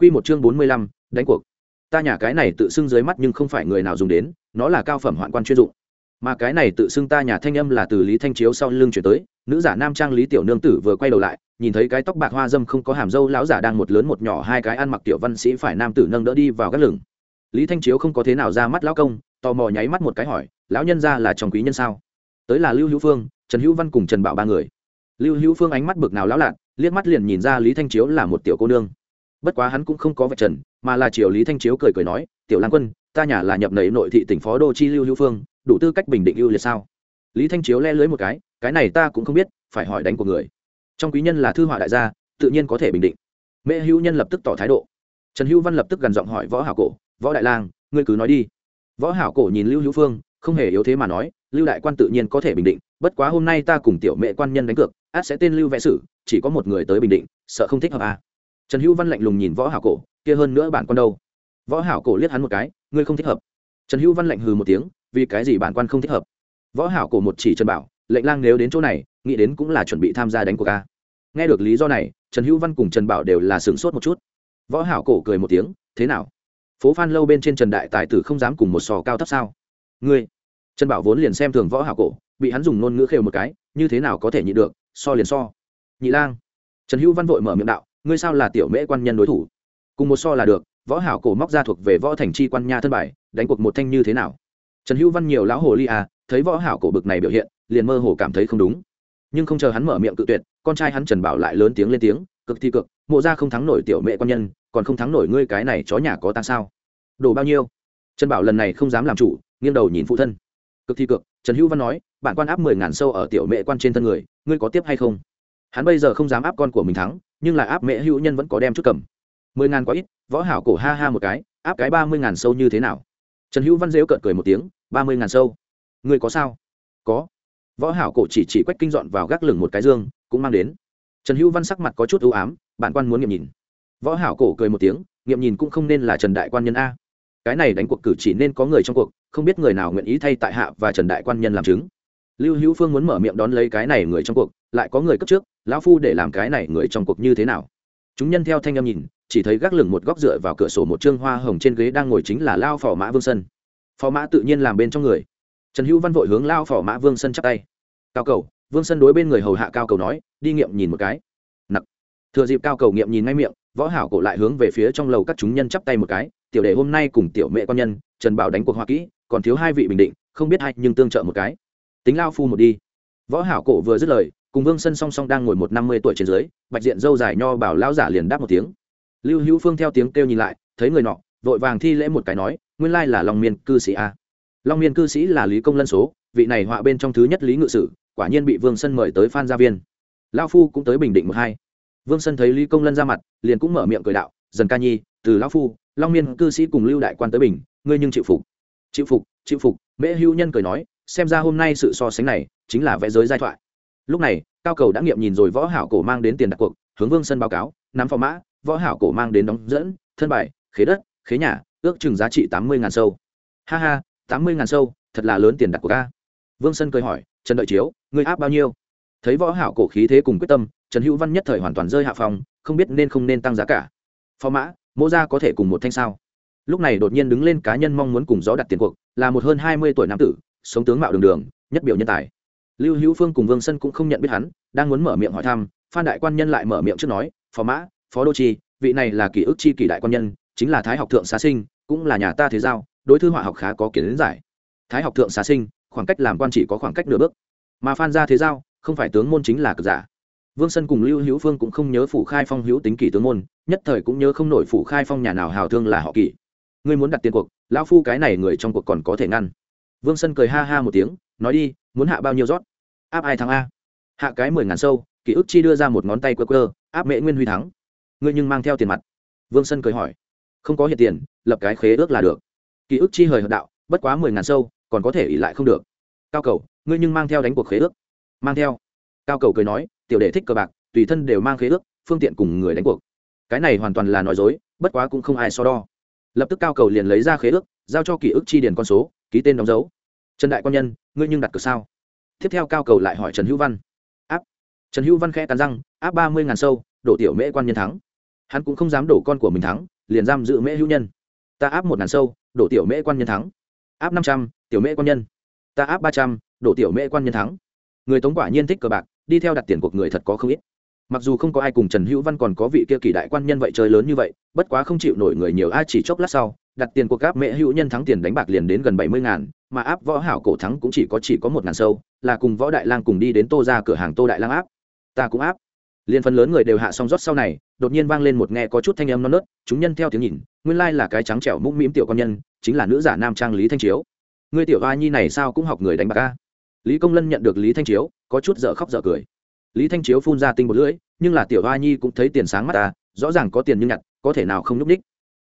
Quy một chương bốn mươi lăm, đánh cuộc. Ta nhà cái này tự xưng dưới mắt nhưng không phải người nào dùng đến, nó là cao phẩm hoạn quan chuyên dụng. Mà cái này tự xưng ta nhà thanh âm là từ Lý Thanh Chiếu sau lưng chuyển tới, nữ giả nam trang Lý Tiểu Nương tử vừa quay đầu lại, nhìn thấy cái tóc bạc hoa dâm không có hàm dâu lão giả đang một lớn một nhỏ hai cái ăn mặc tiểu văn sĩ phải nam tử nâng đỡ đi vào các lửng. Lý Thanh Chiếu không có thế nào ra mắt lão công, tò mò nháy mắt một cái hỏi, lão nhân gia là chồng quý nhân sao? Tới là Lưu Hữu Phương, Trần Hữu Văn cùng Trần Bảo ba người. Lưu Hữu Phương ánh mắt bực nào lão lạn, liếc mắt liền nhìn ra Lý Thanh Chiếu là một tiểu cô nương bất quá hắn cũng không có vạch trần, mà là triều lý thanh chiếu cười cười nói, tiểu lan quân, ta nhà là nhập nầy nội thị tỉnh phó đô chi lưu hữu phương, đủ tư cách bình định ưu liệt sao? Lý thanh chiếu le lưới một cái cái này ta cũng không biết, phải hỏi đánh của người. Trong quý nhân là thư họa đại gia, tự nhiên có thể bình định. Mẹ hữu nhân lập tức tỏ thái độ. Trần hữu văn lập tức gần giọng hỏi võ hảo cổ, võ đại lang, ngươi cứ nói đi. Võ hảo cổ nhìn lưu hữu phương, không hề yếu thế mà nói, lưu đại quan tự nhiên có thể bình định, bất quá hôm nay ta cùng tiểu mẹ quan nhân đánh cược, át sẽ tên lưu vẽ sử, chỉ có một người tới bình định, sợ không thích hợp à? Trần hữu văn lạnh lùng nhìn võ hảo cổ, kia hơn nữa bản quan đâu? Võ hảo cổ liếc hắn một cái, ngươi không thích hợp. Trần hữu văn lạnh hừ một tiếng, vì cái gì bản quan không thích hợp? Võ hảo cổ một chỉ trần bảo, lệnh lang nếu đến chỗ này, nghĩ đến cũng là chuẩn bị tham gia đánh cuộc ca nghe được lý do này, trần hữu văn cùng trần bảo đều là sửng sốt một chút. Võ hảo cổ cười một tiếng, thế nào? Phố phan lâu bên trên trần đại tài tử không dám cùng một sò cao thấp sao? Ngươi! Trần bảo vốn liền xem thường võ hảo cổ, bị hắn dùng ngôn ngữ khều một cái, như thế nào có thể nhịn được, so liền so. Nhị lang! Trần hữu văn vội mở miệng đạo ngươi sao là tiểu mễ quan nhân đối thủ? Cùng một so là được, võ hảo cổ móc ra thuộc về võ thành chi quan nha thân bài, đánh cuộc một thanh như thế nào? Trần hữu văn nhiều lão hồ ly à thấy võ hảo cổ bực này biểu hiện, liền mơ hồ cảm thấy không đúng. Nhưng không chờ hắn mở miệng tự tuyệt, con trai hắn trần bảo lại lớn tiếng lên tiếng, cực thi cực, mộ ra không thắng nổi tiểu mẹ quan nhân, còn không thắng nổi ngươi cái này chó nhà có ta sao? Đồ bao nhiêu? Trần bảo lần này không dám làm chủ, nghiêng đầu nhìn phụ thân. Cực thi cực, trần hữu văn nói bạn quan áp mười ngàn sâu ở tiểu mẹ quan trên thân người, ngươi có tiếp hay không? Hắn bây giờ không dám áp con của mình thắng, nhưng lại áp mẹ hữu nhân vẫn có đem chút cầm. Mười ngàn quá ít, võ hảo cổ ha ha một cái, áp cái ba mươi ngàn sâu như thế nào? Trần hữu văn dễu cợt cười một tiếng, ba mươi ngàn sâu. Người có sao? Có. Võ hảo cổ chỉ chỉ quách kinh dọn vào gác lửng một cái dương, cũng mang đến. Trần hữu văn sắc mặt có chút ưu ám bản quan muốn nghiệm nhìn. Võ hảo cổ cười một tiếng, nghiệm nhìn cũng không nên là trần đại quan nhân a. Cái này đánh cuộc cử chỉ nên có người trong cuộc, không biết người nào nguyện ý thay tại hạ và trần đại quan nhân làm chứng lưu hữu phương muốn mở miệng đón lấy cái này người trong cuộc, lại có người cấp trước, lão phu để làm cái này người trong cuộc như thế nào? Chúng nhân theo thanh âm nhìn, chỉ thấy gác lửng một góc dựa vào cửa sổ một trương hoa hồng trên ghế đang ngồi chính là lao phò mã vương sân. Phò mã tự nhiên làm bên trong người. Trần hữu văn vội hướng lao phò mã vương sân chắp tay. Cao cầu, vương sân đối bên người hầu hạ cao cầu nói, đi nghiệm nhìn một cái. Nặc. Thừa dịp cao cầu nghiệm nhìn ngay miệng, võ hảo cổ lại hướng về phía trong lầu các chúng nhân chắp tay một cái, tiểu đệ, hôm nay cùng tiểu mẹ quan nhân, trần bảo đánh cuộc hoa kỹ, còn thiếu hai vị bình định, không biết hay nhưng tương trợ một cái tính lao phu một đi. Võ hảo cổ vừa dứt lời, cùng vương sân song song đang ngồi một năm mươi tuổi trên dưới, bạch diện dâu dài nho bảo lão giả liền đáp một tiếng. Lưu hữu phương theo tiếng kêu nhìn lại, thấy người nọ, vội vàng thi lễ một cái nói, nguyên lai là long miên cư sĩ a. Long miên cư sĩ là lý công lân số, vị này họa bên trong thứ nhất lý ngự sử, quả nhiên bị vương sân mời tới phan gia viên. Lão phu cũng tới bình định một hai. Vương sân thấy lý công lân ra mặt, liền cũng mở miệng cười đạo, dần ca nhi, từ lão phu, long miên cư sĩ cùng lưu đại quan tới bình, ngươi nhưng chịu phục. Chịu phục chịu phục, mễ hữu nhân cười nói xem ra hôm nay sự so sánh này chính là vẽ giới giai thoại. Lúc này, cao cầu đã nghiệm nhìn rồi võ hảo cổ mang đến tiền đặt cuộc, hướng vương sân báo cáo, nắm phò mã, võ hảo cổ mang đến đóng dẫn, thân bài, khế đất, khế nhà, ước chừng giá trị tám mươi ngàn sâu. Ha ha, tám mươi ngàn sâu, thật là lớn tiền đặt của ca vương sân cười hỏi, trần đợi chiếu, ngươi áp bao nhiêu? Thấy võ hảo cổ khí thế cùng quyết tâm, trần hữu văn nhất thời hoàn toàn rơi hạ phòng, không biết nên không nên tăng giá cả. Phò mã, mô gia có thể cùng một thanh sao? Lúc này đột nhiên đứng lên cá nhân mong muốn cùng gió đặt tiền cuộc, là một hơn hai mươi tuổi nam tử sống tướng mạo đường đường, nhất biểu nhân tài. Lưu hữu phương cùng vương sân cũng không nhận biết hắn, đang muốn mở miệng hỏi thăm, phan đại quan nhân lại mở miệng trước nói phó mã, phó đô chi, vị này là kỷ ức chi kỷ đại quan nhân, chính là thái học thượng xá sinh, cũng là nhà ta thế giao, đối thư họa học khá có kiến giải. Thái học thượng xá sinh, khoảng cách làm quan chỉ có khoảng cách nửa bước. Mà phan gia thế giao, không phải tướng môn chính là cực giả. Vương sân cùng lưu hữu phương cũng không nhớ phủ khai phong hữu tính kỷ tướng môn, nhất thời cũng nhớ không nổi phủ khai phong nhà nào hào thương là họ kỷ. Ngươi muốn đặt tiền cuộc, lão phu cái này người trong cuộc còn có thể ngăn vương sân cười ha ha một tiếng, nói đi, muốn hạ bao nhiêu rót? Áp ai thắng a? Hạ cái mười ngàn sâu, ký ức chi đưa ra một ngón tay quơ quơ, áp mễ nguyên huy thắng. Ngươi nhưng mang theo tiền mặt. Vương sân cười hỏi. Không có hiện tiền, lập cái khế ước là được. Ký ức chi hời hợt đạo, bất quá mười ngàn sâu, còn có thể ỉ lại không được. Cao cầu, ngươi nhưng mang theo đánh cuộc khế ước. Mang theo. Cao cầu cười nói, tiểu đệ thích cờ bạc, tùy thân đều mang khế ước, phương tiện cùng người đánh cuộc. Cái này hoàn toàn là nói dối, bất quá cũng không ai so đo. Lập tức cao cầu liền lấy ra khế ước, giao cho ký ức chi điền con số ký tên đóng dấu. Trần đại quan nhân, ngươi nhưng đặt cược sao? Tiếp theo cao cầu lại hỏi trần hữu văn. Áp. Trần hữu văn khẽ cắn răng, áp ba mươi ngàn sâu, đổ tiểu mễ quan nhân thắng. Hắn cũng không dám đổ con của mình thắng, liền giam giữ mễ hữu nhân. Ta áp một ngàn sâu, đổ tiểu mễ quan nhân thắng. Áp năm trăm, tiểu mễ quan nhân. Ta áp ba trăm, đổ tiểu mễ quan nhân thắng. Người tống quả nhiên thích cờ bạc, đi theo đặt tiền cuộc người thật có không ít. Mặc dù không có ai cùng trần hữu văn còn có vị kia kỳ đại quan nhân vậy chơi lớn như vậy, bất quá không chịu nổi người nhiều, ai chỉ chốc lát sau đặt tiền cuộc các mễ hữu nhân thắng tiền đánh bạc liền đến gần bảy mươi ngàn, mà áp võ hảo cổ thắng cũng chỉ có chỉ có một ngàn sâu, là cùng võ đại lang cùng đi đến tô ra cửa hàng tô đại lang áp. Ta cũng áp. Liên phần lớn người đều hạ xong rót sau này, đột nhiên vang lên một nghe có chút thanh âm non nớt, chúng nhân theo tiếng nhìn, nguyên lai là cái trắng trẻo mũm mĩm tiểu con nhân, chính là nữ giả nam trang lý thanh chiếu. Người tiểu a nhi này sao cũng học người đánh bạc a? Lý công lân nhận được lý thanh chiếu, có chút dở khóc dở cười. Lý thanh chiếu phun ra tinh một lưỡi, nhưng là tiểu a nhi cũng thấy tiền sáng mắt ta, rõ ràng có tiền nhưng nhặt, có thể nào không nhúc ních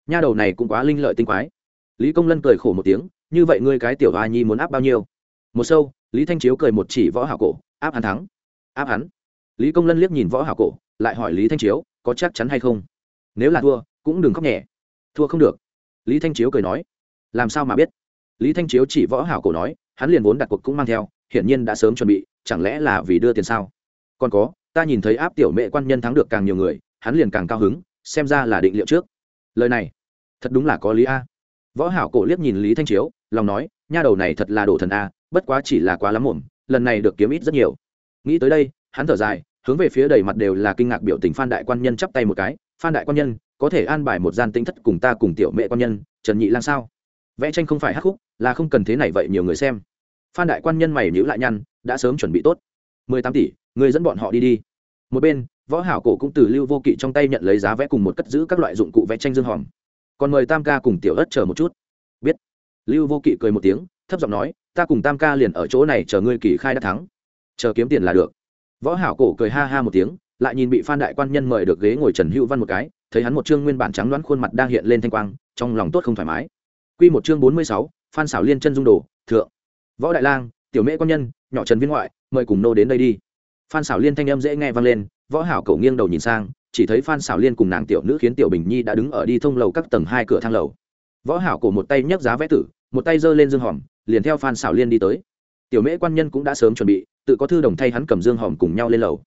nha đầu này cũng quá linh lợi tinh quái. Lý công lân cười khổ một tiếng, như vậy ngươi cái tiểu a nhi muốn áp bao nhiêu? Một sâu. Lý thanh chiếu cười một chỉ võ hảo cổ, áp hắn thắng, áp hắn. Lý công lân liếc nhìn võ hảo cổ, lại hỏi lý thanh chiếu, có chắc chắn hay không? Nếu là thua, cũng đừng khóc nhẹ. Thua không được. Lý thanh chiếu cười nói, làm sao mà biết? Lý thanh chiếu chỉ võ hảo cổ nói, hắn liền vốn đặt cuộc cũng mang theo, hiển nhiên đã sớm chuẩn bị, chẳng lẽ là vì đưa tiền sao? Còn có, ta nhìn thấy áp tiểu mẹ quan nhân thắng được càng nhiều người, hắn liền càng cao hứng, xem ra là định liệu trước lời này, thật đúng là có lý a. Võ hảo cổ liếc nhìn lý thanh chiếu, lòng nói, nha đầu này thật là đồ thần a, bất quá chỉ là quá lắm muộn, lần này được kiếm ít rất nhiều. Nghĩ tới đây, hắn thở dài, hướng về phía đầy mặt đều là kinh ngạc biểu tình phan đại quan nhân chắp tay một cái, phan đại quan nhân, có thể an bài một gian tính thất cùng ta cùng tiểu mẹ quan nhân, trần nhị lang sao? Vẽ tranh không phải hắc khúc, là không cần thế này vậy nhiều người xem. Phan đại quan nhân mày nhữ lại nhăn, đã sớm chuẩn bị tốt. Mười tám tỷ, người dẫn bọn họ đi đi. Một bên võ hảo cổ cũng từ lưu vô kỵ trong tay nhận lấy giá vẽ cùng một cất giữ các loại dụng cụ vẽ tranh dương hòm. Còn mời tam ca cùng tiểu ất chờ một chút. Biết. Lưu vô kỵ cười một tiếng thấp giọng nói ta cùng tam ca liền ở chỗ này chờ ngươi kỳ khai đã thắng. Chờ kiếm tiền là được. Võ hảo cổ cười ha ha một tiếng lại nhìn bị phan đại quan nhân mời được ghế ngồi trần hữu văn một cái thấy hắn một chương nguyên bản trắng đoán khuôn mặt đang hiện lên thanh quang trong lòng tốt không thoải mái. Quy một chương bốn mươi sáu, phan xảo liên chân dung đồ thượng. Võ đại lang tiểu mễ quan nhân nhỏ trần viên ngoại mời cùng nô đến đây đi. Phan xảo liên thanh âm dễ nghe vang lên võ hảo cổ nghiêng đầu nhìn sang, chỉ thấy phan xảo liên cùng nàng tiểu nữ khiến tiểu bình nhi đã đứng ở đi thông lầu các tầng hai cửa thang lầu. Võ hảo cổ một tay nhấc giá vẽ tử, một tay giơ lên dương hòm, liền theo phan xảo liên đi tới. Tiểu mễ quan nhân cũng đã sớm chuẩn bị, tự có thư đồng thay hắn cầm dương hòm cùng nhau lên lầu.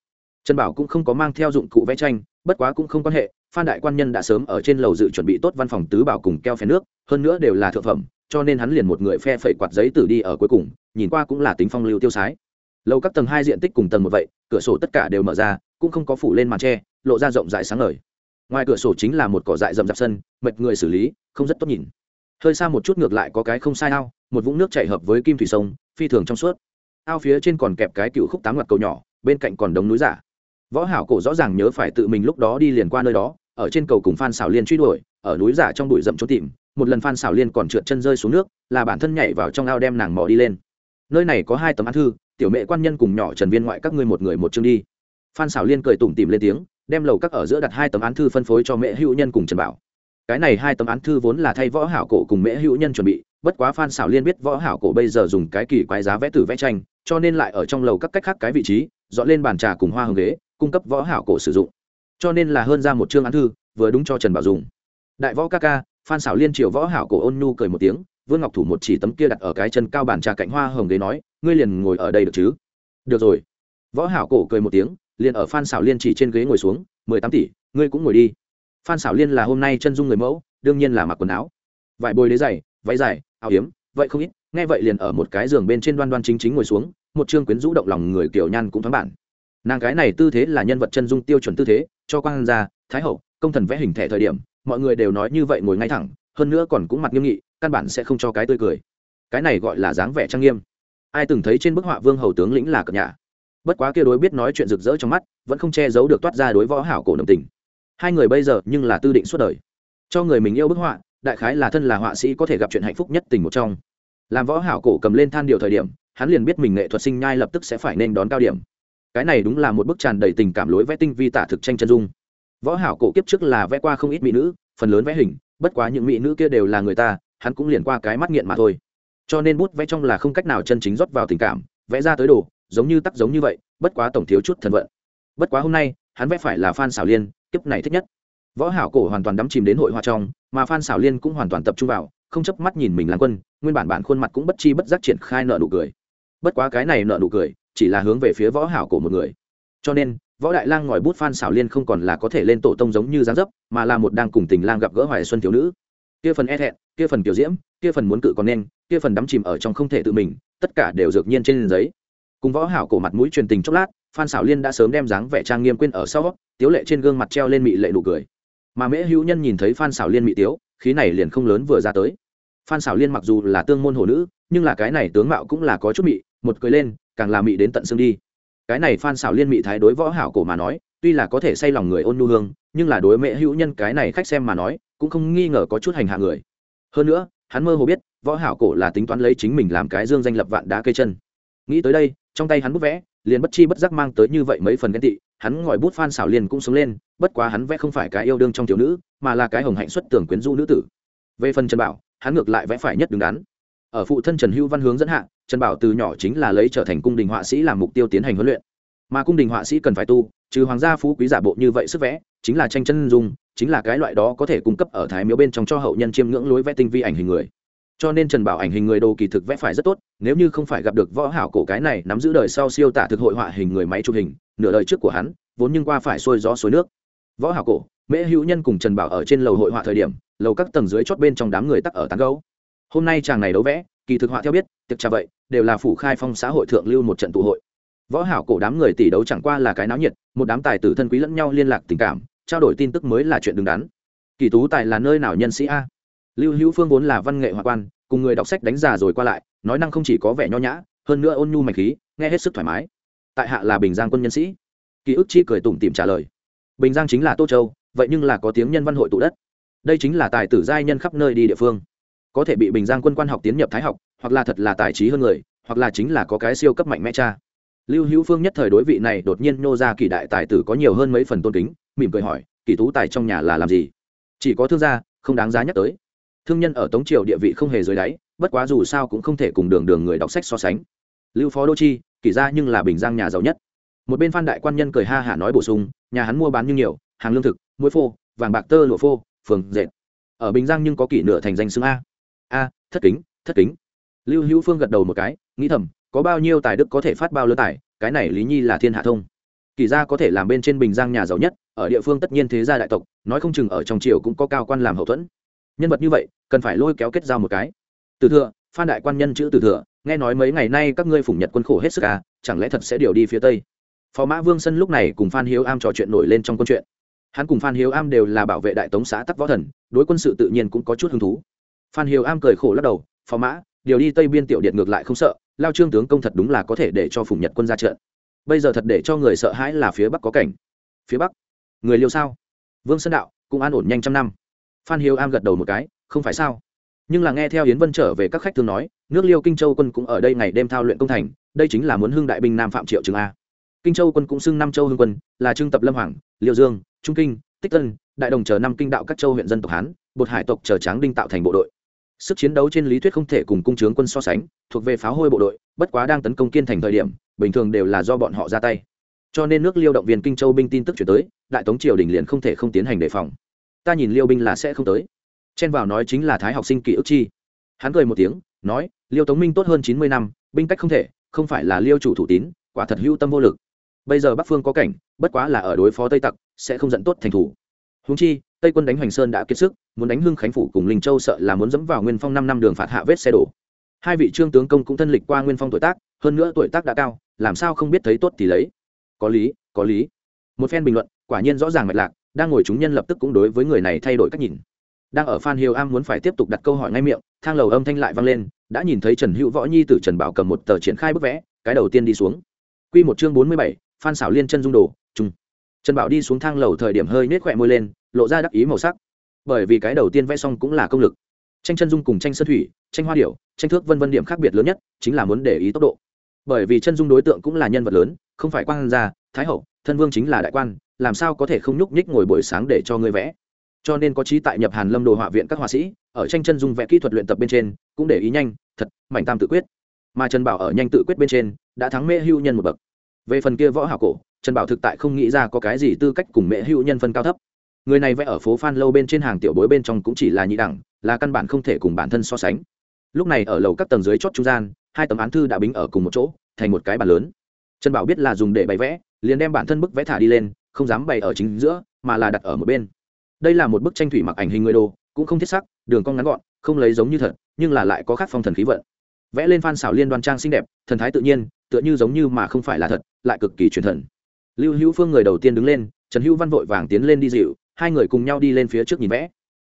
Trần bảo cũng không có mang theo dụng cụ vẽ tranh, bất quá cũng không quan hệ, phan đại quan nhân đã sớm ở trên lầu dự chuẩn bị tốt văn phòng tứ bảo cùng keo phèn nước, hơn nữa đều là thượng phẩm, cho nên hắn liền một người phe phẩy quạt giấy tử đi ở cuối cùng, nhìn qua cũng là tính phong lưu tiêu sái. Lầu các tầng hai diện tích cùng tầng một vậy, cửa sổ tất cả đều mở ra cũng không có phủ lên màn tre, lộ ra rộng rãi sáng ngời. Ngoài cửa sổ chính là một cỏ dại rậm rạp sân, mệt người xử lý, không rất tốt nhìn. Hơi xa một chút ngược lại có cái không sai ao, một vũng nước chảy hợp với kim thủy sông, phi thường trong suốt. Ao phía trên còn kẹp cái cựu khúc tám ngoặt cầu nhỏ, bên cạnh còn đống núi giả. Võ hảo cổ rõ ràng nhớ phải tự mình lúc đó đi liền qua nơi đó, ở trên cầu cùng phan xảo liên truy đuổi, ở núi giả trong bụi rậm trốn tìm, một lần phan xảo liên còn trượt chân rơi xuống nước, là bản thân nhảy vào trong ao đem nàng mò đi lên. Nơi này có hai tấm án thư, tiểu mẹ quan nhân cùng nhỏ trần viên ngoại các ngươi một người một chương đi phan xảo liên cười tủm tìm lên tiếng, đem lầu các ở giữa đặt hai tấm án thư phân phối cho mẹ hữu nhân cùng trần bảo. Cái này hai tấm án thư vốn là thay võ hảo cổ cùng mẹ hữu nhân chuẩn bị, bất quá phan xảo liên biết võ hảo cổ bây giờ dùng cái kỳ quái giá vẽ tử vẽ tranh, cho nên lại ở trong lầu các cách khác cái vị trí, dọn lên bàn trà cùng hoa hồng ghế, cung cấp võ hảo cổ sử dụng. Cho nên là hơn ra một chương án thư, vừa đúng cho trần bảo dùng. Đại võ ca ca, phan xảo liên triệu võ hảo cổ ôn nhu cười một tiếng, vương ngọc thủ một chỉ tấm kia đặt ở cái chân cao bàn trà cạnh hoa hồng ghế nói, ngươi liền ngồi ở đây được chứ? Được rồi. Võ hảo cổ cười một tiếng liền ở phan xảo liên chỉ trên ghế ngồi xuống, mười tám tỷ, ngươi cũng ngồi đi. Phan xảo liên là hôm nay chân dung người mẫu, đương nhiên là mặc quần áo. Vải bồi đế dày váy dài, áo hiếm vậy không ít, nghe vậy liền ở một cái giường bên trên đoan đoan chính chính ngồi xuống, một chương quyến rũ động lòng người kiểu nhan cũng thoáng bản. Nàng cái này tư thế là nhân vật chân dung tiêu chuẩn tư thế, cho quan gia, thái hậu, công thần vẽ hình thể thời điểm, mọi người đều nói như vậy ngồi ngay thẳng, hơn nữa còn cũng mặt nghiêm nghị, căn bản sẽ không cho cái tươi cười. Cái này gọi là dáng vẻ trang nghiêm. Ai từng thấy trên bức họa vương hầu tướng lĩnh là cập nhà bất quá kia đối biết nói chuyện rực rỡ trong mắt, vẫn không che giấu được toát ra đối võ hảo cổ đồng tình. Hai người bây giờ nhưng là tư định suốt đời. Cho người mình yêu bức họa, đại khái là thân là họa sĩ có thể gặp chuyện hạnh phúc nhất tình một trong. Làm võ hảo cổ cầm lên than điều thời điểm, hắn liền biết mình nghệ thuật sinh nhai lập tức sẽ phải nên đón cao điểm. Cái này đúng là một bức tràn đầy tình cảm lối vẽ tinh vi tả thực tranh chân dung. Võ hảo cổ kiếp trước là vẽ qua không ít mỹ nữ, phần lớn vẽ hình, bất quá những mỹ nữ kia đều là người ta, hắn cũng liền qua cái mắt nghiện mà thôi. Cho nên bút vẽ trong là không cách nào chân chính rót vào tình cảm, vẽ ra tới đồ giống như tắc giống như vậy, bất quá tổng thiếu chút thần vận. Bất quá hôm nay, hắn vẽ phải là phan xảo liên, kiếp này thích nhất. Võ hảo cổ hoàn toàn đắm chìm đến hội hoa trong, mà phan xảo liên cũng hoàn toàn tập trung vào, không chấp mắt nhìn mình làm quân, nguyên bản bản khuôn mặt cũng bất chi bất giác triển khai nợ nụ cười. Bất quá cái này nợ nụ cười, chỉ là hướng về phía võ hảo cổ một người. Cho nên, võ đại lang ngòi bút phan xảo liên không còn là có thể lên tổ tông giống như dáng dấp, mà là một đang cùng tình lang gặp gỡ hoài xuân thiếu nữ. Kia phần e thẹn, kia phần kiểu diễm, kia phần muốn cự còn nên kia phần đắm chìm ở trong không thể tự mình, tất cả đều dược nhiên trên giấy cùng võ hảo cổ mặt mũi truyền tình chốc lát, phan xảo liên đã sớm đem dáng vẻ trang nghiêm quên ở sau, tiếu lệ trên gương mặt treo lên mị lệ nụ cười. Mà mễ hữu nhân nhìn thấy phan xảo liên mị tiếu, khí này liền không lớn vừa ra tới. Phan xảo liên mặc dù là tương môn hồ nữ, nhưng là cái này tướng mạo cũng là có chút mị, một cười lên, càng là mị đến tận xương đi. Cái này phan xảo liên mị thái đối võ hảo cổ mà nói, tuy là có thể say lòng người ôn nhu hương, nhưng là đối mẹ hữu nhân cái này khách xem mà nói, cũng không nghi ngờ có chút hành hạ người. Hơn nữa, hắn mơ hồ biết, võ hảo cổ là tính toán lấy chính mình làm cái dương danh lập vạn đá cây chân. Nghĩ tới đây trong tay hắn bút vẽ, liền bất chi bất giác mang tới như vậy mấy phần ghen tị, hắn ngòi bút phan xảo liền cũng sống lên, bất quá hắn vẽ không phải cái yêu đương trong thiếu nữ, mà là cái hồng hạnh xuất tưởng quyến du nữ tử. Về phần trần bảo, hắn ngược lại vẽ phải nhất đứng đắn. Ở phụ thân trần hữu văn hướng dẫn hạ, trần bảo từ nhỏ chính là lấy trở thành cung đình họa sĩ làm mục tiêu tiến hành huấn luyện. Mà cung đình họa sĩ cần phải tu, trừ hoàng gia phú quý giả bộ như vậy sức vẽ, chính là tranh chân dung, chính là cái loại đó có thể cung cấp ở thái miếu bên trong cho hậu nhân chiêm ngưỡng lối vẽ tinh vi ảnh hình người cho nên trần bảo ảnh hình người đồ kỳ thực vẽ phải rất tốt, nếu như không phải gặp được võ hảo cổ cái này nắm giữ đời sau siêu tả thực hội họa hình người máy chụp hình, nửa đời trước của hắn, vốn nhưng qua phải xuôi gió suối nước. Võ hảo cổ, mễ hữu nhân cùng trần bảo ở trên lầu hội họa thời điểm, lầu các tầng dưới chót bên trong đám người tắc ở tán gấu hôm nay chàng này đấu vẽ, kỳ thực họa theo biết, tiệc trà vậy, đều là phủ khai phong xã hội thượng lưu một trận tụ hội. Võ hảo cổ đám người tỷ đấu chẳng qua là cái náo nhiệt, một đám tài tử thân quý lẫn nhau liên lạc tình cảm, trao đổi tin tức mới là chuyện đứng đắn. Kỳ tú tài là nơi nào nhân sĩ a? Lưu hữu phương vốn là văn nghệ hoa quan, cùng người đọc sách đánh giả rồi qua lại, nói năng không chỉ có vẻ nho nhã, hơn nữa ôn nhu mạch khí, nghe hết sức thoải mái. Tại hạ là bình giang quân nhân sĩ. Ký ức chi cười tủm tỉm trả lời. Bình giang chính là tô châu, vậy nhưng là có tiếng nhân văn hội tụ đất. Đây chính là tài tử giai nhân khắp nơi đi địa phương. Có thể bị bình giang quân quan học tiến nhập thái học, hoặc là thật là tài trí hơn người, hoặc là chính là có cái siêu cấp mạnh mẽ cha. Lưu hữu phương nhất thời đối vị này đột nhiên nô ra kỳ đại tài tử có nhiều hơn mấy phần tôn kính, mỉm cười hỏi, kỳ tú tài trong nhà là làm gì? Chỉ có thương gia, không đáng giá nhắc tới thương nhân ở tống triều địa vị không hề dưới đáy, bất quá dù sao cũng không thể cùng đường đường người đọc sách so sánh. Lưu phó đô chi kỳ ra nhưng là bình giang nhà giàu nhất. Một bên phan đại quan nhân cười ha hả nói bổ sung, nhà hắn mua bán như nhiều, hàng lương thực, muối phô, vàng bạc tơ lụa phô, phường dệt. Ở bình giang nhưng có kỷ nửa thành danh xưng a. A, thất kính thất kính. Lưu hữu phương gật đầu một cái, nghĩ thầm, có bao nhiêu tài đức có thể phát bao lứa tài, cái này lý nhi là thiên hạ thông. Kỳ gia có thể làm bên trên bình giang nhà giàu nhất, ở địa phương tất nhiên thế gia đại tộc, nói không chừng ở trong triều cũng có cao quan làm hậu thuẫn. Nhân vật như vậy cần phải lôi kéo kết giao một cái. Từ thừa phan đại quan nhân chữ từ thừa nghe nói mấy ngày nay các ngươi phủng nhật quân khổ hết sức à chẳng lẽ thật sẽ điều đi phía tây? Phó mã vương sân lúc này cùng phan hiếu am trò chuyện nổi lên trong quân chuyện. Hắn cùng phan hiếu am đều là bảo vệ đại tống xã tắc võ thần, đối quân sự tự nhiên cũng có chút hứng thú. Phan hiếu am cười khổ lắc đầu, phó mã, điều đi tây biên tiểu điện ngược lại không sợ, lao trương tướng công thật đúng là có thể để cho phủng nhật quân ra trận. Bây giờ thật để cho người sợ hãi là phía bắc có cảnh. Phía bắc? Người liêu sao? Vương sơn đạo, cũng an ổn nhanh trăm năm. Phan hiếu am gật đầu một cái không phải sao? Nhưng là nghe theo yến vân trở về các khách thường nói, nước liêu kinh châu quân cũng ở đây ngày đêm thao luyện công thành, đây chính là muốn hưng đại binh nam phạm triệu trường a. Kinh châu quân cũng xưng Nam châu hưng quân, là trưng tập lâm hoàng liệu dương, trung kinh, tích tân, đại đồng chờ năm kinh đạo các châu huyện dân tộc hán, bột hải tộc chờ tráng đinh tạo thành bộ đội. Sức chiến đấu trên lý thuyết không thể cùng cung trướng quân so sánh, thuộc về pháo hôi bộ đội, bất quá đang tấn công kiên thành thời điểm, bình thường đều là do bọn họ ra tay. Cho nên nước liêu động viên kinh châu binh tin tức chuyển tới, đại tống triều đình liền không thể không tiến hành đề phòng. Ta nhìn liêu binh là sẽ không tới chen vào nói chính là thái học sinh kỷ ức chi. Hắn cười một tiếng, nói, liêu tống minh tốt hơn chín mươi năm, binh cách không thể, không phải là liêu chủ thủ tín, quả thật hữu tâm vô lực. Bây giờ bắc phương có cảnh, bất quá là ở đối phó tây tặc, sẽ không dẫn tốt thành thủ. Húng chi, tây quân đánh hoành sơn đã kiệt sức, muốn đánh hưng khánh phủ cùng linh châu sợ là muốn dẫm vào nguyên phong năm năm đường phạt hạ vết xe đổ. Hai vị trương tướng công cũng thân lịch qua nguyên phong tuổi tác, hơn nữa tuổi tác đã cao, làm sao không biết thấy tốt thì lấy. Có lý có lý. Một phen bình luận, quả nhiên rõ ràng mạch lạc, đang ngồi chúng nhân lập tức cũng đối với người này thay đổi cách nhìn đang ở phan hiếu am muốn phải tiếp tục đặt câu hỏi ngay miệng, thang lầu âm thanh lại vang lên, đã nhìn thấy trần hữu võ nhi từ trần bảo cầm một tờ triển khai bức vẽ, cái đầu tiên đi xuống. Q một chương bốn mươi bảy, phan xảo liên chân dung đồ trung trần bảo đi xuống thang lầu thời điểm hơi nết khỏe môi lên, lộ ra đắc ý màu sắc. Bởi vì cái đầu tiên vẽ xong cũng là công lực. Tranh chân dung cùng tranh sơn thủy, tranh hoa điểu, tranh thước vân vân điểm khác biệt lớn nhất, chính là muốn để ý tốc độ. Bởi vì chân dung đối tượng cũng là nhân vật lớn, không phải quan gia, thái hậu, thân vương chính là đại quan, làm sao có thể không nhúc nhích ngồi buổi sáng để cho ngươi vẽ? Cho nên có trí tại nhập hàn lâm đồ họa viện các họa sĩ, ở tranh chân dung vẽ kỹ thuật luyện tập bên trên, cũng để ý nhanh, thật mạnh tam tự quyết. Mà trần bảo ở nhanh tự quyết bên trên, đã thắng mễ hưu nhân một bậc. Về phần kia võ hảo cổ, trần bảo thực tại không nghĩ ra có cái gì tư cách cùng mễ hưu nhân phân cao thấp. Người này vẽ ở phố phan lâu bên trên hàng tiểu bối bên trong cũng chỉ là nhị đẳng, là căn bản không thể cùng bản thân so sánh. Lúc này ở lầu các tầng dưới chót trung gian, hai tấm án thư đã bính ở cùng một chỗ, thành một cái bàn lớn. Trần bảo biết là dùng để bày vẽ, liền đem bản thân bức vẽ thả đi lên, không dám bày ở chính giữa, mà là đặt ở một bên đây là một bức tranh thủy mặc ảnh hình người đồ, cũng không thiết sắc, đường cong ngắn gọn, không lấy giống như thật, nhưng là lại có khác phong thần khí vận. Vẽ lên phan xảo liên đoan trang xinh đẹp, thần thái tự nhiên, tựa như giống như mà không phải là thật, lại cực kỳ truyền thần. Lưu hữu phương người đầu tiên đứng lên, trần hữu văn vội vàng tiến lên đi dịu, hai người cùng nhau đi lên phía trước nhìn vẽ.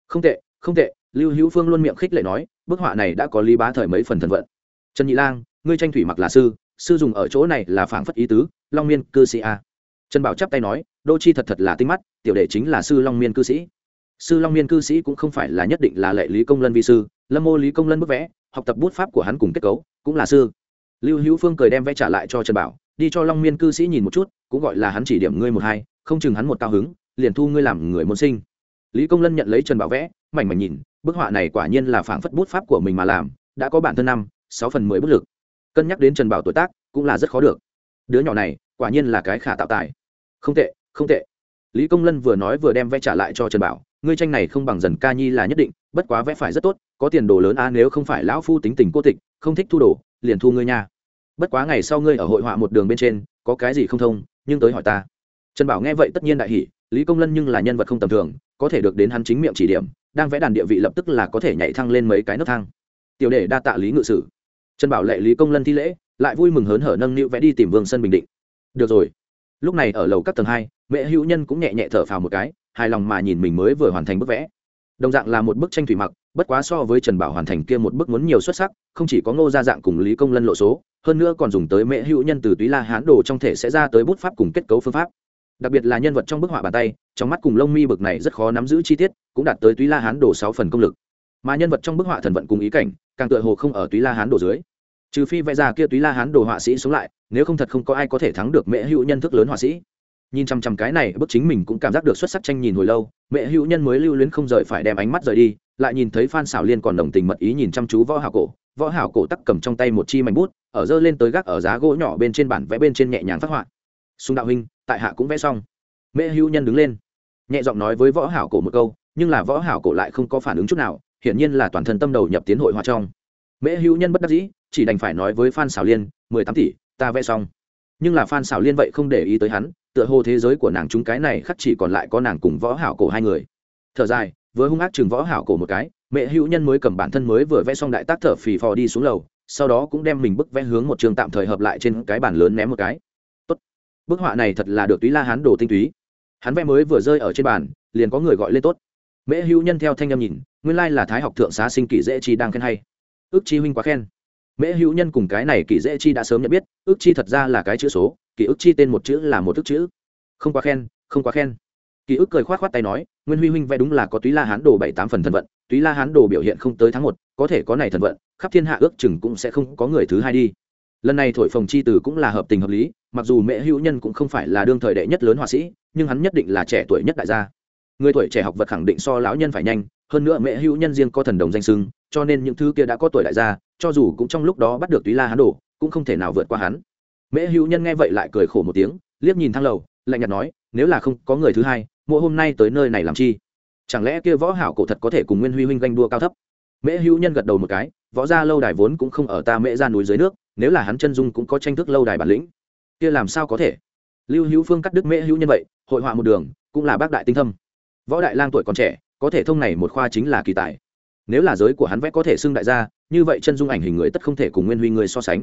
Không tệ không tệ, lưu hữu phương luôn miệng khích lệ nói, bức họa này đã có lý bá thời mấy phần thần vận. Trần nhị lang, ngươi tranh thủy mặc là sư sư dùng ở chỗ này là phảng phất ý tứ, long miên cư sĩ a. Trần bảo chắp tay nói đô chi thật thật là tinh mắt, tiểu đệ chính là sư long miên cư sĩ. Sư long miên cư sĩ cũng không phải là nhất định là lệ lý công lân vi sư, lâm mô lý công lân bức vẽ, học tập bút pháp của hắn cùng kết cấu, cũng là sư. Lưu hữu phương cười đem vẽ trả lại cho trần bảo, đi cho long miên cư sĩ nhìn một chút, cũng gọi là hắn chỉ điểm ngươi một hai, không chừng hắn một cao hứng, liền thu ngươi làm người môn sinh. Lý công lân nhận lấy trần bảo vẽ, mảnh mảnh nhìn, bức họa này quả nhiên là phảng phất bút pháp của mình mà làm, đã có bản thân năm, sáu phần mười bức lực. Cân nhắc đến trần bảo tuổi tác, cũng là rất khó được. Đứa nhỏ này, quả nhiên là cái khả tạo tài. Không tệ không tệ. Lý công lân vừa nói vừa đem vẽ trả lại cho trần bảo, ngươi tranh này không bằng dần ca nhi là nhất định, bất quá vẽ phải rất tốt, có tiền đồ lớn a nếu không phải lão phu tính tình cô tịch, không thích thu đồ, liền thu ngươi nha. Bất quá ngày sau ngươi ở hội họa một đường bên trên, có cái gì không thông, nhưng tới hỏi ta. Trần bảo nghe vậy tất nhiên đại hỷ lý công lân nhưng là nhân vật không tầm thường, có thể được đến hắn chính miệng chỉ điểm, đang vẽ đàn địa vị lập tức là có thể nhảy thăng lên mấy cái nấc thang. Tiểu đệ đa tạ lý ngự sử. Trần bảo lệ lý công lân thi lễ, lại vui mừng hớn hở nâng niu vẽ đi tìm vương sân bình định. Được rồi. Lúc này ở lầu các tầng hai mẹ hữu nhân cũng nhẹ nhẹ thở phào một cái, hài lòng mà nhìn mình mới vừa hoàn thành bức vẽ. Đồng dạng là một bức tranh thủy mặc, bất quá so với trần bảo hoàn thành kia một bức muốn nhiều xuất sắc, không chỉ có ngô gia dạng cùng lý công lân lộ số, hơn nữa còn dùng tới mẹ hữu nhân từ túy la hán đồ trong thể sẽ ra tới bút pháp cùng kết cấu phương pháp. Đặc biệt là nhân vật trong bức họa bàn tay, trong mắt cùng lông mi bực này rất khó nắm giữ chi tiết, cũng đạt tới túy la hán đồ sáu phần công lực. Mà nhân vật trong bức họa thần vận cùng ý cảnh, càng tựa hồ không ở túy la hán đồ dưới. Trừ phi vẽ ra kia túy la hán đồ họa sĩ sống lại, nếu không thật không có ai có thể thắng được mẹ hữu nhân thức lớn họa sĩ nhìn chăm chăm cái này, bức chính mình cũng cảm giác được xuất sắc tranh nhìn hồi lâu, mẹ hữu nhân mới lưu luyến không rời phải đem ánh mắt rời đi, lại nhìn thấy phan xảo liên còn đồng tình mật ý nhìn chăm chú võ hảo cổ, võ hảo cổ tắc cầm trong tay một chi mảnh bút, ở dơ lên tới gác ở giá gỗ nhỏ bên trên bản vẽ bên trên nhẹ nhàng phát họa. Sung đạo huynh, tại hạ cũng vẽ xong. Mẹ hữu nhân đứng lên, nhẹ giọng nói với võ hảo cổ một câu, nhưng là võ hảo cổ lại không có phản ứng chút nào, hiển nhiên là toàn thân tâm đầu nhập tiến hội hòa trong. Mẹ hữu nhân bất đắc dĩ, chỉ đành phải nói với phan xảo liên, mười tám tỷ, ta vẽ xong. Nhưng là phan xảo liên vậy không để ý tới hắn tựa hồ thế giới của nàng chúng cái này khắc chỉ còn lại có nàng cùng võ hảo cổ hai người. Thở dài với hung ác chừng võ hảo cổ một cái, mẹ hữu nhân mới cầm bản thân mới vừa vẽ xong đại tác thở phì phò đi xuống lầu, sau đó cũng đem mình bức vẽ hướng một trường tạm thời hợp lại trên cái bàn lớn ném một cái. Tốt. bức họa này thật là được túy la hán đồ tinh túy. Hắn vẽ mới vừa rơi ở trên bàn, liền có người gọi lên tốt. Mẹ hữu nhân theo thanh âm nhìn, nguyên lai là thái học thượng xá sinh kỷ dễ chi đang khen hay. Ước chi huynh quá khen mễ hữu nhân cùng cái này kỳ dễ chi đã sớm nhận biết, ước chi thật ra là cái chữ số kỷ ức chi tên một chữ là một thức chữ. Không quá khen, không quá khen. Kỷ ức cười khoát khoát tay nói, nguyên huy huynh vẽ đúng là có túy la hán đồ bảy tám phần thần vận, túy la hán đồ biểu hiện không tới tháng một, có thể có này thần vận, khắp thiên hạ ước chừng cũng sẽ không có người thứ hai đi. Lần này thổi phồng chi từ cũng là hợp tình hợp lý, mặc dù Mễ hữu nhân cũng không phải là đương thời đệ nhất lớn họa sĩ, nhưng hắn nhất định là trẻ tuổi nhất đại gia người tuổi trẻ học vật khẳng định so lão nhân phải nhanh hơn nữa mẹ hữu nhân riêng có thần đồng danh sưng cho nên những thứ kia đã có tuổi đại gia cho dù cũng trong lúc đó bắt được túy la hắn đổ, cũng không thể nào vượt qua hắn. Mễ hữu nhân nghe vậy lại cười khổ một tiếng liếc nhìn thang lầu lạnh nhạt nói nếu là không có người thứ hai mỗi hôm nay tới nơi này làm chi? Chẳng lẽ kia võ hảo cổ thật có thể cùng nguyên huy huynh ganh đua cao thấp? Mễ hữu nhân gật đầu một cái võ gia lâu đài vốn cũng không ở ta mễ ra núi dưới nước nếu là hắn chân dung cũng có tranh thức lâu đài bản lĩnh kia làm sao có thể? Lưu hữu phương cắt đứt mễ hữu nhân vậy hội họa một đường cũng là bác đại tinh thâm võ đại lang tuổi còn trẻ, có thể thông này một khoa chính là kỳ tài. Nếu là giới của hắn vẽ có thể xưng đại gia, như vậy chân dung ảnh hình người tất không thể cùng nguyên huy người so sánh.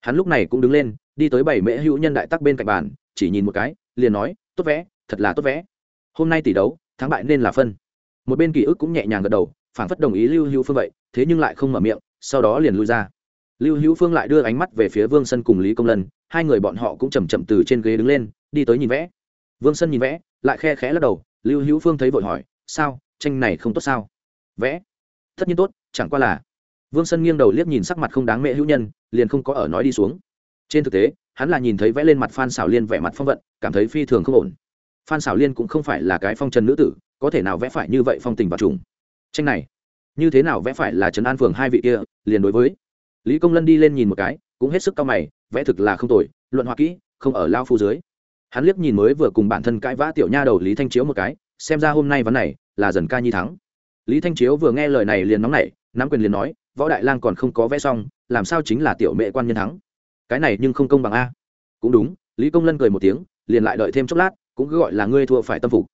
Hắn lúc này cũng đứng lên, đi tới bảy mễ hữu nhân đại tắc bên cạnh bàn, chỉ nhìn một cái, liền nói, tốt vẽ, thật là tốt vẽ. Hôm nay tỷ đấu, thắng bại nên là phân. Một bên ký ức cũng nhẹ nhàng gật đầu phản phất đồng ý lưu hữu phương vậy, thế nhưng lại không mở miệng, sau đó liền lui ra. Lưu hữu phương lại đưa ánh mắt về phía vương sân cùng lý công lân, hai người bọn họ cũng chầm chậm từ trên ghế đứng lên, đi tới nhìn vẽ. Vương sân nhìn vẽ, lại khe khẽ lắc đầu lưu hữu phương thấy vội hỏi, sao? Tranh này không tốt sao? Vẽ. Tất nhiên tốt, chẳng qua là vương sân nghiêng đầu liếc nhìn sắc mặt không đáng mẹ hữu nhân, liền không có ở nói đi xuống. Trên thực tế, hắn là nhìn thấy vẽ lên mặt phan xảo liên vẻ mặt phong vận, cảm thấy phi thường không ổn. Phan xảo liên cũng không phải là cái phong trần nữ tử, có thể nào vẽ phải như vậy phong tình và trùng. Tranh này, như thế nào vẽ phải là trần an phường hai vị kia, liền đối với lý công lân đi lên nhìn một cái, cũng hết sức cao mày, vẽ thực là không tồi, luận hoa kỹ, không ở lao phu dưới hắn liếc nhìn mới vừa cùng bản thân cãi vã tiểu nha đầu lý thanh chiếu một cái, xem ra hôm nay vấn này là dần ca nhi thắng. Lý thanh chiếu vừa nghe lời này liền nóng nảy, nắm quyền liền nói, võ đại lang còn không có vẽ xong, làm sao chính là tiểu mẹ quan nhân thắng? Cái này nhưng không công bằng a. Cũng đúng, lý công lân cười một tiếng, liền lại đợi thêm chốc lát, cũng cứ gọi là ngươi thua phải tâm phục.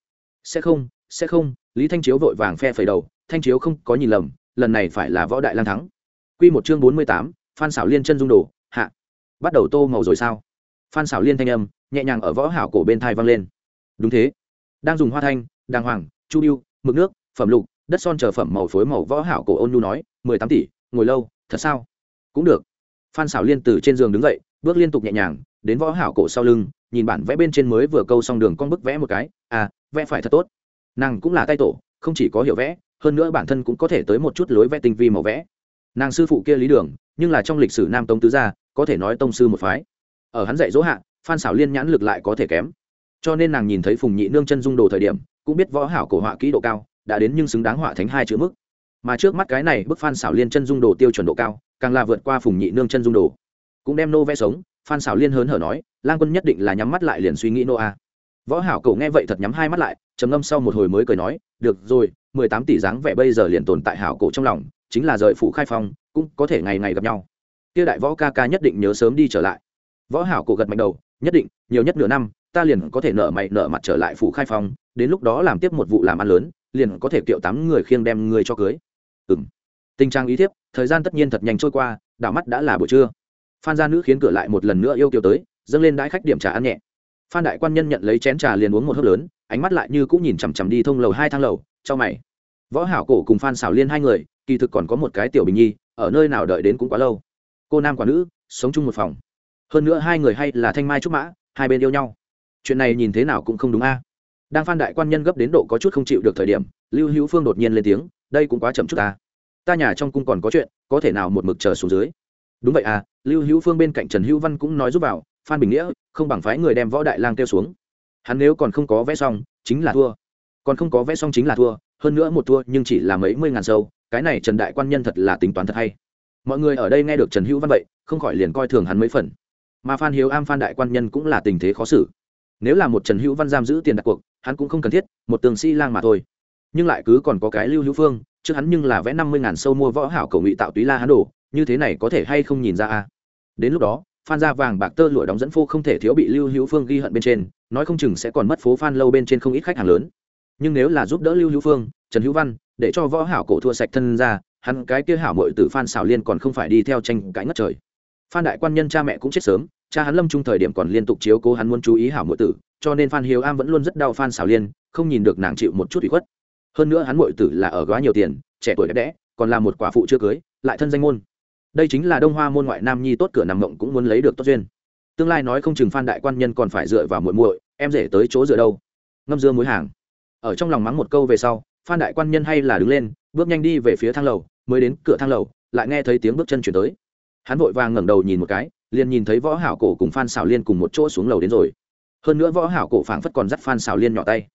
Sẽ không sẽ không, lý thanh chiếu vội vàng phe phẩy đầu, thanh chiếu không có nhìn lầm, lần này phải là võ đại lang thắng. Q một chương bốn mươi tám, phan xảo liên chân dung đồ, hạ. Bắt đầu tô màu rồi sao? Phan xảo liên thanh âm nhẹ nhàng ở võ hảo cổ bên thai vang lên. Đúng thế. Đang dùng hoa thanh, đàng hoàng, chu biêu mực nước, phẩm lục, đất son chờ phẩm màu phối màu võ hảo cổ ôn nhu nói, mười tám tỷ, ngồi lâu, thật sao? Cũng được. Phan xảo liên từ trên giường đứng dậy, bước liên tục nhẹ nhàng, đến võ hảo cổ sau lưng, nhìn bản vẽ bên trên mới vừa câu xong đường con bức vẽ một cái à vẽ phải thật tốt. Nàng cũng là tay tổ, không chỉ có hiểu vẽ, hơn nữa bản thân cũng có thể tới một chút lối vẽ tinh vi màu vẽ. Nàng sư phụ kia lý đường, nhưng là trong lịch sử nam tông tứ gia, có thể nói tông sư một phái. Ở hắn dạy dỗ hạ phan xảo liên nhãn lực lại có thể kém. Cho nên nàng nhìn thấy phùng nhị nương chân dung đồ thời điểm, cũng biết võ hảo cổ họa kỹ độ cao, đã đến nhưng xứng đáng họa thánh hai chữ mức. Mà trước mắt cái này bức phan xảo liên chân dung đồ tiêu chuẩn độ cao, càng là vượt qua phùng nhị nương chân dung đồ. Cũng đem nô vẽ sống, phan xảo liên hớn hở nói, lang quân nhất định là nhắm mắt lại liền suy nghĩ nô a. Võ hảo cổ nghe vậy thật nhắm hai mắt lại, trầm ngâm sau một hồi mới cười nói, được rồi, mười tám tỷ dáng vẻ bây giờ liền tồn tại hảo cổ trong lòng, chính là rời phủ khai phong, cũng có thể ngày ngày gặp nhau. Kia đại võ ca ca nhất định nhớ sớm đi trở lại. Võ hảo cổ gật mạnh đầu nhất định, nhiều nhất nửa năm, ta liền có thể nợ mày nợ mặt trở lại phủ khai phong, đến lúc đó làm tiếp một vụ làm ăn lớn, liền có thể kiệu tám người khiêng đem người cho cưới. Ừm. Tình trạng ý thiếp, thời gian tất nhiên thật nhanh trôi qua, đảo mắt đã là buổi trưa. Phan gia nữ khiến cửa lại một lần nữa yêu kiều tới, dâng lên đãi khách điểm trà ăn nhẹ. Phan đại quan nhân nhận lấy chén trà liền uống một hớp lớn, ánh mắt lại như cũng nhìn chằm chằm đi thông lầu hai thang lầu cho mày. Võ hảo cổ cùng phan xảo liên hai người, kỳ thực còn có một cái tiểu bình nhi, ở nơi nào đợi đến cũng quá lâu. Cô nam quả nữ, sống chung một phòng hơn nữa hai người hay là thanh mai trúc mã, hai bên yêu nhau. Chuyện này nhìn thế nào cũng không đúng a. Đang phan đại quan nhân gấp đến độ có chút không chịu được thời điểm, lưu hữu phương đột nhiên lên tiếng, đây cũng quá chậm chút ta. Ta nhà trong cung còn có chuyện, có thể nào một mực chờ xuống dưới? Đúng vậy à lưu hữu phương bên cạnh trần hữu văn cũng nói giúp vào, phan bình nghĩa, không bằng phái người đem võ đại lang kêu xuống. Hắn nếu còn không có vẽ xong, chính là thua. Còn không có vẽ xong chính là thua, hơn nữa một thua nhưng chỉ là mấy mươi ngàn sâu, cái này trần đại quan nhân thật là tính toán thật hay. Mọi người ở đây nghe được trần hữu văn vậy, không khỏi liền coi thường hắn mấy phần mà phan hiếu am phan đại quan nhân cũng là tình thế khó xử. Nếu là một trần hữu văn giam giữ tiền đặt cuộc, hắn cũng không cần thiết, một tường sĩ lang mà thôi. Nhưng lại cứ còn có cái lưu hữu phương trước hắn nhưng là vẽ năm mươi ngàn sâu mua võ hảo cầu ngụy tạo túy la hắn đổ, như thế này có thể hay không nhìn ra a? Đến lúc đó, phan gia vàng bạc tơ lụa đóng dẫn phô không thể thiếu bị lưu hữu phương ghi hận bên trên, nói không chừng sẽ còn mất phố phan lâu bên trên không ít khách hàng lớn. Nhưng nếu là giúp đỡ lưu hữu phương, trần hữu văn, để cho võ hảo cổ thua sạch thân ra, hắn cái kia hảo mội từ phan xảo liên còn không phải đi theo tranh cãi ngất trời phan đại quan nhân cha mẹ cũng chết sớm, cha hắn lâm trung thời điểm còn liên tục chiếu cố hắn muốn chú ý hảo mội tử, cho nên phan hiếu am vẫn luôn rất đau phan xào liên, không nhìn được nàng chịu một chút ủy khuất. Hơn nữa hắn mội tử là ở quá nhiều tiền, trẻ tuổi đẹp đẽ, còn là một quả phụ chưa cưới, lại thân danh môn. Đây chính là đông hoa môn ngoại nam nhi tốt cửa nằm mộng cũng muốn lấy được tốt duyên. Tương lai nói không chừng phan đại quan nhân còn phải dựa vào muội muội, em rể tới chỗ dựa đâu. Ngâm dưa mối hàng. Ở trong lòng mắng một câu về sau, phan đại quan nhân hay là đứng lên, bước nhanh đi về phía thang lầu, mới đến cửa thang lầu, lại nghe thấy tiếng bước chân chuyển tới hắn vội vàng ngẩng đầu nhìn một cái, liền nhìn thấy võ hảo cổ cùng phan xảo liên cùng một chỗ xuống lầu đến rồi. Hơn nữa võ hảo cổ phảng phất còn dắt phan xảo liên nhỏ tay.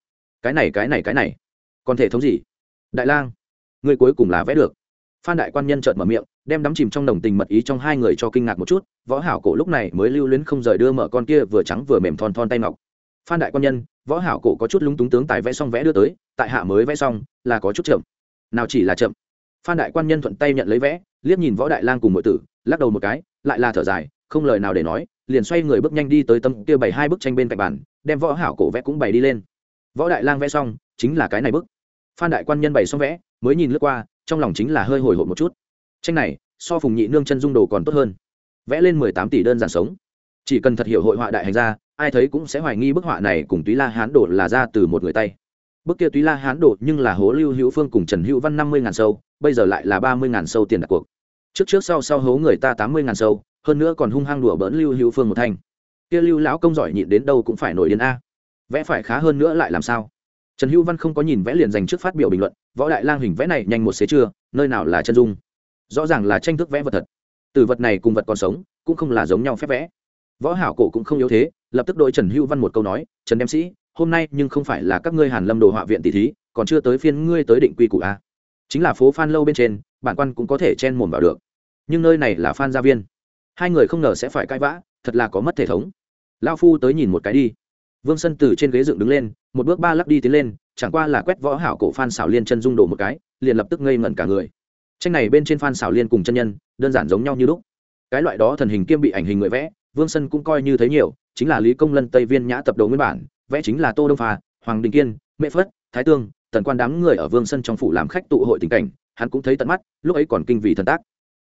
Cái này cái này cái này. Còn thể thống gì? Đại lang người cuối cùng là vẽ được. Phan đại quan nhân chợt mở miệng, đem đắm chìm trong đồng tình mật ý trong hai người cho kinh ngạc một chút. Võ hảo cổ lúc này mới lưu luyến không rời đưa mở con kia vừa trắng vừa mềm thon thon tay ngọc. Phan đại quan nhân, võ hảo cổ có chút lúng túng tướng tài vẽ xong vẽ đưa tới, tại hạ mới vẽ xong, là có chút chậm. Nào chỉ là chậm phan đại quan nhân thuận tay nhận lấy vẽ, liếc nhìn võ đại lang cùng mọi tử, lắc đầu một cái, lại là thở dài, không lời nào để nói, liền xoay người bước nhanh đi tới tâm kia bày hai bức tranh bên cạnh bàn, đem võ hảo cổ vẽ cũng bày đi lên. Võ đại lang vẽ xong, chính là cái này bức. Phan đại quan nhân bày xong vẽ, mới nhìn lướt qua, trong lòng chính là hơi hồi hộp một chút. Tranh này, so phùng nhị nương chân dung đồ còn tốt hơn. Vẽ lên mười tám tỷ đơn giản sống. Chỉ cần thật hiểu hội họa đại hành ra ai thấy cũng sẽ hoài nghi bức họa này cùng túy la hán đồ là ra từ một người tay bức kia túy la hán đổ nhưng là hố lưu hữu phương cùng trần hữu văn năm mươi ngàn sâu, bây giờ lại là ba mươi ngàn sâu tiền đặt cuộc. Trước trước sau sau hố người ta tám mươi ngàn sâu, hơn nữa còn hung hăng đùa bỡn lưu hữu phương một thanh. Kia lưu lão công giỏi nhịn đến đâu cũng phải nổi đến a. Vẽ phải khá hơn nữa lại làm sao? Trần hữu văn không có nhìn vẽ liền dành trước phát biểu bình luận, võ đại lang hình vẽ này nhanh một xế chưa, nơi nào là chân dung? Rõ ràng là tranh thức vẽ vật thật. Từ vật này cùng vật còn sống, cũng không là giống nhau phép vẽ. Võ hảo cổ cũng không yếu thế, lập tức đội trần hữu văn một câu nói, trần đem sĩ hôm nay nhưng không phải là các ngươi hàn lâm đồ họa viện tỷ thí, còn chưa tới phiên ngươi tới định quy củ a. Chính là phố phan lâu bên trên, bản quan cũng có thể chen mồm vào được. Nhưng nơi này là phan gia viên. Hai người không ngờ sẽ phải cãi vã, thật là có mất thể thống. Lao phu tới nhìn một cái đi. Vương sân từ trên ghế dựng đứng lên, một bước ba lắc đi tiến lên, chẳng qua là quét võ hảo cổ phan xảo liên chân dung đổ một cái, liền lập tức ngây ngẩn cả người. Tranh này bên trên phan xảo liên cùng chân nhân, đơn giản giống nhau như lúc. Cái loại đó thần hình kiêm bị ảnh hình người vẽ, vương sân cũng coi như thấy nhiều, chính là lý công lân tây viên nhã tập đồ nguyên bản vẽ chính là tô đông phà hoàng đình kiên, mễ phất, thái tương, tần quan đám người ở vương sân trong phủ làm khách tụ hội tình cảnh, hắn cũng thấy tận mắt, lúc ấy còn kinh vì thần tác.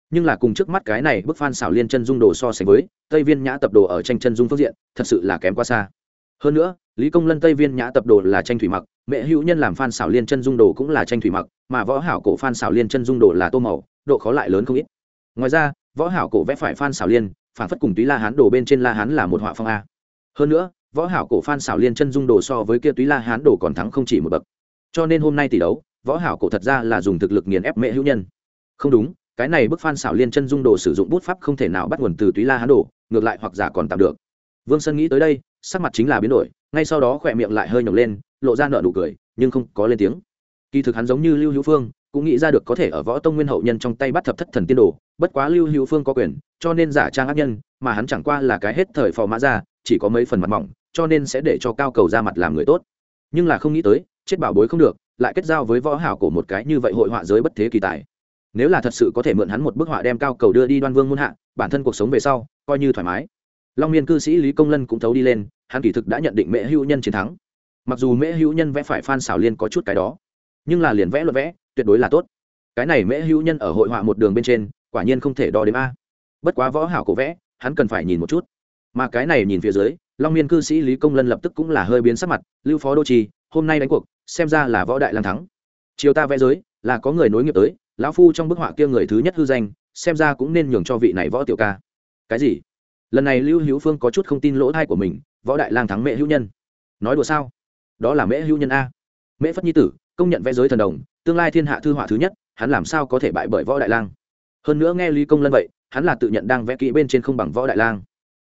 Nhưng là cùng trước mắt cái này bức phan xảo liên chân dung đồ so sánh với, tây viên nhã tập đồ ở tranh chân dung phương diện, thật sự là kém quá xa. Hơn nữa, lý công lân tây viên nhã tập đồ là tranh thủy mặc mẹ hữu nhân làm phan xảo liên chân dung đồ cũng là tranh thủy mặc, mà võ hảo cổ phan xảo liên chân dung đồ là tô màu, độ khó lại lớn không ít. Ngoài ra, võ hảo cổ vẽ phải phan xảo liên, phản phất cùng túy la hán đồ bên trên la hán là một họa phong a. Hơn nữa võ hảo cổ phan xảo liên chân dung đồ so với kia túy la hán đồ còn thắng không chỉ một bậc. Cho nên hôm nay tỷ đấu, võ hảo cổ thật ra là dùng thực lực nghiền ép mẹ hữu nhân. Không đúng, cái này bức phan xảo liên chân dung đồ sử dụng bút pháp không thể nào bắt nguồn từ túy la hán đồ, ngược lại hoặc giả còn tạm được. Vương sơn nghĩ tới đây, sắc mặt chính là biến đổi, ngay sau đó khỏe miệng lại hơi nhổng lên, lộ ra nợ nụ cười, nhưng không có lên tiếng. Kỳ thực hắn giống như lưu hữu phương, cũng nghĩ ra được có thể ở võ tông nguyên hậu nhân trong tay bắt thập thất thần tiên đồ, bất quá lưu hữu phương có quyền, cho nên giả trang ác nhân, mà hắn chẳng qua là cái hết thời phò mã ra, chỉ có mấy phần mặt mỏng cho nên sẽ để cho cao cầu ra mặt làm người tốt. Nhưng là không nghĩ tới, chết bảo bối không được, lại kết giao với võ hảo của một cái như vậy hội họa giới bất thế kỳ tài. Nếu là thật sự có thể mượn hắn một bức họa đem cao cầu đưa đi đoan vương muôn hạ, bản thân cuộc sống về sau, coi như thoải mái. Long miên cư sĩ lý công lân cũng thấu đi lên, hắn kỳ thực đã nhận định mễ hữu nhân chiến thắng. Mặc dù mễ hữu nhân vẽ phải phan xảo liên có chút cái đó, nhưng là liền vẽ luật vẽ, tuyệt đối là tốt. Cái này mễ hữu nhân ở hội họa một đường bên trên, quả nhiên không thể đo đếm a. Bất quá võ hảo cổ vẽ, hắn cần phải nhìn một chút. Mà cái này nhìn phía dưới long miên cư sĩ lý công lân lập tức cũng là hơi biến sắc mặt, lưu phó đô trì, hôm nay đánh cuộc, xem ra là võ đại lang thắng. Chiều ta vẽ giới, là có người nối nghiệp tới, lão phu trong bức họa kia người thứ nhất hư danh, xem ra cũng nên nhường cho vị này võ tiểu ca. Cái gì? Lần này lưu hữu phương có chút không tin lỗ thai của mình, võ đại lang thắng mẹ hữu nhân. Nói đùa sao? Đó là mễ hữu nhân a. Mễ phất nhi tử, công nhận vẽ giới thần đồng, tương lai thiên hạ thư họa thứ nhất, hắn làm sao có thể bại bởi võ đại lang? Hơn nữa nghe lý công lân vậy, hắn là tự nhận đang vẽ kỹ bên trên không bằng võ đại lang.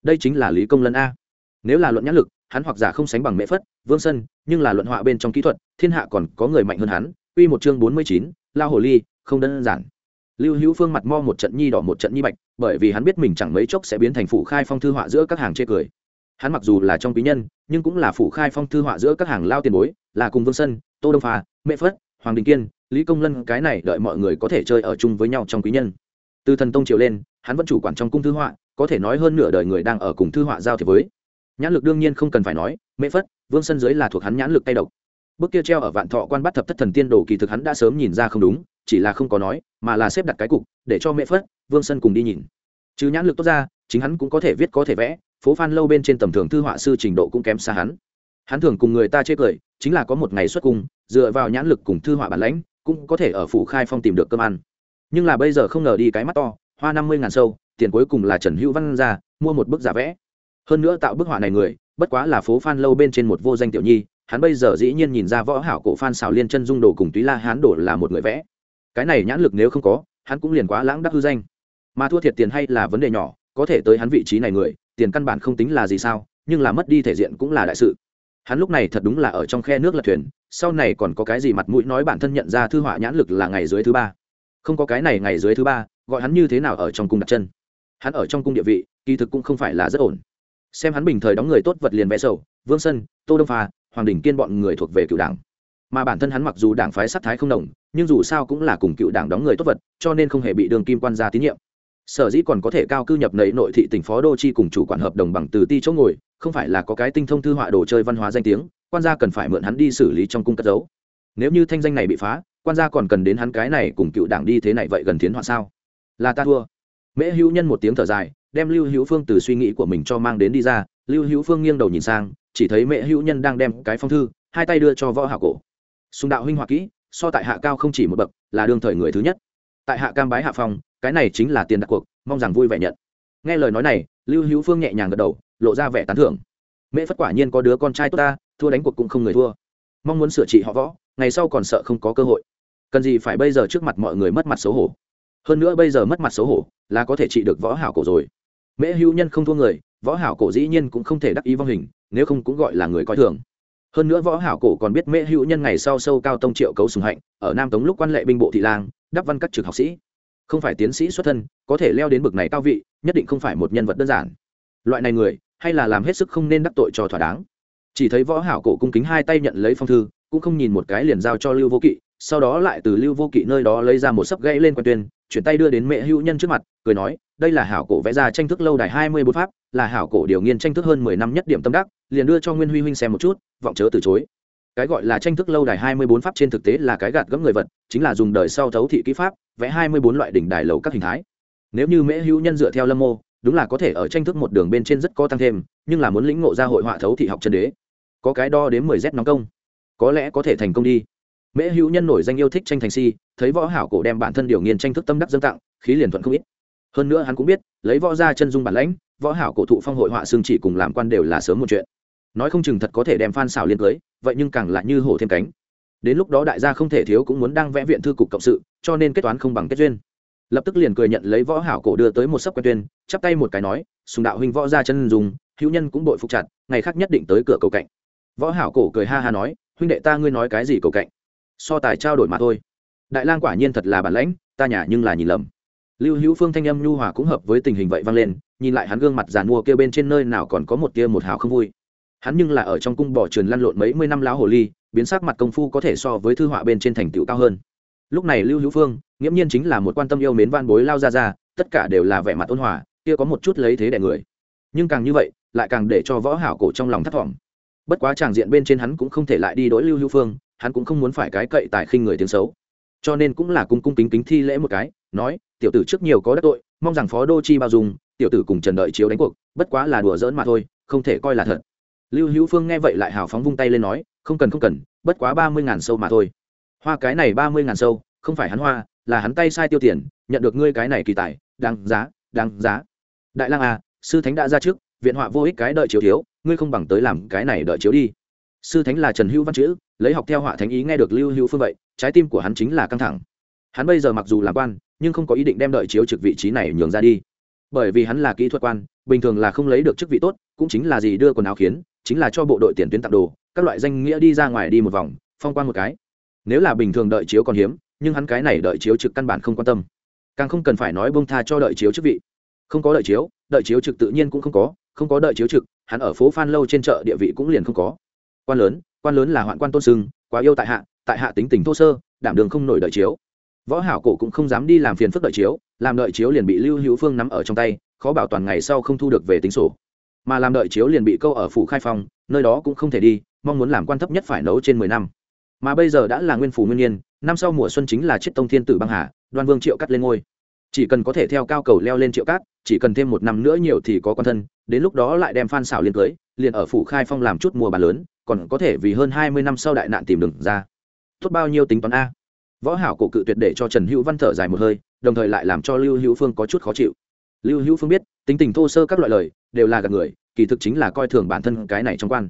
Đây chính là lý công lân a nếu là luận nhãn lực hắn hoặc giả không sánh bằng mễ phất vương sân nhưng là luận họa bên trong kỹ thuật thiên hạ còn có người mạnh hơn hắn Quy một chương bốn mươi chín, lao hồ ly, không đơn giản. Lưu Hữu Phương mặt mo một trận nhi đỏ một trận nhi bạch, bởi vì hắn biết mình chẳng mấy chốc sẽ biến thành phụ khai phong thư họa giữa các hàng chê cười. Hắn mặc dù là trong quý nhân, nhưng cũng là phụ khai phong thư họa giữa các hàng lao tiền bối, là cùng Vương Sân, Tô Đông Phà, Mẹ Phất, Hoàng Đình Kiên, Lý Công Lân cái này đợi mọi người có thể chơi ở chung với nhau trong quý nhân. Từ thần tông triều lên, hắn vẫn chủ quản trong cung thư họa, có thể nói hơn nửa đời người đang ở cùng thư họa giao thiệp với. Nhãn lực đương nhiên không cần phải nói, Mẹ Phất, Vương Sân dưới là thuộc hắn nhãn lực tay độc. Bức kia treo ở vạn thọ quan bắt thập thất thần tiên đồ kỳ thực hắn đã sớm nhìn ra không đúng chỉ là không có nói mà là xếp đặt cái cục để cho mẹ phất vương sân cùng đi nhìn. Chứ nhãn lực tốt ra chính hắn cũng có thể viết có thể vẽ phố phan lâu bên trên tầm thường thư họa sư trình độ cũng kém xa hắn. Hắn thường cùng người ta chê cười chính là có một ngày xuất cung dựa vào nhãn lực cùng thư họa bản lãnh cũng có thể ở phủ khai phong tìm được cơm ăn. Nhưng là bây giờ không ngờ đi cái mắt to hoa năm mươi ngàn sâu tiền cuối cùng là trần hữu văn ra mua một bức giả vẽ hơn nữa tạo bức họa này người, bất quá là phố phan lâu bên trên một vô danh tiểu nhi, hắn bây giờ dĩ nhiên nhìn ra võ hảo cổ phan xào liên chân dung đồ cùng túy la hán đổ là một người vẽ. Cái này nhãn lực nếu không có, hắn cũng liền quá lãng đắc hư danh. Mà thua thiệt tiền hay là vấn đề nhỏ, có thể tới hắn vị trí này người, tiền căn bản không tính là gì sao, nhưng là mất đi thể diện cũng là đại sự. Hắn lúc này thật đúng là ở trong khe nước lật thuyền, sau này còn có cái gì mặt mũi nói bản thân nhận ra thư họa nhãn lực là ngày dưới thứ ba. Không có cái này ngày dưới thứ ba, gọi hắn như thế nào ở trong cung đặt chân. Hắn ở trong cung địa vị, kỳ thực cũng không phải là rất ổn xem hắn bình thời đóng người tốt vật liền vẽ sầu, vương sân tô đông pha, hoàng đình kiên bọn người thuộc về cựu đảng. Mà bản thân hắn mặc dù đảng phái sắc thái không đồng, nhưng dù sao cũng là cùng cựu đảng đóng người tốt vật, cho nên không hề bị đường kim quan gia tín nhiệm. Sở dĩ còn có thể cao cư nhập nầy nội thị tỉnh phó đô chi cùng chủ quản hợp đồng bằng từ ti chỗ ngồi, không phải là có cái tinh thông thư họa đồ chơi văn hóa danh tiếng, quan gia cần phải mượn hắn đi xử lý trong cung cất giấu. Nếu như thanh danh này bị phá, quan gia còn cần đến hắn cái này cùng cựu đảng đi thế này vậy gần tiến họa sao? Là ta thua. Mễ hữu nhân một tiếng thở dài đem lưu hữu phương từ suy nghĩ của mình cho mang đến đi ra. Lưu hữu phương nghiêng đầu nhìn sang, chỉ thấy mẹ hữu nhân đang đem cái phong thư, hai tay đưa cho võ hảo cổ. Sùng đạo huynh hoa kỹ, so tại hạ cao không chỉ một bậc, là đương thời người thứ nhất. Tại hạ cam bái hạ phong, cái này chính là tiền đặt cuộc, mong rằng vui vẻ nhận. Nghe lời nói này, lưu hữu phương nhẹ nhàng gật đầu, lộ ra vẻ tán thưởng. Mẹ phất quả nhiên có đứa con trai tốt ta, thua đánh cuộc cũng không người thua. Mong muốn sửa trị họ võ, ngày sau còn sợ không có cơ hội. Cần gì phải bây giờ trước mặt mọi người mất mặt xấu hổ. Hơn nữa bây giờ mất mặt xấu hổ, là có thể trị được võ hảo cổ rồi mễ hữu nhân không thua người, võ hảo cổ dĩ nhiên cũng không thể đắc ý vong hình, nếu không cũng gọi là người coi thường. Hơn nữa võ hảo cổ còn biết mễ hữu nhân ngày sau sâu cao tông triệu cấu sùng hạnh, ở nam tống lúc quan lệ binh bộ thị lang, đắp văn các trực học sĩ. Không phải tiến sĩ xuất thân, có thể leo đến bậc này cao vị, nhất định không phải một nhân vật đơn giản. Loại này người, hay là làm hết sức không nên đắc tội cho thỏa đáng. Chỉ thấy võ hảo cổ cung kính hai tay nhận lấy phong thư, cũng không nhìn một cái liền giao cho lưu vô kỵ, sau đó lại từ lưu vô kỵ nơi đó lấy ra một sấp gãy lên quan tuyên chuyển tay đưa đến mẹ hữu nhân trước mặt, cười nói, đây là hảo cổ vẽ ra tranh thức lâu đài hai mươi bốn pháp, là hảo cổ điều nghiên tranh thức hơn mười năm nhất điểm tâm đắc, liền đưa cho nguyên huy huynh xem một chút, vọng chớ từ chối. Cái gọi là tranh thức lâu đài hai mươi bốn pháp trên thực tế là cái gạt gẫm người vật, chính là dùng đời sau thấu thị kỹ pháp, vẽ hai mươi bốn loại đỉnh đài lầu các hình thái. Nếu như mễ hữu nhân dựa theo lâm mô, đúng là có thể ở tranh thức một đường bên trên rất có tăng thêm, nhưng là muốn lĩnh ngộ ra hội họa thấu thị học chân đế, có cái đo đến mười z nóng công, có lẽ có thể thành công đi mễ hữu nhân nổi danh yêu thích tranh thành si, thấy võ hảo cổ đem bản thân điều nghiên tranh thức tâm đắc dâng tặng, khí liền thuận không ít. Hơn nữa hắn cũng biết, lấy võ ra chân dung bản lãnh, võ hảo cổ thụ phong hội họa xương chỉ cùng làm quan đều là sớm một chuyện. Nói không chừng thật có thể đem phan xảo liên cưới, vậy nhưng càng lại như hổ thêm cánh. Đến lúc đó đại gia không thể thiếu cũng muốn đang vẽ viện thư cục cộng sự, cho nên kết toán không bằng kết duyên. Lập tức liền cười nhận lấy võ hảo cổ đưa tới một sấp quen tuyên, chắp tay một cái nói, sùng đạo huynh võ ra chân dùng hữu nhân cũng bội phục chặt, ngày khác nhất định tới cửa cầu cạnh. Võ hảo cổ cười ha ha nói, huynh đệ ta ngươi nói cái gì cầu cạnh? So tài trao đổi mà thôi. Đại lang quả nhiên thật là bản lãnh, ta nhà nhưng là nhìn lầm. Lưu hữu phương thanh âm nhu hòa cũng hợp với tình hình vậy vang lên, nhìn lại hắn gương mặt giàn mua kia bên trên nơi nào còn có một tia một hào không vui. Hắn nhưng là ở trong cung bỏ trườn lăn lộn mấy mươi năm lão hồ ly, biến sắc mặt công phu có thể so với thư họa bên trên thành tựu cao hơn. Lúc này lưu hữu phương, nghiễm nhiên chính là một quan tâm yêu mến van bối lao ra ra, tất cả đều là vẻ mặt ôn hòa, kia có một chút lấy thế đẻ người. Nhưng càng như vậy, lại càng để cho võ hảo cổ trong lòng thất vọng. Bất quá tràng diện bên trên hắn cũng không thể lại đi đối lưu hữu phương hắn cũng không muốn phải cái cậy tài khinh người tiếng xấu. Cho nên cũng là cung cung kính kính thi lễ một cái, nói, tiểu tử trước nhiều có đắc tội, mong rằng phó đô chi bao dung, tiểu tử cùng trần đợi chiếu đánh cuộc, bất quá là đùa giỡn mà thôi, không thể coi là thật. Lưu hữu phương nghe vậy lại hào phóng vung tay lên nói, không cần không cần, bất quá ba mươi ngàn sâu mà thôi. Hoa, cái này ba mươi ngàn sâu, không phải hắn hoa, là hắn tay sai tiêu tiền, nhận được ngươi cái này kỳ tài, đáng giá đáng giá. Đại lang à sư thánh đã ra trước, viện họa vô ích cái đợi chiếu thiếu, ngươi không bằng tới làm cái này đợi chiếu đi. Sư thánh là trần hữu văn chữ lấy học theo họa thánh ý nghe được lưu hữu phương vậy, trái tim của hắn chính là căng thẳng. Hắn bây giờ mặc dù làm quan, nhưng không có ý định đem đợi chiếu trực vị trí này nhường ra đi. Bởi vì hắn là kỹ thuật quan, bình thường là không lấy được chức vị tốt, cũng chính là gì đưa quần áo khiến, chính là cho bộ đội tiền tuyến tặng đồ, các loại danh nghĩa đi ra ngoài đi một vòng, phong quan một cái. Nếu là bình thường đợi chiếu còn hiếm, nhưng hắn cái này đợi chiếu trực căn bản không quan tâm. Càng không cần phải nói bông tha cho đợi chiếu chức vị. Không có đợi chiếu đợi chiếu trực tự nhiên cũng không có không có đợi chiếu trực, hắn ở phố phan lâu trên chợ địa vị cũng liền không có. Quan lớn quan lớn là hoạn quan tôn sưng, quá yêu tại hạ tại hạ tính tình thô sơ, đảm đường không nổi đợi chiếu. Võ hảo cổ cũng không dám đi làm phiền phức đợi chiếu, làm đợi chiếu liền bị lưu hữu phương nắm ở trong tay, khó bảo toàn ngày sau không thu được về tính sổ. Mà làm đợi chiếu liền bị câu ở phủ khai phong, nơi đó cũng không thể đi, mong muốn làm quan thấp nhất phải nấu trên mười năm. Mà bây giờ đã là nguyên phủ nguyên nhiên, năm sau mùa xuân chính là chiết tông thiên tử băng hà, đoan vương triệu cắt lên ngôi. Chỉ cần có thể theo cao cầu leo lên triệu cát, chỉ cần thêm một năm nữa nhiều thì có quan thân, đến lúc đó lại đem phan xảo liên cưới, liền ở phủ khai phong làm chút mùa bàn lớn còn có thể vì hơn hai mươi năm sau đại nạn tìm đường ra. Tốt bao nhiêu tính toán a. Võ hảo cổ cự tuyệt để cho trần hữu văn thở dài một hơi, đồng thời lại làm cho lưu hữu phương có chút khó chịu. Lưu hữu phương biết, tính tình thô sơ các loại lời, đều là gạt người, kỳ thực chính là coi thường bản thân cái này trong quan.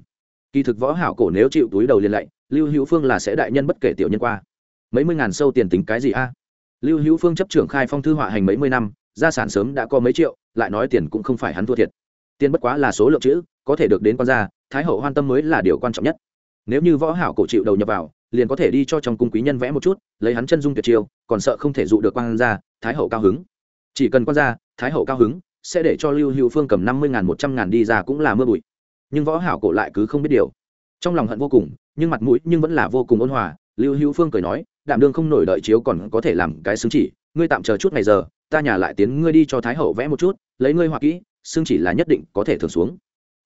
Kỳ thực võ hảo cổ nếu chịu túi đầu liền lạy, lưu hữu phương là sẽ đại nhân bất kể tiểu nhân qua. Mấy mươi ngàn sâu tiền tính cái gì a? Lưu hữu phương chấp trưởng khai phong thư họa hành mấy mươi năm, gia sản sớm đã có mấy triệu, lại nói tiền cũng không phải hắn thua thiệt. Tiền bất quá là số lượng chữ, có thể được đến con gia thái hậu hoan tâm mới là điều quan trọng nhất. Nếu như võ hảo cổ chịu đầu nhập vào, liền có thể đi cho trong cung quý nhân vẽ một chút, lấy hắn chân dung tuyệt chiêu, còn sợ không thể dụ được quan gia, thái hậu cao hứng. Chỉ cần quan gia, thái hậu cao hứng, sẽ để cho lưu hữu phương cầm năm mươi ngàn một trăm ngàn đi ra cũng là mưa bụi. Nhưng võ hảo cổ lại cứ không biết điều. Trong lòng hận vô cùng, nhưng mặt mũi nhưng vẫn là vô cùng ôn hòa, lưu hữu phương cười nói đảm đương không nổi đợi chiếu còn có thể làm cái xứng chỉ, ngươi tạm chờ chút ngày giờ, ta nhà lại tiến ngươi đi cho thái hậu vẽ một chút, lấy ngươi họa kỹ xương chỉ là nhất định có thể thường xuống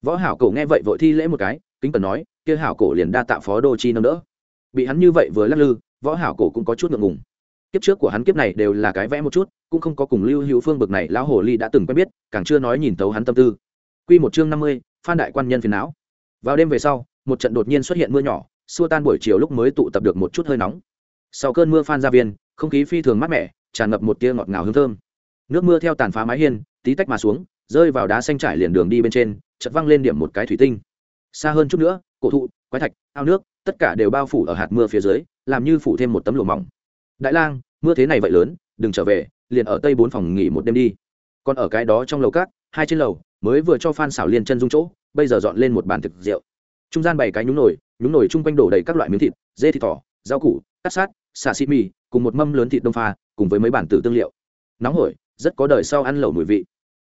võ hảo cổ nghe vậy vội thi lễ một cái kính cần nói kia hảo cổ liền đa tạ phó đô chi nâng đỡ. Bị hắn như vậy vừa lắc lư võ hảo cổ cũng có chút ngượng ngùng. Kiếp trước của hắn kiếp này đều là cái vẽ một chút cũng không có cùng lưu hữu phương bực này lão hồ ly đã từng quen biết càng chưa nói nhìn tấu hắn tâm tư. Quy một chương năm mươi, phan đại quan nhân phiền não. Vào đêm về sau một trận đột nhiên xuất hiện mưa nhỏ xua tan buổi chiều lúc mới tụ tập được một chút hơi nóng. Sau cơn mưa phan ra viên không khí phi thường mát mẻ tràn ngập một tia ngọt ngào hương thơm. Nước mưa theo tàn phá mái hiên tí tách mà xuống rơi vào đá xanh trải liền đường đi bên trên chật văng lên điểm một cái thủy tinh. Xa hơn chút nữa, cổ thụ, quái thạch, ao nước, tất cả đều bao phủ ở hạt mưa phía dưới, làm như phủ thêm một tấm lụa mỏng. Đại lang, mưa thế này vậy lớn, đừng trở về, liền ở tây bốn phòng nghỉ một đêm đi. Còn ở cái đó trong lầu cát hai trên lầu, mới vừa cho phan xảo liên chân dung chỗ, bây giờ dọn lên một bàn thực rượu. Trung gian bày cái nhúng nồi nhúng nồi chung quanh đổ đầy các loại miếng thịt, dê thịt thỏ, rau củ cắt sát xà xị mì, cùng một mâm lớn thịt đông pha, cùng với mấy bản tử tương liệu. Nóng hổi, rất có đời sau ăn lẩu mùi vị.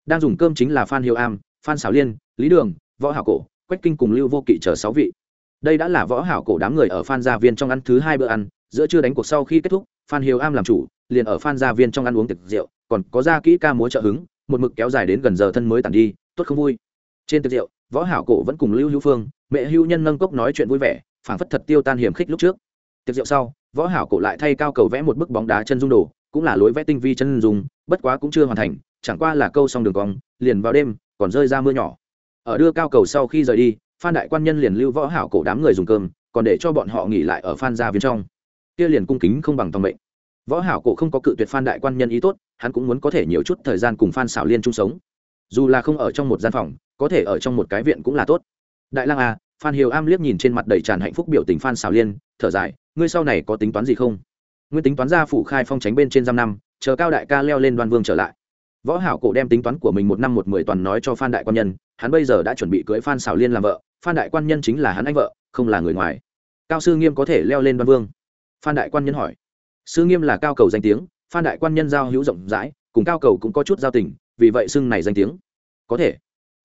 Đang dùng cơm chính là phan hiếu am, phan xảo liên lý đường, võ hảo cổ, quách kinh cùng lưu vô kỵ chờ sáu vị. Đây đã là võ hảo cổ đám người ở phan gia viên trong ăn thứ hai bữa ăn, giữa trưa đánh cuộc sau khi kết thúc, phan hiếu am làm chủ, liền ở phan gia viên trong ăn uống tiệc rượu, còn có ra kỹ ca múa trợ hứng, một mực kéo dài đến gần giờ thân mới tản đi, tốt không vui. Trên tiệc rượu, võ hảo cổ vẫn cùng lưu hữu phương, mẹ hữu nhân nâng cốc nói chuyện vui vẻ, phảng phất thật tiêu tan hiểm khích lúc trước. Tiệc rượu sau, võ hảo cổ lại thay cao cầu vẽ một bức bóng đá chân dung đồ, cũng là lối vẽ tinh vi chân dung, bất quá cũng chưa hoàn thành, chẳng qua là câu xong đường cong, liền vào đêm, còn rơi ra mưa nhỏ ở đưa cao cầu sau khi rời đi, phan đại quan nhân liền lưu võ hảo cổ đám người dùng cơm, còn để cho bọn họ nghỉ lại ở phan gia viên trong. Kia liền cung kính không bằng tòng mệnh. Võ hảo cổ không có cự tuyệt phan đại quan nhân ý tốt, hắn cũng muốn có thể nhiều chút thời gian cùng phan xảo liên chung sống. Dù là không ở trong một gian phòng, có thể ở trong một cái viện cũng là tốt. Đại lang à phan hiếu am liếc nhìn trên mặt đầy tràn hạnh phúc biểu tình phan xảo liên, thở dài, ngươi sau này có tính toán gì không? Nguyên tính toán ra phủ khai phong tránh bên trên giam năm, chờ cao đại ca leo lên đoan vương trở lại võ hảo cổ đem tính toán của mình một năm một mười toàn nói cho phan đại quan nhân, hắn bây giờ đã chuẩn bị cưới phan xảo liên làm vợ, phan đại quan nhân chính là hắn anh vợ, không là người ngoài. Cao sư nghiêm có thể leo lên đoan vương? Phan đại quan nhân hỏi. Sư nghiêm là cao cầu danh tiếng, phan đại quan nhân giao hữu rộng rãi, cùng cao cầu cũng có chút giao tình, vì vậy xưng này danh tiếng. Có thể.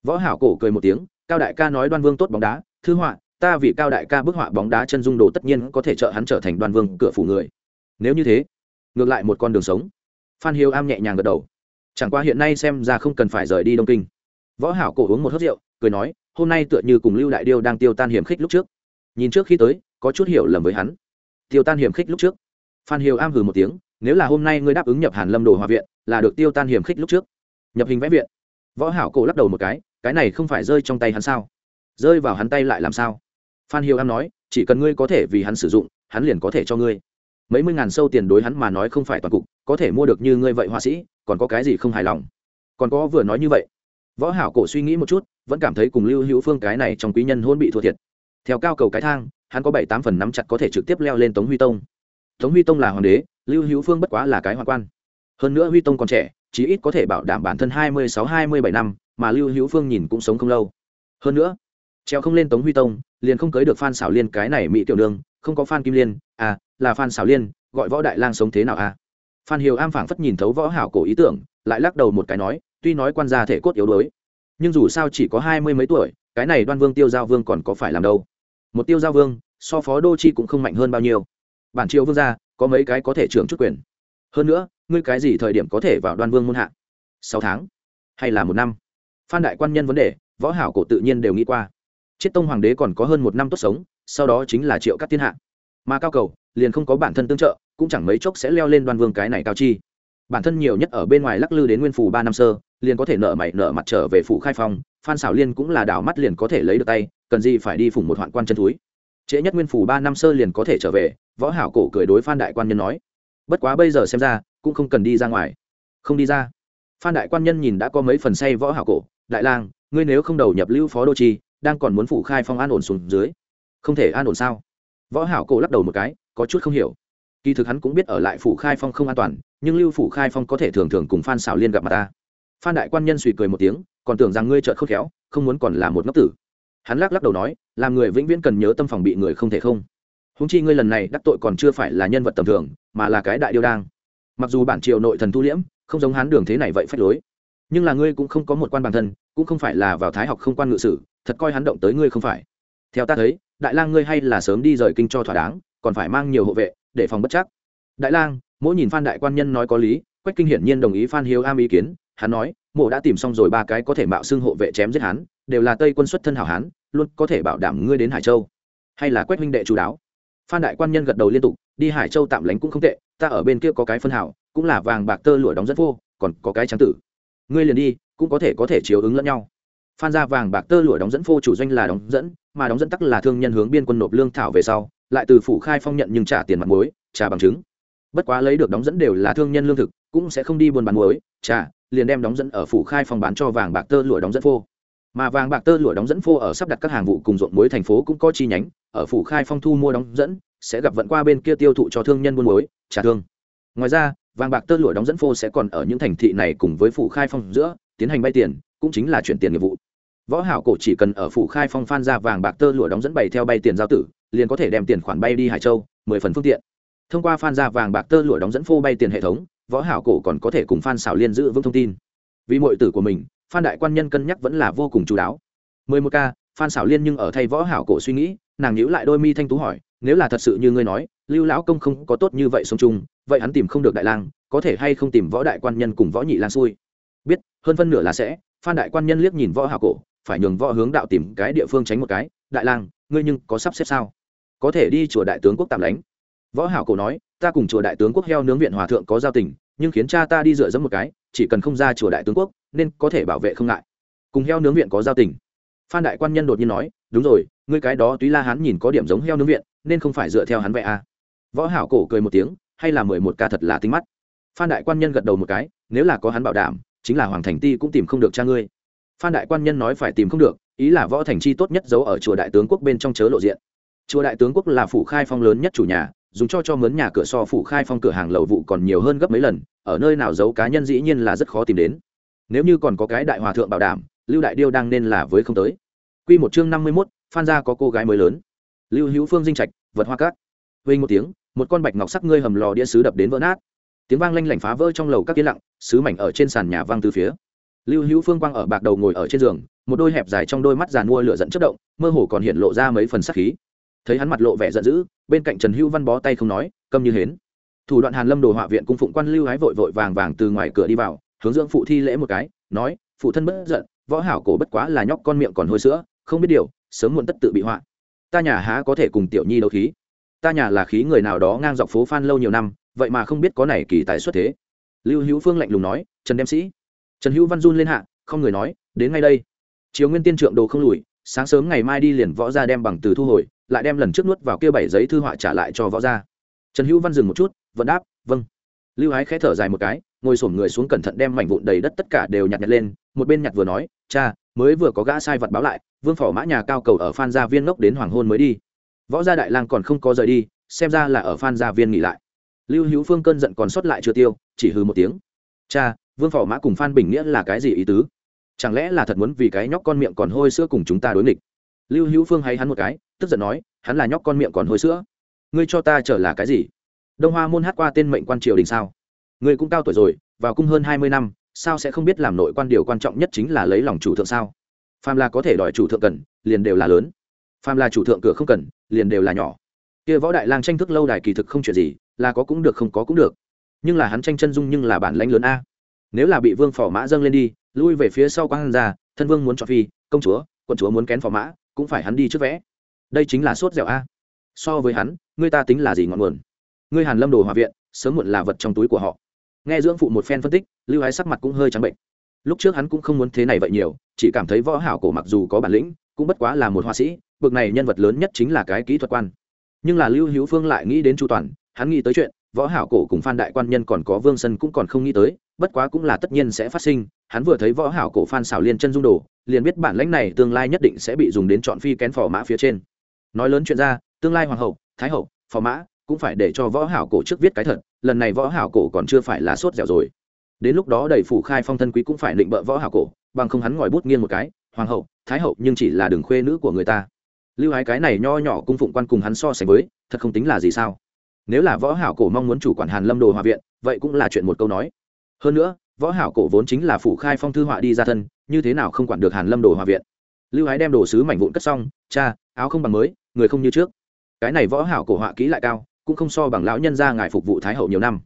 Võ hảo cổ cười một tiếng, cao đại ca nói đoan vương tốt bóng đá, thư họa, ta vì cao đại ca bức họa bóng đá chân dung đồ tất nhiên có thể trợ hắn trở thành đoan vương cửa phủ người. Nếu như thế, ngược lại một con đường sống. Phan hiếu am nhẹ nhàng gật đầu chẳng qua hiện nay xem ra không cần phải rời đi đông kinh. Võ hảo cổ uống một hớp rượu, cười nói, hôm nay tựa như cùng lưu đại điêu đang tiêu tan hiểm khích lúc trước. Nhìn trước khi tới, có chút hiểu lầm với hắn. Tiêu tan hiểm khích lúc trước? Phan hiếu am hừ một tiếng, nếu là hôm nay ngươi đáp ứng nhập hàn lâm đồ hòa viện, là được tiêu tan hiểm khích lúc trước. Nhập hình vẽ viện. Võ hảo cổ lắc đầu một cái cái này không phải rơi trong tay hắn sao? Rơi vào hắn tay lại làm sao? Phan hiếu am nói, chỉ cần ngươi có thể vì hắn sử dụng, hắn liền có thể cho ngươi mấy mươi ngàn sâu tiền đối hắn mà nói không phải toàn cục, có thể mua được như ngươi vậy họa sĩ, còn có cái gì không hài lòng? Còn có vừa nói như vậy, võ hảo cổ suy nghĩ một chút, vẫn cảm thấy cùng lưu hữu phương cái này trong quý nhân hôn bị thua thiệt. Theo cao cầu cái thang, hắn có bảy tám phần nắm chặt có thể trực tiếp leo lên tống huy tông. Tống huy tông là hoàng đế, lưu hữu phương bất quá là cái hoàng quan. Hơn nữa huy tông còn trẻ, chí ít có thể bảo đảm bản thân hai mươi sáu, hai mươi bảy năm, mà lưu hữu phương nhìn cũng sống không lâu. Hơn nữa, treo không lên tống huy tông, liền không cưới được phan xảo liên cái này mỹ tiểu nương, không có phan kim liên à là phan xảo liên, gọi võ đại lang sống thế nào à? Phan hiếu am phảng phất nhìn thấu võ hảo cổ ý tưởng, lại lắc đầu một cái nói, tuy nói quan gia thể cốt yếu đuối, nhưng dù sao chỉ có hai mươi mấy tuổi, cái này đoan vương tiêu giao vương còn có phải làm đâu? Một tiêu giao vương, so phó đô chi cũng không mạnh hơn bao nhiêu. Bản triều vương gia, có mấy cái có thể trưởng chút quyền. Hơn nữa, ngươi cái gì thời điểm có thể vào đoan vương môn hạ? Sáu tháng, hay là một năm? Phan đại quan nhân vấn đề, võ hảo cổ tự nhiên đều nghĩ qua. Chiết tông hoàng đế còn có hơn một năm tốt sống, sau đó chính là triệu các thiên hạ. Mà cao cầu liền không có bản thân tương trợ, cũng chẳng mấy chốc sẽ leo lên đoan vương cái này cao chi. Bản thân nhiều nhất ở bên ngoài lắc lư đến nguyên phủ ba năm sơ, liền có thể nợ mày nợ mặt trở về phủ khai phong, phan xảo liên cũng là đảo mắt liền có thể lấy được tay, cần gì phải đi phủng một hoạn quan chân túi trễ nhất nguyên phủ ba năm sơ liền có thể trở về, võ hảo cổ cười đối phan đại quan nhân nói. Bất quá bây giờ xem ra, cũng không cần đi ra ngoài. Không đi ra. Phan đại quan nhân nhìn đã có mấy phần say võ hảo cổ, đại lang, ngươi nếu không đầu nhập lưu phó đô chi, đang còn muốn phủ khai phong an ổn xuống dưới, không thể an ổn sao? Võ hảo cổ lắc đầu một cái có chút không hiểu. Kỳ thực hắn cũng biết ở lại phủ khai phong không an toàn, nhưng lưu phủ khai phong có thể thường thường cùng phan xảo liên gặp mặt ta. Phan đại quan nhân suy cười một tiếng, còn tưởng rằng ngươi trợn khôn khéo, không muốn còn là một ngốc tử. Hắn lắc lắc đầu nói, làm người vĩnh viễn cần nhớ tâm phòng bị người không thể không. Húng chi ngươi lần này đắc tội còn chưa phải là nhân vật tầm thường, mà là cái đại điêu đang. Mặc dù bản triều nội thần thu liễm, không giống hắn đường thế này vậy phách lối, nhưng là ngươi cũng không có một quan bản thân, cũng không phải là vào thái học không quan ngự sử, thật coi hắn động tới ngươi không phải. Theo ta thấy, đại lang ngươi hay là sớm đi rời kinh cho thỏa đáng còn phải mang nhiều hộ vệ, để phòng bất chắc. Đại lang, mỗi nhìn phan đại quan nhân nói có lý, quách kinh hiển nhiên đồng ý phan hiếu am ý kiến. Hắn nói, mộ đã tìm xong rồi ba cái có thể mạo xưng hộ vệ chém giết hắn, đều là tây quân xuất thân hảo hán, luôn có thể bảo đảm ngươi đến hải châu. Hay là quách minh đệ chú đáo? Phan đại quan nhân gật đầu liên tục, đi hải châu tạm lánh cũng không tệ, ta ở bên kia có cái phân hảo, cũng là vàng bạc tơ lụa đóng rất vô, còn có cái trắng tử. Ngươi liền đi, cũng có thể có thể chiếu ứng lẫn nhau. Phan ra vàng bạc tơ lụa đóng dẫn phô chủ doanh là đóng dẫn, mà đóng dẫn tắc là thương nhân hướng biên quân nộp lương thảo về sau lại từ phủ khai phong nhận nhưng trả tiền mặt muối, trả bằng chứng bất quá lấy được đóng dẫn đều là thương nhân lương thực, cũng sẽ không đi buôn bán muối, trả, liền đem đóng dẫn ở phủ khai phong bán cho vàng bạc tơ lụa đóng dẫn phô. Mà vàng bạc tơ lụa đóng dẫn phô ở sắp đặt các hàng vụ cùng ruộng muối thành phố cũng có chi nhánh, ở phủ khai phong thu mua đóng dẫn, sẽ gặp vận qua bên kia tiêu thụ cho thương nhân buôn muối, trả thương. Ngoài ra, vàng bạc tơ lụa đóng dẫn phô sẽ còn ở những thành thị này cùng với phủ khai phong giữa, tiến hành bay tiền, cũng chính là chuyển tiền nghiệp vụ. Võ hảo cổ chỉ cần ở phủ khai phong phan ra vàng bạc tơ lụa đóng dẫn bày theo bay tiền giao tử liền có thể đem tiền khoản bay đi hải châu, mười phần phương tiện. Thông qua phan ra vàng bạc tơ lụa đóng dẫn phô bay tiền hệ thống, võ hảo cổ còn có thể cùng phan xảo liên giữ vững thông tin. Vì mọi tử của mình, phan đại quan nhân cân nhắc vẫn là vô cùng chú đáo. Mười một k phan xảo liên nhưng ở thay võ hảo cổ suy nghĩ, nàng nhíu lại đôi mi thanh tú hỏi, nếu là thật sự như ngươi nói, lưu lão công không có tốt như vậy sống chung, vậy hắn tìm không được đại lang, có thể hay không tìm võ đại quan nhân cùng võ nhị lang xui? Biết, hơn phân nửa là sẽ, phan đại quan nhân liếc nhìn võ hảo cổ, phải nhường võ hướng đạo tìm cái địa phương tránh một cái, đại lang, ngươi nhưng có sắp xếp sao? Có thể đi chùa đại tướng quốc tạm lánh. Võ hảo cổ nói, ta cùng chùa đại tướng quốc heo nướng viện hòa thượng có giao tình, nhưng khiến cha ta đi dựa dẫm một cái, chỉ cần không ra chùa đại tướng quốc, nên có thể bảo vệ không ngại. Cùng heo nướng viện có giao tình. Phan đại quan nhân đột nhiên nói, đúng rồi, ngươi cái đó túy la hắn nhìn có điểm giống heo nướng viện, nên không phải dựa theo hắn vậy à. võ hảo cổ cười một tiếng, hay là mười một ca thật là tinh mắt. Phan đại quan nhân gật đầu một cái, nếu là có hắn bảo đảm, chính là hoàng thành ti cũng tìm không được cha ngươi. Phan đại quan nhân nói phải tìm không được, ý là võ thành chi tốt nhất giấu ở chùa đại tướng quốc bên trong chớ lộ diện chùa đại tướng quốc là phủ khai phong lớn nhất chủ nhà dùng cho cho mướn nhà cửa so phủ khai phong cửa hàng lầu vụ còn nhiều hơn gấp mấy lần ở nơi nào giấu cá nhân dĩ nhiên là rất khó tìm đến. Nếu như còn có cái đại hòa thượng bảo đảm lưu đại điêu đang nên là với không tới. Quy một chương năm mươi 51, phan gia có cô gái mới lớn. Lưu hữu phương dinh trạch vật hoa cát. Vây một tiếng một con bạch ngọc sắc ngươi hầm lò đĩa sứ đập đến vỡ nát. Tiếng vang lanh lảnh phá vỡ trong lầu các tiếng lặng sứ mảnh ở trên sàn nhà vang từ phía. Lưu hữu phương quang ở bạc đầu ngồi ở trên giường một đôi hẹp dài trong đôi mắt giàn mua lửa dẫn chất động mơ hồ còn hiện lộ ra mấy phần sắc khí thấy hắn mặt lộ vẻ giận dữ, bên cạnh trần hữu văn bó tay không nói, câm như hến. Thủ đoạn hàn lâm đồ họa viện cung phụng quan lưu hái vội vội vàng vàng từ ngoài cửa đi vào, hướng dưỡng phụ thi lễ một cái, nói, phụ thân bất giận, võ hảo cổ bất quá là nhóc con miệng còn hôi sữa, không biết điều, sớm muộn tất tự bị họa. Ta nhà há có thể cùng tiểu nhi đấu khí? Ta nhà là khí người nào đó ngang dọc phố phan lâu nhiều năm, vậy mà không biết có này kỳ tài xuất thế. Lưu hữu phương lạnh lùng nói, trần đem sĩ. Trần hữu văn run lên hạ, không người nói, đến ngay đây. Chiếu nguyên tiên trượng đồ không lùi sáng sớm ngày mai đi liền võ gia đem bằng từ thu hồi, lại đem lần trước nuốt vào kia bảy giấy thư họa trả lại cho võ gia. Trần hữu văn dừng một chút, vẫn đáp vâng. Lưu ái khẽ thở dài một cái, ngồi sổm người xuống cẩn thận đem mảnh vụn đầy đất tất cả đều nhặt nhặt lên, một bên nhặt vừa nói, cha, mới vừa có gã sai vật báo lại, vương phò mã nhà cao cầu ở phan gia viên ngốc đến hoàng hôn mới đi. Võ gia đại lang còn không có rời đi, xem ra là ở phan gia viên nghỉ lại. Lưu hữu phương cơn giận còn sót lại chưa tiêu, chỉ hư một tiếng, cha, vương phò mã cùng phan bình nghĩa là cái gì ý tứ? Chẳng lẽ là thật muốn vì cái nhóc con miệng còn hôi sữa cùng chúng ta đối nghịch? Lưu hữu phương hay hắn một cái, tức giận nói, hắn là nhóc con miệng còn hôi sữa. Ngươi cho ta trở là cái gì? Đông hoa môn hát qua tên mệnh quan triều đình sao? Ngươi cũng cao tuổi rồi, vào cung hơn hai mươi năm, sao sẽ không biết làm nội quan điều quan trọng nhất chính là lấy lòng chủ thượng sao? Phàm là có thể đòi chủ thượng cần, liền đều là lớn. Phàm là chủ thượng cửa không cần, liền đều là nhỏ. Kia võ đại lang tranh thức lâu đài kỳ thực không chuyện gì, là có cũng được không có cũng được. Nhưng là hắn tranh chân dung nhưng là bản lãnh lớn a. Nếu là bị vương phò mã dâng lên đi lui về phía sau quang ra, thân vương muốn cho phi, công chúa, quận chúa muốn kén phò mã, cũng phải hắn đi trước vẽ. Đây chính là sốt dẻo a. So với hắn, người ta tính là gì ngọn nguồn? Người hàn lâm đồ hòa viện, sớm muộn là vật trong túi của họ. Nghe dưỡng phụ một phen phân tích, lưu ái sắc mặt cũng hơi trắng bệnh. Lúc trước hắn cũng không muốn thế này vậy nhiều, chỉ cảm thấy võ hảo cổ mặc dù có bản lĩnh, cũng bất quá là một họa sĩ, bực này nhân vật lớn nhất chính là cái kỹ thuật quan. Nhưng là lưu hữu phương lại nghĩ đến chu toàn, hắn nghĩ tới chuyện, võ hảo cổ cùng phan đại quan nhân còn có vương sân cũng còn không nghĩ tới bất quá cũng là tất nhiên sẽ phát sinh, hắn vừa thấy võ hảo cổ phan xảo liên chân dung đồ, liền biết bản lãnh này tương lai nhất định sẽ bị dùng đến chọn phi kén phò mã phía trên. Nói lớn chuyện ra, tương lai hoàng hậu, thái hậu, phò mã cũng phải để cho võ hảo cổ trước viết cái thật, lần này võ hảo cổ còn chưa phải là sốt dẻo rồi. Đến lúc đó đầy phủ khai phong thân quý cũng phải định bợ võ hảo cổ, bằng không hắn ngòi bút nghiêng một cái, hoàng hậu, thái hậu nhưng chỉ là đường khuê nữ của người ta. Lưu hái cái này nho nhỏ cung phụng quan cùng hắn so sánh với, thật không tính là gì sao? Nếu là võ hảo cổ mong muốn chủ quản hàn lâm đồ hòa viện, vậy cũng là chuyện một câu nói hơn nữa, võ hảo cổ vốn chính là phủ khai phong thư họa đi ra thân, như thế nào không quản được hàn lâm đồ hòa viện. Lưu ái đem đồ sứ mảnh vụn cất xong, cha, áo không bằng mới, người không như trước. Cái này võ hảo cổ họa kỹ lại cao, cũng không so bằng lão nhân gia ngài phục vụ thái hậu nhiều năm.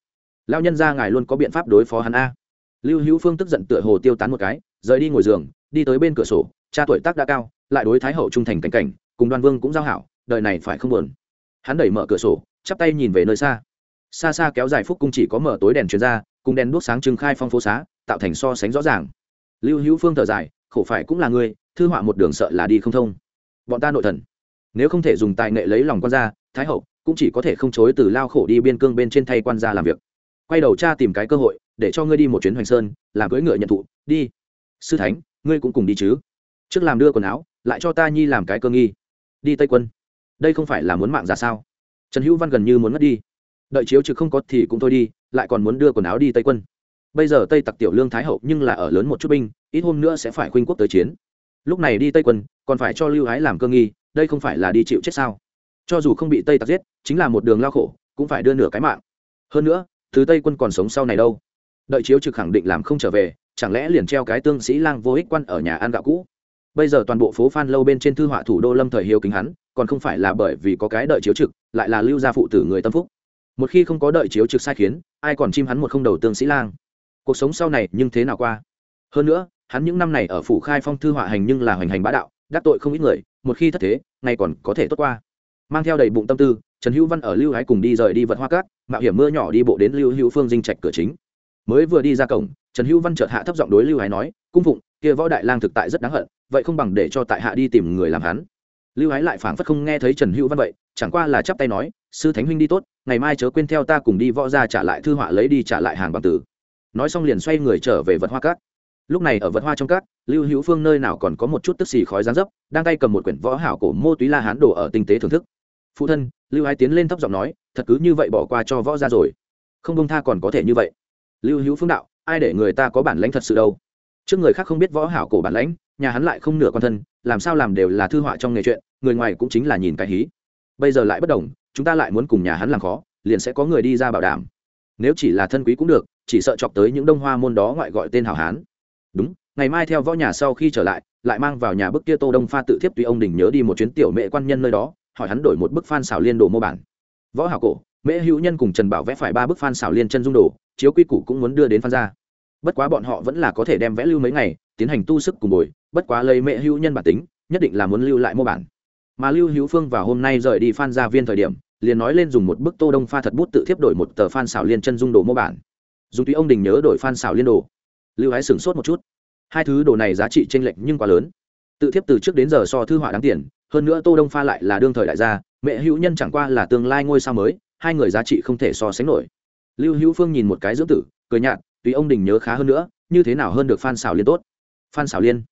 Lão nhân gia ngài luôn có biện pháp đối phó hắn a. Lưu hữu phương tức giận tựa hồ tiêu tán một cái, rời đi ngồi giường, đi tới bên cửa sổ, cha tuổi tác đã cao, lại đối thái hậu trung thành cảnh cảnh, cùng đoan vương cũng giao hảo, đời này phải không buồn. Hắn đẩy mở cửa sổ, chắp tay nhìn về nơi xa. Xa xa kéo dài phúc cung chỉ có mở tối đèn truyền ra cùng đèn đuốc sáng trưng khai phong phố xá, tạo thành so sánh rõ ràng. Lưu hữu phương thở dài, khổ phải cũng là người thư họa một đường sợ là đi không thông. Bọn ta nội thần, nếu không thể dùng tài nghệ lấy lòng quan gia, thái hậu cũng chỉ có thể không chối từ lao khổ đi biên cương bên trên thay quan gia làm việc. Quay đầu cha tìm cái cơ hội, để cho ngươi đi một chuyến hoành sơn, làm cưỡi ngựa nhận thụ. Đi. Sư thánh, ngươi cũng cùng đi chứ. Trước làm đưa quần áo, lại cho ta nhi làm cái cơ nghi. Đi tây quân. Đây không phải là muốn mạng ra sao? Trần hữu văn gần như muốn mất đi đợi chiếu trực không có thì cũng thôi đi, lại còn muốn đưa quần áo đi tây quân. Bây giờ tây tặc tiểu lương thái hậu nhưng là ở lớn một chút binh, ít hôm nữa sẽ phải khuynh quốc tới chiến. Lúc này đi tây quân, còn phải cho lưu ái làm cơ nghi, đây không phải là đi chịu chết sao? Cho dù không bị tây tặc giết, chính là một đường lao khổ, cũng phải đưa nửa cái mạng. Hơn nữa, thứ tây quân còn sống sau này đâu? Đợi chiếu trực khẳng định làm không trở về, chẳng lẽ liền treo cái tương sĩ lang vô ích quan ở nhà ăn gạo cũ? Bây giờ toàn bộ phố phan lâu bên trên thư họa thủ đô lâm thời hiếu kính hắn, còn không phải là bởi vì có cái đợi chiếu trực, lại là lưu gia phụ tử người tâm phúc một khi không có đợi chiếu trực sai khiến, ai còn chim hắn một không đầu tương sĩ lang. Cuộc sống sau này nhưng thế nào qua? Hơn nữa, hắn những năm này ở phủ khai phong thư họa hành nhưng là hoành hành bá đạo, đắc tội không ít người, một khi thất thế, ngày còn có thể tốt qua. Mang theo đầy bụng tâm tư, trần hữu văn ở lưu hái cùng đi rời đi vật hoa cát, mạo hiểm mưa nhỏ đi bộ đến lưu hữu phương dinh trạch cửa chính. Mới vừa đi ra cổng, trần hữu văn chợt hạ thấp giọng đối lưu hái nói, cung phụng, kia võ đại lang thực tại rất đáng hận, vậy không bằng để cho tại hạ đi tìm người làm hắn. Lưu hái lại phảng phất không nghe thấy trần hữu văn vậy, chẳng qua là chắp tay nói sư thánh huynh đi tốt, ngày mai chớ quên theo ta cùng đi võ ra trả lại thư họa lấy đi trả lại hàng bằng tử. Nói xong liền xoay người trở về vật hoa cát. Lúc này ở vật hoa trong cát, lưu hữu phương nơi nào còn có một chút tức xì khói rán dấp, đang tay cầm một quyển võ hảo cổ mô túy la hán đồ ở tinh tế thưởng thức. Phụ thân, lưu ái tiến lên thấp giọng nói, thật cứ như vậy bỏ qua cho võ ra rồi. Không công tha còn có thể như vậy. Lưu hữu phương đạo, ai để người ta có bản lãnh thật sự đâu. Trước người khác không biết võ hảo cổ bản lãnh, nhà hắn lại không nửa con thân, làm sao làm đều là thư họa trong nghề chuyện, người ngoài cũng chính là nhìn cái hí bây giờ lại bất đồng, chúng ta lại muốn cùng nhà hắn làm khó, liền sẽ có người đi ra bảo đảm. Nếu chỉ là thân quý cũng được, chỉ sợ chọc tới những đông hoa môn đó ngoại gọi tên hảo hán. Đúng, ngày mai theo võ nhà sau khi trở lại lại mang vào nhà bức kia tô đông pha tự thiếp tùy ông đình nhớ đi một chuyến tiểu mẹ quan nhân nơi đó, hỏi hắn đổi một bức phan xảo liên đồ mô bản. Võ hảo cổ mễ hữu nhân cùng trần bảo vẽ phải ba bức phan xảo liên chân dung đồ, chiếu quy củ cũng muốn đưa đến phan ra bất quá bọn họ vẫn là có thể đem vẽ lưu mấy ngày, tiến hành tu sức cùng bồi, bất quá lấy mẹ hữu nhân bản tính, nhất định là muốn lưu lại mô bản mà lưu hữu phương vào hôm nay rời đi phan gia viên thời điểm, liền nói lên dùng một bức tô đông pha thật bút tự thiếp đổi một tờ phan xảo liên chân dung đồ mô bản. Dùng tùy ông đình nhớ đổi phan xảo liên đồ. Lưu hái sửng sốt một chút. Hai thứ đồ này giá trị tranh lệch nhưng quá lớn. Tự thiếp từ trước đến giờ so thư họa đáng tiền, hơn nữa tô đông pha lại là đương thời đại gia, mẹ hữu nhân chẳng qua là tương lai ngôi sao mới, hai người giá trị không thể so sánh nổi. Lưu hữu phương nhìn một cái dưỡng tử, cười nhạt, tùy ông đình nhớ khá hơn nữa, như thế nào hơn được phan xảo liên tốt? Phan xảo liên.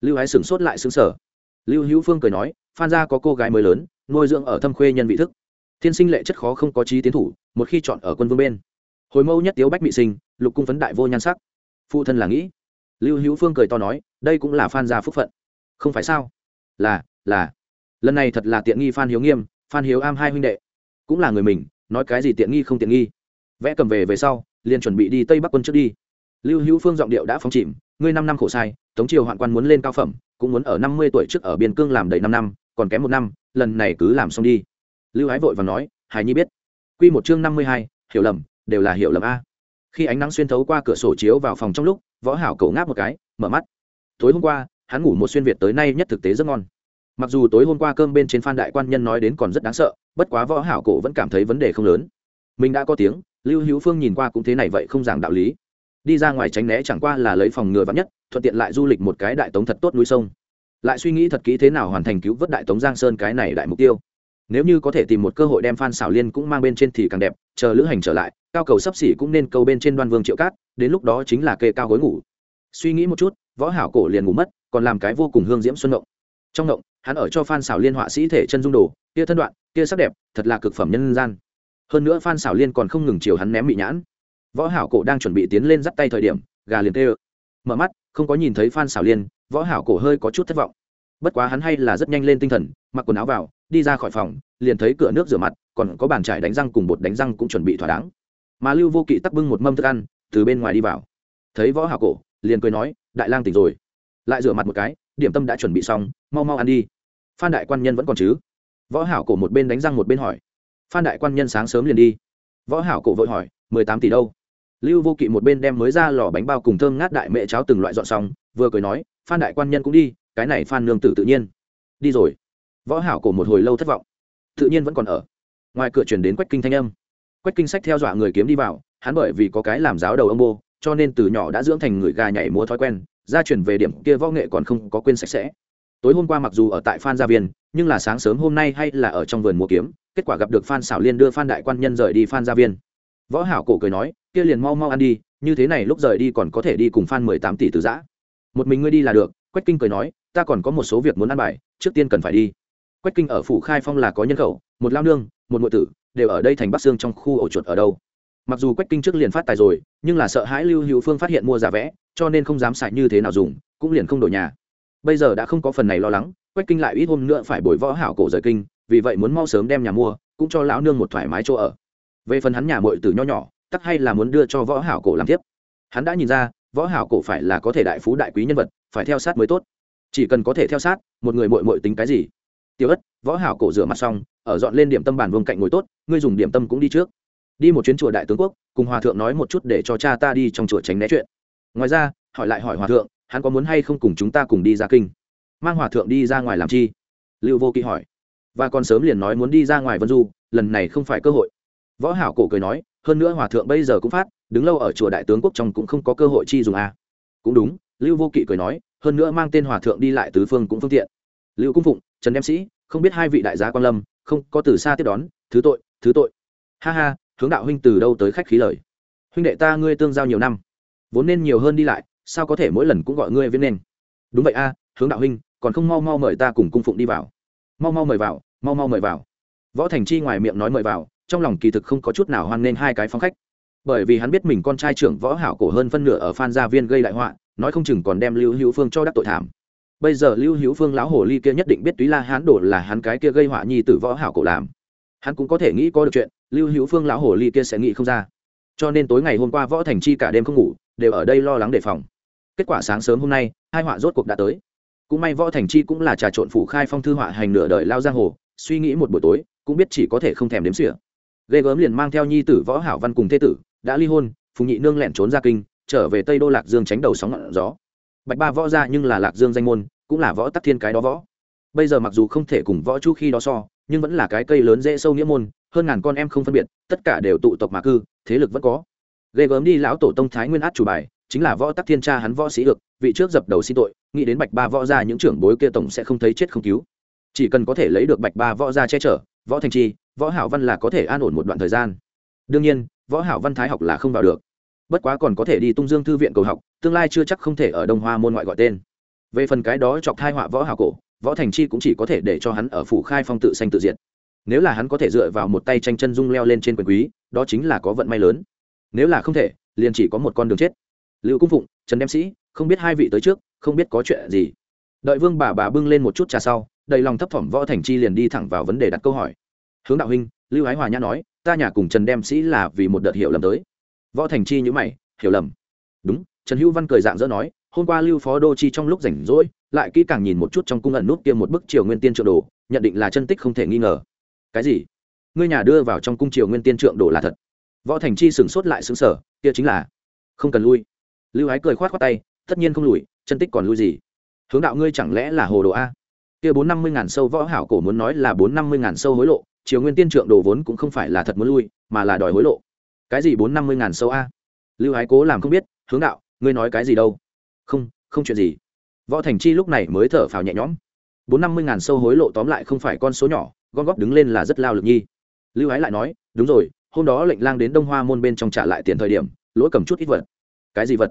Lưu hái sửng sốt lại xứng sở lưu hữu phương cười nói phan gia có cô gái mới lớn, nuôi dưỡng ở thâm khuê nhân vị thức. Thiên sinh lệ chất khó không có trí tiến thủ, một khi chọn ở quân vương bên. Hồi mâu nhất tiếu bách mị sinh, lục cung phấn đại vô nhan sắc. Phụ thân là nghĩ. Lưu hữu phương cười to nói, đây cũng là phan gia phúc phận. Không phải sao? Là là. Lần này thật là tiện nghi phan hiếu nghiêm, phan hiếu am hai huynh đệ. Cũng là người mình, nói cái gì tiện nghi không tiện nghi. Vẽ cầm về về sau, liền chuẩn bị đi tây bắc quân trước đi. Lưu hữu phương giọng điệu đã phóng chìm, ngươi năm năm khổ sai, tống triều hoạn quan muốn lên cao phẩm cũng muốn ở năm mươi tuổi trước ở biên cương làm đầy năm năm, còn kém một năm, lần này cứ làm xong đi. Lưu ái vội và nói hài nhi biết. Q một chương năm mươi hai, hiểu lầm, đều là hiểu lầm a. Khi ánh nắng xuyên thấu qua cửa sổ chiếu vào phòng trong lúc, võ hảo cậu ngáp một cái, mở mắt. Tối hôm qua, hắn ngủ một xuyên việt tới nay nhất thực tế rất ngon. Mặc dù tối hôm qua cơm bên trên phan đại quan nhân nói đến còn rất đáng sợ, bất quá võ hảo cổ vẫn cảm thấy vấn đề không lớn. Mình đã có tiếng, lưu hữu phương nhìn qua cũng thế này vậy không giảng đạo lý. Đi ra ngoài tránh né chẳng qua là lấy phòng ngừa vắng nhất thuận tiện lại du lịch một cái đại tống thật tốt núi sông. Lại suy nghĩ thật kỹ thế nào hoàn thành cứu vớt đại tống giang sơn cái này đại mục tiêu. Nếu như có thể tìm một cơ hội đem phan xảo liên cũng mang bên trên thì càng đẹp, chờ lữ hành trở lại, cao cầu sắp xỉ cũng nên câu bên trên đoan vương triệu cát, đến lúc đó chính là kê cao gối ngủ. Suy nghĩ một chút, võ hảo cổ liền ngủ mất, còn làm cái vô cùng hương diễm xuân ngộng. Trong ngộng, hắn ở cho phan xảo liên họa sĩ thể chân dung đồ, kia thân đoạn, kia sắc đẹp, thật là cực phẩm nhân gian. Hơn nữa phan xảo liên còn không ngừng chiều hắn ném bị nhãn. Võ hảo cổ đang chuẩn bị tiến lên dắt tay thời điểm, gà liền tê mở mắt, không có nhìn thấy phan xảo liên, võ hảo cổ hơi có chút thất vọng. Bất quá hắn hay là rất nhanh lên tinh thần, mặc quần áo vào, đi ra khỏi phòng, liền thấy cửa nước rửa mặt, còn có bàn trải đánh răng cùng bột đánh răng cũng chuẩn bị thỏa đáng. Mà lưu vô kỵ tắc bưng một mâm thức ăn, từ bên ngoài đi vào. Thấy võ hảo cổ, liền cười nói, đại lang tỉnh rồi. Lại rửa mặt một cái, điểm tâm đã chuẩn bị xong, mau mau ăn đi. Phan đại quan nhân vẫn còn chứ? Võ hảo cổ một bên đánh răng một bên hỏi. Phan đại quan nhân sáng sớm liền đi. Võ hảo cổ vội hỏi, mười tám tỷ đâu? Lưu vô kỵ một bên đem mới ra lò bánh bao cùng thơm ngát đại mẹ cháo từng loại dọn xong, vừa cười nói, phan đại quan nhân cũng đi, cái này phan nương tử tự nhiên. Đi rồi. Võ hảo cổ một hồi lâu thất vọng. Tự nhiên vẫn còn ở. Ngoài cửa truyền đến quách kinh thanh âm. Quách kinh sách theo dọa người kiếm đi vào, hắn bởi vì có cái làm giáo đầu ông bô, cho nên từ nhỏ đã dưỡng thành người gà nhảy múa thói quen, gia truyền về điểm kia võ nghệ còn không có quên sạch sẽ. Tối hôm qua mặc dù ở tại phan gia viên, nhưng là sáng sớm hôm nay hay là ở trong vườn múa kiếm, kết quả gặp được phan xảo liên đưa phan đại quan nhân rời đi phan gia viên võ hảo cổ cười nói, kia liền mau mau ăn đi, như thế này lúc rời đi còn có thể đi cùng phan mười tám tỷ từ giã. Một mình ngươi đi là được, quách kinh cười nói, ta còn có một số việc muốn ăn bài, trước tiên cần phải đi. Quách kinh ở phủ khai phong là có nhân khẩu, một lao nương, một ngụy tử, đều ở đây thành bắc sương trong khu ổ chuột ở đâu. Mặc dù quách kinh trước liền phát tài rồi, nhưng là sợ hãi lưu hữu phương phát hiện mua giả vẽ, cho nên không dám xài như thế nào dùng, cũng liền không đổi nhà. Bây giờ đã không có phần này lo lắng, quách kinh lại ít hôm nữa phải bồi võ hảo cổ rời kinh, vì vậy muốn mau sớm đem nhà mua, cũng cho lão nương một thoải mái chỗ ở về phần hắn nhà muội từ nho nhỏ, tắc hay là muốn đưa cho võ hảo cổ làm tiếp. Hắn đã nhìn ra, võ hảo cổ phải là có thể đại phú đại quý nhân vật, phải theo sát mới tốt. Chỉ cần có thể theo sát, một người muội muội tính cái gì? Tiểu ất, võ hảo cổ rửa mặt xong, ở dọn lên điểm tâm bản vương cạnh ngồi tốt, ngươi dùng điểm tâm cũng đi trước. Đi một chuyến chùa đại tướng quốc, cùng hòa thượng nói một chút để cho cha ta đi trong chùa tránh né chuyện. Ngoài ra, hỏi lại hỏi hòa thượng, hắn có muốn hay không cùng chúng ta cùng đi ra kinh? Mang hòa thượng đi ra ngoài làm chi? Lưu vô kỵ hỏi. Và còn sớm liền nói muốn đi ra ngoài vân du, lần này không phải cơ hội võ hảo cổ cười nói, hơn nữa hòa thượng bây giờ cũng phát, đứng lâu ở chùa đại tướng quốc trong cũng không có cơ hội chi dùng a à. cũng đúng, lưu vô kỵ cười nói, hơn nữa mang tên hòa thượng đi lại tứ phương cũng phương tiện. Lưu cung phụng, trần đem sĩ, không biết hai vị đại gia quan lâm, không có từ xa tiếp đón, thứ tội thứ tội. Ha ha, hướng đạo huynh từ đâu tới khách khí lời? Huynh đệ ta ngươi tương giao nhiều năm, vốn nên nhiều hơn đi lại, sao có thể mỗi lần cũng gọi ngươi viết nên? Đúng vậy a, hướng đạo huynh, còn không mau mau mời ta cùng cung phụng đi vào. Mau mau mời vào, mau mau mời vào. Võ thành chi ngoài miệng nói mời vào trong lòng kỳ thực không có chút nào hoan nghênh hai cái phóng khách. Bởi vì hắn biết mình con trai trưởng võ hảo cổ hơn phân nửa ở phan gia viên gây đại họa, nói không chừng còn đem lưu hữu phương cho đắc tội thảm. Bây giờ lưu hữu phương lão hồ ly kia nhất định biết túy la hán đổ là hắn cái kia gây họa nhi tử võ hảo cổ làm. Hắn cũng có thể nghĩ có được chuyện, lưu hữu phương lão hồ ly kia sẽ nghĩ không ra. Cho nên tối ngày hôm qua võ thành chi cả đêm không ngủ, đều ở đây lo lắng đề phòng. Kết quả sáng sớm hôm nay, hai họa rốt cuộc đã tới. Cũng may võ thành chi cũng là trà trộn phủ khai phong thư họa hành nửa đời lao giang hồ, suy nghĩ một buổi tối, cũng biết chỉ có thể không thèm đếm xỉa ghê gớm liền mang theo nhi tử võ hảo văn cùng thế tử, đã ly hôn, phùng nhị nương lẹn trốn ra kinh, trở về tây đô lạc dương tránh đầu sóng ngọn gió. Bạch ba võ ra nhưng là lạc dương danh môn, cũng là võ tắc thiên cái đó võ. Bây giờ mặc dù không thể cùng võ chu khi đó so, nhưng vẫn là cái cây lớn dễ sâu nghĩa môn, hơn ngàn con em không phân biệt, tất cả đều tụ tộc mà cư, thế lực vẫn có. Ghê gớm đi lão tổ tông thái nguyên át chủ bài, chính là võ tắc thiên cha hắn võ sĩ được, vị trước dập đầu xin tội, nghĩ đến bạch ba võ ra những trưởng bối kia tổng sẽ không thấy chết không cứu. Chỉ cần có thể lấy được bạch ba võ ra che chở, võ thành chi võ hảo văn là có thể an ổn một đoạn thời gian. Đương nhiên, võ hảo văn thái học là không vào được. Bất quá còn có thể đi tung dương thư viện cầu học, tương lai chưa chắc không thể ở đông hoa môn ngoại gọi tên. Về phần cái đó chọc thai họa võ hảo cổ, võ thành chi cũng chỉ có thể để cho hắn ở phủ khai phong tự sanh tự diệt. Nếu là hắn có thể dựa vào một tay tranh chân dung leo lên trên quyền quý, đó chính là có vận may lớn. Nếu là không thể, liền chỉ có một con đường chết. Lưu cung phụng, trần đem sĩ, không biết hai vị tới trước, không biết có chuyện gì. Đợi vương bà bà bưng lên một chút trà sau, đầy lòng thấp thỏm võ thành chi liền đi thẳng vào vấn đề đặt câu hỏi hướng đạo huynh, lưu ái hòa nhã nói, ta nhà cùng trần đem sĩ là vì một đợt hiểu lầm tới. Võ thành chi nhữ mày, hiểu lầm? Đúng, trần hữu văn cười dạng dỡ nói, hôm qua lưu phó đô chi trong lúc rảnh rỗi, lại kỹ càng nhìn một chút trong cung ẩn nút kia một bức triều nguyên tiên trượng đồ, nhận định là chân tích không thể nghi ngờ. Cái gì? Ngươi nhà đưa vào trong cung triều nguyên tiên trượng đồ là thật? Võ thành chi sửng sốt lại xứng sở kia chính là không cần lui. Lưu ái cười khoát khoát tay, tất nhiên không lùi, chân tích còn lui gì? Hướng đạo ngươi chẳng lẽ là hồ đồ a? Kia bốn năm mươi ngàn sâu võ hảo cổ muốn nói là bốn năm mươi ngàn sâu hối lộ triều nguyên tiên trượng đồ vốn cũng không phải là thật muốn lui, mà là đòi hối lộ. Cái gì bốn năm mươi ngàn sâu a? Lưu ái cố làm không biết, hướng đạo, ngươi nói cái gì đâu? Không không chuyện gì. Võ thành chi lúc này mới thở phào nhẹ nhõm. bốn năm mươi ngàn sâu hối lộ tóm lại không phải con số nhỏ, gom góp đứng lên là rất lao lực nhi. Lưu ái lại nói, đúng rồi, hôm đó lệnh lang đến đông hoa môn bên trong trả lại tiền thời điểm, lỗi cầm chút ít vật. Cái gì vật?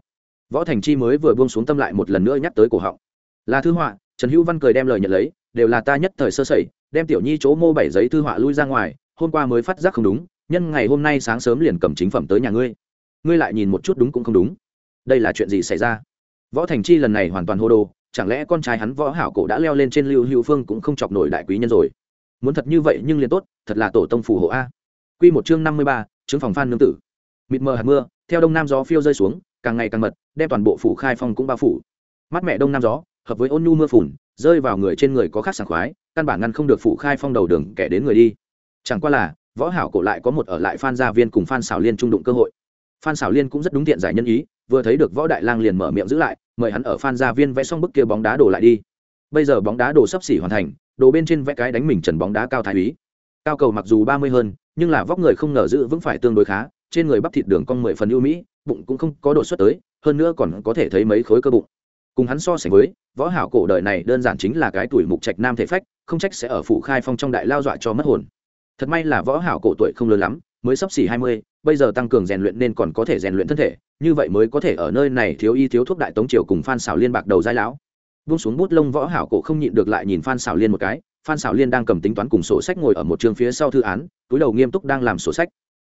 Võ thành chi mới vừa buông xuống tâm lại một lần nữa nhắc tới cổ họng. Là thư họa, trần hữu văn cười đem lời nhận lấy, đều là ta nhất thời sơ sẩy đem tiểu nhi chỗ mô bảy giấy thư họa lui ra ngoài, hôm qua mới phát giác không đúng, nhân ngày hôm nay sáng sớm liền cầm chính phẩm tới nhà ngươi. Ngươi lại nhìn một chút đúng cũng không đúng. Đây là chuyện gì xảy ra? Võ thành chi lần này hoàn toàn hô đồ, chẳng lẽ con trai hắn võ hảo cổ đã leo lên trên lưu hữu phương cũng không chọc nổi đại quý nhân rồi? Muốn thật như vậy nhưng liền tốt, thật là tổ tông phù hộ a. Quy một chương năm mươi ba chương phòng phan nương tử. Mịt mờ hạt mưa, theo đông nam gió phiêu rơi xuống, càng ngày càng mật, đem toàn bộ phủ khai phong cũng bao phủ. Mắt mẹ đông nam gió, hợp với ôn nhu mưa phùn, rơi vào người trên người có khác sảng khoái căn bản ngăn không được phụ khai phong đầu đường kẻ đến người đi. Chẳng qua là, võ hảo cổ lại có một ở lại phan gia viên cùng phan xảo liên trung đụng cơ hội. Phan xảo liên cũng rất đúng tiện giải nhân ý, vừa thấy được võ đại lang liền mở miệng giữ lại, mời hắn ở phan gia viên vẽ xong bức kia bóng đá đổ lại đi. Bây giờ bóng đá đổ sắp xỉ hoàn thành, đồ bên trên vẽ cái đánh mình trần bóng đá cao thái úy. Cao cầu mặc dù ba mươi hơn, nhưng là vóc người không ngờ giữ vững phải tương đối khá, trên người bắp thịt đường cong mười phần ưu mỹ, bụng cũng không có đột xuất tới, hơn nữa còn có thể thấy mấy khối cơ bụng. Cùng hắn so sánh với, võ hảo cổ đời này đơn giản chính là cái tuổi mục trạch nam thể phách không trách sẽ ở phủ khai phong trong đại lao dọa cho mất hồn. Thật may là võ hảo cổ tuổi không lớn lắm, mới sắp xỉ hai mươi, bây giờ tăng cường rèn luyện nên còn có thể rèn luyện thân thể, như vậy mới có thể ở nơi này thiếu y thiếu thuốc đại tống triều cùng phan xảo liên bạc đầu giai lão. Buông xuống bút lông võ hảo cổ không nhịn được lại nhìn phan xảo liên một cái, phan xảo liên đang cầm tính toán cùng sổ sách ngồi ở một trường phía sau thư án, túi đầu nghiêm túc đang làm sổ sách.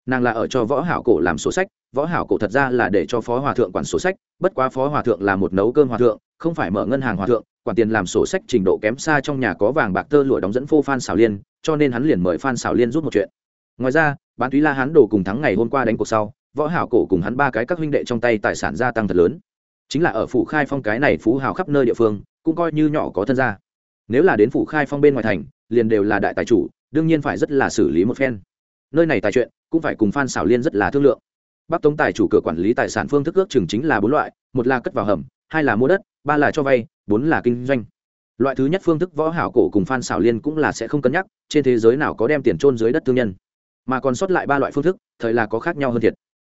Nàng là ở cho võ hảo cổ làm sổ sách, võ hảo cổ thật ra là để cho phó hòa thượng quản sổ sách, bất quá phó hòa thượng là một nấu cơm hòa thượng, không phải mở ngân hàng hòa thượng quản tiền làm sổ sách trình độ kém xa trong nhà có vàng bạc tơ lụa đóng dẫn phô phan xảo liên, cho nên hắn liền mời phan xảo liên giúp một chuyện. Ngoài ra, bán túy la hắn đồ cùng thắng ngày hôm qua đánh cuộc sau, võ hảo cổ cùng hắn ba cái các huynh đệ trong tay tài sản gia tăng thật lớn. Chính là ở phủ khai phong cái này phú hào khắp nơi địa phương, cũng coi như nhỏ có thân gia. Nếu là đến phủ khai phong bên ngoài thành, liền đều là đại tài chủ, đương nhiên phải rất là xử lý một phen. Nơi này tài chuyện, cũng phải cùng phan xảo liên rất là thương lượng. Bắc tống tài chủ cửa quản lý tài sản phương thức ước chừng chính là bốn loại, một là cất vào hầm, hai là mua đất, ba là cho vay bốn là kinh doanh. Loại thứ nhất phương thức võ hảo cổ cùng phan xảo liên cũng là sẽ không cân nhắc, trên thế giới nào có đem tiền trôn dưới đất thương nhân. Mà còn sót lại ba loại phương thức, thời là có khác nhau hơn thiệt.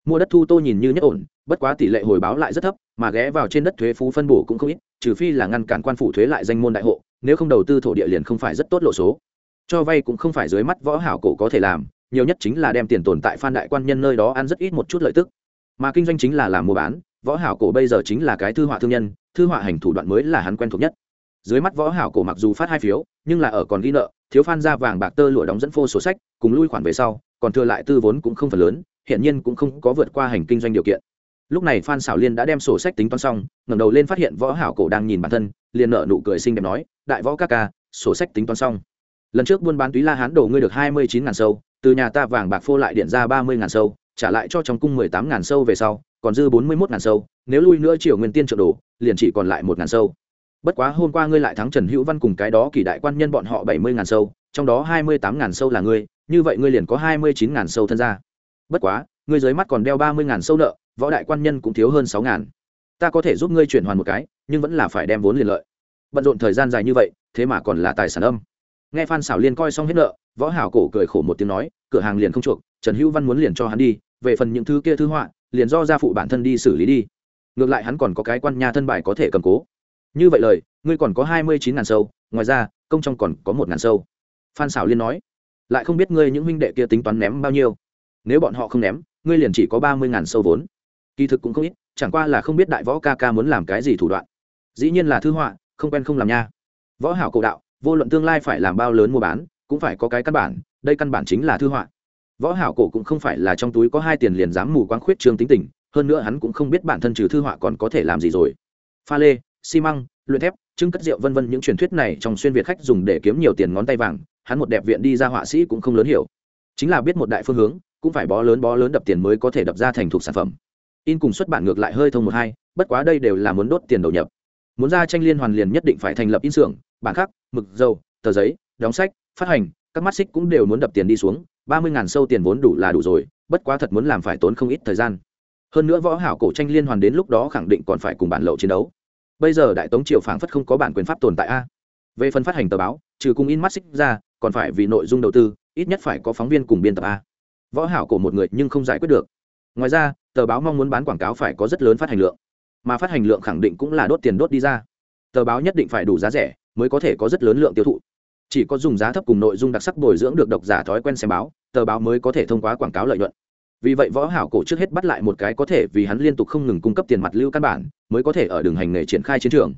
Mua đất thu tô nhìn như nhất ổn, bất quá tỷ lệ hồi báo lại rất thấp, mà ghé vào trên đất thuế phú phân bổ cũng không ít, trừ phi là ngăn cản quan phủ thuế lại danh môn đại hộ, nếu không đầu tư thổ địa liền không phải rất tốt lộ số. Cho vay cũng không phải dưới mắt võ hảo cổ có thể làm, nhiều nhất chính là đem tiền tồn tại phan đại quan nhân nơi đó ăn rất ít một chút lợi tức. Mà kinh doanh chính là làm mua bán võ hảo cổ bây giờ chính là cái thư họa thương nhân, thư họa hành thủ đoạn mới là hắn quen thuộc nhất. Dưới mắt võ hảo cổ mặc dù phát hai phiếu, nhưng là ở còn ghi nợ, thiếu phan ra vàng bạc tơ lụa đóng dẫn phô sổ sách, cùng lui khoản về sau, còn thừa lại tư vốn cũng không phần lớn hiện nhiên cũng không có vượt qua hành kinh doanh điều kiện. Lúc này phan xảo liên đã đem sổ sách tính toán xong, ngẩng đầu lên phát hiện võ hảo cổ đang nhìn bản thân, liền nở nụ cười xinh đẹp nói, đại võ ca ca, sổ sách tính toán xong. Lần trước buôn bán túy la hán đổ ngươi được hai mươi chín ngàn sâu, từ nhà ta vàng bạc phô lại điện ra ba mươi ngàn sâu, trả lại cho trong cung mười tám ngàn sâu về sau còn dư bốn mươi mốt ngàn sâu, nếu lui nữa chiều nguyên tiên trợ đồ, liền chỉ còn lại một ngàn sâu. Bất quá hôm qua ngươi lại thắng trần hữu văn cùng cái đó kỳ đại quan nhân bọn họ bảy mươi ngàn sâu, trong đó hai mươi tám ngàn sâu là ngươi, như vậy ngươi liền có hai mươi chín ngàn sâu thân ra bất quá, ngươi dưới mắt còn đeo ba mươi ngàn sâu nợ, võ đại quan nhân cũng thiếu hơn sáu ngàn. Ta có thể giúp ngươi chuyển hoàn một cái, nhưng vẫn là phải đem vốn liền lợi. Bận rộn thời gian dài như vậy, thế mà còn là tài sản âm. Nghe phan xảo liên coi xong hết nợ, võ hảo cổ cười khổ một tiếng nói, cửa hàng liền không chuộc, trần hữu văn muốn liền cho hắn đi, về phần những thứ kia thư họa liền do gia phụ bản thân đi xử lý đi. Ngược lại hắn còn có cái quan nhà thân bài có thể cầm cố. Như vậy lời, ngươi còn có hai mươi chín ngàn sâu, ngoài ra, công trong còn có một ngàn sâu. Phan xảo liên nói, lại không biết ngươi những huynh đệ kia tính toán ném bao nhiêu. Nếu bọn họ không ném, ngươi liền chỉ có ba mươi ngàn sâu vốn. Kỳ thực cũng không ít, chẳng qua là không biết đại võ ca ca muốn làm cái gì thủ đoạn. Dĩ nhiên là thư họa, không quen không làm nha. Võ hảo cầu đạo, vô luận tương lai phải làm bao lớn mua bán, cũng phải có cái căn bản, đây căn bản chính là thư họa võ hảo cổ cũng không phải là trong túi có hai tiền liền dám mù quáng khuyết trương tính tình, hơn nữa hắn cũng không biết bản thân trừ thư họa còn có thể làm gì rồi. Pha lê, xi măng, luyện thép, trưng cất rượu vân vân những truyền thuyết này trong xuyên việt khách dùng để kiếm nhiều tiền ngón tay vàng, hắn một đẹp viện đi ra họa sĩ cũng không lớn hiểu. Chính là biết một đại phương hướng, cũng phải bó lớn bó lớn đập tiền mới có thể đập ra thành thuộc sản phẩm. In cùng xuất bản ngược lại hơi thông một hai, bất quá đây đều là muốn đốt tiền đầu nhập. Muốn ra tranh liên hoàn liền nhất định phải thành lập in xưởng, bản khắc, mực, dầu, tờ giấy, đóng sách, phát hành, các mắt xích cũng đều muốn đập tiền đi xuống ba mươi ngàn sâu tiền vốn đủ là đủ rồi, bất quá thật muốn làm phải tốn không ít thời gian. Hơn nữa võ hảo cổ tranh liên hoàn đến lúc đó khẳng định còn phải cùng bản lậu chiến đấu. Bây giờ đại tống triều phảng phất không có bản quyền pháp tồn tại a. Về phần phát hành tờ báo, trừ cùng in mắt xích ra, còn phải vì nội dung đầu tư, ít nhất phải có phóng viên cùng biên tập a. Võ hảo cổ một người nhưng không giải quyết được. Ngoài ra, tờ báo mong muốn bán quảng cáo phải có rất lớn phát hành lượng, mà phát hành lượng khẳng định cũng là đốt tiền đốt đi ra. Tờ báo nhất định phải đủ giá rẻ, mới có thể có rất lớn lượng tiêu thụ chỉ có dùng giá thấp cùng nội dung đặc sắc bồi dưỡng được độc giả thói quen xem báo, tờ báo mới có thể thông qua quảng cáo lợi nhuận. Vì vậy võ hảo cổ trước hết bắt lại một cái có thể vì hắn liên tục không ngừng cung cấp tiền mặt lưu căn bản, mới có thể ở đường hành nghề triển khai chiến trường.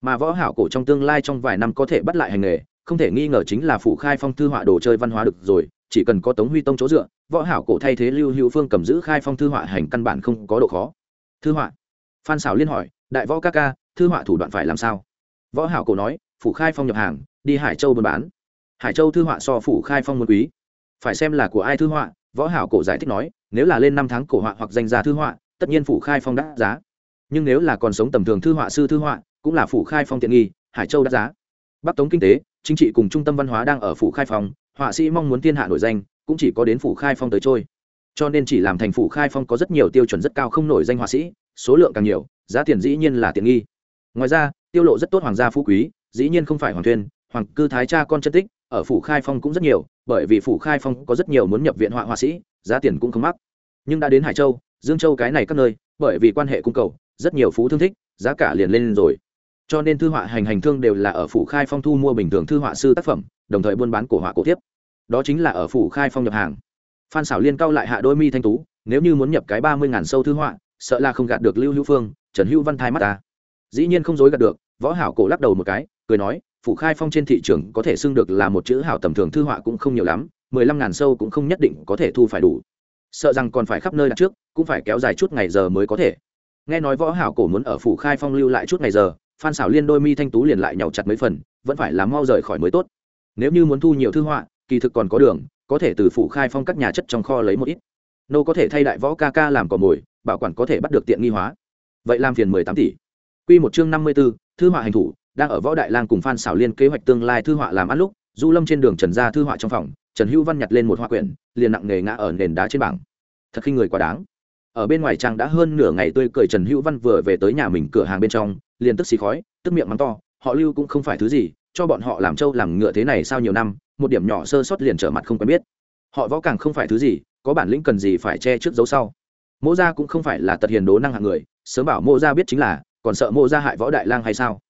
Mà võ hảo cổ trong tương lai trong vài năm có thể bắt lại hành nghề, không thể nghi ngờ chính là phụ khai phong thư họa đồ chơi văn hóa được rồi, chỉ cần có tống huy tông chỗ dựa, võ hảo cổ thay thế lưu hữu phương cầm giữ khai phong thư họa hành căn bản không có độ khó. Thư họa. Phan xảo liên hỏi, đại võ ca ca, thư họa thủ đoạn phải làm sao? Võ hảo cổ nói, phủ khai phong nhập hàng đi hải châu buôn bán. Hải châu thư họa so phủ khai phong muôn quý. Phải xem là của ai thư họa, võ hảo cổ giải thích nói, nếu là lên năm tháng cổ họa hoặc danh gia thư họa, tất nhiên phủ khai phong đắt giá. Nhưng nếu là còn sống tầm thường thư họa sư thư họa, cũng là phủ khai phong tiện nghi, hải châu đắt giá. Bắc tống kinh tế, chính trị cùng trung tâm văn hóa đang ở phủ khai phong, họa sĩ mong muốn thiên hạ nổi danh, cũng chỉ có đến phủ khai phong tới trôi. Cho nên chỉ làm thành phủ khai phong có rất nhiều tiêu chuẩn rất cao không nổi danh họa sĩ, số lượng càng nhiều, giá tiền dĩ nhiên là tiện nghi. Ngoài ra, tiêu lộ rất tốt hoàng gia phú quý, dĩ nhiên không phải hoàng thuyên hoàng cư thái cha con chân tích, ở phủ khai phong cũng rất nhiều, bởi vì phủ khai phong có rất nhiều muốn nhập viện họa họa sĩ, giá tiền cũng không mắc. Nhưng đã đến hải châu, dương châu cái này các nơi, bởi vì quan hệ cung cầu, rất nhiều phú thương thích, giá cả liền lên rồi. Cho nên thư họa hành hành thương đều là ở phủ khai phong thu mua bình thường thư họa sư tác phẩm, đồng thời buôn bán cổ họa cổ tiếp đó chính là ở phủ khai phong nhập hàng. Phan xảo liên cao lại hạ đôi mi thanh tú, nếu như muốn nhập cái ba mươi ngàn sâu thư họa, sợ là không gạt được lưu hữu phương, trần hữu văn thai mắt ta. Dĩ nhiên không dối gạt được, võ hảo cổ lắc đầu một cái, cười nói phủ khai phong trên thị trường có thể xưng được là một chữ hảo tầm thường thư họa cũng không nhiều lắm mười lăm ngàn sâu cũng không nhất định có thể thu phải đủ. Sợ rằng còn phải khắp nơi đặt trước cũng phải kéo dài chút ngày giờ mới có thể. Nghe nói võ hảo cổ muốn ở phủ khai phong lưu lại chút ngày giờ phan xảo liên đôi mi thanh tú liền lại nhàu chặt mấy phần vẫn phải làm mau rời khỏi mới tốt. Nếu như muốn thu nhiều thư họa kỳ thực còn có đường có thể từ phủ khai phong các nhà chất trong kho lấy một ít. Nô có thể thay đại võ ca ca làm cỏ mồi bảo quản có thể bắt được tiện nghi hóa. Vậy làm phiền mười tám tỷ. Quy một chương năm mươi 54, thư họa hành thủ đang ở võ đại lang cùng phan xảo liên kế hoạch tương lai thư họa làm ăn lúc, du lâm trên đường trần gia thư họa trong phòng, trần hữu văn nhặt lên một hoa quyển, liền nặng nề ngã ở nền đá trên bảng. Thật khi người quá đáng. Ở bên ngoài trang đã hơn nửa ngày tươi cười trần hữu văn vừa về tới nhà mình cửa hàng bên trong, liền tức xì khói, tức miệng mắng to, họ lưu cũng không phải thứ gì, cho bọn họ làm trâu làm ngựa thế này sao nhiều năm, một điểm nhỏ sơ sót liền trở mặt không quen biết. Họ võ càng không phải thứ gì, có bản lĩnh cần gì phải che trước dấu sau. Mô gia cũng không phải là tật hiền đố năng hạng người, sớm bảo mô gia biết chính là, còn sợ mô gia hại võ đại lang hay sao?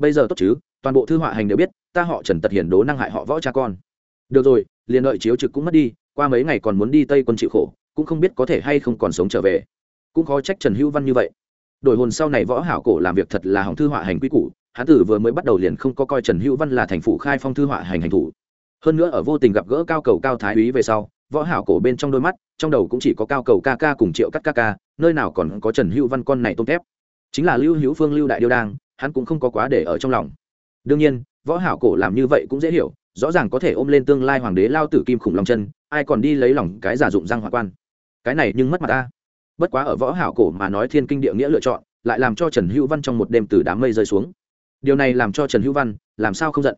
Bây giờ tốt chứ, toàn bộ thư họa hành đều biết, ta họ trần tật hiển đố năng hại họ võ cha con. Được rồi, liền đợi chiếu trực cũng mất đi, qua mấy ngày còn muốn đi tây quân chịu khổ, cũng không biết có thể hay không còn sống trở về. Cũng khó trách trần hữu văn như vậy. Đổi hồn sau này võ hảo cổ làm việc thật là hỏng thư họa hành quy củ hán tử vừa mới bắt đầu liền không có coi trần hữu văn là thành phủ khai phong thư họa hành hành thủ. Hơn nữa ở vô tình gặp gỡ cao cầu cao thái úy về sau, võ hảo cổ bên trong đôi mắt, trong đầu cũng chỉ có cao cầu ca ca cùng triệu cắt ca ca, nơi nào còn có trần hữu văn con này tôm thép chính là lưu hữu phương, lưu đại điêu đang hắn cũng không có quá để ở trong lòng. Đương nhiên, võ hảo cổ làm như vậy cũng dễ hiểu, rõ ràng có thể ôm lên tương lai hoàng đế lao tử kim khủng long chân, ai còn đi lấy lòng cái giả dụng răng hoa quan. Cái này nhưng mất mặt ta. Bất quá ở võ hảo cổ mà nói thiên kinh địa nghĩa lựa chọn, lại làm cho trần hữu văn trong một đêm từ đám mây rơi xuống. Điều này làm cho trần hữu văn, làm sao không giận?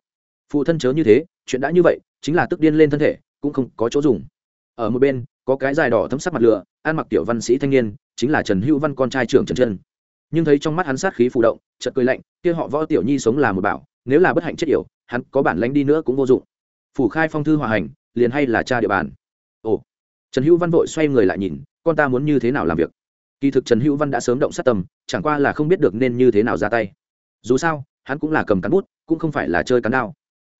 Phụ thân chớ như thế, chuyện đã như vậy, chính là tức điên lên thân thể, cũng không có chỗ dùng. Ở một bên, có cái dài đỏ thấm sắc mặt lửa, ăn mặc tiểu văn sĩ thanh niên, chính là trần hữu văn con trai trưởng trần chân nhưng thấy trong mắt hắn sát khí phụ động, chợt cười lạnh, kia họ võ tiểu nhi sống là một bảo, nếu là bất hạnh chết yểu, hắn có bản lãnh đi nữa cũng vô dụng. Phủ khai phong thư hòa hành, liền hay là cha địa bàn. Ồ, trần hữu văn vội xoay người lại nhìn, con ta muốn như thế nào làm việc? Kỳ thực trần hữu văn đã sớm động sát tâm, chẳng qua là không biết được nên như thế nào ra tay. Dù sao, hắn cũng là cầm cán bút, cũng không phải là chơi cán đao.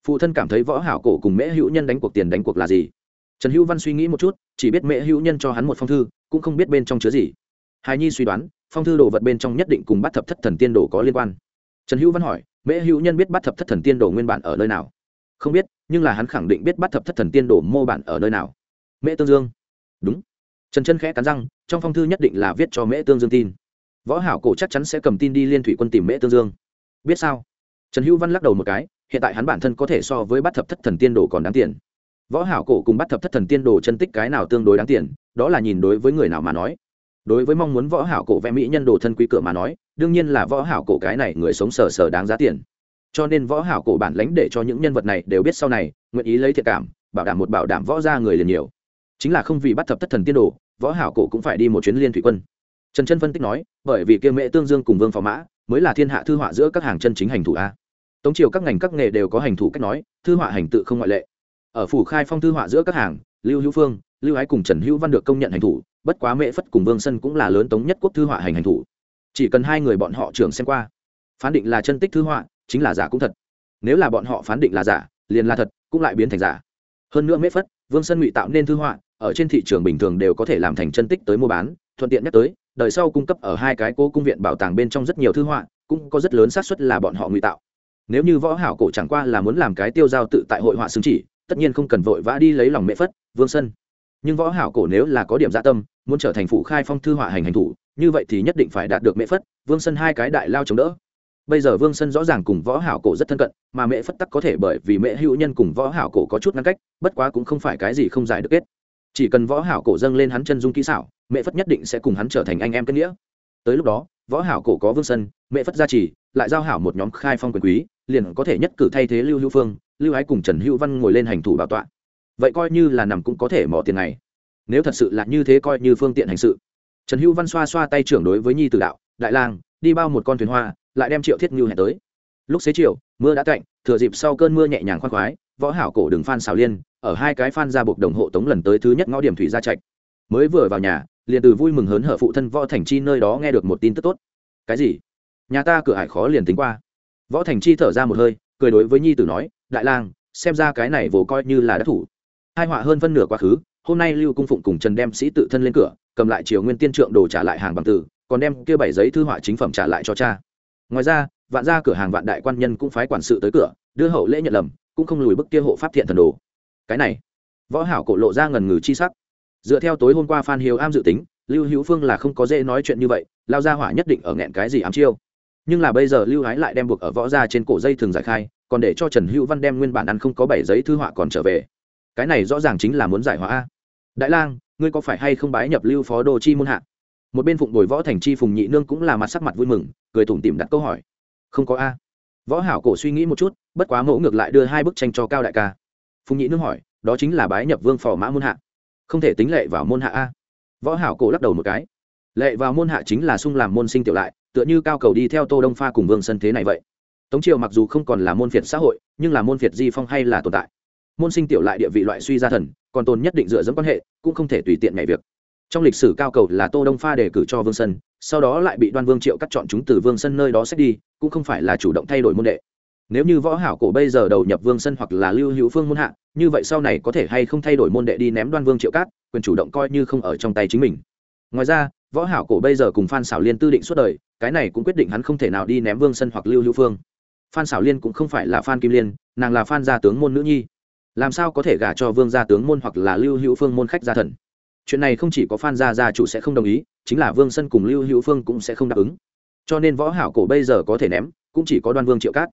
Phụ thân cảm thấy võ hảo cổ cùng mễ hữu nhân đánh cuộc tiền đánh cuộc là gì? Trần hữu văn suy nghĩ một chút, chỉ biết mễ hữu nhân cho hắn một phong thư, cũng không biết bên trong chứa gì. Hài nhi suy đoán phong thư đồ vật bên trong nhất định cùng bắt thập thất thần tiên đồ có liên quan. Trần hữu văn hỏi, mễ hữu nhân biết bắt thập thất thần tiên đồ nguyên bản ở nơi nào? Không biết, nhưng là hắn khẳng định biết bắt thập thất thần tiên đồ mô bản ở nơi nào. Mễ tương dương. Đúng. Trần chân khẽ cắn răng, trong phong thư nhất định là viết cho mễ tương dương tin. Võ hảo cổ chắc chắn sẽ cầm tin đi liên thủy quân tìm mễ tương dương. Biết sao? Trần hữu văn lắc đầu một cái, hiện tại hắn bản thân có thể so với bắt thập thất thần tiên đồ còn đáng tiền. Võ hảo cổ cùng bắt thập thất thần tiên đồ chân tích cái nào tương đối đáng tiền, đó là nhìn đối với người nào mà nói đối với mong muốn võ hảo cổ vẽ mỹ nhân đồ thân quý cửa mà nói, đương nhiên là võ hảo cổ cái này người sống sờ sờ đáng giá tiền. Cho nên võ hảo cổ bản lãnh để cho những nhân vật này đều biết sau này, nguyện ý lấy thiện cảm, bảo đảm một bảo đảm võ ra người liền nhiều. Chính là không vì bắt thập thất thần tiên đồ, võ hảo cổ cũng phải đi một chuyến liên thủy quân. Trần chân phân tích nói, bởi vì kia mẹ tương dương cùng vương phò mã mới là thiên hạ thư họa giữa các hàng chân chính hành thủ a. Tống triều các ngành các nghề đều có hành thủ cách nói, thư họa hành tự không ngoại lệ. Ở phủ khai phong thư họa giữa các hàng, lưu hữu phương, lưu ái cùng trần hữu văn được công nhận hành thủ bất quá mễ phất cùng vương sân cũng là lớn tống nhất quốc thư họa hành hành thủ. Chỉ cần hai người bọn họ trưởng xem qua. Phán định là chân tích thư họa, chính là giả cũng thật. Nếu là bọn họ phán định là giả, liền là thật, cũng lại biến thành giả. Hơn nữa mễ phất, vương sân ngụy tạo nên thư họa, ở trên thị trường bình thường đều có thể làm thành chân tích tới mua bán, thuận tiện nhắc tới, đời sau cung cấp ở hai cái cố cung viện bảo tàng bên trong rất nhiều thư họa, cũng có rất lớn xác suất là bọn họ ngụy tạo. Nếu như võ hảo cổ chẳng qua là muốn làm cái tiêu giao tự tại hội họa xứng chỉ, tất nhiên không cần vội vã đi lấy lòng mễ phất, vương sân. Nhưng võ hảo cổ nếu là có điểm dạ tâm muốn trở thành phụ khai phong thư họa hành hành thủ, như vậy thì nhất định phải đạt được mẹ phất, vương sân hai cái đại lao chống đỡ. Bây giờ vương sân rõ ràng cùng võ hảo cổ rất thân cận, mà mẹ phất tắc có thể bởi vì mẹ hữu nhân cùng võ hảo cổ có chút ngăn cách, bất quá cũng không phải cái gì không giải được kết. Chỉ cần võ hảo cổ dâng lên hắn chân dung kỹ xảo mẹ phất nhất định sẽ cùng hắn trở thành anh em kết nghĩa. Tới lúc đó, võ hảo cổ có vương sân mẹ phất gia trì, lại giao hảo một nhóm khai phong quyền quý, liền có thể nhất cử thay thế lưu hữu phương, lưu ái cùng trần hữu văn ngồi lên hành thủ bảo tọa. Vậy coi như là nằm cũng có thể mỏ tiền này nếu thật sự là như thế coi như phương tiện hành sự. Trần hữu văn xoa xoa tay trưởng đối với nhi tử đạo, đại lang, đi bao một con thuyền hoa, lại đem triệu thiết ngưu hẹn tới. Lúc xế chiều, mưa đã cạnh thừa dịp sau cơn mưa nhẹ nhàng khoan khoái, võ hảo cổ đường phan xào liên, ở hai cái phan ra buộc đồng hộ tống lần tới thứ nhất ngõ điểm thủy gia trạch. Mới vừa vào nhà, liền từ vui mừng hớn hở phụ thân võ thành chi nơi đó nghe được một tin tức tốt. Cái gì? Nhà ta cửa hải khó liền tính qua. Võ thành chi thở ra một hơi, cười đối với nhi tử nói, đại lang, xem ra cái này vồ coi như là đắc thủ. Hai họa hơn phân nửa quá khứ hôm nay lưu cung phụng cùng trần đem sĩ tự thân lên cửa, cầm lại triều nguyên tiên trượng đồ trả lại hàng bằng tử, còn đem kia bảy giấy thư họa chính phẩm trả lại cho cha. Ngoài ra, vạn ra cửa hàng vạn đại quan nhân cũng phái quản sự tới cửa, đưa hậu lễ nhận lầm, cũng không lùi bức kia hộ pháp thiện thần đồ. Cái này, võ hảo cổ lộ ra ngần ngừ chi sắc. Dựa theo tối hôm qua phan hiếu am dự tính, lưu hữu phương là không có dễ nói chuyện như vậy, lao ra hỏa nhất định ở nghẹn cái gì ám chiêu. Nhưng là bây giờ lưu hái lại đem buộc ở võ ra trên cổ dây thường giải khai, còn để cho trần hữu văn đem nguyên bản ăn không có bảy giấy thư họa còn trở về cái này rõ ràng chính là muốn giải hóa đại lang, ngươi có phải hay không bái nhập lưu phó đô chi môn hạ? Một bên phụng bồi võ thành chi phùng nhị nương cũng là mặt sắc mặt vui mừng, cười tủm tỉm đặt câu hỏi. Không có a. Võ hảo cổ suy nghĩ một chút, bất quá mẫu ngược lại đưa hai bức tranh cho cao đại ca. Phùng nhị nương hỏi, đó chính là bái nhập vương phò mã môn hạ. Không thể tính lệ vào môn hạ a. Võ hảo cổ lắc đầu một cái. Lệ vào môn hạ chính là sung làm môn sinh tiểu lại, tựa như cao cầu đi theo tô đông pha cùng vương sân thế này vậy. Tống triều mặc dù không còn là môn phiệt xã hội, nhưng là môn phiệt di phong hay là tồn tại môn sinh tiểu lại địa vị loại suy gia thần, còn tồn nhất định dựa dẫm quan hệ, cũng không thể tùy tiện nhảy việc. Trong lịch sử cao cầu là tô đông pha đề cử cho vương sân, sau đó lại bị đoan vương triệu cắt chọn chúng từ vương sân nơi đó xét đi, cũng không phải là chủ động thay đổi môn đệ. Nếu như võ hảo cổ bây giờ đầu nhập vương sân hoặc là lưu hữu phương môn hạ, như vậy sau này có thể hay không thay đổi môn đệ đi ném đoan vương triệu cát, quyền chủ động coi như không ở trong tay chính mình. Ngoài ra, võ hảo cổ bây giờ cùng phan xảo liên tư định suốt đời, cái này cũng quyết định hắn không thể nào đi ném vương sân hoặc lưu hữu phương. Phan xảo liên cũng không phải là phan kim liên, nàng là phan gia tướng môn nữ nhi làm sao có thể gả cho vương gia tướng môn hoặc là lưu hữu phương môn khách gia thần? Chuyện này không chỉ có phan gia gia chủ sẽ không đồng ý, chính là vương sân cùng lưu hữu phương cũng sẽ không đáp ứng. Cho nên võ hảo cổ bây giờ có thể ném, cũng chỉ có đoan vương triệu cát.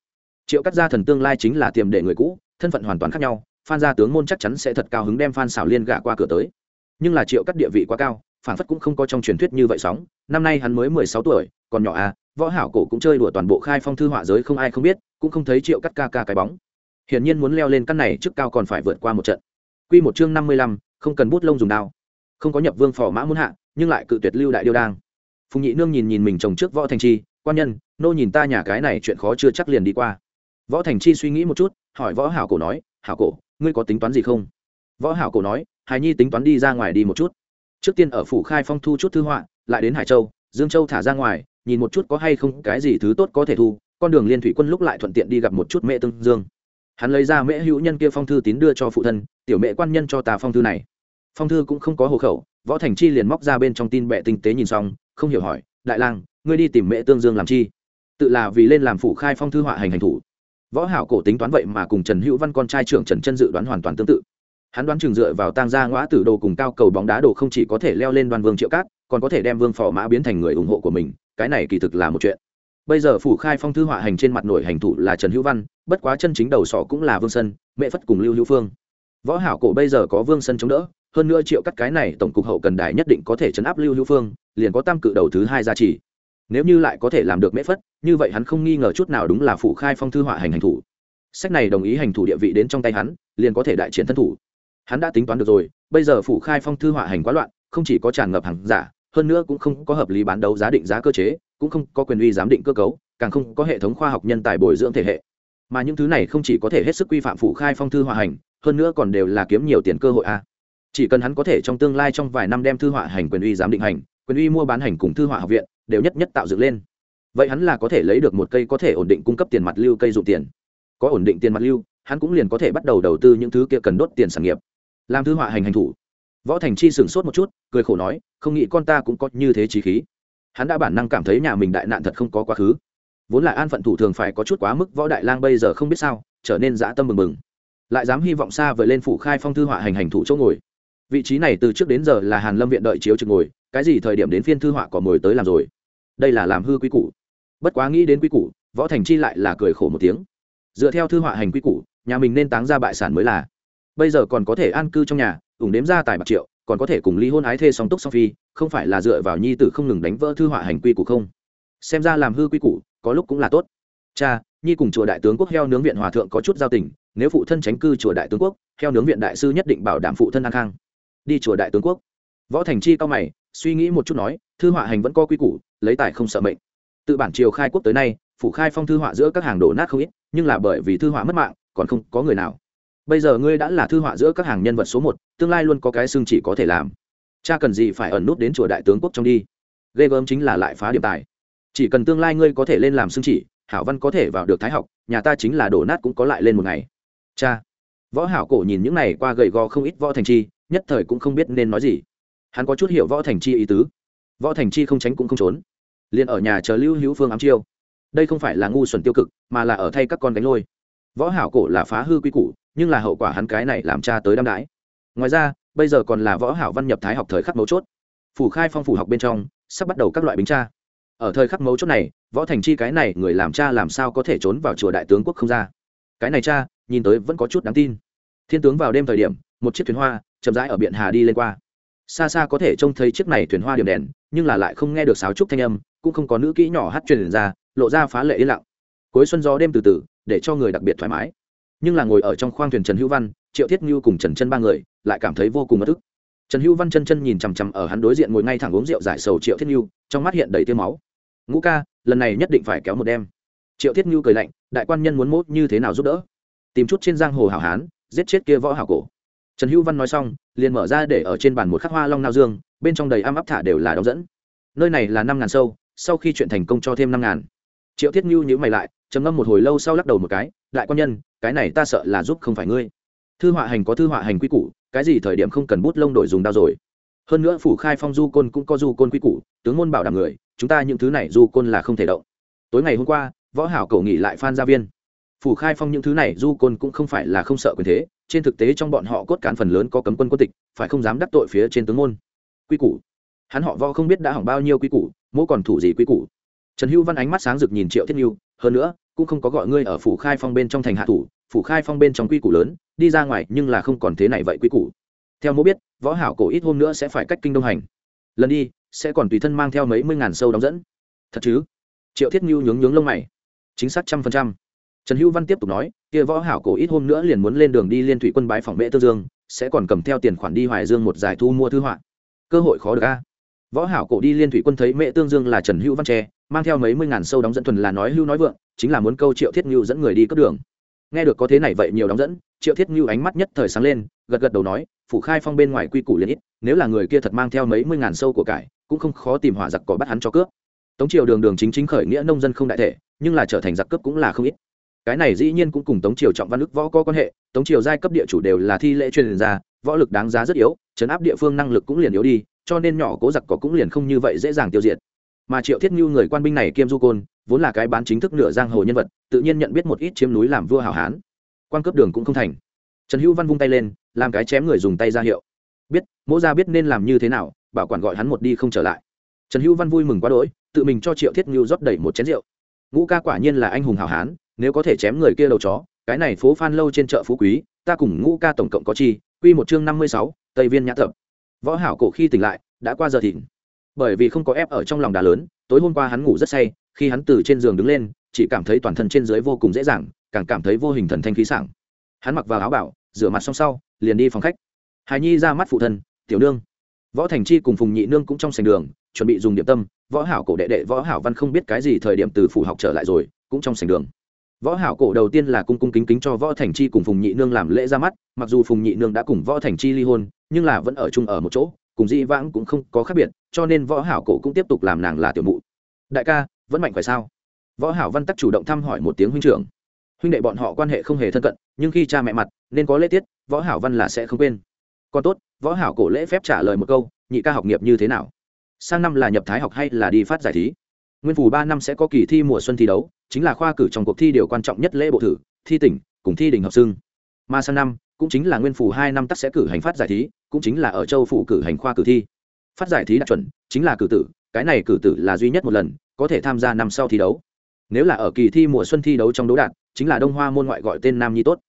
Triệu cát gia thần tương lai chính là tiềm đệ người cũ, thân phận hoàn toàn khác nhau, phan gia tướng môn chắc chắn sẽ thật cao hứng đem phan xảo liên gả qua cửa tới. Nhưng là triệu cát địa vị quá cao, phản phất cũng không có trong truyền thuyết như vậy sóng. Năm nay hắn mới mười sáu tuổi, còn nhỏ à võ hảo cổ cũng chơi đùa toàn bộ khai phong thư họa giới không ai không biết, cũng không thấy triệu cát ca ca cái bóng hiển nhiên muốn leo lên căn này trước cao còn phải vượt qua một trận. Quy một chương năm mươi lăm, không cần bút lông dùng đao. Không có nhập vương phò mã muốn hạ nhưng lại cự tuyệt lưu đại điêu đang. Phùng nhị nương nhìn nhìn mình chồng trước võ thành chi quan nhân nô nhìn ta nhà cái này chuyện khó chưa chắc liền đi qua. Võ thành chi suy nghĩ một chút hỏi võ hảo cổ nói hảo cổ ngươi có tính toán gì không? Võ hảo cổ nói hài nhi tính toán đi ra ngoài đi một chút. Trước tiên ở phủ khai phong thu chút thư họa lại đến hải châu dương châu thả ra ngoài nhìn một chút có hay không cái gì thứ tốt có thể thu con đường liên thủy quân lúc lại thuận tiện đi gặp một chút mẹ tương dương hắn lấy ra mễ hữu nhân kia phong thư tín đưa cho phụ thân, tiểu mẹ quan nhân cho ta phong thư này. Phong thư cũng không có hộ khẩu, võ thành chi liền móc ra bên trong tin bệ tinh tế nhìn xong, không hiểu hỏi, đại lang, ngươi đi tìm mẹ tương dương làm chi? Tự là vì lên làm phủ khai phong thư họa hành hành thủ. Võ hảo cổ tính toán vậy mà cùng trần hữu văn con trai trưởng trần chân dự đoán hoàn toàn tương tự. Hắn đoán chừng dựa vào tang gia ngõa tử đồ cùng cao cầu bóng đá đồ không chỉ có thể leo lên đoàn vương triệu cát, còn có thể đem vương phò mã biến thành người ủng hộ của mình, cái này kỳ thực là một chuyện bây giờ phủ khai phong thư họa hành trên mặt nổi hành thủ là trần hữu văn, bất quá chân chính đầu sỏ cũng là vương sân mẹ phất cùng lưu hữu phương. Võ hảo cổ bây giờ có vương sân chống đỡ, hơn nữa triệu cắt cái này tổng cục hậu cần đài nhất định có thể chấn áp lưu hữu phương, liền có tam cự đầu thứ hai gia trì. Nếu như lại có thể làm được mễ phất, như vậy hắn không nghi ngờ chút nào đúng là phủ khai phong thư họa hành hành thủ. Sách này đồng ý hành thủ địa vị đến trong tay hắn, liền có thể đại triển thân thủ. Hắn đã tính toán được rồi, bây giờ phủ khai phong thư họa hành quá loạn, không chỉ có tràn ngập hàng giả, hơn nữa cũng không có hợp lý bán đấu giá định giá cơ chế cũng không có quyền uy giám định cơ cấu, càng không có hệ thống khoa học nhân tài bồi dưỡng thể hệ. Mà những thứ này không chỉ có thể hết sức quy phạm phụ khai phong thư họa hành, hơn nữa còn đều là kiếm nhiều tiền cơ hội a. Chỉ cần hắn có thể trong tương lai trong vài năm đem thư họa hành quyền uy giám định hành, quyền uy mua bán hành cùng thư họa học viện, đều nhất nhất tạo dựng lên. Vậy hắn là có thể lấy được một cây có thể ổn định cung cấp tiền mặt lưu cây dụng tiền. Có ổn định tiền mặt lưu, hắn cũng liền có thể bắt đầu đầu tư những thứ kia cần đốt tiền sản nghiệp. Làm thư họa hành hành thủ. Võ thành chi sửng sốt một chút, cười khổ nói, không nghĩ con ta cũng có như thế trí khí hắn đã bản năng cảm thấy nhà mình đại nạn thật không có quá khứ. Vốn là an phận thủ thường phải có chút quá mức võ đại lang bây giờ không biết sao, trở nên dã tâm mừng mừng. Lại dám hy vọng xa vời lên phủ khai phong thư họa hành hành thủ chỗ ngồi. Vị trí này từ trước đến giờ là hàn lâm viện đợi chiếu trực ngồi, cái gì thời điểm đến phiên thư họa có mồi tới làm rồi. Đây là làm hư quý củ. Bất quá nghĩ đến quý củ, võ thành chi lại là cười khổ một tiếng. Dựa theo thư họa hành quý củ, nhà mình nên táng ra bại sản mới là. Bây giờ còn có thể an cư trong nhà, ủng đếm ra tài bạc triệu còn có thể cùng ly hôn ái thê song túc song phi, không phải là dựa vào nhi tử không ngừng đánh vỡ thư họa hành quy củ không? Xem ra làm hư quy củ, có lúc cũng là tốt. Cha, nhi cùng chùa đại tướng quốc heo nướng viện hòa thượng có chút giao tình, nếu phụ thân tránh cư chùa đại tướng quốc, heo nướng viện đại sư nhất định bảo đảm phụ thân an khang. Đi chùa đại tướng quốc. Võ thành chi cao mày, suy nghĩ một chút nói, thư họa hành vẫn có quy củ, lấy tài không sợ mệnh. Tự bản triều khai quốc tới nay, phủ khai phong thư họa giữa các hàng đổ nát không ít, nhưng là bởi vì thư họa mất mạng, còn không có người nào bây giờ ngươi đã là thư họa giữa các hàng nhân vật số một, tương lai luôn có cái xương chỉ có thể làm. Cha cần gì phải ẩn nút đến chùa đại tướng quốc trong đi. Ghê gớm chính là lại phá điểm tài. Chỉ cần tương lai ngươi có thể lên làm xương chỉ, hảo văn có thể vào được thái học, nhà ta chính là đổ nát cũng có lại lên một ngày. Cha. Võ hảo cổ nhìn những này qua gầy gò không ít võ thành chi, nhất thời cũng không biết nên nói gì. Hắn có chút hiểu võ thành chi ý tứ. Võ thành chi không tránh cũng không trốn. Liền ở nhà chờ lưu hữu phương ám chiêu. Đây không phải là ngu xuẩn tiêu cực, mà là ở thay các con đánh lôi. Võ hảo cổ là phá hư quy củ nhưng là hậu quả hắn cái này làm cha tới đam đái ngoài ra, bây giờ còn là võ hảo văn nhập thái học thời khắc mấu chốt. Phủ khai phong phủ học bên trong, sắp bắt đầu các loại bính cha. Ở thời khắc mấu chốt này, võ thành chi cái này người làm cha làm sao có thể trốn vào chùa đại tướng quốc không ra. Cái này cha, nhìn tới vẫn có chút đáng tin. Thiên tướng vào đêm thời điểm, một chiếc thuyền hoa, chậm rãi ở biển hà đi lên qua. Xa xa có thể trông thấy chiếc này thuyền hoa điểm đèn, nhưng là lại không nghe được sáo trúc thanh âm, cũng không có nữ kỹ nhỏ hát truyền ra, lộ ra phá lệ yên lặng. Cuối xuân gió đêm từ từ, để cho người đặc biệt thoải mái nhưng là ngồi ở trong khoang thuyền trần hữu văn, triệu thiết như cùng trần chân ba người lại cảm thấy vô cùng ấm thức trần hữu văn chân chân nhìn chằm chằm ở hắn đối diện ngồi ngay thẳng uống rượu giải sầu triệu thiết như trong mắt hiện đầy tiêu máu. Ngũ ca, lần này nhất định phải kéo một đêm. Triệu thiết như cười lạnh, đại quan nhân muốn mốt như thế nào giúp đỡ? Tìm chút trên giang hồ hảo hán, giết chết kia võ hảo cổ. Trần hữu văn nói xong, liền mở ra để ở trên bàn một khắc hoa long nao dương, bên trong đầy am áp thả đều là đóng dẫn. Nơi này là năm ngàn sâu, sau khi chuyện thành công cho thêm năm ngàn. Triệu thiết như nhữ mày lại, trầm ngâm một hồi lâu sau lắc đầu một cái đại quan nhân, cái này ta sợ là giúp không phải ngươi. Thư họa hành có thư họa hành quy củ, cái gì thời điểm không cần bút lông đổi dùng đao rồi. Hơn nữa phủ khai phong du côn cũng có du côn quy củ, tướng môn bảo đảm người, chúng ta những thứ này du côn là không thể động. Tối ngày hôm qua, võ hảo cầu nghỉ lại phan gia viên. Phủ khai phong những thứ này du côn cũng không phải là không sợ quyền thế, trên thực tế trong bọn họ cốt cán phần lớn có cấm quân quân tịch, phải không dám đắc tội phía trên tướng môn. Quy củ. Hắn họ võ không biết đã hỏng bao nhiêu quy củ, mỗi còn thủ gì quy củ. Trần hữu văn ánh mắt sáng rực nhìn triệu thiết nhu, hơn nữa cũng không có gọi ngươi ở phủ khai phong bên trong thành hạ thủ, phủ khai phong bên trong quy củ lớn, đi ra ngoài nhưng là không còn thế này vậy quy củ. Theo mô biết, võ hảo cổ ít hôm nữa sẽ phải cách kinh đông hành. Lần đi, sẽ còn tùy thân mang theo mấy mươi ngàn sâu đóng dẫn. Thật chứ? Triệu thiết nhu nhướng nhướng lông mày. Chính xác trăm phần trăm. Trần hữu văn tiếp tục nói, kia võ hảo cổ ít hôm nữa liền muốn lên đường đi liên thủy quân bái phòng mễ tương dương, sẽ còn cầm theo tiền khoản đi hoài dương một giải thu mua thư họa. Cơ hội khó được a. Võ hảo cổ đi liên thủy quân thấy mẹ tương dương là trần hữu văn tre mang theo mấy mươi ngàn sâu đóng dẫn thuần là nói hưu nói vượng chính là muốn câu triệu thiết như dẫn người đi cướp đường. Nghe được có thế này vậy nhiều đóng dẫn, triệu thiết như ánh mắt nhất thời sáng lên, gật gật đầu nói, phủ khai phong bên ngoài quy củ liền ít, nếu là người kia thật mang theo mấy mươi ngàn sâu của cải, cũng không khó tìm hỏa giặc cỏ bắt hắn cho cướp. Tống triều đường đường chính chính khởi nghĩa nông dân không đại thể, nhưng là trở thành giặc cướp cũng là không ít. Cái này dĩ nhiên cũng cùng tống triều trọng văn ức võ có quan hệ, tống triều giai cấp địa chủ đều là thi lễ truyền ra, võ lực đáng giá rất yếu, chấn áp địa phương năng lực cũng liền yếu đi, cho nên nhỏ cố giặc có cũng liền không như vậy dễ dàng tiêu diệt mà triệu thiết như người quan binh này kiêm du côn, vốn là cái bán chính thức nửa giang hồ nhân vật, tự nhiên nhận biết một ít chiếm núi làm vua hảo hán. Quan cướp đường cũng không thành. Trần hữu văn vung tay lên, làm cái chém người dùng tay ra hiệu. Biết, mỗ ra biết nên làm như thế nào, bảo quản gọi hắn một đi không trở lại. Trần hữu văn vui mừng quá đỗi, tự mình cho triệu thiết như rót đầy một chén rượu. Ngũ ca quả nhiên là anh hùng hảo hán, nếu có thể chém người kia đầu chó, cái này phố phan lâu trên chợ phú quý, ta cùng ngũ ca tổng cộng có chi, quy một chương năm mươi sáu, tây viên nhã tập võ hảo cổ khi tỉnh lại, đã qua giờ thìn bởi vì không có ép ở trong lòng đá lớn, tối hôm qua hắn ngủ rất say, khi hắn từ trên giường đứng lên, chỉ cảm thấy toàn thân trên dưới vô cùng dễ dàng, càng cảm thấy vô hình thần thanh khí sảng. Hắn mặc vào áo bảo, rửa mặt xong sau, liền đi phòng khách. Hài nhi ra mắt phụ thân, tiểu nương. Võ thành chi cùng phùng nhị nương cũng trong sành đường, chuẩn bị dùng điểm tâm, võ hảo cổ đệ đệ võ hảo văn không biết cái gì thời điểm từ phủ học trở lại rồi, cũng trong sành đường. Võ hảo cổ đầu tiên là cung cung kính kính cho võ thành chi cùng phùng nhị nương làm lễ ra mắt, mặc dù phùng nhị nương đã cùng võ thành chi ly hôn, nhưng là vẫn ở chung ở một chỗ cùng dĩ vãng cũng không có khác biệt, cho nên võ hảo cổ cũng tiếp tục làm nàng là tiểu mụ. Đại ca, vẫn mạnh phải sao? Võ hảo văn tắc chủ động thăm hỏi một tiếng huynh trưởng. Huynh đệ bọn họ quan hệ không hề thân cận, nhưng khi cha mẹ mặt, nên có lễ tiết, võ hảo văn là sẽ không quên. Còn tốt, võ hảo cổ lễ phép trả lời một câu, nhị ca học nghiệp như thế nào? Sang năm là nhập thái học hay là đi phát giải thí? Nguyên phủ ba năm sẽ có kỳ thi mùa xuân thi đấu, chính là khoa cử trong cuộc thi điều quan trọng nhất lễ bộ thử, thi tỉnh, cùng thi đình học sinh mà sang năm cũng chính là nguyên phủ hai năm tắc sẽ cử hành phát giải thí, cũng chính là ở châu phủ cử hành khoa cử thi. Phát giải thí đạt chuẩn, chính là cử tử, cái này cử tử là duy nhất một lần, có thể tham gia năm sau thi đấu. Nếu là ở kỳ thi mùa xuân thi đấu trong đấu đạt, chính là đông hoa môn ngoại gọi tên nam nhi tốt.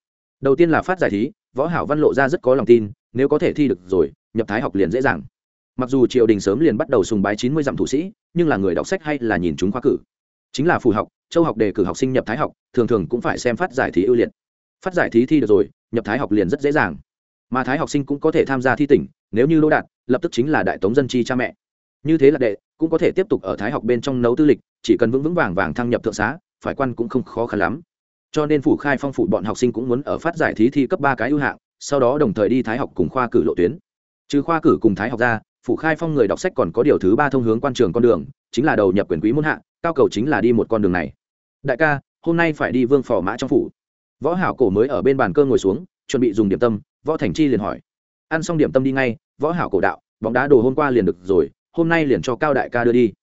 Đầu tiên là phát giải thí, võ hảo văn lộ ra rất có lòng tin, nếu có thể thi được rồi, nhập thái học liền dễ dàng. Mặc dù triều đình sớm liền bắt đầu sùng bái chín mươi dặm thủ sĩ, nhưng là người đọc sách hay là nhìn chúng khoa cử. Chính là phù học, châu học đề cử học sinh nhập thái học, thường thường cũng phải xem phát giải thí ưu liệt. Phát giải thí thi được rồi nhập thái học liền rất dễ dàng. Mà thái học sinh cũng có thể tham gia thi tỉnh, nếu như đỗ đạt lập tức chính là đại tống dân chi cha mẹ. Như thế là đệ, cũng có thể tiếp tục ở thái học bên trong nấu tư lịch, chỉ cần vững vững vàng vàng thăng nhập thượng xá, phải quan cũng không khó khăn lắm. Cho nên phủ khai phong phụ bọn học sinh cũng muốn ở phát giải thí thi cấp ba cái ưu hạng, sau đó đồng thời đi thái học cùng khoa cử lộ tuyến. Trừ khoa cử cùng thái học ra, phủ khai phong người đọc sách còn có điều thứ ba thông hướng quan trường con đường, chính là đầu nhập quyền quý muôn hạ, cao cầu chính là đi một con đường này. Đại ca, hôm nay phải đi vương phò mã trong phủ võ hảo cổ mới ở bên bàn cơ ngồi xuống, chuẩn bị dùng điểm tâm, võ thành chi liền hỏi. Ăn xong điểm tâm đi ngay, võ hảo cổ đạo, bóng đá đồ hôm qua liền được rồi, hôm nay liền cho cao đại ca đưa đi.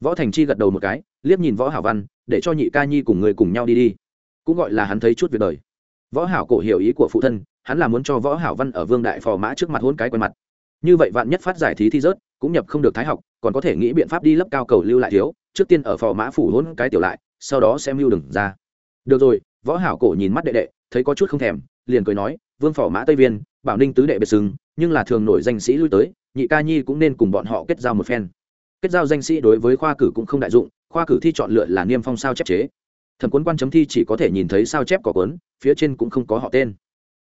Võ thành chi gật đầu một cái, liếc nhìn võ hảo văn, để cho nhị ca nhi cùng người cùng nhau đi đi. Cũng gọi là hắn thấy chút việc đời. Võ hảo cổ hiểu ý của phụ thân, hắn là muốn cho võ hảo văn ở vương đại phò mã trước mặt hôn cái quen mặt. Như vậy vạn nhất phát giải thí thi rớt, cũng nhập không được thái học, còn có thể nghĩ biện pháp đi lấp cao cầu lưu lại thiếu, trước tiên ở phò mã phủ hôn cái tiểu lại, sau đó xem lưu đừng ra. Được rồi võ hảo cổ nhìn mắt đệ đệ, thấy có chút không thèm, liền cười nói, vương phò mã tây viên, bảo ninh tứ đệ biệt sừng nhưng là thường nổi danh sĩ lui tới, nhị ca nhi cũng nên cùng bọn họ kết giao một phen. Kết giao danh sĩ đối với khoa cử cũng không đại dụng, khoa cử thi chọn lựa là niêm phong sao chép chế. Thẩm cuốn quan chấm thi chỉ có thể nhìn thấy sao chép có cuốn, phía trên cũng không có họ tên.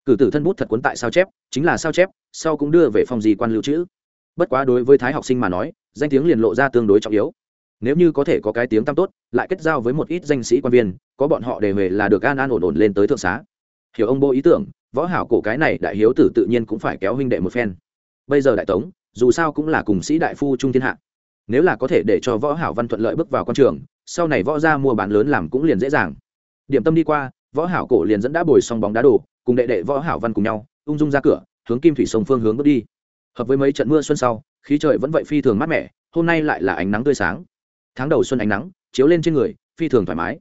Cử tử thân bút thật cuốn tại sao chép, chính là sao chép, sau cũng đưa về phòng gì quan lưu trữ. Bất quá đối với thái học sinh mà nói, danh tiếng liền lộ ra tương đối trọng yếu. Nếu như có thể có cái tiếng tăm tốt, lại kết giao với một ít danh sĩ quan viên có bọn họ đề về là được an an ổn ổn lên tới thượng xá. Hiểu ông bố ý tưởng, võ hảo cổ cái này đại hiếu tử tự nhiên cũng phải kéo huynh đệ một phen. Bây giờ đại tống, dù sao cũng là cùng sĩ đại phu trung thiên hạ. Nếu là có thể để cho võ hảo văn thuận lợi bước vào quan trường, sau này võ gia mua bán lớn làm cũng liền dễ dàng. Điểm tâm đi qua, võ hảo cổ liền dẫn đã bồi xong bóng đá đồ, cùng đệ đệ võ hảo văn cùng nhau, ung dung ra cửa, hướng kim thủy sông phương hướng bước đi. Hợp với mấy trận mưa xuân sau, khí trời vẫn vậy phi thường mát mẻ, hôm nay lại là ánh nắng tươi sáng. Tháng đầu xuân ánh nắng, chiếu lên trên người, phi thường thoải mái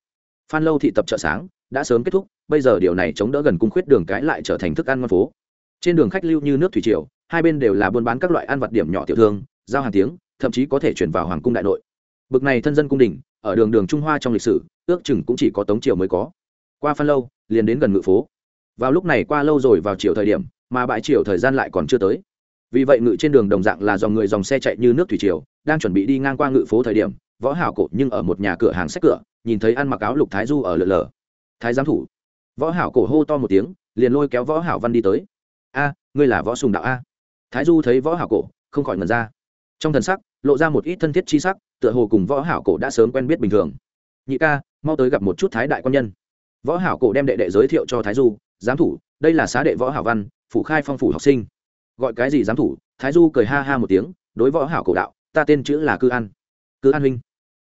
phan lâu thị tập chợ sáng, đã sớm kết thúc, bây giờ điều này chống đỡ gần cung khuyết đường cái lại trở thành thức ăn ngon phố. Trên đường khách lưu như nước thủy triều, hai bên đều là buôn bán các loại ăn vật điểm nhỏ tiểu thương, giao hàng tiếng, thậm chí có thể chuyển vào hoàng cung đại nội. Bực này thân dân cung đình, ở đường đường trung hoa trong lịch sử, ước chừng cũng chỉ có tống triều mới có. Qua phan lâu, liền đến gần ngự phố. Vào lúc này qua lâu rồi vào chiều thời điểm, mà bãi chiều thời gian lại còn chưa tới. Vì vậy ngự trên đường đồng dạng là dòng người dòng xe chạy như nước thủy triều, đang chuẩn bị đi ngang qua ngự phố thời điểm võ hảo cổ nhưng ở một nhà cửa hàng sách cửa, nhìn thấy ăn mặc áo lục thái du ở lờ lờ. Thái giám thủ. Võ hảo cổ hô to một tiếng, liền lôi kéo võ hảo văn đi tới. A, ngươi là võ sùng đạo a. Thái du thấy võ hảo cổ, không khỏi ngẩn ra. Trong thần sắc, lộ ra một ít thân thiết chi sắc, tựa hồ cùng võ hảo cổ đã sớm quen biết bình thường. Nhị ca, mau tới gặp một chút thái đại quan nhân. Võ hảo cổ đem đệ đệ giới thiệu cho thái du, giám thủ, đây là xá đệ võ hảo văn, phủ khai phong phủ học sinh. Gọi cái gì giám thủ? Thái du cười ha ha một tiếng, đối võ hảo cổ đạo, ta tên chữ là cư an cứ an huynh.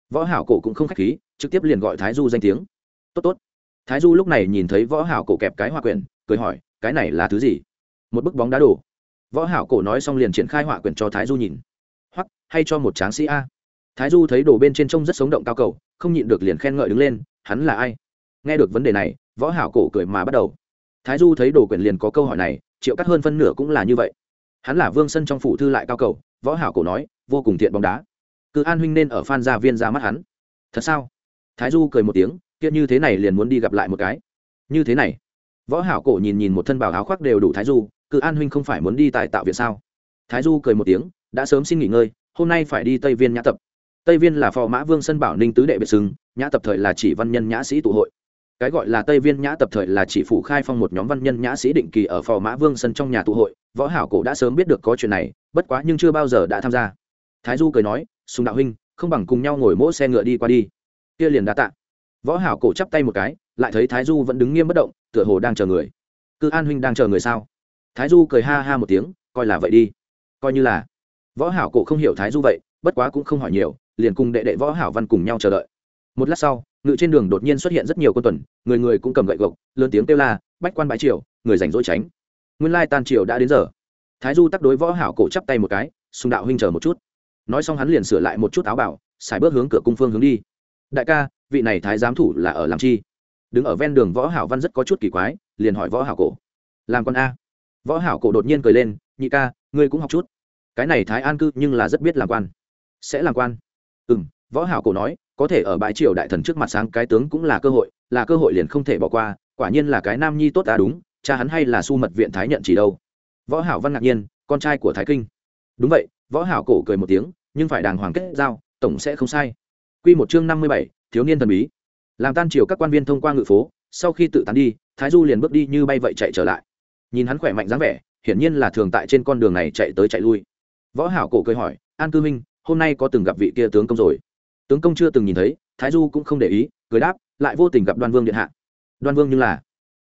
Võ hảo cổ cũng không khách khí, trực tiếp liền gọi thái du danh tiếng. Tốt tốt. Thái du lúc này nhìn thấy võ hảo cổ kẹp cái hoa quyển, cười hỏi, cái này là thứ gì? Một bức bóng đá đổ. Võ hảo cổ nói xong liền triển khai họa quyển cho thái du nhìn. Hoặc hay cho một tráng sĩ a? Thái du thấy đồ bên trên trông rất sống động cao cầu, không nhịn được liền khen ngợi đứng lên, hắn là ai? Nghe được vấn đề này, võ hảo cổ cười mà bắt đầu. Thái du thấy đồ quyển liền có câu hỏi này, triệu cắt hơn phân nửa cũng là như vậy. Hắn là vương sân trong phủ thư lại cao cầu, võ hảo cổ nói, vô cùng thiện bóng đá cứ an huynh nên ở phan gia viên ra mắt hắn. Thật sao? Thái du cười một tiếng, kia như thế này liền muốn đi gặp lại một cái. Như thế này. Võ hảo cổ nhìn nhìn một thân bảo áo khoác đều đủ thái du cứ an huynh không phải muốn đi tại tạo viện sao? Thái du cười một tiếng, đã sớm xin nghỉ ngơi, hôm nay phải đi tây viên nhã tập. Tây viên là phò mã vương sân bảo ninh tứ đệ biệt xưng, nhã tập thời là chỉ văn nhân nhã sĩ tụ hội. Cái gọi là tây viên nhã tập thời là chỉ phủ khai phong một nhóm văn nhân nhã sĩ định kỳ ở phò mã vương sân trong nhà tụ hội. Võ hảo cổ đã sớm biết được có chuyện này, bất quá nhưng chưa bao giờ đã tham gia. Thái du cười nói sùng đạo huynh, không bằng cùng nhau ngồi mỗi xe ngựa đi qua đi. Kia liền đã tạ. Võ hảo cổ chắp tay một cái, lại thấy thái du vẫn đứng nghiêm bất động, tựa hồ đang chờ người. Cư an huynh đang chờ người sao? Thái du cười ha ha một tiếng, coi là vậy đi. Coi như là. Võ hảo cổ không hiểu thái du vậy, bất quá cũng không hỏi nhiều, liền cùng đệ đệ võ hảo văn cùng nhau chờ đợi. Một lát sau, ngự trên đường đột nhiên xuất hiện rất nhiều quân tuần, người người cũng cầm gậy gộc, lớn tiếng kêu la, bách quan bãi triều, người rảnh rỗi tránh. Nguyên lai tan triều đã đến giờ. Thái du tắc đối võ hảo cổ chắp tay một cái, sùng đạo huynh chờ một chút nói xong hắn liền sửa lại một chút áo bảo, xài bước hướng cửa cung phương hướng đi. Đại ca, vị này thái giám thủ là ở làm chi? Đứng ở ven đường võ hảo văn rất có chút kỳ quái, liền hỏi võ hảo cổ. Làm con a. Võ hảo cổ đột nhiên cười lên, nhị ca, ngươi cũng học chút. Cái này thái an cư nhưng là rất biết làm quan. Sẽ làm quan. Ừ võ hảo cổ nói, có thể ở bãi triều đại thần trước mặt sáng cái tướng cũng là cơ hội, là cơ hội liền không thể bỏ qua, quả nhiên là cái nam nhi tốt à đúng, cha hắn hay là su mật viện thái nhận chỉ đâu. Võ hảo văn ngạc nhiên, con trai của thái kinh. Đúng vậy võ hảo cổ cười một tiếng nhưng phải đàng hoàng kết giao tổng sẽ không sai. Quy một chương năm mươi bảy, thiếu niên thần bí. Làm tan triều các quan viên thông qua ngự phố sau khi tự tán đi thái du liền bước đi như bay vậy chạy trở lại. Nhìn hắn khỏe mạnh dáng vẻ hiển nhiên là thường tại trên con đường này chạy tới chạy lui. Võ hảo cổ cười hỏi an cư minh hôm nay có từng gặp vị kia tướng công rồi? Tướng công chưa từng nhìn thấy thái du cũng không để ý cười đáp lại vô tình gặp đoan vương điện hạ. Đoan vương nhưng là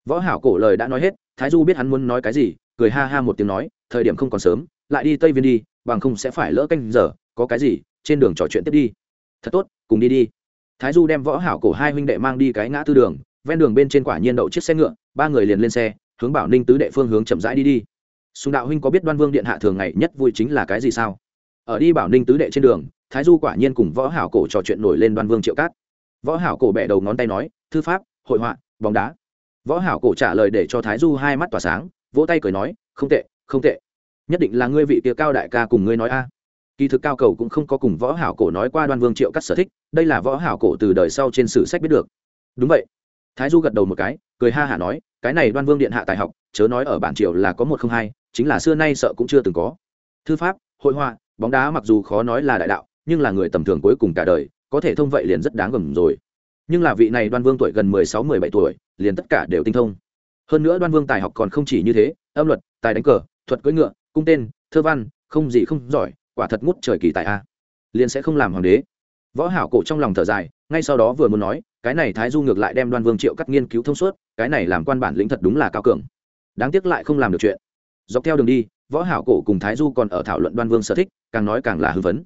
võ hảo cổ lời đã nói hết thái du biết hắn muốn nói cái gì cười ha ha một tiếng nói thời điểm không còn sớm lại đi tây viên đi, bằng không sẽ phải lỡ canh giờ, có cái gì, trên đường trò chuyện tiếp đi. Thật tốt, cùng đi đi. Thái du đem võ hảo cổ hai huynh đệ mang đi cái ngã tư đường, ven đường bên trên quả nhiên đậu chiếc xe ngựa, ba người liền lên xe, hướng bảo ninh tứ đệ phương hướng chậm rãi đi đi. Sùng đạo huynh có biết đoan vương điện hạ thường ngày nhất vui chính là cái gì sao? Ở đi bảo ninh tứ đệ trên đường, thái du quả nhiên cùng võ hảo cổ trò chuyện nổi lên đoan vương triệu cát. Võ hảo cổ bẻ đầu ngón tay nói, thư pháp, hội họa, bóng đá. Võ hảo cổ trả lời để cho thái du hai mắt tỏa sáng, vỗ tay cười nói, không tệ không tệ nhất định là ngươi vị kia cao đại ca cùng ngươi nói a. Kỳ thực cao cầu cũng không có cùng võ hảo cổ nói qua đoan vương triệu cắt sở thích, đây là võ hảo cổ từ đời sau trên sử sách biết được. Đúng vậy. Thái du gật đầu một cái, cười ha hả nói, cái này đoan vương điện hạ tài học, chớ nói ở bản triều là có một không hai, chính là xưa nay sợ cũng chưa từng có. Thư pháp, hội họa, bóng đá mặc dù khó nói là đại đạo, nhưng là người tầm thường cuối cùng cả đời, có thể thông vậy liền rất đáng gầm rồi. Nhưng là vị này đoan vương tuổi gần mười sáu, mười bảy tuổi, liền tất cả đều tinh thông. Hơn nữa đoan vương tài học còn không chỉ như thế, âm luật, tài đánh cờ, thuật cưỡi ngựa cung tên, thơ văn, không gì không giỏi, quả thật ngút trời kỳ tài a. Liền sẽ không làm hoàng đế. Võ hảo cổ trong lòng thở dài, ngay sau đó vừa muốn nói, cái này thái du ngược lại đem đoan vương triệu cắt nghiên cứu thông suốt, cái này làm quan bản lĩnh thật đúng là cao cường. Đáng tiếc lại không làm được chuyện. Dọc theo đường đi, võ hảo cổ cùng thái du còn ở thảo luận đoan vương sở thích, càng nói càng là hưng phấn.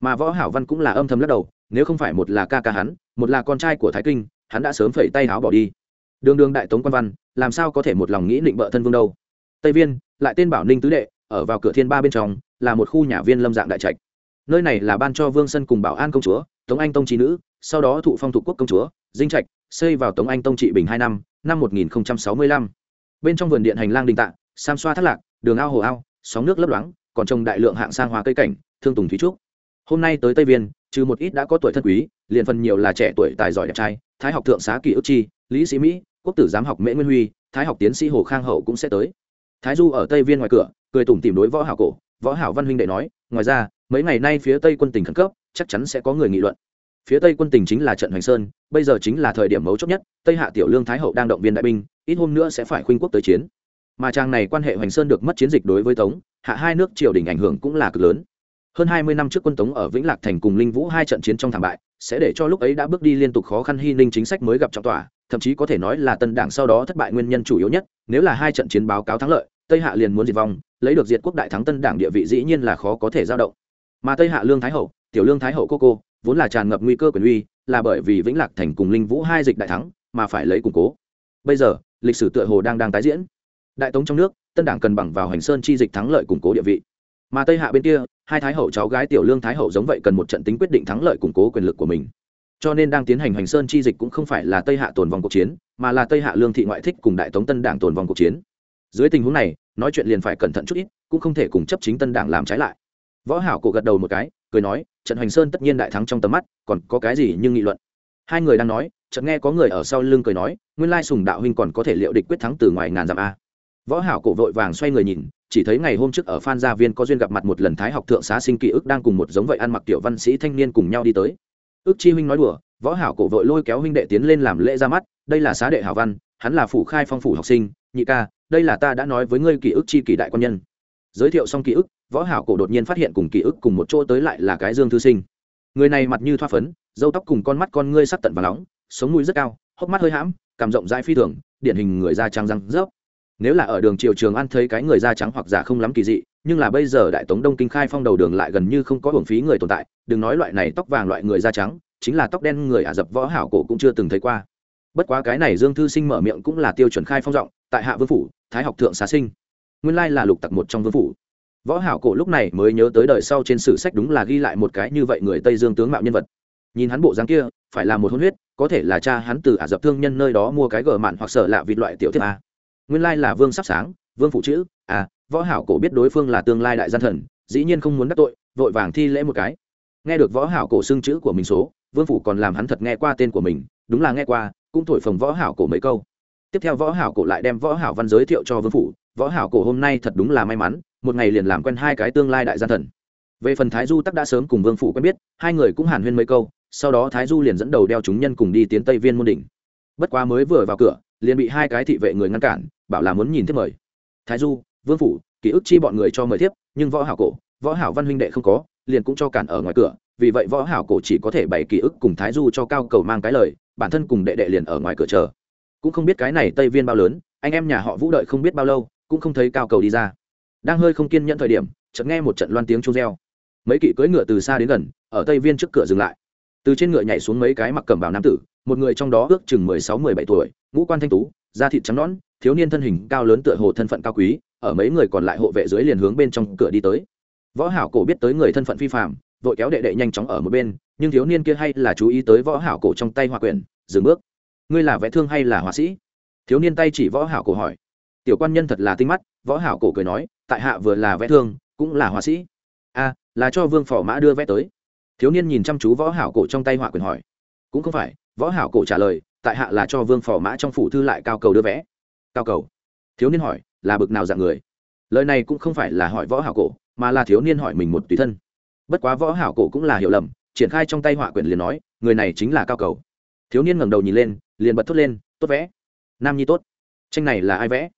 Mà võ hảo văn cũng là âm thầm lắc đầu, nếu không phải một là ca ca hắn, một là con trai của thái kinh, hắn đã sớm phẩy tay háo bỏ đi. Đường đường đại tống quan văn, làm sao có thể một lòng nghĩ định bợ thân vương đâu? Tây viên, lại tên bảo ninh tứ đệ ở vào cửa thiên ba bên trong, là một khu nhà viên lâm dạng đại trạch. Nơi này là ban cho vương sân cùng bảo an công chúa, tống anh tông trí nữ, sau đó thụ phong thụ quốc công chúa, dinh trạch, xây vào tống anh tông trị bình hai năm năm một nghìn sáu mươi lăm. Bên trong vườn điện hành lang đình tạ, sam xoa thác lạc, đường ao hồ ao, sóng nước lấp loáng, còn trồng đại lượng hạng sang hóa cây cảnh, thương tùng thúy trúc. Hôm nay tới tây viên, trừ một ít đã có tuổi thân quý, liền phần nhiều là trẻ tuổi tài giỏi đẹp trai, thái học thượng xá kỷ ước chi, lý sĩ mỹ, quốc tử giám học mễ nguyên huy, thái học tiến sĩ hồ khang hậu cũng sẽ tới. Thái du ở tây viên ngoài cửa cười tủm tìm đối võ hảo cổ, võ hảo văn huynh đệ nói, ngoài ra, mấy ngày nay phía tây quân tình khẩn cấp, chắc chắn sẽ có người nghị luận. Phía tây quân tình chính là trận hoành sơn, bây giờ chính là thời điểm mấu chốt nhất, tây hạ tiểu lương thái hậu đang động viên đại binh, ít hôm nữa sẽ phải khuynh quốc tới chiến. Mà trang này quan hệ hoành sơn được mất chiến dịch đối với tống, hạ hai nước triều đình ảnh hưởng cũng là cực lớn. Hơn hai mươi năm trước quân tống ở vĩnh lạc thành cùng linh vũ hai trận chiến trong thảm bại, sẽ để cho lúc ấy đã bước đi liên tục khó khăn hy ninh chính sách mới gặp trọng tòa thậm chí có thể nói là tân đảng sau đó thất bại nguyên nhân chủ yếu nhất, nếu là hai trận chiến báo cáo thắng lợi tây hạ liền muốn diệt vong, lấy được diệt quốc đại thắng tân đảng địa vị dĩ nhiên là khó có thể giao động. Mà tây hạ lương thái hậu, tiểu lương thái hậu cô cô, vốn là tràn ngập nguy cơ quyền uy, là bởi vì vĩnh lạc thành cùng linh vũ hai dịch đại thắng, mà phải lấy củng cố. Bây giờ, lịch sử tựa hồ đang đang tái diễn. Đại tống trong nước, tân đảng cần bằng vào hành sơn chi dịch thắng lợi củng cố địa vị. Mà tây hạ bên kia, hai thái hậu cháu gái tiểu lương thái hậu giống vậy cần một trận tính quyết định thắng lợi củng cố quyền lực của mình. Cho nên đang tiến hành hành sơn chi dịch cũng không phải là tây hạ tồn vong cuộc chiến, mà là tây hạ lương thị ngoại thích cùng đại tống tân đảng tồn vong cuộc chiến dưới tình huống này, nói chuyện liền phải cẩn thận chút ít, cũng không thể cùng chấp chính tân đảng làm trái lại. Võ hảo cổ gật đầu một cái, cười nói, trận hoành sơn tất nhiên đại thắng trong tầm mắt, còn có cái gì nhưng nghị luận? Hai người đang nói, chợt nghe có người ở sau lưng cười nói, nguyên lai sùng đạo huynh còn có thể liệu địch quyết thắng từ ngoài ngàn dặm a. Võ hảo cổ vội vàng xoay người nhìn, chỉ thấy ngày hôm trước ở phan gia viên có duyên gặp mặt một lần thái học thượng xá sinh ký ức đang cùng một giống vậy ăn mặc tiểu văn sĩ thanh niên cùng nhau đi tới. Ước chi huynh nói đùa, võ hảo cổ vội lôi kéo huynh đệ tiến lên làm lễ ra mắt, đây là xá đệ hảo văn, hắn là phủ khai phong phủ học sinh, nhị ca đây là ta đã nói với ngươi ký ức chi kỳ đại quan nhân. Giới thiệu xong ký ức, võ hảo cổ đột nhiên phát hiện cùng ký ức cùng một chỗ tới lại là cái dương thư sinh. Người này mặt như thoa phấn, râu tóc cùng con mắt con ngươi sắc tận và nóng, sống mũi rất cao, hốc mắt hơi hãm cảm rộng rãi phi thường, điển hình người da trắng răng rớp. Nếu là ở đường triều trường ăn thấy cái người da trắng hoặc giả không lắm kỳ dị, nhưng là bây giờ đại tống đông kinh khai phong đầu đường lại gần như không có hưởng phí người tồn tại, đừng nói loại này tóc vàng loại người da trắng, chính là tóc đen người ả dập võ hảo cổ cũng chưa từng thấy qua. Bất quá cái này dương thư sinh mở miệng cũng là tiêu chuẩn khai phong rộng tại hạ vương phủ, thái học thượng xá sinh. Nguyên lai là lục tặc một trong vương phủ. Võ hảo cổ lúc này mới nhớ tới đời sau trên sử sách đúng là ghi lại một cái như vậy người tây dương tướng mạo nhân vật. Nhìn hắn bộ dáng kia, phải là một hôn huyết, có thể là cha hắn từ ả dập thương nhân nơi đó mua cái gờ mạn hoặc sở lạ vịt loại tiểu thiết a. Nguyên lai là vương sắp sáng, vương phụ chữ à võ hảo cổ biết đối phương là tương lai đại gian thần, dĩ nhiên không muốn đắc tội, vội vàng thi lễ một cái. Nghe được võ hảo cổ xưng chữ của mình số, vương phủ còn làm hắn thật nghe qua tên của mình, đúng là nghe qua, cũng thổi phồng võ hảo cổ mấy câu tiếp theo võ hảo cổ lại đem võ hảo văn giới thiệu cho vương phủ. Võ hảo cổ hôm nay thật đúng là may mắn, một ngày liền làm quen hai cái tương lai đại gian thần. Về phần thái du tắc đã sớm cùng vương phủ quen biết, hai người cũng hàn huyên mấy câu, sau đó thái du liền dẫn đầu đeo chúng nhân cùng đi tiến tây viên môn đỉnh. Bất quá mới vừa vào cửa, liền bị hai cái thị vệ người ngăn cản, bảo là muốn nhìn tiếp mời. Thái du, vương phủ, ký ức chi bọn người cho mời tiếp nhưng võ hảo cổ, võ hảo văn huynh đệ không có, liền cũng cho cản ở ngoài cửa, vì vậy võ hảo cổ chỉ có thể bày ký ức cùng thái du cho cao cầu mang cái lời, bản thân cùng đệ đệ liền ở ngoài cửa chờ cũng không biết cái này tây viên bao lớn, anh em nhà họ vũ đợi không biết bao lâu, cũng không thấy cao cầu đi ra. Đang hơi không kiên nhẫn thời điểm, chợt nghe một trận loan tiếng chu reo. Mấy kỵ cưỡi ngựa từ xa đến gần, ở tây viên trước cửa dừng lại. Từ trên ngựa nhảy xuống mấy cái mặc cẩm bào nam tử, một người trong đó ước chừng mười sáu, mười bảy tuổi, ngũ quan thanh tú, da thịt trắng nõn, thiếu niên thân hình cao lớn tựa hồ thân phận cao quý, ở mấy người còn lại hộ vệ dưới liền hướng bên trong cửa đi tới. Võ hảo cổ biết tới người thân phận phi phạm vội kéo đệ đệ nhanh chóng ở một bên, nhưng thiếu niên kia hay là chú ý tới võ hảo cổ trong tay hoa quyển, dừng bước ngươi là vẽ thương hay là họa sĩ? Thiếu niên tay chỉ võ hảo cổ hỏi. Tiểu quan nhân thật là tinh mắt, võ hảo cổ cười nói, tại hạ vừa là vẽ thương, cũng là họa sĩ. A, là cho vương phò mã đưa vẽ tới. Thiếu niên nhìn chăm chú võ hảo cổ trong tay họa quyển hỏi. Cũng không phải, võ hảo cổ trả lời, tại hạ là cho vương phò mã trong phủ thư lại cao cầu đưa vẽ. Cao cầu? Thiếu niên hỏi, là bực nào dạng người? Lời này cũng không phải là hỏi võ hảo cổ, mà là thiếu niên hỏi mình một tùy thân. Bất quá võ hảo cổ cũng là hiểu lầm, triển khai trong tay họa quyển liền nói, người này chính là cao cầu. Thiếu niên ngẩng đầu nhìn lên liền bật thốt lên, tốt vẽ. Nam nhi tốt. Tranh này là ai vẽ?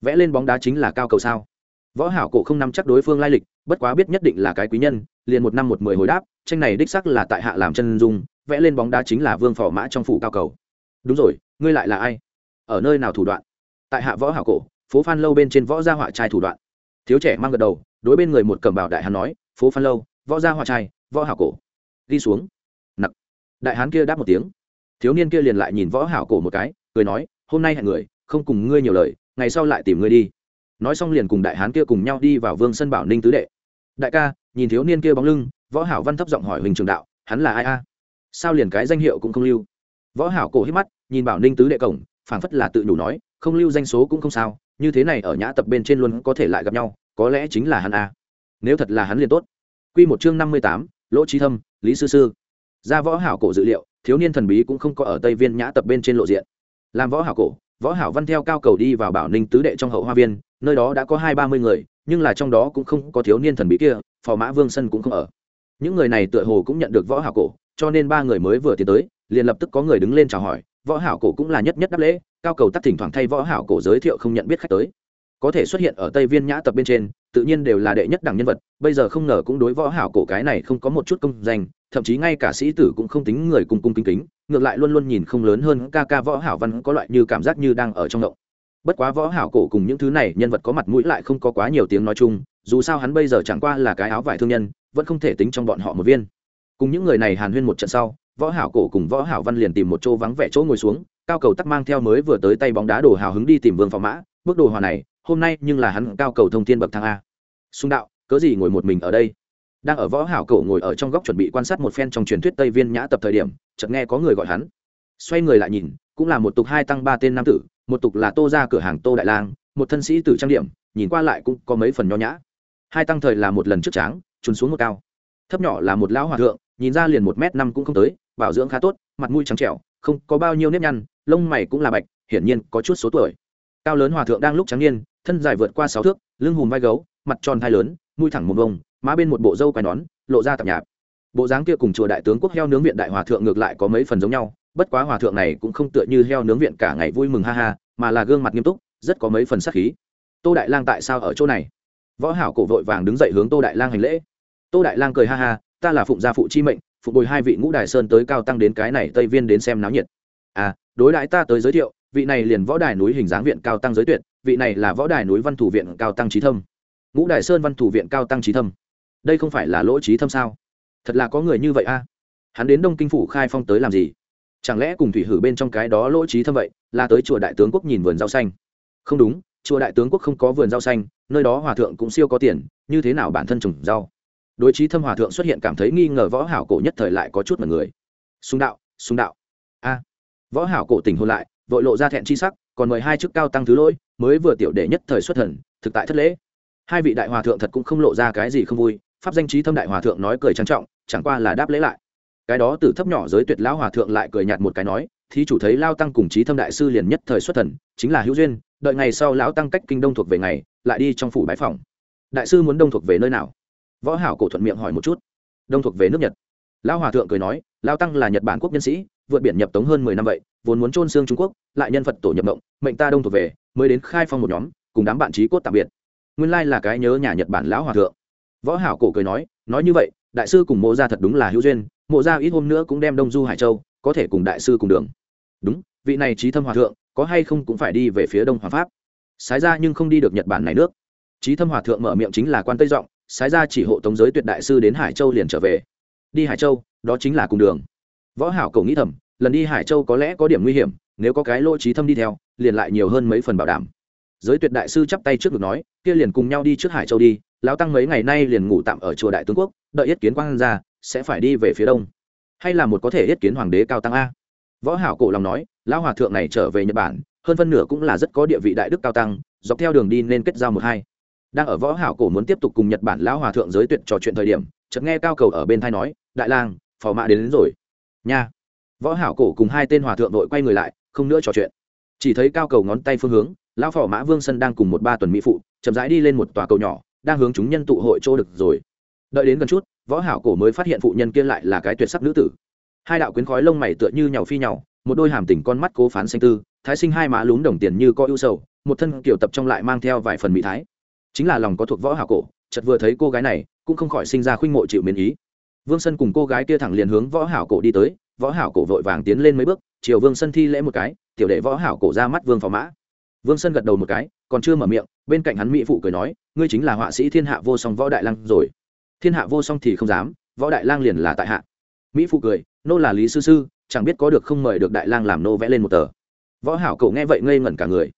Vẽ lên bóng đá chính là cao cầu sao? Võ hảo cổ không nắm chắc đối phương lai lịch, bất quá biết nhất định là cái quý nhân, liền một năm một mười hồi đáp, tranh này đích sắc là tại hạ làm chân dung, vẽ lên bóng đá chính là vương phò mã trong phủ cao cầu. Đúng rồi, ngươi lại là ai? Ở nơi nào thủ đoạn? Tại hạ võ hảo cổ, phố phan lâu bên trên võ gia họa trai thủ đoạn. Thiếu trẻ mang gật đầu, đối bên người một cẩm bảo đại hán nói, phố phan lâu, võ gia họa trai, võ hảo cổ. Đi xuống. Nặc. Đại hán kia đáp một tiếng thiếu niên kia liền lại nhìn võ hảo cổ một cái cười nói hôm nay hẹn người không cùng ngươi nhiều lời ngày sau lại tìm ngươi đi. Nói xong liền cùng đại hán kia cùng nhau đi vào vương sân bảo ninh tứ đệ. Đại ca nhìn thiếu niên kia bóng lưng võ hảo văn thấp giọng hỏi huỳnh trường đạo hắn là ai a? Sao liền cái danh hiệu cũng không lưu? Võ hảo cổ hít mắt nhìn bảo ninh tứ đệ cổng phảng phất là tự nhủ nói không lưu danh số cũng không sao như thế này ở nhã tập bên trên luôn có thể lại gặp nhau có lẽ chính là hắn a. Nếu thật là hắn liền tốt. Quy một chương năm mươi tám, lỗ trí thâm lý sư sư ra võ hảo cổ dự liệu, thiếu niên thần bí cũng không có ở tây viên nhã tập bên trên lộ diện. Làm võ hảo cổ, võ hảo văn theo cao cầu đi vào bảo ninh tứ đệ trong hậu hoa viên, nơi đó đã có hai ba mươi người, nhưng là trong đó cũng không có thiếu niên thần bí kia, phò mã vương sân cũng không ở. Những người này tựa hồ cũng nhận được võ hảo cổ, cho nên ba người mới vừa tiến tới, liền lập tức có người đứng lên chào hỏi, võ hảo cổ cũng là nhất nhất đáp lễ, cao cầu tắt thỉnh thoảng thay võ hảo cổ giới thiệu không nhận biết khách tới có thể xuất hiện ở tây viên nhã tập bên trên, tự nhiên đều là đệ nhất đẳng nhân vật, bây giờ không ngờ cũng đối võ hảo cổ cái này không có một chút công danh, thậm chí ngay cả sĩ tử cũng không tính người cùng cung kính kính, ngược lại luôn luôn nhìn không lớn hơn ca ca võ hảo văn có loại như cảm giác như đang ở trong động. Bất quá võ hảo cổ cùng những thứ này nhân vật có mặt mũi lại không có quá nhiều tiếng nói chung, dù sao hắn bây giờ chẳng qua là cái áo vải thương nhân, vẫn không thể tính trong bọn họ một viên. Cùng những người này hàn huyên một trận sau, võ hảo cổ cùng võ hảo văn liền tìm một chỗ vắng vẻ chỗ ngồi xuống, cao cầu tắc mang theo mới vừa tới tay bóng đá đồ hào hứng đi tìm vương phò mã, bước đồ hòa này hôm nay nhưng là hắn cao cầu thông thiên bậc thang a. Xung đạo, cớ gì ngồi một mình ở đây? Đang ở võ hảo cổ ngồi ở trong góc chuẩn bị quan sát một phen trong truyền thuyết tây viên nhã tập thời điểm, chợt nghe có người gọi hắn. Xoay người lại nhìn, cũng là một tục hai tăng ba tên nam tử, một tục là tô ra cửa hàng tô đại lang, một thân sĩ tử trang điểm, nhìn qua lại cũng có mấy phần nho nhã. Hai tăng thời là một lần trước tráng, trùn xuống một cao. Thấp nhỏ là một lão hòa thượng, nhìn ra liền một m năm cũng không tới, bảo dưỡng khá tốt, mặt mũi trắng trẻo, không có bao nhiêu nếp nhăn, lông mày cũng là bạch, hiển nhiên có chút số tuổi. Cao lớn hòa thượng đang lúc trắng niên thân dài vượt qua sáu thước, lưng hùm vai gấu, mặt tròn thai lớn, mũi thẳng mồm vông, má bên một bộ râu quai nón, lộ ra tạp nhạp. Bộ dáng kia cùng chùa đại tướng quốc heo nướng viện đại hòa thượng ngược lại có mấy phần giống nhau, bất quá hòa thượng này cũng không tựa như heo nướng viện cả ngày vui mừng ha ha, mà là gương mặt nghiêm túc, rất có mấy phần sắc khí. Tô đại lang tại sao ở chỗ này? Võ hảo cổ vội vàng đứng dậy hướng tô đại lang hành lễ. Tô đại lang cười ha ha, ta là phụng gia phụ chi mệnh, phụng bồi hai vị ngũ đài sơn tới cao tăng đến cái này tây viên đến xem náo nhiệt. À đối đãi ta tới giới thiệu vị này liền võ đài núi hình dáng viện cao tăng giới tuyệt, vị này là võ đài núi văn thủ viện cao tăng trí thâm. Ngũ đài sơn văn thủ viện cao tăng trí thâm. Đây không phải là lỗ trí thâm sao? Thật là có người như vậy a. Hắn đến đông kinh phủ khai phong tới làm gì? Chẳng lẽ cùng thủy hử bên trong cái đó lỗ trí thâm vậy, là tới chùa đại tướng quốc nhìn vườn rau xanh? Không đúng, chùa đại tướng quốc không có vườn rau xanh, nơi đó hòa thượng cũng siêu có tiền, như thế nào bản thân trồng rau? Đối trí thâm hòa thượng xuất hiện cảm thấy nghi ngờ võ hảo cổ nhất thời lại có chút mật người. Xung đạo xung đạo. A. Võ hảo cổ tỉnh hôn lại vội lộ ra thẹn chi sắc, còn mời hai chức cao tăng thứ lỗi, mới vừa tiểu đệ nhất thời xuất thần, thực tại thất lễ. Hai vị đại hòa thượng thật cũng không lộ ra cái gì không vui, pháp danh trí thâm đại hòa thượng nói cười trang trọng, chẳng qua là đáp lễ lại. Cái đó từ thấp nhỏ giới tuyệt lão hòa thượng lại cười nhạt một cái nói, thí chủ thấy lao tăng cùng trí thâm đại sư liền nhất thời xuất thần, chính là hữu duyên, đợi ngày sau lão tăng cách kinh đông thuộc về ngày, lại đi trong phủ bái phòng đại sư muốn đông thuộc về nơi nào? Võ hảo cổ thuận miệng hỏi một chút. Đông thuộc về nước nhật. Lão hòa thượng cười nói, lao tăng là nhật bản quốc nhân sĩ vượt biển nhập tống hơn mười năm vậy, vốn muốn trôn xương trung quốc, lại nhân phật tổ nhập động mệnh ta đông thuộc về, mới đến khai phong một nhóm, cùng đám bạn trí cốt tạm biệt. Nguyên lai là cái nhớ nhà nhật bản lão hòa thượng. Võ hảo cổ cười nói nói như vậy, đại sư cùng mộ gia thật đúng là hữu duyên, mộ gia ít hôm nữa cũng đem đông du hải châu, có thể cùng đại sư cùng đường. Đúng, vị này trí thâm hòa thượng, có hay không cũng phải đi về phía đông hoàng pháp. Sái ra nhưng không đi được nhật bản này nước. Trí thâm hòa thượng mở miệng chính là quan tây giọng, sái ra chỉ hộ tống giới tuyệt đại sư đến hải châu liền trở về. Đi hải châu, đó chính là cùng đường võ hảo cầu nghĩ thầm lần đi hải châu có lẽ có điểm nguy hiểm nếu có cái lỗ trí thâm đi theo liền lại nhiều hơn mấy phần bảo đảm. Giới tuyệt đại sư chắp tay trước ngực nói kia liền cùng nhau đi trước hải châu đi lão tăng mấy ngày nay liền ngủ tạm ở chùa đại tướng quốc đợi yết kiến quang ra sẽ phải đi về phía đông. Hay là một có thể yết kiến hoàng đế cao tăng a? Võ hảo cổ lòng nói lão hòa thượng này trở về nhật bản hơn phân nửa cũng là rất có địa vị đại đức cao tăng dọc theo đường đi nên kết giao một hai. Đang ở võ hảo cổ muốn tiếp tục cùng nhật bản lão hòa thượng giới tuyệt trò chuyện thời điểm chợt nghe cao cầu ở bên thay nói đại lang phò mã đến, đến rồi nha. Võ hảo cổ cùng hai tên hòa thượng đội quay người lại, không nữa trò chuyện. Chỉ thấy cao cầu ngón tay phương hướng, lão phò mã vương sân đang cùng một ba tuần mỹ phụ, chậm rãi đi lên một tòa cầu nhỏ, đang hướng chúng nhân tụ hội chỗ được rồi. Đợi đến gần chút, võ hảo cổ mới phát hiện phụ nhân kia lại là cái tuyệt sắc nữ tử. Hai đạo quyến khói lông mày tựa như nhàu phi nhàu một đôi hàm tỉnh con mắt cố phán xanh tư, thái sinh hai má lún đồng tiền như có ưu sầu, một thân kiểu tập trong lại mang theo vài phần mỹ thái. Chính là lòng có thuộc võ hảo cổ, chợt vừa thấy cô gái này, cũng không khỏi sinh ra khuynh mộ chịu miến ý vương sân cùng cô gái kia thẳng liền hướng võ hảo cổ đi tới, võ hảo cổ vội vàng tiến lên mấy bước, chiều vương sân thi lễ một cái, tiểu đệ võ hảo cổ ra mắt vương phò mã. Vương sân gật đầu một cái, còn chưa mở miệng, bên cạnh hắn mỹ phụ cười nói, ngươi chính là họa sĩ thiên hạ vô song võ đại lang rồi. Thiên hạ vô song thì không dám, võ đại lang liền là tại hạ. Mỹ phụ cười, nô là lý sư sư, chẳng biết có được không mời được đại lang làm nô vẽ lên một tờ. Võ hảo cổ nghe vậy ngây ngẩn cả người.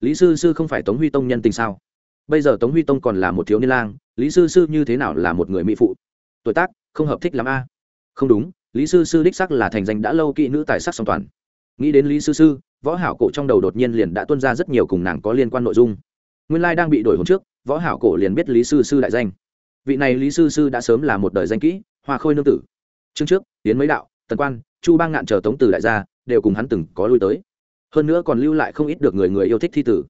Lý sư sư không phải tống huy tông nhân tình sao? Bây giờ tống huy tông còn là một thiếu niên lang, lý sư sư như thế nào là một người mỹ phụ? Tuổi tác, không hợp thích lắm a. Không đúng, lý sư sư đích sắc là thành danh đã lâu kỹ nữ tài sắc song toàn. Nghĩ đến lý sư sư, võ hảo cổ trong đầu đột nhiên liền đã tuôn ra rất nhiều cùng nàng có liên quan nội dung. Nguyên lai đang bị đổi hôm trước, võ hảo cổ liền biết lý sư sư đại danh. Vị này lý sư sư đã sớm là một đời danh kỹ, hoa khôi nương tử. Chương trước, tiến mấy đạo, tần quan, chu bang ngạn chờ tống tử đại gia, đều cùng hắn từng có lui tới. Hơn nữa còn lưu lại không ít được người người yêu thích thi tử.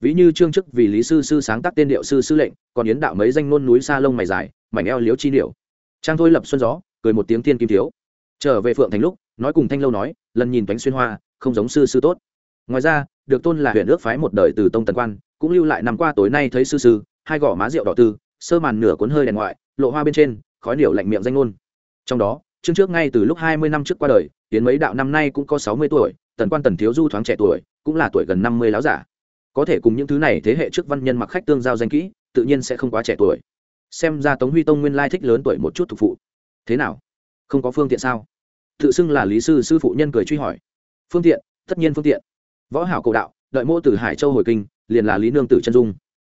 Ví như trương chức vì lý sư sư sáng tác tên điệu sư sư lệnh, còn yến đạo mấy danh nôn núi xa lông mày dài, mảnh eo liếu chi điệu trang thôi lập xuân gió, cười một tiếng tiên kim thiếu. Trở về phượng thành lúc, nói cùng thanh lâu nói, lần nhìn toánh xuyên hoa, không giống sư sư tốt. Ngoài ra, được tôn là huyện ước phái một đời từ tông tần quan, cũng lưu lại năm qua tối nay thấy sư sư, hai gò má rượu đỏ tư, sơ màn nửa cuốn hơi đèn ngoại, lộ hoa bên trên, khói điệu lạnh miệng danh ngôn. Trong đó, chương trước ngay từ lúc hai mươi năm trước qua đời, tiến mấy đạo năm nay cũng có sáu mươi tuổi, tần quan tần thiếu du thoáng trẻ tuổi, cũng là tuổi gần năm mươi láo giả. Có thể cùng những thứ này thế hệ trước văn nhân mặc khách tương giao danh kỹ, tự nhiên sẽ không quá trẻ tuổi xem ra tống huy tông nguyên lai thích lớn tuổi một chút thuộc phụ. Thế nào? Không có phương tiện sao? Tự xưng là lý sư sư phụ nhân cười truy hỏi. Phương tiện tất nhiên phương tiện. Võ hảo cổ đạo đợi mô từ hải châu hồi kinh liền là lý nương tử chân dung.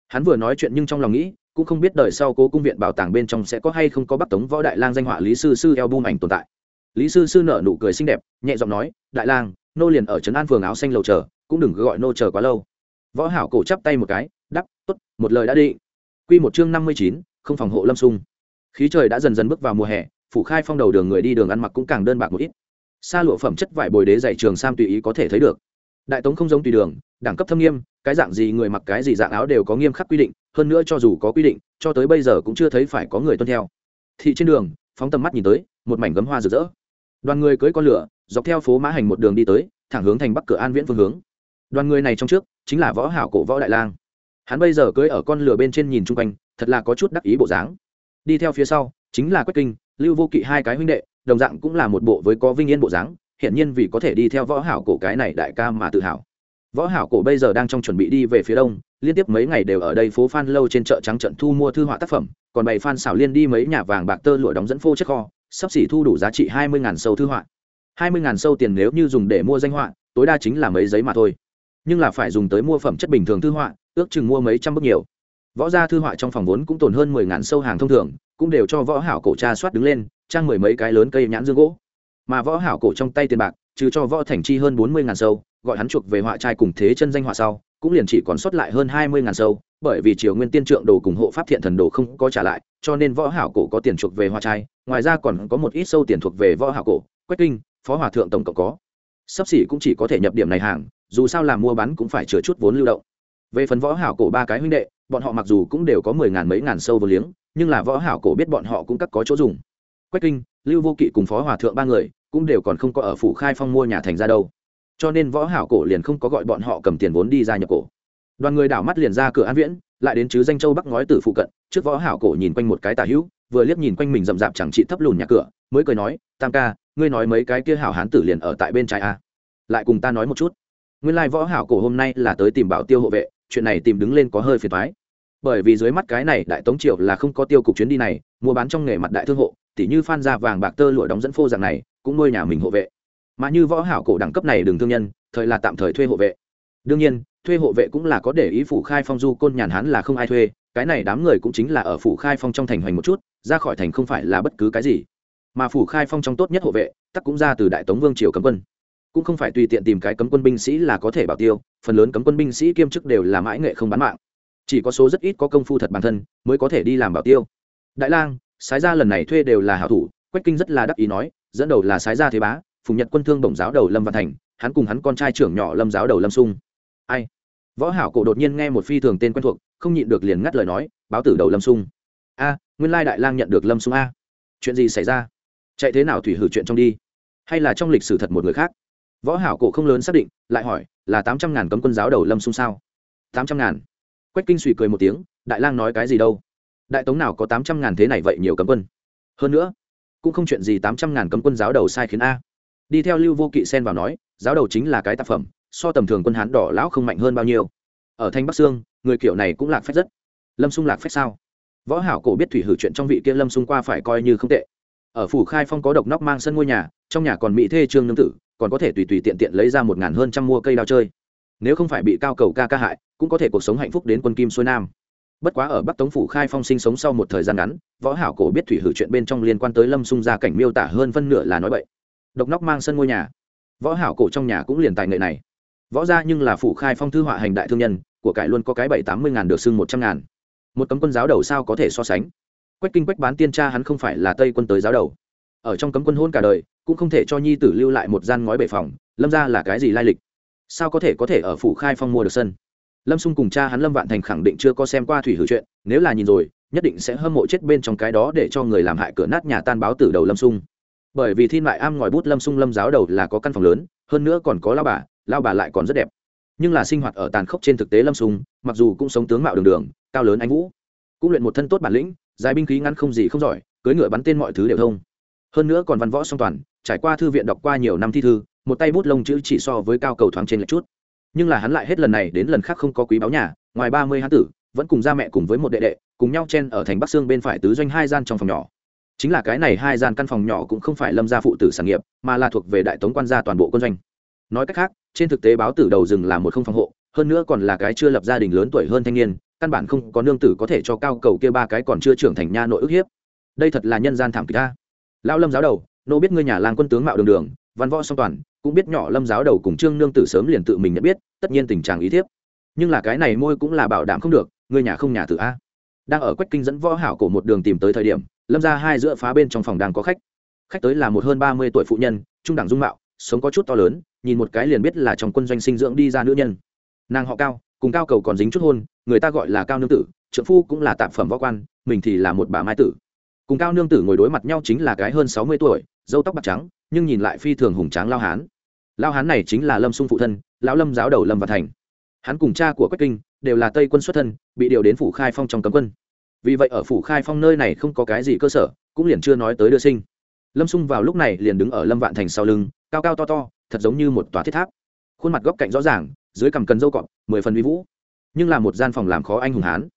Hắn vừa nói chuyện nhưng trong lòng nghĩ cũng không biết đời sau cố cung viện bảo tàng bên trong sẽ có hay không có bắc tống võ đại lang danh họa lý sư sư eo bung ảnh tồn tại. Lý sư sư nở nụ cười xinh đẹp nhẹ giọng nói đại lang nô liền ở trấn an phường áo xanh lầu chờ cũng đừng gọi nô chờ quá lâu. Võ hảo cổ chắp tay một cái đắp tốt một lời đã đi quy một chương năm mươi chín, không phòng hộ lâm sung. Khí trời đã dần dần bước vào mùa hè, phủ khai phong đầu đường người đi đường ăn mặc cũng càng đơn bạc một ít. Xa lụa phẩm chất vải bồi đế dạy trường sam tùy ý có thể thấy được. Đại tống không giống tùy đường, đẳng cấp thâm nghiêm, cái dạng gì người mặc cái gì dạng áo đều có nghiêm khắc quy định, hơn nữa cho dù có quy định, cho tới bây giờ cũng chưa thấy phải có người tuân theo. Thị trên đường, phóng tầm mắt nhìn tới, một mảnh gấm hoa rực rỡ. Đoàn người cưới con lửa, dọc theo phố mã hành một đường đi tới, thẳng hướng thành bắc cửa an viễn phương hướng. Đoàn người này trong trước, chính là võ hảo cổ võ đại lang hắn bây giờ cưới ở con lửa bên trên nhìn chung quanh, thật là có chút đắc ý bộ dáng. Đi theo phía sau, chính là quách kinh, lưu vô kỵ hai cái huynh đệ, đồng dạng cũng là một bộ với có vinh yên bộ dáng hiện nhiên vì có thể đi theo võ hảo cổ cái này đại ca mà tự hào. Võ hảo cổ bây giờ đang trong chuẩn bị đi về phía đông, liên tiếp mấy ngày đều ở đây phố phan lâu trên chợ trắng trận thu mua thư họa tác phẩm, còn bày phan xảo liên đi mấy nhà vàng bạc tơ lụa đóng dẫn phô chất kho, sắp xỉ thu đủ giá trị hai mươi sâu thư họa. hai mươi sâu tiền nếu như dùng để mua danh họa, tối đa chính là mấy giấy mà thôi. Nhưng là phải dùng tới mua phẩm chất bình thường thư họa ước chừng mua mấy trăm bức nhiều. Võ gia thư họa trong phòng vốn cũng tồn hơn mười ngàn sâu hàng thông thường, cũng đều cho võ hảo cổ tra soát đứng lên, trang mười mấy cái lớn cây nhãn dương gỗ. Mà võ hảo cổ trong tay tiền bạc, trừ cho võ thành chi hơn bốn mươi ngàn sâu, gọi hắn chuộc về họa trai cùng thế chân danh họa sau, cũng liền chỉ còn sót lại hơn hai mươi ngàn sâu, bởi vì triều nguyên tiên trượng đồ cùng hộ pháp thiện thần đồ không có trả lại, cho nên võ hảo cổ có tiền chuộc về họa trai, ngoài ra còn có một ít sâu tiền thuộc về võ hảo cổ, quách kinh, phó hòa thượng tổng cộng có. Sắp xỉ cũng chỉ có thể nhập điểm này hàng, dù sao làm mua bán cũng phải chứa chút vốn lưu động về phần võ hảo cổ ba cái huynh đệ, bọn họ mặc dù cũng đều có mười ngàn mấy ngàn sâu vô liếng, nhưng là võ hảo cổ biết bọn họ cũng cắt có chỗ dùng. Quách kinh, lưu vô kỵ cùng phó hòa thượng ba người cũng đều còn không có ở phủ khai phong mua nhà thành ra đâu. Cho nên võ hảo cổ liền không có gọi bọn họ cầm tiền vốn đi ra nhập cổ. Đoàn người đảo mắt liền ra cửa an viễn, lại đến chứ danh châu bắc ngói từ phụ cận, trước võ hảo cổ nhìn quanh một cái tà hữu, vừa liếc nhìn quanh mình rậm rạp chẳng trị thấp lùn nhà cửa, mới cười nói, tam ca, ngươi nói mấy cái kia hảo hán tử liền ở tại bên trái a. Lại cùng ta nói một chút. Nguyên lai like võ hảo cổ hôm nay là tới tìm bảo tiêu hộ vệ chuyện này tìm đứng lên có hơi phiền toái bởi vì dưới mắt cái này đại tống triều là không có tiêu cục chuyến đi này, mua bán trong nghề mặt đại thương hộ, tỉ như phan ra vàng bạc tơ lụa đóng dẫn phô dạng này, cũng nuôi nhà mình hộ vệ. Mà như võ hảo cổ đẳng cấp này đường thương nhân, thời là tạm thời thuê hộ vệ. Đương nhiên, thuê hộ vệ cũng là có để ý phủ khai phong du côn nhàn hán là không ai thuê, cái này đám người cũng chính là ở phủ khai phong trong thành hoành một chút, ra khỏi thành không phải là bất cứ cái gì. Mà phủ khai phong trong tốt nhất hộ vệ, tắc cũng ra từ đại tống vương triều cấm quân cũng không phải tùy tiện tìm cái cấm quân binh sĩ là có thể bảo tiêu, phần lớn cấm quân binh sĩ kiêm chức đều là mãi nghệ không bán mạng. Chỉ có số rất ít có công phu thật bản thân mới có thể đi làm bảo tiêu. Đại lang, sái gia lần này thuê đều là hảo thủ, quách kinh rất là đắc ý nói, dẫn đầu là sái gia thế bá, phùng nhật quân thương bổng giáo đầu lâm văn thành, hắn cùng hắn con trai trưởng nhỏ lâm giáo đầu lâm sung. Ai? Võ hảo cổ đột nhiên nghe một phi thường tên quen thuộc, không nhịn được liền ngắt lời nói, báo tử đầu lâm sung. A, nguyên lai đại lang nhận được lâm sung a. Chuyện gì xảy ra? Chạy thế nào thủy hử chuyện trong đi? Hay là trong lịch sử thật một người khác? Võ hảo cổ không lớn xác định, lại hỏi, là tám trăm ngàn cấm quân giáo đầu lâm xung sao? Tám trăm ngàn. Quách kinh suy cười một tiếng, đại lang nói cái gì đâu? Đại tống nào có tám trăm ngàn thế này vậy nhiều cấm quân? Hơn nữa, cũng không chuyện gì tám trăm ngàn cấm quân giáo đầu sai khiến a. Đi theo lưu vô kỵ xen vào nói, giáo đầu chính là cái tác phẩm, so tầm thường quân hán đỏ lão không mạnh hơn bao nhiêu. Ở thanh bắc sương, người kiểu này cũng lạc phép rất. Lâm xung lạc phép sao? Võ hảo cổ biết thủy hử chuyện trong vị kia lâm xung qua phải coi như không tệ. Ở phủ khai phong có độc nóc mang sân ngôi nhà, trong nhà còn mỹ thê trương nương tử còn có thể tùy tùy tiện tiện lấy ra một ngàn hơn trăm mua cây đao chơi. Nếu không phải bị cao cầu ca ca hại, cũng có thể cuộc sống hạnh phúc đến quân kim xuôi nam. Bất quá ở bắc tống phủ khai phong sinh sống sau một thời gian ngắn, võ hảo cổ biết thủy hử chuyện bên trong liên quan tới lâm sung gia cảnh miêu tả hơn phân nửa là nói vậy độc nóc mang sân ngôi nhà. Võ hảo cổ trong nhà cũng liền tài nghệ này. Võ gia nhưng là phủ khai phong thư họa hành đại thương nhân, của cải luôn có cái bảy tám mươi ngàn được xưng một trăm ngàn. Một cấm quân giáo đầu sao có thể so sánh? Quách kinh quách bán tiên cha hắn không phải là tây quân tới giáo đầu. Ở trong cấm quân hôn cả đời cũng không thể cho nhi tử lưu lại một gian ngói bể phòng, lâm ra là cái gì lai lịch? Sao có thể có thể ở phủ khai phong mua được sân? Lâm xung cùng cha hắn lâm vạn thành khẳng định chưa có xem qua thủy hử chuyện, nếu là nhìn rồi, nhất định sẽ hâm mộ chết bên trong cái đó để cho người làm hại cửa nát nhà tan báo từ đầu lâm xung bởi vì thiên lại am ngòi bút lâm xung lâm giáo đầu là có căn phòng lớn, hơn nữa còn có lao bà lao bà lại còn rất đẹp. Nhưng là sinh hoạt ở tàn khốc trên thực tế lâm xung mặc dù cũng sống tướng mạo đường đường, cao lớn anh vũ, cũng luyện một thân tốt bản lĩnh, dài binh khí ngăn không gì không giỏi cưới ngựa bắn tên mọi thứ đều thông hơn nữa còn văn võ song toàn, trải qua thư viện đọc qua nhiều năm thi thư, một tay bút lông chữ chỉ so với cao cầu thoáng trên lệch chút. Nhưng là hắn lại hết lần này đến lần khác không có quý báo nhà, ngoài ba mươi hán tử, vẫn cùng ra mẹ cùng với một đệ đệ, cùng nhau chen ở thành bắc sương bên phải tứ doanh hai gian trong phòng nhỏ. Chính là cái này hai gian căn phòng nhỏ cũng không phải lâm gia phụ tử sản nghiệp, mà là thuộc về đại tống quan gia toàn bộ quân doanh. Nói cách khác, trên thực tế báo tử đầu rừng là một không phòng hộ, hơn nữa còn là cái chưa lập gia đình lớn tuổi hơn thanh niên, căn bản không có nương tử có thể cho cao cầu kia ba cái còn chưa trưởng thành nha nội ức hiếp. Đây thật là nhân gian thảm kịch ta lão lâm giáo đầu, nô biết ngươi nhà làng quân tướng mạo đường đường, văn võ song toàn, cũng biết nhỏ lâm giáo đầu cùng trương nương tử sớm liền tự mình nhận biết, tất nhiên tình trạng ý thiếp. Nhưng là cái này môi cũng là bảo đảm không được, ngươi nhà không nhà tử a. Đang ở quách kinh dẫn võ hảo cổ một đường tìm tới thời điểm, lâm ra hai giữa phá bên trong phòng đang có khách. Khách tới là một hơn ba mươi tuổi phụ nhân, trung đẳng dung mạo, sống có chút to lớn, nhìn một cái liền biết là trong quân doanh sinh dưỡng đi ra nữ nhân. Nàng họ cao, cùng cao cầu còn dính chút hôn, người ta gọi là cao nương tử trợ phu cũng là tạp phẩm võ quan, mình thì là một bà mai tử cùng cao nương tử ngồi đối mặt nhau chính là cái hơn sáu mươi tuổi dâu tóc bạc trắng, nhưng nhìn lại phi thường hùng tráng lao hán. Lao hán này chính là lâm sung phụ thân, lão lâm giáo đầu lâm và thành. Hắn cùng cha của quách kinh đều là tây quân xuất thân, bị điều đến phủ khai phong trong cấm quân. Vì vậy ở phủ khai phong nơi này không có cái gì cơ sở, cũng liền chưa nói tới đưa sinh. Lâm sung vào lúc này liền đứng ở lâm vạn thành sau lưng, cao cao to to, thật giống như một tòa thiết tháp. Khuôn mặt góc cạnh rõ ràng, dưới cằm cần dâu cọp, mười phần vi vũ. Nhưng là một gian phòng làm khó anh hùng hán.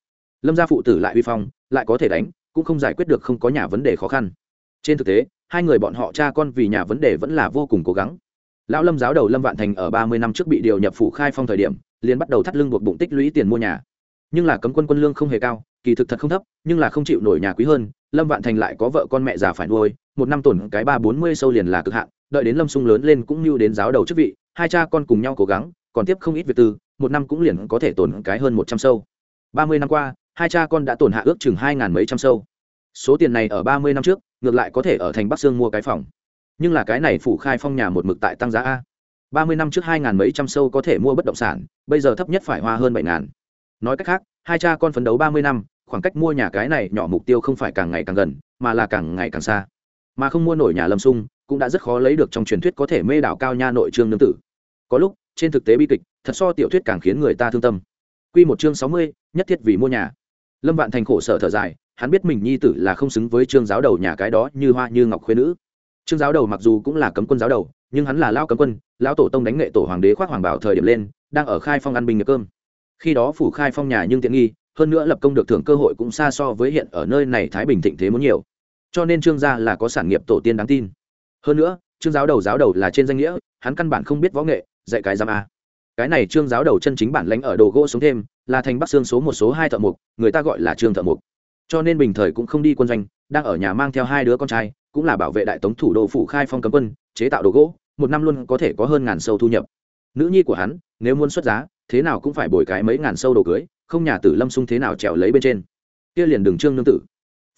Lâm gia phụ tử lại uy phong, lại có thể đánh cũng không giải quyết được không có nhà vấn đề khó khăn. Trên thực tế, hai người bọn họ cha con vì nhà vấn đề vẫn là vô cùng cố gắng. Lão lâm giáo đầu lâm vạn thành ở ba mươi năm trước bị điều nhập phủ khai phong thời điểm, liền bắt đầu thắt lưng buộc bụng tích lũy tiền mua nhà. Nhưng là cấm quân quân lương không hề cao, kỳ thực thật không thấp, nhưng là không chịu nổi nhà quý hơn, lâm vạn thành lại có vợ con mẹ già phải nuôi, một năm tổn cái ba bốn mươi sâu liền là cực hạn, đợi đến lâm sung lớn lên cũng như đến giáo đầu chức vị, hai cha con cùng nhau cố gắng, còn tiếp không ít việc tư, một năm cũng liền có thể tổn cái hơn một trăm sâu. Ba mươi năm qua hai cha con đã tổn hạ ước chừng hai ngàn mấy trăm sâu. Số tiền này ở ba mươi năm trước ngược lại có thể ở thành bắc sương mua cái phòng. Nhưng là cái này phủ khai phong nhà một mực tại tăng giá a. ba mươi năm trước hai ngàn mấy trăm sâu có thể mua bất động sản bây giờ thấp nhất phải hoa hơn bảy ngàn. Nói cách khác hai cha con phấn đấu ba mươi năm khoảng cách mua nhà cái này nhỏ mục tiêu không phải càng ngày càng gần mà là càng ngày càng xa. Mà không mua nổi nhà lâm sung cũng đã rất khó lấy được trong truyền thuyết có thể mê đảo cao nha nội trương nương tử. Có lúc trên thực tế bi kịch thật so tiểu thuyết càng khiến người ta thương tâm. Quy một chương sáu mươi, nhất thiết vì mua nhà. Lâm Vạn Thành khổ sở thở dài, hắn biết mình nhi tử là không xứng với trương giáo đầu nhà cái đó như hoa như ngọc khuê nữ. Trương giáo đầu mặc dù cũng là cấm quân giáo đầu, nhưng hắn là lao cấm quân, lão tổ tông đánh nghệ tổ hoàng đế khoác hoàng bảo thời điểm lên, đang ở khai phong ăn bình nghiệp cơm. Khi đó phủ khai phong nhà nhưng tiện nghi, hơn nữa lập công được thưởng cơ hội cũng xa so với hiện ở nơi này thái bình thịnh thế muốn nhiều. Cho nên trương gia là có sản nghiệp tổ tiên đáng tin. Hơn nữa, trương giáo đầu giáo đầu là trên danh nghĩa, hắn căn bản không biết võ nghệ, dạy cái giam a cái này trương giáo đầu chân chính bản lãnh ở đồ gỗ sống thêm, là thành bắc xương số một, số hai thợ mục người ta gọi là trương thợ mục cho nên bình thời cũng không đi quân doanh, đang ở nhà mang theo hai đứa con trai, cũng là bảo vệ đại tống thủ đô phủ khai phong cấm quân, chế tạo đồ gỗ, một năm luôn có thể có hơn ngàn sâu thu nhập. Nữ nhi của hắn, nếu muốn xuất giá, thế nào cũng phải bồi cái mấy ngàn sâu đồ cưới, không nhà tử lâm sung thế nào trèo lấy bên trên. Kia liền đường trương nương tử.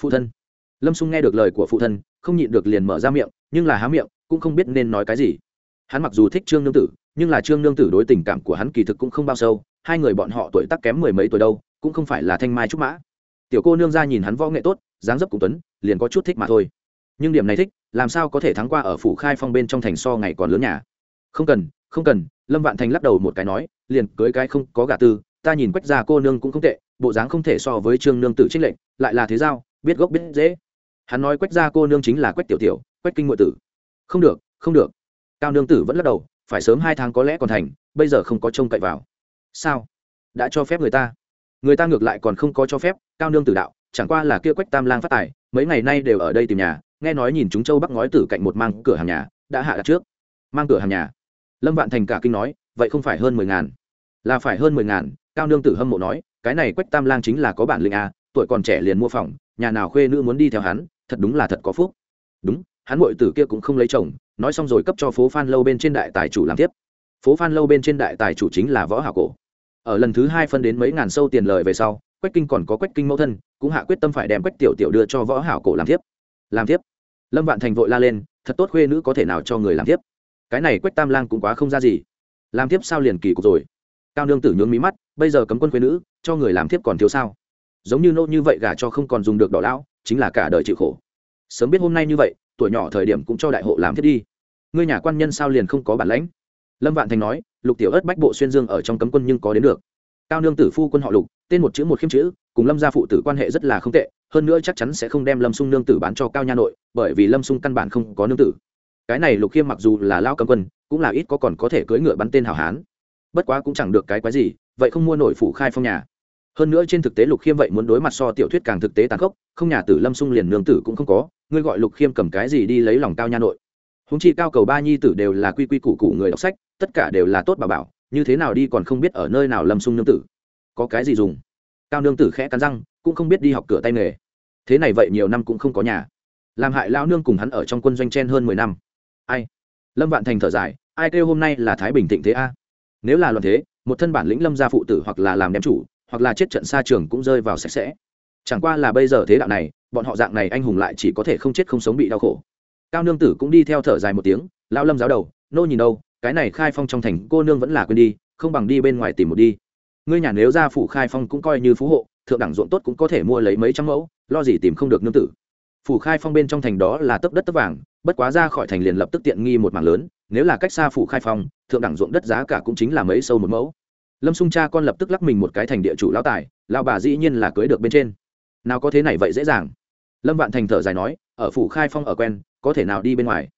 Phụ thân. Lâm sung nghe được lời của phụ thân, không nhịn được liền mở ra miệng, nhưng là há miệng, cũng không biết nên nói cái gì. Hắn mặc dù thích trương nương tử nhưng là trương nương tử đối tình cảm của hắn kỳ thực cũng không bao sâu, hai người bọn họ tuổi tác kém mười mấy tuổi đâu, cũng không phải là thanh mai trúc mã. Tiểu cô nương ra nhìn hắn võ nghệ tốt, dáng dấp cũng tuấn, liền có chút thích mà thôi. Nhưng điểm này thích, làm sao có thể thắng qua ở phủ khai phong bên trong thành so ngày còn lớn nhà? Không cần không cần, lâm vạn thành lắc đầu một cái nói, liền cưới cái không có gà tư, ta nhìn quách ra cô nương cũng không tệ, bộ dáng không thể so với trương nương tử trích lệnh lại là thế giao, biết gốc biết dễ. Hắn nói quách ra cô nương chính là quách tiểu tiểu, quách kinh ngụy tử. Không được không được. Cao nương tử vẫn lắc đầu phải sớm hai tháng có lẽ còn thành, bây giờ không có trông cậy vào. Sao? Đã cho phép người ta? Người ta ngược lại còn không có cho phép, cao nương tử đạo, chẳng qua là kia quách tam lang phát tài, mấy ngày nay đều ở đây tìm nhà, nghe nói nhìn chúng châu bắc ngói tử cạnh một mang cửa hàng nhà, đã hạ đặt trước. Mang cửa hàng nhà. Lâm vạn thành cả kinh nói, vậy không phải hơn mười ngàn. Là phải hơn mười ngàn, cao nương tử hâm mộ nói, cái này quách tam lang chính là có bản lĩnh à? tuổi còn trẻ liền mua phòng, nhà nào khuê nữ muốn đi theo hắn, thật đúng là thật có phúc. Đúng, hắn muội tử kia cũng không lấy chồng nói xong rồi cấp cho phố phan lâu bên trên đại tài chủ làm tiếp. Phố phan lâu bên trên đại tài chủ chính là võ hảo cổ. Ở lần thứ hai phân đến mấy ngàn sâu tiền lời về sau, quách kinh còn có quách kinh mẫu thân, cũng hạ quyết tâm phải đem quách tiểu tiểu đưa cho võ hảo cổ làm tiếp. Làm tiếp. Lâm vạn thành vội la lên, thật tốt khuê nữ có thể nào cho người làm tiếp? Cái này quách tam lang cũng quá không ra gì. Làm tiếp sao liền kỳ cục rồi? Cao nương tử nhướng mí mắt, bây giờ cấm quân khuê nữ, cho người làm tiếp còn thiếu sao? Giống như nô như vậy gả cho không còn dùng được đỏ lão, chính là cả đời chịu khổ. Sớm biết hôm nay như vậy tuổi nhỏ thời điểm cũng cho đại hộ làm thiết đi. Ngươi nhà quan nhân sao liền không có bản lãnh? Lâm vạn thành nói, lục tiểu ớt bách bộ xuyên dương ở trong cấm quân nhưng có đến được. Cao nương tử phu quân họ lục, tên một chữ một khiêm chữ, cùng lâm gia phụ tử quan hệ rất là không tệ, hơn nữa chắc chắn sẽ không đem lâm sung nương tử bán cho cao nha nội, bởi vì lâm sung căn bản không có nương tử. Cái này lục khiêm mặc dù là lao cấm quân, cũng là ít có còn có thể cưỡi ngựa bắn tên hào hán. Bất quá cũng chẳng được cái quái gì, vậy không mua nổi phủ khai phong nhà hơn nữa trên thực tế lục khiêm vậy muốn đối mặt so tiểu thuyết càng thực tế tàn khốc, không nhà tử lâm sung liền nương tử cũng không có, ngươi gọi lục khiêm cầm cái gì đi lấy lòng cao nha nội. Húng chi cao cầu ba nhi tử đều là quy quy củ củ người đọc sách, tất cả đều là tốt bà bảo, như thế nào đi còn không biết ở nơi nào lâm sung nương tử. Có cái gì dùng? Cao nương tử khẽ cắn răng, cũng không biết đi học cửa tay nghề. Thế này vậy nhiều năm cũng không có nhà. Làm hại lao nương cùng hắn ở trong quân doanh chen hơn mười năm. Ai? Lâm vạn thành thở dài, ai kêu hôm nay là thái bình thịnh thế a? Nếu là luận thế, một thân bản lĩnh lâm gia phụ tử hoặc là làm đem chủ hoặc là chết trận xa trường cũng rơi vào sạch sẽ. Chẳng qua là bây giờ thế đạo này, bọn họ dạng này anh hùng lại chỉ có thể không chết không sống bị đau khổ. Cao nương tử cũng đi theo thở dài một tiếng lao lâm giáo đầu, nô nhìn đâu, cái này khai phong trong thành, cô nương vẫn là quên đi, không bằng đi bên ngoài tìm một đi. Ngươi nhà nếu ra phủ khai phong cũng coi như phú hộ, thượng đẳng ruộng tốt cũng có thể mua lấy mấy trăm mẫu, lo gì tìm không được nương tử. Phủ khai phong bên trong thành đó là tấp đất tấp vàng, bất quá ra khỏi thành liền lập tức tiện nghi một mảng lớn, nếu là cách xa phủ khai phong, thượng đẳng ruộng đất giá cả cũng chính là mấy sâu một mẫu lâm xung cha con lập tức lắc mình một cái thành địa chủ lão tài, lão bà dĩ nhiên là cưới được bên trên. Nào có thế này vậy dễ dàng. Lâm vạn thành thở dài nói, ở phủ khai phong ở quen, có thể nào đi bên ngoài?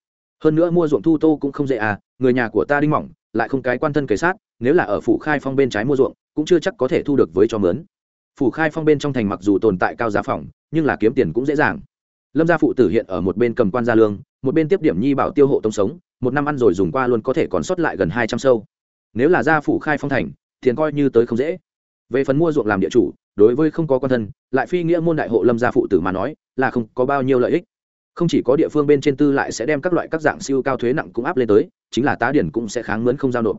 Hơn nữa mua ruộng thu tô cũng không dễ à người nhà của ta đinh mỏng, lại không cái quan thân kế sát, nếu là ở phủ khai phong bên trái mua ruộng, cũng chưa chắc có thể thu được với cho mướn. Phủ khai phong bên trong thành mặc dù tồn tại cao giá phòng, nhưng là kiếm tiền cũng dễ dàng. Lâm gia phụ tử hiện ở một bên cầm quan gia lương, một bên tiếp điểm nhi bảo tiêu hộ tông sống, một năm ăn rồi dùng qua luôn có thể còn sót lại gần hai trăm sâu. Nếu là gia phủ khai phong thành tiền coi như tới không dễ. Về phần mua ruộng làm địa chủ, đối với không có quan thân, lại phi nghĩa môn đại hộ lâm gia phụ tử mà nói, là không có bao nhiêu lợi ích. Không chỉ có địa phương bên trên tư lại sẽ đem các loại các dạng siêu cao thuế nặng cũng áp lên tới, chính là tá điển cũng sẽ kháng mướn không giao nộp.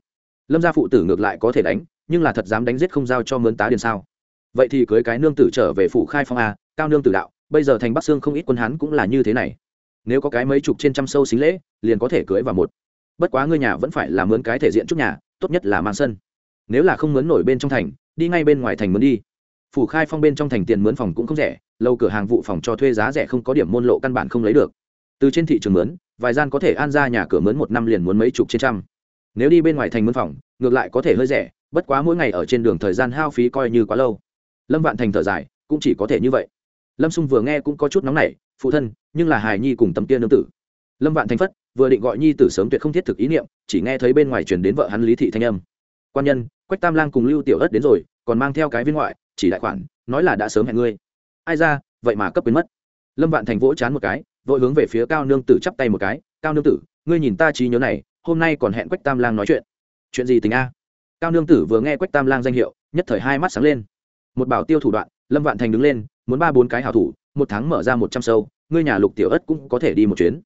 Lâm gia phụ tử ngược lại có thể đánh, nhưng là thật dám đánh giết không giao cho mướn tá điển sao? Vậy thì cưới cái nương tử trở về phủ khai phong a, cao nương tử đạo, bây giờ thành bắc sương không ít quân hán cũng là như thế này. Nếu có cái mấy chục trên trăm sâu xính lễ, liền có thể cưới vào một. Bất quá ngươi nhà vẫn phải là mướn cái thể diện chút nhà, tốt nhất là mang sân nếu là không mướn nổi bên trong thành, đi ngay bên ngoài thành mướn đi. Phủ khai phong bên trong thành tiền mướn phòng cũng không rẻ, lâu cửa hàng vụ phòng cho thuê giá rẻ không có điểm môn lộ căn bản không lấy được. Từ trên thị trường mướn, vài gian có thể an ra nhà cửa mướn một năm liền muốn mấy chục trên trăm. Nếu đi bên ngoài thành mướn phòng, ngược lại có thể hơi rẻ, bất quá mỗi ngày ở trên đường thời gian hao phí coi như quá lâu. Lâm vạn thành thở dài, cũng chỉ có thể như vậy. Lâm xung vừa nghe cũng có chút nóng nảy, phụ thân, nhưng là hài nhi cùng tấm tiên nương tử. Lâm vạn thành phất, vừa định gọi nhi tử sớm tuyệt không thiết thực ý niệm, chỉ nghe thấy bên ngoài truyền đến vợ hắn lý thị thanh âm quan nhân, quách tam lang cùng lưu tiểu ất đến rồi, còn mang theo cái viên ngoại, chỉ đại khoản, nói là đã sớm hẹn ngươi. Ai ra, vậy mà cấp biến mất. Lâm vạn thành vỗ chán một cái, vội hướng về phía cao nương tử chắp tay một cái, cao nương tử, ngươi nhìn ta trí nhớ này, hôm nay còn hẹn quách tam lang nói chuyện. Chuyện gì tình a? Cao nương tử vừa nghe quách tam lang danh hiệu, nhất thời hai mắt sáng lên. Một bảo tiêu thủ đoạn, lâm vạn thành đứng lên, muốn ba bốn cái hảo thủ, một tháng mở ra một trăm sâu, ngươi nhà lục tiểu ất cũng có thể đi một chuyến.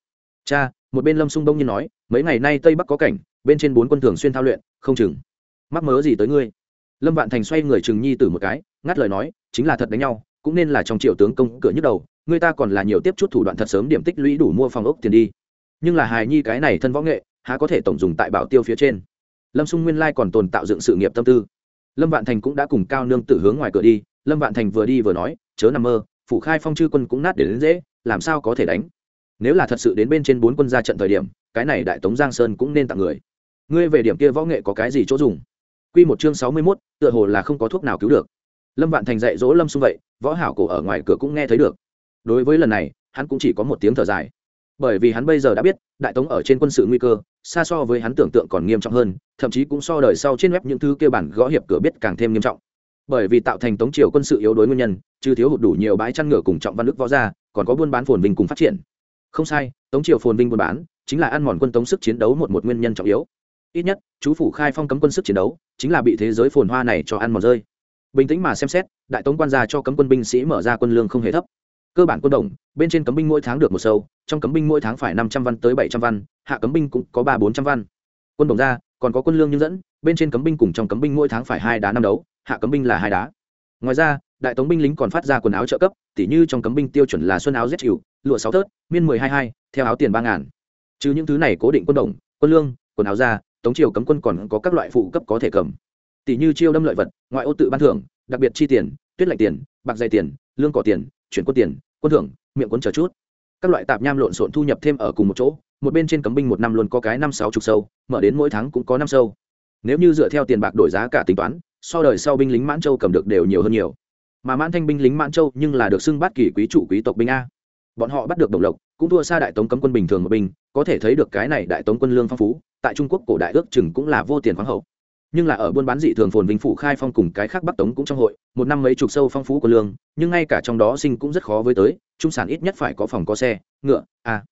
Cha, một bên lâm sung đông nhiên nói, mấy ngày nay tây bắc có cảnh, bên trên bốn quân thường xuyên thao luyện, không chừng mắc mớ gì tới ngươi? Lâm vạn thành xoay người trừng nhi tử một cái, ngắt lời nói, chính là thật đánh nhau, cũng nên là trong triệu tướng công cửa nhức đầu, người ta còn là nhiều tiếp chút thủ đoạn thật sớm điểm tích lũy đủ mua phòng ốc tiền đi. Nhưng là hài nhi cái này thân võ nghệ, há có thể tổng dùng tại bảo tiêu phía trên? Lâm xung nguyên lai còn tồn tạo dựng sự nghiệp tâm tư. Lâm vạn thành cũng đã cùng cao nương tử hướng ngoài cửa đi, lâm vạn thành vừa đi vừa nói, chớ nằm mơ, phủ khai phong chư quân cũng nát để đến dễ, làm sao có thể đánh? Nếu là thật sự đến bên trên bốn quân ra trận thời điểm, cái này đại tống giang sơn cũng nên tặng người. Ngươi về điểm kia võ nghệ có cái gì chỗ dùng? Quy một chương sáu mươi mốt, tựa hồ là không có thuốc nào cứu được. Lâm vạn thành dạy dỗ lâm xung vậy, võ hảo cổ ở ngoài cửa cũng nghe thấy được. Đối với lần này, hắn cũng chỉ có một tiếng thở dài. Bởi vì hắn bây giờ đã biết, đại tống ở trên quân sự nguy cơ, xa so với hắn tưởng tượng còn nghiêm trọng hơn, thậm chí cũng so đời sau trên web những thứ kia bản gõ hiệp cửa biết càng thêm nghiêm trọng. Bởi vì tạo thành tống triều quân sự yếu đuối nguyên nhân chứ thiếu hụt đủ nhiều bãi chăn ngựa cùng trọng văn đức võ gia còn có buôn bán phồn vinh cùng phát triển. Không sai, tống triều phồn vinh buôn bán, chính là ăn mòn quân tống sức chiến đấu một một nguyên nhân trọng yếu ít nhất, chú phủ khai phong cấm quân sức chiến đấu, chính là bị thế giới phồn hoa này cho ăn mòn rơi. Bình tĩnh mà xem xét, đại tống quan gia cho cấm quân binh sĩ mở ra quân lương không hề thấp. Cơ bản quân đồng, bên trên cấm binh mỗi tháng được một sâu, trong cấm binh mỗi tháng phải năm trăm văn tới bảy trăm văn, hạ cấm binh cũng có ba bốn trăm văn. Quân đồng ra, còn có quân lương nhưng dẫn, bên trên cấm binh cùng trong cấm binh mỗi tháng phải hai đá năm đấu, hạ cấm binh là hai đá. Ngoài ra, đại tống binh lính còn phát ra quần áo trợ cấp, tỉ như trong cấm binh tiêu chuẩn là xuân áo rét chịu, lụa sáu thớt, miên mười hai hai, theo áo tiền ba ngàn. Chứ những thứ này cố định quân đồng, quân lương, quần áo ra tống triều cấm quân còn có các loại phụ cấp có thể cầm. Tỷ như chiêu đâm lợi vật, ngoại ô tự ban thưởng, đặc biệt chi tiền, tuyết lạnh tiền, bạc dày tiền, lương cỏ tiền, chuyển quân tiền, quân thưởng, miệng quân chờ chút. Các loại tạp nham lộn xộn thu nhập thêm ở cùng một chỗ, một bên trên cấm binh một năm luôn có cái năm sáu chục sâu, mở đến mỗi tháng cũng có năm sâu. Nếu như dựa theo tiền bạc đổi giá cả tính toán, so đời sau binh lính mãn châu cầm được đều nhiều hơn nhiều. Mà mãn thanh binh lính mãn châu nhưng là được xưng bát kỳ quý chủ quý tộc binh a. Bọn họ bắt được đồng lộc cũng thua xa đại tống cấm quân bình thường một binh có thể thấy được cái này đại tống quân lương phong phú, tại trung quốc cổ đại ước chừng cũng là vô tiền khoáng hậu nhưng là ở buôn bán dị thường phồn vinh phủ khai phong cùng cái khác bắc tống cũng trong hội, một năm mấy chục sâu phong phú của lương, nhưng ngay cả trong đó sinh cũng rất khó với tới, trung sản ít nhất phải có phòng có xe, ngựa à.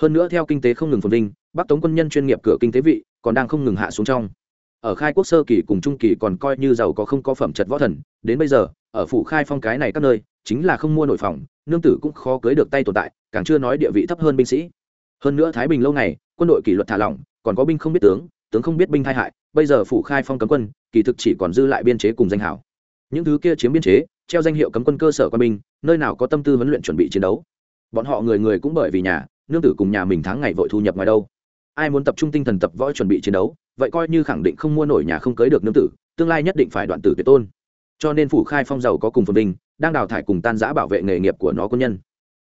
hơn nữa theo kinh tế không ngừng phồn vinh, bắc tống quân nhân chuyên nghiệp cửa kinh tế vị, còn đang không ngừng hạ xuống trong ở khai quốc sơ kỳ cùng trung kỳ còn coi như giàu có không có phẩm chất võ thần, đến bây giờ, ở phủ khai phong cái này các nơi chính là không mua nổi phòng, nương tử cũng khó cưới được tay tồn tại, càng chưa nói địa vị thấp hơn binh sĩ. Hơn nữa thái bình lâu ngày, quân đội kỷ luật thả lỏng, còn có binh không biết tướng tướng không biết binh thay hại, bây giờ phủ khai phong cấm quân, kỳ thực chỉ còn dư lại biên chế cùng danh hảo. Những thứ kia chiếm biên chế, treo danh hiệu cấm quân cơ sở quân binh, nơi nào có tâm tư huấn luyện chuẩn bị chiến đấu. Bọn họ người người cũng bởi vì nhà, nương tử cùng nhà mình tháng ngày vội thu nhập ngoài đâu. Ai muốn tập trung tinh thần tập võ chuẩn bị chiến đấu, vậy coi như khẳng định không mua nổi nhà không cưới được nương tử, tương lai nhất định phải đoạn tử tuyệt tôn. Cho nên phủ khai phong giàu có cùng phồn vinh đang đào thải cùng tan giã bảo vệ nghề nghiệp của nó quân nhân.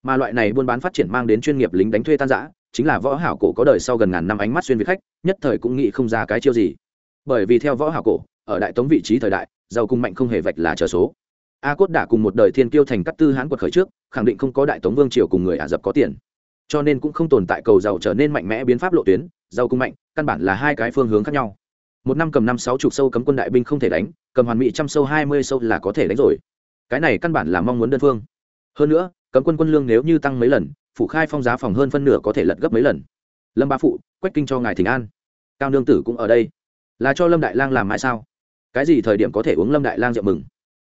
Mà loại này buôn bán phát triển mang đến chuyên nghiệp lính đánh thuê tan giã, chính là võ hảo cổ có đời sau gần ngàn năm ánh mắt xuyên việt khách, nhất thời cũng nghĩ không ra cái chiêu gì. Bởi vì theo võ hảo cổ, ở đại tống vị trí thời đại, giàu cung mạnh không hề vạch là trở số. A cốt đã cùng một đời thiên kiêu thành cắt tư hán quật khởi trước, khẳng định không có đại tống vương triều cùng người ả rập có tiền. Cho nên cũng không tồn tại cầu giàu trở nên mạnh mẽ biến pháp lộ tuyến, giàu cung mạnh, căn bản là hai cái phương hướng khác nhau. Một năm cầm năm sáu chục sâu cấm quân đại binh không thể đánh, cầm hoàn mỹ trăm sâu hai mươi sâu là có thể đánh rồi cái này căn bản là mong muốn đơn phương. Hơn nữa, cấm quân quân lương nếu như tăng mấy lần, phủ khai phong giá phòng hơn phân nửa có thể lật gấp mấy lần. Lâm ba phụ, quách kinh cho ngài thỉnh an. Cao nương tử cũng ở đây. Là cho lâm đại lang làm mãi sao? Cái gì thời điểm có thể uống lâm đại lang rượu mừng?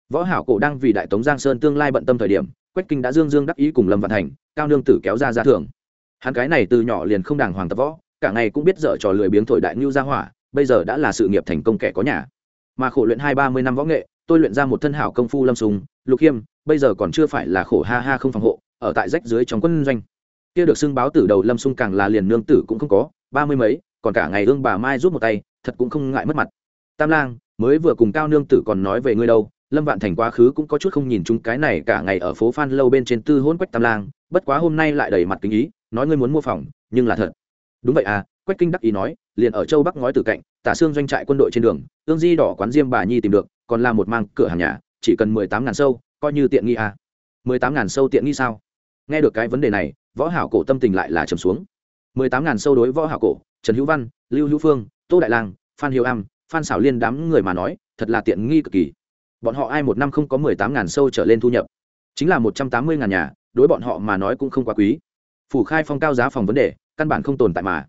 Võ hảo cổ đang vì đại tống giang sơn tương lai bận tâm thời điểm, quách kinh đã dương dương đắc ý cùng lâm văn thành, cao nương tử kéo ra ra thưởng. Hắn cái này từ nhỏ liền không đàng hoàng tập võ, cả ngày cũng biết dở trò lười biếng thổi đại ngưu ra hỏa, bây giờ đã là sự nghiệp thành công kẻ có nhà. Mà khổ luyện hai ba mươi năm võ nghệ tôi luyện ra một thân hảo công phu lâm sùng, lục hiêm, bây giờ còn chưa phải là khổ ha ha không phòng hộ, ở tại rách dưới trong quân doanh. Kia được xưng báo từ đầu lâm sung càng là liền nương tử cũng không có, ba mươi mấy, còn cả ngày hương bà mai rút một tay, thật cũng không ngại mất mặt. Tam lang, mới vừa cùng cao nương tử còn nói về ngươi đâu, lâm vạn thành quá khứ cũng có chút không nhìn chung cái này cả ngày ở phố phan lâu bên trên tư hôn quách tam lang, bất quá hôm nay lại đầy mặt kính ý, nói ngươi muốn mua phòng, nhưng là thật. Đúng vậy à quách kinh đắc ý nói, liền ở châu bắc ngói từ cạnh, tả xương doanh trại quân đội trên đường ương di đỏ quán diêm bà nhi tìm được còn là một mang cửa hàng nhà, chỉ cần mười tám ngàn sâu, coi như tiện nghi à. mười tám ngàn sâu tiện nghi sao? Nghe được cái vấn đề này, võ hảo cổ tâm tình lại là trầm xuống. mười tám ngàn sâu đối võ hảo cổ, trần hữu văn, lưu hữu phương, tô đại lang, phan hiếu am, phan xảo liên đám người mà nói, thật là tiện nghi cực kỳ. Bọn họ ai một năm không có mười tám ngàn sâu trở lên thu nhập? Chính là một trăm tám mươi ngàn nhà, đối bọn họ mà nói cũng không quá quý. Phủ khai phong cao giá phòng vấn đề, căn bản không tồn tại mà.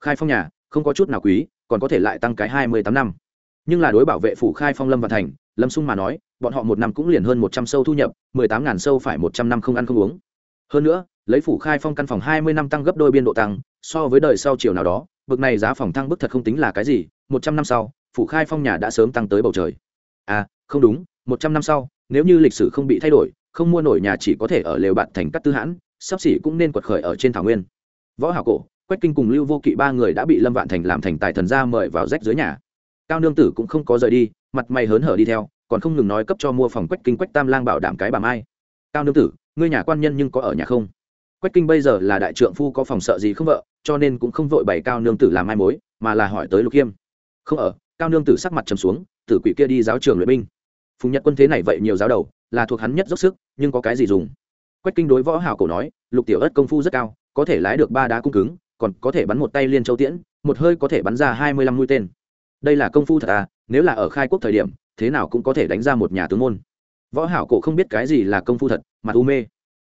Khai phong nhà, không có chút nào quý, còn có thể lại tăng cái hai mươi tám năm nhưng là đối bảo vệ phủ khai phong lâm và thành, lâm sung mà nói, bọn họ một năm cũng liền hơn một trăm sâu thu nhập, mười tám ngàn sâu phải một trăm năm không ăn không uống. Hơn nữa, lấy phủ khai phong căn phòng hai mươi năm tăng gấp đôi biên độ tăng, so với đời sau chiều nào đó, bực này giá phòng tăng bức thật không tính là cái gì, một trăm năm sau, phủ khai phong nhà đã sớm tăng tới bầu trời. À không đúng, một trăm năm sau, nếu như lịch sử không bị thay đổi, không mua nổi nhà chỉ có thể ở lều bạn thành cắt tư hãn, sắp xỉ cũng nên quật khởi ở trên thảo nguyên. Võ hảo cổ, quách kinh cùng lưu vô kỵ ba người đã bị lâm vạn thành làm thành tài thần gia mời vào rách dưới nhà cao nương tử cũng không có rời đi, mặt mày hớn hở đi theo, còn không ngừng nói cấp cho mua phòng quách kinh quách tam lang bảo đảm cái bà mai. Cao nương tử, ngươi nhà quan nhân nhưng có ở nhà không? Quách kinh bây giờ là đại trượng phu có phòng sợ gì không vợ, cho nên cũng không vội bày cao nương tử làm mai mối, mà là hỏi tới lục khiêm. Không ở, cao nương tử sắc mặt trầm xuống, tử quỷ kia đi giáo trường luyện binh. Phùng nhật quân thế này vậy nhiều giáo đầu, là thuộc hắn nhất dốc sức, nhưng có cái gì dùng? Quách kinh đối võ hảo cổ nói, lục tiểu ớt công phu rất cao, có thể lái được ba đá cung cứng, còn có thể bắn một tay liên châu tiễn, một hơi có thể bắn ra hai mươi lăm mũi tên đây là công phu thật à nếu là ở khai quốc thời điểm, thế nào cũng có thể đánh ra một nhà tướng môn. Võ hảo cổ không biết cái gì là công phu thật mà u mê.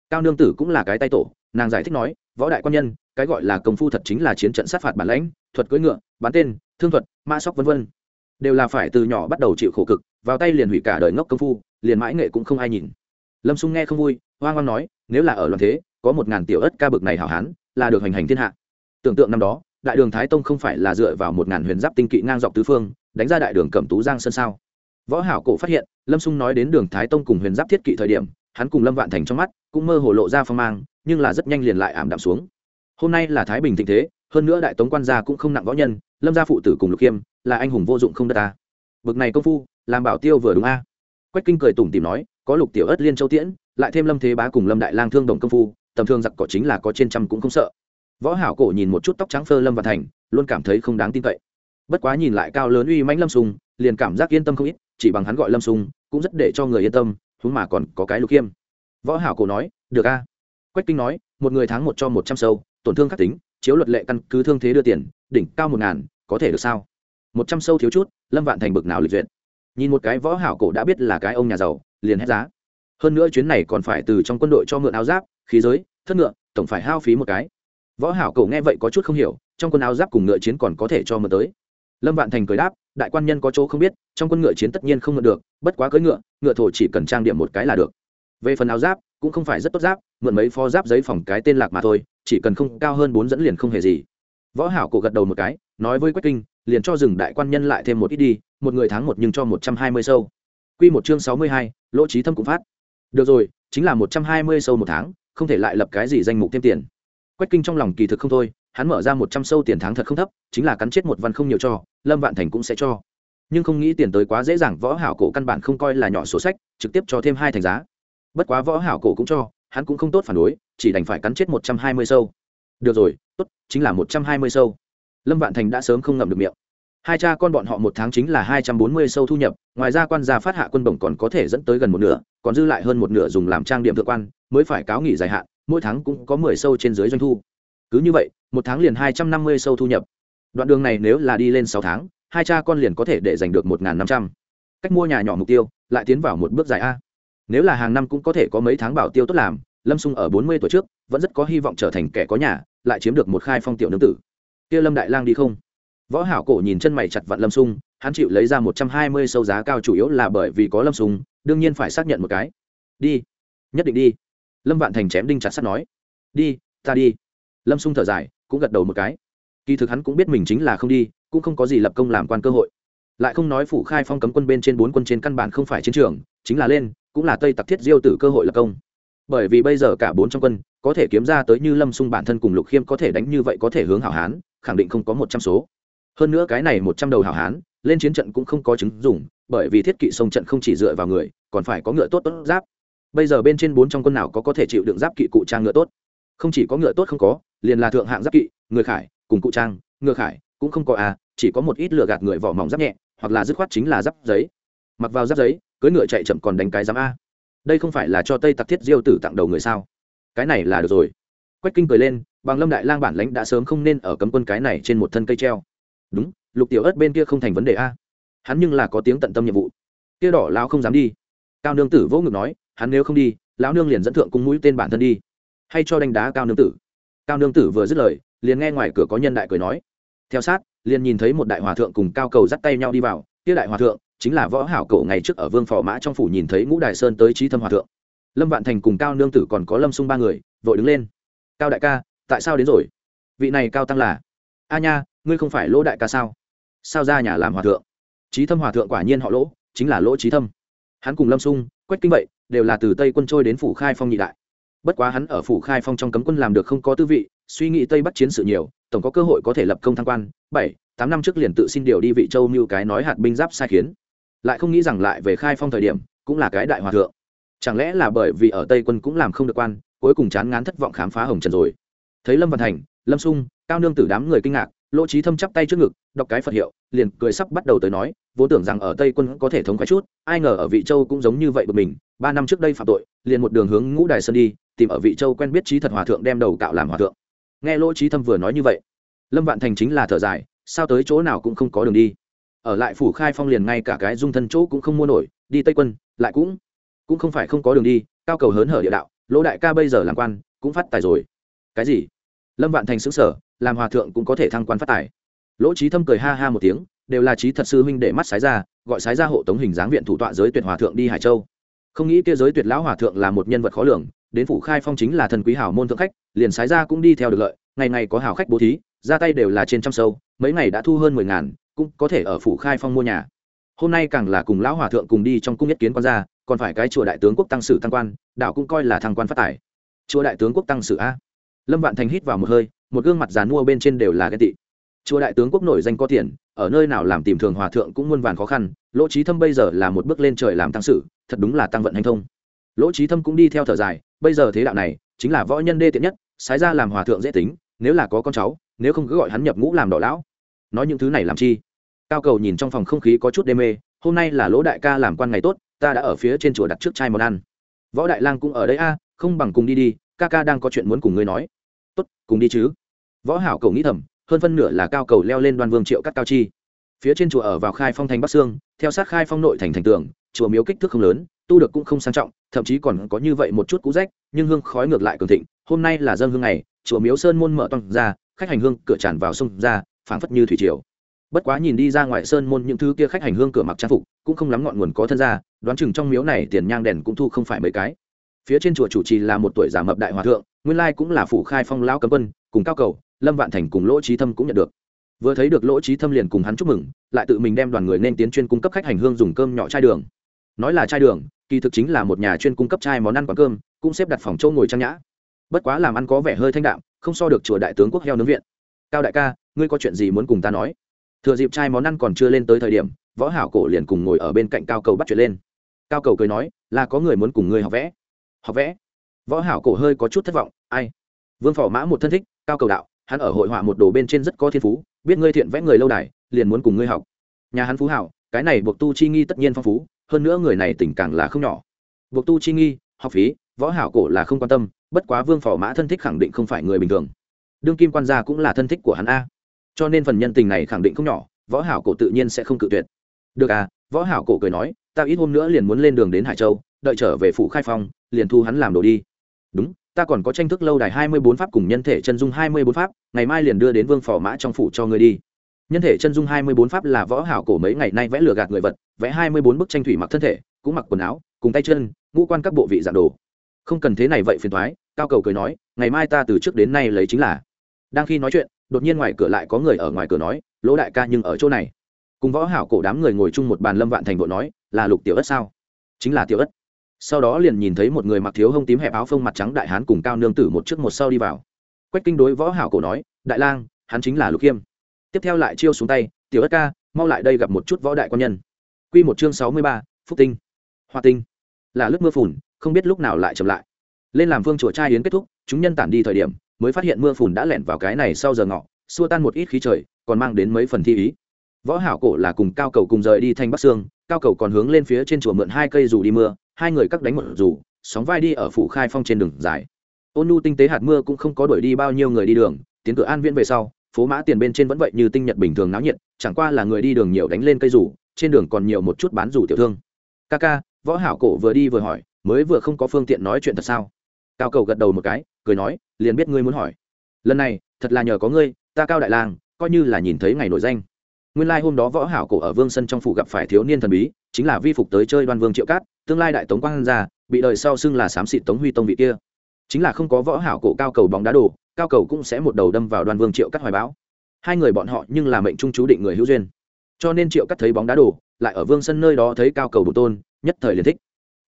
Cao nương tử cũng là cái tay tổ, nàng giải thích nói, võ đại quan nhân, cái gọi là công phu thật chính là chiến trận sát phạt bản lãnh, thuật cưỡi ngựa bắn tên, thương thuật, ma sóc vân vân. Đều là phải từ nhỏ bắt đầu chịu khổ cực, vào tay liền hủy cả đời ngốc công phu, liền mãi nghệ cũng không ai nhìn. Lâm xung nghe không vui, hoang hoang nói, nếu là ở loạn thế, có một ngàn tiểu ất ca bực này hảo hán, là được hành hành thiên hạ. Tưởng tượng năm đó đại đường thái tông không phải là dựa vào một ngàn huyền giáp tinh kỵ ngang dọc tứ phương, đánh ra đại đường cẩm tú giang sơn sao? Võ hảo cổ phát hiện, lâm xung nói đến đường thái tông cùng huyền giáp thiết kỵ thời điểm, hắn cùng lâm vạn thành trong mắt cũng mơ hồ lộ ra phong mang, nhưng là rất nhanh liền lại ảm đạm xuống. Hôm nay là thái bình thịnh thế, hơn nữa đại tống quan gia cũng không nặng võ nhân, lâm gia phụ tử cùng lục khiêm, là anh hùng vô dụng không đất ta. Bực này công phu, làm bảo tiêu vừa đúng a. Quách kinh cười tủm tìm nói, có lục tiểu ất liên châu tiễn, lại thêm lâm thế bá cùng lâm đại lang thương đồng công phu, tầm thương giặc cỏ chính là có trên trăm cũng không sợ võ hảo cổ nhìn một chút tóc trắng phơ lâm và thành, luôn cảm thấy không đáng tin cậy. Bất quá nhìn lại cao lớn uy mãnh lâm sùng, liền cảm giác yên tâm không ít, chỉ bằng hắn gọi lâm sùng, cũng rất để cho người yên tâm chúng mà còn có cái lục khiêm. Võ hảo cổ nói, được a. Quách kinh nói, một người tháng một cho một trăm sâu, tổn thương khắc tính, chiếu luật lệ căn cứ thương thế đưa tiền, đỉnh cao một ngàn, có thể được sao? Một trăm sâu thiếu chút, lâm vạn thành bực nào lịch duyệt. Nhìn một cái võ hảo cổ đã biết là cái ông nhà giàu, liền hết giá. Hơn nữa chuyến này còn phải từ trong quân đội cho mượn áo giáp, khí giới, thất ngựa, tổng phải hao phí một cái võ hảo cổ nghe vậy có chút không hiểu trong quân áo giáp cùng ngựa chiến còn có thể cho mượn tới. Lâm vạn thành cười đáp đại quan nhân có chỗ không biết trong quân ngựa chiến tất nhiên không mượn được bất quá cưỡi ngựa ngựa thổ chỉ cần trang điểm một cái là được. Về phần áo giáp cũng không phải rất tốt giáp mượn mấy pho giáp giấy phòng cái tên lạc mà thôi chỉ cần không cao hơn bốn dẫn liền không hề gì. Võ hảo cổ gật đầu một cái nói với quách kinh liền cho dừng đại quan nhân lại thêm một ít đi một người tháng một nhưng cho một trăm hai mươi sâu. Quy một chương sáu mươi hai, lỗ trí thâm cũng phát. Được rồi chính là một trăm hai mươi sâu một tháng không thể lại lập cái gì danh mục thêm tiền quách kinh trong lòng kỳ thực không thôi, hắn mở ra một trăm sâu tiền tháng thật không thấp, chính là cắn chết một văn không nhiều cho, lâm vạn thành cũng sẽ cho. Nhưng không nghĩ tiền tới quá dễ dàng, võ hảo cổ căn bản không coi là nhỏ sổ sách, trực tiếp cho thêm hai thành giá. Bất quá võ hảo cổ cũng cho, hắn cũng không tốt phản đối, chỉ đành phải cắn chết một trăm hai mươi sâu. Được rồi, tốt, chính là một trăm hai mươi sâu. Lâm vạn thành đã sớm không ngậm được miệng. Hai cha con bọn họ một tháng chính là hai trăm bốn mươi sâu thu nhập, ngoài ra quan gia phát hạ quân bổng còn có thể dẫn tới gần một nửa, còn dư lại hơn một nửa dùng làm trang điểm thượng quan, mới phải cáo nghỉ dài hạn mỗi tháng cũng có mười sâu trên dưới doanh thu. Cứ như vậy, một tháng liền hai trăm năm mươi sâu thu nhập. Đoạn đường này nếu là đi lên sáu tháng, hai cha con liền có thể để giành được một năm trăm. Cách mua nhà nhỏ mục tiêu, lại tiến vào một bước dài a. Nếu là hàng năm cũng có thể có mấy tháng bảo tiêu tốt làm, lâm sung ở bốn mươi tuổi trước, vẫn rất có hy vọng trở thành kẻ có nhà, lại chiếm được một khai phong tiểu nương tử. Kia lâm đại lang đi không? Võ hảo cổ nhìn chân mày chặt vặn lâm sung, hắn chịu lấy ra một trăm hai mươi sâu giá cao chủ yếu là bởi vì có lâm sung, đương nhiên phải xác nhận một cái. Đi. Nhất định đi lâm vạn thành chém đinh chặt sắt nói, đi, ta đi. Lâm sung thở dài, cũng gật đầu một cái. Kỳ thực hắn cũng biết mình chính là không đi, cũng không có gì lập công làm quan cơ hội. Lại không nói phủ khai phong cấm quân bên trên bốn quân trên căn bản không phải chiến trường, chính là lên, cũng là tây tặc thiết diêu tử cơ hội lập công. Bởi vì bây giờ cả bốn trong quân, có thể kiếm ra tới như lâm sung bản thân cùng lục khiêm có thể đánh như vậy có thể hướng hảo hán, khẳng định không có một trăm số. Hơn nữa cái này một trăm đầu hảo hán, lên chiến trận cũng không có chứng dùng bởi vì thiết kỵ sông trận không chỉ dựa vào người, còn phải có ngựa tốt tốt giáp bây giờ bên trên bốn trong quân nào có có thể chịu đựng giáp kỵ cụ trang ngựa tốt? Không chỉ có ngựa tốt không có, liền là thượng hạng giáp kỵ, người khải, cùng cụ trang, ngựa khải cũng không có à chỉ có một ít lừa gạt người vỏ mỏng giáp nhẹ, hoặc là dứt khoát chính là giáp giấy. Mặc vào giáp giấy cưới ngựa chạy chậm còn đánh cái giám a. Đây không phải là cho tây tặc thiết diêu tử tặng đầu người sao? Cái này là được rồi. Quách kinh cười lên, bằng lâm đại lang bản lãnh đã sớm không nên ở cấm quân cái này trên một thân cây treo. Đúng, lục tiểu ớt bên kia không thành vấn đề a. Hắn nhưng là có tiếng tận tâm nhiệm vụ. Kia đỏ lao không dám đi. Cao nương tử vỗ ngực nói hắn nếu không đi, lão nương liền dẫn thượng cung mũi tên bản thân đi. Hay cho đánh đá cao nương tử. Cao nương tử vừa dứt lời, liền nghe ngoài cửa có nhân đại cười nói. Theo sát, liền nhìn thấy một đại hòa thượng cùng cao cầu dắt tay nhau đi vào. Kia đại hòa thượng chính là võ hảo cổ ngày trước ở vương phò mã trong phủ nhìn thấy ngũ đại sơn tới trí thâm hòa thượng. Lâm vạn thành cùng cao nương tử còn có lâm sung ba người, vội đứng lên. Cao đại ca, tại sao đến rồi? Vị này cao tăng là? A nha, ngươi không phải lỗ đại ca sao? Sao ra nhà làm hòa thượng? Trí thâm hòa thượng quả nhiên họ lỗ, chính là lỗ trí thâm. Hắn cùng lâm sung, quách kinh vậy đều là từ tây quân trôi đến phủ khai phong nhị đại. Bất quá hắn ở phủ khai phong trong cấm quân làm được không có tư vị, suy nghĩ tây bắc chiến sự nhiều, tổng có cơ hội có thể lập công thăng quan, bảy, tám năm trước liền tự xin điều đi vị châu mưu cái nói hạt binh giáp sai khiến. Lại không nghĩ rằng lại về khai phong thời điểm, cũng là cái đại hòa thượng. Chẳng lẽ là bởi vì ở tây quân cũng làm không được quan, cuối cùng chán ngán thất vọng khám phá hồng trần rồi? Thấy lâm văn thành, lâm sung, cao nương tử đám người kinh ngạc, lỗ trí thâm chắp tay trước ngực, đọc cái phật hiệu, liền cười sắp bắt đầu tới nói, vốn tưởng rằng ở tây quân có thể thống khoái chút, ai ngờ ở vị châu cũng giống như vậy của mình ba năm trước đây phạm tội, liền một đường hướng ngũ đài sơn đi, tìm ở vị châu quen biết trí thật hòa thượng đem đầu cạo làm hòa thượng. Nghe lỗ trí thâm vừa nói như vậy, lâm vạn thành chính là thở dài, sao tới chỗ nào cũng không có đường đi. Ở lại phủ khai phong liền ngay cả cái dung thân chỗ cũng không mua nổi, đi tây quân, lại cũng cũng không phải không có đường đi, cao cầu hớn hở địa đạo, lỗ đại ca bây giờ làm quan, cũng phát tài rồi. Cái gì? Lâm vạn thành xứng sở làm hòa thượng cũng có thể thăng quan phát tài. Lỗ trí thâm cười ha ha một tiếng, đều là trí thật sư huynh để mắt sái ra, gọi sái ra hộ tống hình dáng viện thủ tọa giới tuyệt hòa thượng đi hải châu không nghĩ kia giới tuyệt lão hòa thượng là một nhân vật khó lường, đến phủ khai phong chính là thần quý hảo môn thượng khách, liền sái ra cũng đi theo được lợi, ngày ngày có hảo khách bố thí, ra tay đều là trên trăm sâu, mấy ngày đã thu hơn mười ngàn, cũng có thể ở phủ khai phong mua nhà. Hôm nay càng là cùng lão hòa thượng cùng đi trong cung nhất kiến quan gia, còn phải cái chùa đại tướng quốc tăng sử tăng quan đạo cũng coi là thăng quan phát tài. Chùa đại tướng quốc tăng sử a. Lâm vạn thành hít vào một hơi, một gương mặt dàn mua bên trên đều là ghen tị. Chùa đại tướng quốc nổi danh có tiền, ở nơi nào làm tìm thường hòa thượng cũng muôn vàn khó khăn lỗ trí thâm bây giờ là một bước lên trời làm tăng sử thật đúng là tăng vận hành thông. Lỗ trí thâm cũng đi theo thở dài, bây giờ thế đạo này, chính là võ nhân đê tiện nhất, sái ra làm hòa thượng dễ tính, nếu là có con cháu, nếu không cứ gọi hắn nhập ngũ làm đỏ lão. Nói những thứ này làm chi? Cao cầu nhìn trong phòng không khí có chút đê mê, hôm nay là lỗ đại ca làm quan ngày tốt, ta đã ở phía trên chùa đặt trước chai món ăn. Võ đại lang cũng ở đây a, không bằng cùng đi đi, ca ca đang có chuyện muốn cùng ngươi nói. Tốt, cùng đi chứ. Võ hảo cầu nghĩ thầm, hơn phân nửa là cao cầu leo lên đoan vương triệu cắt cao chi phía trên chùa ở vào khai phong thành bắc sương, theo sát khai phong nội thành thành tường, chùa miếu kích thước không lớn, tu được cũng không sang trọng, thậm chí còn có như vậy một chút cũ rách, nhưng hương khói ngược lại cường thịnh. Hôm nay là dân hương ngày, chùa miếu sơn môn mở toang ra, khách hành hương cửa tràn vào sông ra, phảng phất như thủy triều. Bất quá nhìn đi ra ngoài sơn môn những thứ kia khách hành hương cửa mặc trang phục, cũng không lắm ngọn nguồn có thân ra, đoán chừng trong miếu này tiền nhang đèn cũng thu không phải mấy cái. Phía trên chùa chủ trì là một tuổi già mập đại hòa thượng, nguyên lai cũng là phủ khai phong lão cấm quân, cùng cao cầu, lâm vạn thành cùng lỗ trí thâm cũng nhận được vừa thấy được lỗ trí thâm liền cùng hắn chúc mừng, lại tự mình đem đoàn người nên tiến chuyên cung cấp khách hành hương dùng cơm nhỏ chai đường. Nói là chai đường, kỳ thực chính là một nhà chuyên cung cấp chai món ăn quán cơm, cũng xếp đặt phòng châu ngồi trang nhã. Bất quá làm ăn có vẻ hơi thanh đạm, không so được chùa đại tướng quốc heo nướng viện. Cao đại ca, ngươi có chuyện gì muốn cùng ta nói? Thừa dịp chai món ăn còn chưa lên tới thời điểm, võ hảo cổ liền cùng ngồi ở bên cạnh cao cầu bắt chuyện lên. Cao cầu cười nói, là có người muốn cùng ngươi học vẽ. Học vẽ? Võ hảo cổ hơi có chút thất vọng, ai? Vương phò mã một thân thích, cao cầu đạo, hắn ở hội họa một đồ bên trên rất có thiên phú biết ngươi thiện vẽ người lâu đài, liền muốn cùng ngươi học. Nhà hắn phú hảo, cái này buộc tu chi nghi tất nhiên phong phú, hơn nữa người này tình càng là không nhỏ. Buộc tu chi nghi, học phí, võ hảo cổ là không quan tâm, bất quá vương phò mã thân thích khẳng định không phải người bình thường. Đương kim quan gia cũng là thân thích của hắn a. Cho nên phần nhân tình này khẳng định không nhỏ, võ hảo cổ tự nhiên sẽ không cự tuyệt. Được à võ hảo cổ cười nói, ta ít hôm nữa liền muốn lên đường đến hải châu, đợi trở về phủ khai phong, liền thu hắn làm đồ đi. Đúng ta còn có tranh thức lâu đài hai mươi bốn pháp cùng nhân thể chân dung hai mươi bốn pháp, ngày mai liền đưa đến vương phò mã trong phủ cho ngươi đi. Nhân thể chân dung hai mươi bốn pháp là võ hảo cổ mấy ngày nay vẽ lừa gạt người vật, vẽ hai mươi bốn bức tranh thủy mặc thân thể, cũng mặc quần áo, cùng tay chân, ngũ quan các bộ vị dạng đồ. Không cần thế này vậy phiền thoái cao cầu cười nói, ngày mai ta từ trước đến nay lấy chính là. Đang khi nói chuyện, đột nhiên ngoài cửa lại có người ở ngoài cửa nói, lỗ đại ca nhưng ở chỗ này. Cùng võ hảo cổ đám người ngồi chung một bàn lâm vạn thành bộ nói, là lục tiểu ất sao? Chính là tiểu ất sau đó liền nhìn thấy một người mặc thiếu hông tím hẹp áo phông mặt trắng đại hán cùng cao nương tử một trước một sau đi vào. Quách kinh đối võ hảo cổ nói đại lang hắn chính là lục khiêm. Tiếp theo lại chiêu xuống tay tiểu ất ca mau lại đây gặp một chút võ đại quan nhân. Quy một chương sáu mươi ba, phúc tinh. Hoa tinh. Là lúc mưa phùn không biết lúc nào lại chậm lại. Lên làm vương chùa trai yến kết thúc chúng nhân tản đi thời điểm mới phát hiện mưa phùn đã lẻn vào cái này sau giờ ngọ xua tan một ít khí trời còn mang đến mấy phần thi ý. Võ hảo cổ là cùng cao cầu cùng rời đi thanh bắc sương cao cầu còn hướng lên phía trên chùa mượn hai cây dù đi mưa hai người cắt đánh một dù, sóng vai đi ở phủ khai phong trên đường dài. Ôn nhu tinh tế hạt mưa cũng không có đuổi đi bao nhiêu người đi đường, tiến cửa an viễn về sau, phố mã tiền bên trên vẫn vậy như tinh nhật bình thường náo nhiệt, chẳng qua là người đi đường nhiều đánh lên cây rủ trên đường còn nhiều một chút bán rủ tiểu thương. Ca ca, võ hảo cổ vừa đi vừa hỏi, mới vừa không có phương tiện nói chuyện thật sao? Cao cầu gật đầu một cái, cười nói, liền biết ngươi muốn hỏi. Lần này, thật là nhờ có ngươi, ta cao đại lang coi như là nhìn thấy ngày nổi danh nguyên lai hôm đó võ hảo cổ ở vương sân trong phủ gặp phải thiếu niên thần bí, chính là vi phục tới chơi đoan vương triệu cát, tương lai đại tống quang gia, bị đời sau xưng là xám xịt tống huy tông vị kia. Chính là không có võ hảo cổ cao cầu bóng đá đồ cao cầu cũng sẽ một đầu đâm vào đoan vương triệu cát hoài báo hai người bọn họ nhưng là mệnh trung chú định người hữu duyên. Cho nên triệu cát thấy bóng đá đồ lại ở vương sân nơi đó thấy cao cầu bổ tôn, nhất thời liền thích.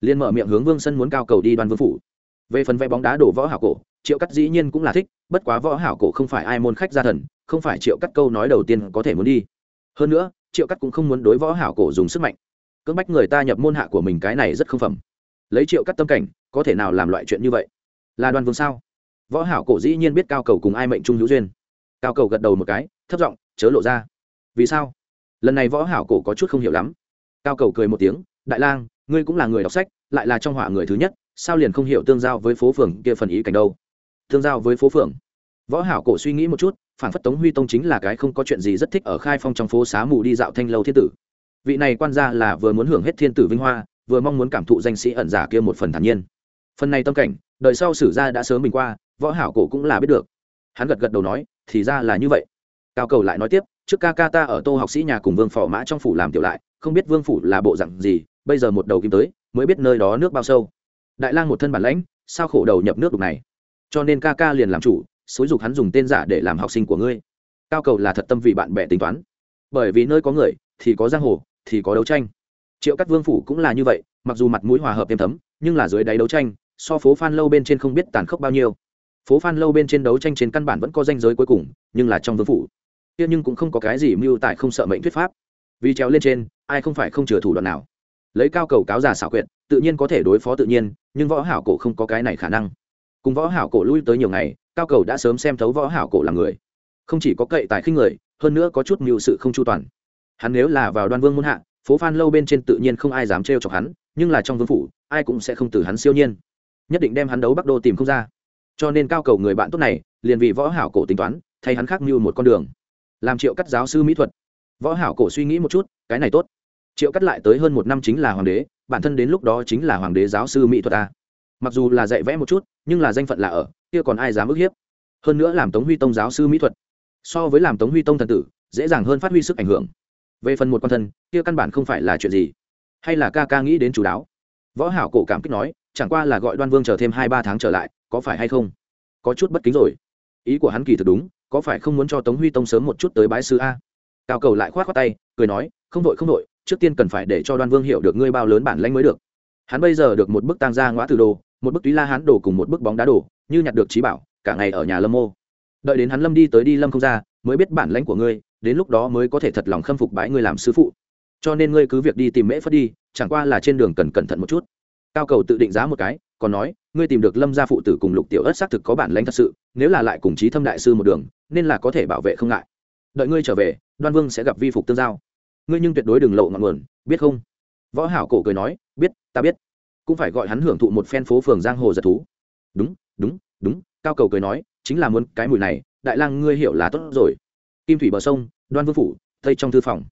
Liền mở miệng hướng vương sân muốn cao cầu đi đoan vương phủ. Về phần vẽ bóng đá đổ võ hảo cổ, triệu cắt dĩ nhiên cũng là thích, bất quá võ hảo cổ không phải ai môn khách gia thần, không phải triệu cắt câu nói đầu tiên có thể muốn đi hơn nữa, triệu cắt cũng không muốn đối võ hảo cổ dùng sức mạnh. Cưỡng bách người ta nhập môn hạ của mình cái này rất không phẩm. Lấy triệu cắt tâm cảnh, có thể nào làm loại chuyện như vậy? Là đoàn vương sao? Võ hảo cổ dĩ nhiên biết cao cầu cùng ai mệnh trung hữu duyên. Cao cầu gật đầu một cái, thấp giọng, chớ lộ ra. Vì sao? Lần này võ hảo cổ có chút không hiểu lắm. Cao cầu cười một tiếng, đại lang, ngươi cũng là người đọc sách, lại là trong họa người thứ nhất, sao liền không hiểu tương giao với phố phường kia phần ý cảnh đâu? Tương giao với phố phường? Võ hảo cổ suy nghĩ một chút phản phất tống huy tông chính là cái không có chuyện gì rất thích ở khai phong trong phố xá mù đi dạo thanh lâu thiên tử. Vị này quan gia là vừa muốn hưởng hết thiên tử vinh hoa, vừa mong muốn cảm thụ danh sĩ ẩn giả kia một phần thản nhiên. Phần này tâm cảnh, đời sau sử gia đã sớm bình qua, võ hảo cổ cũng là biết được. Hắn gật gật đầu nói, thì ra là như vậy. Cao cầu lại nói tiếp, trước ca ca ta ở tô học sĩ nhà cùng vương phò mã trong phủ làm tiểu lại, không biết vương phủ là bộ dạng gì, bây giờ một đầu kim tới, mới biết nơi đó nước bao sâu. Đại lang một thân bản lãnh, sao khổ đầu nhập nước đục này? Cho nên ca ca liền làm chủ xúi dục hắn dùng tên giả để làm học sinh của ngươi. Cao cầu là thật tâm vì bạn bè tính toán. Bởi vì nơi có người, thì có giang hồ, thì có đấu tranh. Triệu Cát vương phủ cũng là như vậy, mặc dù mặt mũi hòa hợp êm thấm, nhưng là dưới đáy đấu tranh, so phố phan lâu bên trên không biết tàn khốc bao nhiêu. Phố phan lâu bên trên đấu tranh trên căn bản vẫn có danh giới cuối cùng, nhưng là trong vương phủ. Kia nhưng cũng không có cái gì mưu tại không sợ mệnh thuyết pháp. Vì trèo lên trên, ai không phải không chừa thủ đoạn nào. Lấy cao cầu cáo giả xảo quyệt, tự nhiên có thể đối phó tự nhiên, nhưng võ hảo cổ không có cái này khả năng. Cùng võ hảo cổ lui tới nhiều ngày cao cầu đã sớm xem thấu võ hảo cổ là người. Không chỉ có cậy tài khinh người, hơn nữa có chút mưu sự không chu toàn. Hắn nếu là vào đoan vương muôn hạ, phố phan lâu bên trên tự nhiên không ai dám trêu chọc hắn, nhưng là trong vương phủ, ai cũng sẽ không từ hắn siêu nhiên. Nhất định đem hắn đấu bắc đô tìm không ra. Cho nên cao cầu người bạn tốt này, liền vì võ hảo cổ tính toán, thay hắn khác mưu một con đường. Làm triệu cắt giáo sư mỹ thuật. Võ hảo cổ suy nghĩ một chút, cái này tốt. Triệu cắt lại tới hơn một năm chính là hoàng đế, bản thân đến lúc đó chính là hoàng đế giáo sư mỹ thuật a mặc dù là dạy vẽ một chút, nhưng là danh phận là ở, kia còn ai dám ức hiếp? Hơn nữa làm tống huy tông giáo sư mỹ thuật, so với làm tống huy tông thần tử, dễ dàng hơn phát huy sức ảnh hưởng. Về phần một con thân, kia căn bản không phải là chuyện gì. Hay là ca ca nghĩ đến chủ đáo? Võ hảo cổ cảm kích nói, chẳng qua là gọi đoan vương chờ thêm hai ba tháng trở lại, có phải hay không? Có chút bất kính rồi. Ý của hắn kỳ thực đúng, có phải không muốn cho tống huy tông sớm một chút tới bái sư a? Cao cầu lại khoát khoát tay, cười nói, không vội không vội trước tiên cần phải để cho đoan vương hiểu được ngươi bao lớn bản lãnh mới được. Hắn bây giờ được một bức tang gia ngõ từ đồ một bức túy la hán đồ cùng một bức bóng đá đồ như nhặt được trí bảo, cả ngày ở nhà lâm mô. Đợi đến hắn lâm đi tới đi lâm không ra, mới biết bản lãnh của ngươi, đến lúc đó mới có thể thật lòng khâm phục bái ngươi làm sư phụ. Cho nên ngươi cứ việc đi tìm mễ phất đi, chẳng qua là trên đường cần cẩn thận một chút. Cao cầu tự định giá một cái, còn nói, ngươi tìm được lâm gia phụ tử cùng lục tiểu ất xác thực có bản lãnh thật sự, nếu là lại cùng chí thâm đại sư một đường, nên là có thể bảo vệ không ngại. Đợi ngươi trở về, đoan vương sẽ gặp vi phục tương giao. Ngươi nhưng tuyệt đối đừng lộ ngọn nguồn, biết không? Võ hảo cổ cười nói, biết, ta biết cũng phải gọi hắn hưởng thụ một phen phố phường giang hồ giật thú. Đúng đúng đúng, cao cầu cười nói, chính là muốn cái mùi này, đại lang ngươi hiểu là tốt rồi. Kim thủy bờ sông, đoan vương phủ, tây trong thư phòng.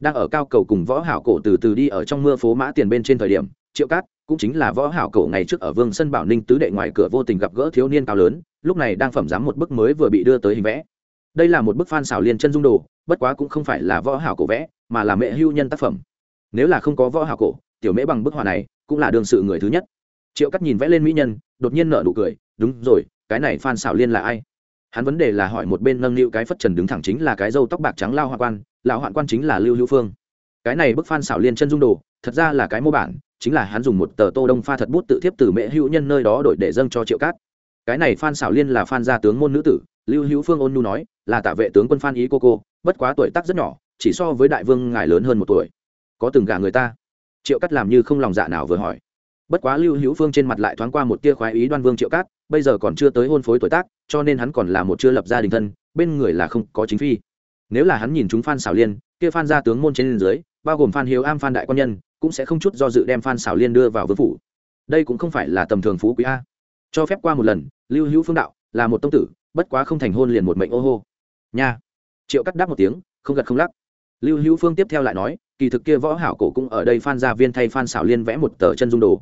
Đang ở cao cầu cùng võ hảo cổ từ từ đi ở trong mưa phố mã tiền bên trên thời điểm, triệu cát, cũng chính là võ hảo cổ ngày trước ở vương sân bảo ninh tứ đệ ngoài cửa vô tình gặp gỡ thiếu niên cao lớn, lúc này đang phẩm giám một bức mới vừa bị đưa tới hình vẽ. Đây là một bức phan xảo liên chân dung đồ, bất quá cũng không phải là võ hảo cổ vẽ, mà là mẹ hưu nhân tác phẩm. Nếu là không có võ hảo cổ, tiểu mễ bằng bức họa này cũng là đương sự người thứ nhất. Triệu cắt nhìn vẽ lên mỹ nhân, đột nhiên nở nụ cười, đúng rồi, cái này phan xảo liên là ai? Hắn vấn đề là hỏi một bên nâng niu cái phất trần đứng thẳng chính là cái râu tóc bạc trắng lao hoạn quan lão hoạn quan chính là lưu hữu phương. Cái này bức phan xảo liên chân dung đồ, thật ra là cái mô bản, chính là hắn dùng một tờ tô đông pha thật bút tự thiếp từ mẹ hữu nhân nơi đó đổi để dâng cho triệu cát cái này phan xảo liên là phan gia tướng môn nữ tử, lưu hữu phương ôn nhu nói, là tạ vệ tướng quân phan ý cô cô, bất quá tuổi tác rất nhỏ, chỉ so với đại vương ngài lớn hơn một tuổi. Có từng gả người ta? Triệu cát làm như không lòng dạ nào vừa hỏi. Bất quá lưu hữu phương trên mặt lại thoáng qua một tia khoái ý đoan vương triệu cát, bây giờ còn chưa tới hôn phối tuổi tác, cho nên hắn còn là một chưa lập gia đình thân, bên người là không có chính phi. Nếu là hắn nhìn chúng phan xảo liên, kia phan gia tướng môn trên dưới, bao gồm phan hiếu am, phan đại quan nhân, cũng sẽ không chút do dự đem phan xảo liên đưa vào vương phủ. Đây cũng không phải là tầm thường phú quý a. Cho phép qua một lần, lưu hữu phương đạo, là một tông tử, bất quá không thành hôn liền một mệnh ô hô. Nha. Triệu cắt đáp một tiếng, không gật không lắc. Lưu hữu phương tiếp theo lại nói kỳ thực kia võ hảo cổ cũng ở đây phan gia viên thay phan xảo liên vẽ một tờ chân dung đồ.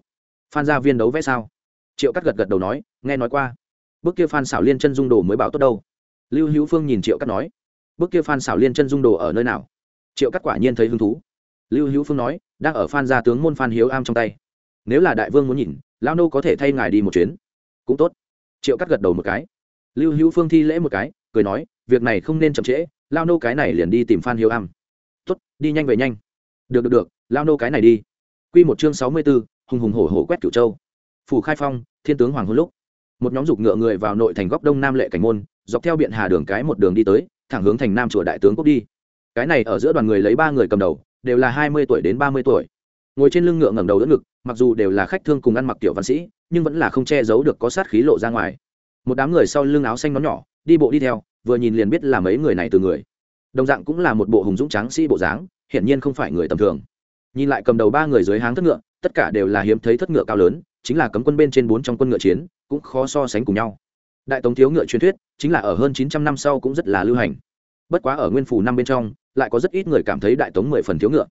Phan gia viên đấu vẽ sao? Triệu cắt gật gật đầu nói, nghe nói qua. Bước kia phan xảo liên chân dung đồ mới bảo tốt đâu. Lưu hữu phương nhìn triệu cắt nói, bước kia phan xảo liên chân dung đồ ở nơi nào? Triệu cắt quả nhiên thấy hứng thú. Lưu hữu phương nói, đang ở phan gia tướng môn phan hiếu am trong tay. Nếu là đại vương muốn nhìn lao nô có thể thay ngài đi một chuyến. Cũng tốt. Triệu cắt gật đầu một cái. Lưu hữu phương thi lễ một cái, cười nói, việc này không nên chậm trễ lao nô cái này liền đi tìm phan hiếu am đi nhanh về nhanh. Được được được, lao nô cái này đi. Q một chương sáu mươi b ố hùng hùng hổ hổ quét cửu châu. Phủ khai phong, thiên tướng hoàng hôn lúc. Một nhóm dục ngựa người vào nội thành góc đông nam lệ cảnh môn, dọc theo biện hà đường cái một đường đi tới, thẳng hướng thành nam chùa đại tướng cốc đi. Cái này ở giữa đoàn người lấy ba người cầm đầu, đều là hai mươi tuổi đến ba mươi tuổi. Ngồi trên lưng ngựa ngẩng đầu đỡ ngực, mặc dù đều là khách thương cùng ăn mặc tiểu văn sĩ, nhưng vẫn là không che giấu được có sát khí lộ ra ngoài. Một đám người sau lưng áo xanh nón nhỏ, đi bộ đi theo, vừa nhìn liền biết là mấy người này từ người đồng dạng cũng là một bộ hùng dũng tráng sĩ bộ dáng, hiển nhiên không phải người tầm thường. Nhìn lại cầm đầu ba người dưới háng thất ngựa, tất cả đều là hiếm thấy thất ngựa cao lớn, chính là cấm quân bên trên bốn trong quân ngựa chiến, cũng khó so sánh cùng nhau. Đại tống thiếu ngựa truyền thuyết, chính là ở hơn chín trăm năm sau cũng rất là lưu hành. Bất quá ở nguyên phủ năm bên trong, lại có rất ít người cảm thấy đại tống mười phần thiếu ngựa.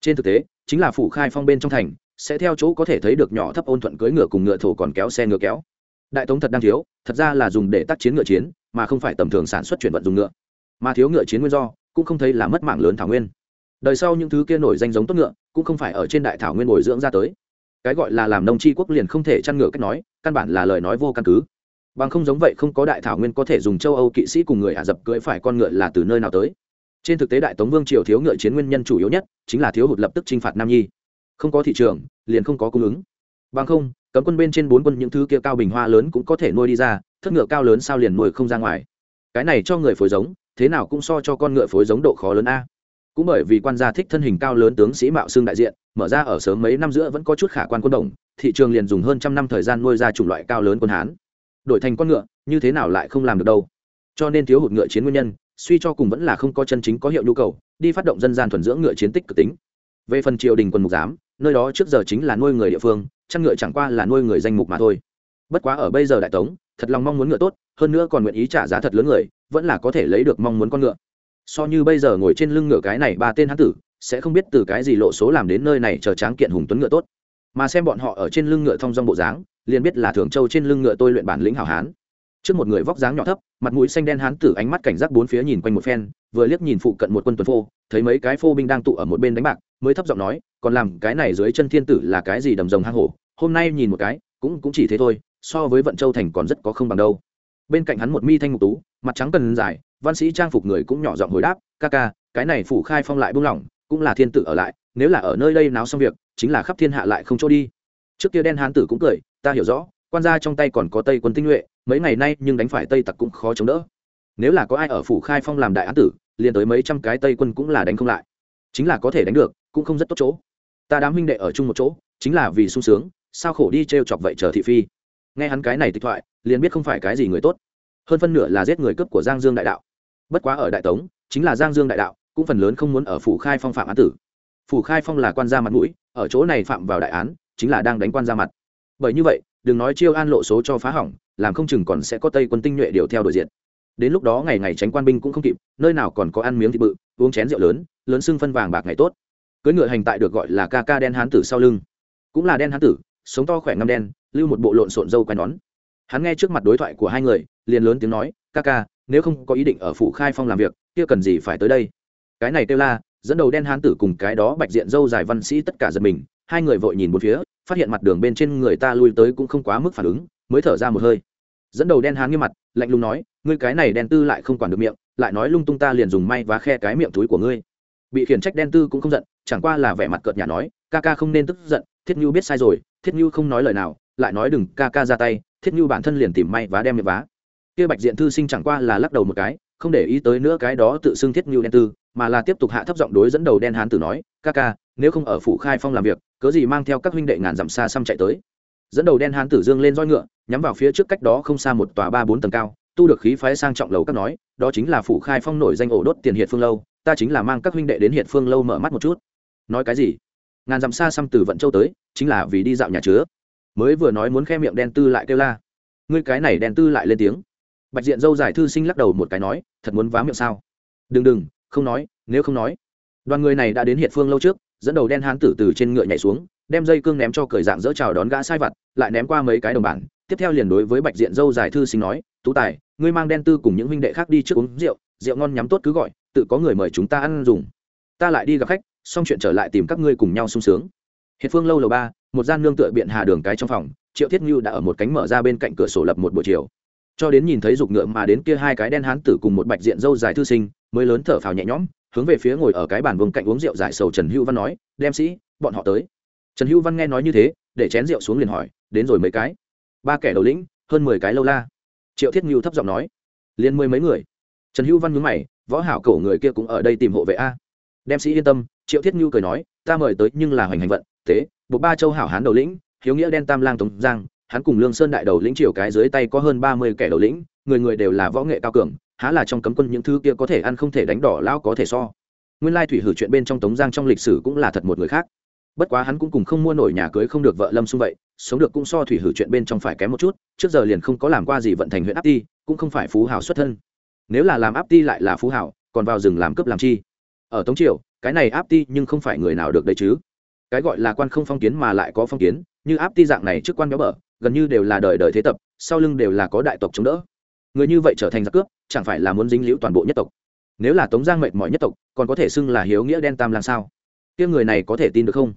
Trên thực tế, chính là phủ khai phong bên trong thành, sẽ theo chỗ có thể thấy được nhỏ thấp ôn thuận cưỡi ngựa cùng ngựa thổ còn kéo xe ngựa kéo. Đại tống thật đang thiếu, thật ra là dùng để tác chiến ngựa chiến, mà không phải tầm thường sản xuất chuyển vận dùng ngựa mà thiếu ngựa chiến nguyên do, cũng không thấy là mất mạng lớn thảo nguyên. Đời sau những thứ kia nổi danh giống tốt ngựa, cũng không phải ở trên đại thảo nguyên bồi dưỡng ra tới. Cái gọi là làm nông tri quốc liền không thể chăn ngựa cách nói, căn bản là lời nói vô căn cứ. Bằng không giống vậy không có đại thảo nguyên có thể dùng châu âu kỵ sĩ cùng người ả rập cưỡi phải con ngựa là từ nơi nào tới. Trên thực tế đại tống vương triều thiếu ngựa chiến nguyên nhân chủ yếu nhất chính là thiếu hụt lập tức t r i n h phạt nam nhi. Không có thị trường, liền không có cung ứng. Bằng không, cấm quân bên trên bốn quân những thứ kia cao bình hoa lớn cũng có thể nuôi đi ra, thất ngựa cao lớn sao liền nuôi không ra ngoài. Cái này cho người phối giống thế nào cũng so cho con ngựa phối giống độ khó lớn a. Cũng bởi vì quan gia thích thân hình cao lớn tướng sĩ mạo xương đại diện, mở ra ở sớm mấy năm giữa vẫn có chút khả quan quân đồng, thị trường liền dùng hơn trăm năm thời gian nuôi ra chủng loại cao lớn quân hán. Đổi thành con ngựa, như thế nào lại không làm được đâu. Cho nên thiếu hụt ngựa chiến nguyên nhân, suy cho cùng vẫn là không có chân chính có hiệu nhu cầu, đi phát động dân gian thuần dưỡng ngựa chiến tích cực tính. Về phần triều đình quân mục giám, nơi đó trước giờ chính là nuôi người địa phương, chăn ngựa chẳng qua là nuôi người danh mục mà thôi. Bất quá ở bây giờ đại tống thật lòng mong muốn ngựa tốt, hơn nữa còn nguyện ý trả giá thật lớn người, vẫn là có thể lấy được mong muốn con ngựa. So như bây giờ ngồi trên lưng ngựa cái này ba tên hán tử, sẽ không biết từ cái gì lộ số làm đến nơi này chờ tráng kiện hùng tuấn ngựa tốt. Mà xem bọn họ ở trên lưng ngựa thong dong bộ dáng, liền biết là thường châu trên lưng ngựa tôi luyện bản lĩnh hảo hán. Trước một người vóc dáng nhỏ thấp, mặt mũi xanh đen hán tử ánh mắt cảnh giác bốn phía nhìn quanh một phen, vừa liếc nhìn phụ cận một quân tuần phô, thấy mấy cái phô binh đang tụ ở một bên đánh bạc, mới thấp giọng nói, còn làm cái này dưới chân thiên tử là cái gì đầm rồng hang hổ? Hôm nay nhìn một cái, cũng cũng chỉ thế thôi so với vận châu thành còn rất có không bằng đâu. Bên cạnh hắn một mi thanh ngục tú, mặt trắng cần dài, văn sĩ trang phục người cũng nhỏ giọng hồi đáp, ca ca, cái này phủ khai phong lại buông lỏng, cũng là thiên tử ở lại, nếu là ở nơi đây náo xong việc, chính là khắp thiên hạ lại không chỗ đi. Trước kia đen hán tử cũng cười, ta hiểu rõ, quan gia trong tay còn có tây quân tinh nhuệ, mấy ngày nay nhưng đánh phải tây tặc cũng khó chống đỡ. Nếu là có ai ở phủ khai phong làm đại án tử, liền tới mấy trăm cái tây quân cũng là đánh không lại. Chính là có thể đánh được, cũng không rất tốt chỗ. Ta đám huynh đệ ở chung một chỗ, chính là vì sung sướng, sao khổ đi t chọc vậy chờ thị phi? Nghe hắn cái này tịch thoại, liền biết không phải cái gì người tốt. Hơn phân nửa là giết người cướp của giang dương đại đạo. Bất quá ở đại tống, chính là giang dương đại đạo, cũng phần lớn không muốn ở phủ khai phong phạm án tử. Phủ khai phong là quan gia mặt mũi, ở chỗ này phạm vào đại án, chính là đang đánh quan gia mặt. Bởi như vậy, đừng nói chiêu an lộ số cho phá hỏng, làm không chừng còn sẽ có tây quân tinh nhuệ điều theo đội diện. Đến lúc đó ngày ngày tránh quan binh cũng không kịp, nơi nào còn có ăn miếng thịt bự, uống chén rượu lớn lớn xưng phân vàng bạc ngày tốt. Cưới ngựa hành tại được gọi là ca ca đen hán tử sau lưng. Cũng là đen hán tử sống to khỏe ngâm đen, lưu một bộ lộn xộn dâu quai nón. Hắn nghe trước mặt đối thoại của hai người, liền lớn tiếng nói, ca ca, nếu không có ý định ở phủ khai phong làm việc, kia cần gì phải tới đây? Cái này kêu la, dẫn đầu đen hán tử cùng cái đó bạch diện dâu dài văn sĩ tất cả giật mình, hai người vội nhìn một phía, phát hiện mặt đường bên trên người ta lui tới cũng không quá mức phản ứng, mới thở ra một hơi. Dẫn đầu đen hán nghiêm mặt, lạnh lùng nói, ngươi cái này đen tư lại không quản được miệng, lại nói lung tung ta liền dùng may và khe cái miệng túi của ngươi. Bị khiển trách đen tư cũng không giận, chẳng qua là vẻ mặt cợt nhà nói, ca ca không nên tức giận thiết nhu biết sai rồi, thiết nhu không nói lời nào, lại nói đừng ca ca ra tay, thiết nhu bản thân liền tìm may và đem miệng vá. Kia bạch diện thư sinh chẳng qua là lắc đầu một cái, không để ý tới nữa cái đó tự xưng thiết nhu đen tư, mà là tiếp tục hạ thấp giọng đối dẫn đầu đen hán tử nói, ca ca, nếu không ở phủ khai phong làm việc, cớ gì mang theo các huynh đệ ngàn dặm xa xăm chạy tới? Dẫn đầu đen hán tử dương lên roi ngựa, nhắm vào phía trước cách đó không xa một tòa ba bốn tầng cao, tu được khí phái sang trọng lầu các nói, đó chính là phủ khai phong nổi danh ổ đốt tiền hiệt phương lâu, ta chính là mang các huynh đệ đến hiệt phương lâu mở mắt một chút. Nói cái gì? Ngàn dặm xa xăm từ vận châu tới, chính là vì đi dạo nhà chứa. Mới vừa nói muốn khe miệng đen tư lại kêu la. Ngươi cái này đen tư lại lên tiếng. Bạch diện dâu giải thư sinh lắc đầu một cái nói, thật muốn vá miệng sao? Đừng đừng, không nói, nếu không nói. Đoàn người này đã đến hiện phương lâu trước, dẫn đầu đen hán tử từ trên ngựa nhảy xuống, đem dây cương ném cho cởi dạng dỡ chào đón gã sai vặt, lại ném qua mấy cái đồng bản. Tiếp theo liền đối với bạch diện dâu giải thư sinh nói, tú tài, ngươi mang đen tư cùng những huynh đệ khác đi trước uống rượu rượu ngon nhắm tốt cứ gọi, tự có người mời chúng ta ăn dùng. Ta lại đi gặp khách xong chuyện trở lại tìm các ngươi cùng nhau sung sướng. Hiệp phương lâu lầu ba, một gian nương tựa biện hà đường cái trong phòng, triệu thiết ngưu đã ở một cánh mở ra bên cạnh cửa sổ lập một buổi chiều. Cho đến nhìn thấy dục ngựa mà đến kia hai cái đen hán tử cùng một bạch diện dâu dài thư sinh, mới lớn thở phào nhẹ nhõm, hướng về phía ngồi ở cái bàn vùng cạnh uống rượu giải sầu trần hữu văn nói, đem sĩ, bọn họ tới. Trần hữu văn nghe nói như thế, để chén rượu xuống liền hỏi, đến rồi mấy cái? Ba kẻ đầu lĩnh, hơn mười cái lâu la. Triệu thiết ngưu thấp giọng nói, liền mười mấy người. Trần hữu văn nhớ mày, võ hảo cổ người kia cũng ở đây tìm hộ vệ a. Đem sĩ yên tâm triệu thiết ngưu cười nói, ta mời tới nhưng là hoành hành vận, thế bộ ba châu hảo hán đầu lĩnh, hiếu nghĩa đen tam lang tống giang, hắn cùng lương sơn đại đầu lĩnh triều cái dưới tay có hơn ba mươi kẻ đầu lĩnh, người người đều là võ nghệ cao cường, há là trong cấm quân những thứ kia có thể ăn không thể đánh đỏ lão có thể so. Nguyên lai thủy hử chuyện bên trong tống giang trong lịch sử cũng là thật một người khác. Bất quá hắn cũng cùng không mua nổi nhà cưới không được vợ lâm xung vậy, sống được cũng so thủy hử chuyện bên trong phải kém một chút, trước giờ liền không có làm qua gì vận thành huyện áp ti, cũng không phải phú hào xuất thân. Nếu là làm áp ti lại là phú hào, còn vào rừng làm cướp làm chi? Ở tống triều cái này áp ti nhưng không phải người nào được đấy chứ. Cái gọi là quan không phong kiến mà lại có phong kiến, như áp ti dạng này trước quan béo bở, gần như đều là đời đời thế tập, sau lưng đều là có đại tộc chống đỡ. Người như vậy trở thành giặc cướp, chẳng phải là muốn dính liễu toàn bộ nhất tộc. Nếu là tống giang mệt mỏi nhất tộc, còn có thể xưng là hiếu nghĩa đen tam làm sao? Tiếng người này có thể tin được không?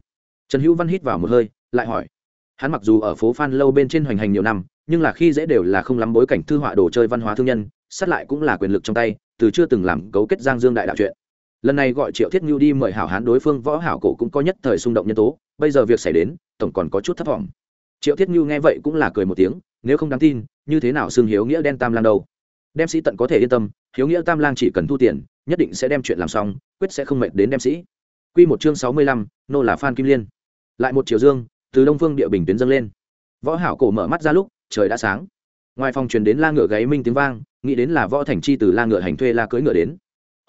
Trần hữu văn hít vào một hơi, lại hỏi. Hắn mặc dù ở phố phan lâu bên trên hoành hành nhiều năm, nhưng là khi dễ đều là không lắm bối cảnh thư họa đồ chơi văn hóa thương nhân, sát lại cũng là quyền lực trong tay, từ chưa từng làm cấu kết giang dương đại đạo chuyện lần này gọi triệu thiết ngưu đi mời hảo hán đối phương võ hảo cổ cũng có nhất thời xung động nhân tố bây giờ việc xảy đến tổng còn có chút thất vọng triệu thiết ngưu nghe vậy cũng là cười một tiếng nếu không đáng tin như thế nào xưng hiếu nghĩa đen tam lang đâu đem sĩ tận có thể yên tâm hiếu nghĩa tam lang chỉ cần thu tiền nhất định sẽ đem chuyện làm xong quyết sẽ không mệt đến đem sĩ Quy một chương sáu mươi lăm, nô là Phan Kim Liên. Lại một chiều dương, từ đông phương địa bình tuyến dâng lên. Võ Hảo cổ mở mắt ra lúc, trời đã sáng. Ngoài phòng truyền đến la ngựa gáy minh tiếng vang, nghĩ đến là Võ Thành Chi từ la ngựa hành thuê la cưỡi ngựa đến.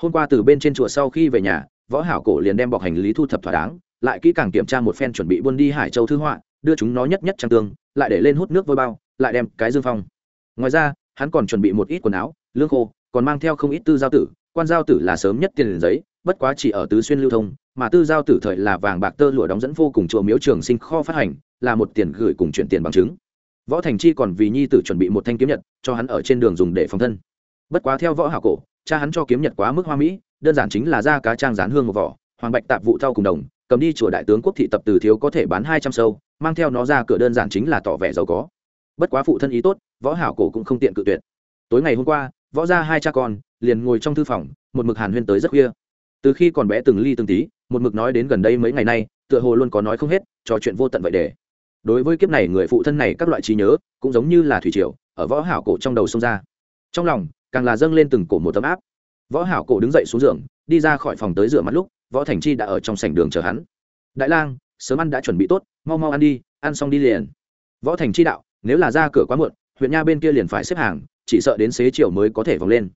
Hôm qua từ bên trên chùa sau khi về nhà, Võ Hảo cổ liền đem bọc hành lý thu thập thỏa đáng, lại kỹ càng kiểm tra một phen chuẩn bị buôn đi Hải Châu thư họa, đưa chúng nó nhất nhất trang tương, lại để lên hút nước vôi bao, lại đem cái dương phong. Ngoài ra, hắn còn chuẩn bị một ít quần áo, lương khô, còn mang theo không ít tư giao tử, quan giao tử là sớm nhất tiền giấy, bất quá chỉ ở tứ xuyên lưu thông, mà tư giao tử thời là vàng bạc tơ lụa đóng dẫn vô cùng chùa miếu trường sinh kho phát hành là một tiền gửi cùng chuyển tiền bằng chứng võ thành chi còn vì nhi tử chuẩn bị một thanh kiếm nhật cho hắn ở trên đường dùng để phòng thân bất quá theo võ hảo cổ cha hắn cho kiếm nhật quá mức hoa mỹ, đơn giản chính là da cá trang rán hương một vỏ, hoàng bạch tạp vụ thau cùng đồng, cầm đi chùa đại tướng quốc thị tập từ thiếu có thể bán hai trăm sâu, mang theo nó ra cửa đơn giản chính là tỏ vẻ giàu có. Bất quá phụ thân ý tốt, võ hảo cổ cũng không tiện cự tuyệt. Tối ngày hôm qua, võ ra hai cha con, liền ngồi trong thư phòng, một mực hàn huyên tới rất khuya. Từ khi còn bé từng ly từng tí, một mực nói đến gần đây mấy ngày nay, tựa hồ luôn có nói không hết, trò chuyện vô tận vậy để. Đối với kiếp này người phụ thân này các loại trí nhớ, cũng giống như là thủy triều, ở võ hảo cổ trong đầu sông ra. Trong lòng càng là dâng lên từng cổ một tấm áp. Võ hảo cổ đứng dậy xuống giường, đi ra khỏi phòng tới rửa mặt lúc, võ thành chi đã ở trong sảnh đường chờ hắn. Đại lang, sớm ăn đã chuẩn bị tốt, mau mau ăn đi, ăn xong đi liền. Võ thành chi đạo, nếu là ra cửa quá muộn, huyện nha bên kia liền phải xếp hàng, chỉ sợ đến xế chiều mới có thể vòng lên.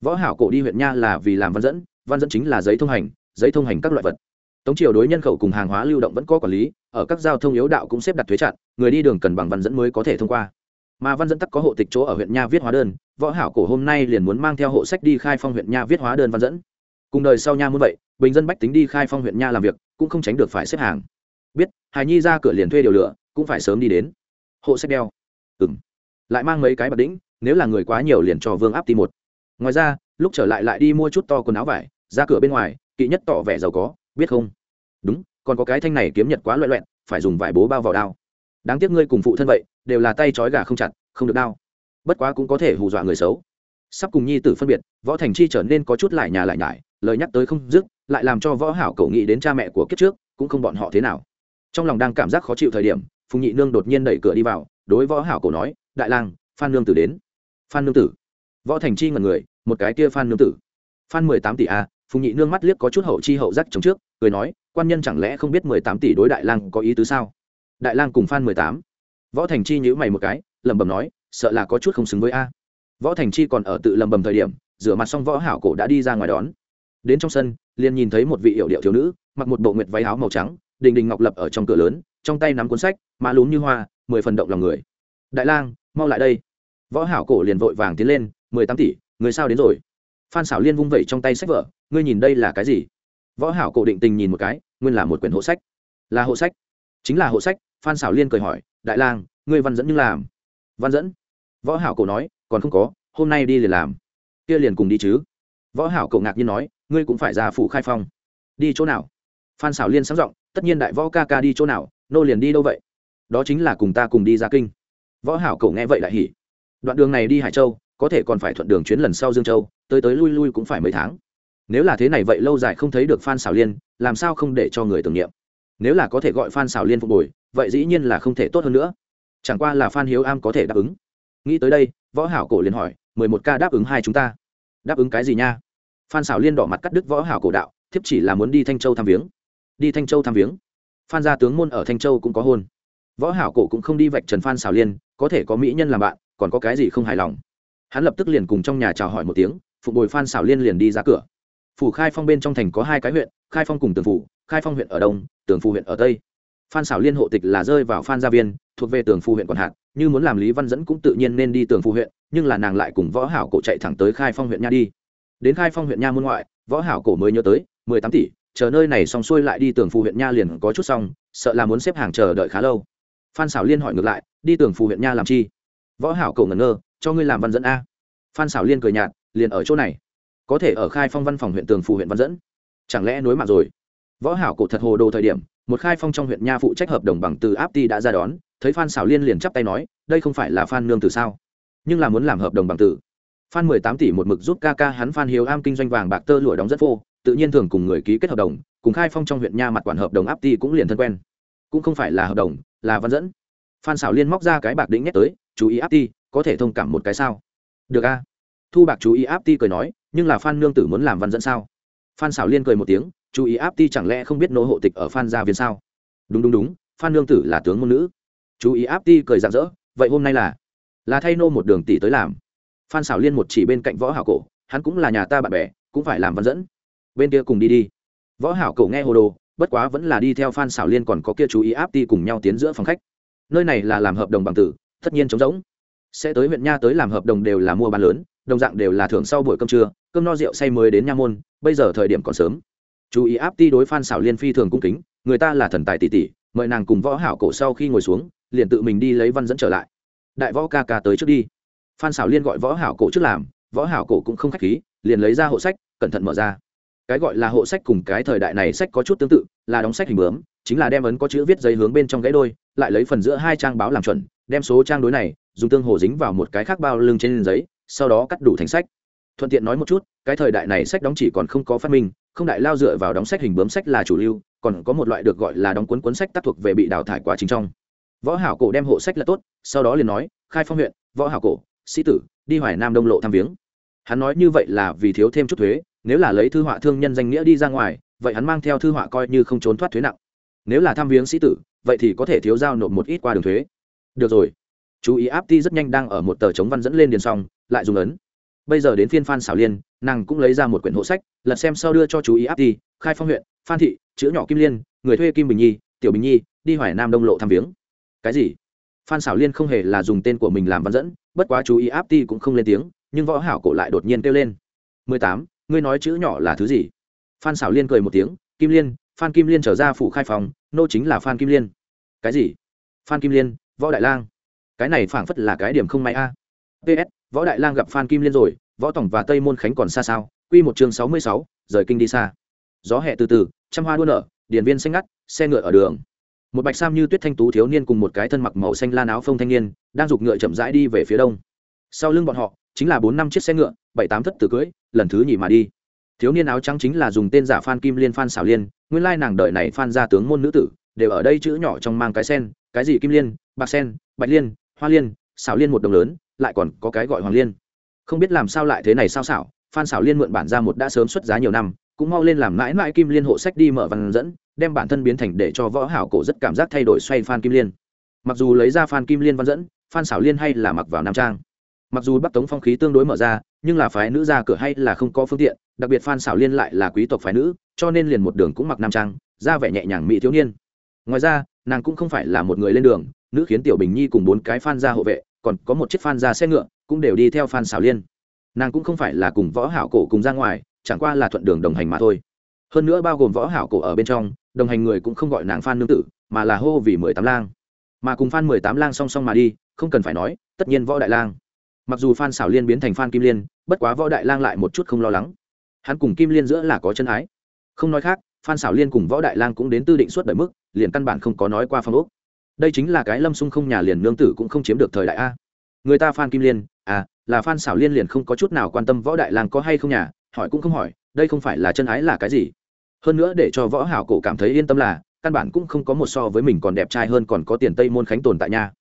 Võ hảo cổ đi huyện nha là vì làm văn dẫn văn dẫn chính là giấy thông hành, giấy thông hành các loại vật. Tống triều đối nhân khẩu cùng hàng hóa lưu động vẫn có quản lý, ở các giao thông yếu đạo cũng xếp đặt thuế chặn, người đi đường cần bằng văn dẫn mới có thể thông qua mà văn dẫn tắc có hộ tịch chỗ ở huyện nha viết hóa đơn, võ hảo cổ hôm nay liền muốn mang theo hộ sách đi khai phong huyện nha viết hóa đơn văn dẫn. Cùng đời sau nha muốn vậy, bình dân bách tính đi khai phong huyện nha làm việc, cũng không tránh được phải xếp hàng. Biết hài nhi ra cửa liền thuê điều lửa cũng phải sớm đi đến. Hộ sách đeo. Ừng lại mang mấy cái bạc đĩnh, nếu là người quá nhiều liền cho vương áp ti một. Ngoài ra, lúc trở lại lại đi mua chút to quần áo vải, ra cửa bên ngoài, kỵ nhất tỏ vẻ giàu có, biết không? Đúng, còn có cái thanh này kiếm nhật quá loẹ loẹn phải dùng vải bố bao vào đao. Đáng tiếc ngươi cùng phụ thân vậy đều là tay trói gà không chặt, không được đau. bất quá cũng có thể hù dọa người xấu. Sắp cùng nhi tử phân biệt, võ thành chi trở nên có chút lại nhà lại nhải, lời nhắc tới không dứt, lại làm cho võ hảo cầu nghĩ đến cha mẹ của kiếp trước, cũng không bọn họ thế nào. Trong lòng đang cảm giác khó chịu thời điểm, phùng nhị nương đột nhiên đẩy cửa đi vào, đối võ hảo cầu nói, đại lang, phan nương tử đến. Phan nương tử? Võ thành chi ngẩn người, một cái kia phan nương tử. Phan mười tám tỷ a, phùng nhị nương mắt liếc có chút hậu chi hậu giác chống trước, cười nói, quan nhân chẳng lẽ không biết mười tám tỷ đối đại lang có ý tứ sao? Đại lang cùng phan mười tám võ thành chi nhữ mày một cái, lẩm bẩm nói, sợ là có chút không xứng với a. Võ thành chi còn ở tự lẩm bẩm thời điểm, rửa mặt xong võ hảo cổ đã đi ra ngoài đón. Đến trong sân, liền nhìn thấy một vị hiệu điệu thiếu nữ, mặc một bộ nguyệt váy áo màu trắng, đình đình ngọc lập ở trong cửa lớn, trong tay nắm cuốn sách má lún như hoa, mười phần động lòng người. Đại lang, mau lại đây. Võ hảo cổ liền vội vàng tiến lên, mười tám tỷ, người sao đến rồi? Phan xảo liên vung vẩy trong tay sách vở, ngươi nhìn đây là cái gì? Võ hảo cổ định tình nhìn một cái, nguyên là một quyển hộ sách. Là hộ sách? Chính là hộ sách, phan xảo liên cười hỏi đại lang, ngươi văn dẫn như làm. Văn dẫn? Võ hảo cổ nói, còn không có, hôm nay đi liền làm. Kia liền cùng đi chứ. Võ hảo cổ ngạc nhiên nói, ngươi cũng phải ra phủ khai phong. Đi chỗ nào? Phan xảo liên sáng giọng, tất nhiên đại võ ca ca đi chỗ nào, nô liền đi đâu vậy? Đó chính là cùng ta cùng đi ra kinh. Võ hảo cổ nghe vậy đại hỉ. Đoạn đường này đi hải châu, có thể còn phải thuận đường chuyến lần sau dương châu, tới tới lui lui cũng phải mấy tháng. Nếu là thế này vậy lâu dài không thấy được phan xảo liên, làm sao không để cho người tưởng niệm? Nếu là có thể gọi phan xảo liên phục hồi vậy dĩ nhiên là không thể tốt hơn nữa. Chẳng qua là phan hiếu am có thể đáp ứng. Nghĩ tới đây, võ hảo cổ liền hỏi, mười một ca đáp ứng hai chúng ta. Đáp ứng cái gì nha? Phan xảo liên đỏ mặt cắt đứt võ hảo cổ đạo, thiếp chỉ là muốn đi thanh châu thăm viếng. Đi thanh châu thăm viếng. Phan gia tướng môn ở thanh châu cũng có hôn. Võ hảo cổ cũng không đi vạch trần phan xảo liên, có thể có mỹ nhân làm bạn, còn có cái gì không hài lòng? Hắn lập tức liền cùng trong nhà chào hỏi một tiếng phụ bồi phan xảo liên liền đi ra cửa. Phủ khai phong bên trong thành có hai cái huyện, khai phong cùng tường phủ, khai phong huyện ở đông, tường phủ huyện ở tây phan xảo liên hộ tịch là rơi vào phan gia viên, thuộc về tường Phu huyện còn hạt, như muốn làm lý văn dẫn cũng tự nhiên nên đi tường Phu huyện, nhưng là nàng lại cùng võ hảo cổ chạy thẳng tới khai phong huyện nha đi. Đến khai phong huyện nha môn ngoại, võ hảo cổ mới nhớ tới, mười tám tỷ, chờ nơi này xong xuôi lại đi tường Phu huyện nha liền có chút xong, sợ là muốn xếp hàng chờ đợi khá lâu. Phan xảo liên hỏi ngược lại, đi tường Phu huyện nha làm chi? Võ hảo cổ ngẩn ngơ, cho ngươi làm văn dẫn a. Phan xảo liên cười nhạt, liền ở chỗ này. Có thể ở khai phong văn phòng huyện tường Phu huyện văn dẫn. Chẳng lẽ nối mạng rồi? Võ hảo cổ thật hồ đồ thời điểm một khai phong trong huyện nha phụ trách hợp đồng bằng từ áp ti đã ra đón, thấy phan xảo liên liền chắp tay nói, đây không phải là phan nương từ sao? Nhưng là muốn làm hợp đồng bằng từ phan mười tám tỷ một mực giúp ca ca hắn phan hiếu am kinh doanh vàng bạc tơ lụa đóng rất phô, tự nhiên thường cùng người ký kết hợp đồng, cùng khai phong trong huyện nha mặt quản hợp đồng áp ti cũng liền thân quen. Cũng không phải là hợp đồng, là văn dẫn. Phan xảo liên móc ra cái bạc định nhét tới, chú ý áp ti, có thể thông cảm một cái sao? Được a. Thu bạc chú ý áp ti cười nói, nhưng là phan nương tử muốn làm văn dẫn sao? Phan xảo liên cười một tiếng chú ý áp ti chẳng lẽ không biết nô hộ tịch ở phan gia viên sao? Đúng đúng đúng, phan nương tử là tướng môn nữ. Chú ý áp ti cười rạng rỡ, vậy hôm nay là? Là thay nô một đường tỷ tới làm. Phan xảo liên một chỉ bên cạnh võ hảo cổ, hắn cũng là nhà ta bạn bè, cũng phải làm văn dẫn. Bên kia cùng đi đi. Võ hảo cổ nghe hồ đồ, bất quá vẫn là đi theo phan xảo liên còn có kia chú ý áp ti cùng nhau tiến giữa phòng khách. Nơi này là làm hợp đồng bằng tử, tất nhiên trống rỗng. Sẽ tới huyện nha tới làm hợp đồng đều là mua bán lớn, đồng dạng đều là thưởng sau buổi cơm trưa, cơm no rượu say mới đến nha môn, bây giờ thời điểm còn sớm chú ý áp ti đối phan xảo liên phi thường cung kính, người ta là thần tài tỷ tỷ, mời nàng cùng võ hảo cổ sau khi ngồi xuống, liền tự mình đi lấy văn dẫn trở lại. Đại võ ca ca tới trước đi. Phan xảo liên gọi võ hảo cổ trước làm, võ hảo cổ cũng không khách khí, liền lấy ra hộ sách, cẩn thận mở ra. Cái gọi là hộ sách cùng cái thời đại này sách có chút tương tự, là đóng sách hình bướm, chính là đem ấn có chữ viết giấy hướng bên trong gãy đôi, lại lấy phần giữa hai trang báo làm chuẩn, đem số trang đối này, dùng tương hồ dính vào một cái khác bao lưng trên giấy, sau đó cắt đủ thành sách. Thuận tiện nói một chút, cái thời đại này sách đóng chỉ còn không có phát minh không đại lao dựa vào đóng sách hình bướm sách là chủ lưu, còn có một loại được gọi là đóng cuốn cuốn sách tác thuộc về bị đào thải quá trình trong. Võ hảo cổ đem hộ sách là tốt, sau đó liền nói, khai phong huyện, võ hảo cổ, sĩ tử, đi hoài nam đông lộ thăm viếng. Hắn nói như vậy là vì thiếu thêm chút thuế, nếu là lấy thư họa thương nhân danh nghĩa đi ra ngoài, vậy hắn mang theo thư họa coi như không trốn thoát thuế nặng. Nếu là thăm viếng sĩ tử, vậy thì có thể thiếu giao nộp một ít qua đường thuế. Được rồi. Chú ý áp ti rất nhanh đang ở một tờ chống văn dẫn lên điền xong, lại dùng ấn bây giờ đến phiên phan xảo liên, nàng cũng lấy ra một quyển hộ sách, lật xem sau đưa cho chú ý áp đi khai phong huyện, phan thị, chữ nhỏ kim liên, người thuê kim bình nhi, tiểu bình nhi, đi hoài nam đông lộ thăm viếng. Cái gì? Phan xảo liên không hề là dùng tên của mình làm văn dẫn, bất quá chú ý áp ti cũng không lên tiếng, nhưng võ hảo cổ lại đột nhiên kêu lên. Mười tám, ngươi nói chữ nhỏ là thứ gì? Phan xảo liên cười một tiếng, kim liên, phan kim liên trở ra phủ khai phòng, nô chính là phan kim liên. Cái gì? Phan kim liên, võ đại lang. Cái này phảng phất là cái điểm không may a ps võ đại lang gặp phan kim liên rồi, võ tổng và tây môn khánh còn xa sao? Quy một chương sáu mươi sáu, rời kinh đi xa. Gió hè từ từ, trăm hoa đua nở, điền viên xanh ngắt, xe ngựa ở đường. Một bạch sam như tuyết thanh tú thiếu niên cùng một cái thân mặc màu xanh lan áo phông thanh niên, đang giục ngựa chậm rãi đi về phía đông. Sau lưng bọn họ, chính là bốn năm chiếc xe ngựa, bảy tám thất tử cưỡi, lần thứ nhì mà đi. Thiếu niên áo trắng chính là dùng tên giả phan kim liên phan xảo liên, nguyên lai nàng đợi này phan ra tướng môn nữ tử, đều ở đây chữ nhỏ trong mang cái sen, cái gì kim liên, bạc sen, bạch liên, hoa liên, xảo liên một đồng lớn lại còn có cái gọi hoàng liên. Không biết làm sao lại thế này sao xảo, phan xảo liên mượn bản ra một đã sớm xuất giá nhiều năm, cũng mau lên làm mãi mãi kim liên hộ sách đi mở văn dẫn, đem bản thân biến thành để cho võ hảo cổ rất cảm giác thay đổi xoay phan kim liên. Mặc dù lấy ra phan kim liên văn dẫn, phan xảo liên hay là mặc vào nam trang. Mặc dù bắc tống phong khí tương đối mở ra, nhưng là phái nữ ra cửa hay là không có phương tiện, đặc biệt phan xảo liên lại là quý tộc phái nữ, cho nên liền một đường cũng mặc nam trang, ra vẻ nhẹ nhàng mỹ thiếu niên. Ngoài ra, nàng cũng không phải là một người lên đường, nữ khiến tiểu bình nhi cùng bốn cái phan ra hộ vệ còn có một chiếc phan ra xe ngựa, cũng đều đi theo phan xảo liên. Nàng cũng không phải là cùng võ hảo cổ cùng ra ngoài, chẳng qua là thuận đường đồng hành mà thôi. Hơn nữa bao gồm võ hảo cổ ở bên trong, đồng hành người cũng không gọi nàng phan nương tử, mà là hô vì mười tám lang. Mà cùng phan mười tám lang song song mà đi, không cần phải nói, tất nhiên võ đại lang. Mặc dù phan xảo liên biến thành phan kim liên, bất quá võ đại lang lại một chút không lo lắng. Hắn cùng kim liên giữa là có chân ái. Không nói khác, phan xảo liên cùng võ đại lang cũng đến tư định suốt đời mức, liền căn bản không có nói qua phong úc đây chính là cái lâm sung không nhà liền nương tử cũng không chiếm được thời đại a. Người ta phan kim liên à là phan xảo liên liền không có chút nào quan tâm võ đại lang có hay không nhà, hỏi cũng không hỏi, đây không phải là chân ái là cái gì. Hơn nữa để cho võ hảo cổ cảm thấy yên tâm là, căn bản cũng không có một so với mình còn đẹp trai hơn còn có tiền tây môn khánh tồn tại nha.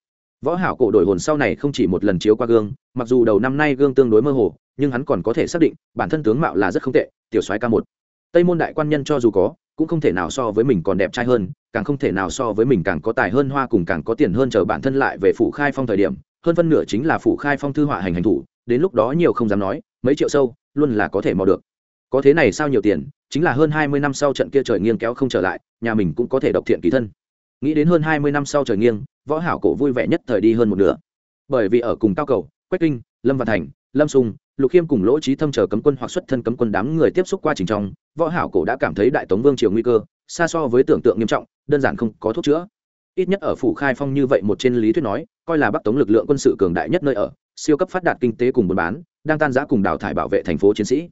Võ hảo cổ đổi hồn sau này không chỉ một lần chiếu qua gương, mặc dù đầu năm nay gương tương đối mơ hồ, nhưng hắn còn có thể xác định, bản thân tướng mạo là rất không tệ, tiểu soái ca một. Tây môn đại quan nhân cho dù có cũng không thể nào so với mình còn đẹp trai hơn, càng không thể nào so với mình càng có tài hơn hoa cùng càng có tiền hơn chờ bản thân lại về phủ khai phong thời điểm, hơn phân nửa chính là phủ khai phong thư họa hành hành thủ, đến lúc đó nhiều không dám nói, mấy triệu sâu, luôn là có thể mò được. Có thế này sao nhiều tiền, chính là hơn hai mươi năm sau trận kia trời nghiêng kéo không trở lại, nhà mình cũng có thể độc thiện kỳ thân. Nghĩ đến hơn hai mươi năm sau trời nghiêng, võ hảo cổ vui vẻ nhất thời đi hơn một nửa. Bởi vì ở cùng cao cầu, quách kinh, lâm văn thành lâm sung lục khiêm cùng lỗ trí thâm chờ cấm quân hoặc xuất thân cấm quân đám người tiếp xúc qua trình trong, võ hảo cổ đã cảm thấy đại tống vương triều nguy cơ, xa so với tưởng tượng nghiêm trọng, đơn giản không có thuốc chữa. Ít nhất ở phủ khai phong như vậy một trên lý thuyết nói, coi là bắc tống lực lượng quân sự cường đại nhất nơi ở, siêu cấp phát đạt kinh tế cùng buôn bán, đang tan giã cùng đào thải bảo vệ thành phố chiến sĩ.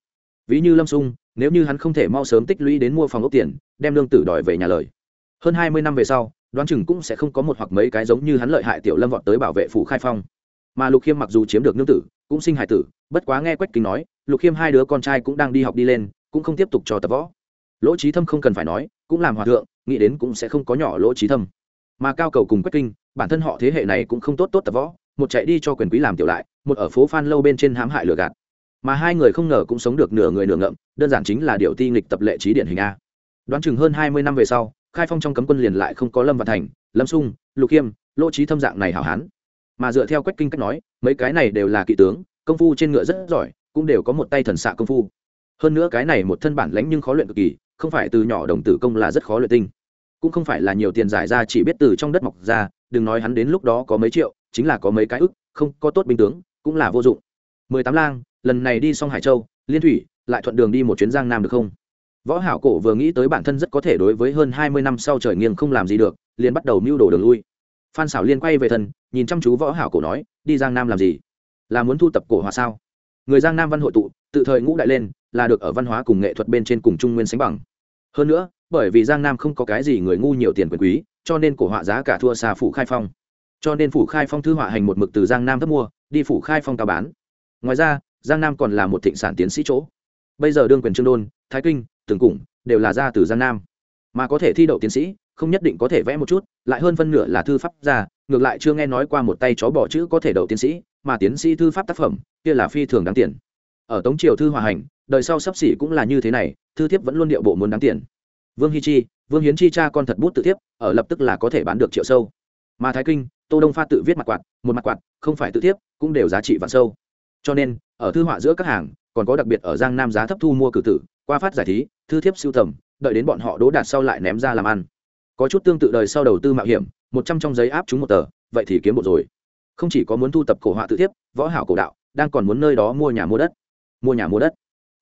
Ví như lâm sung nếu như hắn không thể mau sớm tích lũy đến mua phòng ốc tiền, đem lương tử đòi về nhà lời. Hơn hai mươi năm về sau, đoán chừng cũng sẽ không có một hoặc mấy cái giống như hắn lợi hại tiểu lâm vọt tới bảo vệ phủ khai phong. Mà lục khiêm mặc dù chiếm được nương tử cũng sinh hải tử, bất quá nghe quách kính nói, lục khiêm hai đứa con trai cũng đang đi học đi lên, cũng không tiếp tục cho tập võ. Lỗ trí thâm không cần phải nói, cũng làm hòa thượng, nghĩ đến cũng sẽ không có nhỏ lỗ trí thâm. Mà cao cầu cùng quách kinh, bản thân họ thế hệ này cũng không tốt tốt tập võ, một chạy đi cho quyền quý làm tiểu lại, một ở phố phan lâu bên trên hãm hại lừa gạt. Mà hai người không ngờ cũng sống được nửa người nửa ngậm, đơn giản chính là điều ti nghịch tập lệ trí điển hình a. Đoán chừng hơn hai mươi năm về sau, khai phong trong cấm quân liền lại không có lâm và thành, lâm sung, lục khiêm, lỗ trí thâm dạng này hảo hán mà dựa theo quách kinh cách nói, mấy cái này đều là kỵ tướng, công phu trên ngựa rất giỏi, cũng đều có một tay thần xạ công phu. Hơn nữa cái này một thân bản lãnh nhưng khó luyện cực kỳ, không phải từ nhỏ đồng tử công là rất khó luyện tinh. Cũng không phải là nhiều tiền giải ra chỉ biết từ trong đất mọc ra, đừng nói hắn đến lúc đó có mấy triệu, chính là có mấy cái ức, không, có tốt binh tướng, cũng là vô dụng. Mười tám lang, lần này đi xong hải châu, liên thủy, lại thuận đường đi một chuyến giang nam được không? Võ hảo cổ vừa nghĩ tới bản thân rất có thể đối với hơn hai mươi năm sau trời nghiêng không làm gì được, liền bắt đầu mưu đồ đường lui. Phan xảo liên quay về thân nhìn chăm chú võ hảo cổ nói, đi giang nam làm gì? Là muốn thu tập cổ hòa sao? Người giang nam văn hội tụ, tự thời ngũ đại lên, là được ở văn hóa cùng nghệ thuật bên trên cùng trung nguyên sánh bằng. Hơn nữa, bởi vì giang nam không có cái gì người ngu nhiều tiền quyền quý, cho nên cổ họa giá cả thua xa phủ khai phong. Cho nên phủ khai phong thư họa hành một mực từ giang nam thấp mua, đi phủ khai phong cao bán. Ngoài ra, giang nam còn là một thịnh sản tiến sĩ chỗ. Bây giờ đương quyền trương đôn, thái kinh, tường củng đều là ra từ giang nam. Mà có thể thi đậu tiến sĩ, không nhất định có thể vẽ một chút, lại hơn phân nửa là thư pháp ra ngược lại chưa nghe nói qua một tay chó bỏ chữ có thể đậu tiến sĩ, mà tiến sĩ thư pháp tác phẩm, kia là phi thường đáng tiền. Ở tống triều thư hòa hành, đời sau sắp xỉ cũng là như thế này, thư thiếp vẫn luôn điệu bộ muốn đáng tiền. Vương hi chi, vương hiến chi cha con thật bút tự thiếp, ở lập tức là có thể bán được triệu sâu. Mà thái kinh, tô đông pha tự viết mặt quạt, một mặt quạt, không phải tự thiếp, cũng đều giá trị vạn sâu. Cho nên, ở thư họa giữa các hàng, còn có đặc biệt ở giang nam giá thấp thu mua cử tử, qua phát giải thí, thư thiếp siêu tầm, đợi đến bọn họ đố đạt sau lại ném ra làm ăn. Có chút tương tự đời sau đầu tư mạo hiểm một trăm trong giấy áp chúng một tờ, vậy thì kiếm một rồi. Không chỉ có muốn thu tập cổ họa tự thiếp, võ hảo cổ đạo, đang còn muốn nơi đó mua nhà mua đất. Mua nhà mua đất.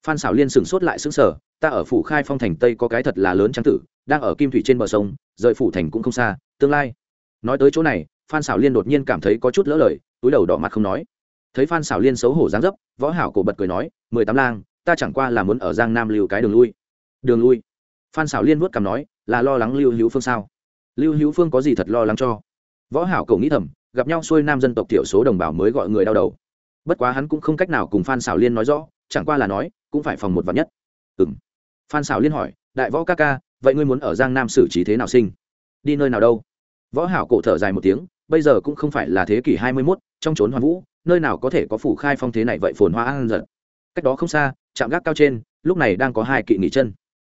Phan xảo liên sửng sốt lại xứng sở ta ở phủ khai phong thành tây có cái thật là lớn trang tử, đang ở kim thủy trên bờ sông, rời phủ thành cũng không xa, tương lai. Nói tới chỗ này, phan xảo liên đột nhiên cảm thấy có chút lỡ lời, túi đầu đỏ mặt không nói. Thấy phan xảo liên xấu hổ dáng dấp, võ hảo cổ bật cười nói, mười tám lang, ta chẳng qua là muốn ở giang nam lưu cái đường lui. Đường lui? Phan xảo liên vuốt cằm nói, là lo lắng lưu hữu phương sao? Lưu hữu phương có gì thật lo lắng cho? Võ hảo cầu nghĩ thầm gặp nhau xuôi nam dân tộc thiểu số đồng bào mới gọi người đau đầu. Bất quá hắn cũng không cách nào cùng phan xảo liên nói rõ chẳng qua là nói cũng phải phòng một vạn nhất. Ừ m phan xảo liên hỏi đại võ ca ca vậy ngươi muốn ở giang nam xử trí thế nào sinh? Đi nơi nào đâu? Võ hảo cổ thở dài một tiếng bây giờ cũng không phải là thế kỷ hai mươi 21, trong trốn hoàn vũ nơi nào có thể có phủ khai phong thế này vậy phồn hoa an giật cách đó không xa trạm gác cao trên lúc này đang có hai kỵ nghỉ chân.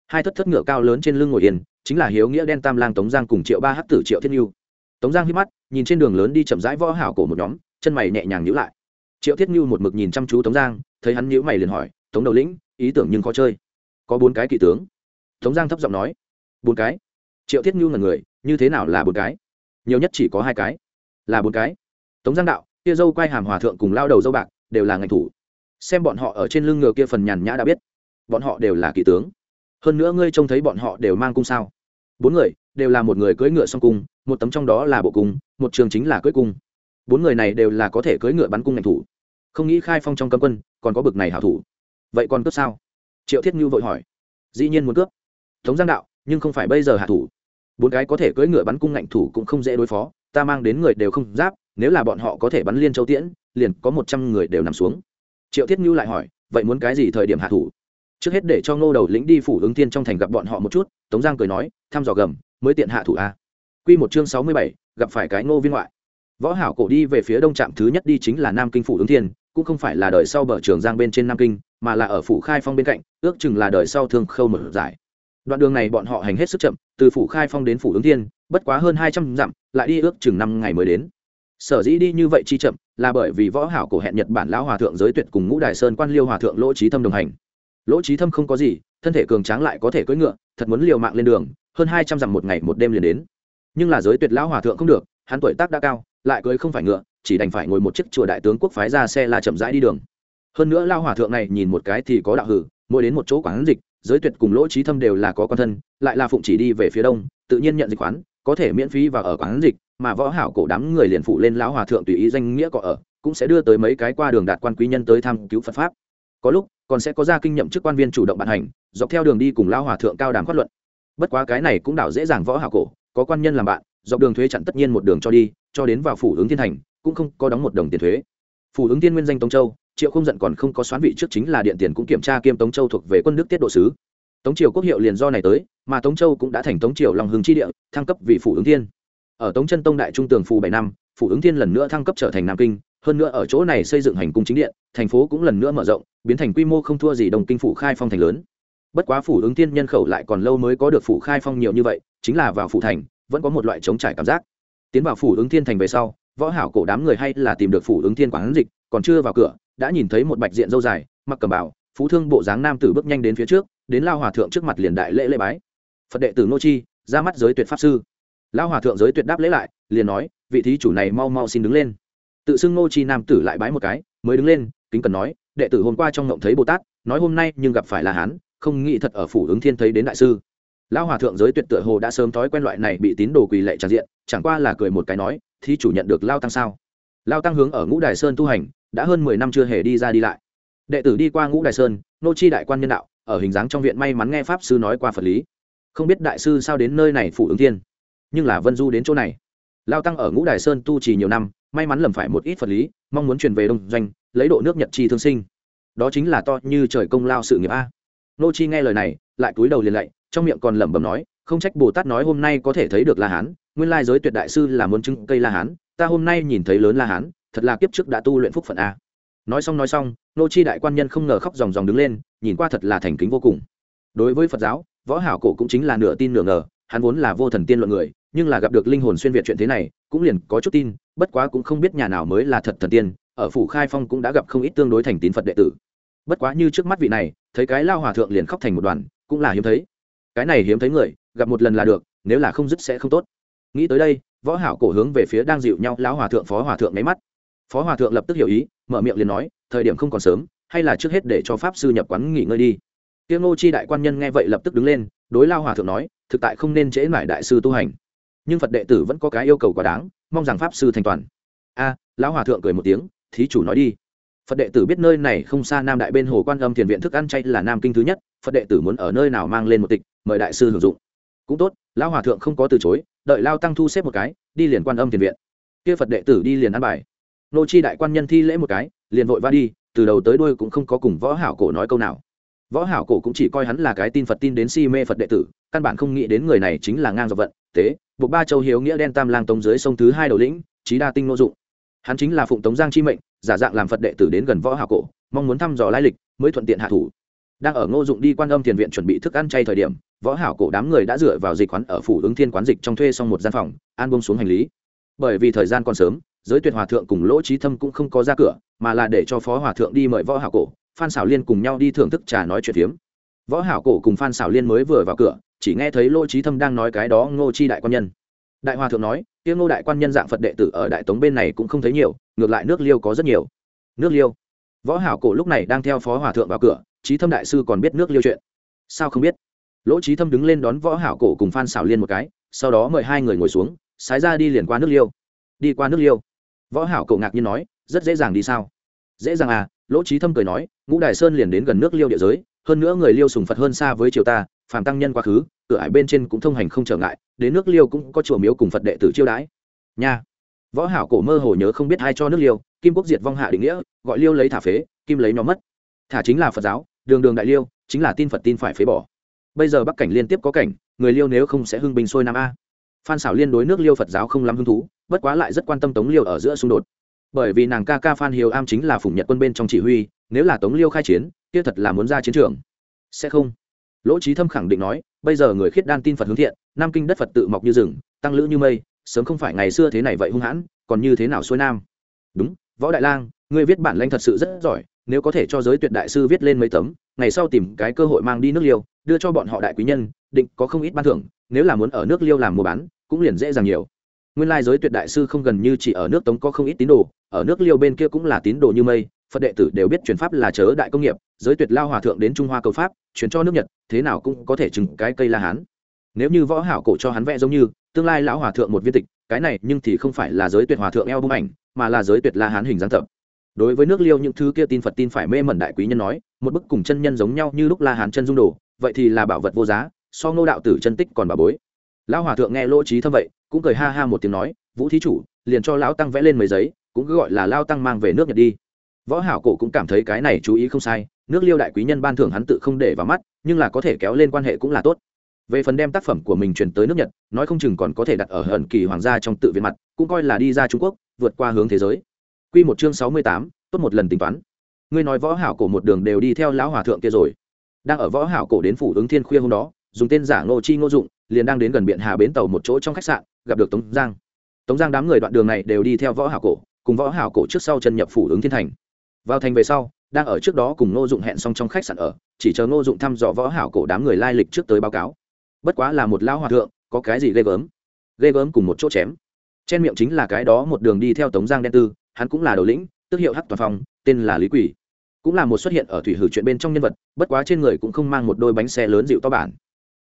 Hai thất thất ngựa cao lớn trên lưng ngồi yên chính là hiếu nghĩa đen tam lang tống giang cùng triệu ba hắc tử triệu thiết nhu tống giang hít mắt, nhìn trên đường lớn đi chậm rãi võ hảo cổ một nhóm, chân mày nhẹ nhàng nhíu lại. Triệu thiết nhu một mực nhìn chăm chú tống giang, thấy hắn nhíu mày liền hỏi, tống đầu lĩnh, ý tưởng nhưng khó chơi. Có bốn cái kỵ tướng? Tống giang thấp giọng nói, bốn cái. Triệu thiết nhu là người, như thế nào là bốn cái? Nhiều nhất chỉ có hai cái. Là bốn cái? Tống giang đạo, kia dâu quay hàm hòa thượng cùng lao đầu dâu bạc, đều là ngành thủ. Xem bọn họ ở trên lưng ngựa kia phần nhàn nhã đã biết, bọn họ đều là kỵ tướng. Hơn nữa ngươi trông thấy bọn họ đều mang cung sao? Bốn người, đều là một người cưỡi ngựa song cung, một tấm trong đó là bộ cung, một trường chính là cưỡi cung. Bốn người này đều là có thể cưỡi ngựa bắn cung ngành thủ. Không nghĩ khai phong trong cấm quân, còn có bực này hảo thủ. Vậy còn cướp sao? Triệu thiết như vội hỏi. Dĩ nhiên muốn cướp. Tống giang đạo, nhưng không phải bây giờ hạ thủ. Bốn cái có thể cưỡi ngựa bắn cung ngạnh thủ cũng không dễ đối phó, ta mang đến người đều không giáp, nếu là bọn họ có thể bắn liên châu tiễn, liền có một trăm người đều nằm xuống. Triệu thiết như lại hỏi, vậy muốn cái gì thời điểm hạ thủ? Trước hết để cho ngô đầu lĩnh đi phủ ứng tiên trong thành gặp bọn họ một chút, tống giang cười nói thăm dò gầm, mới tiện hạ thủ a. Q một chương sáu mươi bảy, gặp phải cái ngô viên ngoại. Võ hảo cổ đi về phía đông trạm thứ nhất đi chính là nam kinh phủ ứng thiên, cũng không phải là đời sau bờ trường giang bên trên nam kinh, mà là ở phủ khai phong bên cạnh, ước chừng là đời sau thương khâu mở giải. Đoạn đường này bọn họ hành hết sức chậm, từ phủ khai phong đến phủ ứng thiên, bất quá hơn hai trăm dặm, lại đi ước chừng năm ngày mới đến. Sở dĩ đi như vậy chi chậm, là bởi vì võ hảo cổ hẹn nhật bản lão hòa thượng giới tuyệt cùng ngũ đài sơn quan liêu hòa thượng lỗ trí thâm đồng hành. Lỗ trí thâm không có gì thân thể cường tráng lại có thể cưỡi ngựa, thật muốn liều mạng lên đường, hơn hai trăm dặm một ngày một đêm liền đến. Nhưng là giới tuyệt lão hòa thượng không được, hắn tuổi tác đã cao, lại cưỡi không phải ngựa, chỉ đành phải ngồi một chiếc chùa đại tướng quốc phái ra xe là chậm rãi đi đường. Hơn nữa lao hòa thượng này nhìn một cái thì có đạo hử, mỗi đến một chỗ quán dịch, giới tuyệt cùng lỗ trí thâm đều là có con thân, lại là phụng chỉ đi về phía đông, tự nhiên nhận dịch quán, có thể miễn phí và ở quán dịch, mà võ hảo cổ đám người liền phụ lên lão hòa thượng tùy ý danh nghĩa cọ ở, cũng sẽ đưa tới mấy cái qua đường đạt quan quý nhân tới thăm cứu phật pháp. Có lúc còn sẽ có gia kinh nhậm chức quan viên chủ động ban hành, dọc theo đường đi cùng lão hòa thượng cao đàm phát luận. Bất quá cái này cũng đảo dễ dàng võ hảo cổ, có quan nhân làm bạn, dọc đường thuế chặn tất nhiên một đường cho đi, cho đến vào phủ ứng thiên thành, cũng không có đóng một đồng tiền thuế. Phủ ứng tiên nguyên danh tống châu, triệu không giận còn không có xoán vị trước chính là điện tiền cũng kiểm tra kiêm tống châu thuộc về quân đức tiết độ sứ. Tống triều quốc hiệu liền do này tới, mà tống châu cũng đã thành tống triều lòng hưng chi địa, thăng cấp vị phủ ứng thiên. Ở tống chân tông đại trung tường phù bảy năm, phủ ứng thiên lần nữa thăng cấp trở thành nam kinh hơn nữa ở chỗ này xây dựng hành cung chính điện, thành phố cũng lần nữa mở rộng, biến thành quy mô không thua gì đồng kinh phủ khai phong thành lớn. Bất quá phủ ứng thiên nhân khẩu lại còn lâu mới có được phủ khai phong nhiều như vậy, chính là vào phủ thành, vẫn có một loại chống trải cảm giác. Tiến vào phủ ứng thiên thành về sau, võ hảo cổ đám người hay là tìm được phủ ứng thiên quán dịch, còn chưa vào cửa, đã nhìn thấy một bạch diện dâu dài, mặc cầm bảo phú thương bộ dáng nam tử bước nhanh đến phía trước, đến lao hòa thượng trước mặt liền đại lễ lễ bái. Phật đệ tử nô chi, ra mắt giới tuyệt pháp sư. Lao hòa thượng giới tuyệt đáp lễ lại, liền nói, vị thí chủ này mau mau xin đứng lên tự xưng nô chi nam tử lại bái một cái, mới đứng lên, kính cần nói, đệ tử hôm qua trong ngộng thấy bồ tát, nói hôm nay nhưng gặp phải là hán không nghĩ thật ở phủ ứng thiên thấy đến đại sư. Lão hòa thượng giới tuyệt tựa hồ đã sớm thói quen loại này bị tín đồ quỳ lệ tràn diện, chẳng qua là cười một cái nói, thí chủ nhận được lao tăng sao? Lao tăng hướng ở ngũ đài sơn tu hành, đã hơn mười năm chưa hề đi ra đi lại. Đệ tử đi qua ngũ đài sơn nô chi đại quan nhân đạo, ở hình dáng trong viện may mắn nghe pháp sư nói qua phật lý. Không biết đại sư sao đến nơi này phủ ứng thiên, nhưng là vân du đến chỗ này. Lao tăng ở ngũ đài sơn tu trì nhiều năm may mắn lầm phải một ít phật lý, mong muốn truyền về đông doanh, lấy độ nước nhật chi thương sinh. Đó chính là to như trời công lao sự nghiệp a. Nô chi nghe lời này, lại cúi đầu liền lạy, trong miệng còn lẩm bẩm nói, không trách bồ tát nói hôm nay có thể thấy được la hán, nguyên lai giới tuyệt đại sư là muốn chứng cây la hán, ta hôm nay nhìn thấy lớn la hán, thật là kiếp trước đã tu luyện phúc phận a. Nói xong nói xong, nô chi đại quan nhân không ngờ khóc ròng ròng đứng lên, nhìn qua thật là thành kính vô cùng. Đối với phật giáo, võ hảo cổ cũng chính là nửa tin nửa ngờ, hắn vốn là vô thần tiên luận người, nhưng là gặp được linh hồn xuyên việt chuyện thế này, cũng liền có chút tin bất quá cũng không biết nhà nào mới là thật thần tiên, ở phủ khai phong cũng đã gặp không ít tương đối thành tín phật đệ tử. Bất quá như trước mắt vị này, thấy cái lao hòa thượng liền khóc thành một đoàn, cũng là hiếm thấy. Cái này hiếm thấy người, gặp một lần là được, nếu là không dứt sẽ không tốt. Nghĩ tới đây, võ hảo cổ hướng về phía đang dịu nhau, lão hòa thượng, phó hòa thượng nháy mắt. Phó hòa thượng lập tức hiểu ý, mở miệng liền nói, thời điểm không còn sớm, hay là trước hết để cho pháp sư nhập quán nghỉ ngơi đi. Tiêu ngô chi đại quan nhân nghe vậy lập tức đứng lên, đối lao hòa thượng nói, thực tại không nên trễ mải đại sư tu hành. Nhưng phật đệ tử vẫn có cái yêu cầu quá đáng mong rằng pháp sư thành toàn. A, lão hòa thượng cười một tiếng, thí chủ nói đi. Phật đệ tử biết nơi này không xa nam đại bên hồ quan âm thiền viện thức ăn chay là nam kinh thứ nhất, phật đệ tử muốn ở nơi nào mang lên một tịch, mời đại sư hưởng dụng. Cũng tốt, lão hòa thượng không có từ chối, đợi lao tăng thu xếp một cái, đi liền quan âm thiền viện. Kia phật đệ tử đi liền ăn bài. Nô chi đại quan nhân thi lễ một cái, liền vội va đi, từ đầu tới đuôi cũng không có cùng võ hảo cổ nói câu nào. Võ hảo cổ cũng chỉ coi hắn là cái tin phật tin đến si mê phật đệ tử, căn bản không nghĩ đến người này chính là ngang dọc vận, tế buộc ba châu hiếu nghĩa đen tam lang tống dưới sông thứ hai đầu lĩnh trí đa tinh nô dụng. Hắn chính là phụng tống giang chi mệnh, giả dạng làm phật đệ tử đến gần võ hảo cổ, mong muốn thăm dò lai lịch, mới thuận tiện hạ thủ. Đang ở ngô dụng đi quan âm tiền viện chuẩn bị thức ăn chay thời điểm, võ hảo cổ đám người đã dựa vào dịch quán ở phủ ứng thiên quán dịch trong thuê xong một gian phòng, an bông xuống hành lý. Bởi vì thời gian còn sớm, giới tuyệt hòa thượng cùng lỗ trí thâm cũng không có ra cửa, mà là để cho phó hòa thượng đi mời võ hảo cổ, phan xảo liên cùng nhau đi thưởng thức trà nói chuyện phiếm. Võ hảo cổ cùng phan xảo liên mới vừa vào cửa chỉ nghe thấy lỗ trí thâm đang nói cái đó ngô chi đại quan nhân. Đại hòa thượng nói tiêu ngô đại quan nhân dạng phật đệ tử ở đại tống bên này cũng không thấy nhiều, ngược lại nước liêu có rất nhiều. Nước liêu? Võ hảo cổ lúc này đang theo phó hòa thượng vào cửa trí thâm đại sư còn biết nước liêu chuyện. Sao không biết? Lỗ trí thâm đứng lên đón võ hảo cổ cùng phan xảo liên một cái, sau đó mời hai người ngồi xuống, sái ra đi liền qua nước liêu. Đi qua nước liêu. Võ hảo cổ ngạc nhiên nói, rất dễ dàng đi sao? Dễ dàng à? Lỗ trí thâm cười nói, ngũ đài sơn liền đến gần nước liêu địa giới, hơn nữa người liêu sùng phật hơn xa với triều ta phàm tăng nhân quá khứ, cửa ải bên trên cũng thông hành không trở ngại, đến nước liêu cũng có chùa miếu cùng phật đệ tử chiêu đãi. Nha. Võ hảo cổ mơ hồ nhớ không biết ai cho nước liêu, kim quốc diệt vong hạ định nghĩa, gọi liêu lấy thả phế, kim lấy nó mất. Thả chính là phật giáo, đường đường đại liêu, chính là tin phật tin phải phế bỏ. Bây giờ bắc cảnh liên tiếp có cảnh, người liêu nếu không sẽ hưng bình sôi nam a. Phan xảo liên đối nước liêu phật giáo không lắm hứng thú, bất quá lại rất quan tâm tống liêu ở giữa xung đột. Bởi vì nàng ca ca phan hiếu am chính là phủng nhật quân bên trong chỉ huy, nếu là tống liêu khai chiến, kia thật là muốn ra chiến trường. Sẽ không lỗ trí thâm khẳng định nói, bây giờ người khiết đan tin phật hướng thiện, nam kinh đất phật tự mọc như rừng, tăng lữ như mây, sớm không phải ngày xưa thế này vậy hung hãn, còn như thế nào xuôi nam? Đúng, võ đại lang, ngươi viết bản lanh thật sự rất giỏi, nếu có thể cho giới tuyệt đại sư viết lên mấy tấm, ngày sau tìm cái cơ hội mang đi nước liêu, đưa cho bọn họ đại quý nhân, định có không ít ban thưởng, nếu là muốn ở nước liêu làm mua bán, cũng liền dễ dàng nhiều. Nguyên lai giới tuyệt đại sư không gần như chỉ ở nước tống có không ít tín đồ, ở nước liêu bên kia cũng là tín đồ như mây phật đệ tử đều biết truyền pháp là chớ đại công nghiệp, giới tuyệt lao hòa thượng đến trung hoa cầu pháp chuyển cho nước nhật, thế nào cũng có thể chừng cái cây la hán. Nếu như võ hảo cổ cho hắn vẽ giống như, tương lai lão hòa thượng một viên tịch, cái này nhưng thì không phải là giới tuyệt hòa thượng eo bung ảnh, mà là giới tuyệt la hán hình dáng tập. Đối với nước liêu những thứ kia tin phật tin phải mê mẩn đại quý nhân nói, một bức cùng chân nhân giống nhau như lúc la hán chân dung đồ, vậy thì là bảo vật vô giá, so ngô đạo tử chân tích còn bà bối. Lão hòa thượng nghe lỗ trí thâm vậy, cũng cười ha ha một tiếng nói, vũ thí chủ, liền cho lão tăng vẽ lên mấy giấy, cũng cứ gọi là lao tăng mang về nước nhật đi võ hảo cổ cũng cảm thấy cái này chú ý không sai nước liêu đại quý nhân ban thưởng hắn tự không để vào mắt nhưng là có thể kéo lên quan hệ cũng là tốt. Về phần đem tác phẩm của mình truyền tới nước nhật nói không chừng còn có thể đặt ở hận kỳ hoàng gia trong tự viện mặt cũng coi là đi ra trung quốc vượt qua hướng thế giới. Quy một chương sáu mươi tám, tốt một lần tính toán. Ngươi nói võ hảo cổ một đường đều đi theo lão hòa thượng kia rồi. Đang ở võ hảo cổ đến phủ ứng thiên khuya hôm đó dùng tên giả ngô chi ngô dụng liền đang đến gần biển hà bến tàu một chỗ trong khách sạn gặp được tống giang. Tống giang đám người đoạn đường này đều đi theo võ hảo cổ cùng võ hảo cổ trước sau chân nhập phủ ứng thiên thành vào thành về sau, đang ở trước đó cùng ngô dụng hẹn xong trong khách sạn ở, chỉ chờ ngô dụng thăm dò võ hảo cổ đám người lai lịch trước tới báo cáo. Bất quá là một lão hòa thượng, có cái gì ghê gớm? Ghê gớm cùng một chỗ chém. Trên miệng chính là cái đó một đường đi theo tống giang đen tư, hắn cũng là đầu lĩnh, tức hiệu hắc toàn phong, tên là lý quỷ. Cũng là một xuất hiện ở thủy hử chuyện bên trong nhân vật, bất quá trên người cũng không mang một đôi bánh xe lớn rượu to bản.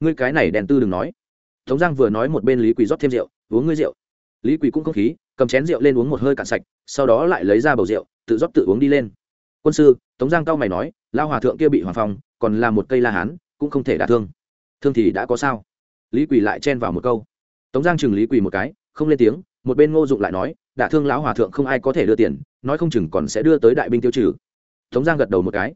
Ngươi cái này đèn tư đừng nói. Tống giang vừa nói một bên lý quỷ rót thêm rượu, uống ngươi rượu. Lý quỷ cũng không khí, cầm chén rượu lên uống một hơi cạn sạch, sau đó lại lấy ra bầu rượu tự rót tự uống đi lên. Quân sư, tống giang cao mày nói, lao hòa thượng kia bị hoàng phong, còn là một cây la hán, cũng không thể đả thương. Thương thì đã có sao? Lý quỳ lại chen vào một câu. Tống giang chừng lý quỳ một cái, không lên tiếng, một bên ngô dụng lại nói, đả thương lão hòa thượng không ai có thể đưa tiền, nói không chừng còn sẽ đưa tới đại binh tiêu trừ. Tống giang gật đầu một cái.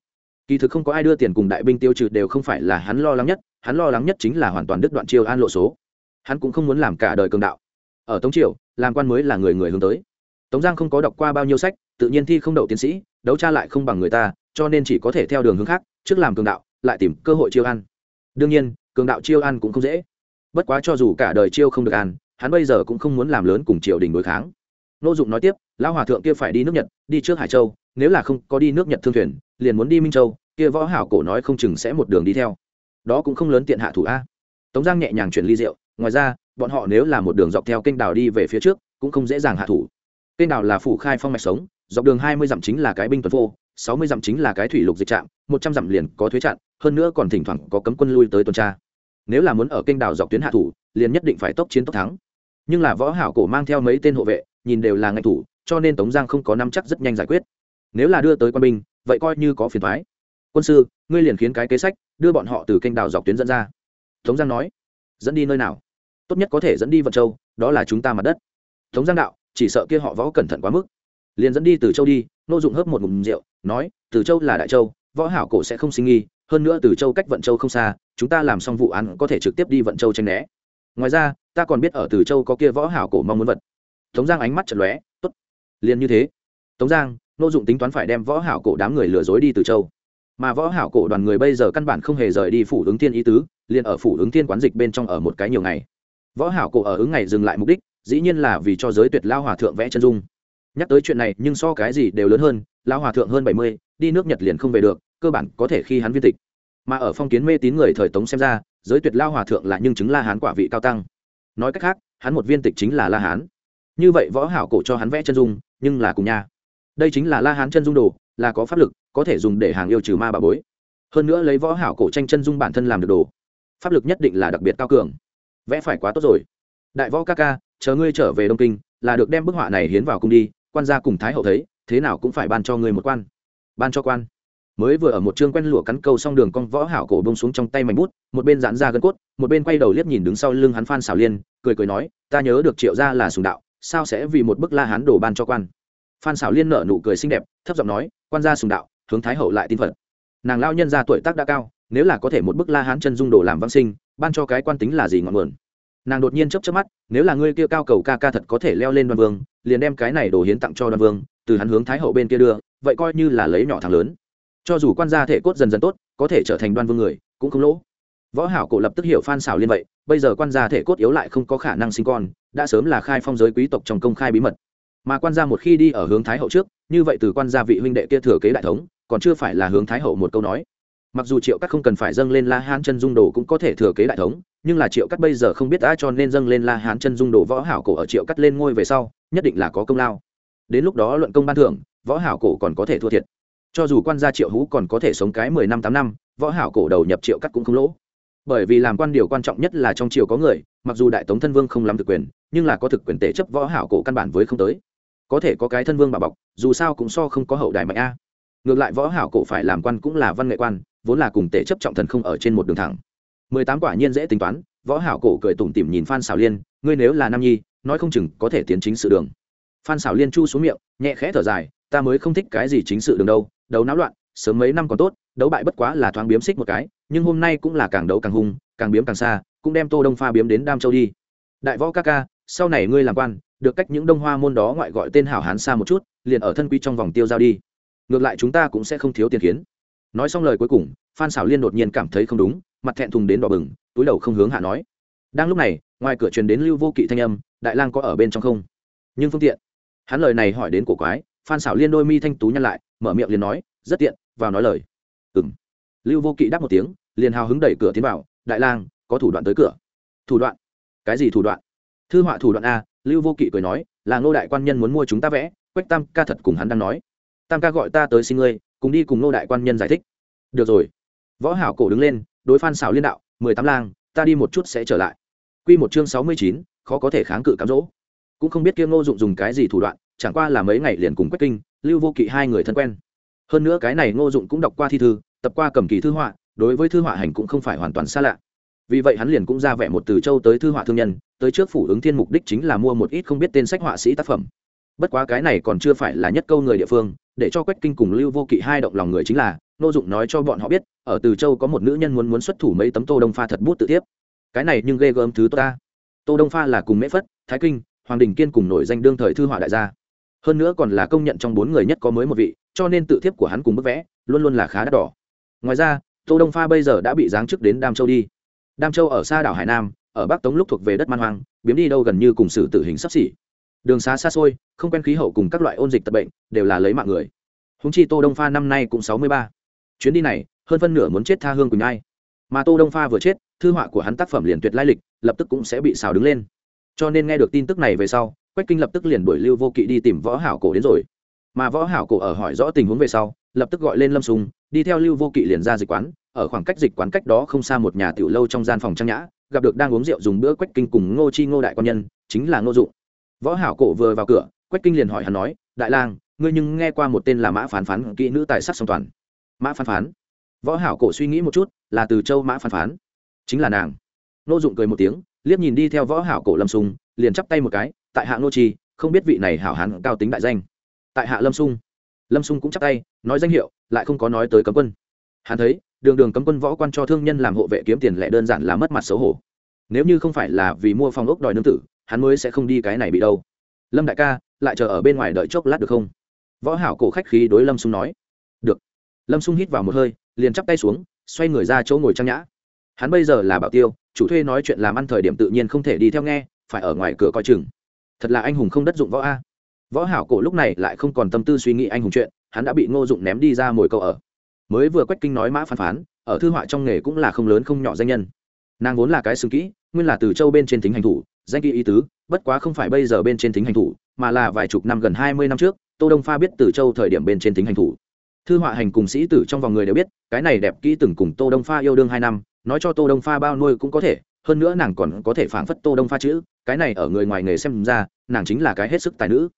Kỳ thực không có ai đưa tiền cùng đại binh tiêu trừ đều không phải là hắn lo lắng nhất, hắn lo lắng nhất chính là hoàn toàn đứt đoạn chiêu an lộ số. Hắn cũng không muốn làm cả đời cường đạo. Ở tống triều, làm quan mới là người người hướng tới tống giang không có đọc qua bao nhiêu sách, tự nhiên thi không đậu tiến sĩ, đấu tra lại không bằng người ta, cho nên chỉ có thể theo đường hướng khác, trước làm cường đạo, lại tìm cơ hội chiêu ăn. Đương nhiên, cường đạo chiêu ăn cũng không dễ. Bất quá cho dù cả đời chiêu không được ăn, hắn bây giờ cũng không muốn làm lớn cùng triều đình đối kháng. N ô dụng nói tiếp, lão hòa thượng kia phải đi nước nhật, đi trước hải châu, nếu là không có đi nước nhật thương thuyền, liền muốn đi minh châu, kia võ hảo cổ nói không chừng sẽ một đường đi theo. Đó cũng không lớn tiện hạ thủ a. Tống giang nhẹ nhàng chuyển ly rượu, ngoài ra, bọn họ nếu là một đường dọc theo kênh đào đi về phía trước, cũng không dễ dàng hạ thủ kênh đào là phủ khai phong mạch sống, dọc đường hai mươi dặm chính là cái binh tuần vô sáu mươi dặm chính là cái thủy lục dịch trạm, một trăm dặm liền có thuế chặn, hơn nữa còn thỉnh thoảng có cấm quân lui tới tuần tra. Nếu là muốn ở kênh đào dọc tuyến hạ thủ, liền nhất định phải tốc chiến tốc thắng. Nhưng là võ hảo cổ mang theo mấy tên hộ vệ, nhìn đều là ngạch thủ, cho nên tống giang không có nắm chắc rất nhanh giải quyết. Nếu là đưa tới quân binh, vậy coi như có phiền thoái quân sư, ngươi liền khiến cái kế sách đưa bọn họ từ kênh đào dọc tuyến dẫn ra. Tống giang nói. Dẫn đi nơi nào? Tốt nhất có thể dẫn đi vận châu, đó là chúng ta mặt đất. Tống giang đạo chỉ sợ kia họ võ cẩn thận quá mức. Liền dẫn đi từ châu đi, nô dụng hớp một ngụm rượu, nói, từ châu là đại châu, võ hảo cổ sẽ không sinh nghi, hơn nữa từ châu cách vận châu không xa, chúng ta làm xong vụ án có thể trực tiếp đi vận châu tranh né. Ngoài ra, ta còn biết ở từ châu có kia võ hảo cổ mong muốn vật. Tống giang ánh mắt chật lóe, tốt, liền như thế. Tống giang, nô dụng tính toán phải đem võ hảo cổ đám người lừa dối đi từ châu. Mà võ hảo cổ đoàn người bây giờ căn bản không hề rời đi phủ ứng tiên ý tứ, liền ở phủ ứng tiên quán dịch bên trong ở một cái nhiều ngày. Võ hảo cổ ở ứng ngày dừng lại mục đích dĩ nhiên là vì cho giới tuyệt lao hòa thượng vẽ chân dung. Nhắc tới chuyện này, nhưng so cái gì đều lớn hơn, lao hòa thượng hơn bảy mươi, đi nước nhật liền không về được, cơ bản có thể khi hắn viên tịch. Mà ở phong kiến mê tín người thời tống xem ra, giới tuyệt lao hòa thượng là nhưng chứng la hán quả vị cao tăng. Nói cách khác, hắn một viên tịch chính là la hán. Như vậy võ hảo cổ cho hắn vẽ chân dung, nhưng là cùng nha. Đây chính là la hán chân dung đồ, là có pháp lực, có thể dùng để hàng yêu trừ ma bà bối. Hơn nữa lấy võ hảo cổ tranh chân dung bản thân làm được đồ. Pháp lực nhất định là đặc biệt cao cường. Vẽ phải quá tốt rồi. Đại võ ca ca chờ ngươi trở về đông kinh, là được đem bức họa này hiến vào cung đi, quan gia cùng thái hậu thấy, thế nào cũng phải ban cho ngươi một quan. Ban cho quan. Mới vừa ở một chương quen lụa cắn câu xong đường con võ hảo cổ bông xuống trong tay mảnh bút, một bên giãn ra gân cốt, một bên quay đầu liếc nhìn đứng sau lưng hắn phan xảo liên, cười cười nói, ta nhớ được triệu gia là sùng đạo, sao sẽ vì một bức la hán đổ ban cho quan? Phan xảo liên nở nụ cười xinh đẹp, thấp giọng nói, quan gia sùng đạo, hướng thái hậu lại tin phật. Nàng lao nhân ra tuổi tác đã cao, nếu là có thể một bức la hán chân dung đồ làm văn sinh, ban cho cái quan tính là gì ngọn nguồn? Nàng đột nhiên chấp chấp mắt, nếu là ngươi kia cao cầu ca ca thật có thể leo lên đoan vương, liền đem cái này đồ hiến tặng cho đoan vương, từ hắn hướng thái hậu bên kia đưa, vậy coi như là lấy nhỏ thằng lớn. Cho dù quan gia thể cốt dần dần tốt, có thể trở thành đoan vương người, cũng không lỗ. Võ hảo cổ lập tức hiểu phan xảo liên vậy, bây giờ quan gia thể cốt yếu lại không có khả năng sinh con, đã sớm là khai phong giới quý tộc trong công khai bí mật. Mà quan gia một khi đi ở hướng thái hậu trước, như vậy từ quan gia vị huynh đệ kia thừa kế đại thống, còn chưa phải là hướng thái hậu một câu nói mặc dù triệu cắt không cần phải dâng lên la hán chân dung đồ cũng có thể thừa kế đại thống, nhưng là triệu cắt bây giờ không biết đã cho nên dâng lên la hán chân dung đồ võ hảo cổ ở triệu cắt lên ngôi về sau, nhất định là có công lao. Đến lúc đó luận công ban thưởng, võ hảo cổ còn có thể thua thiệt. Cho dù quan gia triệu hú còn có thể sống cái mười năm tám năm, võ hảo cổ đầu nhập triệu cắt cũng không lỗ. Bởi vì làm quan điều quan trọng nhất là trong triều có người, mặc dù đại tống thân vương không làm thực quyền, nhưng là có thực quyền tể chấp võ hảo cổ căn bản với không tới. Có thể có cái thân vương bà bọc, dù sao cũng so không có hậu đài mạnh a. Ngược lại võ hảo cổ phải làm quan cũng là văn nghệ quan vốn là cùng tể chấp trọng thần không ở trên một đường thẳng. Mười tám quả nhiên dễ tính toán, võ hảo cổ cười tủm tỉm nhìn phan xảo liên, ngươi nếu là nam nhi, nói không chừng có thể tiến chính sự đường. Phan xảo liên chu xuống miệng, nhẹ khẽ thở dài, ta mới không thích cái gì chính sự đường đâu, đấu náo loạn, sớm mấy năm còn tốt, đấu bại bất quá là thoáng biếm xích một cái, nhưng hôm nay cũng là càng đấu càng hung, càng biếm càng xa, cũng đem tô đông pha biếm đến đam châu đi. Đại võ ca ca, sau này ngươi làm quan, được cách những đông hoa môn đó ngoại gọi tên hảo hán xa một chút, liền ở thân quy trong vòng tiêu giao đi. Ngược lại chúng ta cũng sẽ không thiếu tiền kiến nói xong lời cuối cùng, phan xảo liên đột nhiên cảm thấy không đúng, mặt thẹn thùng đến đỏ bừng, túi đầu không hướng hạ nói. Đang lúc này, ngoài cửa truyền đến lưu vô kỵ thanh âm, đại lang có ở bên trong không? Nhưng phương tiện. Hắn lời này hỏi đến cổ quái, phan xảo liên đôi mi thanh tú nhăn lại, mở miệng liền nói, rất tiện, vào nói lời. Ừng lưu vô kỵ đáp một tiếng, liền hào hứng đẩy cửa tiến vào, đại lang, có thủ đoạn tới cửa. Thủ đoạn? Cái gì thủ đoạn? Thư họa thủ đoạn a, lưu vô kỵ cười nói, là ngô đại quan nhân muốn mua chúng ta vẽ, quách tam ca thật cùng hắn đang nói. Tam ca gọi ta tới xin ngươi cùng đi cùng ngô đại quan nhân giải thích. Được rồi. Võ hảo cổ đứng lên, đối phan xảo liên đạo, mười tám lang, ta đi một chút sẽ trở lại. Quy một chương sáu mươi chín, khó có thể kháng cự cám dỗ. Cũng không biết kia ngô dụng dùng cái gì thủ đoạn, chẳng qua là mấy ngày liền cùng quách kinh, lưu vô kỵ hai người thân quen. Hơn nữa cái này ngô dụng cũng đọc qua thi thư, tập qua cầm kỳ thư họa, đối với thư họa hành cũng không phải hoàn toàn xa lạ. Vì vậy hắn liền cũng ra vẻ một từ châu tới thư họa thương nhân, tới trước phủ ứng thiên mục đích chính là mua một ít không biết tên sách họa sĩ tác phẩm bất quá cái này còn chưa phải là nhất câu người địa phương, để cho quách kinh cùng lưu vô kỵ hai động lòng người chính là, nô dụng nói cho bọn họ biết, ở từ châu có một nữ nhân muốn muốn xuất thủ mấy tấm tô đông pha thật bút tự tiếp cái này nhưng ghê gớm thứ tốt ta. Tô đông pha là cùng mễ phất, thái kinh, hoàng đình kiên cùng nổi danh đương thời thư họa đại gia. Hơn nữa còn là công nhận trong bốn người nhất có mới một vị, cho nên tự thiếp của hắn cùng bức vẽ, luôn luôn là khá đắt đỏ. Ngoài ra, tô đông pha bây giờ đã bị giáng chức đến đam châu đi. Đam châu ở xa đảo hải nam, ở bắc tống lúc thuộc về đất man hoang biếm đi đâu gần như cùng xử tử hình sắp xỉ đường xá xa xôi, không quen khí hậu cùng các loại ôn dịch tật bệnh, đều là lấy mạng người. Húng chi tô đông pha năm nay cũng sáu mươi ba. Chuyến đi này, hơn phân nửa muốn chết tha hương quỳnh ai mà tô đông pha vừa chết, thư họa của hắn tác phẩm liền tuyệt lai lịch, lập tức cũng sẽ bị xào đứng lên. Cho nên nghe được tin tức này về sau, quách kinh lập tức liền đuổi lưu vô kỵ đi tìm võ hảo cổ đến rồi. Mà võ hảo cổ ở hỏi rõ tình huống về sau, lập tức gọi lên lâm sùng, đi theo lưu vô kỵ liền ra dịch quán, ở khoảng cách dịch quán cách đó không xa một nhà tiểu lâu trong gian phòng trang nhã, gặp được đang uống rượu dùng bữa quách kinh cùng ngô chi ngô đại quan nhân, chính là ngô dụng võ hảo cổ vừa vào cửa quách kinh liền hỏi hắn nói đại lang ngươi nhưng nghe qua một tên là mã phán phán kỹ nữ tài sắc song toàn? Mã phán phán? Võ hảo cổ suy nghĩ một chút là từ châu mã phán phán. Chính là nàng. Nô dụng cười một tiếng liếc nhìn đi theo võ hảo cổ lâm sung liền chắp tay một cái tại hạ nô trì, không biết vị này hảo hán cao tính đại danh. Tại hạ lâm sung? Lâm sung cũng chắp tay nói danh hiệu lại không có nói tới cấm quân. Hắn thấy đường đường cấm quân võ quan cho thương nhân làm hộ vệ kiếm tiền lẻ đơn giản là mất mặt xấu hổ. Nếu như không phải là vì mua phòng ốc đòi nương tử hắn mới sẽ không đi cái này bị đâu. Lâm đại ca, lại chờ ở bên ngoài đợi chốc lát được không? Võ hảo cổ khách khí đối lâm sung nói. Được. Lâm sung hít vào một hơi, liền chắp tay xuống, xoay người ra chỗ ngồi trang nhã. Hắn bây giờ là bảo tiêu, chủ thuê nói chuyện làm ăn thời điểm tự nhiên không thể đi theo nghe, phải ở ngoài cửa coi chừng. Thật là anh hùng không đất dụng võ a. Võ hảo cổ lúc này lại không còn tâm tư suy nghĩ anh hùng chuyện, hắn đã bị ngô dụng ném đi ra mồi câu ở. Mới vừa quách kinh nói mã phán phán, ở thư họa trong nghề cũng là không lớn không nhỏ danh nhân. Nàng vốn là cái xương kỹ, nguyên là từ châu bên trên tính hành thủ danh kỳ ý tứ, bất quá không phải bây giờ bên trên tính hành thủ, mà là vài chục năm gần hai mươi năm trước, tô đông pha biết từ châu thời điểm bên trên tính hành thủ. Thư họa hành cùng sĩ tử trong vòng người đều biết, cái này đẹp kỹ từng cùng tô đông pha yêu đương hai năm, nói cho tô đông pha bao nuôi cũng có thể, hơn nữa nàng còn có thể phảng phất tô đông pha chữ, cái này ở người ngoài nghề xem ra, nàng chính là cái hết sức tài nữ.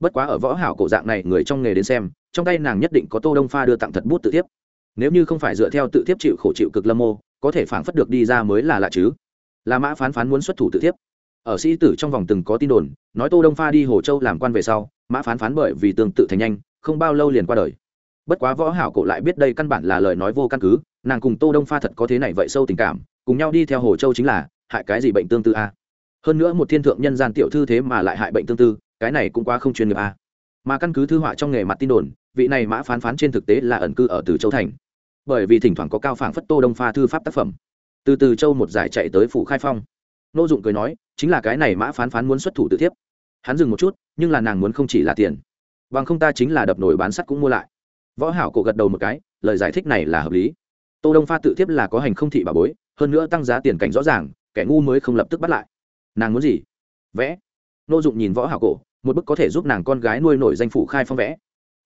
Bất quá ở võ hảo cổ dạng này, người trong nghề đến xem, trong tay nàng nhất định có tô đông pha đưa tặng thật bút tự tiếp nếu như không phải dựa theo tự tiếp chịu khổ chịu cực lâm mô, có thể phảng phất được đi ra mới là lạ chứ. Là mã phán phán muốn xuất thủ tự tiếp ở sĩ tử trong vòng từng có tin đồn, nói tô đông pha đi hồ châu làm quan về sau, mã phán phán bởi vì tương tự thành nhanh, không bao lâu liền qua đời. Bất quá võ hảo cổ lại biết đây căn bản là lời nói vô căn cứ, nàng cùng tô đông pha thật có thế này vậy sâu tình cảm, cùng nhau đi theo hồ châu chính là, hại cái gì bệnh tương tự a? Hơn nữa một thiên thượng nhân gian tiểu thư thế mà lại hại bệnh tương tự cái này cũng quá không chuyên nghiệp a. Mà căn cứ thư họa trong nghề mặt tin đồn, vị này mã phán phán trên thực tế là ẩn cư ở từ châu thành. Bởi vì thỉnh thoảng có cao phảng phất tô đông pha thư pháp tác phẩm. Từ từ châu một giải chạy tới phủ khai phong nô dụng cười nói, chính là cái này mã phán phán muốn xuất thủ tự thiếp. Hắn dừng một chút, nhưng là nàng muốn không chỉ là tiền. Bằng không ta chính là đập nổi bán sắt cũng mua lại. Võ hảo cổ gật đầu một cái, lời giải thích này là hợp lý. Tô đông pha tự tiếp là có hành không thị bà bối, hơn nữa tăng giá tiền cảnh rõ ràng, kẻ ngu mới không lập tức bắt lại. Nàng muốn gì? Vẽ. Nô dụng nhìn võ hảo cổ, một bức có thể giúp nàng con gái nuôi nổi danh phủ khai phong vẽ.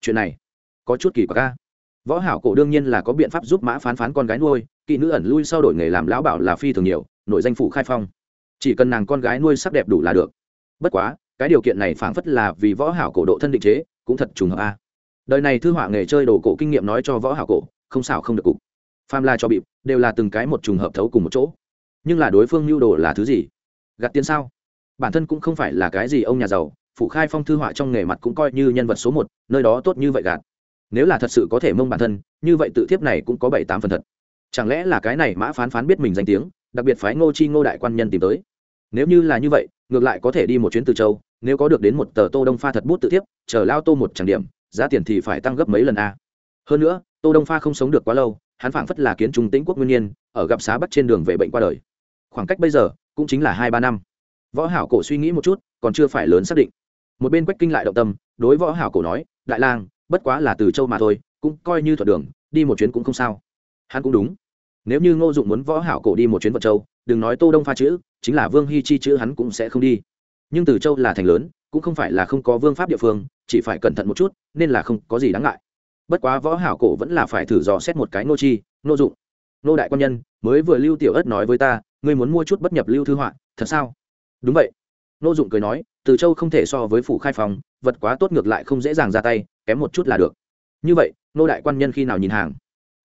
Chuyện này, có chút kỳ quặc ca võ hảo cổ đương nhiên là có biện pháp giúp mã phán phán con gái nuôi kỵ nữ ẩn lui sau đổi nghề làm lão bảo là phi thường nhiều, nổi danh phủ khai phong chỉ cần nàng con gái nuôi sắc đẹp đủ là được. Bất quá, cái điều kiện này phảng phất là vì võ hảo cổ độ thân định chế, cũng thật trùng hợp a. Đời này thư họa nghề chơi đồ cổ kinh nghiệm nói cho võ hảo cổ, không xảo không được cục. Phàm la cho bịp, đều là từng cái một trùng hợp thấu cùng một chỗ. Nhưng là đối phương lưu đồ là thứ gì? Gạt tiền sao? Bản thân cũng không phải là cái gì ông nhà giàu phụ khai phong thư họa trong nghề mặt cũng coi như nhân vật số một, nơi đó tốt như vậy gạt. Nếu là thật sự có thể mông bản thân, như vậy tự thiếp này cũng có bảy tám phần thật. Chẳng lẽ là cái này mã phán phán biết mình danh tiếng, đặc biệt phái ngô chi ngô đại quan nhân tìm tới? Nếu như là như vậy, ngược lại có thể đi một chuyến từ châu, nếu có được đến một tờ tô đông pha thật bút tự thiếp, chờ lao tô một tràng điểm, giá tiền thì phải tăng gấp mấy lần a. Hơn nữa, tô đông pha không sống được quá lâu, hắn phảng phất là kiến trung tĩnh quốc nguyên nhiên, ở gặp xá bắt trên đường về bệnh qua đời. Khoảng cách bây giờ, cũng chính là hai ba năm. Võ hảo cổ suy nghĩ một chút, còn chưa phải lớn xác định. Một bên quách kinh lại động tâm, đối võ hảo cổ nói, đại lang, bất quá là từ châu mà thôi, cũng coi như thuận đường, đi một chuyến cũng không sao. Hắn cũng đúng. Nếu như ngô dụng muốn võ hảo cổ đi một chuyến vận châu đừng nói tô đông pha chữ, chính là vương hy chi chữ hắn cũng sẽ không đi. Nhưng từ châu là thành lớn, cũng không phải là không có vương pháp địa phương, chỉ phải cẩn thận một chút, nên là không có gì đáng ngại. Bất quá võ hảo cổ vẫn là phải thử dò xét một cái nô chi, nô dụng. Nô đại quan nhân, mới vừa lưu tiểu ất nói với ta, ngươi muốn mua chút bất nhập lưu thư họa, thật sao? Đúng vậy. Nô dụng cười nói, từ châu không thể so với phủ khai phòng, vật quá tốt ngược lại không dễ dàng ra tay, kém một chút là được. Như vậy, nô đại quan nhân khi nào nhìn hàng?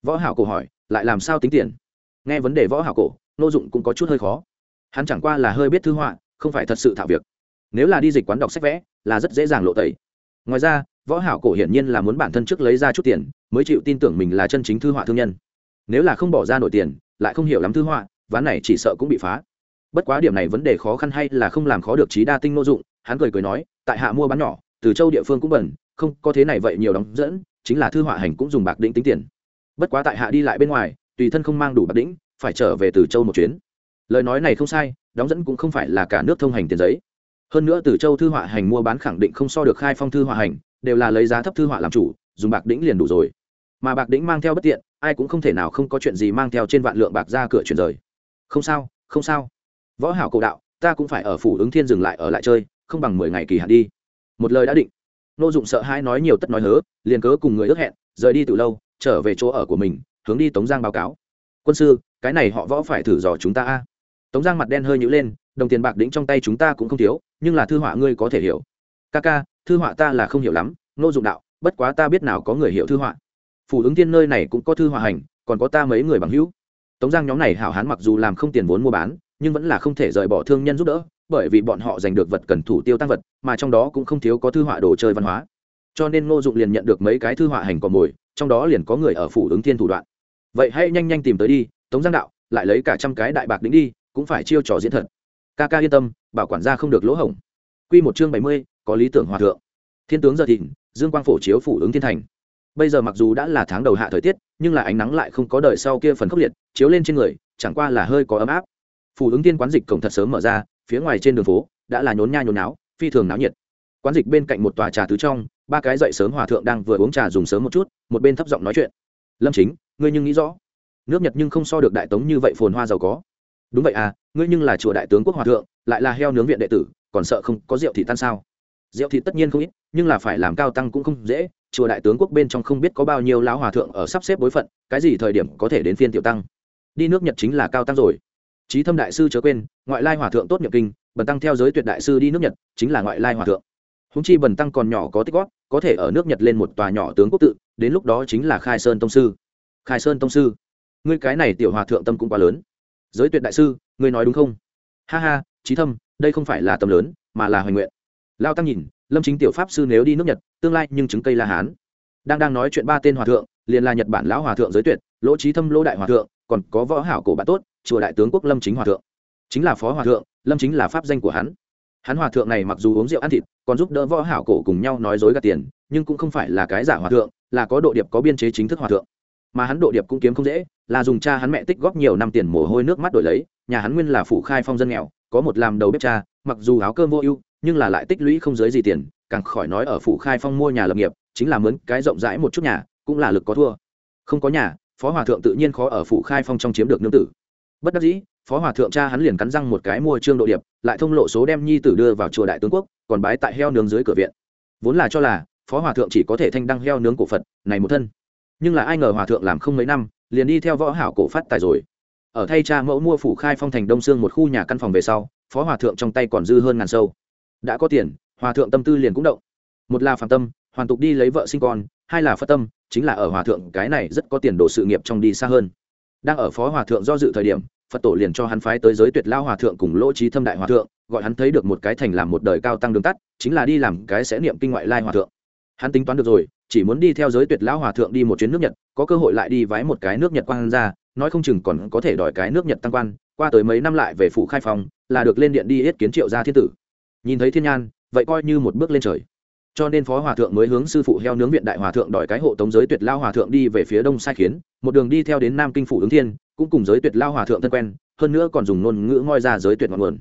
Võ hảo cổ hỏi, lại làm sao tính tiền? Nghe vấn đề võ hảo cổ nô dụng cũng có chút hơi khó. Hắn chẳng qua là hơi biết thư họa, không phải thật sự thạo việc. Nếu là đi dịch quán đọc sách vẽ, là rất dễ dàng lộ tẩy. Ngoài ra, võ hảo cổ hiển nhiên là muốn bản thân trước lấy ra chút tiền, mới chịu tin tưởng mình là chân chính thư họa thương nhân. Nếu là không bỏ ra nổi tiền, lại không hiểu lắm thư họa, ván này chỉ sợ cũng bị phá. Bất quá điểm này vấn đề khó khăn hay là không làm khó được trí đa tinh nô dụng, hắn cười cười nói, tại hạ mua bán nhỏ, từ châu địa phương cũng bẩn, không có thế này vậy nhiều đóng dẫn, chính là thư họa hành cũng dùng bạc định tính tiền. Bất quá tại hạ đi lại bên ngoài, tùy thân không mang đủ bạc đĩnh phải trở về từ châu một chuyến. Lời nói này không sai, đóng dẫn cũng không phải là cả nước thông hành tiền giấy. Hơn nữa từ châu thư họa hành mua bán khẳng định không so được khai phong thư họa hành, đều là lấy giá thấp thư họa làm chủ, dùng bạc đĩnh liền đủ rồi. Mà bạc đĩnh mang theo bất tiện, ai cũng không thể nào không có chuyện gì mang theo trên vạn lượng bạc ra cửa chuyển rời. Không sao không sao. Võ hảo cầu đạo, ta cũng phải ở phủ ứng thiên dừng lại ở lại chơi, không bằng mười ngày kỳ hạn đi. Một lời đã định. Nô dụng sợ hai nói nhiều tất nói hớ, liền cớ cùng người ước hẹn, rời đi từ lâu, trở về chỗ ở của mình, hướng đi tống giang báo cáo. Quân sư cái này họ võ phải thử dò chúng ta a. Tống giang mặt đen hơi nhữ lên, đồng tiền bạc đĩnh trong tay chúng ta cũng không thiếu, nhưng là thư họa ngươi có thể hiểu. Ca ca, thư họa ta là không hiểu lắm, nô dụng đạo, bất quá ta biết nào có người hiểu thư họa. Phủ ứng thiên nơi này cũng có thư họa hành, còn có ta mấy người bằng hữu. Tống giang nhóm này hảo hán mặc dù làm không tiền vốn mua bán, nhưng vẫn là không thể rời bỏ thương nhân giúp đỡ, bởi vì bọn họ giành được vật cần thủ tiêu tăng vật, mà trong đó cũng không thiếu có thư họa đồ chơi văn hóa. Cho nên ngô dụng liền nhận được mấy cái thư họa hành cò mồi, trong đó liền có người ở phủ ứng thiên thủ đoạn. Vậy hãy nhanh nhanh tìm tới đi tống giang đạo, lại lấy cả trăm cái đại bạc đính đi, cũng phải chiêu trò diễn thật. Ca ca yên tâm, bảo quản gia không được lỗ hổng. Q một chương bảy mươi, có lý tưởng hòa thượng. Thiên tướng giờ thịnh, dương quang phổ chiếu phủ ứng thiên thành. Bây giờ mặc dù đã là tháng đầu hạ thời tiết, nhưng là ánh nắng lại không có đời sau kia phần khốc liệt, chiếu lên trên người, chẳng qua là hơi có ấm áp. Phủ ứng tiên quán dịch cổng thật sớm mở ra, phía ngoài trên đường phố, đã là nhốn nha nhốn náo, phi thường náo nhiệt. Quán dịch bên cạnh một tòa trà tứ trong, ba cái dậy sớm hòa thượng đang vừa uống trà dùng sớm một chút, một bên thấp giọng nói chuyện. Lâm chính, ngươi nhưng nghĩ rõ nước nhật nhưng không so được đại tống như vậy phồn hoa giàu có. Đúng vậy à ngươi nhưng là chùa đại tướng quốc hòa thượng, lại là heo nướng viện đệ tử, còn sợ không có rượu thị tan sao? Rượu thị tất nhiên không ít, nhưng là phải làm cao tăng cũng không dễ, chùa đại tướng quốc bên trong không biết có bao nhiêu lão hòa thượng ở sắp xếp bối phận, cái gì thời điểm có thể đến phiên tiểu tăng. Đi nước nhật chính là cao tăng rồi. Trí thâm đại sư chớ quên, ngoại lai hòa thượng tốt nhập kinh, bần tăng theo giới tuyệt đại sư đi nước nhật, chính là ngoại lai hòa thượng. Húng chi bần tăng còn nhỏ có tích góp, có thể ở nước nhật lên một tòa nhỏ tướng quốc tự, đến lúc đó chính là khai sơn tông sư. Khai sơn tông sư ngươi cái này tiểu hòa thượng tâm cũng quá lớn. Giới tuyệt đại sư, ngươi nói đúng không? Ha ha, trí thâm, đây không phải là tâm lớn, mà là hoài nguyện. Lao tăng nhìn, lâm chính tiểu pháp sư nếu đi nước nhật, tương lai nhưng chứng cây la hán. Đang đang nói chuyện ba tên hòa thượng, liền là nhật bản lão hòa thượng giới tuyệt, lỗ trí thâm, lỗ đại hòa thượng, còn có võ hảo cổ bạn tốt, chùa đại tướng quốc lâm chính hòa thượng. Chính là phó hòa thượng, lâm chính là pháp danh của hắn. Hắn hòa thượng này mặc dù uống rượu ăn thịt, còn giúp đỡ võ hảo cổ cùng nhau nói dối gạt tiền, nhưng cũng không phải là cái giả hòa thượng, là có độ điệp, có biên chế chính thức hòa thượng mà hắn độ điệp cũng kiếm không dễ, là dùng cha hắn mẹ tích góp nhiều năm tiền mồ hôi nước mắt đổi lấy, nhà hắn nguyên là phủ khai phong dân nghèo, có một làm đầu bếp cha, mặc dù áo cơm vô ưu, nhưng là lại tích lũy không dưới gì tiền, càng khỏi nói ở phủ khai phong mua nhà lập nghiệp, chính là mướn cái rộng rãi một chút nhà, cũng là lực có thua. Không có nhà, phó hòa thượng tự nhiên khó ở phủ khai phong trong chiếm được nương tử. Bất đắc dĩ, phó hòa thượng cha hắn liền cắn răng một cái mua trương độ điệp, lại thông lộ số đem nhi tử đưa vào chùa đại tướng quốc, còn bái tại heo nướng dưới cửa viện. Vốn là cho là, phó hòa thượng chỉ có thể thanh đăng heo nướng cổ phật, này một thân nhưng là ai ngờ hòa thượng làm không mấy năm, liền đi theo võ hảo cổ phát tài rồi. Ở thay cha mẫu mua phủ khai phong thành đông sương một khu nhà căn phòng về sau, phó hòa thượng trong tay còn dư hơn ngàn sâu. Đã có tiền, hòa thượng tâm tư liền cũng động. Một là phạm tâm, hoàn tục đi lấy vợ sinh con, hai là phật tâm, chính là ở hòa thượng cái này rất có tiền đồ sự nghiệp trong đi xa hơn. Đang ở phó hòa thượng do dự thời điểm, phật tổ liền cho hắn phái tới giới tuyệt lao hòa thượng cùng lỗ trí thâm đại hòa thượng, gọi hắn thấy được một cái thành làm một đời cao tăng đường tắt, chính là đi làm cái sẽ niệm kinh ngoại lai hòa thượng. Hắn tính toán được rồi chỉ muốn đi theo giới tuyệt lão hòa thượng đi một chuyến nước nhật, có cơ hội lại đi vái một cái nước nhật quan ra, nói không chừng còn có thể đòi cái nước nhật tăng quan, qua tới mấy năm lại về phủ khai phong, là được lên điện đi yết kiến triệu gia thiên tử. Nhìn thấy thiên nhan, vậy coi như một bước lên trời. Cho nên phó hòa thượng mới hướng sư phụ heo nướng viện đại hòa thượng đòi cái hộ tống giới tuyệt lao hòa thượng đi về phía đông sai khiến, một đường đi theo đến nam kinh phủ ứng thiên, cũng cùng giới tuyệt lao hòa thượng thân quen, hơn nữa còn dùng ngôn ngữ ngoi ra giới tuyệt ngọn nguồn.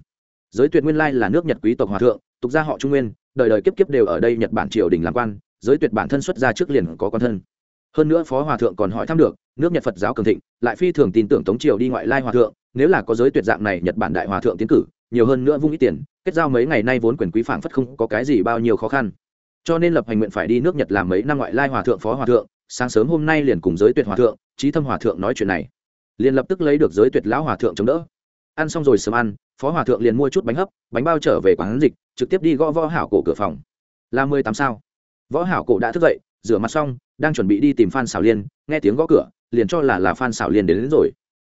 Giới tuyệt nguyên lai là nước nhật quý tộc hòa thượng, tục gia họ trung nguyên, đời đời kiếp kiếp đều ở đây nhật bản triều đình làm quan giới tuyệt bản thân xuất ra trước liền có con thân. Hơn nữa phó hòa thượng còn hỏi thăm được, nước nhật phật giáo cường thịnh, lại phi thường tin tưởng tống triều đi ngoại lai hòa thượng, nếu là có giới tuyệt dạng này nhật bản đại hòa thượng tiến cử, nhiều hơn nữa vung ít tiền, kết giao mấy ngày nay vốn quyền quý phảng phất không có cái gì bao nhiêu khó khăn. Cho nên lập hành nguyện phải đi nước nhật làm mấy năm ngoại lai hòa thượng, phó hòa thượng, sáng sớm hôm nay liền cùng giới tuyệt hòa thượng trí thâm hòa thượng nói chuyện này. Liền lập tức lấy được giới tuyệt lão hòa thượng chống đỡ. Ăn xong rồi sớm ăn, phó hòa thượng liền mua chút bánh hấp, bánh bao trở về quán dịch, trực tiếp đi gõ võ hảo cổ cửa phòng. Là mười tám sao? Võ hảo cổ đã thức dậy rửa mặt xong đang chuẩn bị đi tìm phan xảo liên nghe tiếng gõ cửa liền cho là là phan xảo liên đến, đến rồi.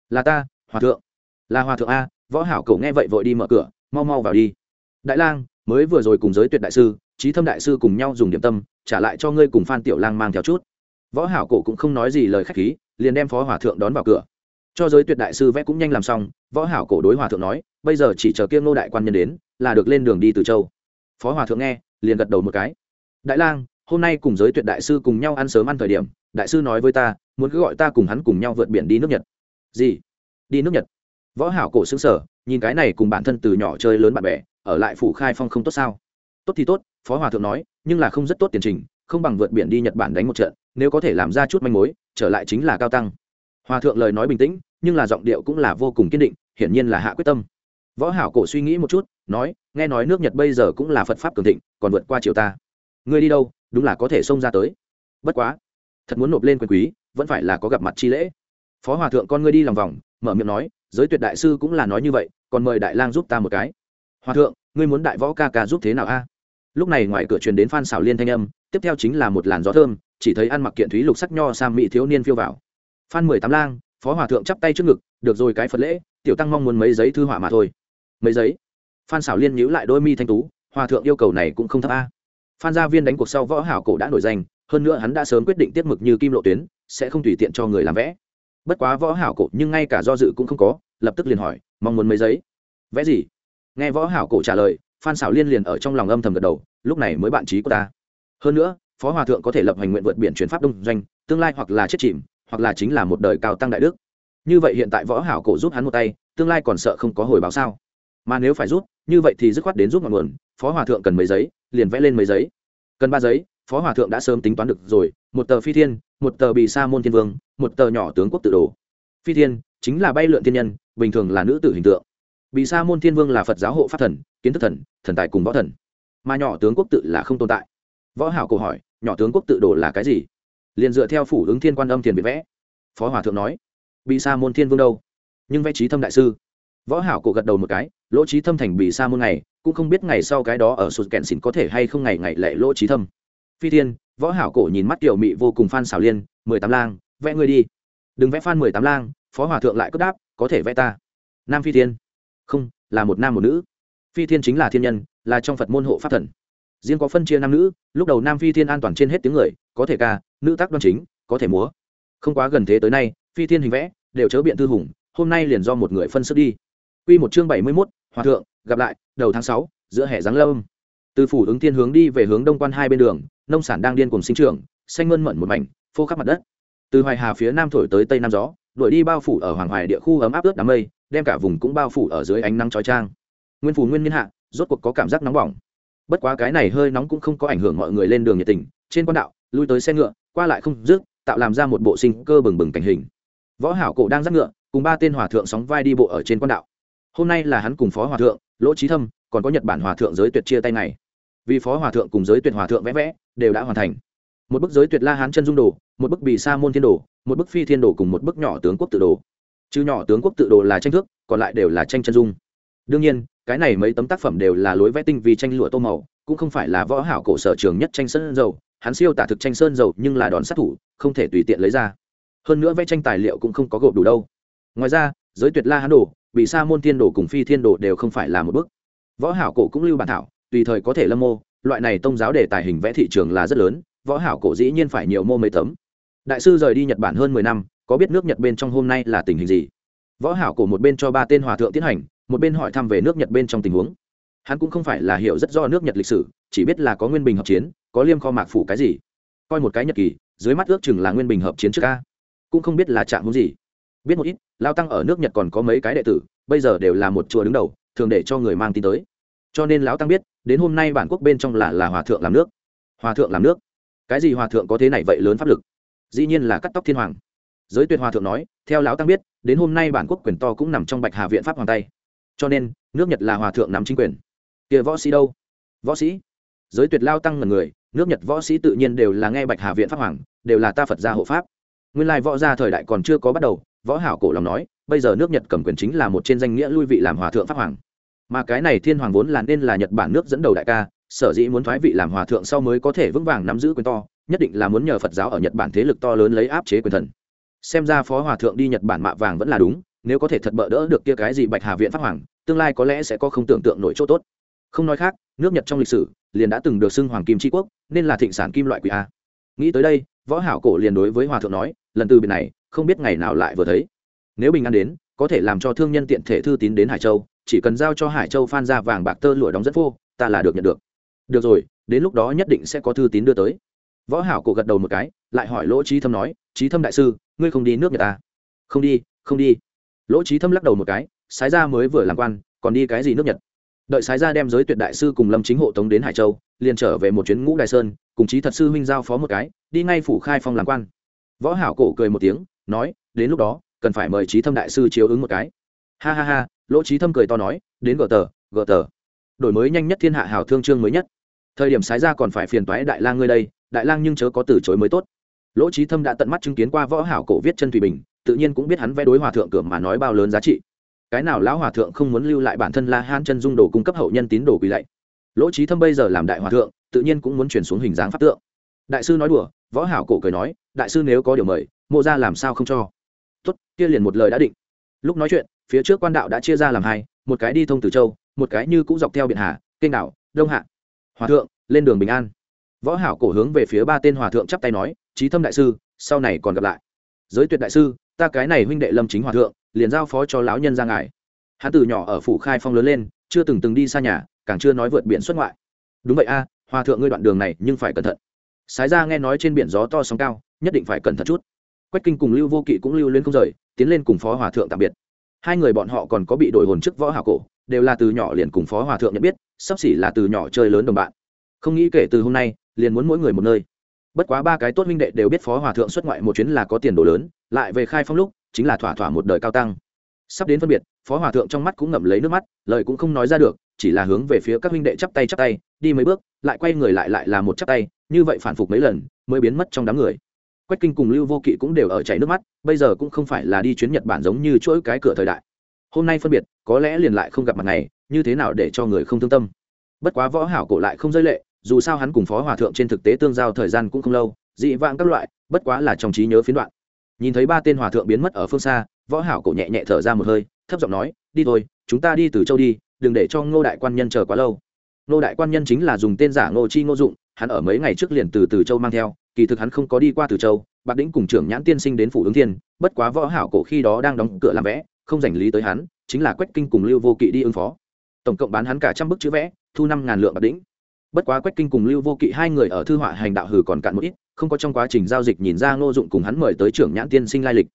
Là ta hòa thượng. Là hòa thượng a võ hảo cổ nghe vậy vội đi mở cửa mau mau vào đi. Đại lang mới vừa rồi cùng giới tuyệt đại sư trí thâm đại sư cùng nhau dùng điểm tâm trả lại cho ngươi cùng phan tiểu lang mang theo chút. Võ hảo cổ cũng không nói gì lời khách khí liền đem phó hòa thượng đón vào cửa. Cho giới tuyệt đại sư vẽ cũng nhanh làm xong võ hảo cổ đối hòa thượng nói bây giờ chỉ chờ kiêng nô đại quan nhân đến là được lên đường đi từ châu. Phó hòa thượng nghe liền gật đầu một cái. Đại lang hôm nay cùng giới tuyệt đại sư cùng nhau ăn sớm ăn thời điểm, đại sư nói với ta, muốn cứ gọi ta cùng hắn cùng nhau vượt biển đi nước nhật. Gì? Đi nước nhật? Võ hảo cổ xứng sở nhìn cái này cùng bản thân từ nhỏ chơi lớn bạn bè, ở lại phủ khai phong không tốt sao? Tốt thì tốt, phó hòa thượng nói, nhưng là không rất tốt tiền trình, không bằng vượt biển đi nhật bản đánh một trận, nếu có thể làm ra chút manh mối, trở lại chính là cao tăng. Hòa thượng lời nói bình tĩnh, nhưng là giọng điệu cũng là vô cùng kiên định, hiển nhiên là hạ quyết tâm. Võ hảo cổ suy nghĩ một chút, nói, nghe nói nước nhật bây giờ cũng là phật pháp cường thịnh, còn vượt qua triều ta. Ngươi đi đâu? Đúng là có thể xông ra tới. Bất quá, thật muốn nộp lên quyền quý, vẫn phải là có gặp mặt chi lễ. Phó hòa thượng con ngươi đi lòng vòng, mở miệng nói, giới tuyệt đại sư cũng là nói như vậy, còn mời đại lang giúp ta một cái. Hòa thượng, ngươi muốn đại võ ca ca giúp thế nào a? Lúc này ngoài cửa truyền đến phan xảo liên thanh âm, tiếp theo chính là một làn gió thơm, chỉ thấy ăn mặc kiện thúy lục sắc nho sang mỹ thiếu niên phiêu vào. Phan mười tám lang, phó hòa thượng chắp tay trước ngực, được rồi, cái phật lễ, tiểu tăng mong muốn mấy giấy thư họa mà thôi. Mấy giấy? Phan xảo liên nhíu lại đôi mi thanh tú, hòa thượng yêu cầu này cũng không thấp a phan gia viên đánh cuộc sau võ hảo cổ đã nổi danh, hơn nữa hắn đã sớm quyết định tiết mực như kim lộ tuyến, sẽ không tùy tiện cho người làm vẽ. Bất quá võ hảo cổ nhưng ngay cả do dự cũng không có, lập tức liền hỏi, mong muốn mấy giấy? Vẽ gì? Nghe võ hảo cổ trả lời, phan xảo liên liền ở trong lòng âm thầm gật đầu, lúc này mới bạn trí của ta. Hơn nữa, phó hòa thượng có thể lập hành nguyện vượt biển chuyển pháp đông doanh, tương lai hoặc là chết chìm, hoặc là chính là một đời cao tăng đại đức. Như vậy hiện tại võ hảo cổ giúp hắn một tay, tương lai còn sợ không có hồi báo sao? Mà nếu phải giúp, như vậy thì dứt khoát đến giúp ngọn nguồn phó hòa thượng cần mấy giấy, liền vẽ lên mấy giấy. Cần ba giấy, phó hòa thượng đã sớm tính toán được rồi, một tờ phi thiên, một tờ bì sa môn thiên vương, một tờ nhỏ tướng quốc tự đồ. Phi thiên chính là bay lượn thiên nhân, bình thường là nữ tử hình tượng. Bì sa môn thiên vương là phật giáo hộ pháp thần, kiến thức thần thần tài cùng võ thần. Mà nhỏ tướng quốc tự là không tồn tại. Võ hảo cổ hỏi, nhỏ tướng quốc tự đồ là cái gì? Liền dựa theo phủ ứng thiên quan âm thiền bị vẽ. Phó hòa thượng nói bị sa môn thiên vương đâu? Nhưng vẽ trí thâm đại sư. Võ hảo cổ gật đầu một cái, lỗ trí thâm thành bị sa môn này cũng không biết ngày sau cái đó ở sụt kẹn xỉn có thể hay không ngày ngày lệ lỗ trí thâm. Phi thiên võ hảo cổ nhìn mắt tiểu mị vô cùng phan xảo liên mười tám lang vẽ người đi. Đừng vẽ phan mười tám lang phó hòa thượng lại cất đáp có thể vẽ ta. Nam phi thiên. Không là một nam một nữ. Phi thiên chính là thiên nhân là trong phật môn hộ pháp thần. Riêng có phân chia nam nữ lúc đầu nam phi thiên an toàn trên hết tiếng người có thể ca nữ tác đoan chính có thể múa. Không quá gần thế tới nay phi thiên hình vẽ đều chớ biện tư hùng hôm nay liền do một người phân sức đi. Quy một chương bảy mươi 71, Hòa thượng, gặp lại, đầu tháng sáu, giữa hè giáng lâm. Từ phủ ứng thiên hướng đi về hướng đông quan hai bên đường, nông sản đang điên cuồng sinh trưởng, xanh mơn mận một mảnh, phô khắp mặt đất. Từ Hoài Hà phía nam thổi tới tây nam gió, đuổi đi bao phủ ở Hoàng Hoài địa khu ấm áp ướt đám mây, đem cả vùng cũng bao phủ ở dưới ánh nắng trói trang Nguyên phủ nguyên niên hạ, rốt cuộc có cảm giác nóng bỏng. bất quá cái này hơi nóng cũng không có ảnh hưởng mọi người lên đường nhiệt tình trên quan đạo lui tới xe ngựa qua lại không dứt tạo làm ra một bộ sinh cơ bừng bừng cảnh hình võ hảo cổ đang dắt ngựa cùng ba tên hòa thượng sóng vai đi bộ ở trên quan đạo hôm nay là hắn cùng phó hòa thượng, lỗ trí thâm, còn có nhật bản hòa thượng giới tuyệt chia tay này vì phó hòa thượng cùng giới tuyệt hòa thượng vẽ vẽ, đều đã hoàn thành. Một bức giới tuyệt la hán chân dung đồ, một bức bì sa môn thiên đồ, một bức phi thiên đồ cùng một bức nhỏ tướng quốc tự đồ. Chứ nhỏ tướng quốc tự đồ là tranh thước, còn lại đều là tranh chân dung. Đương nhiên, cái này mấy tấm tác phẩm đều là lối vẽ tinh vì tranh lụa tô màu, cũng không phải là võ hảo cổ sở trường nhất tranh sơn dầu. Hắn siêu tả thực tranh sơn dầu nhưng là đòn sát thủ, không thể tùy tiện lấy ra. Hơn nữa vẽ tranh tài liệu cũng không có gộp đủ đâu. Ngoài ra, giới tuyệt la hán đồ bị sa môn thiên đồ cùng phi thiên đồ đều không phải là một bước. võ hảo cổ cũng lưu bản thảo, tùy thời có thể lâm mô, loại này tông giáo đề tài hình vẽ thị trường là rất lớn, võ hảo cổ dĩ nhiên phải nhiều mô mấy tấm. Đại sư rời đi nhật bản hơn mười năm, có biết nước nhật bên trong hôm nay là tình hình gì? Võ hảo cổ một bên cho ba tên hòa thượng tiến hành, một bên hỏi thăm về nước nhật bên trong tình huống. Hắn cũng không phải là hiểu rất rõ nước nhật lịch sử, chỉ biết là có nguyên bình hợp chiến, có liêm kho mạc phủ cái gì. Coi một cái nhật kỳ, dưới mắt ước chừng là nguyên bình hợp chiến trước ca cũng không biết là trạng hướng gì biết một ít, lao tăng ở nước nhật còn có mấy cái đệ tử, bây giờ đều là một chùa đứng đầu, thường để cho người mang tin tới. Cho nên lão tăng biết, đến hôm nay bản quốc bên trong là là hòa thượng làm nước. Hòa thượng làm nước. Cái gì hòa thượng có thế này vậy lớn pháp lực? Dĩ nhiên là cắt tóc thiên hoàng. Giới tuyệt hòa thượng nói, theo lão tăng biết, đến hôm nay bản quốc quyền to cũng nằm trong bạch hà viện pháp hoàng tay cho nên, nước nhật là hòa thượng nắm chính quyền. Kia võ sĩ đâu? Võ sĩ? Giới tuyệt lao tăng là người, nước nhật võ sĩ tự nhiên đều là nghe bạch hà viện pháp hoàng, đều là ta phật gia hộ pháp. Nguyên lai võ gia thời đại còn chưa có bắt đầu võ hảo cổ lòng nói, bây giờ nước nhật cầm quyền chính là một trên danh nghĩa lui vị làm hòa thượng pháp hoàng. Mà cái này thiên hoàng vốn là nên là nhật bản nước dẫn đầu đại ca, sở dĩ muốn thoái vị làm hòa thượng sau mới có thể vững vàng nắm giữ quyền to, nhất định là muốn nhờ phật giáo ở nhật bản thế lực to lớn lấy áp chế quyền thần. Xem ra phó hòa thượng đi nhật bản mạ vàng vẫn là đúng, nếu có thể thật bỡ đỡ được kia cái gì bạch hà viện pháp hoàng, tương lai có lẽ sẽ có không tưởng tượng nổi chỗ tốt. Không nói khác, nước nhật trong lịch sử, liền đã từng được xưng hoàng kim tri quốc, nên là thịnh sản kim loại quý a. Nghĩ tới đây, võ hảo cổ liền đối với hòa thượng nói, lần từ biệt này không biết ngày nào lại vừa thấy. Nếu bình an đến, có thể làm cho thương nhân tiện thể thư tín đến hải châu, chỉ cần giao cho hải châu phan ra vàng bạc tơ lụa đóng dẫn phô ta là được nhận được. Được rồi, đến lúc đó nhất định sẽ có thư tín đưa tới. Võ hảo cổ gật đầu một cái, lại hỏi lỗ trí thâm nói trí thâm đại sư, ngươi không đi nước nhật ta không đi không đi. Lỗ trí thâm lắc đầu một cái, sái ra mới vừa làm quan, còn đi cái gì nước nhật? Đợi sái ra đem giới tuyệt đại sư cùng lâm chính hộ tống đến hải châu, liền trở về một chuyến ngũ đại sơn, cùng chí thật sư huynh giao phó một cái, đi ngay phủ khai phong làm quan. Võ hảo cổ cười một tiếng nói, đến lúc đó, cần phải mời trí thâm đại sư chiếu ứng một cái. Ha ha ha, lỗ trí thâm cười to nói, đến gờ tờ gờ tờ. Đổi mới nhanh nhất thiên hạ hảo thương chương mới nhất. Thời điểm sái ra còn phải phiền toái đại lang ngươi đây, đại lang nhưng chớ có từ chối mới tốt. Lỗ trí thâm đã tận mắt chứng kiến qua võ hảo cổ viết chân thủy bình, tự nhiên cũng biết hắn vẽ đối hòa thượng cửa mà nói bao lớn giá trị. Cái nào lão hòa thượng không muốn lưu lại bản thân la han chân dung đồ cung cấp hậu nhân tín đồ quỳ lạy. Lỗ trí thâm bây giờ làm đại hòa thượng, tự nhiên cũng muốn chuyển xuống hình dáng pháp tượng. Đại sư nói đùa, võ hảo cổ cười nói, đại sư nếu có điều mời mộ ra làm sao không cho. Tốt, kia liền một lời đã định. Lúc nói chuyện, phía trước quan đạo đã chia ra làm hai, một cái đi thông từ châu, một cái như cũ dọc theo biển hà kênh đảo, đông hạ. Hòa thượng, lên đường bình an. Võ hảo cổ hướng về phía ba tên hòa thượng chắp tay nói trí thâm đại sư, sau này còn gặp lại. Giới tuyệt đại sư, ta cái này huynh đệ lâm chính hòa thượng, liền giao phó cho lão nhân ra ngài. Hắn từ nhỏ ở phủ khai phong lớn lên, chưa từng từng đi xa nhà, càng chưa nói vượt biển xuất ngoại. Đúng vậy a, hòa thượng ngươi đoạn đường này nhưng phải cẩn thận. Sái ra nghe nói trên biển gió to sóng cao, nhất định phải cẩn thận chút quách kinh cùng lưu vô kỵ cũng lưu lên không rời, tiến lên cùng phó hòa thượng tạm biệt. Hai người bọn họ còn có bị đổi hồn chức võ hảo cổ, đều là từ nhỏ liền cùng phó hòa thượng nhận biết, sắp xỉ là từ nhỏ chơi lớn đồng bạn. Không nghĩ kể từ hôm nay, liền muốn mỗi người một nơi. Bất quá ba cái tốt huynh đệ đều biết phó hòa thượng xuất ngoại một chuyến là có tiền đồ lớn, lại về khai phong lúc, chính là thỏa thỏa một đời cao tăng. Sắp đến phân biệt, phó hòa thượng trong mắt cũng ngậm lấy nước mắt, lời cũng không nói ra được, chỉ là hướng về phía các huynh đệ chắp tay chắp tay, đi mấy bước, lại quay người lại lại là một chắp tay, như vậy phản phục mấy lần, mới biến mất trong đám người quách kinh cùng lưu vô kỵ cũng đều ở chảy nước mắt, bây giờ cũng không phải là đi chuyến nhật bản giống như chuỗi cái cửa thời đại. Hôm nay phân biệt, có lẽ liền lại không gặp mặt này, như thế nào để cho người không thương tâm? Bất quá võ hảo cổ lại không rơi lệ, dù sao hắn cùng phó hòa thượng trên thực tế tương giao thời gian cũng không lâu, dị vãng các loại, bất quá là trong trí nhớ phiến đoạn. Nhìn thấy ba tên hòa thượng biến mất ở phương xa, võ hảo cổ nhẹ nhẹ thở ra một hơi, thấp giọng nói, đi thôi, chúng ta đi từ châu đi, đừng để cho ngô đại quan nhân chờ quá lâu. Ngô đại quan nhân chính là dùng tên giả ngô chi ngô dụng, hắn ở mấy ngày trước liền từ từ châu mang theo kỳ thực hắn không có đi qua từ châu, bạc đĩnh cùng trưởng nhãn tiên sinh đến phủ ứng thiên, bất quá võ hảo cổ khi đó đang đóng cửa làm vẽ, không dành lý tới hắn, chính là quách kinh cùng lưu vô kỵ đi ứng phó. Tổng cộng bán hắn cả trăm bức chữ vẽ, thu năm ngàn lượng bạc đĩnh. Bất quá quách kinh cùng lưu vô kỵ hai người ở thư họa hành đạo hử còn cạn một ít, không có trong quá trình giao dịch nhìn ra ngô dụng cùng hắn mời tới trưởng nhãn tiên sinh lai lịch.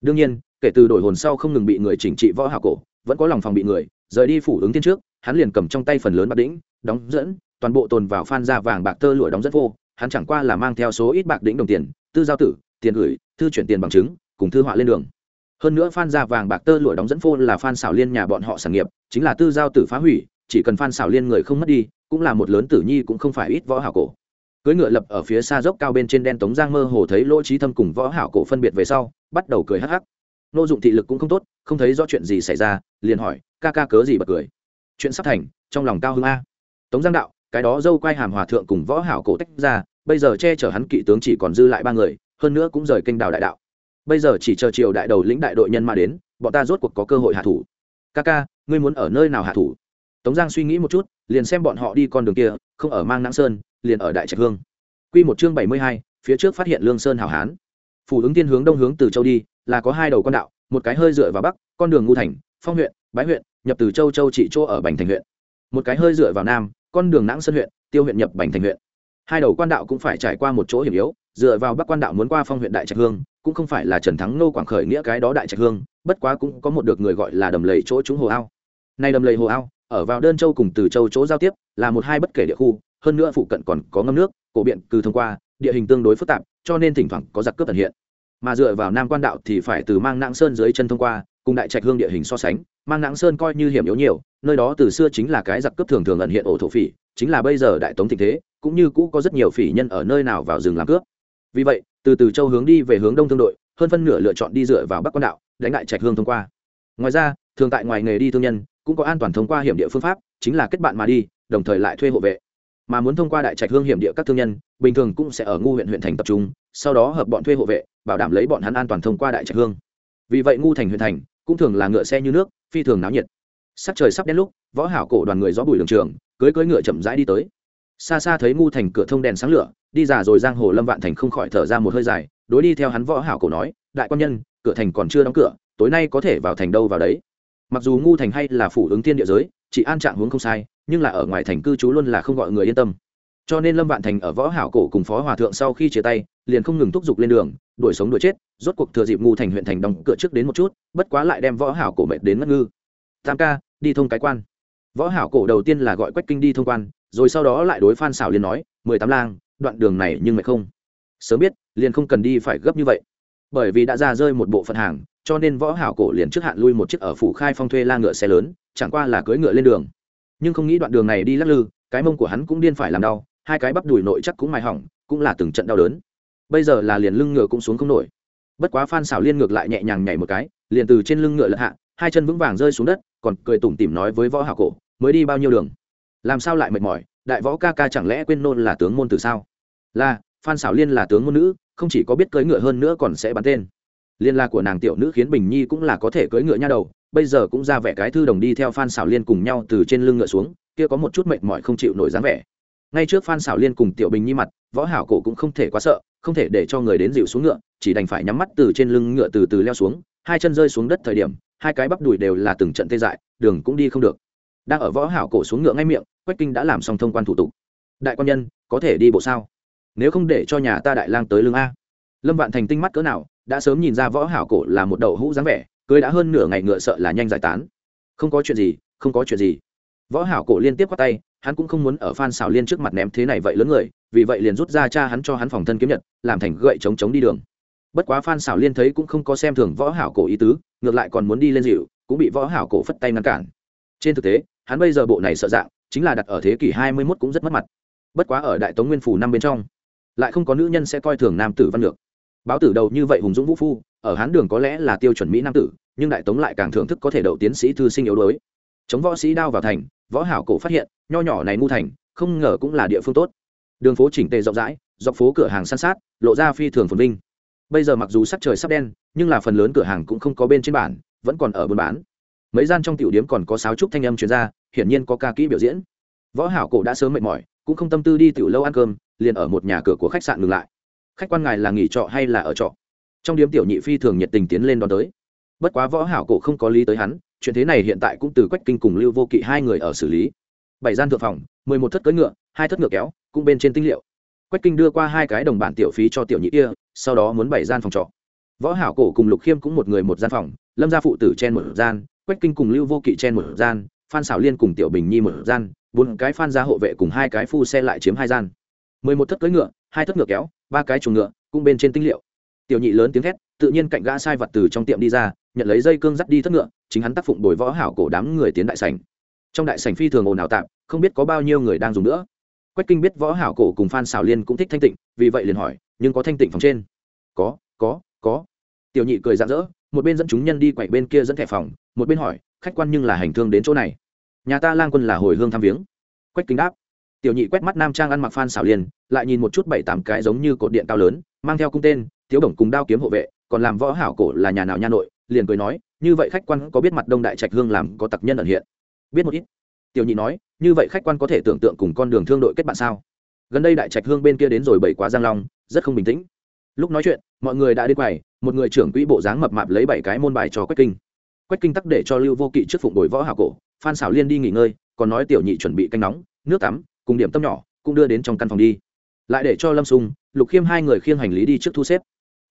Đương nhiên, kể từ đổi hồn sau không ngừng bị người chỉnh trị võ hảo cổ, vẫn có lòng phòng bị người, rời đi phủ ứng tiên trước, hắn liền cầm trong tay phần lớn bạc đĩnh, đóng dẫn, toàn bộ tồn vào phan ra vàng bạc tơ lụa đóng rất vô hắn chẳng qua là mang theo số ít bạc đỉnh đồng tiền, tư giao tử, tiền gửi, thư chuyển tiền bằng chứng, cùng thư họa lên đường. Hơn nữa phan ra vàng bạc tơ lụa đóng dẫn phô là phan xảo liên nhà bọn họ sản nghiệp, chính là tư giao tử phá hủy, chỉ cần phan xảo liên người không mất đi, cũng là một lớn tử nhi cũng không phải ít võ hảo cổ. Cưới ngựa lập ở phía xa dốc cao bên trên đen tống giang mơ hồ thấy lỗ trí thâm cùng võ hảo cổ phân biệt về sau, bắt đầu cười hắc hắc. Nô dụng thị lực cũng không tốt, không thấy rõ chuyện gì xảy ra, liền hỏi, ca ca cớ gì bật cười? Chuyện sắp thành, trong lòng cao hưng a. Tống giang đạo cái đó dâu quay hàm hòa thượng cùng võ hảo cổ tách ra, bây giờ che chở hắn kỵ tướng chỉ còn dư lại ba người, hơn nữa cũng rời kênh đảo đại đạo. Bây giờ chỉ chờ triều đại đầu lĩnh đại đội nhân mà đến, bọn ta rốt cuộc có cơ hội hạ thủ. Ca ca ngươi muốn ở nơi nào hạ thủ? Tống giang suy nghĩ một chút, liền xem bọn họ đi con đường kia, không ở mang nãng sơn, liền ở đại trạch hương. Quy một chương bảy mươi hai, phía trước phát hiện lương sơn hảo hán. Phủ ứng tiên hướng đông hướng từ châu đi, là có hai đầu con đạo, một cái hơi dựa vào bắc, con đường ngu thành, phong huyện, bái huyện, nhập từ châu châu trị chỗ ở bành thành huyện. Một cái hơi dựa vào nam con đường nãng sơn huyện, tiêu huyện nhập bành thành huyện. Hai đầu quan đạo cũng phải trải qua một chỗ hiểm yếu, dựa vào bắc quan đạo muốn qua phong huyện đại trạch hương, cũng không phải là trần thắng nô quảng khởi nghĩa cái đó đại trạch hương, bất quá cũng có một được người gọi là đầm lầy chỗ trúng hồ ao. Nay đầm lầy hồ ao, ở vào đơn châu cùng từ châu chỗ giao tiếp, là một hai bất kể địa khu, hơn nữa phụ cận còn có ngâm nước, cổ biện cư thông qua, địa hình tương đối phức tạp, cho nên thỉnh thoảng có giặc cướp tận hiện. Mà dựa vào nam quan đạo thì phải từ mang nạng sơn dưới chân thông qua cùng đại trạch hương địa hình so sánh, mang nãng sơn coi như hiểm yếu nhiều, nơi đó từ xưa chính là cái giặc cướp thường thường ẩn hiện ổ thổ phỉ, chính là bây giờ đại tống thịnh thế, cũng như cũ có rất nhiều phỉ nhân ở nơi nào vào rừng làm cướp. Vì vậy, từ từ châu hướng đi về hướng đông thương đội, hơn phân nửa lựa chọn đi dựa vào bắc quan đạo, đánh đại trạch hương thông qua. Ngoài ra, thường tại ngoài nghề đi thương nhân, cũng có an toàn thông qua hiểm địa phương pháp, chính là kết bạn mà đi, đồng thời lại thuê hộ vệ. Mà muốn thông qua đại trạch hương hiểm địa các thương nhân, bình thường cũng sẽ ở ngu huyện huyện thành tập trung, sau đó hợp bọn thuê hộ vệ, bảo đảm lấy bọn hắn an toàn thông qua đại trạch hương. Vì vậy ngu thành huyện thành cũng thường là ngựa xe như nước, phi thường náo nhiệt. Sắc trời sắp đen lúc, võ hảo cổ đoàn người gió bùi đường trường cưới cưới ngựa chậm rãi đi tới. Xa xa thấy ngu thành cửa thông đèn sáng lửa, đi giả rồi giang hồ lâm vạn thành không khỏi thở ra một hơi dài, đối đi theo hắn võ hảo cổ nói, đại quan nhân, cửa thành còn chưa đóng cửa, tối nay có thể vào thành đâu vào đấy. Mặc dù ngu thành hay là phủ ứng thiên địa giới, chỉ an trạng hướng không sai, nhưng là ở ngoài thành cư trú luôn là không gọi người yên tâm. Cho nên lâm vạn thành ở võ hảo cổ cùng phó hòa thượng sau khi chia tay, liền không ngừng thúc giục lên đường, đuổi sống đuổi chết rốt cuộc thừa dịp ngu thành huyện thành đóng cửa trước đến một chút, bất quá lại đem võ hảo cổ mệt đến ngất ngư. Tam ca, đi thông cái quan. Võ hảo cổ đầu tiên là gọi quách kinh đi thông quan, rồi sau đó lại đối phan xảo liền nói, mười tám lang, đoạn đường này nhưng mệt không? Sớm biết, liền không cần đi phải gấp như vậy. Bởi vì đã ra rơi một bộ phận hàng, cho nên võ hảo cổ liền trước hạn lui một chiếc ở phủ khai phong thuê la ngựa xe lớn, chẳng qua là cưỡi ngựa lên đường. Nhưng không nghĩ đoạn đường này đi lắc lư, cái mông của hắn cũng điên phải làm đau, hai cái bắp đùi nội chắc cũng mài hỏng, cũng là từng trận đau đớn. Bây giờ là liền lưng ngựa cũng xuống không nổi bất quá phan xảo liên ngược lại nhẹ nhàng nhảy một cái, liền từ trên lưng ngựa lật hạ, hai chân vững vàng rơi xuống đất, còn cười tủm tỉm nói với võ hảo cổ, mới đi bao nhiêu đường? Làm sao lại mệt mỏi? Đại võ ca ca chẳng lẽ quên nôn là tướng môn từ sao? Là, phan xảo liên là tướng môn nữ, không chỉ có biết cưỡi ngựa hơn nữa còn sẽ bắn tên. Liên la của nàng tiểu nữ khiến bình nhi cũng là có thể cưỡi ngựa nha đầu, bây giờ cũng ra vẻ cái thư đồng đi theo phan xảo liên cùng nhau từ trên lưng ngựa xuống, kia có một chút mệt mỏi không chịu nổi dáng vẻ. Ngay trước phan xảo liên cùng tiểu bình nhi mặt, võ hảo cổ cũng không thể quá sợ không thể để cho người đến dịu xuống ngựa, chỉ đành phải nhắm mắt từ trên lưng ngựa từ từ leo xuống, hai chân rơi xuống đất thời điểm, hai cái bắp đùi đều là từng trận tê dại, đường cũng đi không được. Đang ở võ hảo cổ xuống ngựa ngay miệng, quách kinh đã làm xong thông quan thủ tục. Đại quan nhân, có thể đi bộ sao? Nếu không để cho nhà ta đại lang tới lưng a. Lâm vạn thành tinh mắt cỡ nào, đã sớm nhìn ra võ hảo cổ là một đầu hũ dáng vẻ cưới đã hơn nửa ngày ngựa sợ là nhanh giải tán. Không có chuyện gì, không có chuyện gì. Võ hảo cổ liên tiếp quát tay hắn cũng không muốn ở phan xảo liên trước mặt ném thế này vậy lớn người, vì vậy liền rút ra cha hắn cho hắn phòng thân kiếm nhật, làm thành gậy chống chống đi đường. Bất quá phan xảo liên thấy cũng không có xem thường võ hảo cổ ý tứ, ngược lại còn muốn đi lên dịu, cũng bị võ hảo cổ phất tay ngăn cản. Trên thực tế, hắn bây giờ bộ này sợ dạng, chính là đặt ở thế kỷ 21 cũng rất mất mặt. Bất quá ở đại tống nguyên phủ năm bên trong, lại không có nữ nhân sẽ coi thường nam tử văn lược. Báo tử đầu như vậy hùng dũng vũ phu, ở hán đường có lẽ là tiêu chuẩn mỹ nam tử, nhưng đại tống lại càng thưởng thức có thể đậu tiến sĩ thư sinh yếu đuối chống võ sĩ đao vào thành, võ hảo cổ phát hiện, nho nhỏ này ngu thành, không ngờ cũng là địa phương tốt. Đường phố chỉnh tề rộng rãi, dọc phố cửa hàng san sát, lộ ra phi thường phồn vinh. Bây giờ mặc dù sắc trời sắp đen, nhưng là phần lớn cửa hàng cũng không có bên trên bản, vẫn còn ở buôn bán. Mấy gian trong tiểu điếm còn có sáo trúc thanh âm truyền ra, hiển nhiên có ca kỹ biểu diễn. Võ hảo cổ đã sớm mệt mỏi, cũng không tâm tư đi tiểu lâu ăn cơm, liền ở một nhà cửa của khách sạn ngừng lại. Khách quan ngài là nghỉ trọ hay là ở trọ? Trong điếm tiểu nhị phi thường nhiệt tình tiến lên đón tới. Bất quá võ hảo cổ không có lý tới hắn chuyện thế này hiện tại cũng từ quách kinh cùng lưu vô kỵ hai người ở xử lý. Bảy gian thượng phòng, mười một thất cưỡi ngựa, hai thất ngựa kéo, cũng bên trên tinh liệu. Quách kinh đưa qua hai cái đồng bản tiểu phí cho tiểu nhị kia, sau đó muốn bảy gian phòng trọ. Võ hảo cổ cùng lục khiêm cũng một người một gian phòng, lâm gia phụ tử chen một gian, quách kinh cùng lưu vô kỵ chen một gian, phan xảo liên cùng tiểu bình nhi một gian, bốn cái phan gia hộ vệ cùng hai cái phu xe lại chiếm hai gian. Mười một thất cưỡi ngựa, hai thất ngựa kéo, ba cái chuồng ngựa, cũng bên trên tinh liệu. Tiểu nhị lớn tiếng thét, tự nhiên cạnh gã sai vật từ trong tiệm đi ra nhận lấy dây cương dắt đi thất ngựa, chính hắn tác phụng bồi võ hảo cổ đám người tiến đại sảnh. Trong đại sảnh phi thường ồn ào tạm không biết có bao nhiêu người đang dùng nữa. Quách kinh biết võ hảo cổ cùng phan xảo liên cũng thích thanh tịnh, vì vậy liền hỏi, nhưng có thanh tịnh phòng trên? Có có có. Tiểu nhị cười rạng rỡ, một bên dẫn chúng nhân đi quậy bên kia dẫn thẻ phòng, một bên hỏi, khách quan nhưng là hành thương đến chỗ này? Nhà ta lang quân là hồi hương thăm viếng. Quách kinh đáp. Tiểu nhị quét mắt nam trang ăn mặc phan xảo liên, lại nhìn một chút bảy tám cái giống như cột điện cao lớn, mang theo cung tên thiếu đồng cùng đao kiếm hộ vệ, còn làm võ hảo cổ là nhà nào nha nội liền cười nói, như vậy khách quan có biết mặt đông đại trạch hương làm có tặc nhân ẩn hiện? Biết một ít. Tiểu nhị nói, như vậy khách quan có thể tưởng tượng cùng con đường thương đội kết bạn sao? Gần đây đại trạch hương bên kia đến rồi bảy quá giang long, rất không bình tĩnh. Lúc nói chuyện, mọi người đã đi quầy, một người trưởng quỹ bộ dáng mập mạp lấy bảy cái môn bài cho quách kinh. Quách kinh tắc để cho lưu vô kỵ trước phụng đổi võ hảo cổ, phan xảo liên đi nghỉ ngơi, còn nói tiểu nhị chuẩn bị canh nóng, nước tắm, cùng điểm tâm nhỏ, cũng đưa đến trong căn phòng đi. Lại để cho lâm sung lục khiêm hai người khiêng hành lý đi trước thu xếp.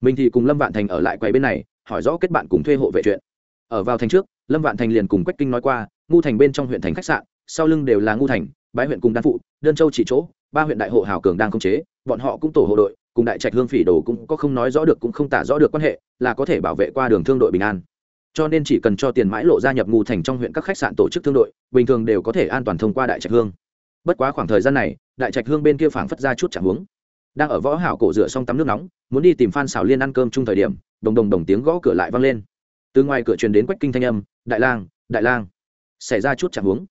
Mình thì cùng lâm vạn thành ở lại quầy bên này hỏi rõ kết bạn cùng thuê hộ vệ chuyện. Ở vào thành trước, lâm vạn thành liền cùng quách kinh nói qua, ngu thành bên trong huyện thành khách sạn, sau lưng đều là ngu thành, bái huyện cùng đan phụ, đơn châu chỉ chỗ, ba huyện đại hộ hảo cường đang khống chế, bọn họ cũng tổ hộ đội, cùng đại trạch hương phỉ đồ cũng có không nói rõ được cũng không tả rõ được quan hệ, là có thể bảo vệ qua đường thương đội bình an. Cho nên chỉ cần cho tiền mãi lộ gia nhập ngu thành trong huyện các khách sạn tổ chức thương đội, bình thường đều có thể an toàn thông qua đại trạch hương. Bất quá khoảng thời gian này, đại trạch hương bên kia phảng phất ra chút chẳng hướng đang ở võ hảo cổ rửa xong tắm nước nóng, muốn đi tìm phan xảo liên ăn cơm chung thời điểm, đồng đồng đồng tiếng gõ cửa lại vang lên. Từ ngoài cửa truyền đến quách kinh thanh âm, đại lang đại lang. Xảy ra chút chẳng hướng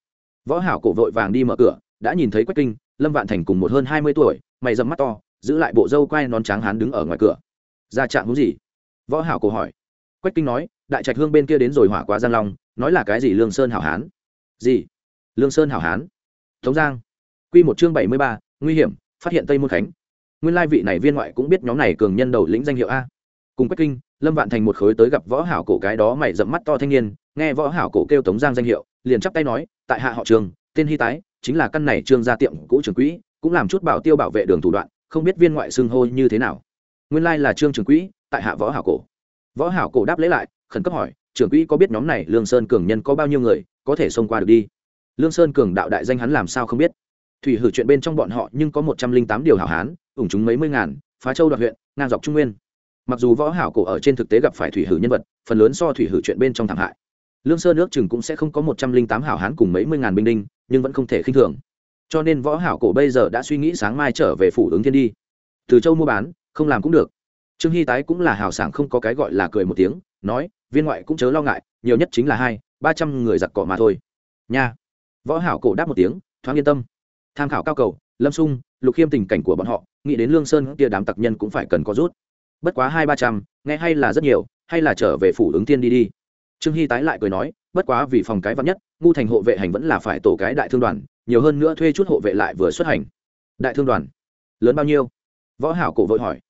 võ hảo cổ vội vàng đi mở cửa, đã nhìn thấy quách kinh, lâm vạn thành cùng một hơn hai mươi tuổi, mày dầm mắt to, giữ lại bộ râu quai non trắng hán đứng ở ngoài cửa. Ra trạng hướng gì? Võ hảo cổ hỏi. Quách kinh nói, đại trạch hương bên kia đến rồi hỏa quá giang long, nói là cái gì lương sơn hảo hán? Gì? Lương sơn hảo hán. Tống giang. Quy một chương bảy mươi ba, nguy hiểm, phát hiện tây môn khánh nguyên lai vị này viên ngoại cũng biết nhóm này cường nhân đầu lĩnh danh hiệu a. Cùng quách kinh, lâm vạn thành một khối tới gặp võ hảo cổ cái đó mày dậm mắt to thanh niên, nghe võ hảo cổ kêu tống giang danh hiệu, liền chắp tay nói, tại hạ họ trường, tên hy tái, chính là căn này trương gia tiệm cũ trường quỹ, cũng làm chút bảo tiêu bảo vệ đường thủ đoạn, không biết viên ngoại xưng hô như thế nào. Nguyên lai là trương trường quỹ, tại hạ võ hảo cổ. Võ hảo cổ đáp lấy lại, khẩn cấp hỏi, trưởng quỹ có biết nhóm này lương sơn cường nhân có bao nhiêu người, có thể xông qua được đi? Lương sơn cường đạo đại danh hắn làm sao không biết thủy hử chuyện bên trong bọn họ nhưng có một trăm linh tám điều hảo hán, ủng chúng mấy mươi ngàn, phá châu đoạt huyện, ngang dọc trung nguyên. Mặc dù võ hảo cổ ở trên thực tế gặp phải thủy hử nhân vật, phần lớn so thủy hử chuyện bên trong thảm hại. Lương Sơ nước chừng cũng sẽ không có một trăm linh tám hảo hán cùng mấy mươi ngàn binh đinh, nhưng vẫn không thể khinh thường. Cho nên võ hảo cổ bây giờ đã suy nghĩ sáng mai trở về phủ ứng thiên đi. Từ châu mua bán, không làm cũng được. Trương hy tái cũng là hào sảng không có cái gọi là cười một tiếng, nói, viên ngoại cũng chớ lo ngại, nhiều nhất chính là hai, ba trăm người giặc cỏ mà thôi. Nha. Võ hảo cổ đáp một tiếng, thoáng yên tâm tham khảo cao cầu, lâm sung, lục khiêm tình cảnh của bọn họ, nghĩ đến lương sơn kia đám tặc nhân cũng phải cần có rút. Bất quá hai ba trăm, nghe hay là rất nhiều, hay là trở về phủ ứng tiên đi đi. Trương hy tái lại cười nói, bất quá vì phòng cái vắng nhất, ngu thành hộ vệ hành vẫn là phải tổ cái đại thương đoàn, nhiều hơn nữa thuê chút hộ vệ lại vừa xuất hành. Đại thương đoàn? Lớn bao nhiêu? Võ hảo cổ vội hỏi.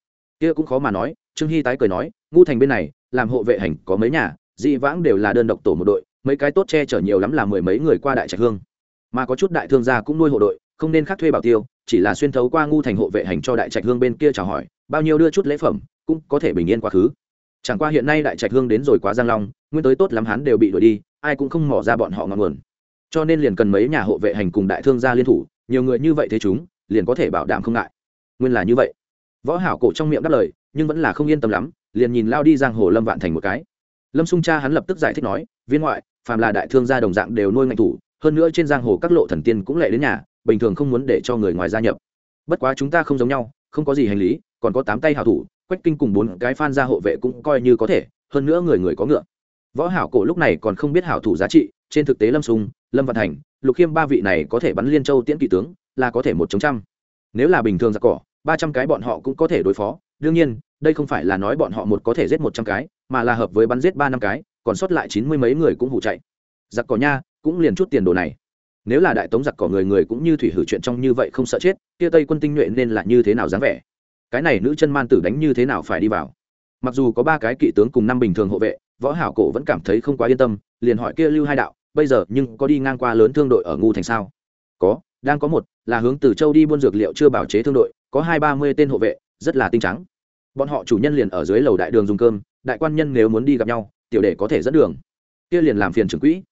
Kia cũng khó mà nói, trương hy tái cười nói, ngu thành bên này, làm hộ vệ hành có mấy nhà, dị vãng đều là đơn độc tổ một đội, mấy cái tốt che chở nhiều lắm là mười mấy người qua đại trạch hương. Mà có chút đại thương gia cũng nuôi hộ đội không nên khác thuê bảo tiêu, chỉ là xuyên thấu qua ngu thành hộ vệ hành cho đại trạch hương bên kia chào hỏi, bao nhiêu đưa chút lễ phẩm, cũng có thể bình yên quá khứ. Chẳng qua hiện nay đại trạch hương đến rồi quá giang long, nguyên tới tốt lắm hắn đều bị đuổi đi, ai cũng không mỏ ra bọn họ ngọn nguồn. Cho nên liền cần mấy nhà hộ vệ hành cùng đại thương gia liên thủ, nhiều người như vậy thế chúng, liền có thể bảo đảm không ngại. Nguyên là như vậy. Võ hảo cổ trong miệng đáp lời, nhưng vẫn là không yên tâm lắm, liền nhìn lao đi giang hồ lâm vạn thành một cái. Lâm sung cha hắn lập tức giải thích nói, viên ngoại, phàm là đại thương gia đồng dạng đều nuôi ngành thủ, hơn nữa trên giang hồ các lộ thần tiên cũng lệ đến nhà bình thường không muốn để cho người ngoài gia nhập. Bất quá chúng ta không giống nhau không có gì hành lý còn có tám tay hảo thủ quách kinh cùng bốn cái phan gia hộ vệ cũng coi như có thể hơn nữa người người có ngựa. Võ hảo cổ lúc này còn không biết hảo thủ giá trị trên thực tế lâm sùng, lâm văn thành lục khiêm ba vị này có thể bắn liên châu tiễn kỵ tướng là có thể một chống trăm. Nếu là bình thường giặc cỏ ba trăm cái bọn họ cũng có thể đối phó. Đương nhiên đây không phải là nói bọn họ một có thể giết một trăm cái mà là hợp với bắn giết ba năm cái còn sót lại chín mươi mấy người cũng hủ chạy. Giặc cỏ nha cũng liền chút tiền đồ này nếu là đại tống giặc cỏ người người cũng như thủy hử chuyện trong như vậy không sợ chết, kia tây quân tinh nhuệ nên là như thế nào dáng vẻ? Cái này nữ chân man tử đánh như thế nào phải đi vào? Mặc dù có ba cái kỵ tướng cùng năm bình thường hộ vệ, võ hảo cổ vẫn cảm thấy không quá yên tâm, liền hỏi kia lưu hai đạo, bây giờ nhưng có đi ngang qua lớn thương đội ở ngu thành sao? Có, đang có một, là hướng từ châu đi buôn dược liệu chưa bảo chế thương đội, có hai ba mươi tên hộ vệ, rất là tinh trắng. Bọn họ chủ nhân liền ở dưới lầu đại đường dùng cơm, đại quan nhân nếu muốn đi gặp nhau, tiểu đệ có thể dẫn đường. Kia liền làm phiền trưởng quỹ.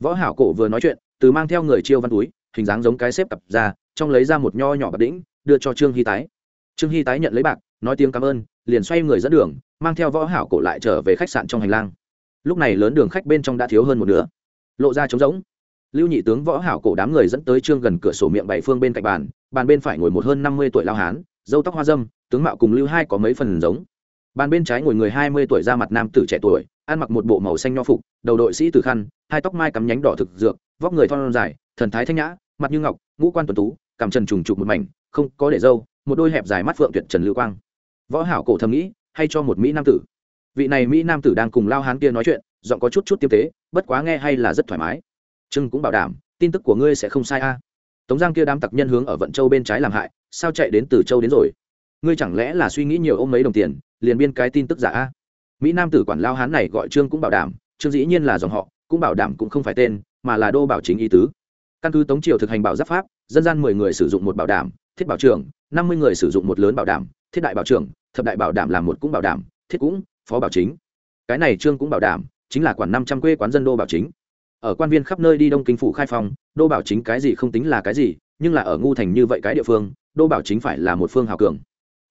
Võ hảo cổ vừa nói chuyện từ mang theo người chiêu văn túi, hình dáng giống cái xếp cặp ra, trong lấy ra một nho nhỏ bạc đĩnh, đưa cho trương hy tái. Trương hy tái nhận lấy bạc, nói tiếng cảm ơn, liền xoay người dẫn đường, mang theo võ hảo cổ lại trở về khách sạn trong hành lang. Lúc này lớn đường khách bên trong đã thiếu hơn một nửa. Lộ ra trống rỗng. Lưu nhị tướng võ hảo cổ đám người dẫn tới trương gần cửa sổ miệng bảy phương bên cạnh bàn bàn bên phải ngồi một hơn năm mươi tuổi lao hán dâu tóc hoa dâm, tướng mạo cùng lưu hai có mấy phần giống. Bàn bên trái ngồi người hai mươi tuổi ra mặt nam tử trẻ tuổi, ăn mặc một bộ màu xanh nho phục, đầu đội sĩ tử khăn, hai tóc mai cắm nhánh đỏ thực dược vóc người thon dài, thần thái thanh nhã, mặt như ngọc, ngũ quan tuấn tú, cằm trần trùng trục một mảnh, không có để dâu, một đôi hẹp dài mắt phượng tuyệt trần lưu quang. Võ hảo cổ thầm nghĩ, hay cho một mỹ nam tử. Vị này mỹ nam tử đang cùng lao hán kia nói chuyện, giọng có chút chút tiêm tế, bất quá nghe hay là rất thoải mái. Trưng cũng bảo đảm, tin tức của ngươi sẽ không sai a. Tống giang kia đám tặc nhân hướng ở vận châu bên trái làm hại, sao chạy đến từ châu đến rồi? Ngươi chẳng lẽ là suy nghĩ nhiều ôm mấy đồng tiền, liền biên cái tin tức giả a? Mỹ nam tử quản lao hán này gọi trương cũng bảo đảm, trương dĩ nhiên là dòng họ, cũng bảo đảm cũng không phải tên mà là đô bảo chính ý tứ. Căn cứ tống triều thực hành bảo giáp pháp, dân gian mười người sử dụng một bảo đảm, thiết bảo trưởng, năm mươi người sử dụng một lớn bảo đảm, thiết đại bảo trưởng, thập đại bảo đảm làm một cũng bảo đảm, thiết cũng, phó bảo chính. Cái này trương cũng bảo đảm, chính là quản năm trăm quê quán dân đô bảo chính. Ở quan viên khắp nơi đi đông kinh phủ khai phong, đô bảo chính cái gì không tính là cái gì, nhưng là ở ngu thành như vậy cái địa phương, đô bảo chính phải là một phương hào cường.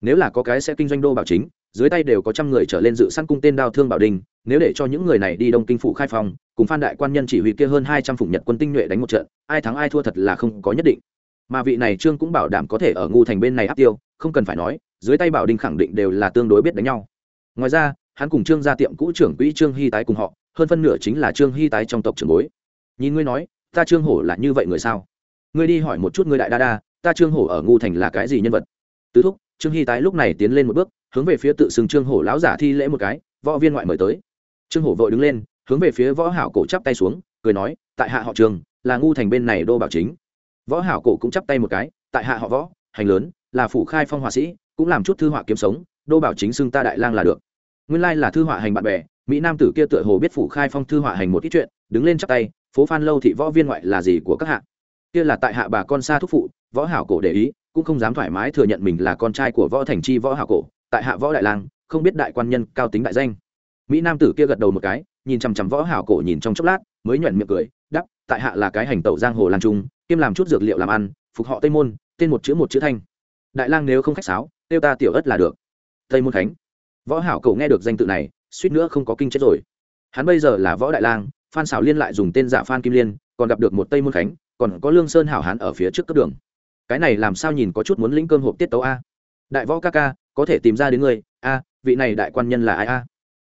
Nếu là có cái sẽ kinh doanh đô bảo chính dưới tay đều có trăm người trở lên dự săn cung tên đao thương bảo đình, nếu để cho những người này đi đông kinh phủ khai phong, cùng phan đại quan nhân chỉ huy kia hơn hai trăm phụng nhật quân tinh nhuệ đánh một trận, ai thắng ai thua thật là không có nhất định. Mà vị này trương cũng bảo đảm có thể ở ngu thành bên này áp tiêu, không cần phải nói, dưới tay bảo đình khẳng định đều là tương đối biết đánh nhau. Ngoài ra, hắn cùng trương gia tiệm cũ trưởng quỹ trương hy tái cùng họ, hơn phân nửa chính là trương hy tái trong tộc trưởng bối. Nhìn ngươi nói, ta trương hổ là như vậy người sao? Ngươi đi hỏi một chút ngươi đại đa đa, ta trương hổ ở ngu thành là cái gì nhân vật? Tứ thúc trương hy tái lúc này tiến lên một bước, hướng về phía tự xưng trương hổ lão giả thi lễ một cái, võ viên ngoại mời tới. Trương hổ vội đứng lên, hướng về phía võ hảo cổ chắp tay xuống, cười nói, tại hạ họ trường, là ngu thành bên này đô bảo chính. Võ hảo cổ cũng chắp tay một cái, tại hạ họ võ, hành lớn, là phủ khai phong họa sĩ, cũng làm chút thư họa kiếm sống, đô bảo chính xưng ta đại lang là được. Nguyên lai là thư họa hành bạn bè, mỹ nam tử kia tựa hồ biết phủ khai phong thư họa hành một ít chuyện, đứng lên chắp tay, phố phan lâu thị võ viên ngoại là gì của các hạ? Kia là tại hạ bà con xa thúc phụ, võ hảo cổ để ý cũng không dám thoải mái thừa nhận mình là con trai của võ thành chi võ hảo cổ, tại hạ võ đại lang, không biết đại quan nhân cao tính đại danh. Mỹ nam tử kia gật đầu một cái, nhìn chằm chằm võ hảo cổ nhìn trong chốc lát, mới nhuận miệng cười đắp tại hạ là cái hành tẩu giang hồ lan trung, kiêm làm chút dược liệu làm ăn, phục họ tây môn, tên một chữ một chữ thanh. Đại lang nếu không khách sáo, tiêu ta tiểu ất là được. Tây môn khánh. Võ hảo cổ nghe được danh tự này, suýt nữa không có kinh chết rồi. Hắn bây giờ là võ đại lang, phan xảo liên lại dùng tên giả phan kim liên, còn gặp được một tây môn khánh, còn có lương sơn hảo hán ở phía trước cấp đường cái này làm sao nhìn có chút muốn lĩnh cơm hộp tiết tấu a? Đại võ ca ca, có thể tìm ra đến người. A, vị này đại quan nhân là ai a?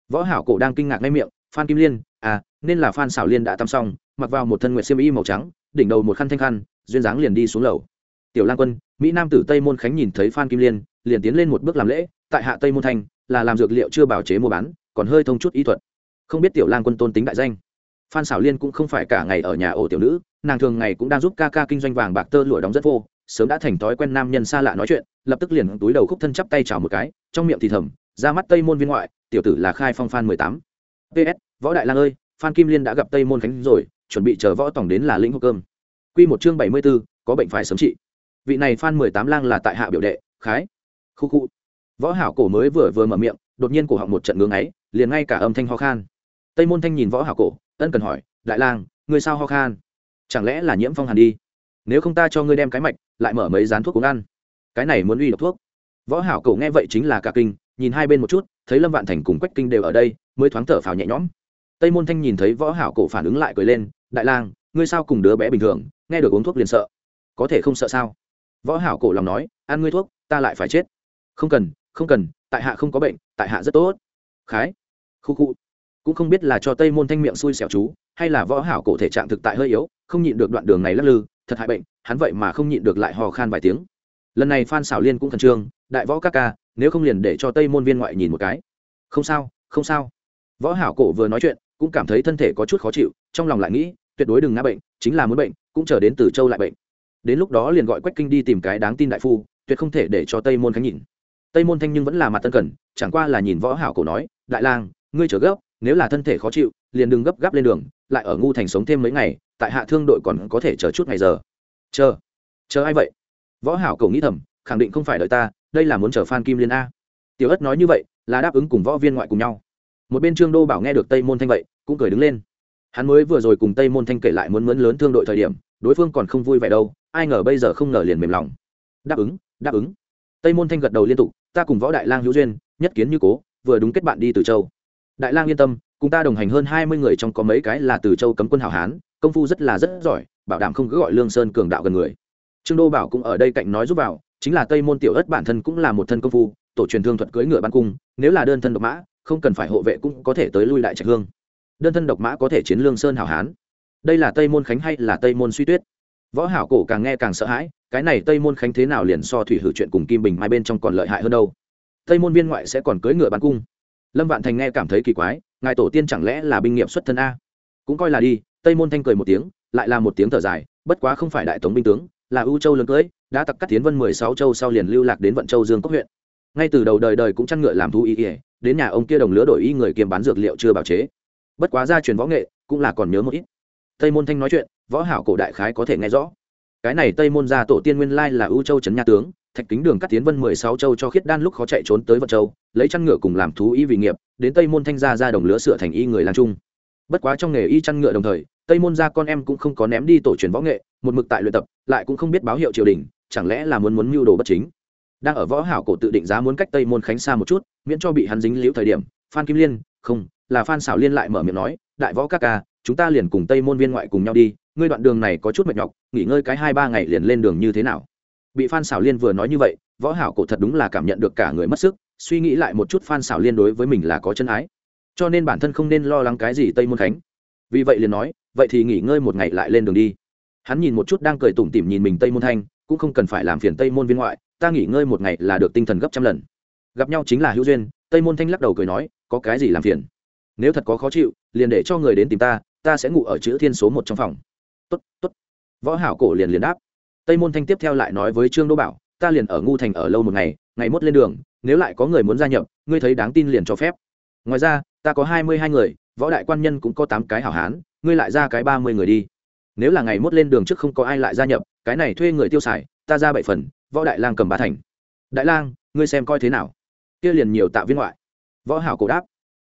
Võ hảo cổ đang kinh ngạc ngay miệng, phan kim liên. A, nên là phan xảo liên đã tắm xong, mặc vào một thân nguyệt xiêm y màu trắng, đỉnh đầu một khăn thanh khăn, duyên dáng liền đi xuống lầu. Tiểu lang quân, mỹ nam tử tây môn khánh nhìn thấy phan kim liên, liền tiến lên một bước làm lễ, tại hạ tây môn thành, là làm dược liệu chưa bảo chế mua bán, còn hơi thông chút ý thuật. Không biết tiểu lang quân tôn tính đại danh. Phan xảo liên cũng không phải cả ngày ở nhà ổ tiểu nữ, nàng thường ngày cũng đang giúp ca ca kinh doanh vàng bạc tơ lụa đóng rất vô sớm đã thành thói quen nam nhân xa lạ nói chuyện, lập tức liền túi đầu khúc thân chắp tay chào một cái, trong miệng thì thầm, ra mắt tây môn viên ngoại, tiểu tử là khai phong phan mười tám. Ps võ đại lang ơi, phan kim liên đã gặp tây môn khánh rồi, chuẩn bị chờ võ tổng đến là lĩnh hộp cơm. Q một chương bảy mươi b ố có bệnh phải sớm trị. Vị này phan mười tám lang là tại hạ biểu đệ, khái. Khu khu. Võ hảo cổ mới vừa vừa mở miệng, đột nhiên cổ họng một trận ngưỡng ấy liền ngay cả âm thanh ho khan. Tây môn thanh nhìn võ hảo cổ, ân cần hỏi, đại lang, ngươi sao ho khan? Chẳng lẽ là nhiễm phong hàn đi? Nếu không ta cho ngươi đem cái mạch, lại mở mấy dán thuốc uống ăn. Cái này muốn uy độc thuốc. Võ hảo cổ nghe vậy chính là cả kinh, nhìn hai bên một chút, thấy lâm vạn thành cùng quách kinh đều ở đây, mới thoáng thở phào nhẹ nhõm. Tây môn thanh nhìn thấy võ hảo cổ phản ứng lại cười lên, đại lang, ngươi sao cùng đứa bé bình thường, nghe được uống thuốc liền sợ. Có thể không sợ sao? Võ hảo cổ lòng nói, ăn ngươi thuốc, ta lại phải chết. Không cần không cần, tại hạ không có bệnh, tại hạ rất tốt. Khái. Khu khu. Cũng không biết là cho tây môn thanh miệng xui xẻo chú, hay là võ hảo cổ thể trạng thực tại hơi yếu, không nhịn được đoạn đường này lắc lư thật hại bệnh, hắn vậy mà không nhịn được lại hò khan vài tiếng. Lần này phan xảo liên cũng khẩn trương, đại võ các ca, nếu không liền để cho tây môn viên ngoại nhìn một cái. Không sao không sao. Võ hảo cổ vừa nói chuyện, cũng cảm thấy thân thể có chút khó chịu, trong lòng lại nghĩ, tuyệt đối đừng ngã bệnh, chính là muốn bệnh, cũng chờ đến từ châu lại bệnh. Đến lúc đó liền gọi quách kinh đi tìm cái đáng tin đại phu, tuyệt không thể để cho tây môn khánh nhìn. Tây môn thanh nhưng vẫn là mặt tân cần, chẳng qua là nhìn võ hảo cổ nói, đại lang, ngươi chờ gấp, nếu là thân thể khó chịu, liền đừng gấp gáp lên đường, lại ở ngu thành sống thêm mấy ngày tại hạ thương đội còn có thể chờ chút ngày giờ. Chờ. Chờ ai vậy? Võ hảo Cầu nghĩ thầm, khẳng định không phải đợi ta, đây là muốn chờ phan kim liên a. Tiểu ất nói như vậy, là đáp ứng cùng võ viên ngoại cùng nhau. Một bên trương đô bảo nghe được tây môn thanh vậy, cũng cười đứng lên. Hắn mới vừa rồi cùng tây môn thanh kể lại muốn mướn lớn thương đội thời điểm, đối phương còn không vui vẻ đâu, ai ngờ bây giờ không ngờ liền mềm lòng. Đáp ứng đáp ứng. Tây môn thanh gật đầu liên tục, ta cùng võ đại lang hữu duyên, nhất kiến như cố, vừa đúng kết bạn đi từ châu. Đại lang yên tâm, cùng ta đồng hành hơn hai mươi người trong có mấy cái là từ châu cấm quân hảo hán công phu rất là rất giỏi, bảo đảm không cứ gọi lương sơn cường đạo gần người. Trương đô bảo cũng ở đây cạnh nói giúp vào, chính là tây môn tiểu ất bản thân cũng là một thân công phu, tổ truyền thương thuật cưỡi ngựa ban cung, nếu là đơn thân độc mã, không cần phải hộ vệ cũng có thể tới lui lại trạch hương. Đơn thân độc mã có thể chiến lương sơn hảo hán. Đây là tây môn khánh hay là tây môn suy tuyết? Võ hảo cổ càng nghe càng sợ hãi, cái này tây môn khánh thế nào liền so thủy hử chuyện cùng kim bình mai bên trong còn lợi hại hơn đâu? Tây môn viên ngoại sẽ còn cưỡi ngựa bắn cung. Lâm vạn thành nghe cảm thấy kỳ quái, ngài tổ tiên chẳng lẽ là binh nghiệp xuất thân a? Cũng coi là đi tây môn thanh cười một tiếng, lại là một tiếng thở dài, bất quá không phải đại tống binh tướng, là ưu châu lớn cưới, đã tặc cắt tiến vân mười sáu châu sau liền lưu lạc đến vận châu dương cốc huyện. Ngay từ đầu đời đời cũng chăn ngựa làm thú y ỉa đến nhà ông kia đồng lứa đổi y người kiêm bán dược liệu chưa bảo chế. Bất quá gia truyền võ nghệ cũng là còn nhớ một ít. Tây môn thanh nói chuyện, võ hảo cổ đại khái có thể nghe rõ. Cái này tây môn gia tổ tiên nguyên lai là ưu châu trấn nhà tướng, thạch kính đường cắt tiến vân mười sáu châu cho khiết đan lúc khó chạy trốn tới vận châu, lấy chăn ngựa cùng làm thú y vì nghiệp, đến tây môn thanh gia ra đồng lứa sửa thành y người làm chung bất quá trong nghề y chăn ngựa đồng thời, tây môn gia con em cũng không có ném đi tổ truyền võ nghệ, một mực tại luyện tập, lại cũng không biết báo hiệu triều đình, chẳng lẽ là muốn muốn mưu đồ bất chính. Đang ở võ hảo cổ tự định giá muốn cách tây môn khánh xa một chút, miễn cho bị hắn dính liễu thời điểm, phan kim liên, không, là phan xảo liên lại mở miệng nói, đại võ các ca, chúng ta liền cùng tây môn viên ngoại cùng nhau đi, ngươi đoạn đường này có chút mệt nhọc, nghỉ ngơi cái hai ba ngày liền lên đường như thế nào? Bị phan xảo liên vừa nói như vậy, võ hảo cổ thật đúng là cảm nhận được cả người mất sức, suy nghĩ lại một chút phan xảo liên đối với mình là có chân ái cho nên bản thân không nên lo lắng cái gì tây môn khánh. Vì vậy liền nói, vậy thì nghỉ ngơi một ngày lại lên đường đi. Hắn nhìn một chút đang cười tủm tỉm nhìn mình tây môn thanh, cũng không cần phải làm phiền tây môn viên ngoại, ta nghỉ ngơi một ngày là được tinh thần gấp trăm lần. Gặp nhau chính là hữu duyên, tây môn thanh lắc đầu cười nói, có cái gì làm phiền? Nếu thật có khó chịu, liền để cho người đến tìm ta ta sẽ ngủ ở chữ thiên số một trong phòng. Tốt tốt. Võ hảo cổ liền liền đáp. Tây môn thanh tiếp theo lại nói với trương đô bảo, ta liền ở ngu thành ở lâu một ngày ngày mốt lên đường, nếu lại có người muốn gia nhập, ngươi thấy đáng tin liền cho phép. Ngoài ra ta có hai mươi hai người, võ đại quan nhân cũng có tám cái hảo hán, ngươi lại ra cái ba mươi người đi. Nếu là ngày mốt lên đường trước không có ai lại gia nhập, cái này thuê người tiêu xài, ta ra bảy phần, võ đại lang cầm ba thành. Đại lang, ngươi xem coi thế nào? Kia liền nhiều tạo viên ngoại. Võ hảo cổ đáp.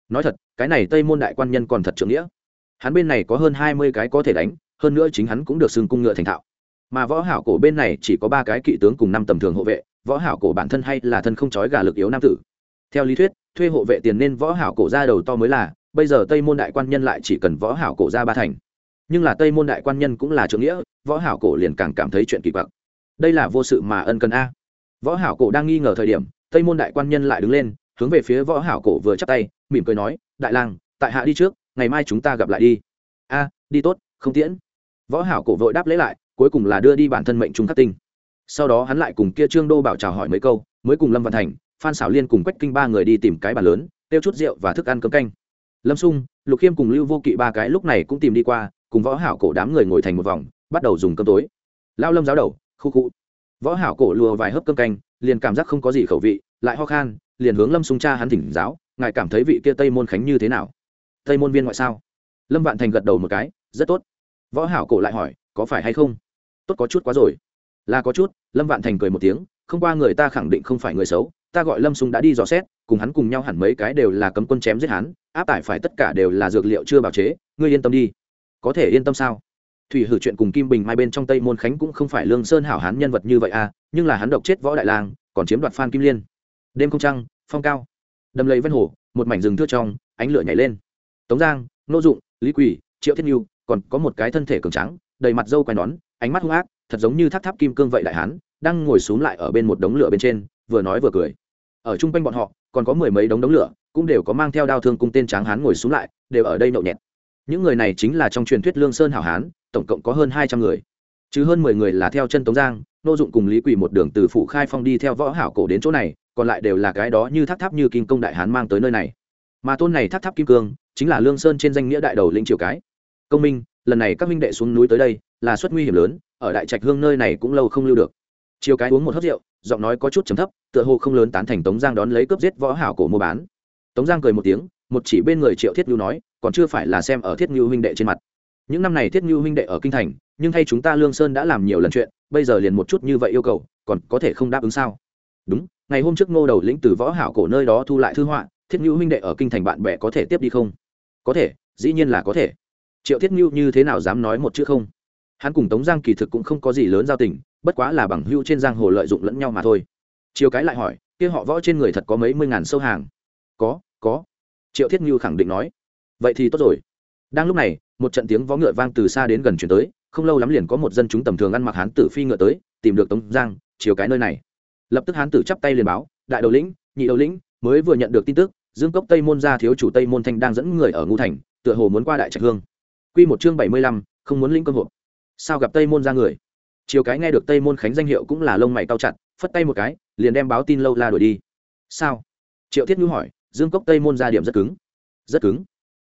Nói thật, cái này tây môn đại quan nhân còn thật trưởng nghĩa. Hắn bên này có hơn hai mươi cái có thể đánh, hơn nữa chính hắn cũng được xưng cung ngựa thành thạo. Mà võ hảo cổ bên này chỉ có ba cái kỵ tướng cùng năm tầm thường hộ vệ, võ hảo cổ bản thân hay là thân không trói gà lực yếu nam tử. Theo lý thuyết thuê hộ vệ tiền nên võ hảo cổ ra đầu to mới là, bây giờ tây môn đại quan nhân lại chỉ cần võ hảo cổ ra ba thành. Nhưng là tây môn đại quan nhân cũng là trưởng nghĩa, võ hảo cổ liền càng cảm thấy chuyện kỳ quặc. Đây là vô sự mà ân cần a. Võ hảo cổ đang nghi ngờ thời điểm, tây môn đại quan nhân lại đứng lên, hướng về phía võ hảo cổ vừa chắp tay, mỉm cười nói, đại lang, tại hạ đi trước, ngày mai chúng ta gặp lại đi. A, đi tốt, không tiễn. Võ hảo cổ vội đáp lễ lại, cuối cùng là đưa đi bản thân mệnh trung khắc tinh. Sau đó hắn lại cùng kia trương đô bảo chào hỏi mấy câu, mới cùng lâm văn thành phan xảo liên cùng quách kinh ba người đi tìm cái bàn lớn, tiêu chút rượu và thức ăn cơm canh. Lâm sung, lục khiêm cùng lưu vô kỵ ba cái lúc này cũng tìm đi qua, cùng võ hảo cổ đám người ngồi thành một vòng, bắt đầu dùng cơm tối. Lao lâm giáo đầu, khu cụ võ hảo cổ lùa vài hớp cơm canh, liền cảm giác không có gì khẩu vị, lại ho khan, liền hướng lâm sung cha hắn thỉnh giáo, ngài cảm thấy vị kia tây môn khánh như thế nào? Tây môn viên ngoại sao? Lâm vạn thành gật đầu một cái, rất tốt. Võ hảo cổ lại hỏi, có phải hay không? Tốt có chút quá rồi. Là có chút, lâm vạn thành cười một tiếng, không qua người ta khẳng định không phải người xấu ta gọi lâm sung đã đi dò xét, cùng hắn cùng nhau hẳn mấy cái đều là cấm quân chém giết hắn, áp tải phải tất cả đều là dược liệu chưa bào chế, ngươi yên tâm đi. Có thể yên tâm sao? Thủy hử chuyện cùng kim bình mai bên trong tây môn khánh cũng không phải lương sơn hảo hán nhân vật như vậy à nhưng là hắn độc chết võ đại lang, còn chiếm đoạt phan kim liên. Đêm không trăng, phong cao. Đầm lầy ven hồ, một mảnh rừng thưa trong, ánh lửa nhảy lên. Tống giang, nô dụng, lý quỳ, triệu thiên nhu, còn có một cái thân thể cường trắng đầy mặt dâu quai nón, ánh mắt hung ác, thật giống như tháp tháp kim cương vậy đại hán, đang ngồi xuống lại ở bên một đống lửa bên trên, vừa nói vừa cười ở chung quanh bọn họ, còn có mười mấy đống đống lửa, cũng đều có mang theo đao thương cung tên tráng hán ngồi xuống lại, đều ở đây nhậu nhẹt. Những người này chính là trong truyền thuyết lương sơn hảo hán, tổng cộng có hơn hai trăm người. Chứ hơn mười người là theo chân tống giang, nô dụng cùng lý quỳ một đường từ phủ khai phong đi theo võ hảo cổ đến chỗ này, còn lại đều là cái đó như tháp tháp như kim công đại hán mang tới nơi này. Mà tôn này tháp tháp kim cương, chính là lương sơn trên danh nghĩa đại đầu lĩnh triều cái. Công minh, lần này các minh đệ xuống núi tới đây, là xuất nguy hiểm lớn, ở đại trạch hương nơi này cũng lâu không lưu được chiều cái uống một hớp rượu, giọng nói có chút trầm thấp, tựa hồ không lớn tán thành tống giang đón lấy cướp giết võ hảo cổ mua bán. Tống giang cười một tiếng, một chỉ bên người triệu thiết nhu nói, còn chưa phải là xem ở thiết nhu huynh đệ trên mặt. Những năm này thiết nhu huynh đệ ở kinh thành, nhưng thay chúng ta lương sơn đã làm nhiều lần chuyện, bây giờ liền một chút như vậy yêu cầu, còn có thể không đáp ứng sao? Đúng, ngày hôm trước ngô đầu lĩnh từ võ hảo cổ nơi đó thu lại thư họa, thiết nhu huynh đệ ở kinh thành bạn bè có thể tiếp đi không? Có thể, dĩ nhiên là có thể. Triệu thiết nhu như thế nào dám nói một chữ không? Hắn cùng tống giang kỳ thực cũng không có gì lớn giao tình bất quá là bằng hưu trên giang hồ lợi dụng lẫn nhau mà thôi. Chiều cái lại hỏi, kia họ võ trên người thật có mấy mươi ngàn sâu hàng? Có có. Triệu thiết như khẳng định nói. Vậy thì tốt rồi. Đang lúc này, một trận tiếng vó ngựa vang từ xa đến gần chuyển tới, không lâu lắm liền có một dân chúng tầm thường ăn mặc hán tử phi ngựa tới, tìm được tống giang chiều cái nơi này. Lập tức hán tử chắp tay liền báo, đại đầu lĩnh, nhị đầu lĩnh, mới vừa nhận được tin tức, dương cốc tây môn gia thiếu chủ tây môn thanh đang dẫn người ở ngũ thành, tựa hồ muốn qua đại trạch hương. Quy một chương bảy mươi lăm, không muốn lĩnh cơ hội sao gặp tây môn ra người? Chiều cái nghe được tây môn khánh danh hiệu cũng là lông mày cao chặt, phất tay một cái, liền đem báo tin lâu la đuổi đi. Sao? Triệu thiết ngữ hỏi, dương cốc tây môn ra điểm rất cứng. Rất cứng?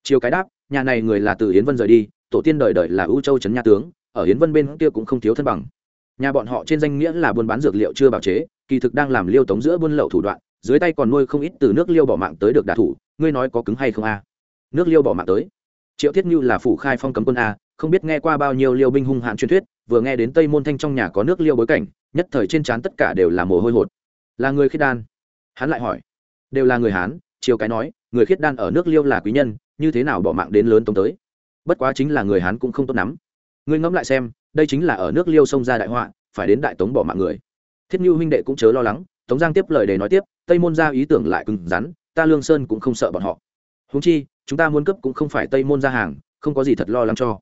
Chiều cái đáp, nhà này người là từ hiến vân rời đi, tổ tiên đời đời là ưu châu trấn nhà tướng, ở hiến vân bên kia cũng không thiếu thân bằng. Nhà bọn họ trên danh nghĩa là buôn bán dược liệu chưa bảo chế, kỳ thực đang làm liêu tống giữa buôn lậu thủ đoạn, dưới tay còn nuôi không ít từ nước liêu bỏ mạng tới được đả thủ, ngươi nói có cứng hay không a? Nước liêu bỏ mạng tới. Triệu thiết như là phủ khai phong cấm quân a, không biết nghe qua bao nhiêu liêu binh hung hạn truyền thuyết vừa nghe đến tây môn thanh trong nhà có nước liêu bối cảnh, nhất thời trên trán tất cả đều là mồ hôi hột. Là người khiết đan? Hắn lại hỏi. Đều là người hán, chiều cái nói, người khiết đan ở nước liêu là quý nhân, như thế nào bỏ mạng đến lớn tống tới? Bất quá chính là người hán cũng không tốt lắm. Ngươi ngẫm lại xem, đây chính là ở nước liêu xông ra đại họa, phải đến đại tống bỏ mạng người. Thiết như huynh đệ cũng chớ lo lắng, tống giang tiếp lời để nói tiếp, tây môn ra ý tưởng lại cứng rắn, ta lương sơn cũng không sợ bọn họ. Húng chi, chúng ta muốn cấp cũng không phải tây môn ra hàng, không có gì thật lo lắng cho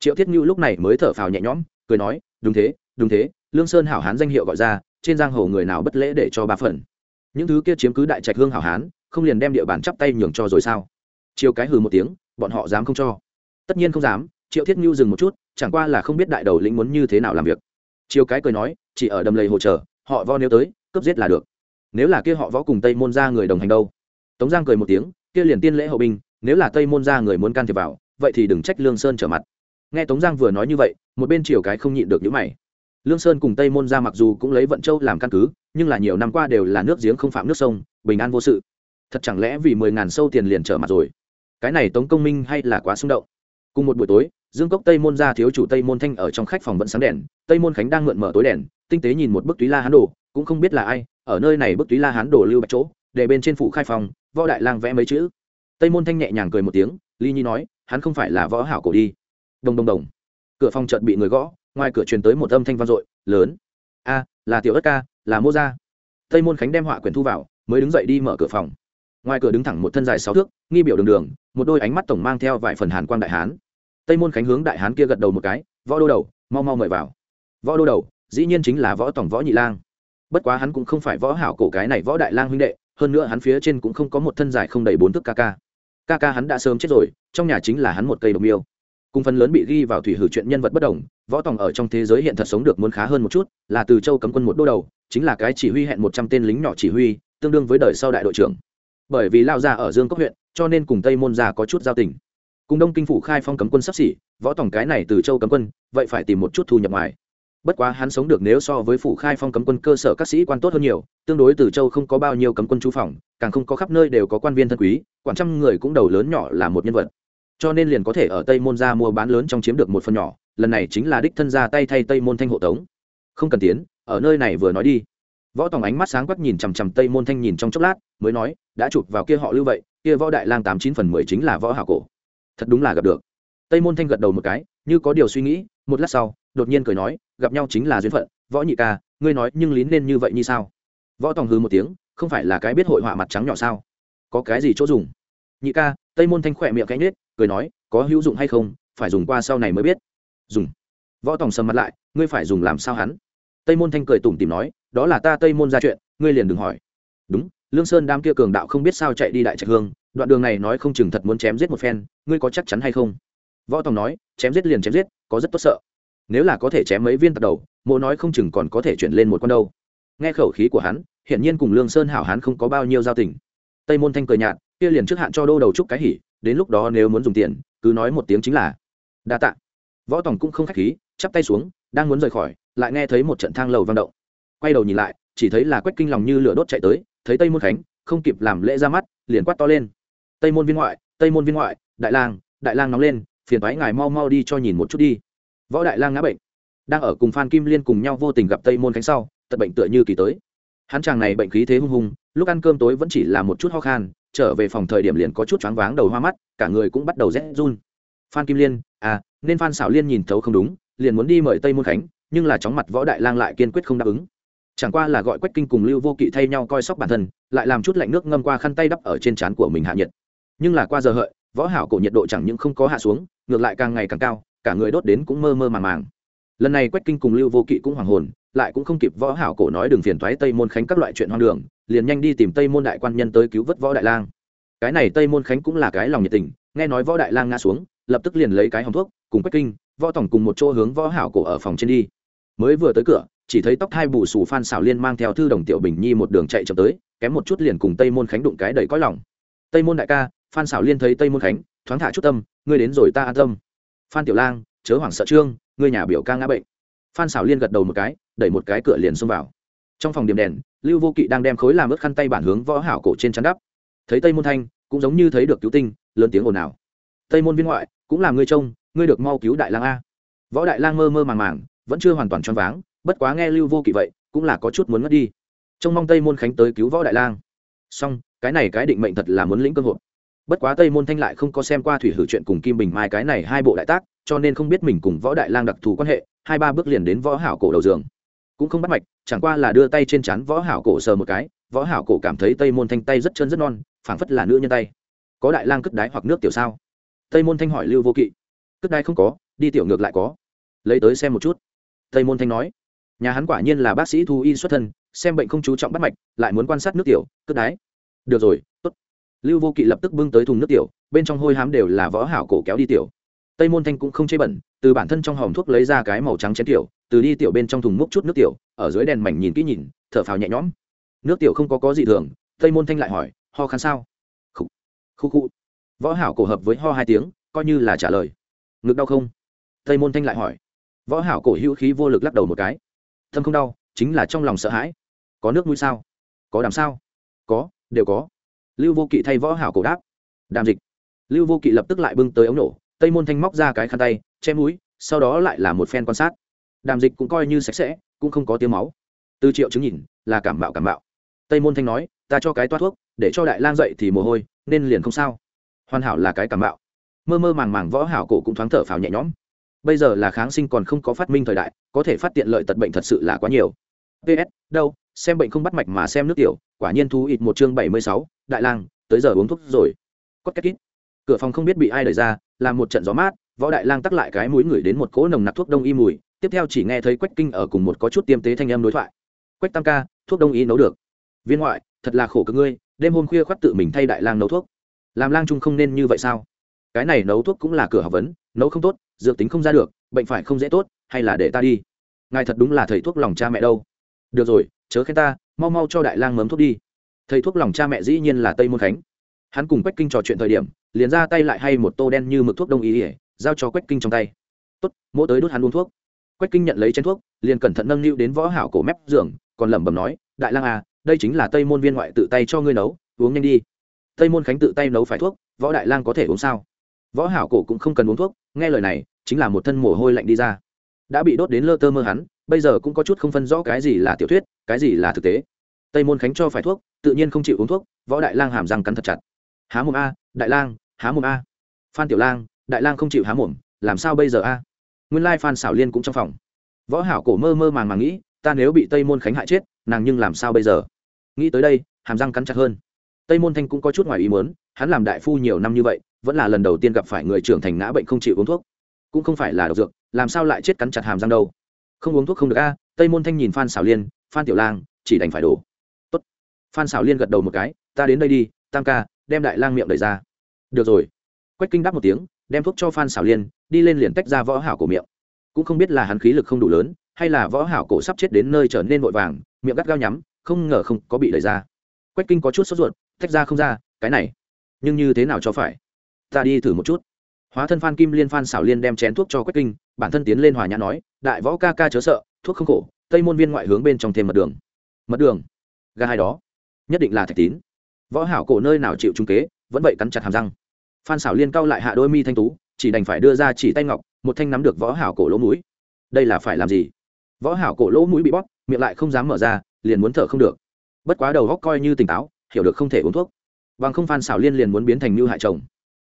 triệu thiết như lúc này mới thở phào nhẹ nhõm, cười nói, đúng thế đúng thế, lương sơn hảo hán danh hiệu gọi ra, trên giang hồ người nào bất lễ để cho ba phần. Những thứ kia chiếm cứ đại trạch hương hảo hán, không liền đem địa bàn chắp tay nhường cho rồi sao? Chiều cái hừ một tiếng, bọn họ dám không cho. Tất nhiên không dám. Triệu thiết nhu dừng một chút, chẳng qua là không biết đại đầu lĩnh muốn như thế nào làm việc. Chiều cái cười nói, chỉ ở đầm lầy hỗ trợ họ vo nếu tới, cướp giết là được. Nếu là kia họ võ cùng tây môn ra người đồng hành đâu? Tống giang cười một tiếng, kia liền tiên lễ hậu binh, nếu là tây môn ra người muốn can thiệp vào, vậy thì đừng trách lương sơn trở mặt nghe tống giang vừa nói như vậy, một bên triều cái không nhịn được những mày. Lương sơn cùng tây môn ra mặc dù cũng lấy vận châu làm căn cứ, nhưng là nhiều năm qua đều là nước giếng không phạm nước sông, bình an vô sự. Thật chẳng lẽ vì mười ngàn sâu tiền liền trở mặt rồi? Cái này tống công minh hay là quá xung động? Cùng một buổi tối, dương cốc tây môn ra thiếu chủ tây môn thanh ở trong khách phòng vẫn sáng đèn, tây môn khánh đang mượn mở tối đèn, tinh tế nhìn một bức túy la hán đồ, cũng không biết là ai, ở nơi này bức túy la hán đồ lưu bạch chỗ, để bên trên phủ khai phòng, võ đại lang vẽ mấy chữ. Tây môn thanh nhẹ nhàng cười một tiếng ly nhi nói, hắn không phải là võ hảo cổ đi đồng đồng đồng. Cửa phòng chợt bị người gõ, ngoài cửa truyền tới một âm thanh vang dội, lớn. A, là tiểu ất ca, là mô gia. Tây môn khánh đem họa quyển thu vào, mới đứng dậy đi mở cửa phòng. Ngoài cửa đứng thẳng một thân dài sáu thước, nghi biểu đường đường, một đôi ánh mắt tổng mang theo vài phần hàn quang đại hán. Tây môn khánh hướng đại hán kia gật đầu một cái, võ đô đầu, mau mau mời vào. Võ đô đầu, dĩ nhiên chính là võ tổng võ nhị lang. Bất quá hắn cũng không phải võ hảo cổ cái này võ đại lang huynh đệ, hơn nữa hắn phía trên cũng không có một thân dài không đầy bốn thước ca ca. Ca ca hắn đã sớm chết rồi, trong nhà chính là hắn một cây độc miêu cùng phần lớn bị ghi vào thủy hử chuyện nhân vật bất đồng, võ tòng ở trong thế giới hiện thật sống được muốn khá hơn một chút, là từ châu cấm quân một đô đầu, chính là cái chỉ huy hẹn một trăm tên lính nhỏ chỉ huy, tương đương với đời sau đại đội trưởng. Bởi vì lao ra ở dương cốc huyện, cho nên cùng tây môn gia có chút giao tình. Cùng đông kinh phủ khai phong cấm quân sắp xỉ, võ tòng cái này từ châu cấm quân, vậy phải tìm một chút thu nhập ngoài. Bất quá hắn sống được nếu so với phủ khai phong cấm quân cơ sở các sĩ quan tốt hơn nhiều, tương đối từ châu không có bao nhiêu cấm quân chú phòng, càng không có khắp nơi đều có quan viên thân quý, quản trăm người cũng đầu lớn nhỏ là một nhân vật cho nên liền có thể ở tây môn ra mua bán lớn trong chiếm được một phần nhỏ, lần này chính là đích thân ra tay thay tây môn thanh hộ tống. Không cần tiến, ở nơi này vừa nói đi. Võ tòng ánh mắt sáng quắc nhìn chằm chằm tây môn thanh nhìn trong chốc lát, mới nói, đã chụp vào kia họ lưu vậy, kia võ đại lang tám chín phần mười chính là võ hảo cổ. Thật đúng là gặp được. Tây môn thanh gật đầu một cái, như có điều suy nghĩ, một lát sau, đột nhiên cười nói, gặp nhau chính là duyên phận, võ nhị ca, ngươi nói nhưng lín lên như vậy như sao? Võ tòng hư một tiếng, không phải là cái biết hội họa mặt trắng nhỏ sao? Có cái gì chỗ dùng? Nhị ca, tây môn thanh khỏe miệng cánh nết cười nói, có hữu dụng hay không, phải dùng qua sau này mới biết. Dùng. Võ tòng sầm mặt lại, ngươi phải dùng làm sao hắn? Tây môn thanh cười tủm tìm nói, đó là ta tây môn ra chuyện, ngươi liền đừng hỏi. Đúng, lương sơn đám kia cường đạo không biết sao chạy đi đại trạch hương, đoạn đường này nói không chừng thật muốn chém giết một phen, ngươi có chắc chắn hay không? Võ tòng nói, chém giết liền chém giết, có rất tốt sợ. Nếu là có thể chém mấy viên tạt đầu, mộ nói không chừng còn có thể chuyển lên một con đâu. Nghe khẩu khí của hắn, hiển nhiên cùng lương sơn hảo hán không có bao nhiêu giao tình. Tây môn thanh cười nhạt, kia liền trước hạn cho đô đầu trúc cái hỉ đến lúc đó nếu muốn dùng tiền, cứ nói một tiếng chính là, đa tạ. Võ tòng cũng không k h á c h khí, chắp tay xuống, đang muốn rời khỏi, lại nghe thấy một trận thang lầu vang động. Quay đầu nhìn lại, chỉ thấy là quách kinh lòng như lửa đốt chạy tới, thấy tây môn khánh, không kịp làm lễ ra mắt, liền quát to lên. Tây môn viên ngoại, tây môn viên ngoại, đại lang đại lang nóng lên, phiền thoái ngài mau mau đi cho nhìn một chút đi. Võ đại lang ngã bệnh. Đang ở cùng phan kim liên cùng nhau vô tình gặp tây môn khánh sau, tật bệnh tựa như kỳ tới. Hắn chàng này bệnh khí thế hung hùng, lúc ăn cơm tối vẫn chỉ là một chút ho khan trở về phòng thời điểm liền có chút choáng váng đầu hoa mắt, cả người cũng bắt đầu rét run. Phan kim liên à nên phan xảo liên nhìn thấu không đúng, liền muốn đi mời tây môn khánh, nhưng là chóng mặt võ đại lang lại kiên quyết không đáp ứng. Chẳng qua là gọi quách kinh cùng lưu vô kỵ thay nhau coi sóc bản thân, lại làm chút lạnh nước ngâm qua khăn tay đắp ở trên trán của mình hạ nhiệt. Nhưng là qua giờ hợi, võ hảo cổ nhiệt độ chẳng những không có hạ xuống, ngược lại càng ngày càng cao, cả người đốt đến cũng mơ mơ màng màng lần này quách kinh cùng lưu vô kỵ cũng hoàng hồn, lại cũng không kịp võ hảo cổ nói đường phiền thoái tây môn khánh các loại chuyện hoang đường, liền nhanh đi tìm tây môn đại quan nhân tới cứu vớt võ đại lang. Cái này tây môn khánh cũng là cái lòng nhiệt tình, nghe nói võ đại lang ngã xuống, lập tức liền lấy cái hồng thuốc, cùng quách kinh, võ tổng cùng một chỗ hướng võ hảo cổ ở phòng trên đi. Mới vừa tới cửa, chỉ thấy tóc hai bù xù phan xảo liên mang theo thư đồng tiểu bình nhi một đường chạy chậm tới, kém một chút liền cùng tây môn khánh đụng cái đầy cõi lòng. Tây môn đại ca, phan xảo liên thấy tây môn khánh, thoáng thả chút tâm, ngươi đến rồi ta an tâm. Phan tiểu lang, chớ hoảng sợ trương ngươi nhà biểu ca ngã bệnh. Phan xảo liên gật đầu một cái, đẩy một cái cửa liền xông vào. Trong phòng điểm đèn, lưu vô kỵ đang đem khối làm ướt khăn tay bản hướng võ hảo cổ trên chắn đắp. Thấy tây môn thanh, cũng giống như thấy được cứu tinh, lớn tiếng ồn ào. Tây môn viên ngoại, cũng là ngươi trông, ngươi được mau cứu đại lang a. Võ đại lang mơ mơ màng màng, vẫn chưa hoàn toàn choáng váng, bất quá nghe lưu vô kỵ vậy, cũng là có chút muốn mất đi. Trông mong tây môn khánh tới cứu võ đại lang. Song cái này cái định mệnh thật là muốn lĩnh cơ hội. Bất quá tây môn thanh lại không có xem qua thủy hử chuyện cùng kim bình mai cái này hai bộ đại tác cho nên không biết mình cùng võ đại lang đặc thù quan hệ, hai ba bước liền đến võ hảo cổ đầu giường. Cũng không bắt mạch, chẳng qua là đưa tay trên chán võ hảo cổ sờ một cái, võ hảo cổ cảm thấy tây môn thanh tay rất chân rất non, phảng phất là nữ nhân tay. Có đại lang cất đái hoặc nước tiểu sao? Tây môn thanh hỏi lưu vô kỵ. Cất đái không có, đi tiểu ngược lại có. Lấy tới xem một chút. Tây môn thanh nói. Nhà hắn quả nhiên là bác sĩ thu y xuất thân, xem bệnh không chú trọng bắt mạch, lại muốn quan sát nước tiểu, cất đái. Được rồi, tốt. Lưu vô kỵ lập tức bưng tới thùng nước tiểu, bên trong hôi hám đều là võ hảo cổ kéo đi tiểu tây môn thanh cũng không chê bẩn, từ bản thân trong hòm thuốc lấy ra cái màu trắng chén tiểu, từ đi tiểu bên trong thùng múc chút nước tiểu, ở dưới đèn mảnh nhìn kỹ nhìn, thở phào nhẹ nhõm. Nước tiểu không có có gì thường, tây môn thanh lại hỏi, ho khăn sao? Khu khu khu võ hảo cổ hợp với ho hai tiếng, coi như là trả lời. Ngực đau không? Tây môn thanh lại hỏi. Võ hảo cổ hữu khí vô lực lắc đầu một cái. Thâm không đau, chính là trong lòng sợ hãi. Có nước mũi sao? Có đàm sao? Có, đều có. Lưu vô kỵ thay võ hảo cổ đáp. Đàm dịch. Lưu vô kỵ lập tức lại bưng tới ống nổ tây môn thanh móc ra cái khăn tay, che mũi, sau đó lại là một phen quan sát. Đàm dịch cũng coi như sạch sẽ, cũng không có tiếng máu. Từ triệu chứng nhìn, là cảm bạo cảm bạo tây môn thanh nói, ta cho cái toát thuốc, để cho đại lang dậy thì mồ hôi, nên liền không sao. Hoàn hảo là cái cảm bạo mơ mơ màng màng võ hảo cổ cũng thoáng thở phào nhẹ nhõm. Bây giờ là kháng sinh còn không có phát minh thời đại, có thể phát tiện lợi tật bệnh thật sự là quá nhiều. Ps đâu, xem bệnh không bắt mạch mà xem nước tiểu, quả nhiên thu ít một chương bảy mươi sáu, đại lang, tới giờ uống thuốc rồi. Cốt két kít cửa phòng không biết bị ai đẩy ra làm một trận gió mát, võ đại lang tắc lại cái mũi ngửi đến một cỗ nồng nặc thuốc đông y mùi, tiếp theo chỉ nghe thấy quách kinh ở cùng một có chút tiêm tế thanh âm đối thoại. Quách tam ca, thuốc đông y nấu được. Viên ngoại, thật là khổ cực ngươi, đêm hôm khuya khoắt tự mình thay đại lang nấu thuốc. Làm lang trung không nên như vậy sao? Cái này nấu thuốc cũng là cửa học vấn, nấu không tốt, dược tính không ra được, bệnh phải không dễ tốt, hay là để ta đi? Ngài thật đúng là thầy thuốc lòng cha mẹ đâu. Được rồi, chớ khen ta, mau mau cho đại lang mớm thuốc đi. Thầy thuốc lòng cha mẹ dĩ nhiên là tây môn khánh. Hắn cùng quách kinh trò chuyện thời điểm liền ra tay lại hay một tô đen như mực thuốc đông y ỉa, giao cho quách kinh trong tay. Tốt mỗi tới đốt hắn uống thuốc. Quách kinh nhận lấy chén thuốc, liền cẩn thận nâng niu đến võ hảo cổ mép giường, còn lẩm bẩm nói, đại lang à đây chính là tây môn viên ngoại tự tay cho ngươi nấu, uống nhanh đi. Tây môn khánh tự tay nấu phải thuốc, võ đại lang có thể uống sao? Võ hảo cổ cũng không cần uống thuốc, nghe lời này, chính là một thân mồ hôi lạnh đi ra. Đã bị đốt đến lơ tơ mơ hắn, bây giờ cũng có chút không phân rõ cái gì là tiểu thuyết, cái gì là thực tế. Tây môn khánh cho phải thuốc, tự nhiên không chịu uống thuốc, võ đại lang hàm răng cắn thật chặt. Há mồm a, đại lang há mồm a. Phan tiểu lang, đại lang không chịu há mồm, làm sao bây giờ a? Nguyên lai phan xảo liên cũng trong phòng. Võ hảo cổ mơ mơ màng màng nghĩ, ta nếu bị tây môn khánh hại chết, nàng nhưng làm sao bây giờ? Nghĩ tới đây, hàm răng cắn chặt hơn. Tây môn thanh cũng có chút ngoài ý muốn, hắn làm đại phu nhiều năm như vậy, vẫn là lần đầu tiên gặp phải người trưởng thành ngã bệnh không chịu uống thuốc. Cũng không phải là độc dược, làm sao lại chết cắn chặt hàm răng đâu? Không uống thuốc không được a, tây môn thanh nhìn phan xảo liên, phan tiểu lang, chỉ đành phải đổ. Tốt. Phan xảo liên gật đầu một cái, ta đến đây đi, tam ca, đem đại lang miệng đẩy ra được rồi. Quách kinh đáp một tiếng, đem thuốc cho phan xảo liên, đi lên liền tách ra võ hảo cổ miệng. Cũng không biết là hắn khí lực không đủ lớn, hay là võ hảo cổ sắp chết đến nơi trở nên vội vàng, miệng gắt gao nhắm, không ngờ không có bị đẩy ra. Quách kinh có chút sốt ruột, tách ra không ra, cái này, nhưng như thế nào cho phải? Ta đi thử một chút. Hóa thân phan kim liên phan xảo liên đem chén thuốc cho quách kinh, bản thân tiến lên hòa nhã nói, đại võ ca ca chớ sợ, thuốc không khổ, tây môn viên ngoại hướng bên trong thêm mật đường. Mật đường? Ga hai đó, nhất định là thạch tín. Võ hảo cổ nơi nào chịu trung kế vẫn vậy cắn chặt hàm răng. Phan xảo liên cau lại hạ đôi mi thanh tú, chỉ đành phải đưa ra chỉ tay ngọc, một thanh nắm được võ hảo cổ lỗ mũi. Đây là phải làm gì? Võ hảo cổ lỗ mũi bị bóp, miệng lại không dám mở ra, liền muốn thở không được. Bất quá đầu góc coi như tỉnh táo, hiểu được không thể uống thuốc. Bằng không phan xảo liên liền muốn biến thành mưu hại chồng.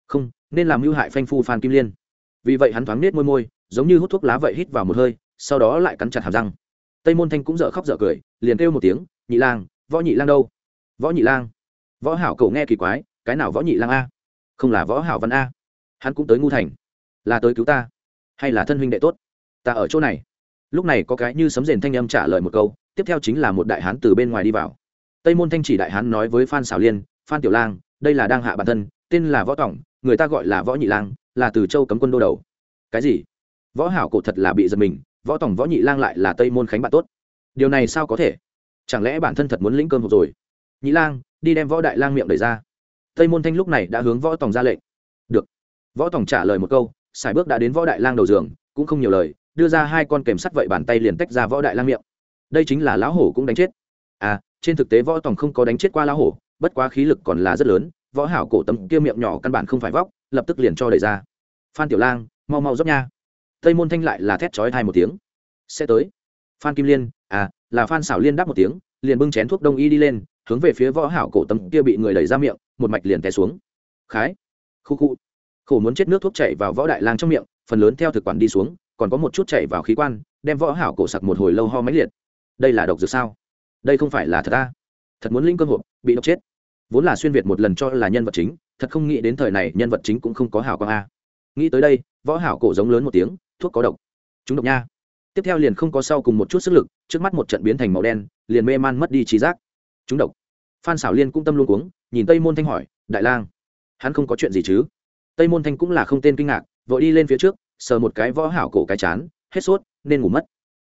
Không, nên làm mưu hại phanh phu phan kim liên. Vì vậy hắn thoáng nết môi môi, giống như hút thuốc lá vậy hít vào một hơi, sau đó lại cắn chặt hàm răng. Tây môn thanh cũng dở khóc dở cười, liền kêu một tiếng, nhị lang, võ nhị lang đâu? Võ nhị lang. Võ hảo cổ nghe kỳ quái cái nào võ nhị lang a? Không là võ hảo văn a. Hắn cũng tới ngu thành. Là tới cứu ta. Hay là thân huynh đệ tốt? Ta ở chỗ này. Lúc này có cái như sấm rền thanh âm trả lời một câu, tiếp theo chính là một đại hán từ bên ngoài đi vào. Tây môn thanh chỉ đại hán nói với phan xảo liên, phan tiểu lang, đây là đang hạ bản thân, tên là võ tổng người ta gọi là võ nhị lang, là từ châu cấm quân đô đầu. Cái gì? Võ hảo cổ thật là bị giật mình, võ tổng võ nhị lang lại là tây môn khánh bạn tốt. Điều này sao có thể? Chẳng lẽ bản thân thật muốn lĩnh cơm hộp rồi? Nhị lang, đi đem võ đại lang miệng đẩy ra tây môn thanh lúc này đã hướng võ tổng ra lệnh. Được. Võ tổng trả lời một câu xài bước đã đến võ đại lang đầu giường, cũng không nhiều lời, đưa ra hai con kèm sắt vậy bàn tay liền tách ra võ đại lang miệng. Đây chính là lão hổ cũng đánh chết. À trên thực tế võ tổng không có đánh chết qua lão hổ, bất quá khí lực còn là rất lớn, võ hảo cổ tấm kia miệng nhỏ căn bản không phải vóc, lập tức liền cho đẩy ra. Phan tiểu lang, mau mau dốc nha. Tây môn thanh lại là thét chói thai một tiếng. Sẽ tới. Phan kim liên à là phan xảo liên đáp một tiếng, liền bưng chén thuốc đông y đi lên, hướng về phía võ hảo cổ tấm kia bị người đẩy ra miệng một mạch liền té xuống. Khái. Khu khu. Khổ muốn chết nước thuốc chảy vào võ đại lang trong miệng, phần lớn theo thực quản đi xuống, còn có một chút chảy vào khí quan, đem võ hảo cổ sặc một hồi lâu ho máy liệt. Đây là độc dược sao? Đây không phải là thật ta. Thật muốn linh cơ hộp, bị độc chết. Vốn là xuyên việt một lần cho là nhân vật chính, thật không nghĩ đến thời này nhân vật chính cũng không có hảo quang a. Nghĩ tới đây, võ hảo cổ giống lớn một tiếng, thuốc có độc. Chúng độc nha. Tiếp theo liền không có sau cùng một chút sức lực, trước mắt một trận biến thành màu đen, liền mê man mất đi trí giác. Chúng độc phan xảo liên cũng tâm luôn cuống, nhìn tây môn thanh hỏi, đại lang, hắn không có chuyện gì chứ? tây môn thanh cũng là không tên kinh ngạc, vội đi lên phía trước, sờ một cái võ hảo cổ cái chán, hết sốt, nên ngủ mất.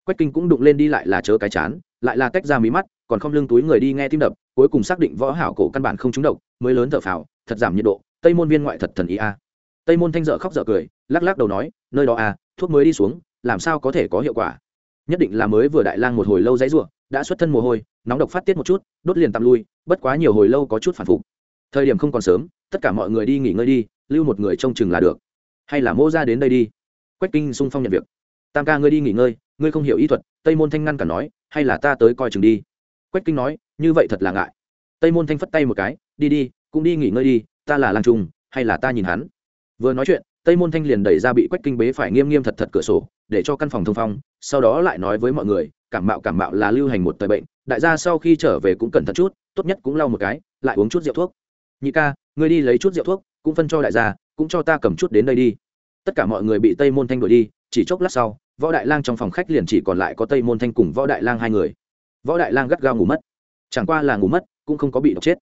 Quách kinh cũng đụng lên đi lại là chớ cái chán, lại là tách ra mí mắt, còn không lưng túi người đi nghe tim đập, cuối cùng xác định võ hảo cổ căn bản không trúng độc, mới lớn thở phào, thật giảm nhiệt độ, tây môn viên ngoại thật thần ý a. Tây môn thanh dở khóc dở cười, lắc lắc đầu nói, nơi đó a, thuốc mới đi xuống, làm sao có thể có hiệu quả? Nhất định là mới vừa đại lang một hồi lâu dãy ruộng đã xuất thân mồ hôi, nóng độc phát tiết một chút, đốt liền tạm lui, bất quá nhiều hồi lâu có chút phản phục. Thời điểm không còn sớm, tất cả mọi người đi nghỉ ngơi đi, lưu một người trông chừng là được. Hay là mô ra đến đây đi. Quách kinh sung phong nhận việc. Tam ca ngươi đi nghỉ ngơi, ngươi không hiểu ý thuật, tây môn thanh ngăn cả nói, hay là ta tới coi chừng đi. Quách kinh nói, như vậy thật là ngại. Tây môn thanh phất tay một cái, đi đi, cũng đi nghỉ ngơi đi, ta là Lan trung, hay là ta nhìn hắn. Vừa nói chuyện tây môn thanh liền đẩy ra bị quách kinh bế phải nghiêm nghiêm thật thật cửa sổ, để cho căn phòng thông phong, sau đó lại nói với mọi người, cảm mạo cảm mạo là lưu hành một tời bệnh, đại gia sau khi trở về cũng cẩn thận chút, tốt nhất cũng lau một cái, lại uống chút rượu thuốc. Nhị ca, ngươi đi lấy chút rượu thuốc, cũng phân cho đại gia, cũng cho ta cầm chút đến đây đi. Tất cả mọi người bị tây môn thanh đuổi đi, chỉ chốc lát sau, võ đại lang trong phòng khách liền chỉ còn lại có tây môn thanh cùng võ đại lang hai người. Võ đại lang gắt gao ngủ mất. Chẳng qua là ngủ mất, cũng không có bị độc chết.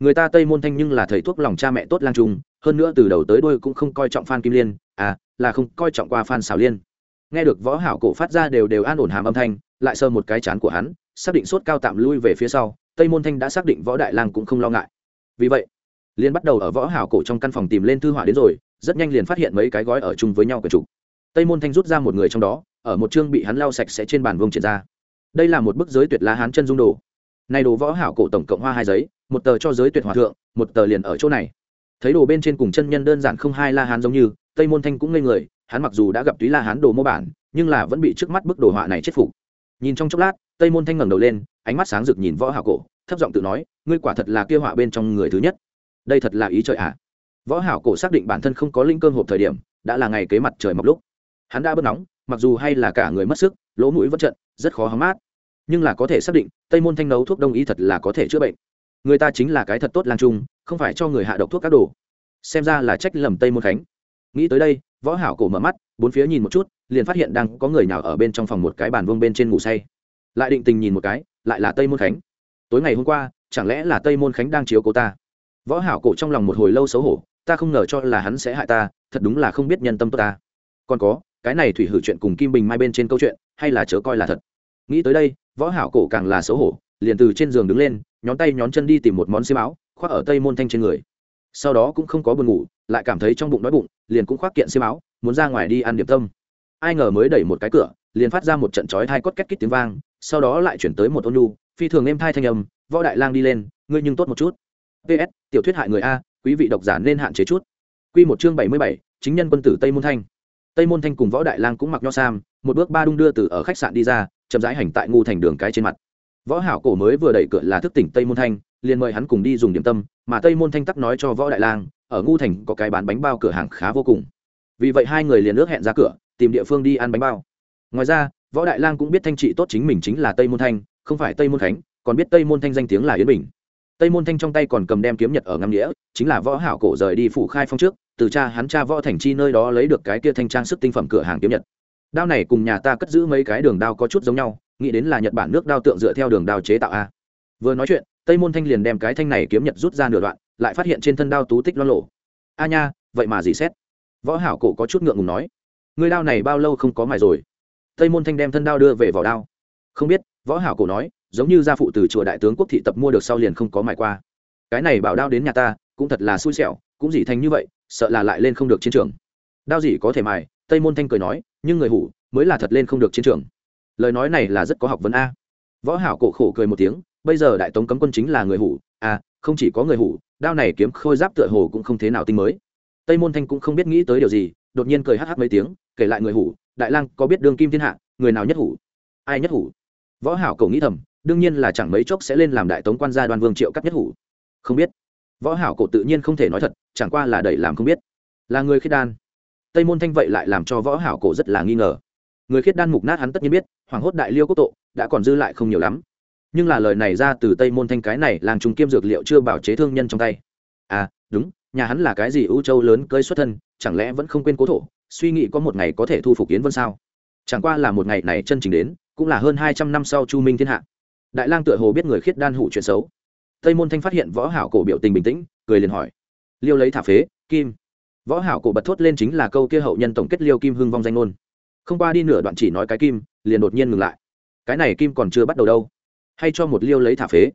Người ta tây môn thanh nhưng là thầy thuốc lòng cha mẹ tốt lang trung hơn nữa từ đầu tới đuôi cũng không coi trọng phan kim liên à là không coi trọng qua phan xào liên. Nghe được võ hảo cổ phát ra đều đều an ổn hàm âm thanh, lại sơ một cái chán của hắn, xác định sốt cao tạm lui về phía sau, tây môn thanh đã xác định võ đại lang cũng không lo ngại. Vì vậy liên bắt đầu ở võ hảo cổ trong căn phòng tìm lên thư hỏa đến rồi, rất nhanh liền phát hiện mấy cái gói ở chung với nhau của chủ. Tây môn thanh rút ra một người trong đó, ở một chương bị hắn lau sạch sẽ trên bàn vương triển ra. Đây là một bức giới tuyệt lá hán chân dung đồ. Này đồ võ hảo cổ tổng cộng hoa hai giấy, một tờ cho giới tuyệt hòa thượng, một tờ liền ở chỗ này thấy đồ bên trên cùng chân nhân đơn giản không hai la hán giống như, tây môn thanh cũng ngây người, hắn mặc dù đã gặp túy la hán đồ mô bản, nhưng là vẫn bị trước mắt bức đồ họa này chết phục. Nhìn trong chốc lát, tây môn thanh ngẩng đầu lên, ánh mắt sáng rực nhìn võ hảo cổ, thấp giọng tự nói, ngươi quả thật là kia họa bên trong người thứ nhất. Đây thật là ý trời ạ. À. võ hảo cổ xác định bản thân không có linh cơm hộp thời điểm, đã là ngày kế mặt trời mọc lúc. Hắn đã bớt nóng, mặc dù hay là cả người mất sức, lỗ mũi vẫn trận rất khó hóng mát. Nhưng là có thể xác định, tây môn thanh nấu thuốc đông y thật là có thể chữa bệnh. Người ta chính là cái thật tốt lang trung không phải cho người hạ độc thuốc các đồ. Xem ra là trách lầm tây môn khánh. Nghĩ tới đây, võ hảo cổ mở mắt, bốn phía nhìn một chút, liền phát hiện đang có người nào ở bên trong phòng một cái bàn vuông bên trên ngủ say. Lại định tình nhìn một cái, lại là tây môn khánh. Tối ngày hôm qua, chẳng lẽ là tây môn khánh đang chiếu cố ta? Võ hảo cổ trong lòng một hồi lâu xấu hổ, ta không ngờ cho là hắn sẽ hại ta, thật đúng là không biết nhân tâm tốt ta. Còn có, cái này thủy hử chuyện cùng kim bình mai bên trên câu chuyện, hay là chớ coi là thật. Nghĩ tới đây, võ hảo cổ càng là xấu hổ, liền từ trên giường đứng lên, nhón tay nhón chân đi tìm một món xiêm áo khoác ở tây môn thanh trên người. Sau đó cũng không có buồn ngủ, lại cảm thấy trong bụng đói bụng, liền cũng khoác kiện xiêm áo, muốn ra ngoài đi ăn điểm tâm. Ai ngờ mới đẩy một cái cửa, liền phát ra một trận chói thai cốt két kít tiếng vang, sau đó lại chuyển tới một ôn nhu, phi thường êm thai thanh âm, võ đại lang đi lên, ngươi nhưng tốt một chút. Ps tiểu thuyết hại người a, quý vị độc giả nên hạn chế chút. Quy một chương bảy mươi bảy, chính nhân quân tử tây môn thanh. Tây môn thanh cùng võ đại lang cũng mặc nho sam, một bước ba đung đưa từ ở khách sạn đi ra, chậm rãi hành tại ngu thành đường cái trên mặt. Võ hảo cổ mới vừa đẩy cửa là thức tỉnh tây môn thanh liền mời hắn cùng đi dùng điểm tâm, mà tây môn thanh tắc nói cho võ đại lang, ở ngu thành có cái bán bánh bao cửa hàng khá vô cùng. Vì vậy hai người liền ước hẹn ra cửa, tìm địa phương đi ăn bánh bao. Ngoài ra, võ đại lang cũng biết thanh trị tốt chính mình chính là tây môn thanh, không phải tây môn khánh, còn biết tây môn thanh danh tiếng là yến bình. Tây môn thanh trong tay còn cầm đem kiếm nhật ở ngâm nghĩa, chính là võ hảo cổ rời đi phủ khai phong trước, từ cha hắn cha võ thành chi nơi đó lấy được cái kia thanh trang sức tinh phẩm cửa hàng kiếm nhật. Đao này cùng nhà ta cất giữ mấy cái đường đao có chút giống nhau, nghĩ đến là nhật bản nước đao tượng dựa theo đường đao chế tạo a. Vừa nói chuyện tây môn thanh liền đem cái thanh này kiếm nhật rút ra nửa đoạn, lại phát hiện trên thân đao tú tích lo lộ a nha, vậy mà gì xét? Võ hảo cổ có chút ngượng ngùng nói. Người đao này bao lâu không có mài rồi? Tây môn thanh đem thân đao đưa về vỏ đao. Không biết, võ hảo cổ nói, giống như gia phụ từ chùa đại tướng quốc thị tập mua được sau liền không có mài qua. Cái này bảo đao đến nhà ta, cũng thật là xui xẻo, cũng dị thành như vậy, sợ là lại lên không được chiến trường. Đao gì có thể mài, tây môn thanh cười nói, nhưng người hủ, mới là thật lên không được chiến trường. Lời nói này là rất có học vấn a. Võ hảo cổ khổ cười một tiếng bây giờ đại tống cấm quân chính là người hủ à, không chỉ có người hủ đao này kiếm khôi giáp tựa hồ cũng không thế nào tinh mới. Tây môn thanh cũng không biết nghĩ tới điều gì đột nhiên cười hắc hắc mấy tiếng kể lại người hủ đại lang có biết đương kim thiên hạ người nào nhất hủ? Ai nhất hủ? Võ hảo cổ nghĩ thầm đương nhiên là chẳng mấy chốc sẽ lên làm đại tống quan gia đoan vương triệu cắt nhất hủ. Không biết. Võ hảo cổ tự nhiên không thể nói thật chẳng qua là đẩy làm không biết. Là người khiết đan. Tây môn thanh vậy lại làm cho võ hảo cổ rất là nghi ngờ. Người khiết đan mục nát hắn tất nhiên biết hoàng hốt đại liêu quốc tộ đã còn dư lại không nhiều lắm nhưng là lời này ra từ tây môn thanh cái này làng trùng kiêm dược liệu chưa bảo chế thương nhân trong tay. À đúng, nhà hắn là cái gì ưu châu lớn cơi xuất thân, chẳng lẽ vẫn không quên cố thổ, suy nghĩ có một ngày có thể thu phục yến vân sao? Chẳng qua là một ngày này chân chính đến, cũng là hơn hai trăm năm sau chu minh thiên hạ. Đại lang tựa hồ biết người khiết đan hủ chuyện xấu. Tây môn thanh phát hiện võ hảo cổ biểu tình bình tĩnh, cười liền hỏi. Liêu lấy thả phế, kim. Võ hảo cổ bật thốt lên chính là câu kia hậu nhân tổng kết liêu kim hưng vong danh ngôn. Không qua đi nửa đoạn chỉ nói cái kim, liền đột nhiên ngừng lại. Cái này kim còn chưa bắt đầu đâu hay cho một liêu lấy thả phế.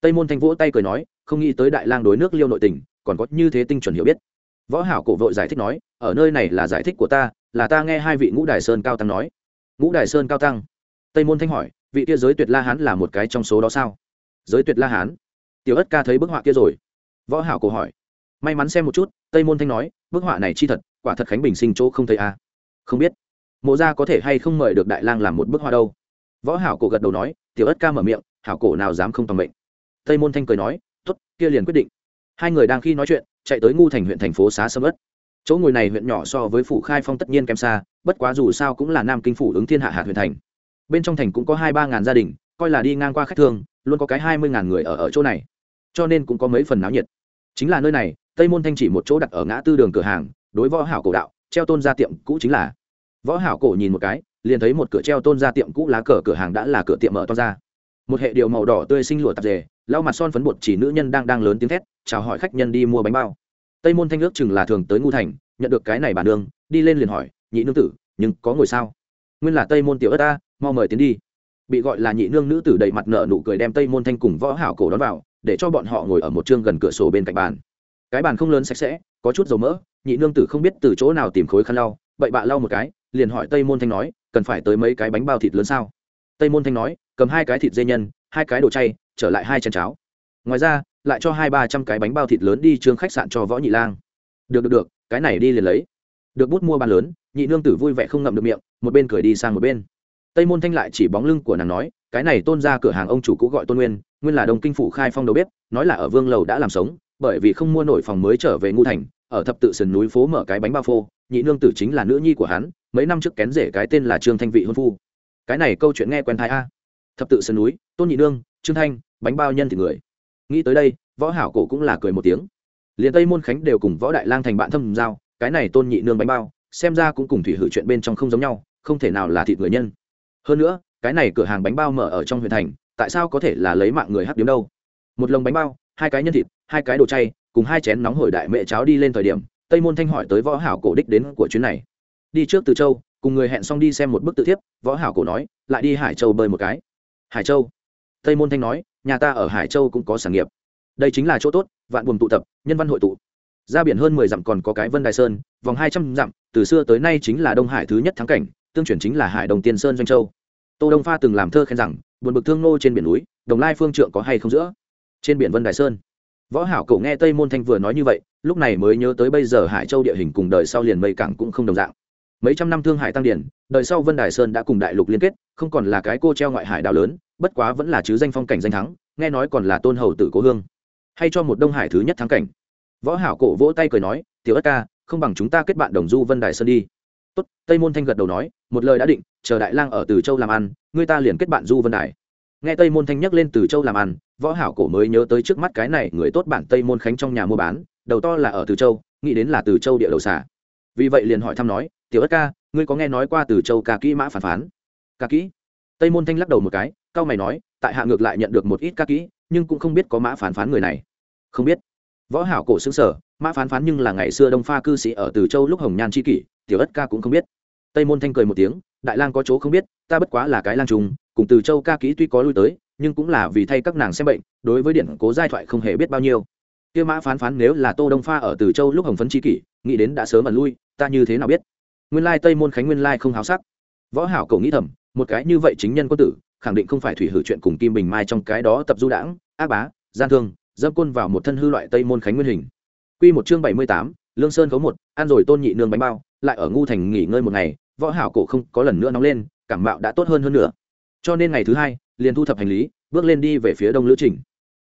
Tây môn thanh vỗ tay cười nói, không nghĩ tới đại lang đối nước liêu nội tình, còn có như thế tinh chuẩn hiểu biết. Võ hảo cổ vội giải thích nói, ở nơi này là giải thích của ta, là ta nghe hai vị ngũ đài sơn cao tăng nói. Ngũ đài sơn cao tăng? Tây môn thanh hỏi, vị kia giới tuyệt la hán là một cái trong số đó sao? Giới tuyệt la hán? Tiểu ất ca thấy bức họa kia rồi. Võ hảo cổ hỏi, may mắn xem một chút, tây môn thanh nói, bức họa này chi thật, quả thật khánh bình sinh chỗ không thấy à? Không biết. Mộ gia có thể hay không mời được đại lang làm một bức họa đâu? Võ hảo cổ gật đầu nói, tiểu ất ca mở miệng hảo cổ nào dám không tầm mệnh. Tây môn thanh cười nói, tốt, kia liền quyết định. Hai người đang khi nói chuyện, chạy tới ngu thành huyện thành phố xá sâm ất. Chỗ ngồi này huyện nhỏ so với phủ khai phong tất nhiên kém xa, bất quá dù sao cũng là nam kinh phủ ứng thiên hạ hạt huyện thành. Bên trong thành cũng có hai ba ngàn gia đình, coi là đi ngang qua khách thương, luôn có cái hai mươi ngàn người ở ở chỗ này. Cho nên cũng có mấy phần náo nhiệt. Chính là nơi này, tây môn thanh chỉ một chỗ đặt ở ngã tư đường cửa hàng, đối võ hảo cổ đạo, treo tôn ra tiệm cũ chính là. Võ hảo cổ nhìn một cái, liền thấy một cửa treo tôn ra tiệm cũ lá cờ cửa hàng đã là cửa tiệm mở to ra một hệ điều màu đỏ tươi sinh lụa tạp dề, lau mặt son phấn bột chỉ nữ nhân đang đang lớn tiếng thét, chào hỏi khách nhân đi mua bánh bao. Tây môn thanh ước chừng là thường tới ngu thành, nhận được cái này bàn đường, đi lên liền hỏi, nhị nương tử, nhưng có ngồi sao? Nguyên là tây môn tiểu ất ta, mau mời tiến đi. Bị gọi là nhị nương nữ tử đầy mặt nợ nụ cười đem tây môn thanh cùng võ hảo cổ đón vào, để cho bọn họ ngồi ở một chương gần cửa sổ bên cạnh bàn. Cái bàn không lớn sạch sẽ, có chút dầu mỡ, nhị nương tử không biết từ chỗ nào tìm khối khăn lau, bậy bạ lau một cái, liền hỏi tây môn thanh nói, cần phải tới mấy cái bánh bao thịt lớn sao? Tây môn thanh nói cầm hai cái thịt dê nhân, hai cái đồ chay, trở lại hai chén cháo. Ngoài ra, lại cho hai ba trăm cái bánh bao thịt lớn đi trương khách sạn cho võ nhị lang. Được được được, cái này đi liền lấy. Được bút mua bàn lớn, nhị nương tử vui vẻ không ngậm được miệng, một bên cười đi sang một bên. Tây môn thanh lại chỉ bóng lưng của nàng nói, cái này tôn ra cửa hàng ông chủ cũ gọi tôn nguyên nguyên là đồng kinh phủ khai phong đầu bếp, nói là ở vương lầu đã làm sống, bởi vì không mua nổi phòng mới trở về ngu thành, ở thập tự sườn núi phố mở cái bánh bao phô, nhị nương tử chính là nữ nhi của hắn, mấy năm trước kén rể cái tên là trương thanh vị hôn phu. Cái này câu chuyện nghe quen thai a thập tự sườn núi, tôn nhị nương, trương thanh, bánh bao nhân thì người. Nghĩ tới đây, võ hảo cổ cũng là cười một tiếng. Liền tây môn khánh đều cùng võ đại lang thành bạn thâm giao, cái này tôn nhị nương bánh bao, xem ra cũng cùng thủy hử chuyện bên trong không giống nhau, không thể nào là thịt người nhân. Hơn nữa, cái này cửa hàng bánh bao mở ở trong huyện thành, tại sao có thể là lấy mạng người hắc điếm đâu? Một lồng bánh bao, hai cái nhân thịt, hai cái đồ chay, cùng hai chén nóng hổi đại mẹ cháo đi lên thời điểm, tây môn thanh hỏi tới võ hảo cổ đích đến của chuyến này. Đi trước từ châu, cùng người hẹn xong đi xem một bức tự thiếp, võ hảo cổ nói, lại đi hải châu bơi một cái hải châu. Tây môn thanh nói, nhà ta ở hải châu cũng có sản nghiệp. Đây chính là chỗ tốt, vạn buồm tụ tập, nhân văn hội tụ. Ra biển hơn mười dặm còn có cái vân đài sơn, vòng hai trăm dặm, từ xưa tới nay chính là đông hải thứ nhất thắng cảnh, tương chuyển chính là hải đồng tiên sơn doanh châu. Tô đông pha từng làm thơ khen rằng, buồn bực thương nô trên biển núi, đồng lai phương trượng có hay không giữa? Trên biển vân đài sơn. Võ hảo cậu nghe tây môn thanh vừa nói như vậy, lúc này mới nhớ tới bây giờ hải châu địa hình cùng đời sau liền mây cảng cũng không đồng dạng mấy trăm năm thương hải tăng điển, đời sau vân đài sơn đã cùng đại lục liên kết, không còn là cái cô treo ngoại hải đảo lớn, bất quá vẫn là chứ danh phong cảnh danh thắng, nghe nói còn là tôn hầu tử cố hương. Hay cho một đông hải thứ nhất thắng cảnh. Võ hảo cổ vỗ tay cười nói, tiểu ất ca, không bằng chúng ta kết bạn đồng du vân đài sơn đi. Tốt, tây môn thanh gật đầu nói, một lời đã định, chờ đại lang ở từ châu làm ăn, ngươi ta liền kết bạn du vân đài. Nghe tây môn thanh nhắc lên từ châu làm ăn, võ hảo cổ mới nhớ tới trước mắt cái này người tốt bản tây môn khánh trong nhà mua bán, đầu to là ở từ châu, nghĩ đến là từ châu địa đầu xả vì vậy liền hỏi thăm nói, tiểu ất ca, ngươi có nghe nói qua từ châu ca kỹ mã phản phán? Ca kỹ? Tây môn thanh lắc đầu một cái cao mày nói, tại hạ ngược lại nhận được một ít ca kỹ, nhưng cũng không biết có mã phán phán người này. Không biết. Võ hảo cổ xứng sở, mã phán phán nhưng là ngày xưa đông pha cư sĩ ở từ châu lúc hồng nhan chi kỷ, tiểu ất ca cũng không biết. Tây môn thanh cười một tiếng, đại lang có chỗ không biết, ta bất quá là cái lang trùng, cùng từ châu ca kỹ tuy có lui tới, nhưng cũng là vì thay các nàng xem bệnh, đối với điện cố giai thoại không hề biết bao nhiêu kia mã phán phán nếu là tô đông pha ở từ châu lúc hồng phấn chi kỷ nghĩ đến đã sớm ẩn lui ta như thế nào biết? Nguyên lai tây môn khánh nguyên lai không háo sắc. Võ hảo cầu nghĩ thầm một cái như vậy chính nhân quân tử khẳng định không phải thủy hử chuyện cùng kim bình mai trong cái đó tập du đãng ác bá gian thương dâm côn vào một thân hư loại tây môn khánh nguyên hình. Quy một chương bảy mươi tám, lương sơn khấu một ăn rồi tôn nhị nương bánh bao lại ở ngu thành nghỉ ngơi một ngày võ hảo cổ không có lần nữa nóng lên cảm mạo đã tốt hơn hơn nữa. Cho nên ngày thứ hai liền thu thập hành lý bước lên đi về phía đông lữ trình.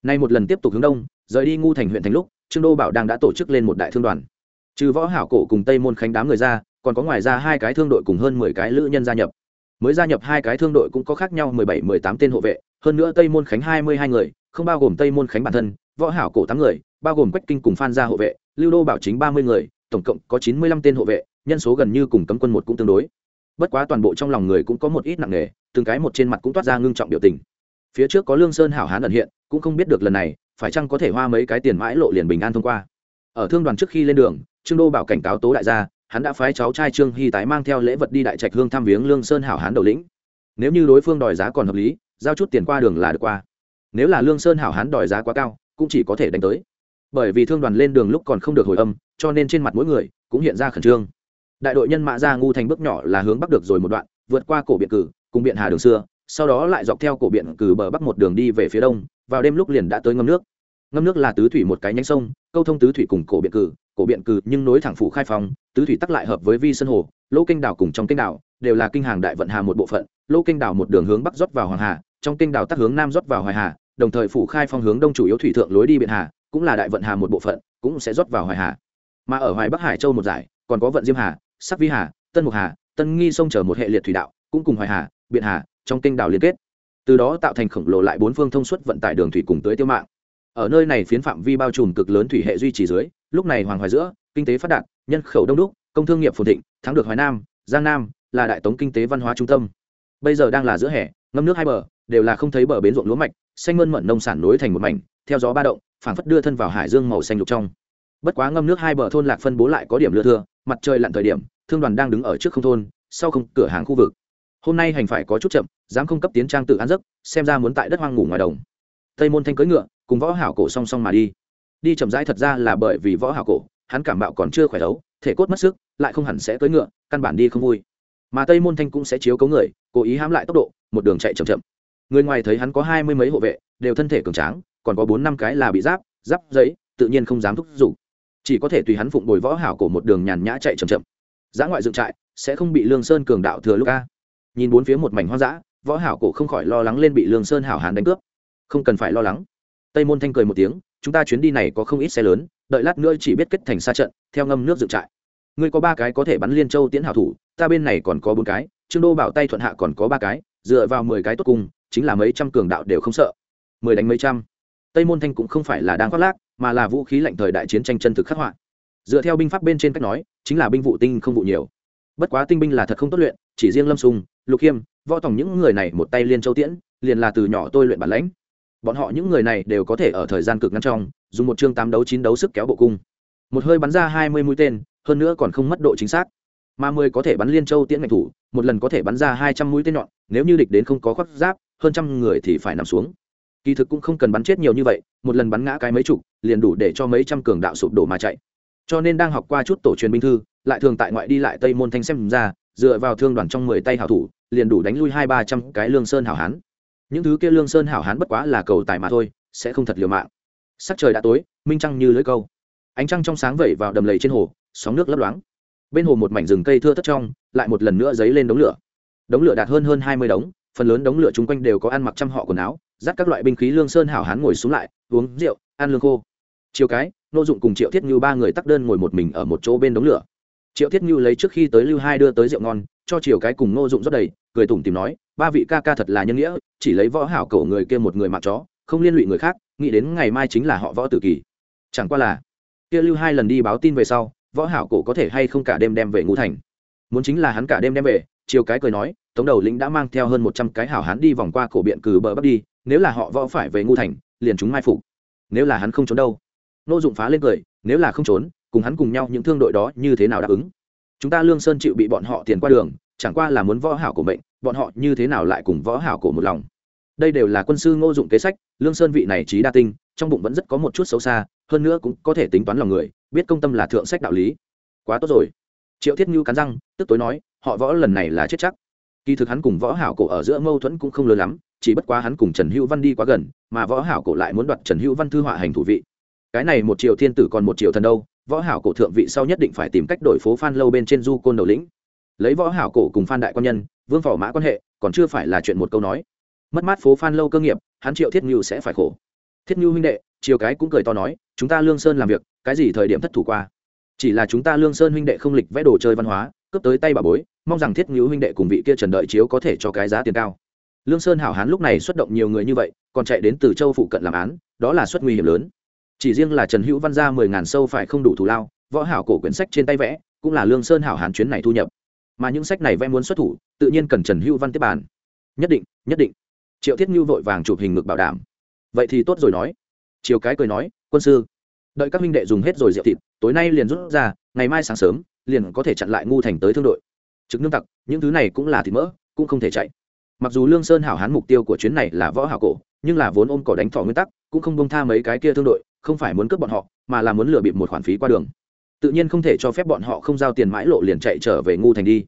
Nay một lần tiếp tục hướng đông rời đi ngu thành huyện thành lúc, trương đô bảo đang đã tổ chức lên một đại thương đoàn. Trừ võ hảo cổ cùng tây môn khánh đám người ra, còn có ngoài ra hai cái thương đội cùng hơn mười cái lữ nhân gia nhập. Mới gia nhập hai cái thương đội cũng có khác nhau mười bảy, mười tám tên hộ vệ, hơn nữa tây môn khánh hai mươi hai người, không bao gồm tây môn khánh bản thân, võ hảo cổ tám người, bao gồm quách kinh cùng phan gia hộ vệ, lưu đô bảo chính ba mươi người, tổng cộng có chín mươi lăm tên hộ vệ, nhân số gần như cùng cấm quân một cũng tương đối. Bất quá toàn bộ trong lòng người cũng có một ít nặng nề, từng cái một trên mặt cũng toát ra ngưng trọng biểu tình. Phía trước có lương sơn hảo hán ẩn hiện, cũng không biết được lần này phải chăng có thể hoa mấy cái tiền mãi lộ liền bình an thông qua? Ở thương đoàn trước khi lên đường, trương đô bảo cảnh cáo tố đại gia, hắn đã phái cháu trai trương hy tái mang theo lễ vật đi đại trạch hương thăm viếng lương sơn hảo hán đầu lĩnh. Nếu như đối phương đòi giá còn hợp lý, giao chút tiền qua đường là được qua. Nếu là lương sơn hảo hán đòi giá quá cao, cũng chỉ có thể đánh tới. Bởi vì thương đoàn lên đường lúc còn không được hồi âm, cho nên trên mặt mỗi người cũng hiện ra khẩn trương. Đại đội nhân mã ra ngu thành bước nhỏ là hướng bắc được rồi một đoạn, vượt qua cổ biện cử, cùng biện hà đường xưa sau đó lại dọc theo cổ biển cử bờ bắc một đường đi về phía đông, vào đêm lúc liền đã tới ngâm nước. Ngâm nước là tứ thủy một cái nhánh sông, câu thông tứ thủy cùng cổ biển cử, cổ biển cử nhưng nối thẳng phủ khai phong, tứ thủy tắc lại hợp với vi sân hồ, lỗ kinh đảo cùng trong kinh đảo đều là kinh hàng đại vận hà một bộ phận, lỗ kinh đảo một đường hướng bắc rót vào hoàng hà, trong kinh đảo tắc hướng nam rót vào hoài hà, đồng thời phủ khai phong hướng đông chủ yếu thủy thượng lối đi biển hà, cũng là đại vận hà một bộ phận, cũng sẽ rót vào hoài hà. Mà ở hoài bắc hải châu một giải, còn có vận diêm hà, sắc vi hà, tân mục hà, tân nghi sông chở một hệ liệt thủy đạo, cũng cùng hoài hà biện hà trong kinh đảo liên kết. Từ đó tạo thành khổng lồ lại bốn phương thông suốt vận tải đường thủy cùng tới tiêu mạng. Ở nơi này phiến phạm vi bao trùm cực lớn thủy hệ duy trì dưới, lúc này hoàng hoài giữa, kinh tế phát đạt, nhân khẩu đông đúc, công thương nghiệp phồn thịnh, thắng được hoài nam, giang nam, là đại tống kinh tế văn hóa trung tâm. Bây giờ đang là giữa hè, ngâm nước hai bờ, đều là không thấy bờ bến ruộng lúa mạch, xanh mơn mận nông sản nối thành một mảnh, theo gió ba động, phảng phất đưa thân vào hải dương màu xanh lục trong. Bất quá ngâm nước hai bờ thôn lạc phân bố lại có điểm lưa thưa, mặt trời lặn thời điểm, thương đoàn đang đứng ở trước không thôn, sau không cửa hàng khu vực hôm nay hành phải có chút chậm, dám không cấp tiến trang tự ăn giấc, xem ra muốn tại đất hoang ngủ ngoài đồng. Tây môn thanh cưỡi ngựa, cùng võ hảo cổ song song mà đi. Đi chậm rãi thật ra là bởi vì võ hảo cổ, hắn cảm bạo còn chưa khỏe đấu, thể cốt mất sức, lại không hẳn sẽ cưỡi ngựa, căn bản đi không vui. Mà tây môn thanh cũng sẽ chiếu cấu người, cố ý hãm lại tốc độ, một đường chạy chậm chậm. Người ngoài thấy hắn có hai mươi mấy hộ vệ, đều thân thể cường tráng, còn có bốn năm cái là bị giáp giáp giấy, tự nhiên không dám thúc giục. Chỉ có thể tùy hắn phụng bồi võ hảo cổ một đường nhàn nhã chạy chậm chậm. Giã ngoại dựng trại, sẽ không bị lương sơn cường đạo thừa lúc ca nhìn bốn phía một mảnh hoang dã, võ hảo cổ không khỏi lo lắng lên bị lương sơn hảo hán đánh cướp. Không cần phải lo lắng. Tây môn thanh cười một tiếng, chúng ta chuyến đi này có không ít xe lớn, đợi lát nữa chỉ biết kết thành xa trận, theo ngâm nước dựng trại. Ngươi có ba cái có thể bắn liên châu tiễn hảo thủ, ta bên này còn có bốn cái, trương đô bảo tay thuận hạ còn có ba cái, dựa vào mười cái tốt cùng, chính là mấy trăm cường đạo đều không sợ. Mười đánh mấy trăm. Tây môn thanh cũng không phải là đang khoác lác, mà là vũ khí lạnh thời đại chiến tranh chân thực khắc họa. Dựa theo binh pháp bên trên cách nói, chính là binh vụ tinh không vụ nhiều. Bất quá tinh binh là thật không tốt luyện, chỉ riêng lâm sùng lục khiêm, võ tòng những người này một tay liên châu tiễn, liền là từ nhỏ tôi luyện bản lãnh. Bọn họ những người này đều có thể ở thời gian cực ngắn trong, dùng một chương tám đấu chín đấu sức kéo bộ cung. Một hơi bắn ra hai mươi mũi tên, hơn nữa còn không mất độ chính xác. Mà mười có thể bắn liên châu tiễn ngạch thủ, một lần có thể bắn ra hai trăm mũi tên nhọn, nếu như địch đến không có khoác giáp, hơn trăm người thì phải nằm xuống. Kỳ thực cũng không cần bắn chết nhiều như vậy, một lần bắn ngã cái mấy chục, liền đủ để cho mấy trăm cường đạo sụp đổ mà chạy. Cho nên đang học qua chút tổ truyền binh thư, lại thường tại ngoại đi lại tây môn thanh xem ra dựa vào thương đoàn trong mười tay hảo thủ, liền đủ đánh lui hai ba trăm cái lương sơn hảo hán. Những thứ kia lương sơn hảo hán bất quá là cầu tài mà thôi, sẽ không thật liều mạng. Sắc trời đã tối, minh trăng như lưới câu. Ánh trăng trong sáng vẩy vào đầm lầy trên hồ, sóng nước lấp loáng. Bên hồ một mảnh rừng cây thưa thất trong, lại một lần nữa dấy lên đống lửa. Đống lửa đạt hơn hơn hai mươi đống, phần lớn đống lửa chung quanh đều có ăn mặc trăm họ quần áo, dắt các loại binh khí lương sơn hảo hán ngồi xuống lại, uống rượu, ăn lương khô. Chiều cái, nô dụng cùng triệu thiết như ba người tắc đơn ngồi một mình ở một chỗ bên đống lửa triệu thiết như lấy trước khi tới lưu hai đưa tới rượu ngon, cho chiều cái cùng ngô dụng rất đầy, cười tủm tìm nói, ba vị ca ca thật là nhân nghĩa, chỉ lấy võ hảo cổ người kia một người mặc chó, không liên lụy người khác, nghĩ đến ngày mai chính là họ võ tử kỳ. Chẳng qua là, kia lưu hai lần đi báo tin về sau, võ hảo cổ có thể hay không cả đêm đem về ngũ thành. Muốn chính là hắn cả đêm đem về chiều cái cười nói, tống đầu lĩnh đã mang theo hơn một trăm cái hảo hán đi vòng qua cổ biện cử bờ bắc đi, nếu là họ võ phải về ngũ thành, liền chúng mai phục. Nếu là hắn không trốn đâu. Nô dụng phá lên cười, nếu là không trốn cùng hắn cùng nhau những thương đội đó như thế nào đáp ứng. Chúng ta lương sơn chịu bị bọn họ tiền qua đường, chẳng qua là muốn võ hảo của mệnh, bọn họ như thế nào lại cùng võ hảo cổ một lòng. Đây đều là quân sư ngô dụng kế sách, lương sơn vị này trí đa tinh, trong bụng vẫn rất có một chút xấu xa, hơn nữa cũng có thể tính toán lòng người, biết công tâm là thượng sách đạo lý. Quá tốt rồi. Triệu thiết như cắn răng, tức tối nói, họ võ lần này là chết chắc. Kỳ thực hắn cùng võ hảo cổ ở giữa mâu thuẫn cũng không lớn lắm, chỉ bất quá hắn cùng trần hữu văn đi quá gần, mà võ hảo cổ lại muốn đoạt trần hữu văn thư họa hành thủ vị. Cái này một triệu thiên tử còn một triệu thần đâu võ hảo cổ thượng vị sau nhất định phải tìm cách đổi phố phan lâu bên trên du côn đầu lĩnh. Lấy võ hảo cổ cùng phan đại quan nhân, vương phò mã quan hệ, còn chưa phải là chuyện một câu nói. Mất mát phố phan lâu cơ nghiệp, hắn triệu thiết nhu sẽ phải khổ. Thiết nhu huynh đệ chiều cái cũng cười to nói, chúng ta lương sơn làm việc, cái gì thời điểm thất thủ qua? Chỉ là chúng ta lương sơn huynh đệ không lịch vẽ đồ chơi văn hóa, cướp tới tay bà bối, mong rằng thiết nhu huynh đệ cùng vị kia trần đợi chiếu có thể cho cái giá tiền cao. Lương sơn hảo hán lúc này xuất động nhiều người như vậy, còn chạy đến từ châu phụ cận làm án, đó là xuất nguy hiểm lớn chỉ riêng là trần hữu văn ra mười ngàn sâu phải không đủ thù lao, võ hảo cổ quyển sách trên tay vẽ, cũng là lương sơn hảo hán chuyến này thu nhập. Mà những sách này vẽ muốn xuất thủ, tự nhiên cần trần hữu văn tiếp bàn. Nhất định nhất định. Triệu thiết như vội vàng chụp hình ngực bảo đảm. Vậy thì tốt rồi nói. Chiều cái cười nói, quân sư, đợi các minh đệ dùng hết rồi rượu thịt, tối nay liền rút ra, ngày mai sáng sớm, liền có thể chặn lại ngu thành tới thương đội. Trực nương tặc, những thứ này cũng là thịt mỡ, cũng không thể chạy. Mặc dù lương sơn hảo hán mục tiêu của chuyến này là võ hảo cổ, nhưng là vốn ôm cỏ đánh thỏ nguyên tắc, cũng không bông tha mấy cái kia thương đội không phải muốn cướp bọn họ mà là muốn lừa bịp một khoản phí qua đường. Tự nhiên không thể cho phép bọn họ không giao tiền mãi lộ liền chạy trở về ngu thành đi.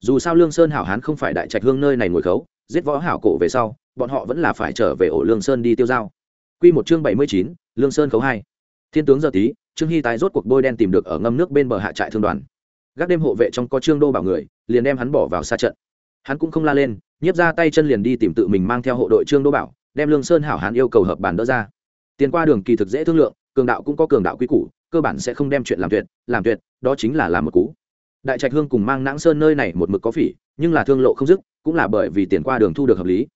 Dù sao lương sơn hảo hán không phải đại trạch hương nơi này ngồi khấu giết võ hảo cổ về sau bọn họ vẫn là phải trở về ổ lương sơn đi tiêu giao. Quy một chương bảy mươi chín, lương sơn khấu hai. Thiên tướng giờ tí trương hy tái rốt cuộc bôi đen tìm được ở ngâm nước bên bờ hạ trại thương đoàn. Gác đêm hộ vệ trong có trương đô bảo người liền đem hắn bỏ vào xa trận. Hắn cũng không la lên nhiếp ra tay chân liền đi tìm tự mình mang theo hộ đội trương đô bảo đem lương sơn hảo hán yêu cầu hợp bàn đỡ ra tiền qua đường kỳ thực dễ thương lượng, cường đạo cũng có cường đạo quy củ, cơ bản sẽ không đem chuyện làm tuyệt làm tuyệt, đó chính là làm một cú. Đại trạch hương cùng mang nãng sơn nơi này một mực có phỉ, nhưng là thương lộ không dứt, cũng là bởi vì tiền qua đường thu được hợp lý.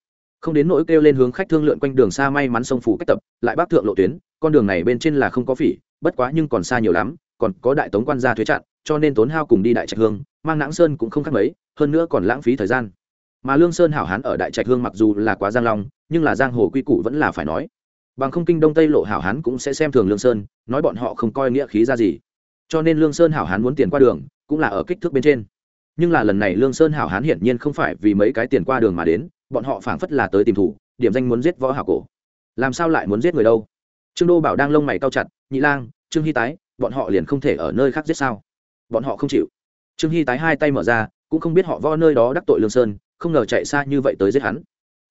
Không đến nỗi kêu lên hướng khách thương lượn quanh đường xa may mắn sông phủ cách tập, lại bác thượng lộ tuyến, con đường này bên trên là không có phỉ, bất quá nhưng còn xa nhiều lắm, còn có đại tống quan gia thuế chặn, cho nên tốn hao cùng đi đại trạch hương, mang nãng sơn cũng không khác mấy, hơn nữa còn lãng phí thời gian. Mà lương sơn hảo hán ở đại trạch hương mặc dù là quá giang long, nhưng là giang hồ quy củ vẫn là phải nói bằng không kinh đông tây lộ hảo hán cũng sẽ xem thường lương sơn, nói bọn họ không coi nghĩa khí ra gì. Cho nên lương sơn hảo hán muốn tiền qua đường, cũng là ở kích thước bên trên. Nhưng là lần này lương sơn hảo hán hiển nhiên không phải vì mấy cái tiền qua đường mà đến, bọn họ phảng phất là tới tìm thủ, điểm danh muốn giết võ hảo cổ. Làm sao lại muốn giết người đâu? Trương đô bảo đang lông mày cao chặt, nhị lang, trương hy tái, bọn họ liền không thể ở nơi khác giết sao? Bọn họ không chịu. Trương hy tái hai tay mở ra, cũng không biết họ võ nơi đó đắc tội lương sơn, không ngờ chạy xa như vậy tới giết hắn.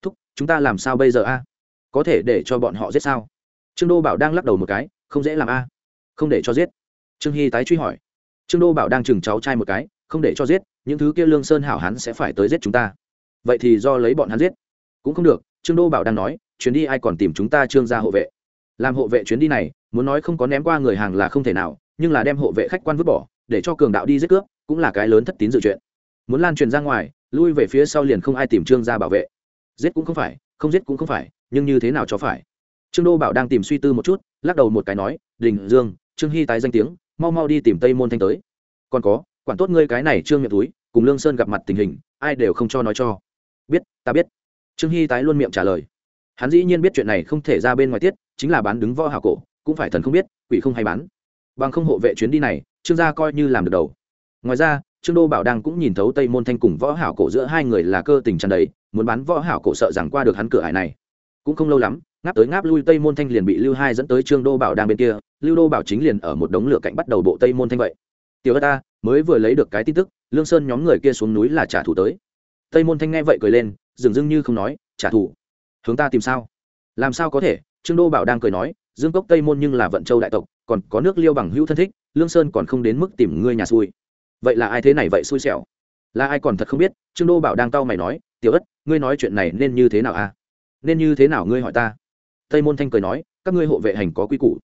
Thúc, chúng ta làm sao bây giờ a? Có thể để cho bọn họ giết sao? Trương đô bảo đang lắc đầu một cái, không dễ làm a. Không để cho giết. Trương hy tái truy hỏi. Trương đô bảo đang chừng cháu trai một cái, không để cho giết, những thứ kia lương sơn hảo hắn sẽ phải tới giết chúng ta. Vậy thì do lấy bọn hắn giết. Cũng không được, trương đô bảo đang nói, chuyến đi ai còn tìm chúng ta trương gia hộ vệ. Làm hộ vệ chuyến đi này, muốn nói không có ném qua người hàng là không thể nào, nhưng là đem hộ vệ khách quan vứt bỏ, để cho cường đạo đi giết cướp, cũng là cái lớn thất tín dự chuyện. Muốn lan truyền ra ngoài, lui về phía sau liền không ai tìm trương gia bảo vệ. Giết cũng không phải, không giết cũng không phải nhưng như thế nào cho phải? Trương đô bảo đang tìm suy tư một chút, lắc đầu một cái nói, đình dương, trương hy tái danh tiếng, mau mau đi tìm tây môn thanh tới. Còn có, quản tốt ngươi cái này trương miệng túi, cùng lương sơn gặp mặt tình hình, ai đều không cho nói cho. Biết, ta biết. Trương hy tái luôn miệng trả lời. Hắn dĩ nhiên biết chuyện này không thể ra bên ngoài tiết, chính là bán đứng võ hào cổ, cũng phải thần không biết, quỷ không hay bán. Bằng không hộ vệ chuyến đi này, trương gia coi như làm được đầu. Ngoài ra, trương đô bảo đang cũng nhìn thấu tây môn thanh cùng võ hảo cổ giữa hai người là cơ tình tràn đầy, muốn bán võ hảo cổ sợ rằng qua được hắn cửa hải này cũng không lâu lắm, ngáp tới ngáp lui tây môn thanh liền bị lưu hai dẫn tới trương đô bảo đang bên kia. Lưu đô bảo chính liền ở một đống lửa cạnh bắt đầu bộ tây môn thanh vậy. Tiểu ất ta, mới vừa lấy được cái tin tức, lương sơn nhóm người kia xuống núi là trả thù tới. Tây môn thanh nghe vậy cười lên dường dưng như không nói, trả thù? Hướng ta tìm sao? Làm sao có thể? Trương đô bảo đang cười nói, dương cốc tây môn nhưng là vận châu đại tộc, còn có nước liêu bằng hữu thân thích, lương sơn còn không đến mức tìm ngươi nhà xui. Vậy là ai thế này vậy xui xẻo? Là ai còn thật không biết. Trương đô bảo đang cau mày nói, tiểu ất, ngươi nói chuyện này nên như thế nào à? Nên như thế nào ngươi hỏi ta? Tây môn thanh cười nói, các ngươi hộ vệ hành có quy củ.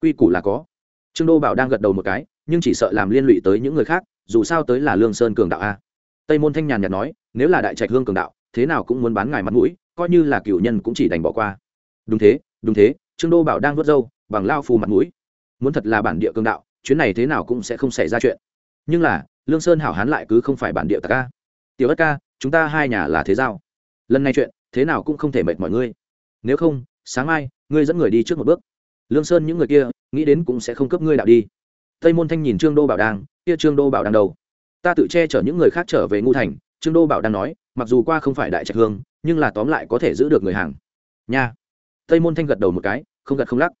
Quy củ là có. Trương đô bảo đang gật đầu một cái, nhưng chỉ sợ làm liên lụy tới những người khác, dù sao tới là lương sơn cường đạo a. Tây môn thanh nhàn nhạt nói, nếu là đại trạch hương cường đạo, thế nào cũng muốn bán ngài mặt mũi, coi như là cựu nhân cũng chỉ đành bỏ qua. Đúng thế đúng thế, trương đô bảo đang vớt râu, bằng lao phù mặt mũi. Muốn thật là bản địa cường đạo, chuyến này thế nào cũng sẽ không xảy ra chuyện. Nhưng là, lương sơn hảo hán lại cứ không phải bản địa tạc ca tiểu ất ca, chúng ta hai nhà là thế giao. Lần này chuyện thế nào cũng không thể mệt mọi ngươi. Nếu không sáng mai ngươi dẫn người đi trước một bước. Lương sơn những người kia nghĩ đến cũng sẽ không cấp ngươi đạo đi. Tây môn thanh nhìn trương đô bảo đang kia trương đô bảo đang đầu, ta tự che chở những người khác trở về ngu thành trương đô bảo đang nói mặc dù qua không phải đại trạch hương nhưng là tóm lại có thể giữ được người hàng. Nha. Tây môn thanh gật đầu một cái không gật không lắc.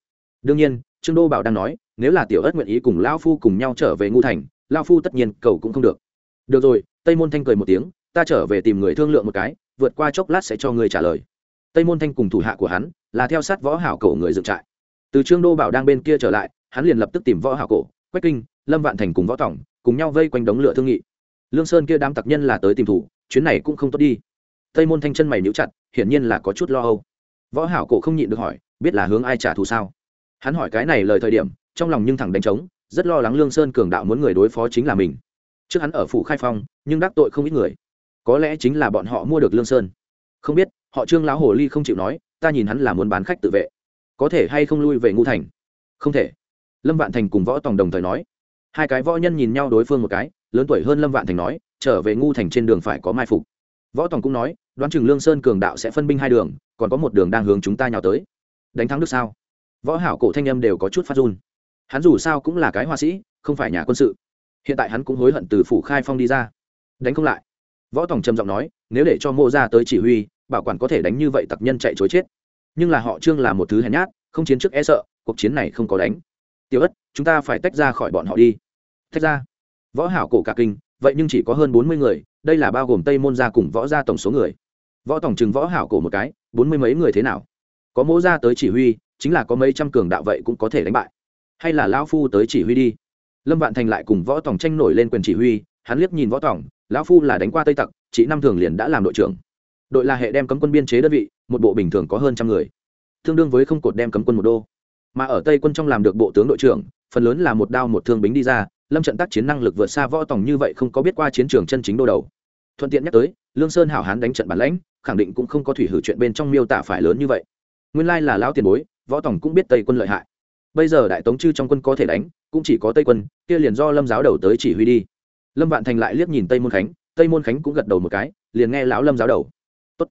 Đương nhiên trương đô bảo đang nói nếu là tiểu ất nguyện ý cùng lão phu cùng nhau trở về ngu thành lão phu tất nhiên cầu cũng không được. Được rồi tây môn thanh cười một tiếng ta trở về tìm người thương lượng một cái, vượt qua chốc lát sẽ cho người trả lời. Tây môn thanh cùng thủ hạ của hắn là theo sát võ hảo cổ người dựng trại. Từ trương đô bảo đang bên kia trở lại, hắn liền lập tức tìm võ hảo cổ, quách kinh, lâm vạn thành cùng võ tổng, cùng nhau vây quanh đống lửa thương nghị. Lương sơn kia đám tặc nhân là tới tìm thủ, chuyến này cũng không tốt đi. Tây môn thanh chân mày níu chặt, hiển nhiên là có chút lo âu. Võ hảo cổ không nhịn được hỏi, biết là hướng ai trả thù sao? Hắn hỏi cái này lời thời điểm, trong lòng nhưng thẳng đánh trống, rất lo lắng lương sơn cường đạo muốn người đối phó chính là mình. Trước hắn ở phủ khai phong, nhưng đắc tội không ít người có lẽ chính là bọn họ mua được lương sơn. Không biết, họ trương lão hồ ly không chịu nói, ta nhìn hắn là muốn bán khách tự vệ. Có thể hay không lui về ngu thành? Không thể. Lâm vạn thành cùng võ tòng đồng thời nói. Hai cái võ nhân nhìn nhau đối phương một cái, lớn tuổi hơn lâm vạn thành nói, trở về ngu thành trên đường phải có mai phục. Võ tòng cũng nói, đoán chừng lương sơn cường đạo sẽ phân binh hai đường, còn có một đường đang hướng chúng ta nhào tới. Đánh thắng được sao? Võ hảo cổ thanh âm đều có chút phát run. Hắn dù sao cũng là cái họa sĩ, không phải nhà quân sự. Hiện tại hắn cũng hối hận từ phủ khai phong đi ra. Đánh không lại võ tòng trầm giọng nói, nếu để cho mô ra tới chỉ huy, bảo quản có thể đánh như vậy tặc nhân chạy chối chết. Nhưng là họ trương là một thứ hèn nhát, không chiến trước e sợ, cuộc chiến này không có đánh. Tiểu ất, chúng ta phải tách ra khỏi bọn họ đi. Tách ra? Võ hảo cổ cả kinh, vậy nhưng chỉ có hơn bốn mươi người, đây là bao gồm tây môn gia cùng võ gia tổng số người. Võ tổng chừng võ hảo cổ một cái, bốn mươi mấy người thế nào? Có mỗ ra tới chỉ huy, chính là có mấy trăm cường đạo vậy cũng có thể đánh bại. Hay là lão phu tới chỉ huy đi? Lâm vạn thành lại cùng võ tổng tranh nổi lên quyền chỉ huy, hắn liếc nhìn võ tổng lão phu là đánh qua tây tặc chị năm thường liền đã làm đội trưởng. Đội là hệ đem cấm quân biên chế đơn vị, một bộ bình thường có hơn trăm người. Tương đương với không cột đem cấm quân một đô. Mà ở tây quân trong làm được bộ tướng đội trưởng, phần lớn là một đao một thương bính đi ra, lâm trận tác chiến năng lực vượt xa võ tòng như vậy không có biết qua chiến trường chân chính đô đầu. Thuận tiện nhắc tới, lương sơn hảo hán đánh trận bản lãnh, khẳng định cũng không có thủy hử chuyện bên trong miêu tả phải lớn như vậy. Nguyên lai là lão tiền bối, võ tòng cũng biết tây quân lợi hại. Bây giờ đại tống chư trong quân có thể đánh, cũng chỉ có tây quân, kia liền do lâm giáo đầu tới chỉ huy đi lâm vạn thành lại liếc nhìn tây môn khánh, tây môn khánh cũng gật đầu một cái, liền nghe lão lâm giáo đầu. Tốt.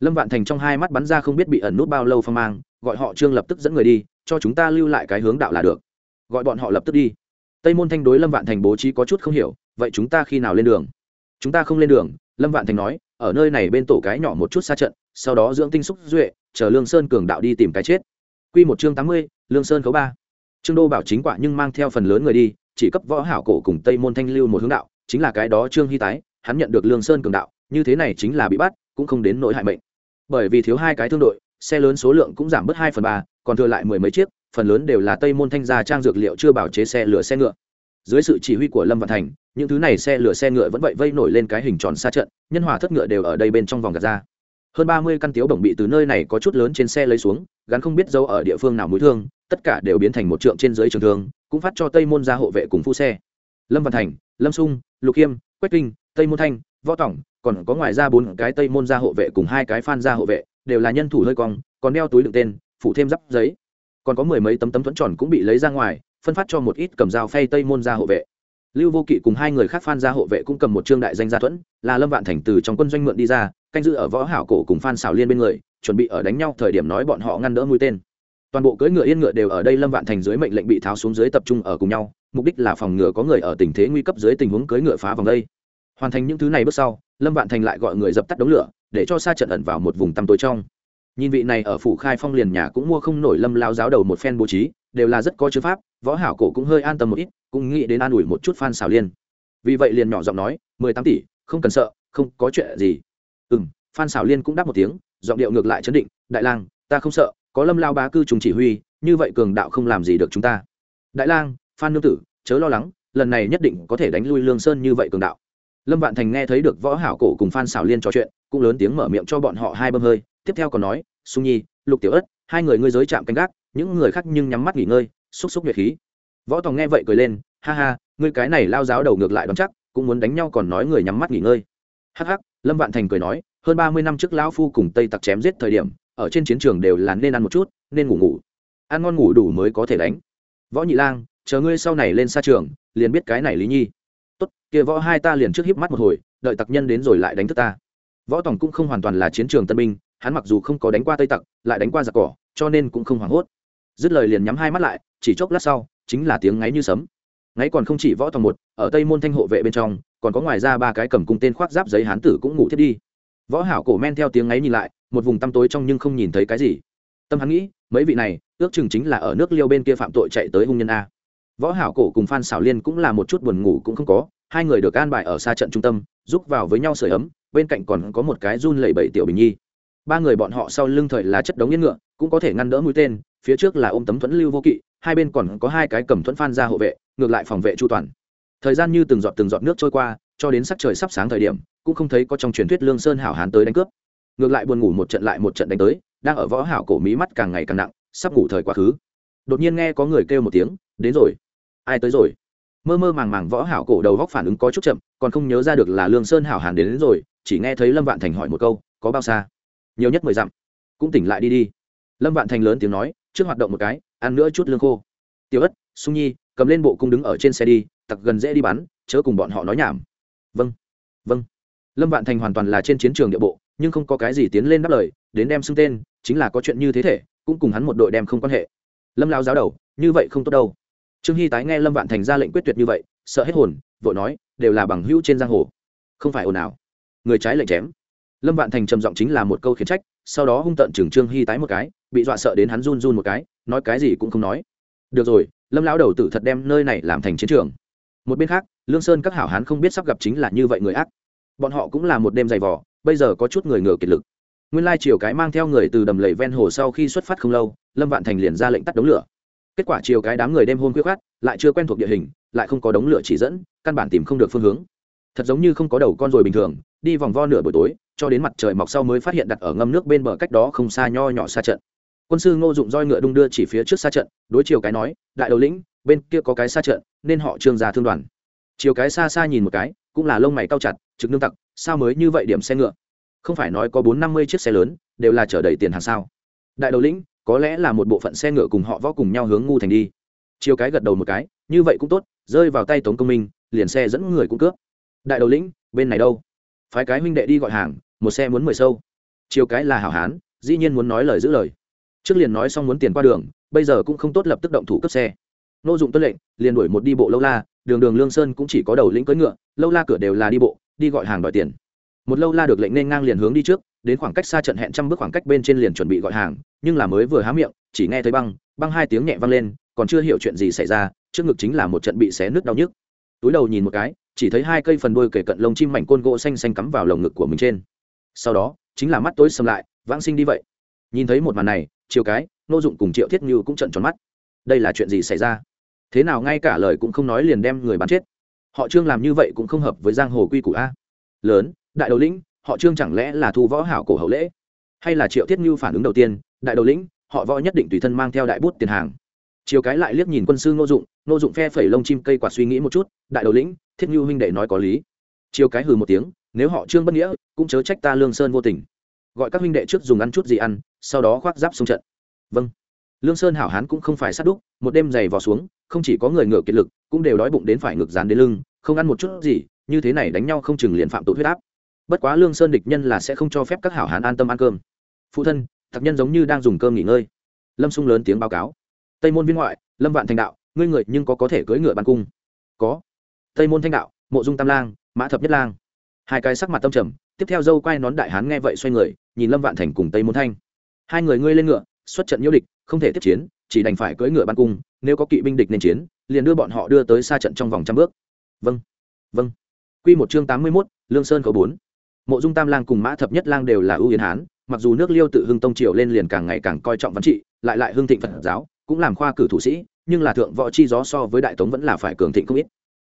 lâm vạn thành trong hai mắt bắn ra không biết bị ẩn nút bao lâu phong mang, gọi họ trương lập tức dẫn người đi, cho chúng ta lưu lại cái hướng đạo là được. Gọi bọn họ lập tức đi. Tây môn thanh đối lâm vạn thành bố trí có chút không hiểu, vậy chúng ta khi nào lên đường? Chúng ta không lên đường, lâm vạn thành nói, ở nơi này bên tổ cái nhỏ một chút xa trận, sau đó dưỡng tinh xúc duệ, chờ lương sơn cường đạo đi tìm cái chết. Q một chương tám mươi, lương sơn khấu ba. Trương đô bảo chính quả nhưng mang theo phần lớn người đi chỉ cấp võ hảo cổ cùng tây môn thanh lưu một hướng đạo, chính là cái đó trương hy tái, hắn nhận được lương sơn cường đạo, như thế này chính là bị bắt, cũng không đến nỗi hại mệnh. Bởi vì thiếu hai cái thương đội, xe lớn số lượng cũng giảm bớt hai phần ba, còn thừa lại mười mấy chiếc, phần lớn đều là tây môn thanh gia trang dược liệu chưa bảo chế xe lửa xe ngựa. Dưới sự chỉ huy của lâm văn thành, những thứ này xe lửa xe ngựa vẫn vậy vây nổi lên cái hình tròn xa trận, nhân hòa thất ngựa đều ở đây bên trong vòng gạt ra hơn ba mươi căn tiếu bổng bị từ nơi này có chút lớn trên xe lấy xuống gắn không biết dâu ở địa phương nào mũi thương tất cả đều biến thành một trượng trên dưới trường thương cũng phát cho tây môn ra hộ vệ cùng phu xe. Lâm văn thành lâm sung lục khiêm quách kinh tây môn thanh võ Tỏng, còn có ngoài ra bốn cái tây môn ra hộ vệ cùng hai cái phan ra hộ vệ đều là nhân thủ hơi cong còn đeo túi đựng tên phụ thêm giáp giấy. Còn có mười mấy tấm tấm thuẫn tròn cũng bị lấy ra ngoài phân phát cho một ít cầm dao phay tây môn ra hộ vệ lưu vô kỵ cùng hai người khác phan gia hộ vệ cũng cầm một trương đại danh gia thuẫn, là lâm vạn thành từ trong quân doanh mượn đi ra, canh giữ ở võ hảo cổ cùng phan xảo liên bên người, chuẩn bị ở đánh nhau thời điểm nói bọn họ ngăn đỡ mũi tên. Toàn bộ cưỡi ngựa yên ngựa đều ở đây lâm vạn thành dưới mệnh lệnh bị tháo xuống dưới tập trung ở cùng nhau, mục đích là phòng ngừa có người ở tình thế nguy cấp dưới tình huống cưỡi ngựa phá vòng đây. Hoàn thành những thứ này bước sau, lâm vạn thành lại gọi người dập tắt đống lửa, để cho xa trận ẩn vào một vùng tăm tối trong. Nhìn vị này ở phủ khai phong liền nhà cũng mua không nổi lâm lao giáo đầu một phen bố trí, đều là rất có chữ pháp, võ hảo cổ cũng hơi an tâm một ít cũng nghĩ đến an ủi một chút phan xảo liên. Vì vậy liền nhỏ giọng nói, mười tám tỷ, không cần sợ, không có chuyện gì. Ừ m phan xảo liên cũng đáp một tiếng, giọng điệu ngược lại chấn định, đại lang, ta không sợ, có lâm lao bá cư trùng chỉ huy, như vậy cường đạo không làm gì được chúng ta. Đại lang, phan nương tử, chớ lo lắng, lần này nhất định có thể đánh lui lương sơn như vậy cường đạo. Lâm vạn thành nghe thấy được võ hảo cổ cùng phan xảo liên trò chuyện, cũng lớn tiếng mở miệng cho bọn họ hai bơm hơi, tiếp theo còn nói sung nhi, lục tiểu ất, hai người ngươi giới chạm canh gác, những người khác nhưng nhắm mắt nghỉ ngơi, xúc xúc nhuệ khí võ tòng nghe vậy cười lên, ha ha, ngươi cái này lao giáo đầu ngược lại đón chắc, cũng muốn đánh nhau còn nói người nhắm mắt nghỉ ngơi. Hắc hắc, lâm vạn thành cười nói, hơn ba mươi năm trước lão phu cùng tây tặc chém giết thời điểm, ở trên chiến trường đều là nên ăn một chút, nên ngủ ngủ. Ăn ngon ngủ đủ mới có thể đánh. Võ nhị lang, chờ ngươi sau này lên xa trường, liền biết cái này lý nhi. Tốt, kia võ hai ta liền trước híp mắt một hồi, đợi tặc nhân đến rồi lại đánh thức ta. Võ tòng cũng không hoàn toàn là chiến trường tân binh, hắn mặc dù không có đánh qua tây tặc, lại đánh qua giặc cỏ, cho nên cũng không hoảng hốt. Dứt lời liền nhắm hai mắt lại, chỉ chốc lát sau chính là tiếng ngáy như sấm. Ngáy còn không chỉ võ tòng một, ở tây môn thanh hộ vệ bên trong, còn có ngoài ra ba cái cầm cung tên khoác giáp giấy hán tử cũng ngủ thiết đi. Võ hảo cổ men theo tiếng ngáy nhìn lại, một vùng tăm tối trong nhưng không nhìn thấy cái gì. Tâm hắn nghĩ, mấy vị này, ước chừng chính là ở nước liêu bên kia phạm tội chạy tới hung nhân a. Võ hảo cổ cùng phan xảo liên cũng là một chút buồn ngủ cũng không có, hai người được an bài ở xa trận trung tâm, giúp vào với nhau sưởi ấm, bên cạnh còn có một cái run lẩy bẩy tiểu bình nhi. Ba người bọn họ sau lưng thời là chất đống yên ngựa, cũng có thể ngăn đỡ mũi tên, phía trước là ôm tấm thuẫn lưu vô kỵ hai bên còn có hai cái cầm thuẫn phan ra hộ vệ ngược lại phòng vệ chu toàn. Thời gian như từng giọt từng giọt nước trôi qua cho đến sắc trời sắp sáng thời điểm cũng không thấy có trong truyền thuyết lương sơn hảo hán tới đánh cướp. Ngược lại buồn ngủ một trận lại một trận đánh tới đang ở võ hảo cổ mí mắt càng ngày càng nặng sắp ngủ thời quá khứ. Đột nhiên nghe có người kêu một tiếng đến rồi. Ai tới rồi? Mơ mơ màng màng võ hảo cổ đầu góc phản ứng có chút chậm còn không nhớ ra được là lương sơn hảo hán đến, đến rồi chỉ nghe thấy lâm vạn thành hỏi một câu có bao xa? Nhiều nhất mười dặm. Cũng tỉnh lại đi đi. Lâm vạn thành lớn tiếng nói trước hoạt động một cái, ăn nữa chút lương khô. Tiểu ất, sung nhi, cầm lên bộ cung đứng ở trên xe đi, tặc gần dễ đi bắn, chớ cùng bọn họ nói nhảm. Vâng vâng. Lâm vạn thành hoàn toàn là trên chiến trường địa bộ, nhưng không có cái gì tiến lên đáp lời, đến đem xưng tên, chính là có chuyện như thế thể, cũng cùng hắn một đội đem không quan hệ. Lâm lao giáo đầu, như vậy không tốt đâu. Trương hy tái nghe lâm vạn thành ra lệnh quyết tuyệt như vậy, sợ hết hồn, vội nói, đều là bằng hữu trên giang hồ. Không phải ồn ào. Người trái lệnh chém. Lâm vạn thành trầm giọng chính là một câu khiển trách, sau đó hung tận trưởng trương hy tái một cái bị dọa sợ đến hắn run run một cái, nói cái gì cũng không nói. Được rồi, lâm lão đầu tử thật đem nơi này làm thành chiến trường. Một bên khác, lương sơn các hảo hán không biết sắp gặp chính là như vậy người ác. Bọn họ cũng là một đêm dày vỏ bây giờ có chút người ngựa kiệt lực. Nguyên lai chiều cái mang theo người từ đầm lầy ven hồ sau khi xuất phát không lâu, lâm vạn thành liền ra lệnh tắt đống lửa. Kết quả chiều cái đám người đêm hôm khuya khát lại chưa quen thuộc địa hình, lại không có đống lửa chỉ dẫn, căn bản tìm không được phương hướng. Thật giống như không có đầu con rồi bình thường, đi vòng vo nửa buổi tối, cho đến mặt trời mọc sau mới phát hiện đặt ở ngâm nước bên bờ cách đó không xa nho nhỏ xa trận quân sư ngô dụng roi ngựa đung đưa chỉ phía trước xa trận, đối chiều cái nói, đại đầu lĩnh, bên kia có cái xa trận, nên họ trương ra thương đoàn. Chiều cái xa xa nhìn một cái, cũng là lông mày cao chặt, trực nương tặc, sao mới như vậy điểm xe ngựa? Không phải nói có bốn năm mươi chiếc xe lớn, đều là chở đầy tiền hàng sao? Đại đầu lĩnh, có lẽ là một bộ phận xe ngựa cùng họ võ cùng nhau hướng ngu thành đi. Chiều cái gật đầu một cái, như vậy cũng tốt, rơi vào tay tống công minh, liền xe dẫn người cũng cướp. Đại đầu lĩnh, bên này đâu? Phái cái huynh đệ đi gọi hàng, một xe muốn mười sâu. Chiều cái là hảo hán, dĩ nhiên muốn nói lời giữ lời trước liền nói xong muốn tiền qua đường, bây giờ cũng không tốt lập tức động thủ cấp xe. Nô dụng tuân lệnh, liền đuổi một đi bộ lâu la, đường đường lương sơn cũng chỉ có đầu lĩnh cưỡi ngựa, lâu la cửa đều là đi bộ, đi gọi hàng đòi tiền. Một lâu la được lệnh nên ngang liền hướng đi trước, đến khoảng cách xa trận hẹn trăm bước khoảng cách bên trên liền chuẩn bị gọi hàng, nhưng là mới vừa há miệng, chỉ nghe thấy băng băng hai tiếng nhẹ vang lên, còn chưa hiểu chuyện gì xảy ra, trước ngực chính là một trận bị xé nứt đau nhức. Túi đầu nhìn một cái, chỉ thấy hai cây phần đuôi kể cận lông chim mảnh côn gỗ xanh xanh cắm vào lồng ngực của mình trên. Sau đó, chính là mắt tối sầm lại, vãng sinh đi vậy. Nhìn thấy một màn này chiều cái nô dụng cùng triệu thiết như cũng trận tròn mắt. Đây là chuyện gì xảy ra? Thế nào ngay cả lời cũng không nói liền đem người bắn chết? Họ trương làm như vậy cũng không hợp với giang hồ quy củ a. Lớn, đại đầu lĩnh, họ trương chẳng lẽ là thu võ hảo cổ hậu lễ? Hay là triệu thiết như phản ứng đầu tiên, đại đầu lĩnh, họ võ nhất định tùy thân mang theo đại bút tiền hàng. Chiều cái lại liếc nhìn quân sư ngô dụng ngô dụng phe phẩy lông chim cây quạt suy nghĩ một chút, đại đầu lĩnh, thiết như huynh đệ nói có lý. Chiều cái hừ một tiếng, nếu họ trương bất nghĩa, cũng chớ trách ta lương sơn vô tình gọi các huynh đệ trước dùng ăn chút gì ăn, sau đó khoác giáp xung trận. Vâng. Lương sơn hảo hán cũng không phải sát đúc, một đêm dày vò xuống, không chỉ có người ngựa kiệt lực, cũng đều đói bụng đến phải ngực dán đến lưng, không ăn một chút gì, như thế này đánh nhau không chừng liền phạm tội huyết áp. Bất quá lương sơn địch nhân là sẽ không cho phép các hảo hán an tâm ăn cơm. Phụ thân thạc nhân giống như đang dùng cơm nghỉ ngơi. Lâm sung lớn tiếng báo cáo. Tây môn viên ngoại, lâm vạn thành đạo, ngươi người nhưng có có thể cưỡi ngựa ban cung. Có. Tây môn thanh đạo, mộ dung tam lang, mã thập nhất lang. Hai cái sắc mặt tâm trầm, tiếp theo dâu quay nón đại hán nghe vậy xoay người nhìn lâm vạn thành cùng tây môn thanh. Hai người ngươi lên ngựa, xuất trận nhiễu địch, không thể tiếp chiến, chỉ đành phải cưỡi ngựa ban cung, nếu có kỵ binh địch nên chiến, liền đưa bọn họ đưa tới xa trận trong vòng trăm bước. Vâng vâng. Q một chương tám mươi mốt, lương sơn có bốn. Mộ dung tam lang cùng mã thập nhất lang đều là ưu yến hán, mặc dù nước liêu tự hưng tông triều lên liền càng ngày càng coi trọng văn trị, lại lại hưng thịnh phật giáo, cũng làm khoa cử thủ sĩ, nhưng là thượng võ chi gió so với đại tống vẫn là phải cường thịnh không ít.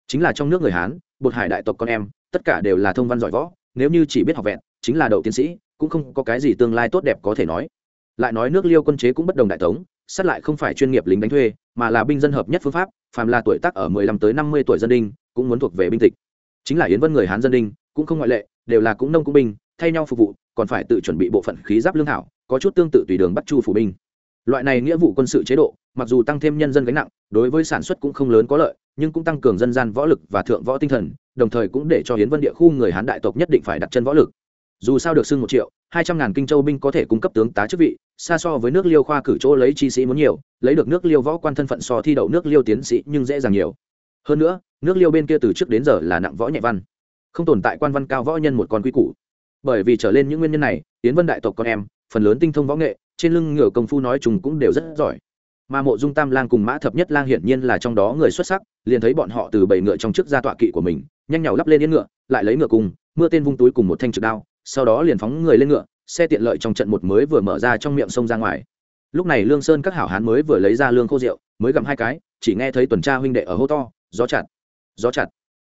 Chính là trong nước người hán, bột hải đại tộc con em, tất cả đều là thông văn giỏi võ, nếu như chỉ biết học vẹn, chính là đậu tiến sĩ cũng không có cái gì tương lai tốt đẹp có thể nói. Lại nói nước liêu quân chế cũng bất đồng đại tống, sát lại không phải chuyên nghiệp lính đánh thuê, mà là binh dân hợp nhất phương pháp, phàm là tuổi tác ở 15 tới 50 tuổi dân đinh, cũng muốn thuộc về binh tịch. Chính là yến vân người hán dân đinh, cũng không ngoại lệ, đều là cũng nông cũng binh, thay nhau phục vụ, còn phải tự chuẩn bị bộ phận khí giáp lương thảo, có chút tương tự tùy đường bắt chu phủ binh. Loại này nghĩa vụ quân sự chế độ, mặc dù tăng thêm nhân dân gánh nặng, đối với sản xuất cũng không lớn có lợi, nhưng cũng tăng cường dân gian võ lực và thượng võ tinh thần, đồng thời cũng để cho hiến vân địa khu người hán đại tộc nhất định phải đặt chân võ lực dù sao được xưng một triệu, hai trăm ngàn kinh châu binh có thể cung cấp tướng tá chức vị, xa so với nước liêu khoa cử chỗ lấy chi sĩ muốn nhiều, lấy được nước liêu võ quan thân phận so thi đậu nước liêu tiến sĩ nhưng dễ dàng nhiều. Hơn nữa, nước liêu bên kia từ trước đến giờ là nặng võ nhẹ văn, không tồn tại quan văn cao võ nhân một con quy củ. Bởi vì trở lên những nguyên nhân này tiến vân đại tộc con em, phần lớn tinh thông võ nghệ, trên lưng ngựa công phu nói chung cũng đều rất giỏi. Mà mộ dung tam lang cùng mã thập nhất lang hiển nhiên là trong đó người xuất sắc, liền thấy bọn họ từ bảy ngựa trong trước ra tọa kỵ của mình, nhanh nhào lắp lên yên ngựa, lại lấy ngựa cùng, mưa tên vung túi cùng một thanh trực đao sau đó liền phóng người lên ngựa, xe tiện lợi trong trận một mới vừa mở ra trong miệng sông ra ngoài. Lúc này lương sơn các hảo hán mới vừa lấy ra lương khô rượu, mới gặm hai cái, chỉ nghe thấy tuần tra huynh đệ ở hô to, gió chặt gió chặt.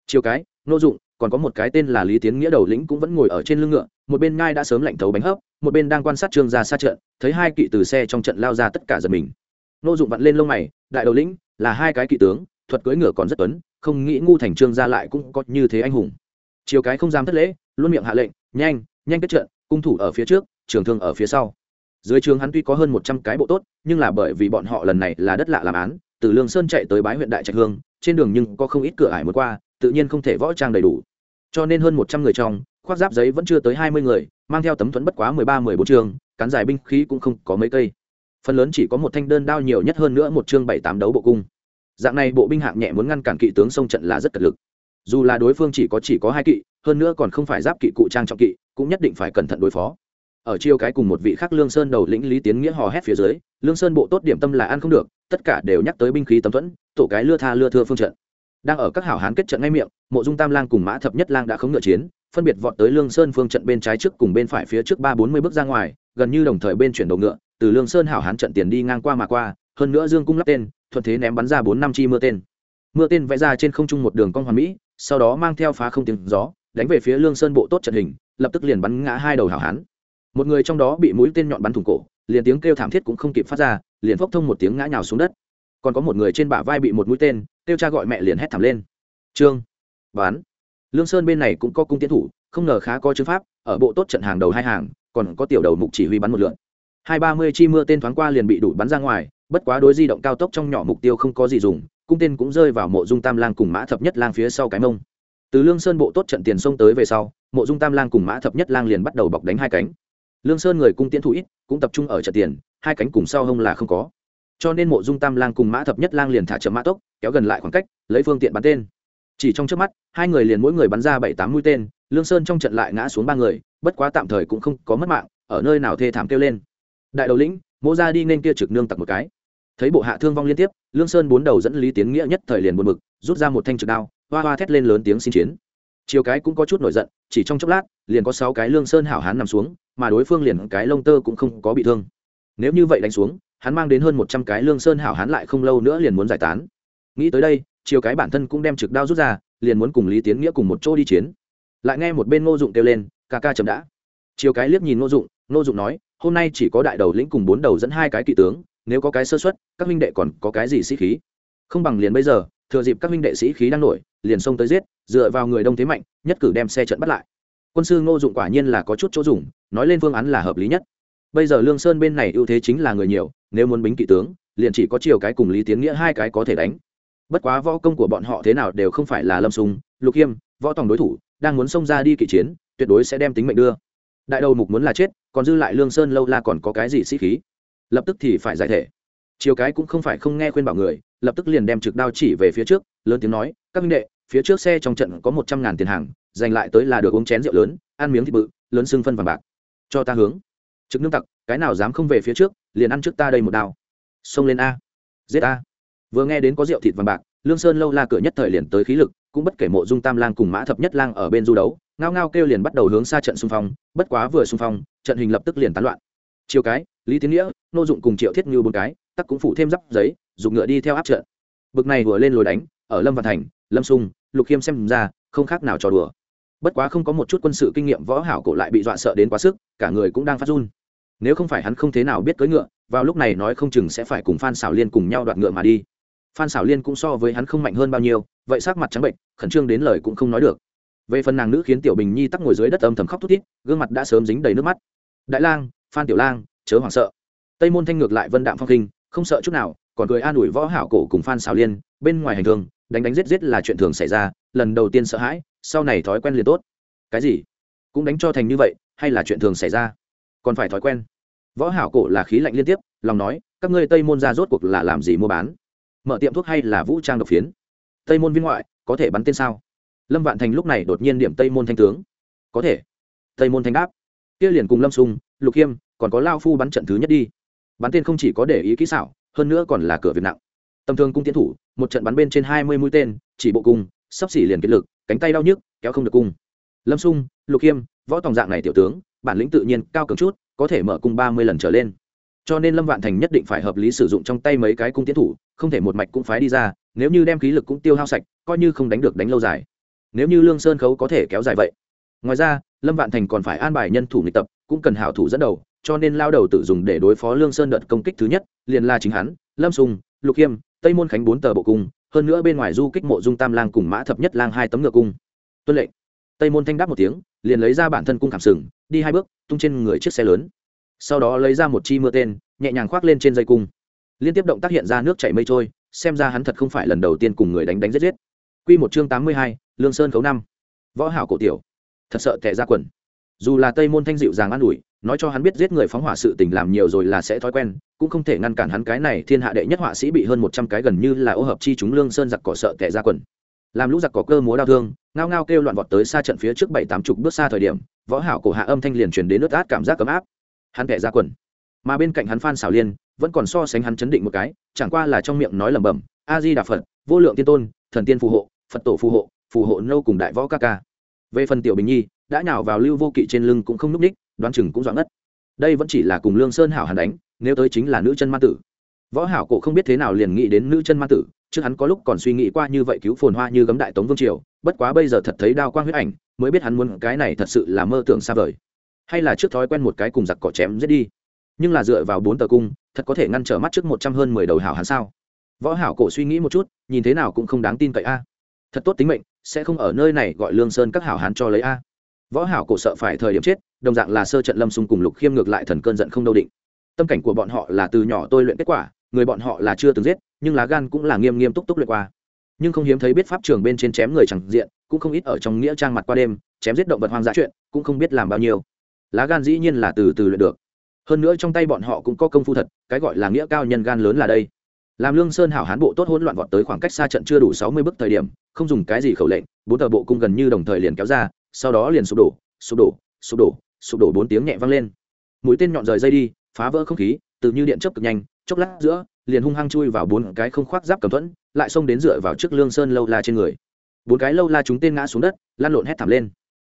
Chiều cái, nô dụng, còn có một cái tên là lý tiến nghĩa đầu lĩnh cũng vẫn ngồi ở trên lưng ngựa, một bên ngai đã sớm lạnh thấu bánh hấp, một bên đang quan sát trương ra xa trận, thấy hai kỵ từ xe trong trận lao ra tất cả giật mình. Nô dụng vặn lên lông mày, đại đầu lĩnh, là hai cái kỵ tướng, thuật cưỡi ngựa còn rất tuấn, không nghĩ ngu thành trương ra lại cũng có như thế anh hùng. Chiều cái không dám thất lễ, luôn miệng hạ lệnh nhanh nhanh kết trận, cung thủ ở phía trước, trường thương ở phía sau. Dưới trường hắn tuy có hơn một trăm cái bộ tốt, nhưng là bởi vì bọn họ lần này là đất lạ làm án, từ lương sơn chạy tới bái huyện đại trạch hương, trên đường nhưng có không ít cửa ải muốn qua, tự nhiên không thể võ trang đầy đủ. Cho nên hơn một trăm người trong, khoác giáp giấy vẫn chưa tới hai mươi người, mang theo tấm thuẫn bất quá mười ba, mười bốn chương cán dài binh khí cũng không có mấy cây. Phần lớn chỉ có một thanh đơn đao nhiều nhất hơn nữa một chương bảy tám đấu bộ cung. Dạng này bộ binh hạng nhẹ muốn ngăn cản kỵ tướng sông trận là rất cật lực. Dù là đối phương chỉ có chỉ có hai kỵ hơn nữa còn không phải giáp kỵ cụ trang trọng kỵ, cũng nhất định phải cẩn thận đối phó. Ở chiêu cái cùng một vị khác lương sơn đầu lĩnh lý tiến nghĩa hò hét phía dưới, lương sơn bộ tốt điểm tâm là ăn không được, tất cả đều nhắc tới binh khí tấm thuẫn, tổ cái lưa tha lưa thưa phương trận. Đang ở các hảo hán kết trận ngay miệng, mộ dung tam lang cùng mã thập nhất lang đã khống ngựa chiến, phân biệt vọt tới lương sơn phương trận bên trái trước cùng bên phải phía trước ba bốn mươi bước ra ngoài, gần như đồng thời bên chuyển đầu ngựa, từ lương sơn hảo hán trận tiền đi ngang qua mà qua, hơn nữa dương cung lắp tên, thuận thế ném bắn ra bốn năm chi mưa tên. Mưa tên vẽ ra trên không trung một đường cong hoàn mỹ, sau đó mang theo phá không tiếng gió đánh về phía lương sơn bộ tốt trận hình, lập tức liền bắn ngã hai đầu hảo hán. Một người trong đó bị mũi tên nhọn bắn thủng cổ, liền tiếng kêu thảm thiết cũng không kịp phát ra, liền phốc thông một tiếng ngã nhào xuống đất. Còn có một người trên bả vai bị một mũi tên, kêu cha gọi mẹ liền hét thảm lên. Trương bán lương sơn bên này cũng có cung tiến thủ, không ngờ khá có chứng pháp, ở bộ tốt trận hàng đầu hai hàng, còn có tiểu đầu mục chỉ huy bắn một lượn. Hai ba mươi chi mưa tên thoáng qua liền bị đủ bắn ra ngoài, bất quá đối di động cao tốc trong nhỏ mục tiêu không có gì dùng, cung tên cũng rơi vào mộ dung tam lang cùng mã thập nhất lang phía sau cái mông từ lương sơn bộ tốt trận tiền xông tới về sau, mộ dung tam lang cùng mã thập nhất lang liền bắt đầu bọc đánh hai cánh. Lương sơn người cung tiễn thủ ít, cũng tập trung ở trận tiền, hai cánh cùng sau hông là không có. Cho nên mộ dung tam lang cùng mã thập nhất lang liền thả chậm mã tốc, kéo gần lại khoảng cách, lấy phương tiện bắn tên. Chỉ trong trước mắt, hai người liền mỗi người bắn ra bảy tám mũi tên, lương sơn trong trận lại ngã xuống ba người, bất quá tạm thời cũng không có mất mạng, ở nơi nào thê thảm kêu lên. Đại đầu lĩnh mỗ ra đi nên kia trực nương tặc một cái. Thấy bộ hạ thương vong liên tiếp, lương sơn bốn đầu dẫn lý tiến nghĩa nhất thời liền buồn mực rút ra một thanh trực đao hoa hoa thét lên lớn tiếng xin chiến. Chiều cái cũng có chút nổi giận, chỉ trong chốc lát, liền có sáu cái lương sơn hảo hán nằm xuống, mà đối phương liền cái lông tơ cũng không có bị thương. Nếu như vậy đánh xuống, hắn mang đến hơn một trăm cái lương sơn hảo hán lại không lâu nữa liền muốn giải tán. Nghĩ tới đây, chiều cái bản thân cũng đem trực đao rút ra, liền muốn cùng lý tiến nghĩa cùng một chỗ đi chiến. Lại nghe một bên ngô dụng kêu lên, ca ca chậm đã. Chiều cái liếc nhìn ngô dụng ngô dụng nói, hôm nay chỉ có đại đầu lĩnh cùng bốn đầu dẫn hai cái kỵ tướng, nếu có cái sơ xuất các huynh đệ còn có cái gì sĩ khí? Không bằng liền bây giờ, thừa dịp các huynh đệ sĩ khí đang nổi liền xông tới giết dựa vào người đông thế mạnh nhất cử đem xe trận bắt lại. Quân sư ngô dụng quả nhiên là có chút chỗ dùng nói lên phương án là hợp lý nhất. Bây giờ lương sơn bên này ưu thế chính là người nhiều nếu muốn bính kỵ tướng liền chỉ có chiều cái cùng lý tiến nghĩa hai cái có thể đánh. Bất quá võ công của bọn họ thế nào đều không phải là lâm sùng lục Kiêm, võ tòng đối thủ đang muốn xông ra đi kỵ chiến tuyệt đối sẽ đem tính mệnh đưa. Đại đầu mục muốn là chết còn dư lại lương sơn lâu la còn có cái gì sĩ khí? Lập tức thì phải giải thể chiều cái cũng không phải không nghe khuyên bảo người, lập tức liền đem trực đao chỉ về phía trước, lớn tiếng nói, các minh đệ, phía trước xe trong trận có một trăm ngàn tiền hàng giành lại tới là được uống chén rượu lớn, ăn miếng thịt bự, lớn xương phân vàng bạc. Cho ta hướng. Trực nương tặc, cái nào dám không về phía trước, liền ăn trước ta đây một đao. Xông lên a. Giết a. Vừa nghe đến có rượu thịt vàng bạc, lương sơn lâu la cửa nhất thời liền tới khí lực, cũng bất kể mộ dung tam lang cùng mã thập nhất lang ở bên du đấu, ngao ngao kêu liền bắt đầu hướng xa trận xung phong, bất quá vừa xung phong, trận hình lập tức liền tán loạn. Chiều cái, lý tiến nghĩa, nô dụng cùng triệu thiết như bốn cái tắc cũng phụ thêm giáp giấy, dùng ngựa đi theo áp trận. Bực này vừa lên lồi đánh, ở lâm văn thành, lâm sung lục khiêm xem ra, không khác nào trò đùa. Bất quá không có một chút quân sự kinh nghiệm võ hảo cổ lại bị dọa sợ đến quá sức, cả người cũng đang phát run. Nếu không phải hắn không thế nào biết cưỡi ngựa, vào lúc này nói không chừng sẽ phải cùng phan xảo liên cùng nhau đoạt ngựa mà đi. Phan xảo liên cũng so với hắn không mạnh hơn bao nhiêu, vậy sắc mặt trắng bệnh, khẩn trương đến lời cũng không nói được. Về phần nàng nữ khiến tiểu bình nhi tắc ngồi dưới đất âm thầm khóc thút thít, gương mặt đã sớm dính đầy nước mắt. Đại lang, phan tiểu lang, chớ hoảng sợ. Tây môn thanh ngược lại vân đạm phong khinh không sợ chút nào, còn cười an ủi võ hảo cổ cùng phan xào liên, bên ngoài hành thương đánh đánh giết giết là chuyện thường xảy ra, lần đầu tiên sợ hãi, sau này thói quen liền tốt. Cái gì? Cũng đánh cho thành như vậy, hay là chuyện thường xảy ra? Còn phải thói quen. Võ hảo cổ là khí lạnh liên tiếp, lòng nói, các ngươi tây môn ra rốt cuộc là làm gì mua bán? Mở tiệm thuốc hay là vũ trang độc phiến? Tây môn viên ngoại, có thể bắn tên sao? Lâm vạn thành lúc này đột nhiên điểm tây môn thanh tướng. Có thể. Tây môn thanh đáp. Kia liền cùng lâm sung lục khiêm, còn có lao phu bắn trận thứ nhất đi bắn tên không chỉ có để ý kỹ xảo, hơn nữa còn là cửa việc nặng. Tầm thường cung tiến thủ, một trận bắn bên trên hai mươi mũi tên, chỉ bộ cung, sắp xỉ liền kiệt lực, cánh tay đau nhức, kéo không được cung. Lâm sung, lục hiêm, võ tòng dạng này tiểu tướng, bản lĩnh tự nhiên cao cường chút, có thể mở cung ba mươi lần trở lên. Cho nên lâm vạn thành nhất định phải hợp lý sử dụng trong tay mấy cái cung tiến thủ, không thể một mạch cũng phái đi ra, nếu như đem khí lực cũng tiêu hao sạch, coi như không đánh được đánh lâu dài. Nếu như lương sơn khấu có thể kéo dài vậy. Ngoài ra, lâm vạn thành còn phải an bài nhân thủ nghịch tập, cũng cần hảo thủ dẫn đầu cho nên lao đầu tự dùng để đối phó lương sơn đợt công kích thứ nhất liền là chính hắn lâm sùng lục khiêm tây môn khánh bốn tờ bộ cung hơn nữa bên ngoài du kích mộ dung tam lang cùng mã thập nhất lang hai tấm ngựa cung tuân lệnh tây môn thanh đáp một tiếng liền lấy ra bản thân cung khảm sừng đi hai bước tung trên người chiếc xe lớn sau đó lấy ra một chi mưa tên nhẹ nhàng khoác lên trên dây cung liên tiếp động tác hiện ra nước chảy mây trôi xem ra hắn thật không phải lần đầu tiên cùng người đánh đánh giết giết Quy một chương tám mươi hai, Lương Sơn khấu năm. Võ hảo cổ tiểu. Thật sợ tệ ra quần. Dù là Tây môn thanh dịu dàng an ủi, nói cho hắn biết giết người phóng hỏa sự tình làm nhiều rồi là sẽ thói quen, cũng không thể ngăn cản hắn cái này thiên hạ đệ nhất họa sĩ bị hơn một trăm cái gần như là ô hợp chi chúng Lương Sơn giặc cỏ sợ tệ ra quần. Làm lũ giặc cỏ cơ múa đau thương, ngao ngao kêu loạn vọt tới xa trận phía trước bảy tám chục bước xa thời điểm, võ hảo cổ hạ âm thanh liền truyền đến nước át cảm giác cấm áp. Hắn tệ ra quần. Mà bên cạnh hắn Phan Xảo Liên, vẫn còn so sánh hắn chấn định một cái, chẳng qua là trong miệng nói lẩm bẩm, A Di Đà Phật, vô lượng tiên tôn, thần tiên phù hộ, phật tổ phù hộ phù hộ nâu cùng đại võ ca ca về phần tiểu bình nhi đã nhào vào lưu vô kỵ trên lưng cũng không núp ních đoán chừng cũng doãn ngất. Đây vẫn chỉ là cùng lương sơn hảo hàn đánh, nếu tới chính là nữ chân ma tử. Võ hảo cổ không biết thế nào liền nghĩ đến nữ chân ma tử, trước hắn có lúc còn suy nghĩ qua như vậy cứu phồn hoa như gấm đại tống vương triều, bất quá bây giờ thật thấy đao quang huyết ảnh, mới biết hắn muốn cái này thật sự là mơ tưởng xa vời. Hay là trước thói quen một cái cùng giặc cỏ chém giết đi. Nhưng là dựa vào bốn tờ cung, thật có thể ngăn trở mắt trước một trăm hơn mười đầu hảo hắn sao? Võ hảo cổ suy nghĩ một chút, nhìn thế nào cũng không đáng tin cậy a. Thật tốt tính mệnh, sẽ không ở nơi này gọi lương sơn các hảo hán cho lấy a võ hảo cổ sợ phải thời điểm chết, đồng dạng là sơ trận lâm xung cùng lục khiêm ngược lại thần cơn giận không đâu định. Tâm cảnh của bọn họ là từ nhỏ tôi luyện kết quả, người bọn họ là chưa từng giết, nhưng lá gan cũng là nghiêm nghiêm túc túc luyện qua. Nhưng không hiếm thấy biết pháp trường bên trên chém người chẳng diện, cũng không ít ở trong nghĩa trang mặt qua đêm, chém giết động vật hoang dã chuyện, cũng không biết làm bao nhiêu. Lá gan dĩ nhiên là từ từ luyện được. Hơn nữa trong tay bọn họ cũng có công phu thật, cái gọi là nghĩa cao nhân gan lớn là đây. Làm lương sơn hảo hán bộ tốt hỗn loạn vọt tới khoảng cách xa trận chưa đủ sáu mươi bước thời điểm, không dùng cái gì khẩu lệnh, bốn tờ bộ cung gần như đồng thời liền kéo ra sau đó liền sụp đổ sụp đổ sụp đổ sụp đổ bốn tiếng nhẹ vang lên. Mũi tên nhọn rời dây đi, phá vỡ không khí, từ như điện chớp cực nhanh, chốc lát giữa, liền hung hăng chui vào bốn cái không khoác giáp cầm thuẫn, lại xông đến dựa vào trước lương sơn lâu la trên người. Bốn cái lâu la chúng tên ngã xuống đất, lăn lộn hét thảm lên.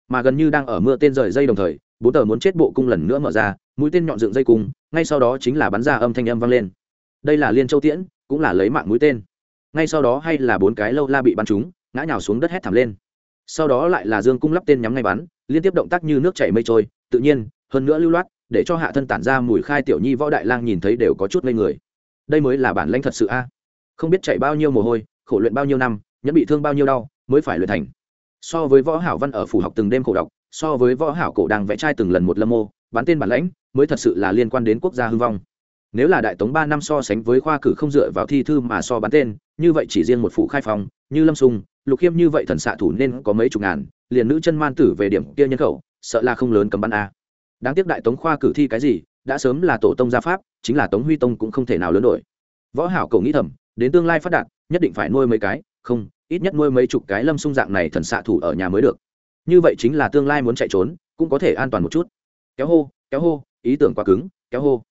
Mà gần như đang ở mưa tên rời dây đồng thời, bốn tờ muốn chết bộ cung lần nữa mở ra, mũi tên nhọn dựng dây cung, ngay sau đó chính là bắn ra âm thanh âm vang lên. Đây là liên châu tiễn, cũng là lấy mạng mũi tên. Ngay sau đó hay là bốn cái lâu la bị bắn trúng, ngã nhào xuống đất hét thảm lên sau đó lại là dương cung lắp tên nhắm ngay bắn, liên tiếp động tác như nước chảy mây trôi, tự nhiên, hơn nữa lưu loát, để cho hạ thân tản ra mùi khai tiểu nhi võ đại lang nhìn thấy đều có chút ngây người. Đây mới là bản lãnh thật sự a. Không biết chạy bao nhiêu mồ hôi, khổ luyện bao nhiêu năm, nhẫn bị thương bao nhiêu đau, mới phải luyện thành. So với võ hảo văn ở phủ học từng đêm khổ đọc so với võ hảo cổ đang vẽ trai từng lần một lâm mô bán tên bản lãnh, mới thật sự là liên quan đến quốc gia hư vong. Nếu là đại tống ba năm so sánh với khoa cử không dựa vào thi thư mà so bán tên, như vậy chỉ riêng một phủ khai phòng như lâm sung, lục khiêm như vậy thần xạ thủ nên có mấy chục ngàn, liền nữ chân man tử về điểm kia nhân khẩu, sợ là không lớn cầm bắn a. Đáng tiếc đại tống khoa cử thi cái gì, đã sớm là tổ tông gia pháp, chính là tống huy tông cũng không thể nào lớn đổi. Võ hảo cầu nghĩ thầm, đến tương lai phát đạt, nhất định phải nuôi mấy cái, không, ít nhất nuôi mấy chục cái lâm sung dạng này thần xạ thủ ở nhà mới được. Như vậy chính là tương lai muốn chạy trốn, cũng có thể an toàn một chút. Kéo hô kéo hô, ý tưởng quá cứng, kéo hô.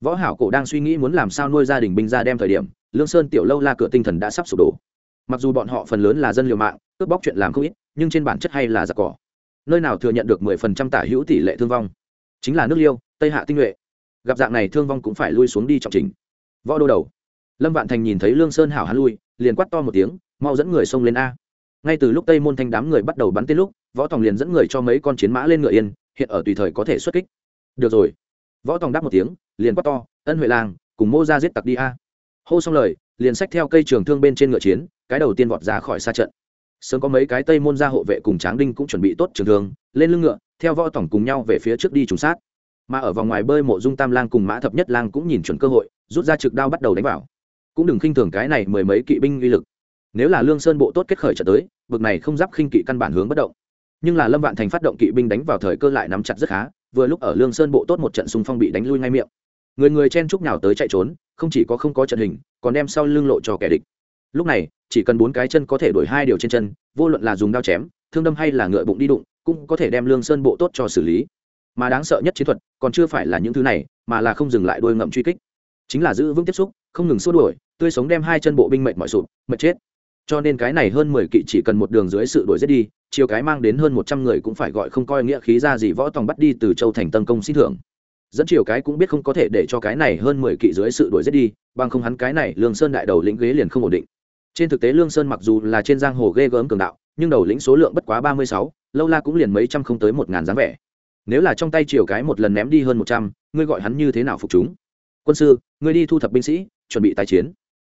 Võ hảo cổ đang suy nghĩ muốn làm sao nuôi gia đình binh ra đem thời điểm, lương sơn tiểu lâu la cửa tinh thần đã sắp sụp đổ mặc dù bọn họ phần lớn là dân liều mạng, cướp bóc chuyện làm không ít, nhưng trên bản chất hay là giặc cỏ. Nơi nào thừa nhận được mười phần trăm tả hữu tỷ lệ thương vong? Chính là nước liêu, tây hạ tinh nhuệ. Gặp dạng này thương vong cũng phải lui xuống đi trọng trình. Võ đô đầu. Lâm vạn thành nhìn thấy lương sơn hảo hắn lui, liền quát to một tiếng, mau dẫn người xông lên a. Ngay từ lúc tây môn thanh đám người bắt đầu bắn tên lúc, võ tòng liền dẫn người cho mấy con chiến mã lên ngựa yên, hiện ở tùy thời có thể xuất kích. Được rồi. Võ tòng đáp một tiếng, liền quát to, ân huệ làng, cùng mô ra giết tặc đi a. Hô xong lời liền xách theo cây trường thương bên trên ngựa chiến, cái đầu tiên vọt ra khỏi xa trận. Sớm có mấy cái tây môn gia hộ vệ cùng tráng đinh cũng chuẩn bị tốt trường thương, lên lưng ngựa, theo võ tổng cùng nhau về phía trước đi trùng sát. Mà ở vòng ngoài bơi mộ dung tam lang cùng mã thập nhất lang cũng nhìn chuẩn cơ hội, rút ra trực đao bắt đầu đánh vào. Cũng đừng khinh thường cái này mười mấy kỵ binh uy lực. Nếu là lương sơn bộ tốt kết khởi trận tới vực này không giáp khinh kỵ căn bản hướng bất động. Nhưng là lâm vạn thành phát động kỵ binh đánh vào thời cơ lại nắm chặt rất khá, vừa lúc ở lương sơn bộ tốt một trận xung phong bị đánh lui ngay miệng người người chen chúc nào tới chạy trốn, không chỉ có không có trận hình, còn đem sau lưng lộ cho kẻ địch. Lúc này, chỉ cần bốn cái chân có thể đổi hai điều trên chân, vô luận là dùng đao chém, thương đâm hay là ngựa bụng đi đụng, cũng có thể đem lương sơn bộ tốt cho xử lý. Mà đáng sợ nhất chiến thuật, còn chưa phải là những thứ này, mà là không dừng lại đôi ngậm truy kích. Chính là giữ vững tiếp xúc, không ngừng xua đuổi, tươi sống đem hai chân bộ binh mệnh mọi sụp, mệt chết. Cho nên cái này hơn mười kỵ chỉ cần một đường dưới sự đuổi giết đi, chiều cái mang đến hơn một trăm người cũng phải gọi không coi nghĩa khí ra gì võ tòng bắt đi từ châu thành tân công xin thưởng dẫn chiều cái cũng biết không có thể để cho cái này hơn mười kỵ dưới sự đuổi giết đi, bằng không hắn cái này lương sơn đại đầu lĩnh ghế liền không ổn định. Trên thực tế lương sơn mặc dù là trên giang hồ ghê gớm cường đạo, nhưng đầu lĩnh số lượng bất quá ba mươi sáu, lâu la cũng liền mấy trăm không tới một ngàn dáng vẻ. Nếu là trong tay chiều cái một lần ném đi hơn một trăm, ngươi gọi hắn như thế nào phục chúng? Quân sư, ngươi đi thu thập binh sĩ, chuẩn bị tái chiến.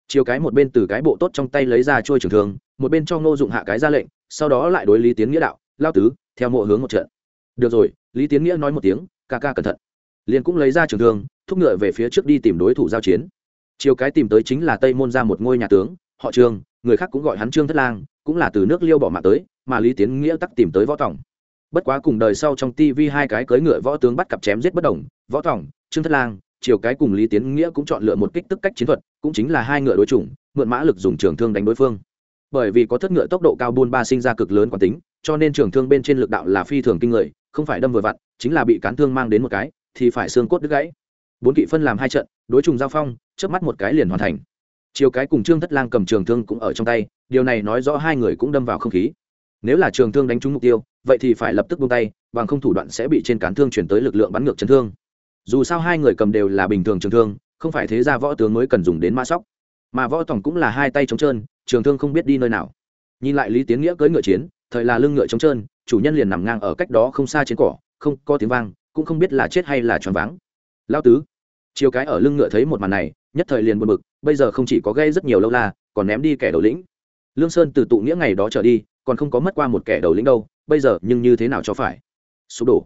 Chiều cái một bên từ cái bộ tốt trong tay lấy ra trôi trường thương, một bên cho ngô dụng hạ cái ra lệnh, sau đó lại đối lý tiến nghĩa đạo, lao tứ, theo mộ hướng một trận. Được rồi, lý tiến nghĩa nói một tiếng, ca ca cẩn thận liền cũng lấy ra trường thương, thúc ngựa về phía trước đi tìm đối thủ giao chiến. Chiều cái tìm tới chính là tây môn ra một ngôi nhà tướng, họ trương, người khác cũng gọi hắn trương thất lang, cũng là từ nước liêu bỏ mạng tới, mà lý tiến nghĩa tắc tìm tới võ tòng. Bất quá cùng đời sau trong tivi hai cái cưỡi ngựa võ tướng bắt cặp chém giết bất đồng, võ tòng, trương thất lang, chiều cái cùng lý tiến nghĩa cũng chọn lựa một kích tức cách chiến thuật, cũng chính là hai ngựa đối chủng, mượn mã lực dùng trường thương đánh đối phương. Bởi vì có thất ngựa tốc độ cao buôn ba sinh ra cực lớn quán tính, cho nên trường thương bên trên lực đạo là phi thường kinh người, không phải đâm vừa vặn, chính là bị cán thương mang đến một cái thì phải xương cốt đứt gãy. Bốn kỵ phân làm hai trận, đối trùng giao phong trước mắt một cái liền hoàn thành. Chiều cái cùng trương thất lang cầm trường thương cũng ở trong tay, điều này nói rõ hai người cũng đâm vào không khí. Nếu là trường thương đánh trúng mục tiêu, vậy thì phải lập tức buông tay, bằng không thủ đoạn sẽ bị trên cán thương chuyển tới lực lượng bắn ngược chấn thương. Dù sao hai người cầm đều là bình thường trường thương, không phải thế ra võ tướng mới cần dùng đến mã sóc. Mà võ tổng cũng là hai tay trống trơn, trường thương không biết đi nơi nào. Nhìn lại lý tiến nghĩa cưỡi ngựa chiến, thời là lưng ngựa trống trơn, chủ nhân liền nằm ngang ở cách đó không xa trên cỏ, không có tiếng vang cũng không biết là chết hay là choáng váng. Lao tứ, chiều cái ở lưng ngựa thấy một màn này, nhất thời liền buồn bực, bây giờ không chỉ có gây rất nhiều lâu la, còn ném đi kẻ đầu lĩnh. Lương sơn từ tụ nghĩa ngày đó trở đi, còn không có mất qua một kẻ đầu lĩnh đâu, bây giờ nhưng như thế nào cho phải? Sụp đổ.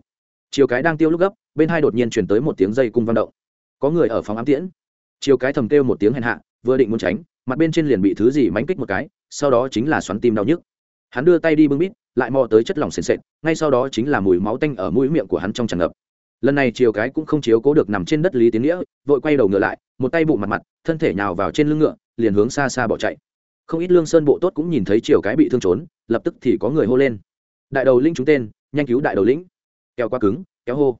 Chiều cái đang tiêu lúc gấp, bên hai đột nhiên chuyển tới một tiếng dây cung vang động. Có người ở phòng ám tiễn. Chiều cái thầm kêu một tiếng hèn hạ, vừa định muốn tránh, mặt bên trên liền bị thứ gì mánh kích một cái, sau đó chính là xoắn tim đau nhức hắn đưa tay đi bưng bít, lại mò tới chất lỏng sền sệt, ngay sau đó chính là mùi máu tanh ở mũi miệng của hắn trong tràn ngập. Lần này chiều cái cũng không chiếu cố được nằm trên đất lý tiến nghĩa, vội quay đầu ngựa lại, một tay bụng mặt mặt, thân thể nhào vào trên lưng ngựa, liền hướng xa xa bỏ chạy. Không ít lương sơn bộ tốt cũng nhìn thấy chiều cái bị thương trốn, lập tức thì có người hô lên. Đại đầu linh chúng tên, nhanh cứu đại đầu lĩnh. Kéo qua cứng, kéo hô.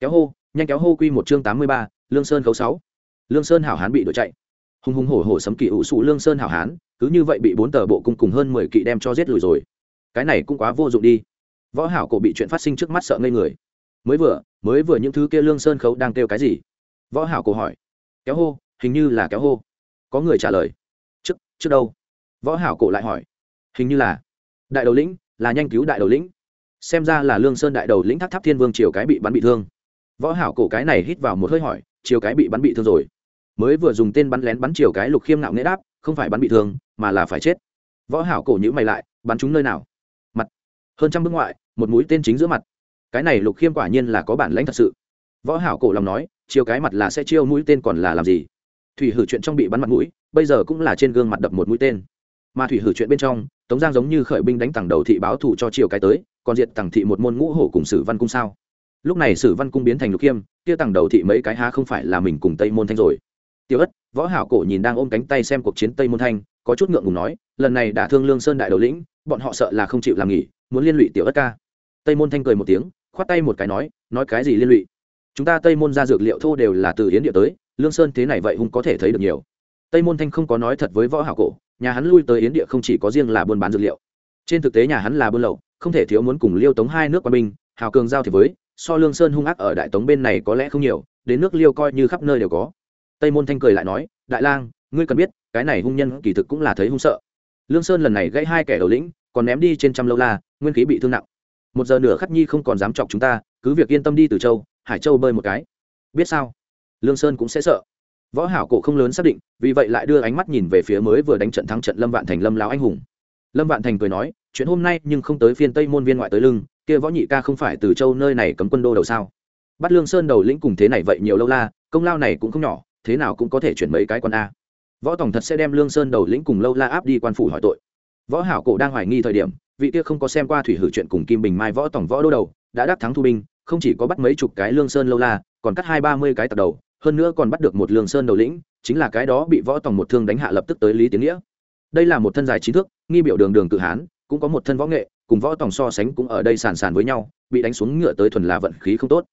Kéo hô, nhanh kéo hô quy một chương tám mươi ba, lương sơn khấu sáu. Lương sơn hảo hán bị đuổi chạy. Hùng hùng hổ hổ sấm kỵ ủ sụ lương sơn hảo hán cứ như vậy bị bốn tờ bộ cung cùng hơn mười kỵ đem cho giết lùi rồi. Cái này cũng quá vô dụng đi. Võ hảo cổ bị chuyện phát sinh trước mắt sợ ngây người. Mới vừa mới vừa những thứ kia lương sơn khấu đang kêu cái gì? Võ hảo cổ hỏi. Kéo hô, hình như là kéo hô. Có người trả lời. Trước trước đâu? Võ hảo cổ lại hỏi. Hình như là. Đại đầu lĩnh, là nhanh cứu đại đầu lĩnh. Xem ra là lương sơn đại đầu lĩnh tháp tháp thiên vương triều cái bị bắn bị thương. Võ hảo cổ cái này hít vào một hơi hỏi, triều cái bị bắn bị thương rồi. Mới vừa dùng tên bắn lén bắn triều cái lục khiêm nạo nễ đáp, không phải bắn bị thương mà là phải chết. Võ hảo cổ nhữ mày lại, bắn chúng nơi nào? Mặt. Hơn trăm bước ngoại, một mũi tên chính giữa mặt. Cái này lục khiêm quả nhiên là có bản lãnh thật sự. Võ hảo cổ lòng nói chiều cái mặt là sẽ chiêu, mũi tên còn là làm gì? Thủy hử chuyện trong bị bắn mặt mũi, bây giờ cũng là trên gương mặt đập một mũi tên. Mà thủy hử chuyện bên trong, tống giang giống như khởi binh đánh tầng đầu thị báo thủ cho chiều cái tới, còn diệt tầng thị một môn ngũ hổ cùng sử văn cung sao? Lúc này sử văn cung biến thành lục khiêm, kia tầng đầu thị mấy cái há không phải là mình cùng tây môn thanh rồi. Tiêu ất, võ hảo cổ nhìn đang ôm cánh tay xem cuộc chiến tây môn thanh có chút ngượng ngùng nói, lần này đã thương lương sơn đại đầu lĩnh, bọn họ sợ là không chịu làm nghỉ, muốn liên lụy tiểu ất ca. Tây môn thanh cười một tiếng, khoát tay một cái nói nói cái gì liên lụy? Chúng ta tây môn ra dược liệu thô đều là từ hiến địa tới, lương sơn thế này vậy hùng có thể thấy được nhiều. Tây môn thanh không có nói thật với võ hảo cổ, nhà hắn lui tới yến địa không chỉ có riêng là buôn bán dược liệu. Trên thực tế nhà hắn là buôn lậu, không thể thiếu muốn cùng liêu tống hai nước quân binh, hào cường giao thì với, so lương sơn hung ác ở đại tống bên này có lẽ không nhiều, đến nước liêu coi như khắp nơi đều có. Tây môn thanh cười lại nói, đại lang ngươi cần biết, cái này hung nhân kỳ thực cũng là thấy hung sợ. Lương sơn lần này gãy hai kẻ đầu lĩnh, còn ném đi trên trăm lâu la, nguyên khí bị thương nặng. Một giờ nửa khắc nhi không còn dám chọc chúng ta, cứ việc yên tâm đi từ châu, hải châu bơi một cái. Biết sao? Lương sơn cũng sẽ sợ. Võ hảo cổ không lớn xác định, vì vậy lại đưa ánh mắt nhìn về phía mới vừa đánh trận thắng trận lâm vạn thành lâm lão anh hùng. Lâm vạn thành cười nói, chuyện hôm nay nhưng không tới phiên tây môn viên ngoại tới lưng, kia võ nhị ca không phải từ châu nơi này cấm quân đô đầu sao? Bắt lương sơn đầu lĩnh cùng thế này vậy nhiều lâu la, công lao này cũng không nhỏ, thế nào cũng có thể chuyển mấy cái quan a võ tổng thật sẽ đem lương sơn đầu lĩnh cùng lâu la áp đi quan phủ hỏi tội. Võ hảo cổ đang hoài nghi thời điểm, vị kia không có xem qua thủy hử chuyện cùng kim bình mai võ tổng võ đô đầu, đã đắc thắng thu binh, không chỉ có bắt mấy chục cái lương sơn lâu la, còn cắt hai ba mươi cái tặc đầu, hơn nữa còn bắt được một lương sơn đầu lĩnh, chính là cái đó bị võ tổng một thương đánh hạ lập tức tới lý tiến nghĩa. Đây là một thân dài trí thước nghi biểu đường đường tự hán, cũng có một thân võ nghệ, cùng võ tổng so sánh cũng ở đây sàn sàn với nhau, bị đánh xuống ngựa tới thuần là vận khí không tốt.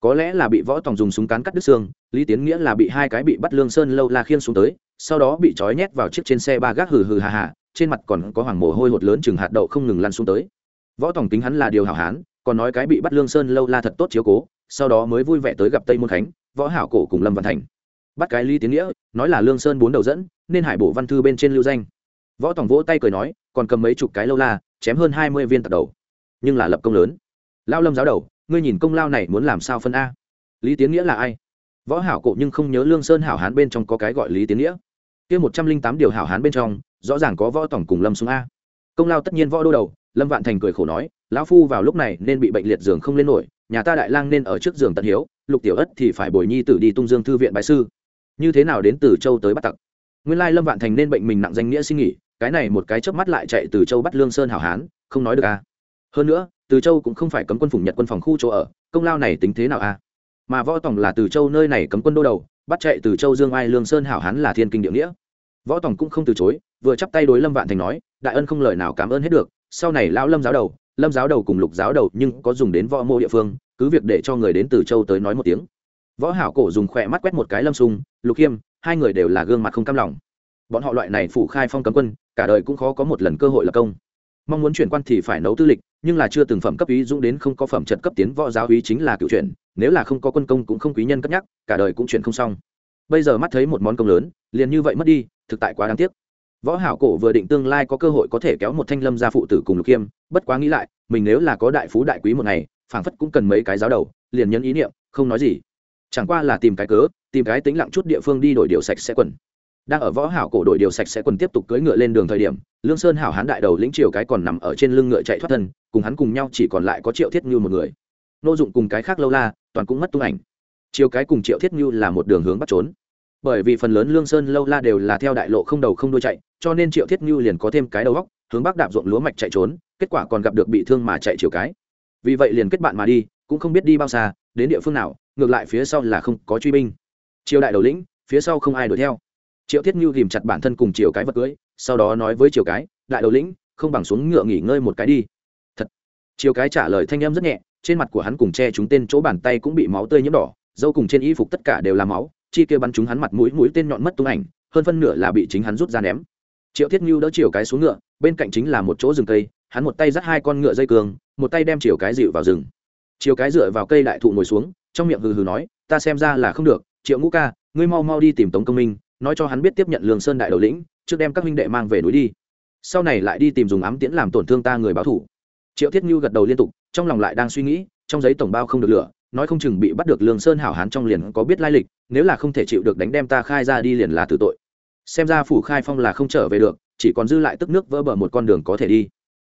Có lẽ là bị võ tòng dùng súng cán cắt đứt xương, lý tiến nghĩa là bị hai cái bị bắt lương sơn lâu la khiên xuống tới sau đó bị trói nhét vào chiếc trên xe ba gác hừ hừ hà hà, trên mặt còn có hoàng mồ hôi hột lớn chừng hạt đậu không ngừng lăn xuống tới. Võ tổng tính hắn là điều hảo hán, còn nói cái bị bắt lương sơn lâu la thật tốt chiếu cố, sau đó mới vui vẻ tới gặp tây môn khánh, võ hảo cổ cùng lâm văn thành. Bắt cái lý tiến nghĩa, nói là lương sơn bốn đầu dẫn, nên hải bộ văn thư bên trên lưu danh. Võ tổng vỗ tay cười nói, còn cầm mấy chục cái lâu la, chém hơn hai mươi viên tạc đầu. Nhưng là lập công lớn. Lao lâm giáo đầu, ngươi nhìn công lao này muốn làm sao phân a? Lý tiến nghĩa là ai? Võ hảo cổ nhưng không nhớ lương sơn hảo hán bên trong có cái gọi lý tiến nghĩa. Kia một trăm linh tám điều hảo hán bên trong, rõ ràng có võ tổng cùng lâm xuống a. Công lao tất nhiên võ đô đầu, lâm vạn thành cười khổ nói, lão phu vào lúc này nên bị bệnh liệt giường không lên nổi, nhà ta đại lang nên ở trước giường tận hiếu, lục tiểu ất thì phải bồi nhi tử đi tung dương thư viện bái sư. Như thế nào đến từ châu tới bắt tặc? Nguyên lai lâm vạn thành nên bệnh mình nặng danh nghĩa xin nghỉ, cái này một cái chớp mắt lại chạy từ châu bắt lương sơn hảo hán, không nói được a. Hơn nữa, từ châu cũng không phải cấm quân phủng nhật quân phòng khu chỗ ở, công lao này tính thế nào a? Mà võ tổng là từ châu nơi này cấm quân đô đầu, bắt chạy từ châu dương ai lương sơn hảo hán là thiên kinh địa nghĩa. Võ tổng cũng không từ chối, vừa chắp tay đối lâm vạn thành nói, đại ân không lời nào cảm ơn hết được, sau này lão lâm giáo đầu, lâm giáo đầu cùng lục giáo đầu nhưng có dùng đến võ mô địa phương, cứ việc để cho người đến từ châu tới nói một tiếng. Võ hảo cổ dùng khỏe mắt quét một cái lâm sung, lục khiêm hai người đều là gương mặt không cam lòng. Bọn họ loại này phủ khai phong cấm quân, cả đời cũng khó có một lần cơ hội lập công. Mong muốn chuyển quan thì phải nấu tư lịch, nhưng là chưa từng phẩm cấp ý dũng đến không có phẩm trận cấp tiến võ giáo ý chính là cựu chuyển nếu là không có quân công cũng không quý nhân cất nhắc, cả đời cũng chuyển không xong. Bây giờ mắt thấy một món công lớn, liền như vậy mất đi, thực tại quá đáng tiếc. Võ hảo cổ vừa định tương lai có cơ hội có thể kéo một thanh lâm gia phụ tử cùng lục kiêm bất quá nghĩ lại, mình nếu là có đại phú đại quý một ngày, phảng phất cũng cần mấy cái giáo đầu, liền nhân ý niệm, không nói gì. Chẳng qua là tìm cái cớ, tìm cái tính lặng chút địa phương đi đổi điều sạch sẽ quần. Đang ở võ hảo cổ đội điều sạch sẽ quần tiếp tục cưỡi ngựa lên đường thời điểm, lương sơn hảo hán đại đầu lĩnh triều cái còn nằm ở trên lưng ngựa chạy thoát thân, cùng hắn cùng nhau chỉ còn lại có triệu thiết như một người nô dụng cùng cái khác lâu la, toàn cũng mất tung ảnh. Chiều cái cùng triệu thiết như là một đường hướng bắt trốn. Bởi vì phần lớn lương sơn lâu la đều là theo đại lộ không đầu không đuôi chạy, cho nên triệu thiết như liền có thêm cái đầu góc hướng bắc đạp ruộng lúa mạch chạy trốn, kết quả còn gặp được bị thương mà chạy chiều cái. Vì vậy liền kết bạn mà đi, cũng không biết đi bao xa, đến địa phương nào, ngược lại phía sau là không có truy binh. Triều đại đầu lĩnh, phía sau không ai đuổi theo. Triệu thiết như ghìm chặt bản thân cùng chiều cái vật cưới, sau đó nói với chiều cái, đại đầu lĩnh, không bằng xuống ngựa nghỉ ngơi một cái đi. Thật. Chiều cái trả lời thanh em rất nhẹ trên mặt của hắn cùng che chúng tên chỗ bàn tay cũng bị máu tươi nhiễm đỏ, dâu cùng trên y phục tất cả đều là máu, chi kia bắn chúng hắn mặt mũi mũi tên nhọn mất tung ảnh, hơn phân nửa là bị chính hắn rút ra ném. Triệu thiết ngưu đỡ chiều cái xuống ngựa, bên cạnh chính là một chỗ rừng cây, hắn một tay dắt hai con ngựa dây cường, một tay đem chiều cái dịu vào rừng. Chiều cái dựa vào cây đại thụ ngồi xuống, trong miệng hừ hừ nói, ta xem ra là không được, triệu ngũ ca, ngươi mau mau đi tìm tống công minh, nói cho hắn biết tiếp nhận lương sơn đại đầu lĩnh, trước đem các huynh đệ mang về núi đi. Sau này lại đi tìm dùng ám tiễn làm tổn thương ta người báo thủ triệu thiết như gật đầu liên tục, trong lòng lại đang suy nghĩ, trong giấy tổng bao không được lửa, nói không chừng bị bắt được lương sơn hảo hán trong liền có biết lai lịch, nếu là không thể chịu được đánh đem ta khai ra đi liền là tử tội. Xem ra phủ khai phong là không trở về được, chỉ còn dư lại tức nước vỡ bờ một con đường có thể đi.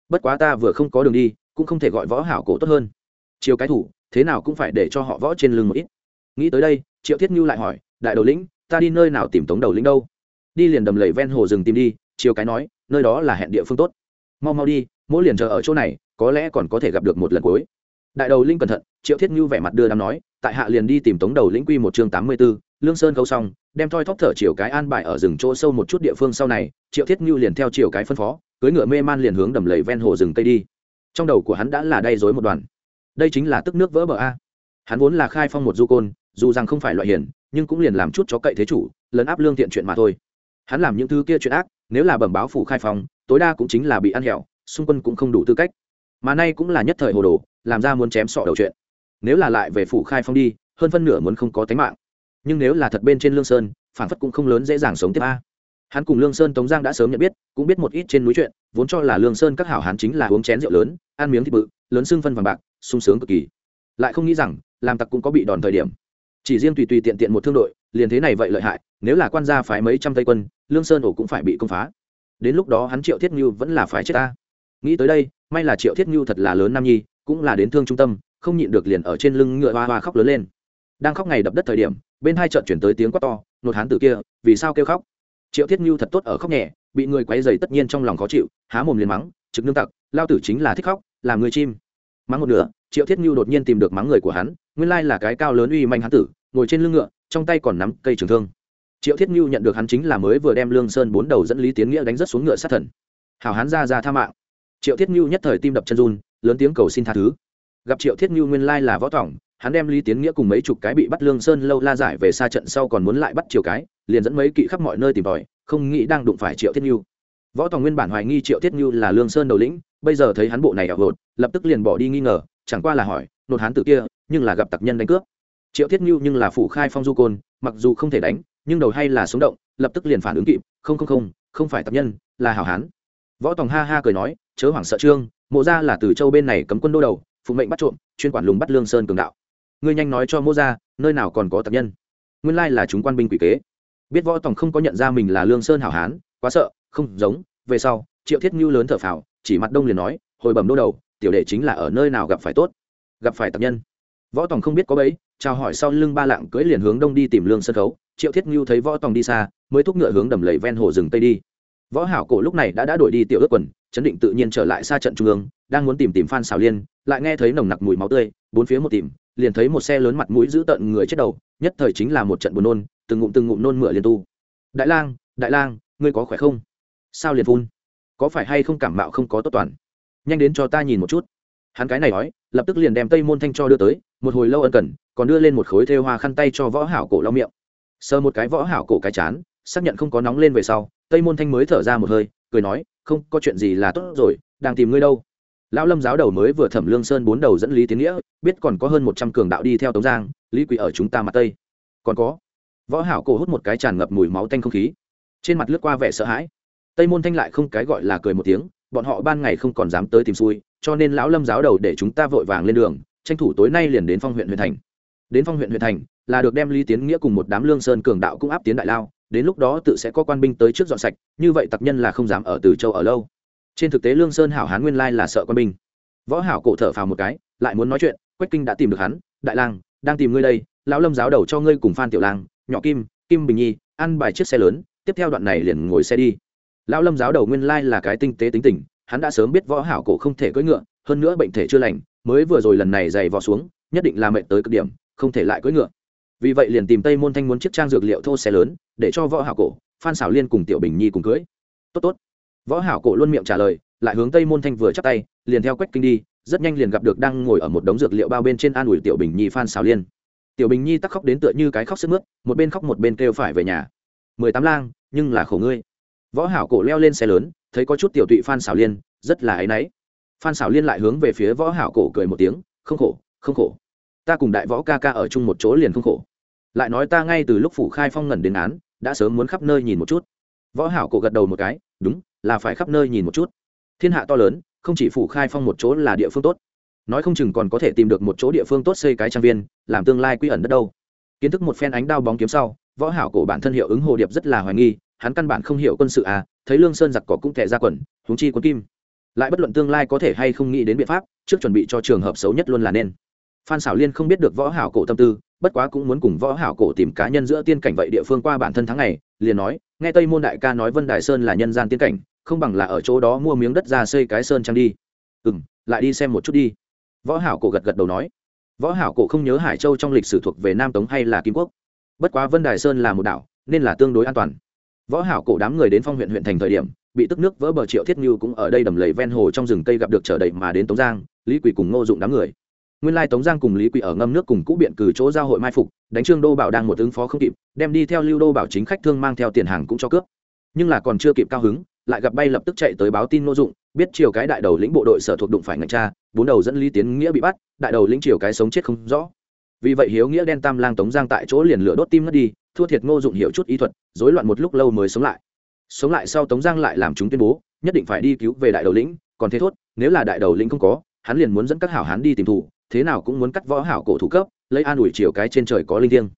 Bất quá ta vừa không có đường đi, cũng không thể gọi võ hảo cổ tốt hơn. Chiều cái thủ, thế nào cũng phải để cho họ võ trên lưng một ít. Nghĩ tới đây, triệu thiết như lại hỏi, đại đầu lĩnh, ta đi nơi nào tìm tống đầu lĩnh đâu? Đi liền đầm lầy ven hồ rừng tìm đi chiều cái nói, nơi đó là hẹn địa phương tốt. Mau mau đi, mỗi liền chờ ở chỗ này có lẽ còn có thể gặp được một lần cuối. Đại đầu linh cẩn thận, triệu thiết như vẻ mặt đưa đám nói, tại hạ liền đi tìm tống đầu lĩnh quy một chương tám mươi b ố lương sơn câu xong, đem thoi thóp thở chiều cái an bài ở rừng chỗ sâu một chút địa phương sau này, triệu thiết như liền theo chiều cái phân phó, cưỡi ngựa mê man liền hướng đầm lầy ven hồ rừng tây đi. Trong đầu của hắn đã là đay rối một đoàn. Đây chính là tức nước vỡ bờ a. Hắn vốn là khai phong một du côn, dù rằng không phải loại hiền, nhưng cũng liền làm chút cho cậy thế chủ, lấn áp lương thiện chuyện mà thôi. Hắn làm những thứ kia chuyện ác, nếu là bẩm báo phủ khai phong, tối đa cũng chính là bị ăn hẹo, xung quân cũng không đủ tư cách mà nay cũng là nhất thời hồ đồ, làm ra muốn chém sọ đầu chuyện. Nếu là lại về phủ khai phong đi, hơn phân nửa muốn không có tính mạng. Nhưng nếu là thật bên trên lương sơn, phản phất cũng không lớn dễ dàng sống tiếp a. Hắn cùng lương sơn tống giang đã sớm nhận biết, cũng biết một ít trên núi chuyện, vốn cho là lương sơn các hảo hán chính là uống chén rượu lớn, ăn miếng thịt bự, lớn xương phân vàng bạc, sung sướng cực kỳ. Lại không nghĩ rằng, làm tặc cũng có bị đòn thời điểm. Chỉ riêng tùy tùy tiện tiện một thương đội, liền thế này vậy lợi hại, nếu là quan gia phái mấy trăm tây quân, lương sơn ổ cũng phải bị công phá. Đến lúc đó hắn triệu thiết như vẫn là phải chết ta nghĩ tới đây, may là triệu thiết nhu thật là lớn nam nhi, cũng là đến thương trung tâm, không nhịn được liền ở trên lưng ngựa hoa hoa khóc lớn lên. Đang khóc ngày đập đất thời điểm, bên hai trận chuyển tới tiếng quát to, nột hán tử kia, vì sao kêu khóc? Triệu thiết nhu thật tốt ở khóc nhẹ, bị người quấy dày tất nhiên trong lòng khó chịu, há mồm liền mắng, trực nương tặc, lao tử chính là thích khóc, làm người chim. Mắng một nửa, triệu thiết nhu đột nhiên tìm được mắng người của hắn, nguyên lai là cái cao lớn uy manh hán tử, ngồi trên lưng ngựa, trong tay còn nắm cây trường thương. Triệu thiết nhu nhận được hắn chính là mới vừa đem lương sơn bốn đầu dẫn lý tiến nghĩa đánh rất xuống ngựa sát thần. Hào hán ra ra tha mạng triệu thiết như nhất thời tim đập chân run, lớn tiếng cầu xin tha thứ. Gặp triệu thiết như nguyên lai là võ tỏng hắn đem lý tiến nghĩa cùng mấy chục cái bị bắt lương sơn lâu la giải về xa trận sau còn muốn lại bắt triều cái, liền dẫn mấy kỵ khắp mọi nơi tìm tòi, không nghĩ đang đụng phải triệu thiết như võ tòng nguyên bản hoài nghi triệu thiết như là lương sơn đầu lĩnh, bây giờ thấy hắn bộ này ảo hột, lập tức liền bỏ đi nghi ngờ, chẳng qua là hỏi, nột hắn tự kia, nhưng là gặp tặc nhân đánh cướp? Triệu thiết như nhưng là phủ khai phong du côn, mặc dù không thể đánh, nhưng đầu hay là sống động, lập tức liền phản ứng kịp, không không không không phải tặc nhân, là hảo hán võ tòng ha ha cười nói, chớ hoảng sợ trương, mộ ra là từ châu bên này cấm quân đô đầu, phụ mệnh bắt trộm, chuyên quản lùng bắt lương sơn cường đạo. Ngươi nhanh nói cho mô ra nơi nào còn có tập nhân. Nguyên lai là chúng quan binh quỷ kế. Biết võ tòng không có nhận ra mình là lương sơn hảo hán, quá sợ, không giống, về sau, triệu thiết ngưu lớn thở phào, chỉ mặt đông liền nói, hồi bẩm đô đầu, tiểu đệ chính là ở nơi nào gặp phải tốt, gặp phải tập nhân. Võ tòng không biết có bấy, chào hỏi sau lưng ba lạng cưỡi liền hướng đông đi tìm lương sân khấu. Triệu thiết ngưu thấy võ tòng đi xa, mới thúc ngựa hướng đầm lầy ven hồ rừng tây đi võ hảo cổ lúc này đã đã đổi đi tiểu ước quần, chấn định tự nhiên trở lại xa trận trung ương, đang muốn tìm tìm phan xảo liên, lại nghe thấy nồng nặc mùi máu tươi, bốn phía một tìm, liền thấy một xe lớn mặt mũi giữ tận người chết đầu, nhất thời chính là một trận buồn nôn, từng ngụm từng ngụm nôn mửa liên tu. Đại lang đại lang, ngươi có khỏe không? Sao liền phun? Có phải hay không cảm mạo không có tốt toàn? Nhanh đến cho ta nhìn một chút. Hắn cái này nói, lập tức liền đem tây môn thanh cho đưa tới, một hồi lâu ân cần, còn đưa lên một khối thêu hoa khăn tay cho võ hảo cổ lau miệng. Sờ một cái võ hảo cổ cái chán, xác nhận không có nóng lên về sau tây môn thanh mới thở ra một hơi, cười nói, không, có chuyện gì là tốt rồi, đang tìm ngươi đâu. Lão lâm giáo đầu mới vừa thẩm lương sơn bốn đầu dẫn lý tiến nghĩa, biết còn có hơn một trăm cường đạo đi theo tống giang, lý quỷ ở chúng ta mặt tây. Còn có. Võ hảo cổ hút một cái tràn ngập mùi máu tanh không khí. Trên mặt lướt qua vẻ sợ hãi. Tây môn thanh lại không cái gọi là cười một tiếng, bọn họ ban ngày không còn dám tới tìm xui, cho nên lão lâm giáo đầu để chúng ta vội vàng lên đường, tranh thủ tối nay liền đến phong huyện huyện thành. Đến phong huyện huyện thành là được đem lý tiến nghĩa cùng một đám lương sơn cường đạo cũng áp tiến đại lao đến lúc đó tự sẽ có quan binh tới trước dọn sạch, như vậy tặc nhân là không dám ở từ châu ở lâu. Trên thực tế lương sơn hảo hán nguyên lai là sợ quan binh. Võ hảo cổ thở phào một cái, lại muốn nói chuyện, quách kinh đã tìm được hắn, đại lang, đang tìm ngươi đây, lão lâm giáo đầu cho ngươi cùng phan tiểu lang, nhỏ kim kim bình nhi, ăn bài chiếc xe lớn, tiếp theo đoạn này liền ngồi xe đi. Lão lâm giáo đầu nguyên lai là cái tinh tế tính tình, hắn đã sớm biết võ hảo cổ không thể cưỡi ngựa, hơn nữa bệnh thể chưa lành, mới vừa rồi lần này dày vò xuống, nhất định là mệnh tới cực điểm, không thể lại cưỡi ngựa vì vậy liền tìm tây môn thanh muốn chiếc trang dược liệu thô xe lớn, để cho võ hảo cổ, phan xảo liên cùng tiểu bình nhi cùng cưới. Tốt tốt. Võ hảo cổ luôn miệng trả lời, lại hướng tây môn thanh vừa chắp tay, liền theo quách kinh đi, rất nhanh liền gặp được đang ngồi ở một đống dược liệu bao bên trên an ủi tiểu bình nhi, phan xảo liên. Tiểu bình nhi tắc khóc đến tựa như cái khóc sức mướt, một bên khóc một bên kêu phải về nhà. Mười tám lang, nhưng là khổ ngươi. Võ hảo cổ leo lên xe lớn, thấy có chút tiểu tụy phan xảo liên, rất là áy náy. Phan xảo liên lại hướng về phía võ hảo cổ cười một tiếng, không khổ không khổ ta cùng đại võ ca ca ở chung một chỗ liền không khổ. Lại nói ta ngay từ lúc phủ khai phong ngẩn đến án, đã sớm muốn khắp nơi nhìn một chút. Võ hảo cổ gật đầu một cái, đúng, là phải khắp nơi nhìn một chút. Thiên hạ to lớn, không chỉ phủ khai phong một chỗ là địa phương tốt. Nói không chừng còn có thể tìm được một chỗ địa phương tốt xây cái trang viên, làm tương lai quy ẩn đất đâu. Kiến thức một phen ánh đao bóng kiếm sau, võ hảo cổ bản thân hiệu ứng hồ điệp rất là hoài nghi, hắn căn bản không hiểu quân sự à thấy lương sơn giặc cỏ cũng tệ ra quần, huống chi quân kim. Lại bất luận tương lai có thể hay không nghĩ đến biện pháp, trước chuẩn bị cho trường hợp xấu nhất luôn là nên phan xảo liên không biết được võ hảo cổ tâm tư, bất quá cũng muốn cùng võ hảo cổ tìm cá nhân giữa tiên cảnh vậy địa phương qua bản thân tháng ngày, liền nói, nghe tây môn đại ca nói vân đài sơn là nhân gian tiên cảnh, không bằng là ở chỗ đó mua miếng đất ra xây cái sơn trang đi. Ừm, lại đi xem một chút đi. Võ hảo cổ gật gật đầu nói. Võ hảo cổ không nhớ hải châu trong lịch sử thuộc về nam tống hay là kim quốc. Bất quá vân đài sơn là một đảo, nên là tương đối an toàn. Võ hảo cổ đám người đến phong huyện huyện thành thời điểm, bị tức nước vỡ bờ triệu thiết như cũng ở đây đầm lầy ven hồ trong rừng cây gặp được trở đầy mà đến tống giang, lý quỳ cùng ngô dụng đám người nguyên lai tống giang cùng lý quỷ ở ngâm nước cùng cũ biện cử chỗ giao hội mai phục, đánh trương đô bảo đang một ứng phó không kịp, đem đi theo lưu đô bảo chính khách thương mang theo tiền hàng cũng cho cướp. Nhưng là còn chưa kịp cao hứng, lại gặp bay lập tức chạy tới báo tin ngô dụng, biết chiều cái đại đầu lĩnh bộ đội sở thuộc đụng phải ngạch cha bốn đầu dẫn lý tiến nghĩa bị bắt, đại đầu lĩnh chiều cái sống chết không rõ. Vì vậy hiếu nghĩa đen tam lang tống giang tại chỗ liền lửa đốt tim ngất đi, thua thiệt ngô dụng hiểu chút ý thuật, rối loạn một lúc lâu mới sống lại. Sống lại sau tống giang lại làm chúng tuyên bố, nhất định phải đi cứu về đại đầu lĩnh, còn thế thốt, nếu là đại đầu lĩnh không có, hắn liền muốn dẫn các hảo hán đi tìm thủ thế nào cũng muốn cắt võ hảo cổ thủ cấp lấy an ủi chiều cái trên trời có linh thiêng.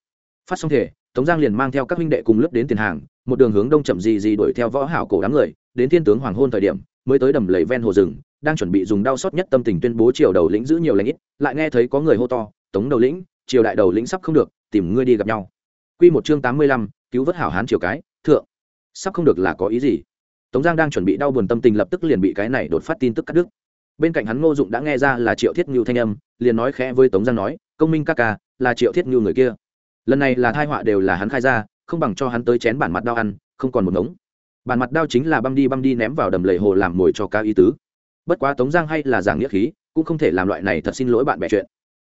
Phát xong thể tống giang liền mang theo các huynh đệ cùng lướt đến tiền hàng một đường hướng đông chậm gì gì đuổi theo võ hảo cổ đám người đến thiên tướng hoàng hôn thời điểm mới tới đầm lầy ven hồ rừng đang chuẩn bị dùng đau xót nhất tâm tình tuyên bố triều đầu lĩnh giữ nhiều lãnh ít lại nghe thấy có người hô to tống đầu lĩnh triều đại đầu lĩnh sắp không được tìm ngươi đi gặp nhau. Quy một chương tám mươi lăm, cứu vớt hảo hán triều cái thượng. Sắp không được là có ý gì? Tống giang đang chuẩn bị đau buồn tâm tình lập tức liền bị cái này đột phát tin tức cắt đứt bên cạnh hắn ngô dụng đã nghe ra là triệu thiết ngưu thanh âm, liền nói khẽ với tống giang nói, công minh ca ca, là triệu thiết ngưu người kia. Lần này là thai họa đều là hắn khai ra, không bằng cho hắn tới chén bản mặt đao ăn, không còn một ngống. Bản mặt đao chính là băm đi băm đi ném vào đầm lầy hồ làm mồi cho ca ý tứ. Bất quá tống giang hay là giảng nghĩa khí, cũng không thể làm loại này thật xin lỗi bạn bè chuyện.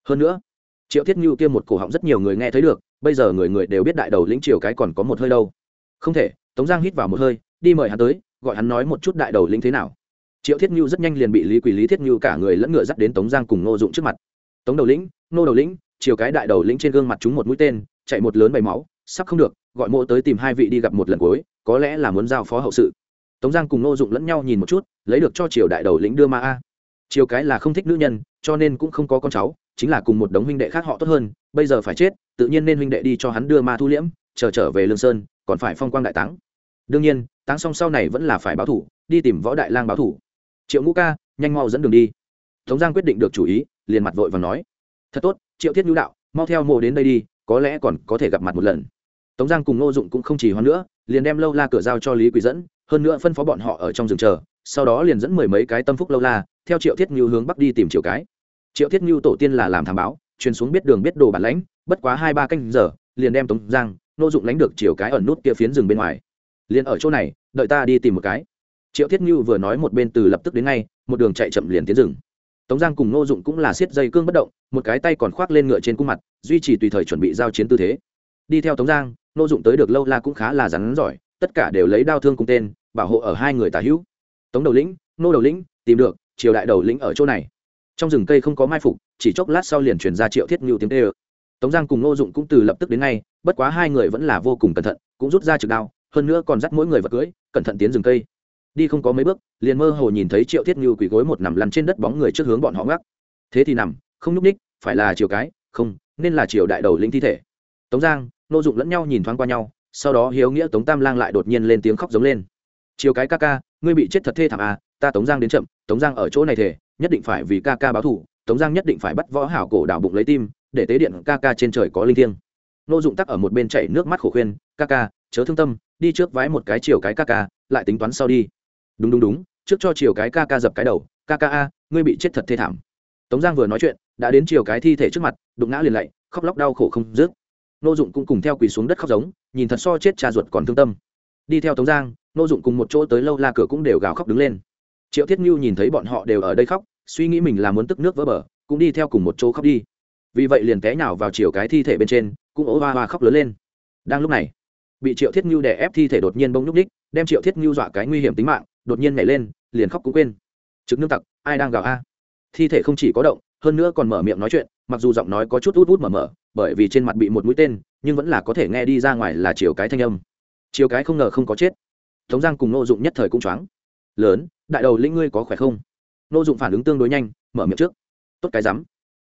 Hơn nữa, triệu thiết ngưu kia một cổ họng rất nhiều người nghe thấy được, bây giờ người người đều biết đại đầu lĩnh triều cái còn có một hơi đâu. Không thể, tống giang hít vào một hơi, đi mời hắn tới, gọi hắn nói một chút đại đầu lĩnh thế nào triệu thiết Nhu rất nhanh liền bị lý quỳ lý thiết Nhu cả người lẫn ngựa dắt đến tống giang cùng ngô dụng trước mặt tống đầu lĩnh nô đầu lĩnh chiều cái đại đầu lĩnh trên gương mặt chúng một mũi tên chạy một lớn bầy máu sắp không được gọi mộ tới tìm hai vị đi gặp một lần cuối có lẽ là muốn giao phó hậu sự tống giang cùng ngô dụng lẫn nhau nhìn một chút lấy được cho triều đại đầu lĩnh đưa ma a chiều cái là không thích nữ nhân cho nên cũng không có con cháu chính là cùng một đống huynh đệ khác họ tốt hơn bây giờ phải chết tự nhiên nên huynh đệ đi cho hắn đưa ma thu liễm chờ trở về lương sơn còn phải phong quang đại táng đương nhiên táng xong sau này vẫn là phải báo thủ đi tìm võ đại lang báo thủ triệu ngũ ca, nhanh mau dẫn đường đi. Tống giang quyết định được chủ ý, liền mặt vội và nói. Thật tốt, triệu thiết nhu đạo, mau theo mộ đến đây đi, có lẽ còn có thể gặp mặt một lần. Tống giang cùng ngô dụng cũng không chỉ hoan nữa, liền đem lâu la cửa giao cho lý Quý dẫn, hơn nữa phân phó bọn họ ở trong rừng chờ, sau đó liền dẫn mười mấy cái tâm phúc lâu la, theo triệu thiết ngưu hướng bắc đi tìm triệu cái. Triệu thiết ngưu tổ tiên là làm thám báo, truyền xuống biết đường biết đồ bản lãnh, bất quá hai ba canh giờ, liền đem tống giang, ngô dụng lánh được triều cái ẩn nút kia phiến rừng bên ngoài. Liền ở chỗ này, đợi ta đi tìm một cái triệu thiết như vừa nói một bên từ lập tức đến ngay, một đường chạy chậm liền tiến rừng. Tống giang cùng ngô dụng cũng là siết dây cương bất động, một cái tay còn khoác lên ngựa trên cung mặt, duy trì tùy thời chuẩn bị giao chiến tư thế. Đi theo tống giang, ngô dụng tới được lâu la cũng khá là rắn giỏi, tất cả đều lấy đao thương cùng tên, bảo hộ ở hai người tả hữu. Tống đầu lĩnh nô đầu lĩnh, tìm được, triều đại đầu lĩnh ở chỗ này. Trong rừng cây không có mai phục, chỉ chốc lát sau liền truyền ra triệu thiết ngưu tiếng tê ơ tống giang cùng ngô dụng cũng từ lập tức đến ngay, bất quá hai người vẫn là vô cùng cẩn thận, cũng rút ra trực đao, hơn nữa còn dắt mỗi người vật cưỡi cẩn thận tiến rừng cây đi không có mấy bước, liền mơ hồ nhìn thấy triệu thiết như quỳ gối một nằm lăn trên đất bóng người trước hướng bọn họ ngắc thế thì nằm, không nhúc ních phải là chiều cái, không, nên là chiều đại đầu lĩnh thi thể. Tống giang, nô dụng lẫn nhau nhìn thoáng qua nhau, sau đó hiếu nghĩa tống tam lang lại đột nhiên lên tiếng khóc giống lên. Chiều cái ca ca, ngươi bị chết thật thê thảm à ta tống giang đến chậm, tống giang ở chỗ này thể nhất định phải vì ca ca báo thủ tống giang nhất định phải bắt võ hảo cổ đảo bụng lấy tim, để tế điện ca ca trên trời có linh thiêng. Nô dụng tắc ở một bên chảy nước mắt khổ khuyên, ca ca, chớ thương tâm, đi trước vái một cái chiều cái ca ca, lại tính toán sau đi đúng đúng đúng, trước cho chiều cái ca ca dập cái đầu, ca ca a, ngươi bị chết thật thê thảm. Tống giang vừa nói chuyện, đã đến chiều cái thi thể trước mặt, đụng ngã liền lạy, khóc lóc đau khổ không dứt. Nô dụng cũng cùng theo quỳ xuống đất khóc giống, nhìn thật so chết cha ruột còn thương tâm. Đi theo tống giang, nô dụng cùng một chỗ tới lâu la cửa cũng đều gào khóc đứng lên. Triệu thiết ngưu nhìn thấy bọn họ đều ở đây khóc, suy nghĩ mình là muốn tức nước vỡ bờ, cũng đi theo cùng một chỗ khóc đi. Vì vậy liền té nhào vào chiều cái thi thể bên trên, cũng ố hoa hoa khóc lớn lên. Đang lúc này, bị triệu thiết ngưu đè ép thi thể đột nhiên bông nhúc ních đem triệu thiết ngưu dọa cái nguy hiểm tính mạng đột nhiên nhảy lên, liền khóc cũng quên. Trực nương tặc, ai đang gào a? Thi thể không chỉ có động, hơn nữa còn mở miệng nói chuyện, mặc dù giọng nói có chút út út mở mở, bởi vì trên mặt bị một mũi tên, nhưng vẫn là có thể nghe đi ra ngoài là chiều cái thanh âm. Chiều cái không ngờ không có chết. Tống giang cùng nô dụng nhất thời cũng choáng. Lớn, đại đầu lĩnh ngươi có khỏe không? Nô dụng phản ứng tương đối nhanh, mở miệng trước. Tốt cái rắm.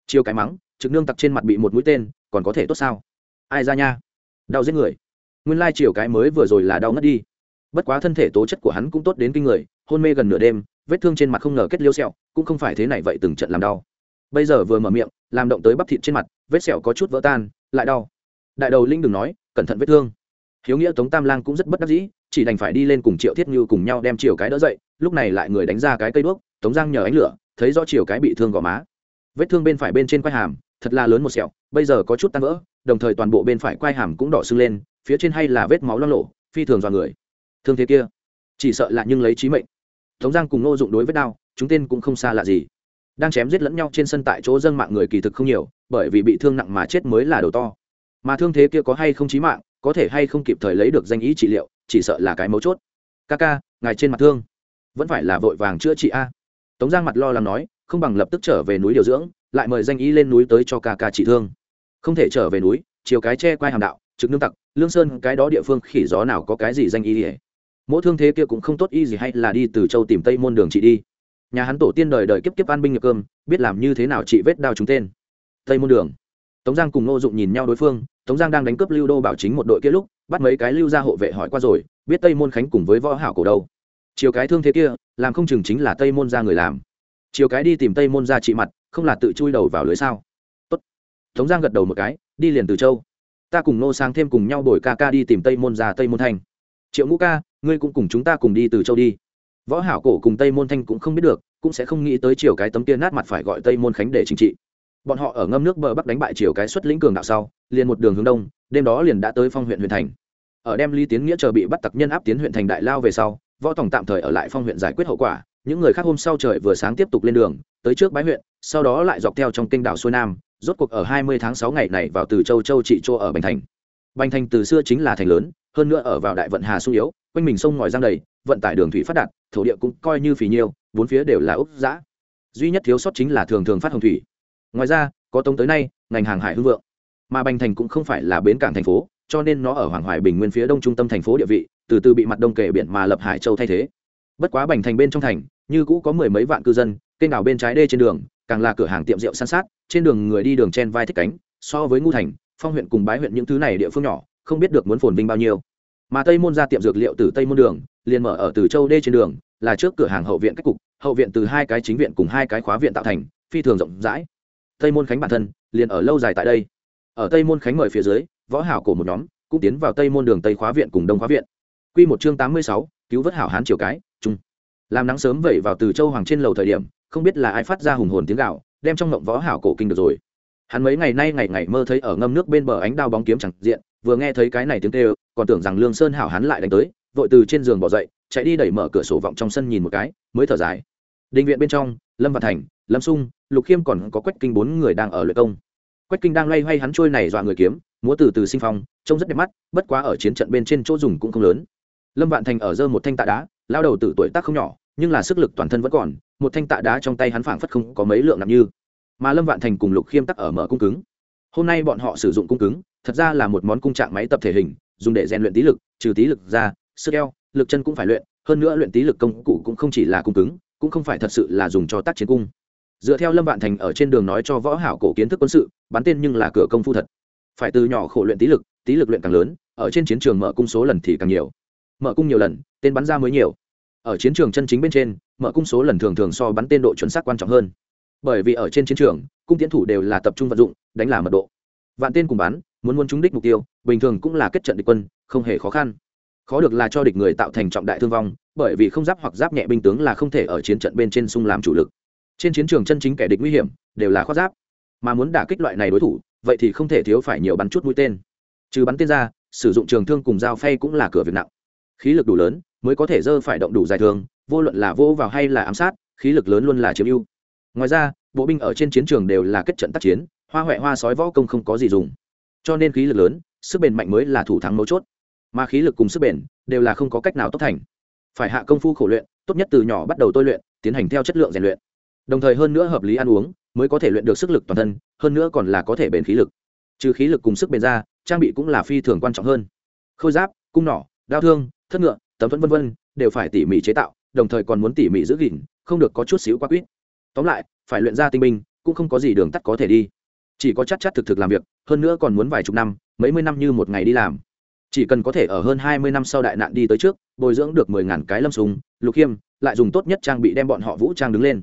Chiều cái mắng, trực nương tặc trên mặt bị một mũi tên, còn có thể tốt sao? Ai ra nha? Đau giết người. Nguyên lai chiều cái mới vừa rồi là đau ngất đi bất quá thân thể tố chất của hắn cũng tốt đến kinh người, hôn mê gần nửa đêm, vết thương trên mặt không ngờ kết liêu sẹo, cũng không phải thế này vậy từng trận làm đau. Bây giờ vừa mở miệng, làm động tới bắp thịt trên mặt, vết sẹo có chút vỡ tan, lại đau. Đại đầu linh đừng nói, cẩn thận vết thương. Hiếu nghĩa tống tam lang cũng rất bất đắc dĩ, chỉ đành phải đi lên cùng triệu thiết như cùng nhau đem chiều cái đỡ dậy, lúc này lại người đánh ra cái cây đuốc, tống giang nhờ ánh lửa, thấy do chiều cái bị thương gò má. Vết thương bên phải bên trên quai hàm, thật là lớn một sẹo, bây giờ có chút tan vỡ, đồng thời toàn bộ bên phải quai hàm cũng đỏ sưng lên, phía trên hay là vết máu lo lộ phi thường dọa người thương thế kia, chỉ sợ là nhưng lấy trí mệnh. Tống giang cùng ngô dụng đối với đao, chúng tên cũng không xa lạ gì. Đang chém giết lẫn nhau trên sân tại chỗ dân mạng người kỳ thực không nhiều, bởi vì bị thương nặng mà chết mới là đầu to. Mà thương thế kia có hay không chí mạng, có thể hay không kịp thời lấy được danh ý trị liệu, chỉ sợ là cái mấu chốt. Ca ca, ngài trên mặt thương, vẫn phải là vội vàng chữa trị a. Tống giang mặt lo lắng nói, không bằng lập tức trở về núi điều dưỡng, lại mời danh ý lên núi tới cho ca ca trị thương. Không thể trở về núi, chiều cái che quai hàm đạo, trực nương tặc, lương sơn, cái đó địa phương khỉ gió nào có cái gì danh ý ỉa mỗi thương thế kia cũng không tốt y gì hay là đi từ châu tìm tây môn đường chị đi. Nhà hắn tổ tiên đời đời kiếp kiếp an binh nghiệp cơm, biết làm như thế nào chị vết đao chúng tên. Tây môn đường. Tống giang cùng ngô dụng nhìn nhau đối phương, tống giang đang đánh cướp lưu đô bảo chính một đội kia lúc, bắt mấy cái lưu ra hộ vệ hỏi qua rồi, biết tây môn khánh cùng với võ hảo cổ đâu. Chiều cái thương thế kia, làm không chừng chính là tây môn ra người làm. Chiều cái đi tìm tây môn ra trị mặt, không là tự chui đầu vào lưới sao? Tốt. tống giang gật đầu một cái, đi liền từ châu. Ta cùng nô sang thêm cùng nhau đổi ca ca đi tìm tây môn ra tây môn Thành. triệu ngũ ca ngươi cũng cùng chúng ta cùng đi từ châu đi. Võ hảo cổ cùng tây môn thanh cũng không biết được, cũng sẽ không nghĩ tới chiều cái tấm kia nát mặt phải gọi tây môn khánh để chính trị. Bọn họ ở ngâm nước bờ bắc đánh bại chiều cái xuất lĩnh cường đạo sau, liền một đường hướng đông, đêm đó liền đã tới phong huyện huyện thành. Ở đem lý tiến nghĩa chờ bị bắt tặc nhân áp tiến huyện thành đại lao về sau, võ tổng tạm thời ở lại phong huyện giải quyết hậu quả, những người khác hôm sau trời vừa sáng tiếp tục lên đường, tới trước bái huyện, sau đó lại dọc theo trong kênh đảo xuôi nam, rốt cuộc ở 20 tháng 6 ngày này vào từ châu châu trị châu ở bành thành. Bành thành từ xưa chính là thành lớn, hơn nữa ở vào đại vận hà sung yếu quanh mình sông ngòi giang đầy, vận tải đường thủy phát đạt, thổ địa cũng coi như phì nhiêu, bốn phía đều là ốc giã duy nhất thiếu sót chính là thường thường phát hồng thủy. Ngoài ra, có tống tới nay, ngành hàng hải hưng vượng. Mà bành thành cũng không phải là bến cảng thành phố, cho nên nó ở hoàng hoài bình nguyên phía đông trung tâm thành phố địa vị, từ từ bị mặt đông kệ biển mà lập hải châu thay thế. Bất quá bành thành bên trong thành, như cũ có mười mấy vạn cư dân, kênh đảo bên trái đê trên đường, càng là cửa hàng tiệm rượu san sát, trên đường người đi đường chen vai thích cánh, so với ngu thành, phong huyện cùng bái huyện những thứ này địa phương nhỏ, không biết được muốn phồn vinh bao nhiêu mà tây môn ra tiệm dược liệu từ tây môn đường liền mở ở từ châu đê trên đường là trước cửa hàng hậu viện cách cục hậu viện từ hai cái chính viện cùng hai cái khóa viện tạo thành phi thường rộng rãi. Tây môn khánh bản thân liền ở lâu dài tại đây. Ở tây môn khánh mời phía dưới võ hảo cổ một nhóm cũng tiến vào tây môn đường tây khóa viện cùng đông khóa viện. Quy một chương tám mươi sáu, cứu vớt hảo hán triều cái trung làm nắng sớm vẩy vào từ châu hoàng trên lầu thời điểm không biết là ai phát ra hùng hồn tiếng gạo đem trong ngộng võ hảo cổ kinh được rồi. Hắn mấy ngày nay ngày ngày mơ thấy ở ngâm nước bên bờ ánh đao bóng kiếm chẳng diện vừa nghe thấy cái này tiếng kêu, còn tưởng rằng lương sơn hảo hắn lại đánh tới, vội từ trên giường bỏ dậy, chạy đi đẩy mở cửa sổ vọng trong sân nhìn một cái, mới thở dài. Định viện bên trong, lâm văn thành, lâm sung, lục khiêm còn có quách kinh bốn người đang ở luyện công. Quách kinh đang loay hoay hắn trôi này dọa người kiếm, múa từ từ sinh phong, trông rất đẹp mắt, bất quá ở chiến trận bên trên chỗ dùng cũng không lớn. Lâm vạn thành ở dơ một thanh tạ đá, lao đầu từ tuổi tác không nhỏ, nhưng là sức lực toàn thân vẫn còn, một thanh tạ đá trong tay hắn phảng phất không có mấy lượng nặng như. Mà lâm vạn thành cùng lục khiêm tắc ở mở cung cứng hôm nay bọn họ sử dụng cung cứng, thật ra là một món cung trạng máy tập thể hình, dùng để rèn luyện tí lực, trừ tí lực ra, sức eo, lực chân cũng phải luyện, hơn nữa luyện tí lực công cụ cũng không chỉ là cung cứng, cũng không phải thật sự là dùng cho tác chiến cung. Dựa theo lâm vạn thành ở trên đường nói cho võ hảo cổ kiến thức quân sự, bắn tên nhưng là cửa công phu thật. Phải từ nhỏ khổ luyện tí lực tí lực luyện càng lớn, ở trên chiến trường mở cung số lần thì càng nhiều. Mở cung nhiều lần, tên bắn ra mới nhiều. Ở chiến trường chân chính bên trên, mở cung số lần thường thường so bắn tên độ chuẩn xác quan trọng hơn. Bởi vì ở trên chiến trường cung tiến thủ đều là tập trung vận dụng, đánh là mật độ. Vạn tên cùng bắn muốn muốn trúng đích mục tiêu, bình thường cũng là kết trận địch quân, không hề khó khăn. Khó được là cho địch người tạo thành trọng đại thương vong, bởi vì không giáp hoặc giáp nhẹ binh tướng là không thể ở chiến trận bên trên sung làm chủ lực. Trên chiến trường chân chính kẻ địch nguy hiểm, đều là khoác giáp. Mà muốn đả kích loại này đối thủ, vậy thì không thể thiếu phải nhiều bắn chút mũi tên. Trừ bắn tên ra, sử dụng trường thương cùng dao phay cũng là cửa việc nặng. Khí lực đủ lớn, mới có thể dơ phải động đủ dài thương, vô luận là vô vào hay là ám sát, khí lực lớn luôn là chiếm ưu ngoài ra, bộ binh ở trên chiến trường đều là kết trận tác chiến, hoa huệ hoa sói võ công không có gì dùng. Cho nên khí lực lớn, sức bền mạnh mới là thủ thắng mấu chốt. Mà khí lực cùng sức bền đều là không có cách nào tốt thành. Phải hạ công phu khổ luyện, tốt nhất từ nhỏ bắt đầu tôi luyện, tiến hành theo chất lượng rèn luyện. Đồng thời hơn nữa hợp lý ăn uống, mới có thể luyện được sức lực toàn thân, hơn nữa còn là có thể bền khí lực. Trừ khí lực cùng sức bền ra, trang bị cũng là phi thường quan trọng hơn. Khôi giáp, cung nỏ, đao thương, thất ngựa, tấm thuẫn vân vân đều phải tỉ mỉ chế tạo, đồng thời còn muốn tỉ mỉ giữ gìn, không được có chút xíu quá quýt tóm lại, phải luyện ra tinh binh, cũng không có gì đường tắt có thể đi. Chỉ có chắc chắc thực thực làm việc, hơn nữa còn muốn vài chục năm, mấy mươi năm như một ngày đi làm. Chỉ cần có thể ở hơn hai mươi năm sau đại nạn đi tới trước, bồi dưỡng được mười ngàn cái lâm súng lục khiêm lại dùng tốt nhất trang bị đem bọn họ vũ trang đứng lên.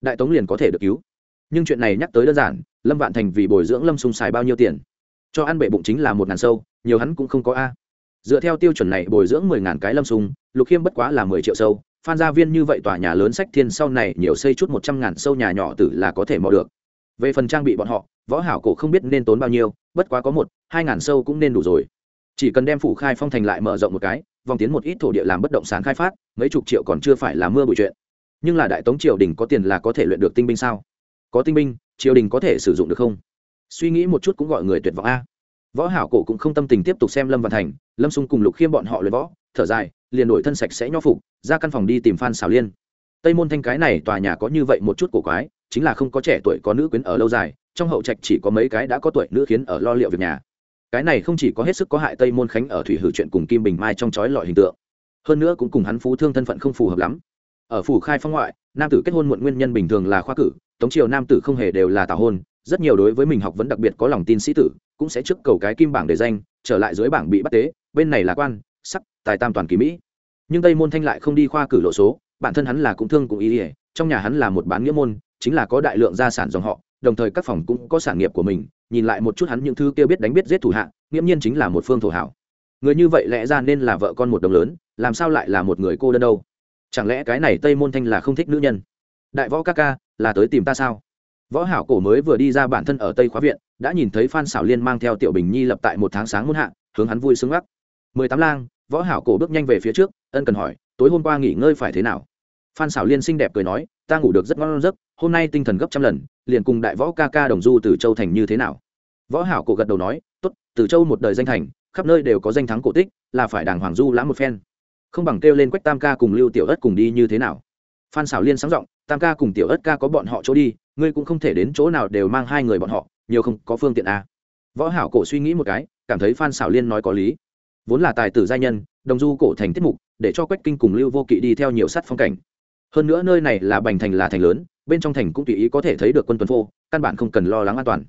Đại tống liền có thể được cứu. Nhưng chuyện này nhắc tới đơn giản, lâm vạn thành vì bồi dưỡng lâm sung xài bao nhiêu tiền? Cho ăn bệ bụng chính là một ngàn sâu, nhiều hắn cũng không có a. Dựa theo tiêu chuẩn này bồi dưỡng mười ngàn cái lâm sung lục khiêm bất quá là mười triệu sâu phan gia viên như vậy tòa nhà lớn sách thiên sau này nhiều xây chút một trăm ngàn sâu nhà nhỏ tử là có thể mò được. Về phần trang bị bọn họ, võ hảo cổ không biết nên tốn bao nhiêu, bất quá có một, hai ngàn sâu cũng nên đủ rồi. Chỉ cần đem phủ khai phong thành lại mở rộng một cái, vòng tiến một ít thổ địa làm bất động sản khai phát, mấy chục triệu còn chưa phải là mưa bụi chuyện. Nhưng là đại tống triều đình có tiền là có thể luyện được tinh binh sao? Có tinh binh, triều đình có thể sử dụng được không? Suy nghĩ một chút cũng gọi người tuyệt vọng a. Võ hảo cổ cũng không tâm tình tiếp tục xem lâm văn thành, lâm xung cùng lục khiêm bọn họ luyện võ, thở dài liền đổi thân sạch sẽ nho phục, ra căn phòng đi tìm phan xảo liên. Tây môn thanh cái này tòa nhà có như vậy một chút cổ quái, chính là không có trẻ tuổi có nữ quyến ở lâu dài, trong hậu trạch chỉ có mấy cái đã có tuổi nữ khiến ở lo liệu việc nhà. Cái này không chỉ có hết sức có hại tây môn khánh ở thủy hử chuyện cùng kim bình mai trong chói lọi hình tượng, hơn nữa cũng cùng hắn phú thương thân phận không phù hợp lắm. Ở phủ khai phong ngoại, nam tử kết hôn muộn nguyên nhân bình thường là khoa cử, tống triều nam tử không hề đều là tảo hôn, rất nhiều đối với mình học vấn đặc biệt có lòng tin sĩ tử, cũng sẽ trước cầu cái kim bảng để danh, trở lại dưới bảng bị bắt tế, bên này là quan, sắc, tài tam toàn kỳ mỹ nhưng tây môn thanh lại không đi khoa cử lộ số bản thân hắn là cũng thương cũng ý ỉa trong nhà hắn là một bán nghĩa môn chính là có đại lượng gia sản dòng họ đồng thời các phòng cũng có sản nghiệp của mình nhìn lại một chút hắn những thứ kia biết đánh biết giết thủ hạ nghiễm nhiên chính là một phương thổ hảo người như vậy lẽ ra nên là vợ con một đồng lớn làm sao lại là một người cô đơn đâu chẳng lẽ cái này tây môn thanh là không thích nữ nhân đại võ ca ca là tới tìm ta sao võ hảo cổ mới vừa đi ra bản thân ở tây khóa viện đã nhìn thấy phan xảo liên mang theo tiểu bình nhi lập tại một tháng sáng muôn hạ hướng hắn vui sướng gắt mười tám lang võ hảo cổ bước nhanh về phía trước, ân cần hỏi, tối hôm qua nghỉ ngơi phải thế nào? Phan xảo liên xinh đẹp cười nói, ta ngủ được rất ngon giấc, hôm nay tinh thần gấp trăm lần, liền cùng đại võ ca ca đồng du từ châu thành như thế nào? Võ hảo cổ gật đầu nói, tốt, từ châu một đời danh thành, khắp nơi đều có danh thắng cổ tích, là phải đàng hoàng du lãm một phen. Không bằng kêu lên quách tam ca cùng lưu tiểu ất cùng đi như thế nào? Phan xảo liên sáng giọng, tam ca cùng tiểu ất ca có bọn họ chỗ đi, ngươi cũng không thể đến chỗ nào đều mang hai người bọn họ, nhiều không có phương tiện à. võ hảo cổ suy nghĩ một cái, cảm thấy phan xảo liên nói có lý vốn là tài tử gia nhân, đồng du cổ thành tiết mục, để cho quách kinh cùng lưu vô kỵ đi theo nhiều sát phong cảnh. Hơn nữa nơi này là bành thành là thành lớn, bên trong thành cũng tùy ý có thể thấy được quân tuần phô, căn bản không cần lo lắng an toàn.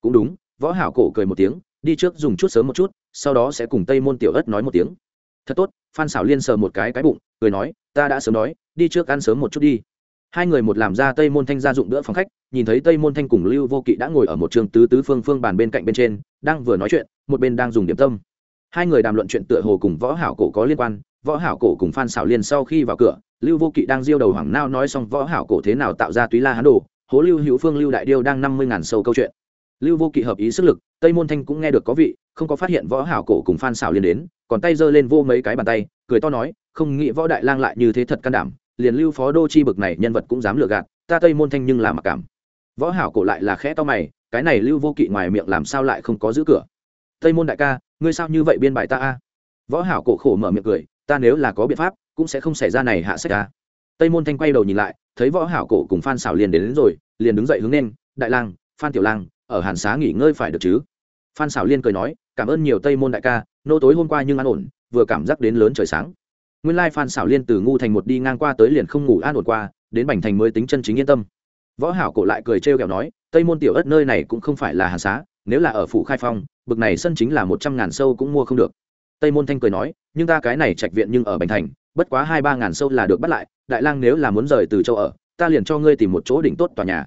Cũng đúng, võ hảo cổ cười một tiếng, đi trước dùng chút sớm một chút, sau đó sẽ cùng tây môn tiểu ất nói một tiếng. Thật tốt, phan xảo liên sờ một cái cái bụng, cười nói, ta đã sớm nói, đi trước ăn sớm một chút đi. Hai người một làm ra tây môn thanh ra dụng bữa phòng khách, nhìn thấy tây môn thanh cùng lưu vô kỵ đã ngồi ở một trường tứ tứ phương phương bàn bên cạnh bên trên, đang vừa nói chuyện, một bên đang dùng điểm tâm hai người đàm luận chuyện tựa hồ cùng võ hảo cổ có liên quan, võ hảo cổ cùng phan xảo liên sau khi vào cửa, lưu vô kỵ đang diêu đầu hoàng nao nói xong võ hảo cổ thế nào tạo ra túy la hán đồ, hố lưu hữu phương, lưu đại điêu đang năm mươi ngàn sâu câu chuyện. Lưu vô kỵ hợp ý sức lực, tây môn thanh cũng nghe được có vị, không có phát hiện võ hảo cổ cùng phan xảo liên đến, còn tay giơ lên vô mấy cái bàn tay, cười to nói, không nghĩ võ đại lang lại như thế thật can đảm, liền lưu phó đô chi bực này nhân vật cũng dám lừa gạt, ta tây môn thanh nhưng là mặc cảm. Võ hảo cổ lại là khẽ to mày, cái này lưu vô kỵ ngoài miệng làm sao lại không có giữ cửa? Tây môn đại ca ngươi sao như vậy biên bài ta a? Võ hảo cổ khổ mở miệng cười ta nếu là có biện pháp cũng sẽ không xảy ra này hạ sách ta tây môn thanh quay đầu nhìn lại thấy võ hảo cổ cùng phan xảo liền đến, đến rồi liền đứng dậy hướng lên đại lang phan tiểu lang ở hàn xá nghỉ ngơi phải được chứ? Phan xảo liên cười nói cảm ơn nhiều tây môn đại ca nô tối hôm qua nhưng an ổn vừa cảm giác đến lớn trời sáng. Nguyên lai phan xảo liên từ ngu thành một đi ngang qua tới liền không ngủ an ổn qua đến bành thành mới tính chân chính yên tâm. Võ hảo cổ lại cười trêu ghẹo nói tây môn tiểu ất nơi này cũng không phải là hàn xá nếu là ở phủ khai phong, bực này sân chính là một trăm ngàn sâu cũng mua không được. Tây môn thanh cười nói, nhưng ta cái này trạch viện nhưng ở bành thành, bất quá hai ba ngàn sâu là được bắt lại, đại lang nếu là muốn rời từ châu ở, ta liền cho ngươi tìm một chỗ đỉnh tốt tòa nhà.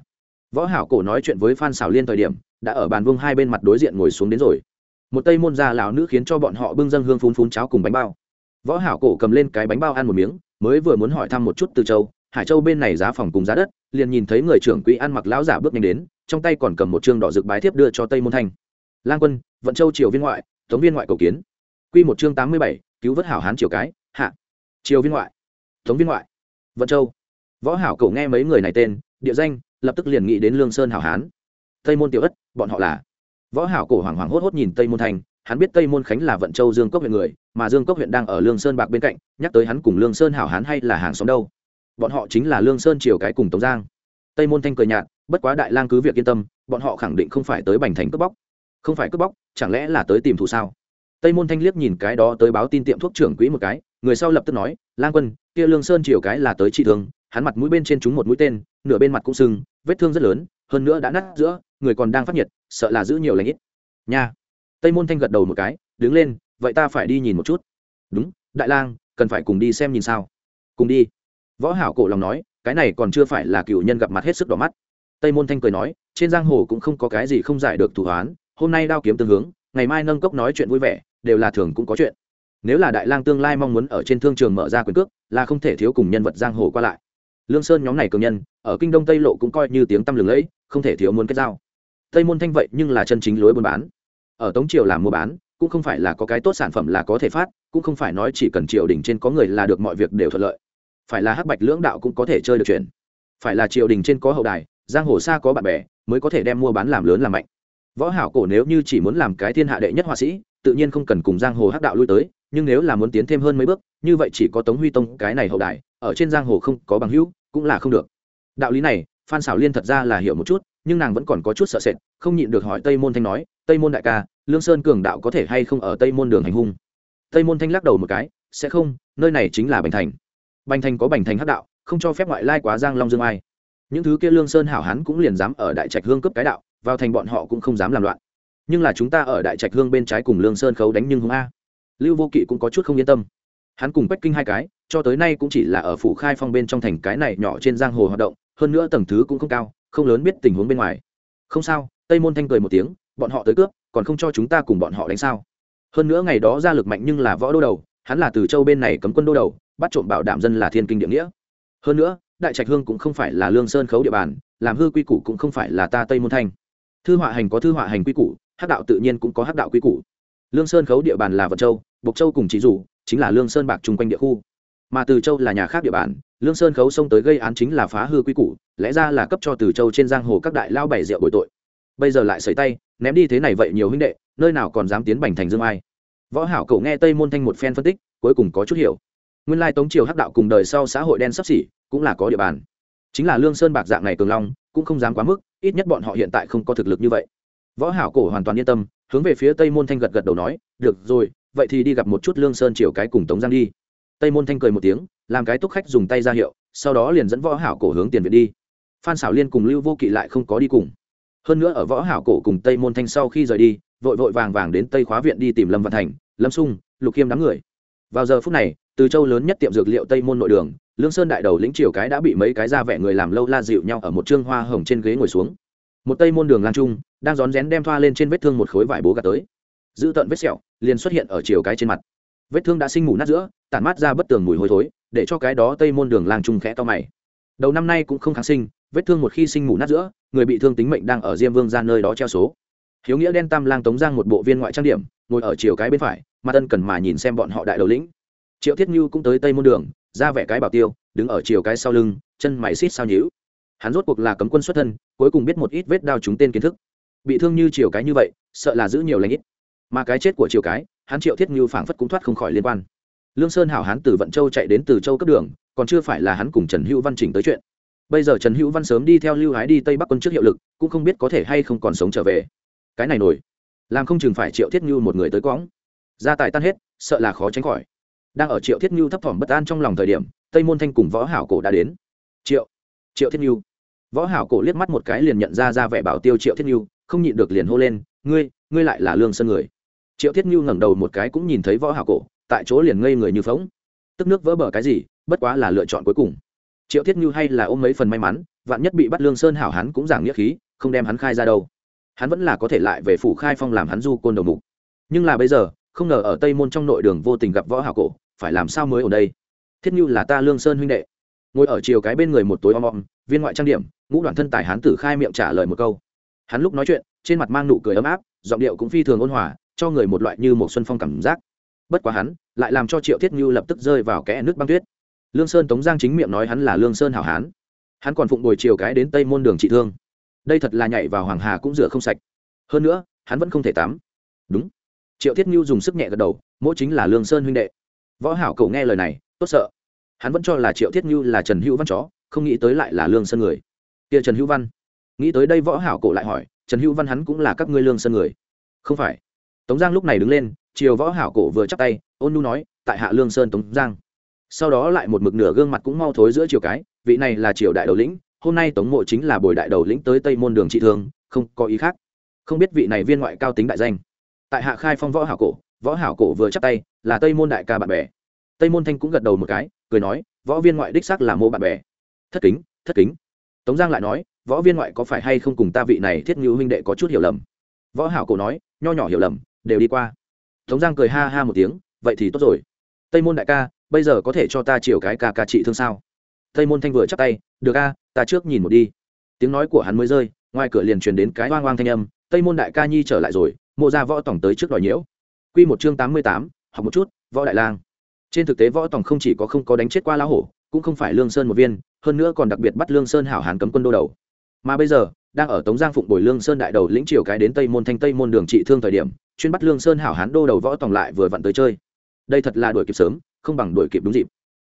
Võ hảo cổ nói chuyện với phan xảo liên thời điểm, đã ở bàn vương hai bên mặt đối diện ngồi xuống đến rồi. Một tây môn gia lão nữ khiến cho bọn họ bưng dâng hương phun phun cháo cùng bánh bao. Võ hảo cổ cầm lên cái bánh bao ăn một miếng, mới vừa muốn hỏi thăm một chút từ châu, hải châu bên này giá phòng cùng giá đất, liền nhìn thấy người trưởng quỹ ăn mặc lão giả bước nhanh đến trong tay còn cầm một trương đỏ rực bái thiếp đưa cho tây môn thanh. Lang quân vận châu triều viên ngoại tống viên ngoại cầu kiến. Quy một chương tám mươi bảy, cứu vớt hảo hán triều cái hạ. Triều viên ngoại tống viên ngoại vận châu. Võ hảo cổ nghe mấy người này tên địa danh lập tức liền nghĩ đến lương sơn hảo hán. Tây môn tiểu ất bọn họ là. Võ hảo cổ hoàng hoàng hốt hốt nhìn tây môn thành hắn biết tây môn khánh là vận châu dương cốc huyện người mà dương cốc huyện đang ở lương sơn bạc bên cạnh nhắc tới hắn cùng lương sơn hảo hán hay là hàng xóm đâu. Bọn họ chính là lương sơn triều cái cùng tống giang. Tây môn thanh cười nhạt bất quá đại lang cứ việc yên tâm, bọn họ khẳng định không phải tới bành thành cướp bóc. Không phải cướp bóc, chẳng lẽ là tới tìm thù sao? Tây môn thanh liếc nhìn cái đó tới báo tin tiệm thuốc trưởng quỹ một cái, người sau lập tức nói, lang quân, kia lương sơn chiều cái là tới trị thương, hắn mặt mũi bên trên chúng một mũi tên, nửa bên mặt cũng sưng, vết thương rất lớn, hơn nữa đã nát giữa, người còn đang phát nhiệt, sợ là giữ nhiều lãnh ít. Nha. Tây môn thanh gật đầu một cái, đứng lên, vậy ta phải đi nhìn một chút. Đúng, đại lang, cần phải cùng đi xem nhìn sao. Cùng đi. Võ hảo cổ lòng nói, cái này còn chưa phải là cựu nhân gặp mặt hết sức đỏ mắt tây môn thanh cười nói, trên giang hồ cũng không có cái gì không giải được thủ hoán, hôm nay đao kiếm tương hướng, ngày mai nâng cốc nói chuyện vui vẻ, đều là thường cũng có chuyện. Nếu là đại lang tương lai mong muốn ở trên thương trường mở ra quyền cước, là không thể thiếu cùng nhân vật giang hồ qua lại. Lương sơn nhóm này cường nhân, ở kinh đông tây lộ cũng coi như tiếng tăm lừng lẫy, không thể thiếu muốn kết giao. Tây môn thanh vậy nhưng là chân chính lối buôn bán. Ở tống triều làm mua bán, cũng không phải là có cái tốt sản phẩm là có thể phát, cũng không phải nói chỉ cần triều đình trên có người là được mọi việc đều thuận lợi. Phải là hắc bạch lưỡng đạo cũng có thể chơi được chuyện. Phải là triều đình trên có hậu đài giang hồ xa có bạn bè, mới có thể đem mua bán làm lớn làm mạnh. Võ hảo cổ nếu như chỉ muốn làm cái thiên hạ đệ nhất họa sĩ, tự nhiên không cần cùng giang hồ hắc đạo lui tới, nhưng nếu là muốn tiến thêm hơn mấy bước, như vậy chỉ có tống huy tông, cái này hậu đài, ở trên giang hồ không có bằng hữu, cũng là không được. Đạo lý này, phan xảo liên thật ra là hiểu một chút, nhưng nàng vẫn còn có chút sợ sệt, không nhịn được hỏi tây môn thanh nói, tây môn đại ca, lương sơn cường đạo có thể hay không ở tây môn đường hành hung? Tây môn thanh lắc đầu một cái, sẽ không, nơi này chính là bành thành. Bành thành có bành thành hắc đạo, không cho phép ngoại lai quá giang long dương ai những thứ kia lương sơn hảo hán cũng liền dám ở đại trạch hương cướp cái đạo, vào thành bọn họ cũng không dám làm loạn. Nhưng là chúng ta ở đại trạch hương bên trái cùng lương sơn khấu đánh nhưng hung a. Lưu vô kỵ cũng có chút không yên tâm. Hắn cùng quách kinh hai cái, cho tới nay cũng chỉ là ở phủ khai phong bên trong thành cái này nhỏ trên giang hồ hoạt động, hơn nữa tầng thứ cũng không cao, không lớn biết tình huống bên ngoài. Không sao, tây môn thanh cười một tiếng, bọn họ tới cướp, còn không cho chúng ta cùng bọn họ đánh sao? Hơn nữa ngày đó ra lực mạnh nhưng là võ đô đầu, hắn là từ châu bên này cấm quân đô đầu, bắt trộm bảo đảm dân là thiên kinh địa nghĩa. Hơn nữa đại trạch hương cũng không phải là lương sơn khấu địa bàn làm hư quy củ cũng không phải là ta tây môn thanh. Thư họa hành có thư họa hành quy củ hắc đạo tự nhiên cũng có hắc đạo quy củ. Lương sơn khấu địa bàn là vật châu bộc châu cùng chỉ dù, chính là lương sơn bạc chung quanh địa khu. Mà từ châu là nhà khác địa bàn lương sơn khấu xông tới gây án chính là phá hư quy củ lẽ ra là cấp cho từ châu trên giang hồ các đại lao bảy rượu bội tội. Bây giờ lại xảy tay ném đi thế này vậy nhiều huynh đệ nơi nào còn dám tiến bành thành dương ai. Võ hảo cậu nghe tây môn thanh một phen phân tích cuối cùng có chút hiểu. Nguyên lai tống triều hắc đạo cùng đời sau xã hội đen sắp xỉ cũng là có địa bàn. Chính là lương sơn bạc dạng này cường long, cũng không dám quá mức, ít nhất bọn họ hiện tại không có thực lực như vậy. Võ hảo cổ hoàn toàn yên tâm, hướng về phía tây môn thanh gật gật đầu nói, được rồi, vậy thì đi gặp một chút lương sơn triều cái cùng tống giang đi. Tây môn thanh cười một tiếng, làm cái túc khách dùng tay ra hiệu, sau đó liền dẫn võ hảo cổ hướng tiền viện đi. Phan xảo liên cùng lưu vô kỵ lại không có đi cùng. Hơn nữa ở võ hảo cổ cùng tây môn thanh sau khi rời đi, vội vội vàng vàng đến tây khóa viện đi tìm lâm văn thành, lâm sung, lục khiêm đám người. Vào giờ phút này từ châu lớn nhất tiệm dược liệu tây môn nội đường, lương sơn đại đầu lĩnh triều cái đã bị mấy cái ra vẻ người làm lâu la dịu nhau ở một trương hoa hồng trên ghế ngồi xuống. Một tây môn đường lan trung, đang rón rén đem thoa lên trên vết thương một khối vải bố gạt tới. Giữ tận vết sẹo, liền xuất hiện ở chiều cái trên mặt. Vết thương đã sinh mù nát giữa, tản mát ra bất tường mùi hôi thối, để cho cái đó tây môn đường lang trung khẽ to mày. Đầu năm nay cũng không kháng sinh, vết thương một khi sinh mù nát giữa, người bị thương tính mệnh đang ở diêm vương ra nơi đó treo số. Hiếu nghĩa đen tam lang tống giang một bộ viên ngoại trang điểm, ngồi ở chiều cái bên phải mà tân cần mà nhìn xem bọn họ đại đầu lĩnh triệu thiết như cũng tới tây môn đường, ra vẻ cái bảo tiêu, đứng ở chiều cái sau lưng, chân mày xít sao nhíu. Hắn rốt cuộc là cấm quân xuất thân, cuối cùng biết một ít vết đao chúng tên kiến thức. Bị thương như chiều cái như vậy, sợ là giữ nhiều lãnh ít. Mà cái chết của chiều cái, hắn triệu thiết như phảng phất cũng thoát không khỏi liên quan. Lương sơn hảo hắn từ vận châu chạy đến từ châu cấp đường, còn chưa phải là hắn cùng trần hữu văn chỉnh tới chuyện. Bây giờ trần hữu văn sớm đi theo lưu hái đi tây bắc quân trước hiệu lực, cũng không biết có thể hay không còn sống trở về. Cái này nổi. Làm không chừng phải triệu thiết như một người tới quõng. Gia tài tan hết, sợ là khó tránh khỏi đang ở triệu thiết như thấp thỏm bất an trong lòng thời điểm, tây môn thanh cùng võ hảo cổ đã đến. Triệu triệu thiết như võ hảo cổ liếc mắt một cái liền nhận ra ra vẻ bảo tiêu triệu thiết như không nhịn được liền hô lên, ngươi ngươi lại là lương sơn người. Triệu thiết như ngẩng đầu một cái cũng nhìn thấy võ hảo cổ, tại chỗ liền ngây người như phóng tức nước vỡ bờ cái gì, bất quá là lựa chọn cuối cùng. Triệu thiết như hay là ôm mấy phần may mắn, vạn nhất bị bắt lương sơn hảo hắn cũng giảng nghĩa khí, không đem hắn khai ra đâu. Hắn vẫn là có thể lại về phủ khai phong làm hắn du côn đầu mục. Nhưng là bây giờ không ngờ ở tây môn trong nội đường vô tình gặp võ hảo cổ, phải làm sao mới ở đây? Thiết như là ta lương sơn huynh đệ. Ngồi ở chiều cái bên người một tối om om, viên ngoại trang điểm, ngũ đoạn thân tài hán tử khai miệng trả lời một câu. Hắn lúc nói chuyện, trên mặt mang nụ cười ấm áp, giọng điệu cũng phi thường ôn hòa, cho người một loại như một xuân phong cảm giác. Bất quá hắn, lại làm cho triệu thiết như lập tức rơi vào kẽ nước băng tuyết. Lương sơn tống giang chính miệng nói hắn là lương sơn hảo hán. Hắn còn phụng bồi chiều cái đến tây môn đường trị thương. Đây thật là nhảy vào hoàng hà cũng rửa không sạch. Hơn nữa, hắn vẫn không thể tắm. Đúng triệu thiết như dùng sức nhẹ gật đầu mỗi chính là lương sơn huynh đệ. Võ hảo cầu nghe lời này, tốt sợ. Hắn vẫn cho là triệu thiết như là trần hữu văn chó, không nghĩ tới lại là lương sơn người. Kia trần hữu văn? Nghĩ tới đây võ hảo cổ lại hỏi, trần hữu văn hắn cũng là các ngươi lương sơn người? Không phải. Tống giang lúc này đứng lên, chiều võ hảo cổ vừa chắp tay, ôn nu nói, tại hạ lương sơn tống giang. Sau đó lại một mực nửa gương mặt cũng mau thối giữa chiều cái, vị này là triều đại đầu lĩnh, hôm nay tống mộ chính là bồi đại đầu lĩnh tới tây môn đường trị thương, không có ý khác. Không biết vị này viên ngoại cao tính đại danh tại hạ khai phong võ hảo cổ, võ hảo cổ vừa chắp tay, là tây môn đại ca bạn bè. Tây môn thanh cũng gật đầu một cái, cười nói, võ viên ngoại đích xác là mô bạn bè. Thất kính thất kính. Tống giang lại nói, võ viên ngoại có phải hay không cùng ta vị này thiết ngữ huynh đệ có chút hiểu lầm? Võ hảo cổ nói, nho nhỏ hiểu lầm, đều đi qua. Tống giang cười ha ha một tiếng, vậy thì tốt rồi. Tây môn đại ca, bây giờ có thể cho ta chiều cái ca ca trị thương sao? Tây môn thanh vừa chắp tay, được a, ta trước nhìn một đi. Tiếng nói của hắn mới rơi, ngoài cửa liền truyền đến cái oang oang thanh âm tây môn đại ca nhi trở lại rồi, mộ ra võ tổng tới trước đòi nhiễu. Quy một chương tám mươi tám, học một chút, võ đại lang. Trên thực tế võ tổng không chỉ có không có đánh chết qua lão hổ, cũng không phải lương sơn một viên, hơn nữa còn đặc biệt bắt lương sơn hảo hán cấm quân đô đầu. Mà bây giờ, đang ở tống giang phụng bồi lương sơn đại đầu lĩnh triều cái đến tây môn thanh tây môn đường trị thương thời điểm, chuyên bắt lương sơn hảo hán đô đầu võ tòng lại vừa vặn tới chơi. Đây thật là đuổi kịp sớm, không bằng đuổi kịp đúng dịp.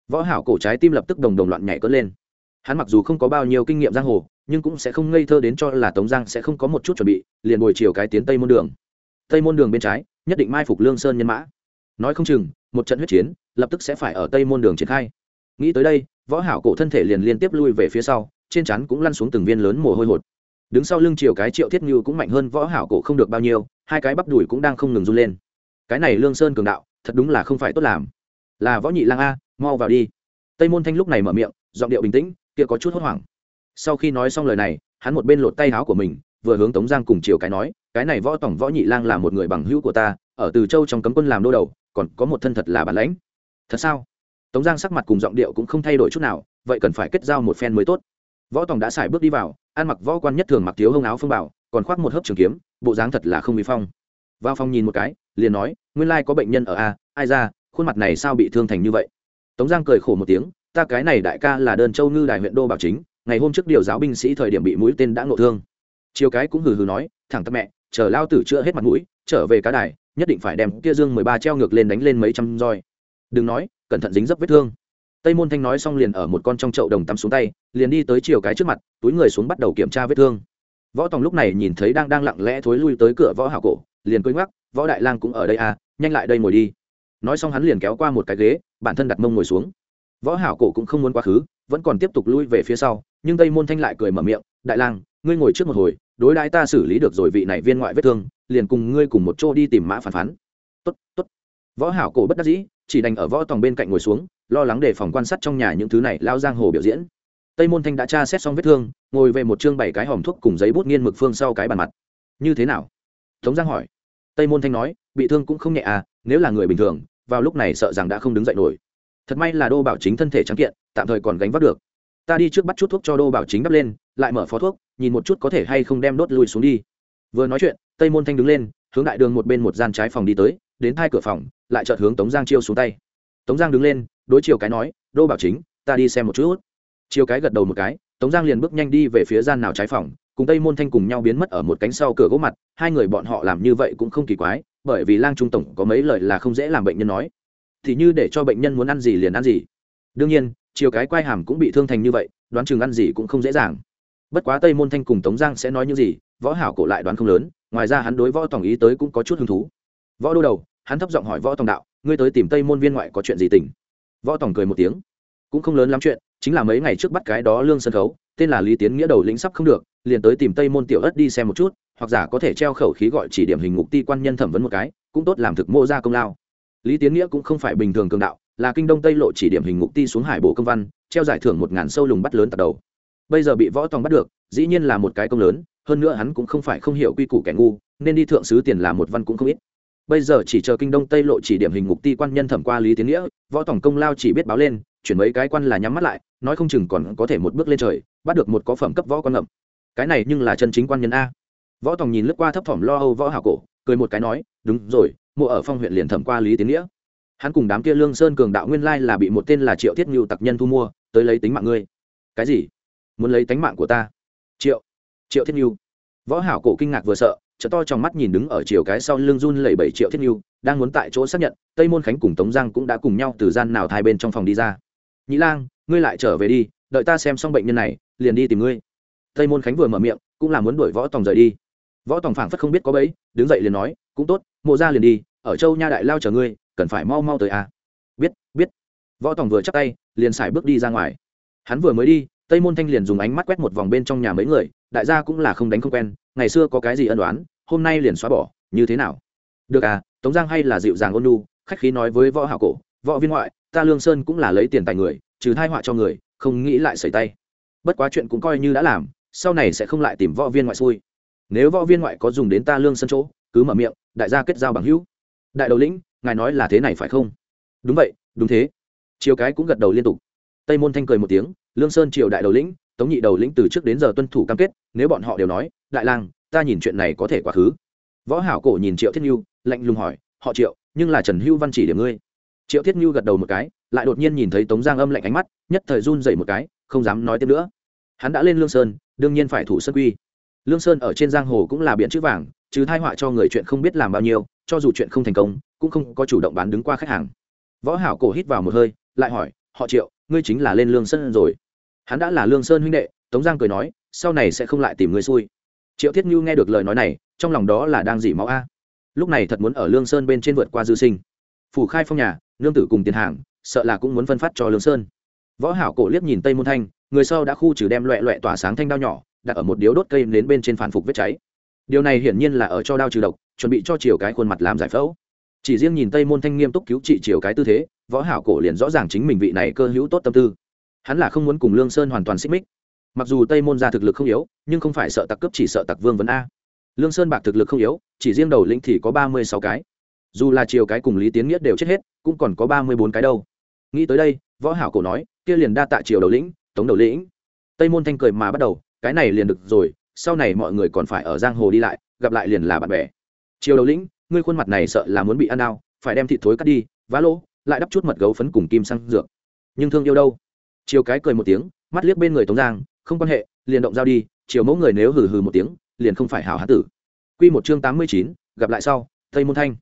Võ hảo cổ trái tim lập tức đồng đồng loạn nhảy cất lên. Hắn mặc dù không có bao nhiêu kinh nghiệm giang hồ nhưng cũng sẽ không ngây thơ đến cho là tống giang sẽ không có một chút chuẩn bị, liền bồi chiều cái tiến tây môn đường. Tây môn đường bên trái, nhất định mai phục lương sơn nhân mã. Nói không chừng, một trận huyết chiến, lập tức sẽ phải ở tây môn đường triển khai. Nghĩ tới đây, võ hảo cổ thân thể liền liên tiếp lui về phía sau, trên chắn cũng lăn xuống từng viên lớn mồ hôi hột. Đứng sau lưng chiều cái triệu thiết như cũng mạnh hơn võ hảo cổ không được bao nhiêu, hai cái bắp đùi cũng đang không ngừng run lên. Cái này lương sơn cường đạo, thật đúng là không phải tốt làm. Là võ nhị lang a, mau vào đi. Tây môn thanh lúc này mở miệng, giọng điệu bình tĩnh, kia có chút hốt hoảng sau khi nói xong lời này, hắn một bên lột tay áo của mình, vừa hướng tống giang cùng chiều cái nói, cái này võ tổng võ nhị lang là một người bằng hữu của ta, ở từ châu trong cấm quân làm đô đầu, còn có một thân thật là bản lãnh. Thật sao? Tống giang sắc mặt cùng giọng điệu cũng không thay đổi chút nào, vậy cần phải kết giao một phen mới tốt. Võ tổng đã xài bước đi vào, ăn mặc võ quan nhất thường mặc thiếu hông áo phương bảo, còn khoác một hớp trường kiếm, bộ dáng thật là không bị phong. Vào phòng nhìn một cái, liền nói, nguyên lai có bệnh nhân ở a, ai ra, khuôn mặt này sao bị thương thành như vậy? Tống giang cười khổ một tiếng, ta cái này đại ca là đơn châu ngư đài huyện đô bảo chính ngày hôm trước điều giáo binh sĩ thời điểm bị mũi tên đã ngộ thương. Chiều cái cũng hừ hừ nói, thẳng tắc mẹ, chờ lao tử chữa hết mặt mũi, trở về cá đài, nhất định phải đem kia dương mười ba treo ngược lên đánh lên mấy trăm roi. Đừng nói, cẩn thận dính dấp vết thương. Tây môn thanh nói xong liền ở một con trong chậu đồng tắm xuống tay, liền đi tới chiều cái trước mặt, túi người xuống bắt đầu kiểm tra vết thương. Võ tòng lúc này nhìn thấy đang đang lặng lẽ thối lui tới cửa võ hảo cổ, liền quấy ngoắc, võ đại lang cũng ở đây à nhanh lại đây ngồi đi. Nói xong hắn liền kéo qua một cái ghế, bản thân đặt mông ngồi xuống. Võ hảo cổ cũng không muốn quá khứ vẫn còn tiếp tục lui về phía sau, nhưng tây môn thanh lại cười mở miệng, đại lang, ngươi ngồi trước một hồi, đối đãi ta xử lý được rồi vị này viên ngoại vết thương, liền cùng ngươi cùng một chỗ đi tìm mã phản phán. Tốt tốt. Võ hảo cổ bất đắc dĩ, chỉ đành ở võ tòng bên cạnh ngồi xuống, lo lắng đề phòng quan sát trong nhà những thứ này lao giang hồ biểu diễn. Tây môn thanh đã tra xét xong vết thương, ngồi về một chương bảy cái hòm thuốc cùng giấy bút nghiên mực phương sau cái bàn mặt. Như thế nào? Tống giang hỏi. Tây môn thanh nói, bị thương cũng không nhẹ à nếu là người bình thường, vào lúc này sợ rằng đã không đứng dậy nổi thật may là đô bảo chính thân thể trắng kiện, tạm thời còn gánh vác được. Ta đi trước bắt chút thuốc cho đô bảo chính đắp lên, lại mở phó thuốc, nhìn một chút có thể hay không đem đốt lùi xuống đi. Vừa nói chuyện, tây môn thanh đứng lên, hướng đại đường một bên một gian trái phòng đi tới, đến hai cửa phòng, lại chợt hướng tống giang chiêu xuống tay. Tống giang đứng lên, đối chiều cái nói, đô bảo chính, ta đi xem một chút. Chiều cái gật đầu một cái, tống giang liền bước nhanh đi về phía gian nào trái phòng, cùng tây môn thanh cùng nhau biến mất ở một cánh sau cửa gỗ mặt, hai người bọn họ làm như vậy cũng không kỳ quái, bởi vì lang trung tổng có mấy lời là không dễ làm bệnh nhân nói thì như để cho bệnh nhân muốn ăn gì liền ăn gì. Đương nhiên, chiều cái quai hàm cũng bị thương thành như vậy, đoán chừng ăn gì cũng không dễ dàng. Bất quá tây môn thanh cùng tống giang sẽ nói những gì, võ hảo cổ lại đoán không lớn, ngoài ra hắn đối võ tổng ý tới cũng có chút hứng thú. Võ đô đầu, hắn thấp giọng hỏi võ tổng đạo, ngươi tới tìm tây môn viên ngoại có chuyện gì tình? Võ tổng cười một tiếng, cũng không lớn lắm chuyện, chính là mấy ngày trước bắt cái đó lương sân khấu, tên là lý tiến nghĩa đầu lĩnh sắp không được, liền tới tìm tây môn tiểu ất đi xem một chút, hoặc giả có thể treo khẩu khí gọi chỉ điểm hình ngục ti quan nhân thẩm vấn một cái, cũng tốt làm thực mô ra công lao lý tiến nghĩa cũng không phải bình thường cường đạo, là kinh đông tây lộ chỉ điểm hình ngục ti xuống hải bộ công văn, treo giải thưởng một ngàn sâu lùng bắt lớn tạt đầu. Bây giờ bị võ tòng bắt được, dĩ nhiên là một cái công lớn, hơn nữa hắn cũng không phải không hiểu quy củ kẻ ngu, nên đi thượng sứ tiền là một văn cũng không ít. Bây giờ chỉ chờ kinh đông tây lộ chỉ điểm hình ngục ti quan nhân thẩm qua lý tiến nghĩa, võ tổng công lao chỉ biết báo lên, chuyển mấy cái quan là nhắm mắt lại, nói không chừng còn có thể một bước lên trời, bắt được một có phẩm cấp võ quan ngậm. Cái này nhưng là chân chính quan nhân a. Võ tổng nhìn lướt qua thấp thỏm lo âu võ hảo cổ, cười một cái nói, đúng rồi mộ ở phong huyện liền thẩm qua lý tiến nghĩa hắn cùng đám kia lương sơn cường đạo nguyên lai là bị một tên là triệu thiết ngưu tặc nhân thu mua tới lấy tính mạng ngươi cái gì muốn lấy tính mạng của ta triệu triệu thiết ngưu võ hảo cổ kinh ngạc vừa sợ chợt to trong mắt nhìn đứng ở chiều cái sau lưng run lẩy bảy triệu thiết ngưu đang muốn tại chỗ xác nhận tây môn khánh cùng tống giang cũng đã cùng nhau từ gian nào hai bên trong phòng đi ra nhĩ lang ngươi lại trở về đi đợi ta xem xong bệnh nhân này liền đi tìm ngươi tây môn khánh vừa mở miệng cũng là muốn đuổi võ tòng rời đi võ tòng phảng phất không biết có bấy đứng dậy liền nói cũng tốt mộ ra liền đi, ở châu nha đại lao chờ ngươi, cần phải mau mau tới à. biết biết. Võ tòng vừa chắc tay, liền xài bước đi ra ngoài. Hắn vừa mới đi, tây môn thanh liền dùng ánh mắt quét một vòng bên trong nhà mấy người, đại gia cũng là không đánh không quen, ngày xưa có cái gì ân đoán hôm nay liền xóa bỏ, như thế nào? Được à tống giang hay là dịu dàng ôn nu khách khí nói với võ hảo cổ, võ viên ngoại, ta lương sơn cũng là lấy tiền tài người, trừ thai họa cho người, không nghĩ lại sẩy tay. Bất quá chuyện cũng coi như đã làm, sau này sẽ không lại tìm võ viên ngoại xui. Nếu võ viên ngoại có dùng đến ta lương sơn chỗ cứ mở miệng, đại gia kết giao bằng hữu. Đại đầu lĩnh, ngài nói là thế này phải không? Đúng vậy, đúng thế. Chiều cái cũng gật đầu liên tục. Tây môn thanh cười một tiếng, lương sơn triều đại đầu lĩnh, tống nhị đầu lĩnh từ trước đến giờ tuân thủ cam kết, nếu bọn họ đều nói, đại lang, ta nhìn chuyện này có thể quá khứ. Võ hảo cổ nhìn triệu thiết nhu, lạnh lùng hỏi, họ triệu, nhưng là trần hưu văn chỉ điểm ngươi? Triệu thiết nhu gật đầu một cái, lại đột nhiên nhìn thấy tống giang âm lạnh ánh mắt, nhất thời run dậy một cái, không dám nói tiếp nữa. Hắn đã lên lương sơn, đương nhiên phải thủ sơn quy. Lương sơn ở trên giang hồ cũng là biện chữ vàng chứ thai họa cho người chuyện không biết làm bao nhiêu, cho dù chuyện không thành công, cũng không có chủ động bán đứng qua khách hàng. Võ hảo cổ hít vào một hơi, lại hỏi, họ triệu, ngươi chính là lên lương sơn rồi? Hắn đã là lương sơn huynh đệ, tống giang cười nói, sau này sẽ không lại tìm ngươi xui. Triệu thiết nhu nghe được lời nói này, trong lòng đó là đang dỉ máu a. Lúc này thật muốn ở lương sơn bên trên vượt qua dư sinh. Phủ khai phong nhà lương tử cùng tiền hàng, sợ là cũng muốn phân phát cho lương sơn. Võ hảo cổ liếc nhìn tây môn thanh, người sau đã khu trừ đem loẹ loẹ tỏa sáng thanh đao nhỏ, đặt ở một điếu đốt cây đến bên trên phản phục vết cháy điều này hiển nhiên là ở cho đao trừ độc, chuẩn bị cho chiều cái khuôn mặt làm giải phẫu. Chỉ riêng nhìn tây môn thanh nghiêm túc cứu trị chiều cái tư thế, võ hảo cổ liền rõ ràng chính mình vị này cơ hữu tốt tâm tư. Hắn là không muốn cùng lương sơn hoàn toàn xích mích. Mặc dù tây môn ra thực lực không yếu, nhưng không phải sợ tặc cướp chỉ sợ tặc vương vấn a. Lương sơn bạc thực lực không yếu, chỉ riêng đầu lĩnh thì có ba mươi sáu cái. Dù là chiều cái cùng lý tiến nghĩa đều chết hết, cũng còn có ba mươi bốn cái đâu. Nghĩ tới đây, võ hảo cổ nói, kia liền đa tạ triều đầu lĩnh, tống đầu lĩnh. Tây môn thanh cười mà bắt đầu, cái này liền được rồi sau này mọi người còn phải ở giang hồ đi lại, gặp lại liền là bạn bè. Triều đầu lĩnh, ngươi khuôn mặt này sợ là muốn bị ăn đau, phải đem thịt thối cắt đi, vá lỗ, lại đắp chút mật gấu phấn cùng kim sang dược. Nhưng thương yêu đâu? Chiều cái cười một tiếng, mắt liếc bên người tống giang, không quan hệ, liền động giao đi chiều mẫu người nếu hừ hừ một tiếng, liền không phải hảo hán tử. Quy một chương tám mươi chín, gặp lại sau, tây môn thanh.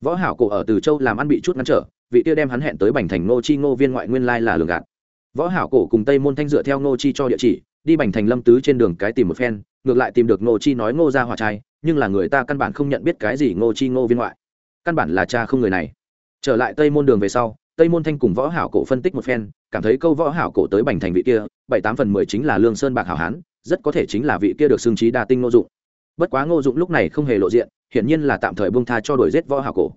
Võ hảo cổ ở từ châu làm ăn bị chút ngăn trở, vị kia đem hắn hẹn tới bành thành nô chi ngô viên ngoại nguyên lai là lường gạt. Võ hảo cổ cùng tây môn thanh dựa theo nô chi cho địa chỉ, đi bành thành lâm tứ trên đường cái tìm một phen ngược lại tìm được Ngô chi nói ngô ra hòa trai, nhưng là người ta căn bản không nhận biết cái gì ngô chi ngô viên ngoại. Căn bản là cha không người này. Trở lại tây môn đường về sau, tây môn thanh cùng võ hảo cổ phân tích một phen, cảm thấy câu võ hảo cổ tới bành thành vị kia, bảy tám phần mười chính là lương sơn bạc hảo hán, rất có thể chính là vị kia được xưng trí đa tinh ngô dụng. Bất quá ngô dụng lúc này không hề lộ diện, hiển nhiên là tạm thời buông tha cho đổi giết võ hảo cổ.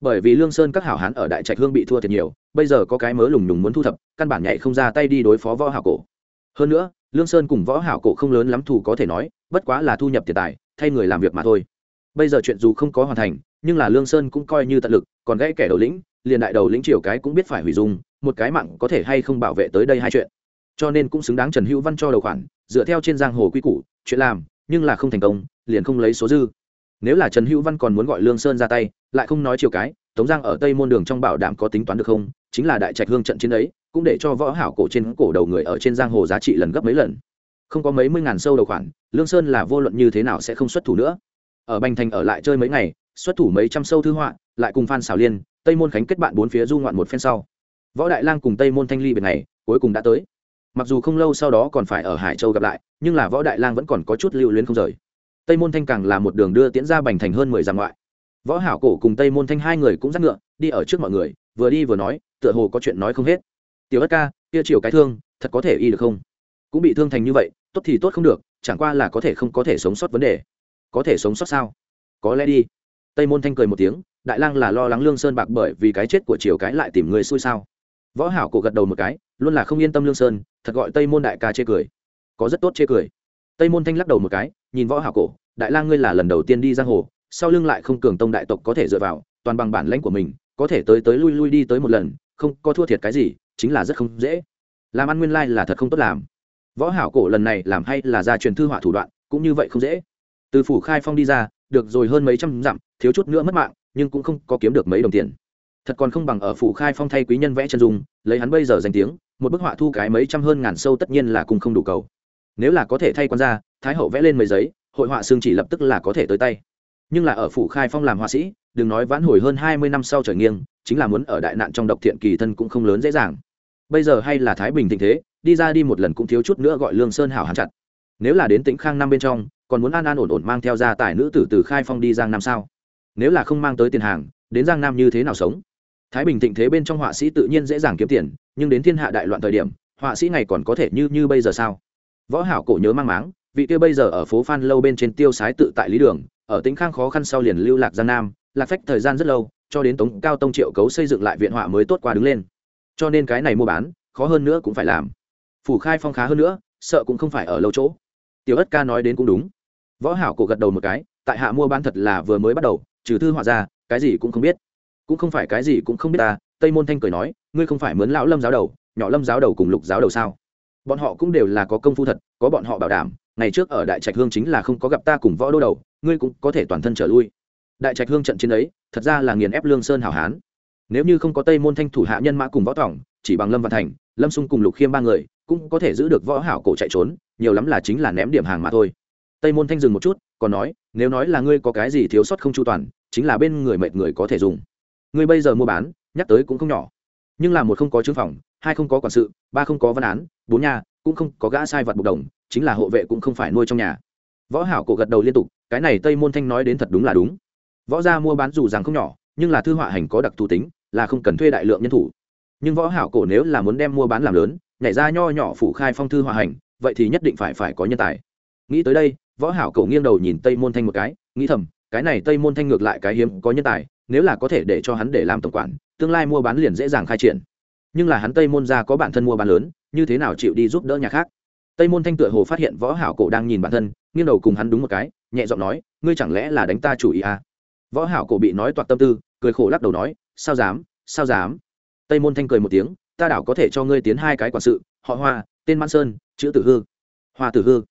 Bởi vì lương sơn các hảo hán ở đại trạch hương bị thua thiệt nhiều, bây giờ có cái mớ lùng nhùng muốn thu thập, căn bản nhảy không ra tay đi đối phó võ hảo cổ. Hơn nữa lương sơn cùng võ hảo cổ không lớn lắm thù có thể nói, bất quá là thu nhập tiền tài, thay người làm việc mà thôi. Bây giờ chuyện dù không có hoàn thành, nhưng là lương sơn cũng coi như tận lực, còn gãy kẻ đầu lĩnh, liền đại đầu lĩnh triều cái cũng biết phải hủy dung, một cái mạng có thể hay không bảo vệ tới đây hai chuyện. Cho nên cũng xứng đáng trần hữu văn cho đầu khoản, dựa theo trên giang hồ quy củ, chuyện làm, nhưng là không thành công, liền không lấy số dư. Nếu là trần hữu văn còn muốn gọi lương sơn ra tay, lại không nói chiều cái tống giang ở tây môn đường trong bảo đảm có tính toán được không? Chính là đại trạch hương trận chiến ấy, cũng để cho võ hảo cổ trên cổ đầu người ở trên giang hồ giá trị lần gấp mấy lần. Không có mấy mươi ngàn sâu đầu khoản, lương sơn là vô luận như thế nào sẽ không xuất thủ nữa. Ở bành thành ở lại chơi mấy ngày, xuất thủ mấy trăm sâu thư họa, lại cùng phan xảo liên, tây môn khánh kết bạn bốn phía du ngoạn một phen sau. Võ đại lang cùng tây môn thanh ly biệt này cuối cùng đã tới. Mặc dù không lâu sau đó còn phải ở hải châu gặp lại, nhưng là võ đại lang vẫn còn có chút lưu luyến không rời. Tây môn thanh càng là một đường đưa tiễn ra bành thành hơn mười dặm ngoại võ hảo cổ cùng tây môn thanh hai người cũng dắt ngựa, đi ở trước mọi người, vừa đi vừa nói, tựa hồ có chuyện nói không hết. Tiểu ất ca, kia chiều cái thương, thật có thể y được không? Cũng bị thương thành như vậy, tốt thì tốt không được, chẳng qua là có thể không có thể sống sót vấn đề. Có thể sống sót sao? Có lẽ đi. Tây môn thanh cười một tiếng, đại lang là lo lắng lương sơn bạc bởi vì cái chết của triều cái lại tìm người xui sao? Võ hảo cổ gật đầu một cái, luôn là không yên tâm lương sơn, thật gọi tây môn đại ca chê cười. Có rất tốt chê cười. Tây môn thanh lắc đầu một cái, nhìn võ hảo cổ, đại lang ngươi là lần đầu tiên đi giang hồ sau lưng lại không cường tông đại tộc có thể dựa vào, toàn bằng bản lãnh của mình, có thể tới tới lui lui đi tới một lần, không có thua thiệt cái gì, chính là rất không dễ. Làm ăn nguyên lai là thật không tốt làm. Võ hảo cổ lần này làm hay là ra truyền thư họa thủ đoạn, cũng như vậy không dễ. Từ phủ khai phong đi ra, được rồi hơn mấy trăm dặm, thiếu chút nữa mất mạng, nhưng cũng không có kiếm được mấy đồng tiền. Thật còn không bằng ở phủ khai phong thay quý nhân vẽ chân dung, lấy hắn bây giờ danh tiếng, một bức họa thu cái mấy trăm hơn ngàn sâu tất nhiên là cùng không đủ cầu. Nếu là có thể thay quan ra thái hậu vẽ lên mấy giấy, hội họa xương chỉ lập tức là có thể tới tay nhưng là ở phủ khai phong làm họa sĩ, đừng nói vãn hồi hơn hai mươi năm sau trời nghiêng, chính là muốn ở đại nạn trong độc thiện kỳ thân cũng không lớn dễ dàng. Bây giờ hay là thái bình tình thế, đi ra đi một lần cũng thiếu chút nữa gọi lương sơn hảo hán chặt. Nếu là đến tĩnh khang năm bên trong, còn muốn an an ổn ổn mang theo gia tài nữ tử từ khai phong đi giang nam sao? Nếu là không mang tới tiền hàng, đến giang nam như thế nào sống? Thái bình thịnh thế bên trong họa sĩ tự nhiên dễ dàng kiếm tiền, nhưng đến thiên hạ đại loạn thời điểm, họa sĩ này còn có thể như như bây giờ sao? Võ hảo cổ nhớ mang máng, vị kia bây giờ ở phố phan lâu bên trên tiêu sái tự tại lý đường ở tính khang khó khăn sau liền lưu lạc giang nam, lạc phách thời gian rất lâu, cho đến tống cao tông triệu cấu xây dựng lại viện họa mới tốt qua đứng lên. Cho nên cái này mua bán, khó hơn nữa cũng phải làm. Phủ khai phong khá hơn nữa, sợ cũng không phải ở lâu chỗ. Tiểu ất ca nói đến cũng đúng. Võ hảo cổ gật đầu một cái, tại hạ mua bán thật là vừa mới bắt đầu, trừ thư họa ra, cái gì cũng không biết. Cũng không phải cái gì cũng không biết ta, tây môn thanh cười nói, ngươi không phải mướn lão lâm giáo đầu, nhỏ lâm giáo đầu cùng lục giáo đầu sao? Bọn họ cũng đều là có công phu thật, có bọn họ bảo đảm ngày trước ở đại trạch hương chính là không có gặp ta cùng võ đô đầu, ngươi cũng có thể toàn thân trở lui. Đại trạch hương trận chiến ấy, thật ra là nghiền ép lương sơn hảo hán. Nếu như không có tây môn thanh thủ hạ nhân mã cùng võ tỏng chỉ bằng lâm văn thành, lâm xung cùng lục khiêm ba người, cũng có thể giữ được võ hảo cổ chạy trốn, nhiều lắm là chính là ném điểm hàng mà thôi. Tây môn thanh dừng một chút, còn nói, nếu nói là ngươi có cái gì thiếu sót không chu toàn, chính là bên người mệt người có thể dùng. Ngươi bây giờ mua bán, nhắc tới cũng không nhỏ. Nhưng là một không có chứng phòng, hai không có quản sự, ba không có văn án, bốn nhà, cũng không có gã sai vật bục đồng chính là hộ vệ cũng không phải nuôi trong nhà. Võ hảo cổ gật đầu liên tục, cái này tây môn thanh nói đến thật đúng là đúng. Võ gia mua bán dù rằng không nhỏ, nhưng là thư họa hành có đặc thù tính, là không cần thuê đại lượng nhân thủ. Nhưng võ hảo cổ nếu là muốn đem mua bán làm lớn, nhảy ra nho nhỏ phủ khai phong thư họa hành, vậy thì nhất định phải phải có nhân tài. Nghĩ tới đây, võ hảo cổ nghiêng đầu nhìn tây môn thanh một cái, nghĩ thầm, cái này tây môn thanh ngược lại cái hiếm có nhân tài, nếu là có thể để cho hắn để làm tổng quản, tương lai mua bán liền dễ dàng khai triển. Nhưng là hắn tây môn ra có bản thân mua bán lớn, như thế nào chịu đi giúp đỡ nhà khác? Tây môn thanh tựa hồ phát hiện võ hảo cổ đang nhìn bản thân, nghiêng đầu cùng hắn đúng một cái, nhẹ giọng nói, ngươi chẳng lẽ là đánh ta chủ ý à? Võ hảo cổ bị nói toạc tâm tư, cười khổ lắc đầu nói, sao dám sao dám? Tây môn thanh cười một tiếng, ta đảo có thể cho ngươi tiến hai cái quản sự, họ hoa, tên mãn sơn, chữ tử hư. Hoa tử hư.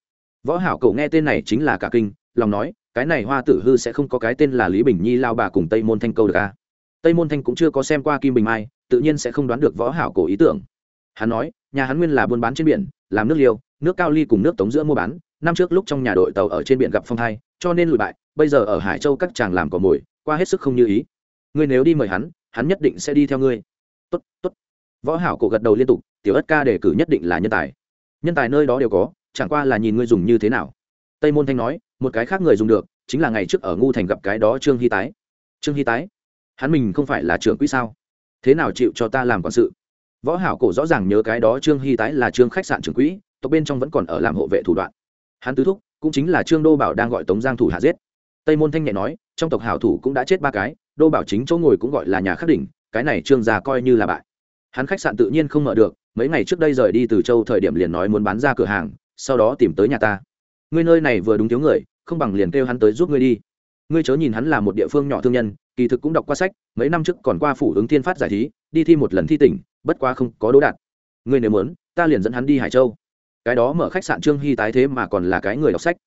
Võ hảo cổ nghe tên này chính là cả kinh, lòng nói, cái này hoa tử hư sẽ không có cái tên là lý bình nhi lao bà cùng tây môn thanh câu được à? Tây môn thanh cũng chưa có xem qua kim bình mai, tự nhiên sẽ không đoán được võ hảo cổ ý tưởng hắn nói, nhà hắn nguyên là buôn bán trên biển, làm nước liêu, nước cao ly cùng nước tống giữa mua bán. Năm trước lúc trong nhà đội tàu ở trên biển gặp phong thai, cho nên lùi bại, bây giờ ở hải châu các chàng làm cỏ mồi, qua hết sức không như ý. Ngươi nếu đi mời hắn hắn nhất định sẽ đi theo ngươi. Tốt tốt. Võ hảo cổ gật đầu liên tục, tiểu ất ca đề cử nhất định là nhân tài. Nhân tài nơi đó đều có, chẳng qua là nhìn ngươi dùng như thế nào. Tây môn thanh nói, một cái khác người dùng được, chính là ngày trước ở ngu thành gặp cái đó trương hy tái. Trương hy tái? Hắn mình không phải là trưởng quỹ sao? Thế nào chịu cho ta làm quản sự? Võ hảo cổ rõ ràng nhớ cái đó trương hy tái là trương khách sạn trưởng quỹ, tộc bên trong vẫn còn ở làm hộ vệ thủ đoạn. Hắn tứ thúc, cũng chính là trương đô bảo đang gọi tống giang thủ hạ giết. Tây môn thanh nhẹ nói, trong tộc hảo thủ cũng đã chết ba cái, đô bảo chính chỗ ngồi cũng gọi là nhà khắc đỉnh, cái này trương già coi như là bại. Hắn khách sạn tự nhiên không mở được, mấy ngày trước đây rời đi từ châu thời điểm liền nói muốn bán ra cửa hàng, sau đó tìm tới nhà ta. Ngươi nơi này vừa đúng thiếu người, không bằng liền kêu hắn tới giúp ngươi đi. Ngươi chớ nhìn hắn là một địa phương nhỏ thương nhân kỳ thực cũng đọc qua sách, mấy năm trước còn qua phủ ứng thiên phát giải thí, đi thi một lần thi tỉnh, bất quá không có đỗ đạt. Ngươi nếu muốn, ta liền dẫn hắn đi hải châu. Cái đó mở khách sạn trương hy tái thế mà còn là cái người đọc sách.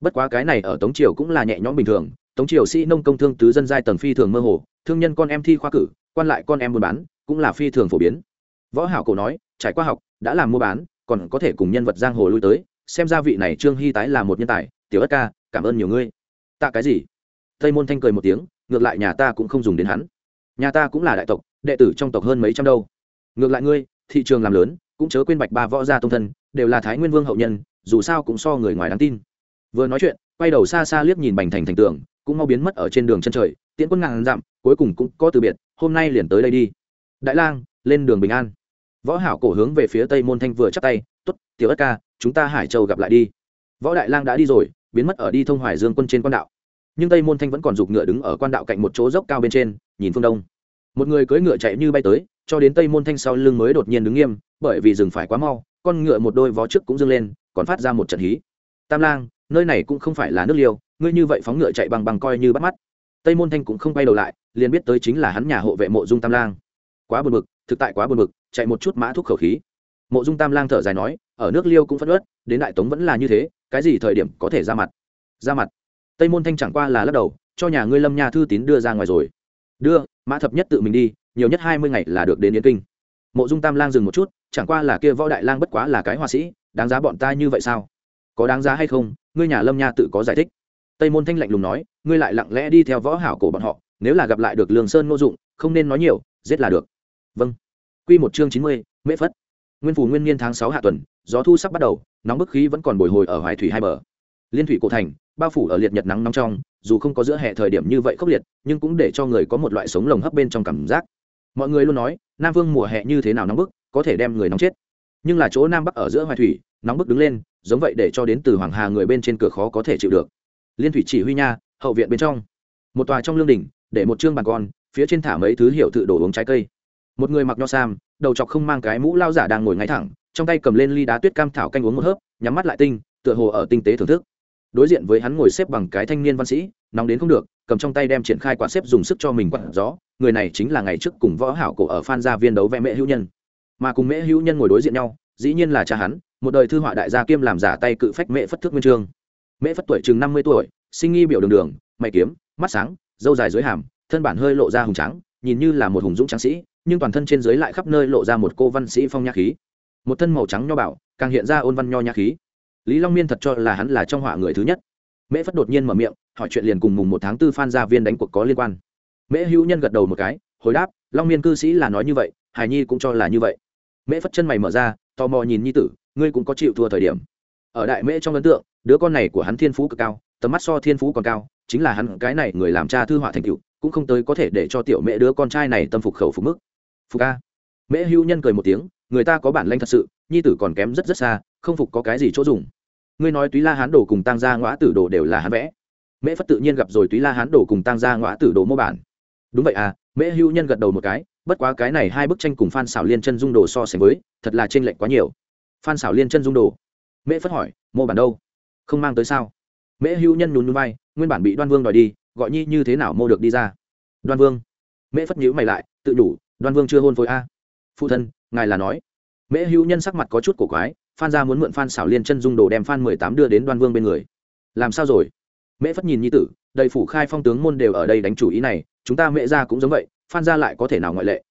Bất quá cái này ở tống triều cũng là nhẹ nhõm bình thường, tống triều sĩ nông công thương tứ dân giai tầng phi thường mơ hồ, thương nhân con em thi khoa cử, quan lại con em buôn bán, cũng là phi thường phổ biến. Võ hảo cổ nói, trải qua học, đã làm mua bán, còn có thể cùng nhân vật giang hồ lui tới, xem ra vị này trương hy tái là một nhân tài, tiểu ất ca, cảm ơn nhiều ngươi. Tạ cái gì? Tây môn thanh cười một tiếng ngược lại nhà ta cũng không dùng đến hắn. Nhà ta cũng là đại tộc, đệ tử trong tộc hơn mấy trăm đâu. Ngược lại ngươi, thị trường làm lớn, cũng chớ quên bạch ba võ gia tông thân, đều là thái nguyên vương hậu nhân, dù sao cũng so người ngoài đáng tin. Vừa nói chuyện, quay đầu xa xa liếc nhìn bành thành thành tường, cũng mau biến mất ở trên đường chân trời, tiễn quân ngàn dặm, cuối cùng cũng có từ biệt, hôm nay liền tới đây đi. Đại lang, lên đường bình an. Võ hảo cổ hướng về phía tây môn thanh vừa chắp tay, tốt, tiểu ất ca, chúng ta hải châu gặp lại đi. Võ đại lang đã đi rồi, biến mất ở đi thông hoài dương quân trên quan đạo nhưng tây môn thanh vẫn còn giục ngựa đứng ở quan đạo cạnh một chỗ dốc cao bên trên, nhìn phương đông. Một người cưỡi ngựa chạy như bay tới, cho đến tây môn thanh sau lưng mới đột nhiên đứng nghiêm, bởi vì dừng phải quá mau, con ngựa một đôi vó trước cũng dâng lên, còn phát ra một trận hí. Tam lang, nơi này cũng không phải là nước liêu, ngươi như vậy phóng ngựa chạy bằng bằng coi như bắt mắt. Tây môn thanh cũng không bay đầu lại, liền biết tới chính là hắn nhà hộ vệ mộ dung tam lang. Quá buồn bực, thực tại quá buồn bực, chạy một chút mã thuốc khẩu khí. Mộ dung tam lang thở dài nói, ở nước liêu cũng phất ớt đến đại tống vẫn là như thế, cái gì thời điểm có thể ra mặt? Ra mặt tây môn thanh chẳng qua là lắc đầu, cho nhà ngươi lâm nhà thư tín đưa ra ngoài rồi. Đưa, mã thập nhất tự mình đi, nhiều nhất hai mươi ngày là được đến yến kinh. Mộ dung tam lang dừng một chút, chẳng qua là kia võ đại lang bất quá là cái họa sĩ, đáng giá bọn ta như vậy sao? Có đáng giá hay không, ngươi nhà lâm nha tự có giải thích. Tây môn thanh lạnh lùng nói, ngươi lại lặng lẽ đi theo võ hảo cổ bọn họ, nếu là gặp lại được lương sơn ngô dụng, không nên nói nhiều, giết là được. Vâng. Quy một chương chín mươi, mễ phất. Nguyên phủ nguyên niên tháng sáu hạ tuần, gió thu sắp bắt đầu, nóng bức khí vẫn còn bồi hồi ở hoài thủy hai bờ. Liên thủy cổ thành bao phủ ở liệt nhật nắng nóng trong, dù không có giữa hè thời điểm như vậy khốc liệt, nhưng cũng để cho người có một loại sống lồng hấp bên trong cảm giác. Mọi người luôn nói, nam vương mùa hè như thế nào nóng bức, có thể đem người nóng chết. Nhưng là chỗ nam bắc ở giữa hoài thủy, nóng bức đứng lên, giống vậy để cho đến từ hoàng hà người bên trên cửa khó có thể chịu được. Liên thủy chỉ huy nha, hậu viện bên trong. Một tòa trong lương đình để một chương bàn con, phía trên thả mấy thứ hiệu tự đổ uống trái cây. Một người mặc nho sam, đầu chọc không mang cái mũ lao giả đang ngồi ngay thẳng, trong tay cầm lên ly đá tuyết cam thảo canh uống một hớp, nhắm mắt lại tinh, tựa hồ ở tinh tế thưởng thức đối diện với hắn ngồi xếp bằng cái thanh niên văn sĩ, nóng đến không được, cầm trong tay đem triển khai quạt xếp dùng sức cho mình quạt gió, người này chính là ngày trước cùng võ hảo cổ ở phan gia viên đấu vẽ mẹ hữu nhân. Mà cùng mẹ hữu nhân ngồi đối diện nhau, dĩ nhiên là cha hắn, một đời thư họa đại gia kiêm làm giả tay cự phách mẹ phất thước nguyên trương. Mẹ phất tuổi chừng năm mươi tuổi, sinh nghi biểu đường đường, mày kiếm, mắt sáng dâu dài dưới hàm, thân bản hơi lộ ra hùng trắng nhìn như là một hùng dũng tráng sĩ, nhưng toàn thân trên dưới lại khắp nơi lộ ra một cô văn sĩ phong nha khí. Một thân màu trắng nho bảo càng hiện ra ôn văn nho nha khí lý long miên thật cho là hắn là trong họa người thứ nhất. Mễ phất đột nhiên mở miệng, hỏi chuyện liền cùng mùng một tháng tư phan gia viên đánh cuộc có liên quan. Mễ hữu nhân gật đầu một cái, hồi đáp, long miên cư sĩ là nói như vậy, hải nhi cũng cho là như vậy. Mễ phất chân mày mở ra, tò mò nhìn nhi tử, ngươi cũng có chịu thua thời điểm. Ở đại mễ trong ấn tượng, đứa con này của hắn thiên phú cực cao, tầm mắt so thiên phú còn cao, chính là hắn cái này người làm cha thư họa thành cựu cũng không tới có thể để cho tiểu mẹ đứa con trai này tâm phục khẩu phục mức. Phục ca mễ hữu nhân cười một tiếng, người ta có bản lanh thật sự, nhi tử còn kém rất rất xa không phục có cái gì chỗ dùng. Ngươi nói túy la hán đồ cùng tăng gia ngõa tử đồ đều là hán vẽ. Mễ phất tự nhiên gặp rồi túy la hán đồ cùng tăng gia ngõa tử đồ mô bản. Đúng vậy à mễ hữu nhân gật đầu một cái, bất quá cái này hai bức tranh cùng phan xảo liên chân dung đồ so sánh với, thật là t r ê n lệch quá nhiều. Phan xảo liên chân dung đồ. Mễ phất hỏi, mô bản đâu? Không mang tới sao? Mễ hữu nhân nhún nhún vai, nguyên bản bị đoan vương đòi đi, gọi nhi như thế nào mô được đi ra? Đoan vương. Mễ phất nhữ mày lại, tự đủ, đoan vương chưa hôn phối a. Phụ thân, ngài là nói. Mễ hữu nhân sắc mặt có chút cổ quái phan Gia muốn mượn phan xảo liên chân dung đồ đem phan mười tám đưa đến đoan vương bên người. Làm sao rồi? Mễ phất nhìn nhi tử, đầy phủ khai phong tướng môn đều ở đây đánh chủ ý này, chúng ta mễ Gia cũng giống vậy, phan Gia lại có thể nào ngoại lệ?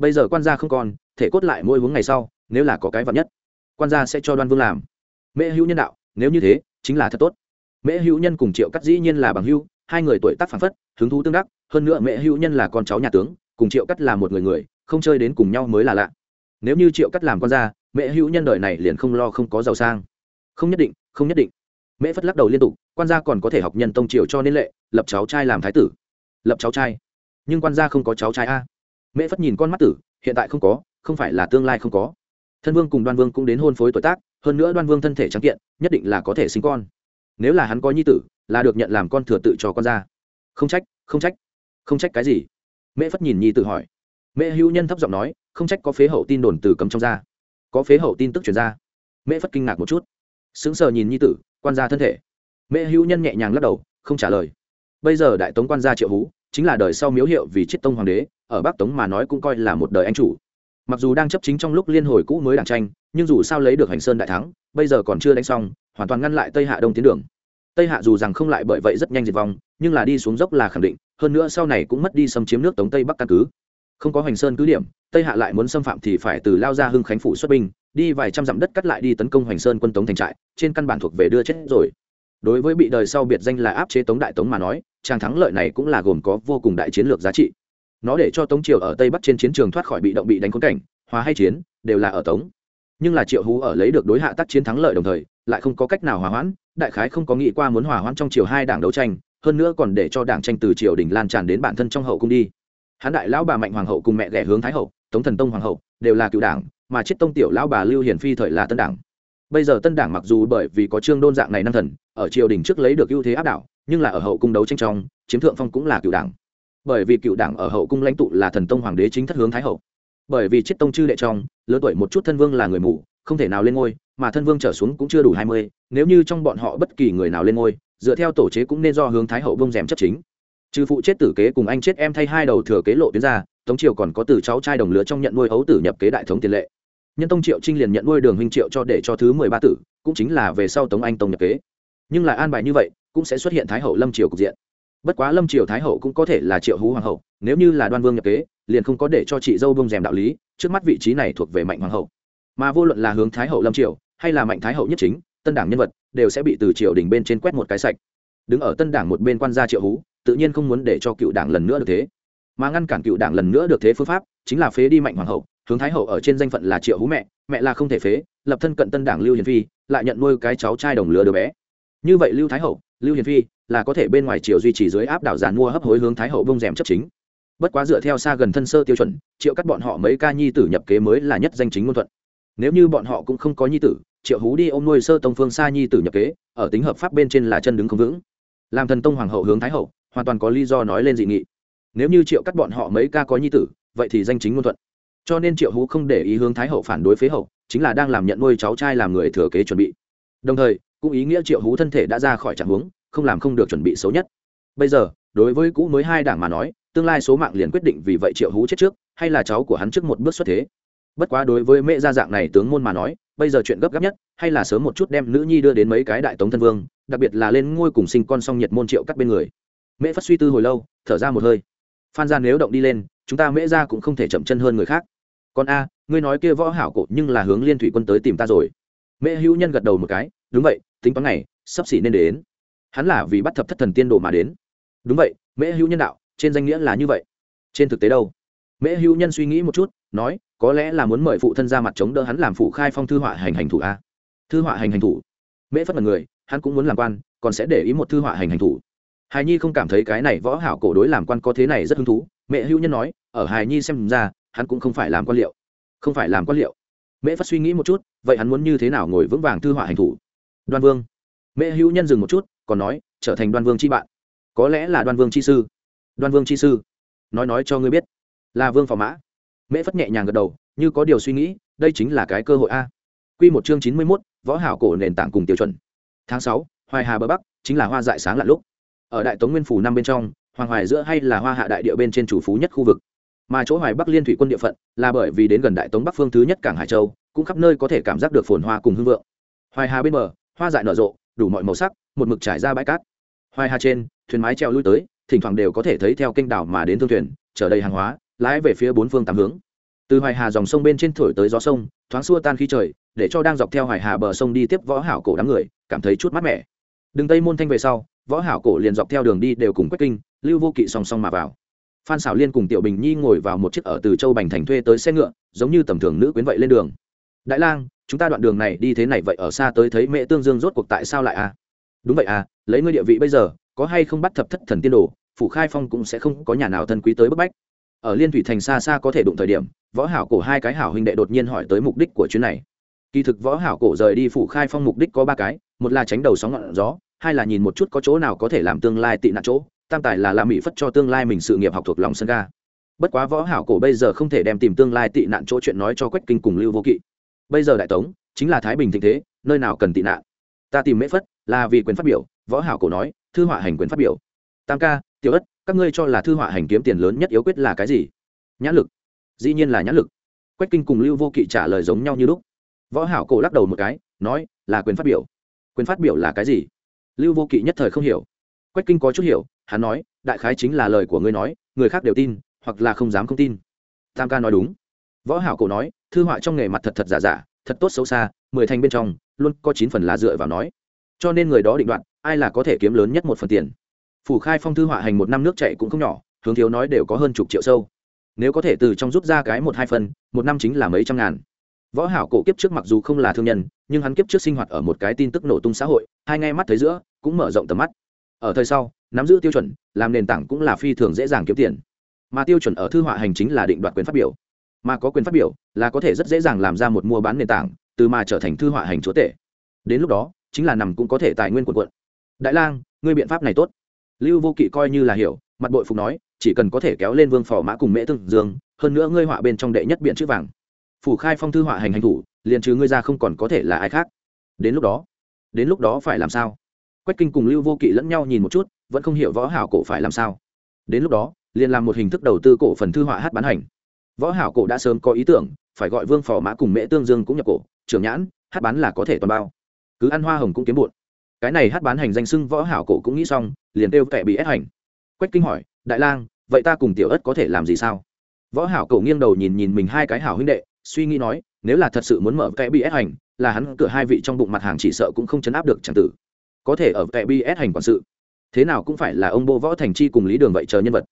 Bây giờ quan gia không còn, thể cốt lại mỗi hướng ngày sau, nếu là có cái vật nhất, quan gia sẽ cho đoan vương làm. Mễ hữu nhân đạo, nếu như thế, chính là thật tốt. Mễ hữu nhân cùng triệu cắt dĩ nhiên là bằng hữu, hai người tuổi tác phản phất, hứng thú tương đắc, hơn nữa mễ hữu nhân là con cháu nhà tướng, cùng triệu cắt là một người người, không chơi đến cùng nhau mới là lạ. Nếu như triệu cắt làm con gia Mẹ hữu nhân đời này liền không lo không có giàu sang. Không nhất định, không nhất định. Mễ phất lắc đầu liên tục, quan gia còn có thể học nhân tông triều cho nên lệ, lập cháu trai làm thái tử. Lập cháu trai. Nhưng quan gia không có cháu trai a. Mễ phất nhìn con mắt tử, hiện tại không có, không phải là tương lai không có. Thân vương cùng đoan vương cũng đến hôn phối tuổi tác, hơn nữa đoan vương thân thể trắng kiện, nhất định là có thể sinh con. Nếu là hắn có nhi tử, là được nhận làm con thừa tự cho con ra không trách không trách không trách cái gì. Mễ phất nhìn nhi tử hỏi. Mễ hữu nhân thấp giọng nói, không trách có phế hậu tin đồn từ cấm trong ra có phế hậu tin tức chuyển ra. Mễ phất kinh ngạc một chút. Sững sờ nhìn nhi tử, quan gia thân thể. Mễ hữu nhân nhẹ nhàng lắc đầu, không trả lời. Bây giờ đại tống quan gia triệu hú, chính là đời sau miếu hiệu vì chiết tông hoàng đế, ở bắc tống mà nói cũng coi là một đời anh chủ. Mặc dù đang chấp chính trong lúc liên hồi cũ mới đảng tranh, nhưng dù sao lấy được hành sơn đại thắng, bây giờ còn chưa đánh xong, hoàn toàn ngăn lại tây hạ đông tiến đường. Tây hạ dù rằng không lại bởi vậy rất nhanh diệt vong, nhưng là đi xuống dốc là khẳng định, hơn nữa sau này cũng mất đi xâm chiếm nước tống tây bắc căn cứ không có hoành sơn cứ điểm, tây hạ lại muốn xâm phạm thì phải từ lao ra hưng khánh phủ xuất binh, đi vài trăm dặm đất cắt lại đi tấn công hoành sơn quân tống thành trại, trên căn bản thuộc về đưa chết rồi. Đối với bị đời sau biệt danh là áp chế tống đại tống mà nói tràng thắng lợi này cũng là gồm có vô cùng đại chiến lược giá trị. Nó để cho tống triều ở tây bắc trên chiến trường thoát khỏi bị động bị đánh khốn cảnh, hòa hay chiến, đều là ở tống. Nhưng là triệu hú ở lấy được đối hạ tác chiến thắng lợi đồng thời, lại không có cách nào hòa hoãn, đại khái không có nghĩ qua muốn hòa hoãn trong triều hai đảng đấu tranh, hơn nữa còn để cho đảng tranh từ triều đình lan tràn đến bản thân trong hậu cung đi hán đại lão bà mạnh hoàng hậu cùng mẹ ghẻ hướng thái hậu, tống thần tông hoàng hậu, đều là cựu đảng, mà chết tông tiểu lão bà lưu hiển phi thời là tân đảng. Bây giờ tân đảng mặc dù bởi vì có trương đôn dạng này năng thần, ở triều đình trước lấy được ưu thế áp đảo, nhưng là ở hậu cung đấu tranh trong, chiếm thượng phong cũng là cựu đảng. Bởi vì cựu đảng ở hậu cung lãnh tụ là thần tông hoàng đế chính thất hướng thái hậu. Bởi vì chết tông chư đệ trong, lớn tuổi một chút thân vương là người mù, không thể nào lên ngôi, mà thân vương trở xuống cũng chưa đủ hai mươi, nếu như trong bọn họ bất kỳ người nào lên ngôi, dựa theo tổ chế cũng nên do hướng thái hậu bông rèm chấp chính trừ phụ chết tử kế cùng anh chết em thay hai đầu thừa kế lộ tuyến ra, tống triều còn có từ cháu trai đồng lứa trong nhận nuôi ấu tử nhập kế đại thống tiền lệ. Nhân tông triệu trinh liền nhận nuôi đường huynh triệu cho để cho thứ mười ba tử, cũng chính là về sau tống anh tông nhập kế. Nhưng lại an bài như vậy, cũng sẽ xuất hiện thái hậu lâm triều cục diện. Bất quá lâm triều thái hậu cũng có thể là triệu hú hoàng hậu, nếu như là đoan vương nhập kế, liền không có để cho chị dâu bông rèm đạo lý, trước mắt vị trí này thuộc về mạnh hoàng hậu. Mà vô luận là hướng thái hậu lâm triều, hay là mạnh thái hậu nhất chính, tân đảng nhân vật, đều sẽ bị từ triều đình bên trên quét một cái sạch. Đứng ở tân đảng một bên quan gia triệu hú tự nhiên không muốn để cho cựu đảng lần nữa được thế. Mà ngăn cản cựu đảng lần nữa được thế phương pháp chính là phế đi mạnh hoàng hậu, hướng thái hậu ở trên danh phận là triệu hú mẹ mẹ là không thể phế, lập thân cận tân đảng lưu hiền phi, lại nhận nuôi cái cháu trai đồng lứa đứa bé. Như vậy lưu thái hậu, lưu hiền phi là có thể bên ngoài triều duy trì dưới áp đảo giàn mua hấp hối hướng thái hậu bông rèm chấp chính. Bất quá dựa theo xa gần thân sơ tiêu chuẩn, triệu cắt bọn họ mấy ca nhi tử nhập kế mới là nhất danh chính ngôn thuận. Nếu như bọn họ cũng không có nhi tử, triệu hú đi ôm nuôi sơ tông phương xa nhi tử nhập kế, ở tính hợp pháp bên trên là chân đứng không vững. Làm thần tông hoàng hậu hướng thái hậu hoàn toàn có lý do nói lên dị nghị. Nếu như triệu cắt bọn họ mấy ca có nhi tử, vậy thì danh chính ngôn thuận. Cho nên triệu hú không để ý hướng thái hậu phản đối phế hậu, chính là đang làm nhận nuôi cháu trai làm người thừa kế chuẩn bị. Đồng thời, cũng ý nghĩa triệu hú thân thể đã ra khỏi trạng huống, không làm không được chuẩn bị xấu nhất. Bây giờ, đối với cũ mới hai đảng mà nói, tương lai số mạng liền quyết định vì vậy triệu hú chết trước, hay là cháu của hắn trước một bước xuất thế. Bất quá đối với mẹ gia dạng này tướng môn mà nói, bây giờ chuyện gấp gáp nhất, hay là sớm một chút đem nữ nhi đưa đến mấy cái đại tống thân vương, đặc biệt là lên ngôi cùng sinh con song nhiệt môn triệu cắt bên người. Mễ phất suy tư hồi lâu, thở ra một hơi. Phan ra nếu động đi lên, chúng ta mễ ra cũng không thể chậm chân hơn người khác. Còn a, ngươi nói kia võ hảo cổ nhưng là hướng liên thủy quân tới tìm ta rồi. Mễ hữu nhân gật đầu một cái, đúng vậy, tính toán này sắp xỉ nên đến. Hắn là vì bắt thập thất thần tiên đồ mà đến. Đúng vậy, mễ hữu nhân đạo, trên danh nghĩa là như vậy. Trên thực tế đâu? Mễ hữu nhân suy nghĩ một chút, nói, có lẽ là muốn mời phụ thân ra mặt chống đỡ hắn làm phụ khai phong thư họa hành hành thủ a. Thư họa hành hành thủ. Mễ phất mật người, hắn cũng muốn làm quan, còn sẽ để ý một thư họa hành hành thủ hài nhi không cảm thấy cái này võ hảo cổ đối làm quan có thế này rất hứng thú. Mẹ hữu nhân nói, ở hài nhi xem ra, hắn cũng không phải làm quan liệu. Không phải làm quan liệu. Mẹ phát suy nghĩ một chút, vậy hắn muốn như thế nào ngồi vững vàng thư họa hành thủ? Đoan vương. Mẹ hữu nhân dừng một chút, còn nói, trở thành đoan vương chi bạn. Có lẽ là đoan vương chi sư. Đoan vương chi sư. Nói nói cho ngươi biết, là vương phò mã. Mễ phất nhẹ nhàng gật đầu, như có điều suy nghĩ, đây chính là cái cơ hội a. Q một chương chín mươi mốt, võ hảo cổ nền tảng cùng tiêu chuẩn. Tháng sáu, hoài hà bờ bắc, chính là hoa dại sáng lạ lúc ở đại tống nguyên phủ năm bên trong, hoàng hoài giữa hay là hoa hạ đại địa bên trên chủ phú nhất khu vực. Mà chỗ hoài bắc liên thủy quân địa phận là bởi vì đến gần đại tống bắc phương thứ nhất cảng hải châu, cũng khắp nơi có thể cảm giác được phồn hoa cùng hưng vượng. Hoài hà bên bờ, hoa dại nở rộ, đủ mọi màu sắc, một mực trải ra bãi cát. Hoài hà trên, thuyền mái treo lui tới, thỉnh thoảng đều có thể thấy theo kênh đảo mà đến thương thuyền chở đầy hàng hóa, lái về phía bốn phương tám hướng. Từ hoài hà dòng sông bên trên thổi tới gió sông, thoáng xua tan khí trời, để cho đang dọc theo hoài hà bờ sông đi tiếp võ hảo cổ đám người, cảm thấy chút mát mẻ đường tây môn thanh về sau, võ hảo cổ liền dọc theo đường đi đều cùng quách kinh, lưu vô kỵ song song mà vào. Phan xảo liên cùng tiểu bình nhi ngồi vào một chiếc ở từ châu bành thành thuê tới xe ngựa, giống như tầm thường nữ quyến vậy lên đường. Đại lang, chúng ta đoạn đường này đi thế này vậy ở xa tới thấy mẹ tương dương rốt cuộc tại sao lại à? Đúng vậy à lấy ngươi địa vị bây giờ, có hay không bắt thập thất thần tiên đồ, phủ khai phong cũng sẽ không có nhà nào thân quý tới bức bách. Ở liên thủy thành xa xa có thể đụng thời điểm, võ hảo cổ hai cái hảo huynh đệ đột nhiên hỏi tới mục đích của chuyến này. Kỳ thực võ hảo cổ rời đi phủ khai phong mục đích có ba cái một là tránh đầu sóng ngọn gió, hai là nhìn một chút có chỗ nào có thể làm tương lai tị nạn chỗ, tam tài là làm mỹ phất cho tương lai mình sự nghiệp học thuộc lòng sân ga. Bất quá võ hảo cổ bây giờ không thể đem tìm tương lai tị nạn chỗ chuyện nói cho quách kinh cùng lưu vô kỵ. Bây giờ đại tống, chính là thái bình thịnh thế, nơi nào cần tị nạn. Ta tìm mễ phất, là vì quyền phát biểu, võ hảo cổ nói, thư họa hành quyền phát biểu. Tam ca, tiểu ất, các ngươi cho là thư họa hành kiếm tiền lớn nhất yếu quyết là cái gì? Nhãn lực. Dĩ nhiên là nhãn lực. Quách kinh cùng lưu vô kỵ trả lời giống nhau như lúc. Võ hảo cổ lắc đầu một cái, nói, là quyền phát biểu quyền phát biểu là cái gì? Lưu vô kỵ nhất thời không hiểu. Quách kinh có chút hiểu, hắn nói, đại khái chính là lời của ngươi nói, người khác đều tin, hoặc là không dám không tin. Tam ca nói đúng. Võ hảo cổ nói, thư họa trong nghề mặt thật thật giả giả, thật tốt xấu xa, mười thành bên trong, luôn có chín phần là dựa vào nói. Cho nên người đó định đoạt, ai là có thể kiếm lớn nhất một phần tiền? Phủ khai phong thư họa hành một năm nước chạy cũng không nhỏ, hướng thiếu nói đều có hơn chục triệu sâu. Nếu có thể từ trong rút ra cái một hai phần, một năm chính là mấy trăm ngàn võ hảo cổ kiếp trước mặc dù không là thương nhân, nhưng hắn kiếp trước sinh hoạt ở một cái tin tức nổ tung xã hội, hai ngay mắt thấy giữa, cũng mở rộng tầm mắt. Ở thời sau, nắm giữ tiêu chuẩn, làm nền tảng cũng là phi thường dễ dàng kiếm tiền. Mà tiêu chuẩn ở thư họa hành chính là định đoạt quyền phát biểu. Mà có quyền phát biểu, là có thể rất dễ dàng làm ra một mua bán nền tảng, từ mà trở thành thư họa hành chúa tể. Đến lúc đó, chính là nằm cũng có thể tài nguyên quần quận đại lang, ngươi biện pháp này tốt. Lưu vô kỵ coi như là hiểu, mặt bội phục nói, chỉ cần có thể kéo lên vương phò mã cùng mễ tương dương, hơn nữa ngươi họa bên trong đệ nhất biện chữ vàng phủ khai phong thư họa hành hành thủ, liền trừ ngươi ra không còn có thể là ai khác. Đến lúc đó, đến lúc đó phải làm sao? Quách kinh cùng lưu vô kỵ lẫn nhau nhìn một chút, vẫn không hiểu võ hảo cổ phải làm sao. Đến lúc đó, liền làm một hình thức đầu tư cổ phần thư họa hát bán hành. Võ hảo cổ đã sớm có ý tưởng, phải gọi vương phò mã cùng mễ tương dương cũng nhập cổ, trưởng nhãn, hát bán là có thể toàn bao. Cứ ăn hoa hồng cũng kiếm bụn cái này hát bán hành danh sưng võ hảo cổ cũng nghĩ xong, liền kêu kẻ bị ép hành. Quách kinh hỏi, đại lang, vậy ta cùng tiểu ất có thể làm gì sao? Võ hảo cổ nghiêng đầu nhìn nhìn mình hai cái hảo huynh đệ suy nghĩ nói, nếu là thật sự muốn mở kẽ bị ép hành, là hắn cửa hai vị trong bụng mặt hàng chỉ sợ cũng không chấn áp được chẳng tử. Có thể ở kẽ bị ép hành quản sự. Thế nào cũng phải là ông bô võ thành chi cùng lý đường vậy chờ nhân vật.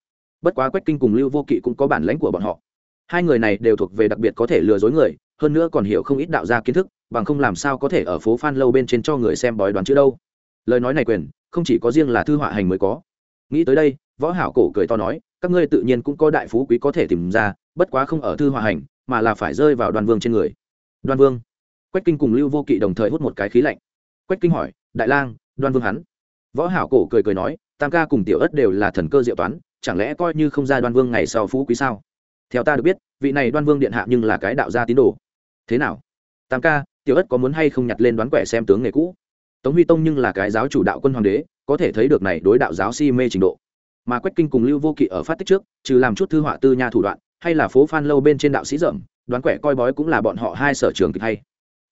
Bất quá quách kinh cùng lưu vô kỵ cũng có bản lãnh của bọn họ. Hai người này đều thuộc về đặc biệt có thể lừa dối người, hơn nữa còn hiểu không ít đạo gia kiến thức, bằng không làm sao có thể ở phố phan lâu bên trên cho người xem bói đoán chữ đâu. Lời nói này quyền, không chỉ có riêng là thư họa hành mới có. Nghĩ tới đây, võ hảo cổ cười to nói, các ngươi tự nhiên cũng có đại phú quý có thể tìm ra, bất quá không ở thư họa hành mà là phải rơi vào đoàn vương trên người. Đoan vương. Quách kinh cùng lưu vô kỵ đồng thời hút một cái khí lạnh. Quách kinh hỏi, đại lang đoan vương hắn? Võ hảo cổ cười cười nói, tam ca cùng tiểu ất đều là thần cơ diệu toán, chẳng lẽ coi như không ra đoan vương ngày sau phú quý sao? Theo ta được biết, vị này đoan vương điện hạ nhưng là cái đạo gia tín đồ. Thế nào? Tam ca, tiểu ất có muốn hay không nhặt lên đoán quẻ xem tướng nghề cũ? Tống huy tông nhưng là cái giáo chủ đạo quân hoàng đế, có thể thấy được này đối đạo giáo si mê trình độ. Mà quách kinh cùng lưu vô kỵ ở phát tích trước, trừ làm chút thư họa tư nha thủ đoạn hay là phố phan lâu bên trên đạo sĩ dởm, đoán quẻ coi bói cũng là bọn họ hai sở trường kịch hay.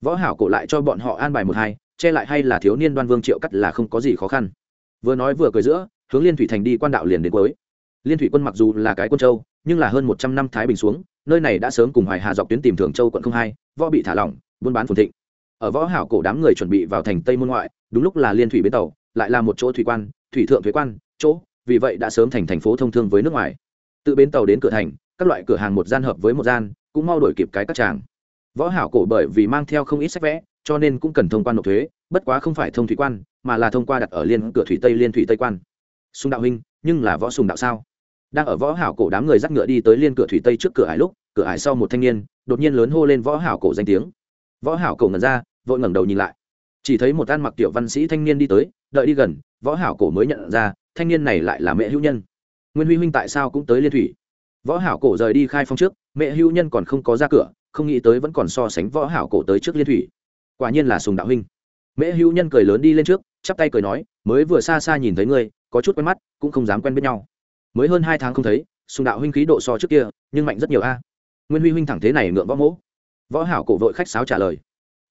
Võ hảo cổ lại cho bọn họ an bài một hai, che lại hay là thiếu niên đoan vương triệu cắt là không có gì khó khăn. Vừa nói vừa cười giữa, hướng liên thủy thành đi quan đạo liền đến cuối. Liên thủy quân mặc dù là cái quân châu, nhưng là hơn một trăm năm thái bình xuống, nơi này đã sớm cùng hoài hà dọc tuyến tìm thường châu quận không hai, võ bị thả lỏng, buôn bán phồn thịnh. Ở võ hảo cổ đám người chuẩn bị vào thành tây môn ngoại, đúng lúc là liên thủy bến tàu, lại là một chỗ thủy quan, thủy thượng thuế quan, chỗ, vì vậy đã sớm thành thành phố thông thương với nước ngoài. Từ bến tàu đến cửa thành các loại cửa hàng một gian hợp với một gian, cũng mau đổi kịp cái các tràng. Võ hảo cổ bởi vì mang theo không ít sách vẽ, cho nên cũng cần thông quan nộp thuế, bất quá không phải thông thủy quan, mà là thông qua đặt ở liên cửa thủy tây, liên thủy tây quan. Sùng đạo huynh, nhưng là võ sùng đạo sao? Đang ở võ hảo cổ đám người dắt ngựa đi tới liên cửa thủy tây trước cửa ải lúc, cửa ải sau một thanh niên, đột nhiên lớn hô lên võ hảo cổ danh tiếng. Võ hảo cổ ngẩn ra, vội ngẩng đầu nhìn lại. Chỉ thấy một an mặc tiểu văn sĩ thanh niên đi tới, đợi đi gần, võ hảo cổ mới nhận ra, thanh niên này lại là mẹ hữu nhân. Nguyên huy huynh tại sao cũng tới liên thủy? Võ hảo cổ rời đi khai phong trước, mẹ Hưu nhân còn không có ra cửa, không nghĩ tới vẫn còn so sánh võ hảo cổ tới trước liên thủy. Quả nhiên là sùng đạo huynh. Mẹ Hưu nhân cười lớn đi lên trước, chắp tay cười nói, mới vừa xa xa nhìn thấy ngươi, có chút quen mắt, cũng không dám quen biết nhau. Mới hơn hai tháng không thấy, sùng đạo huynh khí độ so trước kia, nhưng mạnh rất nhiều a. Nguyên huy huynh thẳng thế này ngượng võ mỗ. Võ hảo cổ vội khách sáo trả lời.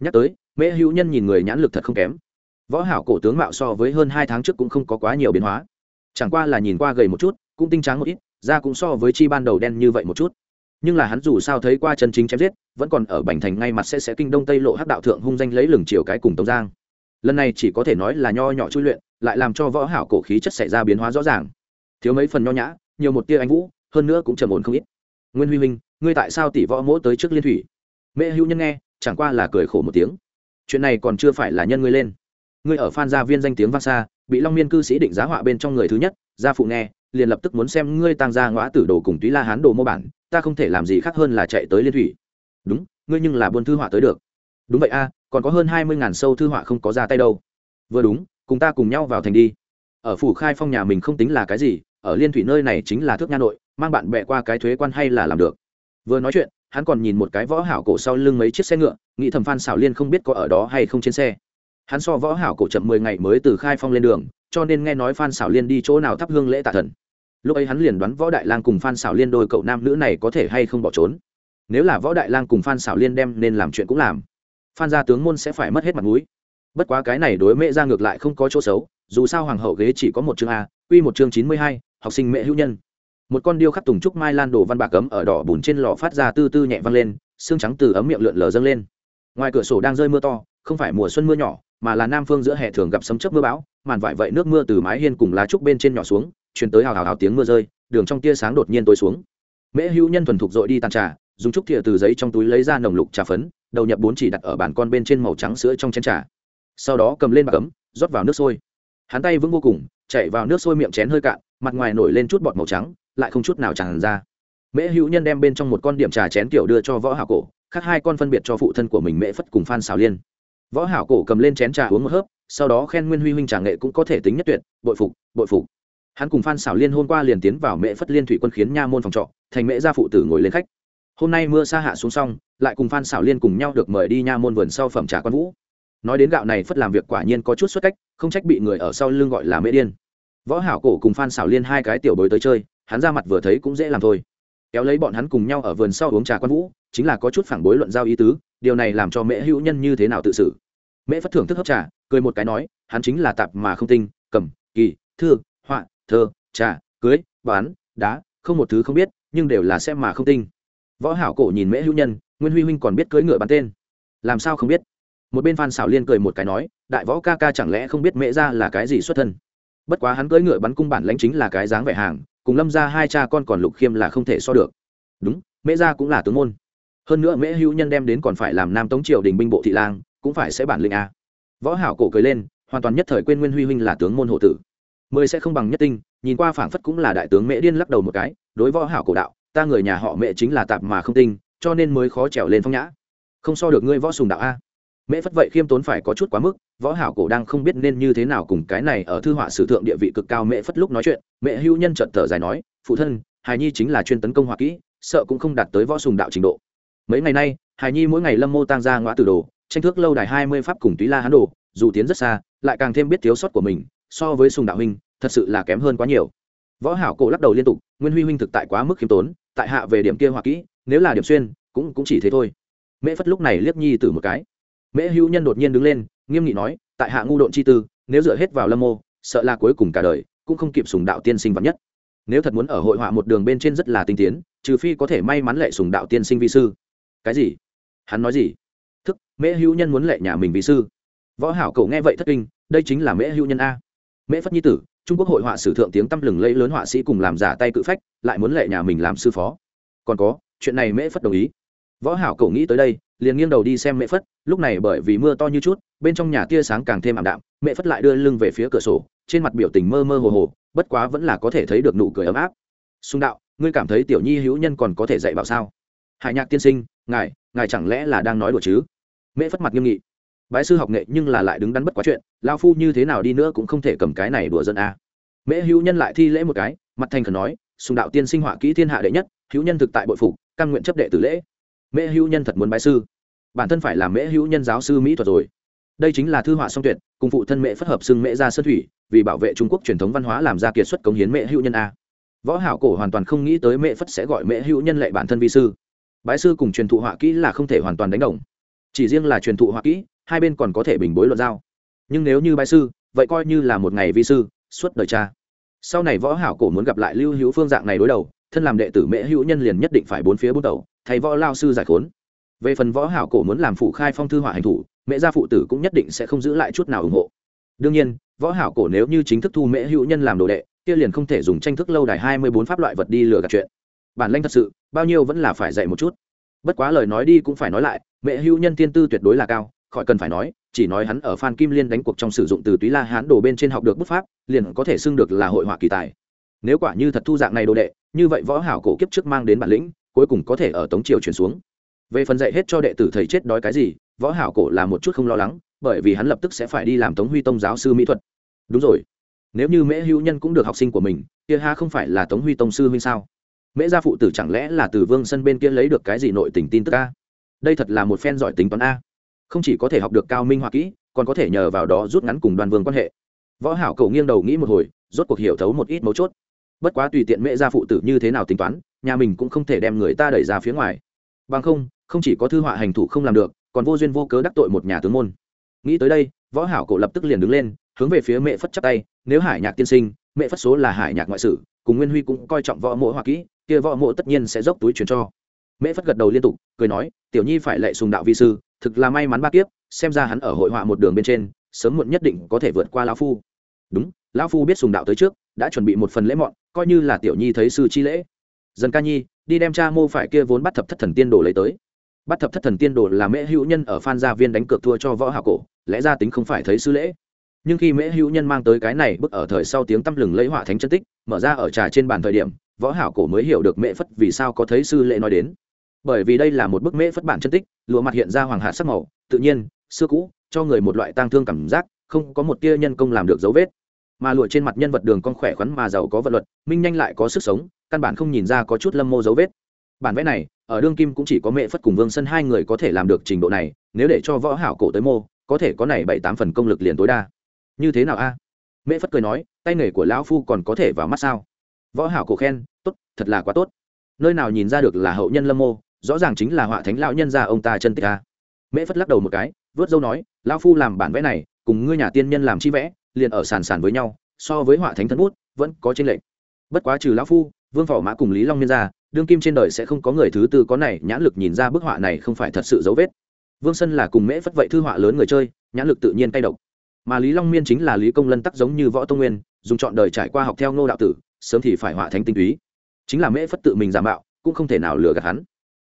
Nhắc tới, Mẹ hữu nhân nhìn người nhãn lực thật không kém. Võ hảo cổ tướng mạo so với hơn hai tháng trước cũng không có quá nhiều biến hóa. Chẳng qua là nhìn qua gầy một chút, cũng tinh trắng một ít da cũng so với chi ban đầu đen như vậy một chút. Nhưng là hắn dù sao thấy qua chân chính chém giết, vẫn còn ở bành thành ngay mặt sẽ sẽ kinh đông tây lộ hắc đạo thượng hung danh lấy lừng chiều cái cùng tống giang. Lần này chỉ có thể nói là nho nhỏ chui luyện, lại làm cho võ hảo cổ khí chất xảy ra biến hóa rõ ràng. Thiếu mấy phần nho nhã, nhiều một tia anh vũ, hơn nữa cũng trầm ổn không ít. Nguyên huy huynh ngươi tại sao tỷ võ mỗ tới trước liên thủy? Mẹ hữu nhân nghe, chẳng qua là cười khổ một tiếng. Chuyện này còn chưa phải là nhân ngươi lên. Ngươi ở phan gia viên danh tiếng vang xa bị long miên cư sĩ định giá họa bên trong người thứ nhất, gia phụ nghe, liền lập tức muốn xem ngươi tăng gia ngõa tử đồ cùng túy la hán đồ mô bản, ta không thể làm gì khác hơn là chạy tới liên thủy. Đúng, ngươi nhưng là buôn thư họa tới được. Đúng vậy a, còn có hơn hai mươi ngàn sâu thư họa không có ra tay đâu. Vừa đúng, cùng ta cùng nhau vào thành đi. Ở phủ khai phong nhà mình không tính là cái gì, ở liên thủy nơi này chính là thước nha nội, mang bạn bè qua cái thuế quan hay là làm được. Vừa nói chuyện, hắn còn nhìn một cái võ hảo cổ sau lưng mấy chiếc xe ngựa, nghĩ thầm phan xảo liên không biết có ở đó hay không trên xe hắn so võ hảo cổ chậm mười ngày mới từ khai phong lên đường, cho nên nghe nói phan xảo liên đi chỗ nào thắp hương lễ tạ thần. Lúc ấy hắn liền đoán võ đại lang cùng phan xảo liên đôi cậu nam nữ này có thể hay không bỏ trốn. Nếu là võ đại lang cùng phan xảo liên đem nên làm chuyện cũng làm, phan gia tướng môn sẽ phải mất hết mặt mũi. Bất quá cái này đối mẹ ra ngược lại không có chỗ xấu, dù sao hoàng hậu ghế chỉ có một chương a, quy một chương chín mươi hai, học sinh mẹ hữu nhân. Một con điêu khắc tùng trúc mai lan đổ văn bạc cấm ở đỏ bùn trên lò phát ra tư tư nhẹ văng lên, xương trắng từ ấm miệng lượn lờ dâng lên. Ngoài cửa sổ đang rơi mưa to, không phải mùa xuân mưa nhỏ mà là nam phương giữa hè thường gặp sấm chớp mưa bão, màn vải vậy nước mưa từ mái hiên cùng lá trúc bên trên nhỏ xuống, truyền tới hào hào hào tiếng mưa rơi, đường trong tia sáng đột nhiên tối xuống. Mễ hữu nhân thuần thục dội đi tàn trà, dùng trúc thìa từ giấy trong túi lấy ra nồng lục trà phấn, đầu nhập bốn chỉ đặt ở bàn con bên trên màu trắng sữa trong chén trà. Sau đó cầm lên bạc cấm rót vào nước sôi. Hắn tay vững vô cùng, chạy vào nước sôi miệng chén hơi cạn, mặt ngoài nổi lên chút bọt màu trắng, lại không chút nào tràn ra. Mễ hữu nhân đem bên trong một con điểm trà chén kiểu đưa cho võ hảo cổ, khác hai con phân biệt cho phụ thân của mình mễ phất cùng phan xào liên võ hảo cổ cầm lên chén trà uống một hớp, sau đó khen nguyên huy huynh trà nghệ cũng có thể tính nhất tuyệt, bội phục bội phục. Hắn cùng phan xảo liên hôm qua liền tiến vào mễ phất liên thủy quân khiến nha môn phòng trọ, thành mễ gia phụ tử ngồi lên khách. Hôm nay mưa xa hạ xuống xong, lại cùng phan xảo liên cùng nhau được mời đi nha môn vườn sau phẩm trà quan vũ. Nói đến gạo này, phất làm việc quả nhiên có chút xuất cách, không trách bị người ở sau lưng gọi là mễ điên. Võ hảo cổ cùng phan xảo liên hai cái tiểu bối tới chơi, hắn ra mặt vừa thấy cũng dễ làm thôi. Kéo lấy bọn hắn cùng nhau ở vườn sau uống trà quan vũ, chính là có chút phản bối luận giao ý tứ điều này làm cho mễ hữu nhân như thế nào tự xử? Mễ phất thưởng thức hấp trà, cười một cái nói, hắn chính là tạp mà không tinh, cầm, kỳ, thư, họa, thơ, trà, cưới, bán, đá, không một thứ không biết, nhưng đều là xem mà không tinh. Võ hảo cổ nhìn mễ hữu nhân, nguyên huy huynh còn biết cưới ngựa bắn tên. Làm sao không biết? Một bên phan xảo liên cười một cái nói, đại võ ca ca chẳng lẽ không biết mễ ra là cái gì xuất thân? Bất quá hắn cưỡi ngựa bắn cung bản lãnh chính là cái dáng vẻ hàng, cùng lâm ra hai cha con còn lục khiêm là không thể so được. Đúng, mễ ra cũng là tướng môn hơn nữa mễ hữu nhân đem đến còn phải làm nam tống triều đình binh bộ thị lang, cũng phải sẽ bản lĩnh a. Võ hảo cổ cười lên, hoàn toàn nhất thời quên nguyên huy huynh là tướng môn hộ tử. Mười sẽ không bằng nhất tinh, nhìn qua phảng phất cũng là đại tướng mễ điên lắc đầu một cái, đối võ hảo cổ đạo, ta người nhà họ mẹ chính là tạp mà không tinh, cho nên mới khó trèo lên phong nhã. Không so được ngươi võ sùng đạo a. Mễ phất vậy khiêm tốn phải có chút quá mức, võ hảo cổ đang không biết nên như thế nào cùng cái này ở thư họa sử thượng địa vị cực cao mễ phất lúc nói chuyện mẹ hưu nhân trợn thở dài nói, phụ thân, hài nhi chính là chuyên tấn công họa kỹ, sợ cũng không đạt tới võ sùng đạo trình độ mấy ngày nay, hài nhi mỗi ngày lâm mô tăng ra ngõ từ đồ, tranh thước lâu đài hai mươi pháp cùng túy la hán đồ, dù tiến rất xa, lại càng thêm biết thiếu sót của mình, so với sùng đạo huynh, thật sự là kém hơn quá nhiều. Võ hảo cổ lắc đầu liên tục, nguyên huy huynh thực tại quá mức khiêm tốn, tại hạ về điểm kia hoặc kỹ, nếu là điểm xuyên, cũng cũng chỉ thế thôi. Mễ phất lúc này liếc nhi từ một cái. Mễ hữu nhân đột nhiên đứng lên, nghiêm nghị nói, tại hạ ngu độn chi tư, nếu dựa hết vào lâm mô, sợ là cuối cùng cả đời, cũng không kịp sùng đạo tiên sinh vắn nhất. Nếu thật muốn ở hội họa một đường bên trên rất là tinh tiến, trừ phi có thể may mắn lệ sùng đạo tiên sinh vi sư cái gì? Hắn nói gì? Thức, mễ hữu nhân muốn lệ nhà mình vì sư. Võ hảo cầu nghe vậy thất kinh, đây chính là mễ hữu nhân a. Mễ phất nhi tử, trung quốc hội họa sử thượng tiếng tăm lừng lẫy lớn họa sĩ cùng làm giả tay cự phách, lại muốn lệ nhà mình làm sư phó. Còn có, chuyện này mễ phất đồng ý. Võ hảo cầu nghĩ tới đây, liền nghiêng đầu đi xem mẹ phất, lúc này bởi vì mưa to như chút, bên trong nhà tia sáng càng thêm ảm đạm mẹ phất lại đưa lưng về phía cửa sổ, trên mặt biểu tình mơ mơ hồ hồ, bất quá vẫn là có thể thấy được nụ cười ấm áp. Xung đạo, ngươi cảm thấy tiểu nhi hữu nhân còn có thể dạy bảo sao? Hải nhạc tiên sinh, ngài ngài chẳng lẽ là đang nói đùa chứ? Mẹ phất mặt nghiêm nghị. Bái sư học nghệ nhưng là lại đứng đắn bất quá chuyện lao phu như thế nào đi nữa cũng không thể cầm cái này đùa dân a. À. mễ hữu nhân lại thi lễ một cái, mặt thành khẩn nói, sùng đạo tiên sinh họa kỹ thiên hạ đệ nhất, hữu nhân thực tại bội phục, căn nguyện chấp đệ tử lễ. Mễ hữu nhân thật muốn bái sư. Bản thân phải làm mễ hữu nhân giáo sư mỹ thuật rồi. Đây chính là thư họa song tuyệt, cùng phụ thân mễ phất hợp xưng mễ ra sơn thủy, vì bảo vệ trung quốc truyền thống văn hóa làm ra kiệt xuất cống hiến mễ hữu nhân a. Võ hảo cổ hoàn toàn không nghĩ tới mễ phất sẽ gọi mễ hữu nhân lệ bản thân vi sư bái sư cùng truyền thụ họa kỹ là không thể hoàn toàn đánh đồng. Chỉ riêng là truyền thụ họa kỹ, hai bên còn có thể bình bối luận giao. Nhưng nếu như bái sư, vậy coi như là một ngày vi sư, suốt đời cha. Sau này võ hảo cổ muốn gặp lại lưu hữu phương dạng này đối đầu, thân làm đệ tử mễ hữu nhân liền nhất định phải bốn phía bút đầu, thay võ lao sư giải khốn. Về phần võ hảo cổ muốn làm phụ khai phong thư họa hành thủ mẹ gia phụ tử cũng nhất định sẽ không giữ lại chút nào ủng hộ. Đương nhiên, võ hảo cổ nếu như chính thức thu mễ hữu nhân làm đồ đệ, kia liền không thể dùng tranh thức lâu đài hai mươi bốn pháp loại vật đi lừa gạt chuyện bản lĩnh thật sự, bao nhiêu vẫn là phải dạy một chút. Bất quá lời nói đi cũng phải nói lại, mẹ hữu nhân tiên tư tuyệt đối là cao, khỏi cần phải nói, chỉ nói hắn ở phan kim liên đánh cuộc trong sử dụng từ túy la hán đồ bên trên học được bút pháp, liền có thể xưng được là hội họa kỳ tài. Nếu quả như thật thu dạng này đồ đệ, như vậy võ hảo cổ kiếp trước mang đến bản lĩnh, cuối cùng có thể ở tống triều chuyển xuống. Về phần dạy hết cho đệ tử thầy chết đói cái gì, võ hảo cổ là một chút không lo lắng, bởi vì hắn lập tức sẽ phải đi làm tống huy tông giáo sư mỹ thuật. Đúng rồi. Nếu như mễ hữu nhân cũng được học sinh của mình, kia ha không phải là tống huy tông sư huynh sao? Mễ gia phụ tử chẳng lẽ là từ vương sân bên kia lấy được cái gì nội tình tin tức a? Đây thật là một phen giỏi tính toán a. Không chỉ có thể học được cao minh hoa kỹ, còn có thể nhờ vào đó rút ngắn cùng đoàn vương quan hệ. Võ hảo cầu nghiêng đầu nghĩ một hồi, rốt cuộc hiểu thấu một ít mấu chốt. Bất quá tùy tiện mễ gia phụ tử như thế nào tính toán, nhà mình cũng không thể đem người ta đẩy ra phía ngoài. Bằng không không chỉ có thư họa hành thủ không làm được, còn vô duyên vô cớ đắc tội một nhà tướng môn. Nghĩ tới đây, võ hảo cổ lập tức liền đứng lên, hướng về phía mẹ phất chắp tay, nếu hải nhạc tiên sinh mẹ phất số là hải nhạc ngoại sử, cùng nguyên huy cũng coi trọng võ mộ hoa kỹ kia võ mộ tất nhiên sẽ dốc túi truyền cho. Mẹ phất gật đầu liên tục, cười nói, tiểu nhi phải lệ sùng đạo vi sư, thực là may mắn ba kiếp, xem ra hắn ở hội họa một đường bên trên, sớm muộn nhất định có thể vượt qua lão phu. Đúng, lão phu biết sùng đạo tới trước, đã chuẩn bị một phần lễ mọn, coi như là tiểu nhi thấy sư chi lễ. Dần ca nhi, đi đem cha mô phải kia vốn bắt thập thất thần tiên đồ lấy tới. Bắt thập thất thần tiên đồ là mễ hữu nhân ở phan gia viên đánh cược thua cho võ hạ cổ, lẽ ra tính không phải thấy sư lễ. Nhưng khi mễ hữu nhân mang tới cái này, bức ở thời sau tiếng tăm lừng lấy họa thánh chân tích, mở ra ở trà trên bàn thời điểm võ hảo cổ mới hiểu được mễ phất vì sao có thấy sư lễ nói đến. Bởi vì đây là một bức mễ phất bản chân tích, lụa mặt hiện ra hoàng hạ sắc màu, tự nhiên, xưa cũ, cho người một loại tang thương cảm giác, không có một tia nhân công làm được dấu vết. Mà lụa trên mặt nhân vật đường con khỏe khoắn mà giàu có vật luật, minh nhanh lại có sức sống, căn bản không nhìn ra có chút lâm mô dấu vết. Bản vẽ này, ở đương kim cũng chỉ có mẹ phất cùng vương sân hai người có thể làm được trình độ này, nếu để cho võ hảo cổ tới mô, có thể có này bảy tám phần công lực liền tối đa. Như thế nào a? À? mẹ phất cười nói, tay nghề của lão phu còn có thể vào mắt sao? Võ hảo cổ khen, tốt, thật là quá tốt. Nơi nào nhìn ra được là hậu nhân lâm mô, rõ ràng chính là họa thánh lão nhân gia ông ta chân tích a. Mẹ phất lắc đầu một cái, vớt dâu nói, lão phu làm bản vẽ này, cùng ngươi nhà tiên nhân làm chi vẽ, liền ở sàn sàn với nhau, so với họa thánh thân bút, vẫn có trên lệnh bất quá trừ lão phu, vương phỏ mã cùng lý long nhân ra, đương kim trên đời sẽ không có người thứ tư có này nhãn lực nhìn ra bức họa này không phải thật sự dấu vết. Vương sân là cùng mễ phất vậy thư họa lớn người chơi, nhãn lực tự nhiên tay độc. Mà lý long miên chính là lý công lân tắc giống như võ tông nguyên, dùng chọn đời trải qua học theo ngô đạo tử sớm thì phải họa thánh tinh túy. Chính là mễ phất tự mình giả mạo, cũng không thể nào lừa gạt hắn.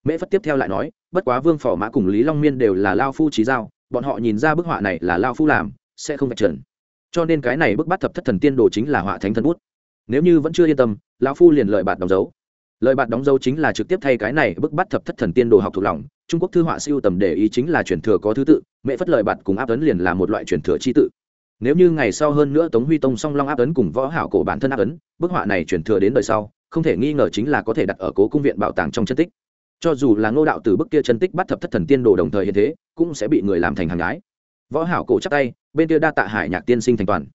Mễ phất tiếp theo lại nói, bất quá vương phò mã cùng lý long miên đều là lao phu trí giao, bọn họ nhìn ra bức họa này là lao phu làm, sẽ không vạch trần. Cho nên cái này bức bắt thập thất thần tiên đồ chính là họa thánh thần bút. Nếu như vẫn chưa yên tâm lão phu liền lợi bạt đóng dấu. Lợi bạt đóng dấu chính là trực tiếp thay cái này bức bắt thập thất thần tiên đồ học thuộc lòng, trung quốc thư họa siêu tầm để ý chính là truyền thừa có thứ tự mẹ phất lợi bạt cùng áp ấn liền là một loại truyền thừa chi tự nếu như ngày sau hơn nữa tống huy tông song long áp ấn cùng võ hảo cổ bản thân áp ấn bức họa này truyền thừa đến đời sau không thể nghi ngờ chính là có thể đặt ở cố cung viện bảo tàng trong chân tích. Cho dù là ngô đạo từ bức kia chân tích bắt thập thất thần tiên đồ đồng thời hiện thế cũng sẽ bị người làm thành hàng gái. Võ hảo cổ chắp tay bên kia đa tạ hải nhạc tiên sinh thành toàn.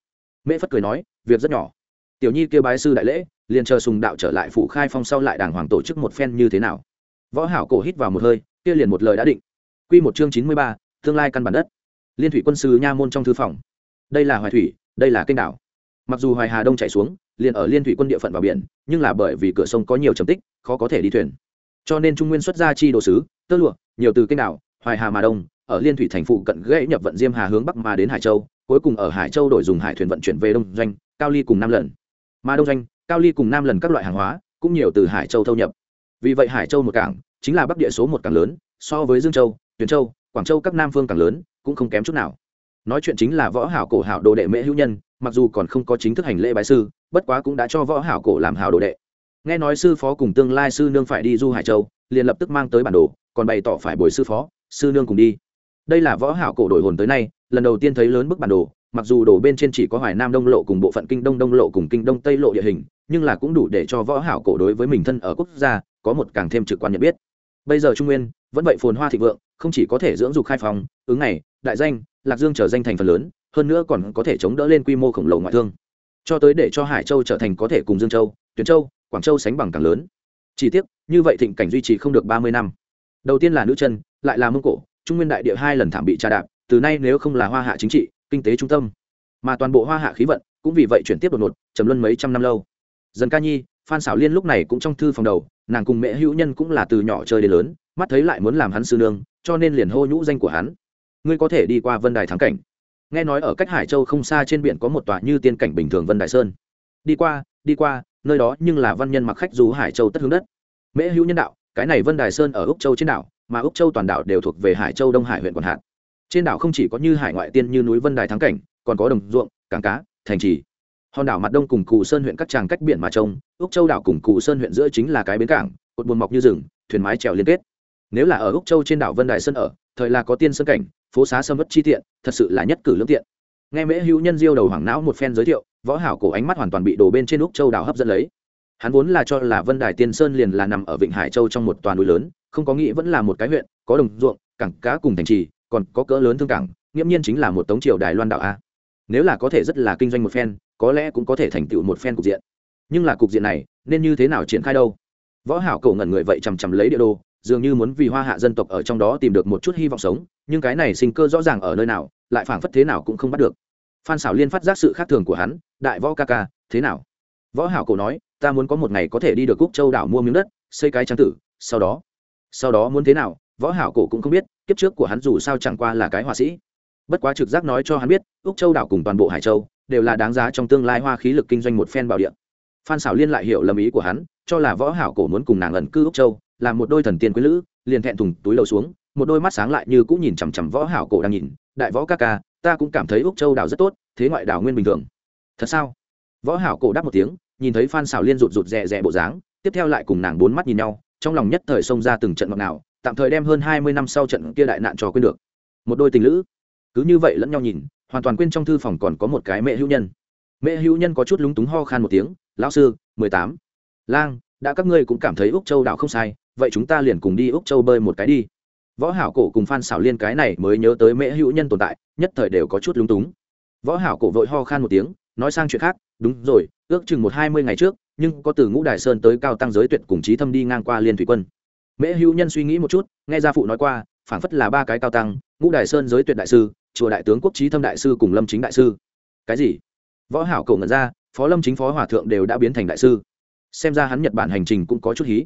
Mễ phất cười nói việc rất nhỏ. Tiểu nhi kêu bái sư đại lễ liền chờ sùng đạo trở lại phủ khai phong sau lại đàng hoàng tổ chức một phen như thế nào. Võ hảo cổ hít vào một hơi kia liền một lời đã định. Quy một chương chín mươi ba, tương lai căn bản đất. Liên thủy quân sư nha môn trong thư phòng đây là hoài thủy, đây là kênh đảo. Mặc dù hoài hà đông chảy xuống, liền ở liên thủy quân địa phận vào biển, nhưng là bởi vì cửa sông có nhiều trầm tích, khó có thể đi thuyền. Cho nên trung nguyên xuất ra chi đồ sứ, tơ lụa, nhiều từ kênh đảo, hoài hà mà đông, ở liên thủy thành phụ cận gãy nhập vận diêm hà hướng bắc mà đến hải châu, cuối cùng ở hải châu đổi dùng hải thuyền vận chuyển về đông doanh, cao ly cùng năm lần. Mà đông doanh, cao ly cùng năm lần các loại hàng hóa cũng nhiều từ hải châu thâu nhập. Vì vậy hải châu một cảng chính là bắc địa số một cảng lớn, so với dương châu, tuyền châu, quảng châu các nam phương cảng lớn cũng không kém chút nào nói chuyện chính là võ hảo cổ hảo đồ đệ mễ hữu nhân, mặc dù còn không có chính thức hành lễ bái sư, bất quá cũng đã cho võ hảo cổ làm hảo đồ đệ. Nghe nói sư phó cùng tương lai sư nương phải đi du hải châu, liền lập tức mang tới bản đồ, còn bày tỏ phải bồi sư phó, sư nương cùng đi. Đây là võ hảo cổ đổi hồn tới nay, lần đầu tiên thấy lớn bức bản đồ, mặc dù đồ bên trên chỉ có hoài nam đông lộ cùng bộ phận kinh đông đông lộ cùng kinh đông tây lộ địa hình, nhưng là cũng đủ để cho võ hảo cổ đối với mình thân ở quốc gia, có một càng thêm trực quan nhận biết. Bây giờ trung nguyên, vẫn vậy phồn hoa thịnh vượng, không chỉ có thể dưỡng dục khai phóng ứng này đại danh lạc dương trở danh thành phần lớn, hơn nữa còn có thể chống đỡ lên quy mô khổng lồ ngoại thương. Cho tới để cho hải châu trở thành có thể cùng dương châu tuyền châu, quảng châu sánh bằng càng lớn. Chỉ tiếc, như vậy thịnh cảnh duy trì không được ba mươi năm. Đầu tiên là nữ chân, lại là mông cổ, trung nguyên đại địa hai lần thảm bị tra đạp, từ nay nếu không là hoa hạ chính trị, kinh tế trung tâm. Mà toàn bộ hoa hạ khí vận, cũng vì vậy chuyển tiếp đột ngột, trầm luân mấy trăm năm lâu. Dần ca nhi, phan xảo liên lúc này cũng trong thư phòng đầu, nàng cùng mẹ hữu nhân cũng là từ nhỏ chơi đến lớn, mắt thấy lại muốn làm hắn sư nương, cho nên liền hô nhũ danh của hắn ngươi có thể đi qua vân đài thắng cảnh. Nghe nói ở cách hải châu không xa trên biển có một tòa như tiên cảnh bình thường vân đài sơn. Đi qua đi qua, nơi đó nhưng là văn nhân mặc khách du hải châu tất hướng đất. Mễ hữu nhân đạo, cái này vân đài sơn ở úc châu trên đảo, mà úc châu toàn đảo đều thuộc về hải châu đông hải huyện quản hạt. Trên đảo không chỉ có như hải ngoại tiên như núi vân đài thắng cảnh, còn có đồng ruộng, cảng cá, thành trì. Hòn đảo mặt đông cùng cụ sơn huyện các tràng cách biển mà trông, úc châu đảo cùng cụ sơn huyện giữa chính là cái bến cảng, cột buồn mọc như rừng, thuyền mái trèo liên kết. Nếu là ở úc châu trên đảo vân đài sơn ở, thời là có tiên sơn cảnh phố xá sâm vất chi tiện, thật sự là nhất cử lương tiện. Nghe mễ hữu nhân diêu đầu hoàng não một phen giới thiệu, võ hảo cổ ánh mắt hoàn toàn bị đổ bên trên úc châu đảo hấp dẫn lấy. Hắn vốn là cho là vân đài tiên sơn liền là nằm ở vịnh hải châu trong một toàn núi lớn, không có nghĩ vẫn là một cái huyện, có đồng ruộng, cảng cá cùng thành trì, còn có cỡ lớn thương cảng, nghiễm nhiên chính là một tống triều đài loan đảo a. Nếu là có thể rất là kinh doanh một phen, có lẽ cũng có thể thành tựu một phen cục diện. Nhưng là cục diện này, nên như thế nào triển khai đâu? Võ hảo cổ ngẩn người vậy chằm chằm lấy địa đồ dường như muốn vì hoa hạ dân tộc ở trong đó tìm được một chút hy vọng sống, nhưng cái này sinh cơ rõ ràng ở nơi nào, lại phảng phất thế nào cũng không bắt được. Phan xảo liên phát giác sự khác thường của hắn, đại võ ca ca, thế nào? Võ hảo cổ nói, ta muốn có một ngày có thể đi được cúc châu đảo mua miếng đất, xây cái trang tử, sau đó sau đó muốn thế nào? Võ hảo cổ cũng không biết, kiếp trước của hắn dù sao chẳng qua là cái họa sĩ. Bất quá trực giác nói cho hắn biết úc châu đảo cùng toàn bộ hải châu đều là đáng giá trong tương lai hoa khí lực kinh doanh một phen bảo địa. Phan xảo liên lại hiểu lầm ý của hắn, cho là võ hảo cổ muốn cùng nàng ẩn cư úc châu làm một đôi thần tiên quý lữ, liền thẹn thùng túi lầu xuống, một đôi mắt sáng lại như cũng nhìn chằm chằm võ hảo cổ đang nhìn, đại võ ca ca, ta cũng cảm thấy úc châu đảo rất tốt, thế ngoại đảo nguyên bình thường. Thật sao? Võ hảo cổ đáp một tiếng, nhìn thấy phan xảo liên rụt rụt rè rè bộ dáng, tiếp theo lại cùng nàng bốn mắt nhìn nhau, trong lòng nhất thời xông ra từng trận ngọt nào tạm thời đem hơn hai mươi năm sau trận kia đại nạn trò quên được. Một đôi tình lữ, cứ như vậy lẫn nhau nhìn, hoàn toàn quên trong thư phòng còn có một cái mẹ hữu nhân. Mẹ hữu nhân có chút lúng túng ho khan một tiếng, lão sư, mười tám. Lang, đã các ngươi cũng cảm thấy úc châu đảo không sai vậy chúng ta liền cùng đi úc châu bơi một cái đi. Võ hảo cổ cùng phan xảo liên cái này mới nhớ tới mẹ hữu nhân tồn tại, nhất thời đều có chút lúng túng. Võ hảo cổ vội ho khan một tiếng, nói sang chuyện khác, đúng rồi, ước chừng một hai mươi ngày trước, nhưng có từ ngũ đài sơn tới cao tăng giới tuyệt cùng trí thâm đi ngang qua liên thủy quân. Mễ hữu nhân suy nghĩ một chút, nghe gia phụ nói qua, phảng phất là ba cái cao tăng, ngũ đài sơn giới tuyệt đại sư, chùa đại tướng quốc trí thâm đại sư cùng lâm chính đại sư. Cái gì? Võ hảo cổ ngẩn ra, phó lâm chính phó hòa thượng đều đã biến thành đại sư. Xem ra hắn nhật bản hành trình cũng có chút hí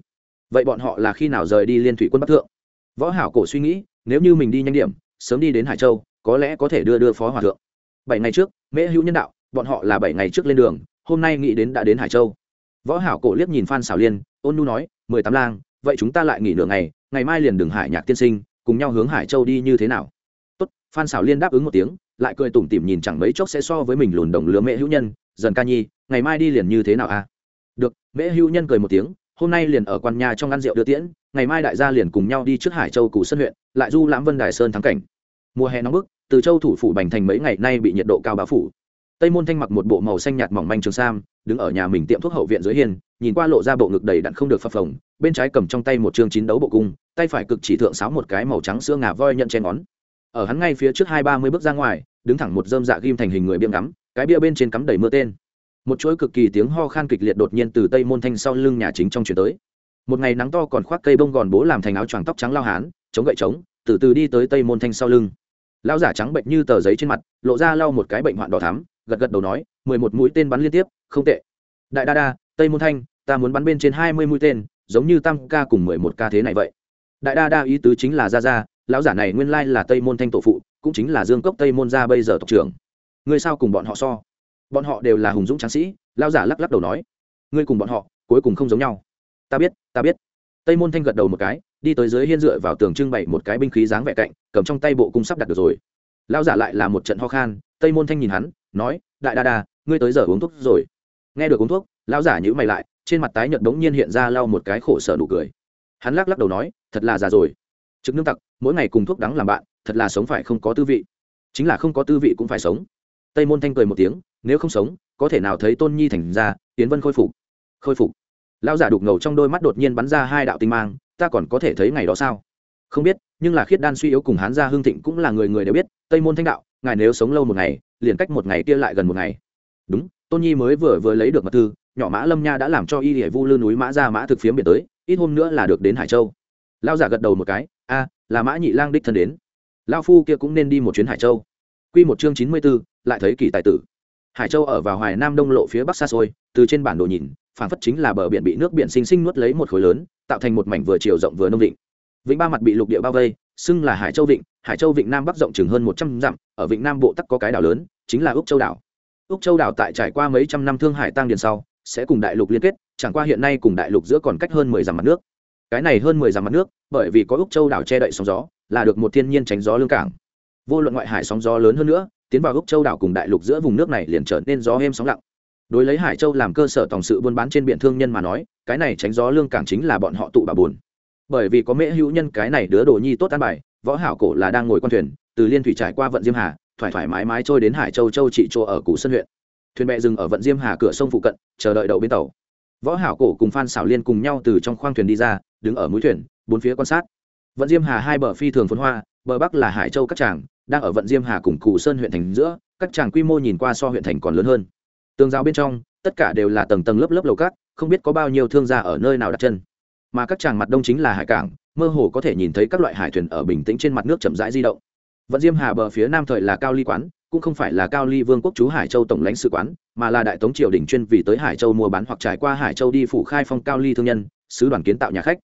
vậy bọn họ là khi nào rời đi liên thủy quân bắc thượng? Võ hảo cổ suy nghĩ, nếu như mình đi nhanh điểm, sớm đi đến hải châu, có lẽ có thể đưa đưa phó hòa thượng. Bảy ngày trước, mễ hữu nhân đạo, bọn họ là bảy ngày trước lên đường, hôm nay nghĩ đến đã đến hải châu. Võ hảo cổ liếc nhìn phan xảo liên, ôn nu nói, mười tám lang, vậy chúng ta lại nghỉ nửa ngày ngày mai liền đường hải nhạc tiên sinh, cùng nhau hướng hải châu đi như thế nào? Tốt, phan xảo liên đáp ứng một tiếng, lại cười tủm tỉm nhìn chẳng mấy chốc sẽ so với mình lùn đồng lứa mẹ hữu nhân, dần ca nhi, ngày mai đi liền như thế nào a? À? được mẹ hữu nhân cười một tiếng hôm nay liền ở quan nhà trong ăn rượu đưa tiễn, ngày mai đại gia liền cùng nhau đi trước hải châu cù sân huyện, lại du lãm vân đài sơn thắng cảnh. Mùa hè nóng bức, từ châu thủ phủ bành thành mấy ngày nay bị nhiệt độ cao báo phủ. Tây môn thanh mặc một bộ màu xanh nhạt mỏng manh trường sam, đứng ở nhà mình tiệm thuốc hậu viện dưới hiên, nhìn qua lộ ra bộ ngực đầy đặn không được phập phồng, bên trái cầm trong tay một chương chín đấu bộ cung, tay phải cực chỉ thượng sáo một cái màu trắng xương ngà voi nhận che ngón. Ở hắn ngay phía trước hai ba mươi bước ra ngoài, đứng thẳng một dơm dạ ghim thành hình người biêm ngắm, cái bia bên trên cắm đầy mưa tên một chuỗi cực kỳ tiếng ho khan kịch liệt đột nhiên từ tây môn thanh sau lưng nhà chính trong chuyển tới. Một ngày nắng to còn khoác cây bông gòn bố làm thành áo choàng tóc trắng lao hán, chống gậy trống, từ từ đi tới tây môn thanh sau lưng. Lao giả trắng bệnh như tờ giấy trên mặt, lộ ra lau một cái bệnh hoạn đỏ thắm, gật gật đầu nói, mười một mũi tên bắn liên tiếp, không tệ. Đại đa đa, tây môn thanh, ta muốn bắn bên trên hai mươi mũi tên, giống như tam ca cùng mười một ca thế này vậy. Đại đa đa, ý tứ chính là ra ra lão giả này nguyên lai là tây môn thanh tổ phụ, cũng chính là dương cốc tây môn gia bây giờ tộc trưởng. Ngươi sao cùng bọn họ so? Bọn họ đều là hùng dũng tráng sĩ lão giả lắc lắc đầu nói, ngươi cùng bọn họ, cuối cùng không giống nhau. Ta biết ta biết. Tây môn thanh gật đầu một cái, đi tới dưới hiên dựa vào tường trưng bày một cái binh khí dáng vẻ cạnh, cầm trong tay bộ cung sắp đặt được rồi. Lão giả lại là một trận ho khan, tây môn thanh nhìn hắn, nói, đại đa đa, ngươi tới giờ uống thuốc rồi. Nghe được uống thuốc lão giả nhữ mày lại, trên mặt tái nhợt đống nhiên hiện ra lau một cái khổ sở nụ cười. Hắn lắc lắc đầu nói, thật là già rồi. Trực nương tặc, mỗi ngày cùng thuốc đắng làm bạn, thật là sống phải không có tư vị. Chính là không có tư vị cũng phải sống. Tây môn thanh cười một tiếng nếu không sống, có thể nào thấy tôn nhi thành ra tiến vân khôi phục? Khôi phục. Lão giả đục ngầu trong đôi mắt đột nhiên bắn ra hai đạo tinh mang, ta còn có thể thấy ngày đó sao? Không biết, nhưng là khiết đan suy yếu cùng hán gia hương thịnh cũng là người người đều biết, tây môn thanh đạo, ngài nếu sống lâu một ngày, liền cách một ngày kia lại gần một ngày. Đúng, tôn nhi mới vừa vừa lấy được mật thư, nhỏ mã lâm nha đã làm cho y hệ vu lư núi mã ra mã thực phiếm biệt tới, ít hôm nữa là được đến hải châu. Lao giả gật đầu một cái, a, là mã nhị lang đích thân đến. Lao phu kia cũng nên đi một chuyến hải châu. Q một chương chín mươi b ố lại thấy kỳ tài tử hải châu ở vào hoài nam đông lộ phía bắc xa xôi, từ trên bản đồ nhìn phản phất chính là bờ biển bị nước biển sinh sinh nuốt lấy một khối lớn, tạo thành một mảnh vừa chiều rộng vừa nông vịnh vịnh ba mặt bị lục địa bao vây, xưng là hải châu vịnh, hải châu vịnh nam bắc rộng chừng hơn một trăm dặm, ở vịnh nam bộ tắc có cái đảo lớn, chính là úc châu đảo. Úc châu đảo tại trải qua mấy trăm năm thương hải tăng điền sau, sẽ cùng đại lục liên kết, chẳng qua hiện nay cùng đại lục giữa còn cách hơn mười dặm mặt nước. Cái này hơn mười dặm mặt nước, bởi vì có úc châu đảo che đậy sóng gió, là được một thiên nhiên tránh gió lương cảng. Vô luận ngoại hải sóng gió lớn hơn nữa tiến vào gốc châu đảo cùng đại lục giữa vùng nước này liền trở nên gió êm sóng lặng. Đối lấy hải châu làm cơ sở tổng sự buôn bán trên biển thương nhân mà nói, cái này tránh gió lương cảng chính là bọn họ tụ bà buồn. Bởi vì có mễ hữu nhân cái này đứa đồ nhi tốt an bài, võ hảo cổ là đang ngồi quan thuyền, từ liên thủy trải qua vận diêm hà, thoải thoải mái mái trôi đến hải châu châu trị chỗ ở củ sân huyện. Thuyền bè dừng ở vận diêm hà cửa sông phụ cận, chờ đợi đậu bến tàu. Võ hảo cổ cùng phan xảo liên cùng nhau từ trong khoang thuyền đi ra, đứng ở mũi thuyền, bốn phía quan sát. Vận diêm hà hai bờ phi thường phồn hoa, bờ bắc là hải châu các tràng đang ở vận diêm hà cùng cụ sơn huyện thành giữa, các tràng quy mô nhìn qua so huyện thành còn lớn hơn. Tường rào bên trong, tất cả đều là tầng tầng lớp lớp lầu cát, không biết có bao nhiêu thương gia ở nơi nào đặt chân. Mà các tràng mặt đông chính là hải cảng, mơ hồ có thể nhìn thấy các loại hải thuyền ở bình tĩnh trên mặt nước chậm rãi di động. Vận diêm hà bờ phía nam thời là cao ly quán, cũng không phải là cao ly vương quốc chú hải châu tổng lãnh sự quán, mà là đại tống triều đình chuyên vì tới hải châu mua bán hoặc trải qua hải châu đi phủ khai phong cao ly thương nhân, sứ đoàn kiến tạo nhà khách.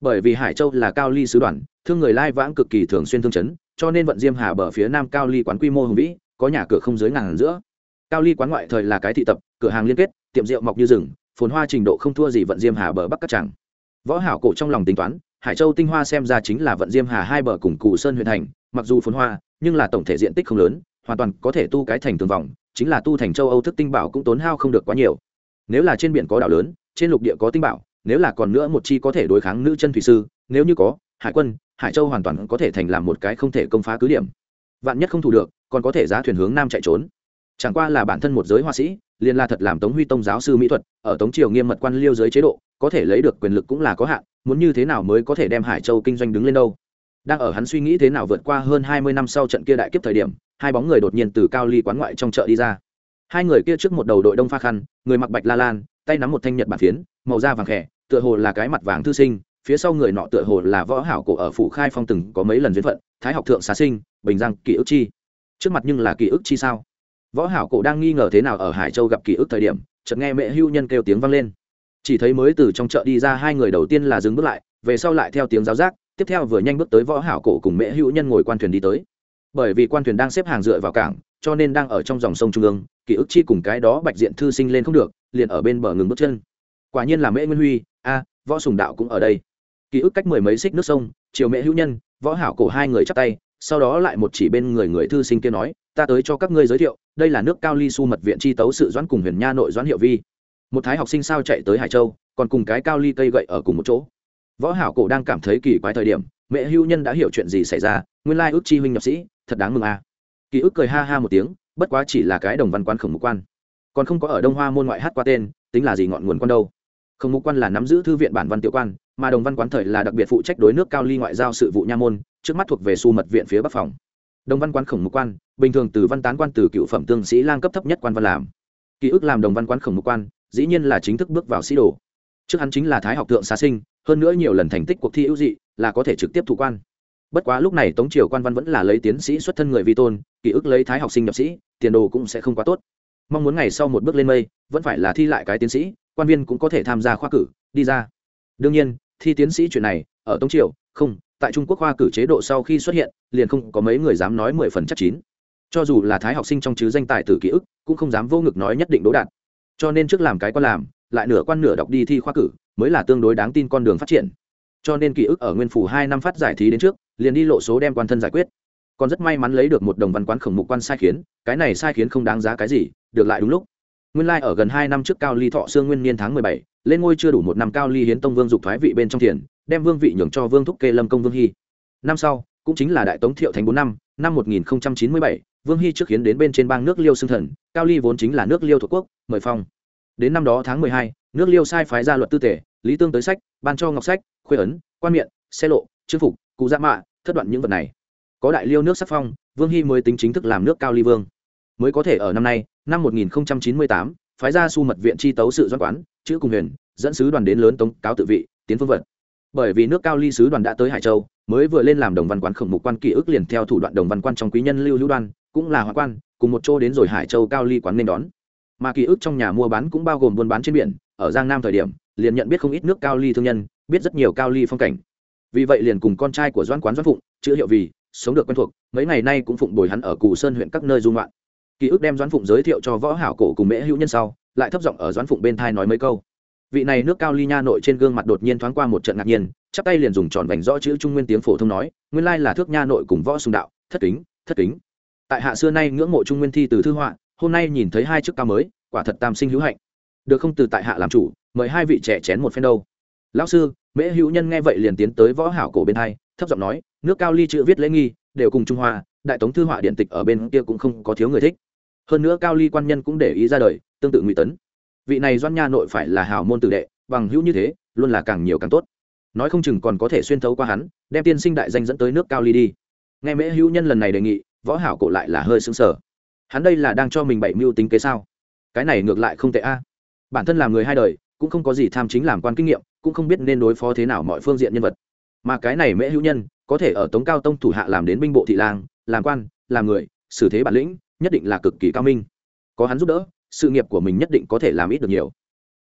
Bởi vì hải châu là cao ly sứ đoàn, thương người lai vãng cực kỳ thường xuyên thương chấn cho nên vận diêm hà bờ phía nam cao ly quán quy mô hùng vĩ, có nhà cửa không dưới ngàn giữa. Cao ly quán ngoại thời là cái thị tập, cửa hàng liên kết, tiệm rượu mọc như rừng, phồn hoa trình độ không thua gì vận diêm hà bờ bắc các tràng. Võ hảo cổ trong lòng tính toán, hải châu tinh hoa xem ra chính là vận diêm hà hai bờ cùng cù sơn huyện thành, mặc dù phồn hoa, nhưng là tổng thể diện tích không lớn, hoàn toàn có thể tu cái thành tường vòng, chính là tu thành châu âu thức tinh bảo cũng tốn hao không được quá nhiều. Nếu là trên biển có đảo lớn, trên lục địa có tinh bảo, nếu là còn nữa một chi có thể đối kháng nữ chân thủy sư, nếu như có hải quân, hải châu hoàn toàn có thể thành làm một cái không thể công phá cứ điểm. Vạn nhất không thủ được, còn có thể giá thuyền hướng nam chạy trốn. Chẳng qua là bản thân một giới họa sĩ liên la thật làm tống huy tông giáo sư mỹ thuật, ở tống triều nghiêm mật quan liêu giới chế độ, có thể lấy được quyền lực cũng là có hạn, muốn như thế nào mới có thể đem hải châu kinh doanh đứng lên đâu? Đang ở hắn suy nghĩ thế nào vượt qua hơn hai mươi năm sau trận kia đại kiếp thời điểm, hai bóng người đột nhiên từ cao ly quán ngoại trong chợ đi ra. Hai người kia trước một đầu đội đông pha khăn, người mặc bạch la lan, tay nắm một thanh nhật bản phiến, màu da vàng khẽ tựa hồ là cái mặt vàng thư sinh phía sau người nọ tựa hồ là võ hảo cổ ở phủ khai phong từng có mấy lần duyên phận, thái học thượng xá sinh, bình giang ký ức chi. Trước mặt nhưng là ký ức chi sao? Võ hảo cổ đang nghi ngờ thế nào ở hải châu gặp ký ức thời điểm, chợt nghe mẹ hưu nhân kêu tiếng vang lên. Chỉ thấy mới từ trong chợ đi ra hai người đầu tiên là dừng bước lại, về sau lại theo tiếng giáo giác, tiếp theo vừa nhanh bước tới võ hảo cổ cùng mẹ hữu nhân ngồi quan thuyền đi tới. Bởi vì quan thuyền đang xếp hàng dựa vào cảng, cho nên đang ở trong dòng sông trung ương ký ức chi cùng cái đó bạch diện thư sinh lên không được, liền ở bên bờ ngừng bước chân. Quả nhiên là mễ nguyên huy, a, võ sùng đạo cũng ở đây ký ức cách mười mấy xích nước sông, triều mẹ hữu nhân, võ hảo cổ hai người chắp tay, sau đó lại một chỉ bên người người thư sinh kia nói, ta tới cho các ngươi giới thiệu, đây là nước cao ly su mật viện chi tấu sự doãn cùng huyền nha nội doãn hiệu vi. Một thái học sinh sao chạy tới hải châu, còn cùng cái cao ly cây gậy ở cùng một chỗ. Võ hảo cổ đang cảm thấy kỳ quái thời điểm, mẹ hưu nhân đã hiểu chuyện gì xảy ra, nguyên lai ước chi huynh nhập sĩ, thật đáng mừng a. À. kỳ ức cười ha ha một tiếng, bất quá chỉ là cái đồng văn quan khổng mục quan. Còn không có ở đông hoa môn ngoại hát qua tên, tính là gì ngọn nguồn quan đâu khổng mục quan là nắm giữ thư viện bản văn tiểu quan, mà đồng văn quán thời là đặc biệt phụ trách đối nước cao ly ngoại giao sự vụ nha môn, trước mắt thuộc về su mật viện phía bắc phòng. Đồng văn quán khổng mục quan, bình thường từ văn tán quan từ cựu phẩm tương sĩ lang cấp thấp nhất quan văn làm. Ký ức làm đồng văn quán khổng mục quan, dĩ nhiên là chính thức bước vào sĩ đồ. Trước hắn chính là thái học thượng xá sinh, hơn nữa nhiều lần thành tích cuộc thi ưu dị, là có thể trực tiếp thụ quan. Bất quá lúc này tống triều quan văn vẫn là lấy tiến sĩ xuất thân người vi tôn, ký ức lấy thái học sinh nhập sĩ, tiền đồ cũng sẽ không quá tốt. Mong muốn ngày sau một bước lên mây, vẫn phải là thi lại cái tiến sĩ quan viên cũng có thể tham gia khoa cử, đi ra. Đương nhiên, thi tiến sĩ chuyện này, ở tống triều, không, tại trung quốc khoa cử chế độ sau khi xuất hiện, liền không có mấy người dám nói mười phần chắc chín. Cho dù là thái học sinh trong chứ danh tài tử ký ức, cũng không dám vô ngực nói nhất định đỗ đạt cho nên trước làm cái quan làm, lại nửa quan nửa đọc đi thi khoa cử, mới là tương đối đáng tin con đường phát triển. Cho nên ký ức ở nguyên phủ hai năm phát giải thí đến trước, liền đi lộ số đem quan thân giải quyết. Còn rất may mắn lấy được một đồng văn quán khổng mục quan sai khiến, cái này sai khiến không đáng giá cái gì, được lại đúng lúc nguyên lai ở gần hai năm trước cao ly thọ xương nguyên niên tháng mười bảy, lên ngôi chưa đủ một năm cao ly hiến tông vương dục thoái vị bên trong thiền, đem vương vị nhường cho vương thúc kê lâm công vương hy. Năm sau, cũng chính là đại tống thiệu thành bốn năm năm một nghìn chín mươi bảy, vương hy trước hiến đến bên trên bang nước liêu xương thần, cao ly vốn chính là nước liêu thuộc quốc, mời phong. Đến năm đó tháng mười hai, nước liêu sai phái ra luật tư tể, lý tương tới sách, ban cho ngọc sách, khuê ấn, quan miệng xe lộ, chư phục, cụ dạ mạ, thất đoạn những vật này. Có đại liêu nước sắc phong, vương hy mới tính chính thức làm nước cao ly vương. Mới có thể ở năm nay năm 1098, phái ra su mật viện chi tấu sự doãn quán chữ cùng huyền dẫn sứ đoàn đến lớn tống cáo tự vị tiến phương vật bởi vì nước cao ly sứ đoàn đã tới hải châu mới vừa lên làm đồng văn quán khổng mục quan kỳ ức liền theo thủ đoạn đồng văn quan trong quý nhân lưu hữu đoan cũng là hoa quan cùng một chỗ đến rồi hải châu cao ly quán nên đón. Mà ký ức trong nhà mua bán cũng bao gồm buôn bán trên biển ở giang nam thời điểm liền nhận biết không ít nước cao ly thương nhân biết rất nhiều cao ly phong cảnh. Vì vậy liền cùng con trai của doãn quán doãn phụng chữ hiệu vì sống được quen thuộc mấy ngày nay cũng phụng bồi hắn ở cù sơn huyện các nơi dung loạn ký ức đem doãn phụng giới thiệu cho võ hảo cổ cùng mễ hữu nhân sau, lại thấp giọng ở doãn phụng bên thai nói mấy câu. Vị này nước cao ly nha nội trên gương mặt đột nhiên thoáng qua một trận ngạc nhiên, chắp tay liền dùng tròn vành rõ chữ trung nguyên tiếng phổ thông nói, nguyên lai là thước nha nội cùng võ sùng đạo, thất kính thất kính. Tại hạ xưa nay ngưỡng mộ trung nguyên thi từ thư họa, hôm nay nhìn thấy hai chức cao mới, quả thật tam sinh hữu hạnh. Được không từ tại hạ làm chủ, mời hai vị trẻ chén một phen đâu. Lão sư, mễ hữu nhân nghe vậy liền tiến tới võ hảo cổ bên hai, thấp giọng nói, nước cao ly chữ viết lễ nghi, đều cùng trung hoa, đại tống thư họa điện tịch ở bên kia cũng không có thiếu người thích hơn nữa cao ly quan nhân cũng để ý ra đời, tương tự ngụy tấn. Vị này doan nha nội phải là hào môn tử đệ, bằng hữu như thế, luôn là càng nhiều càng tốt. Nói không chừng còn có thể xuyên thấu qua hắn, đem tiên sinh đại danh dẫn tới nước cao ly đi. Nghe mễ hữu nhân lần này đề nghị, võ hảo cổ lại là hơi sững sờ. Hắn đây là đang cho mình bảy mưu tính kế sao? Cái này ngược lại không tệ a. Bản thân làm người hai đời, cũng không có gì tham chính làm quan kinh nghiệm, cũng không biết nên đối phó thế nào mọi phương diện nhân vật. Mà cái này mễ hữu nhân, có thể ở tống cao tông thủ hạ làm đến binh bộ thị lang, làm quan, làm người, xử thế bản lĩnh nhất định là cực kỳ cao minh. Có hắn giúp đỡ, sự nghiệp của mình nhất định có thể làm ít được nhiều.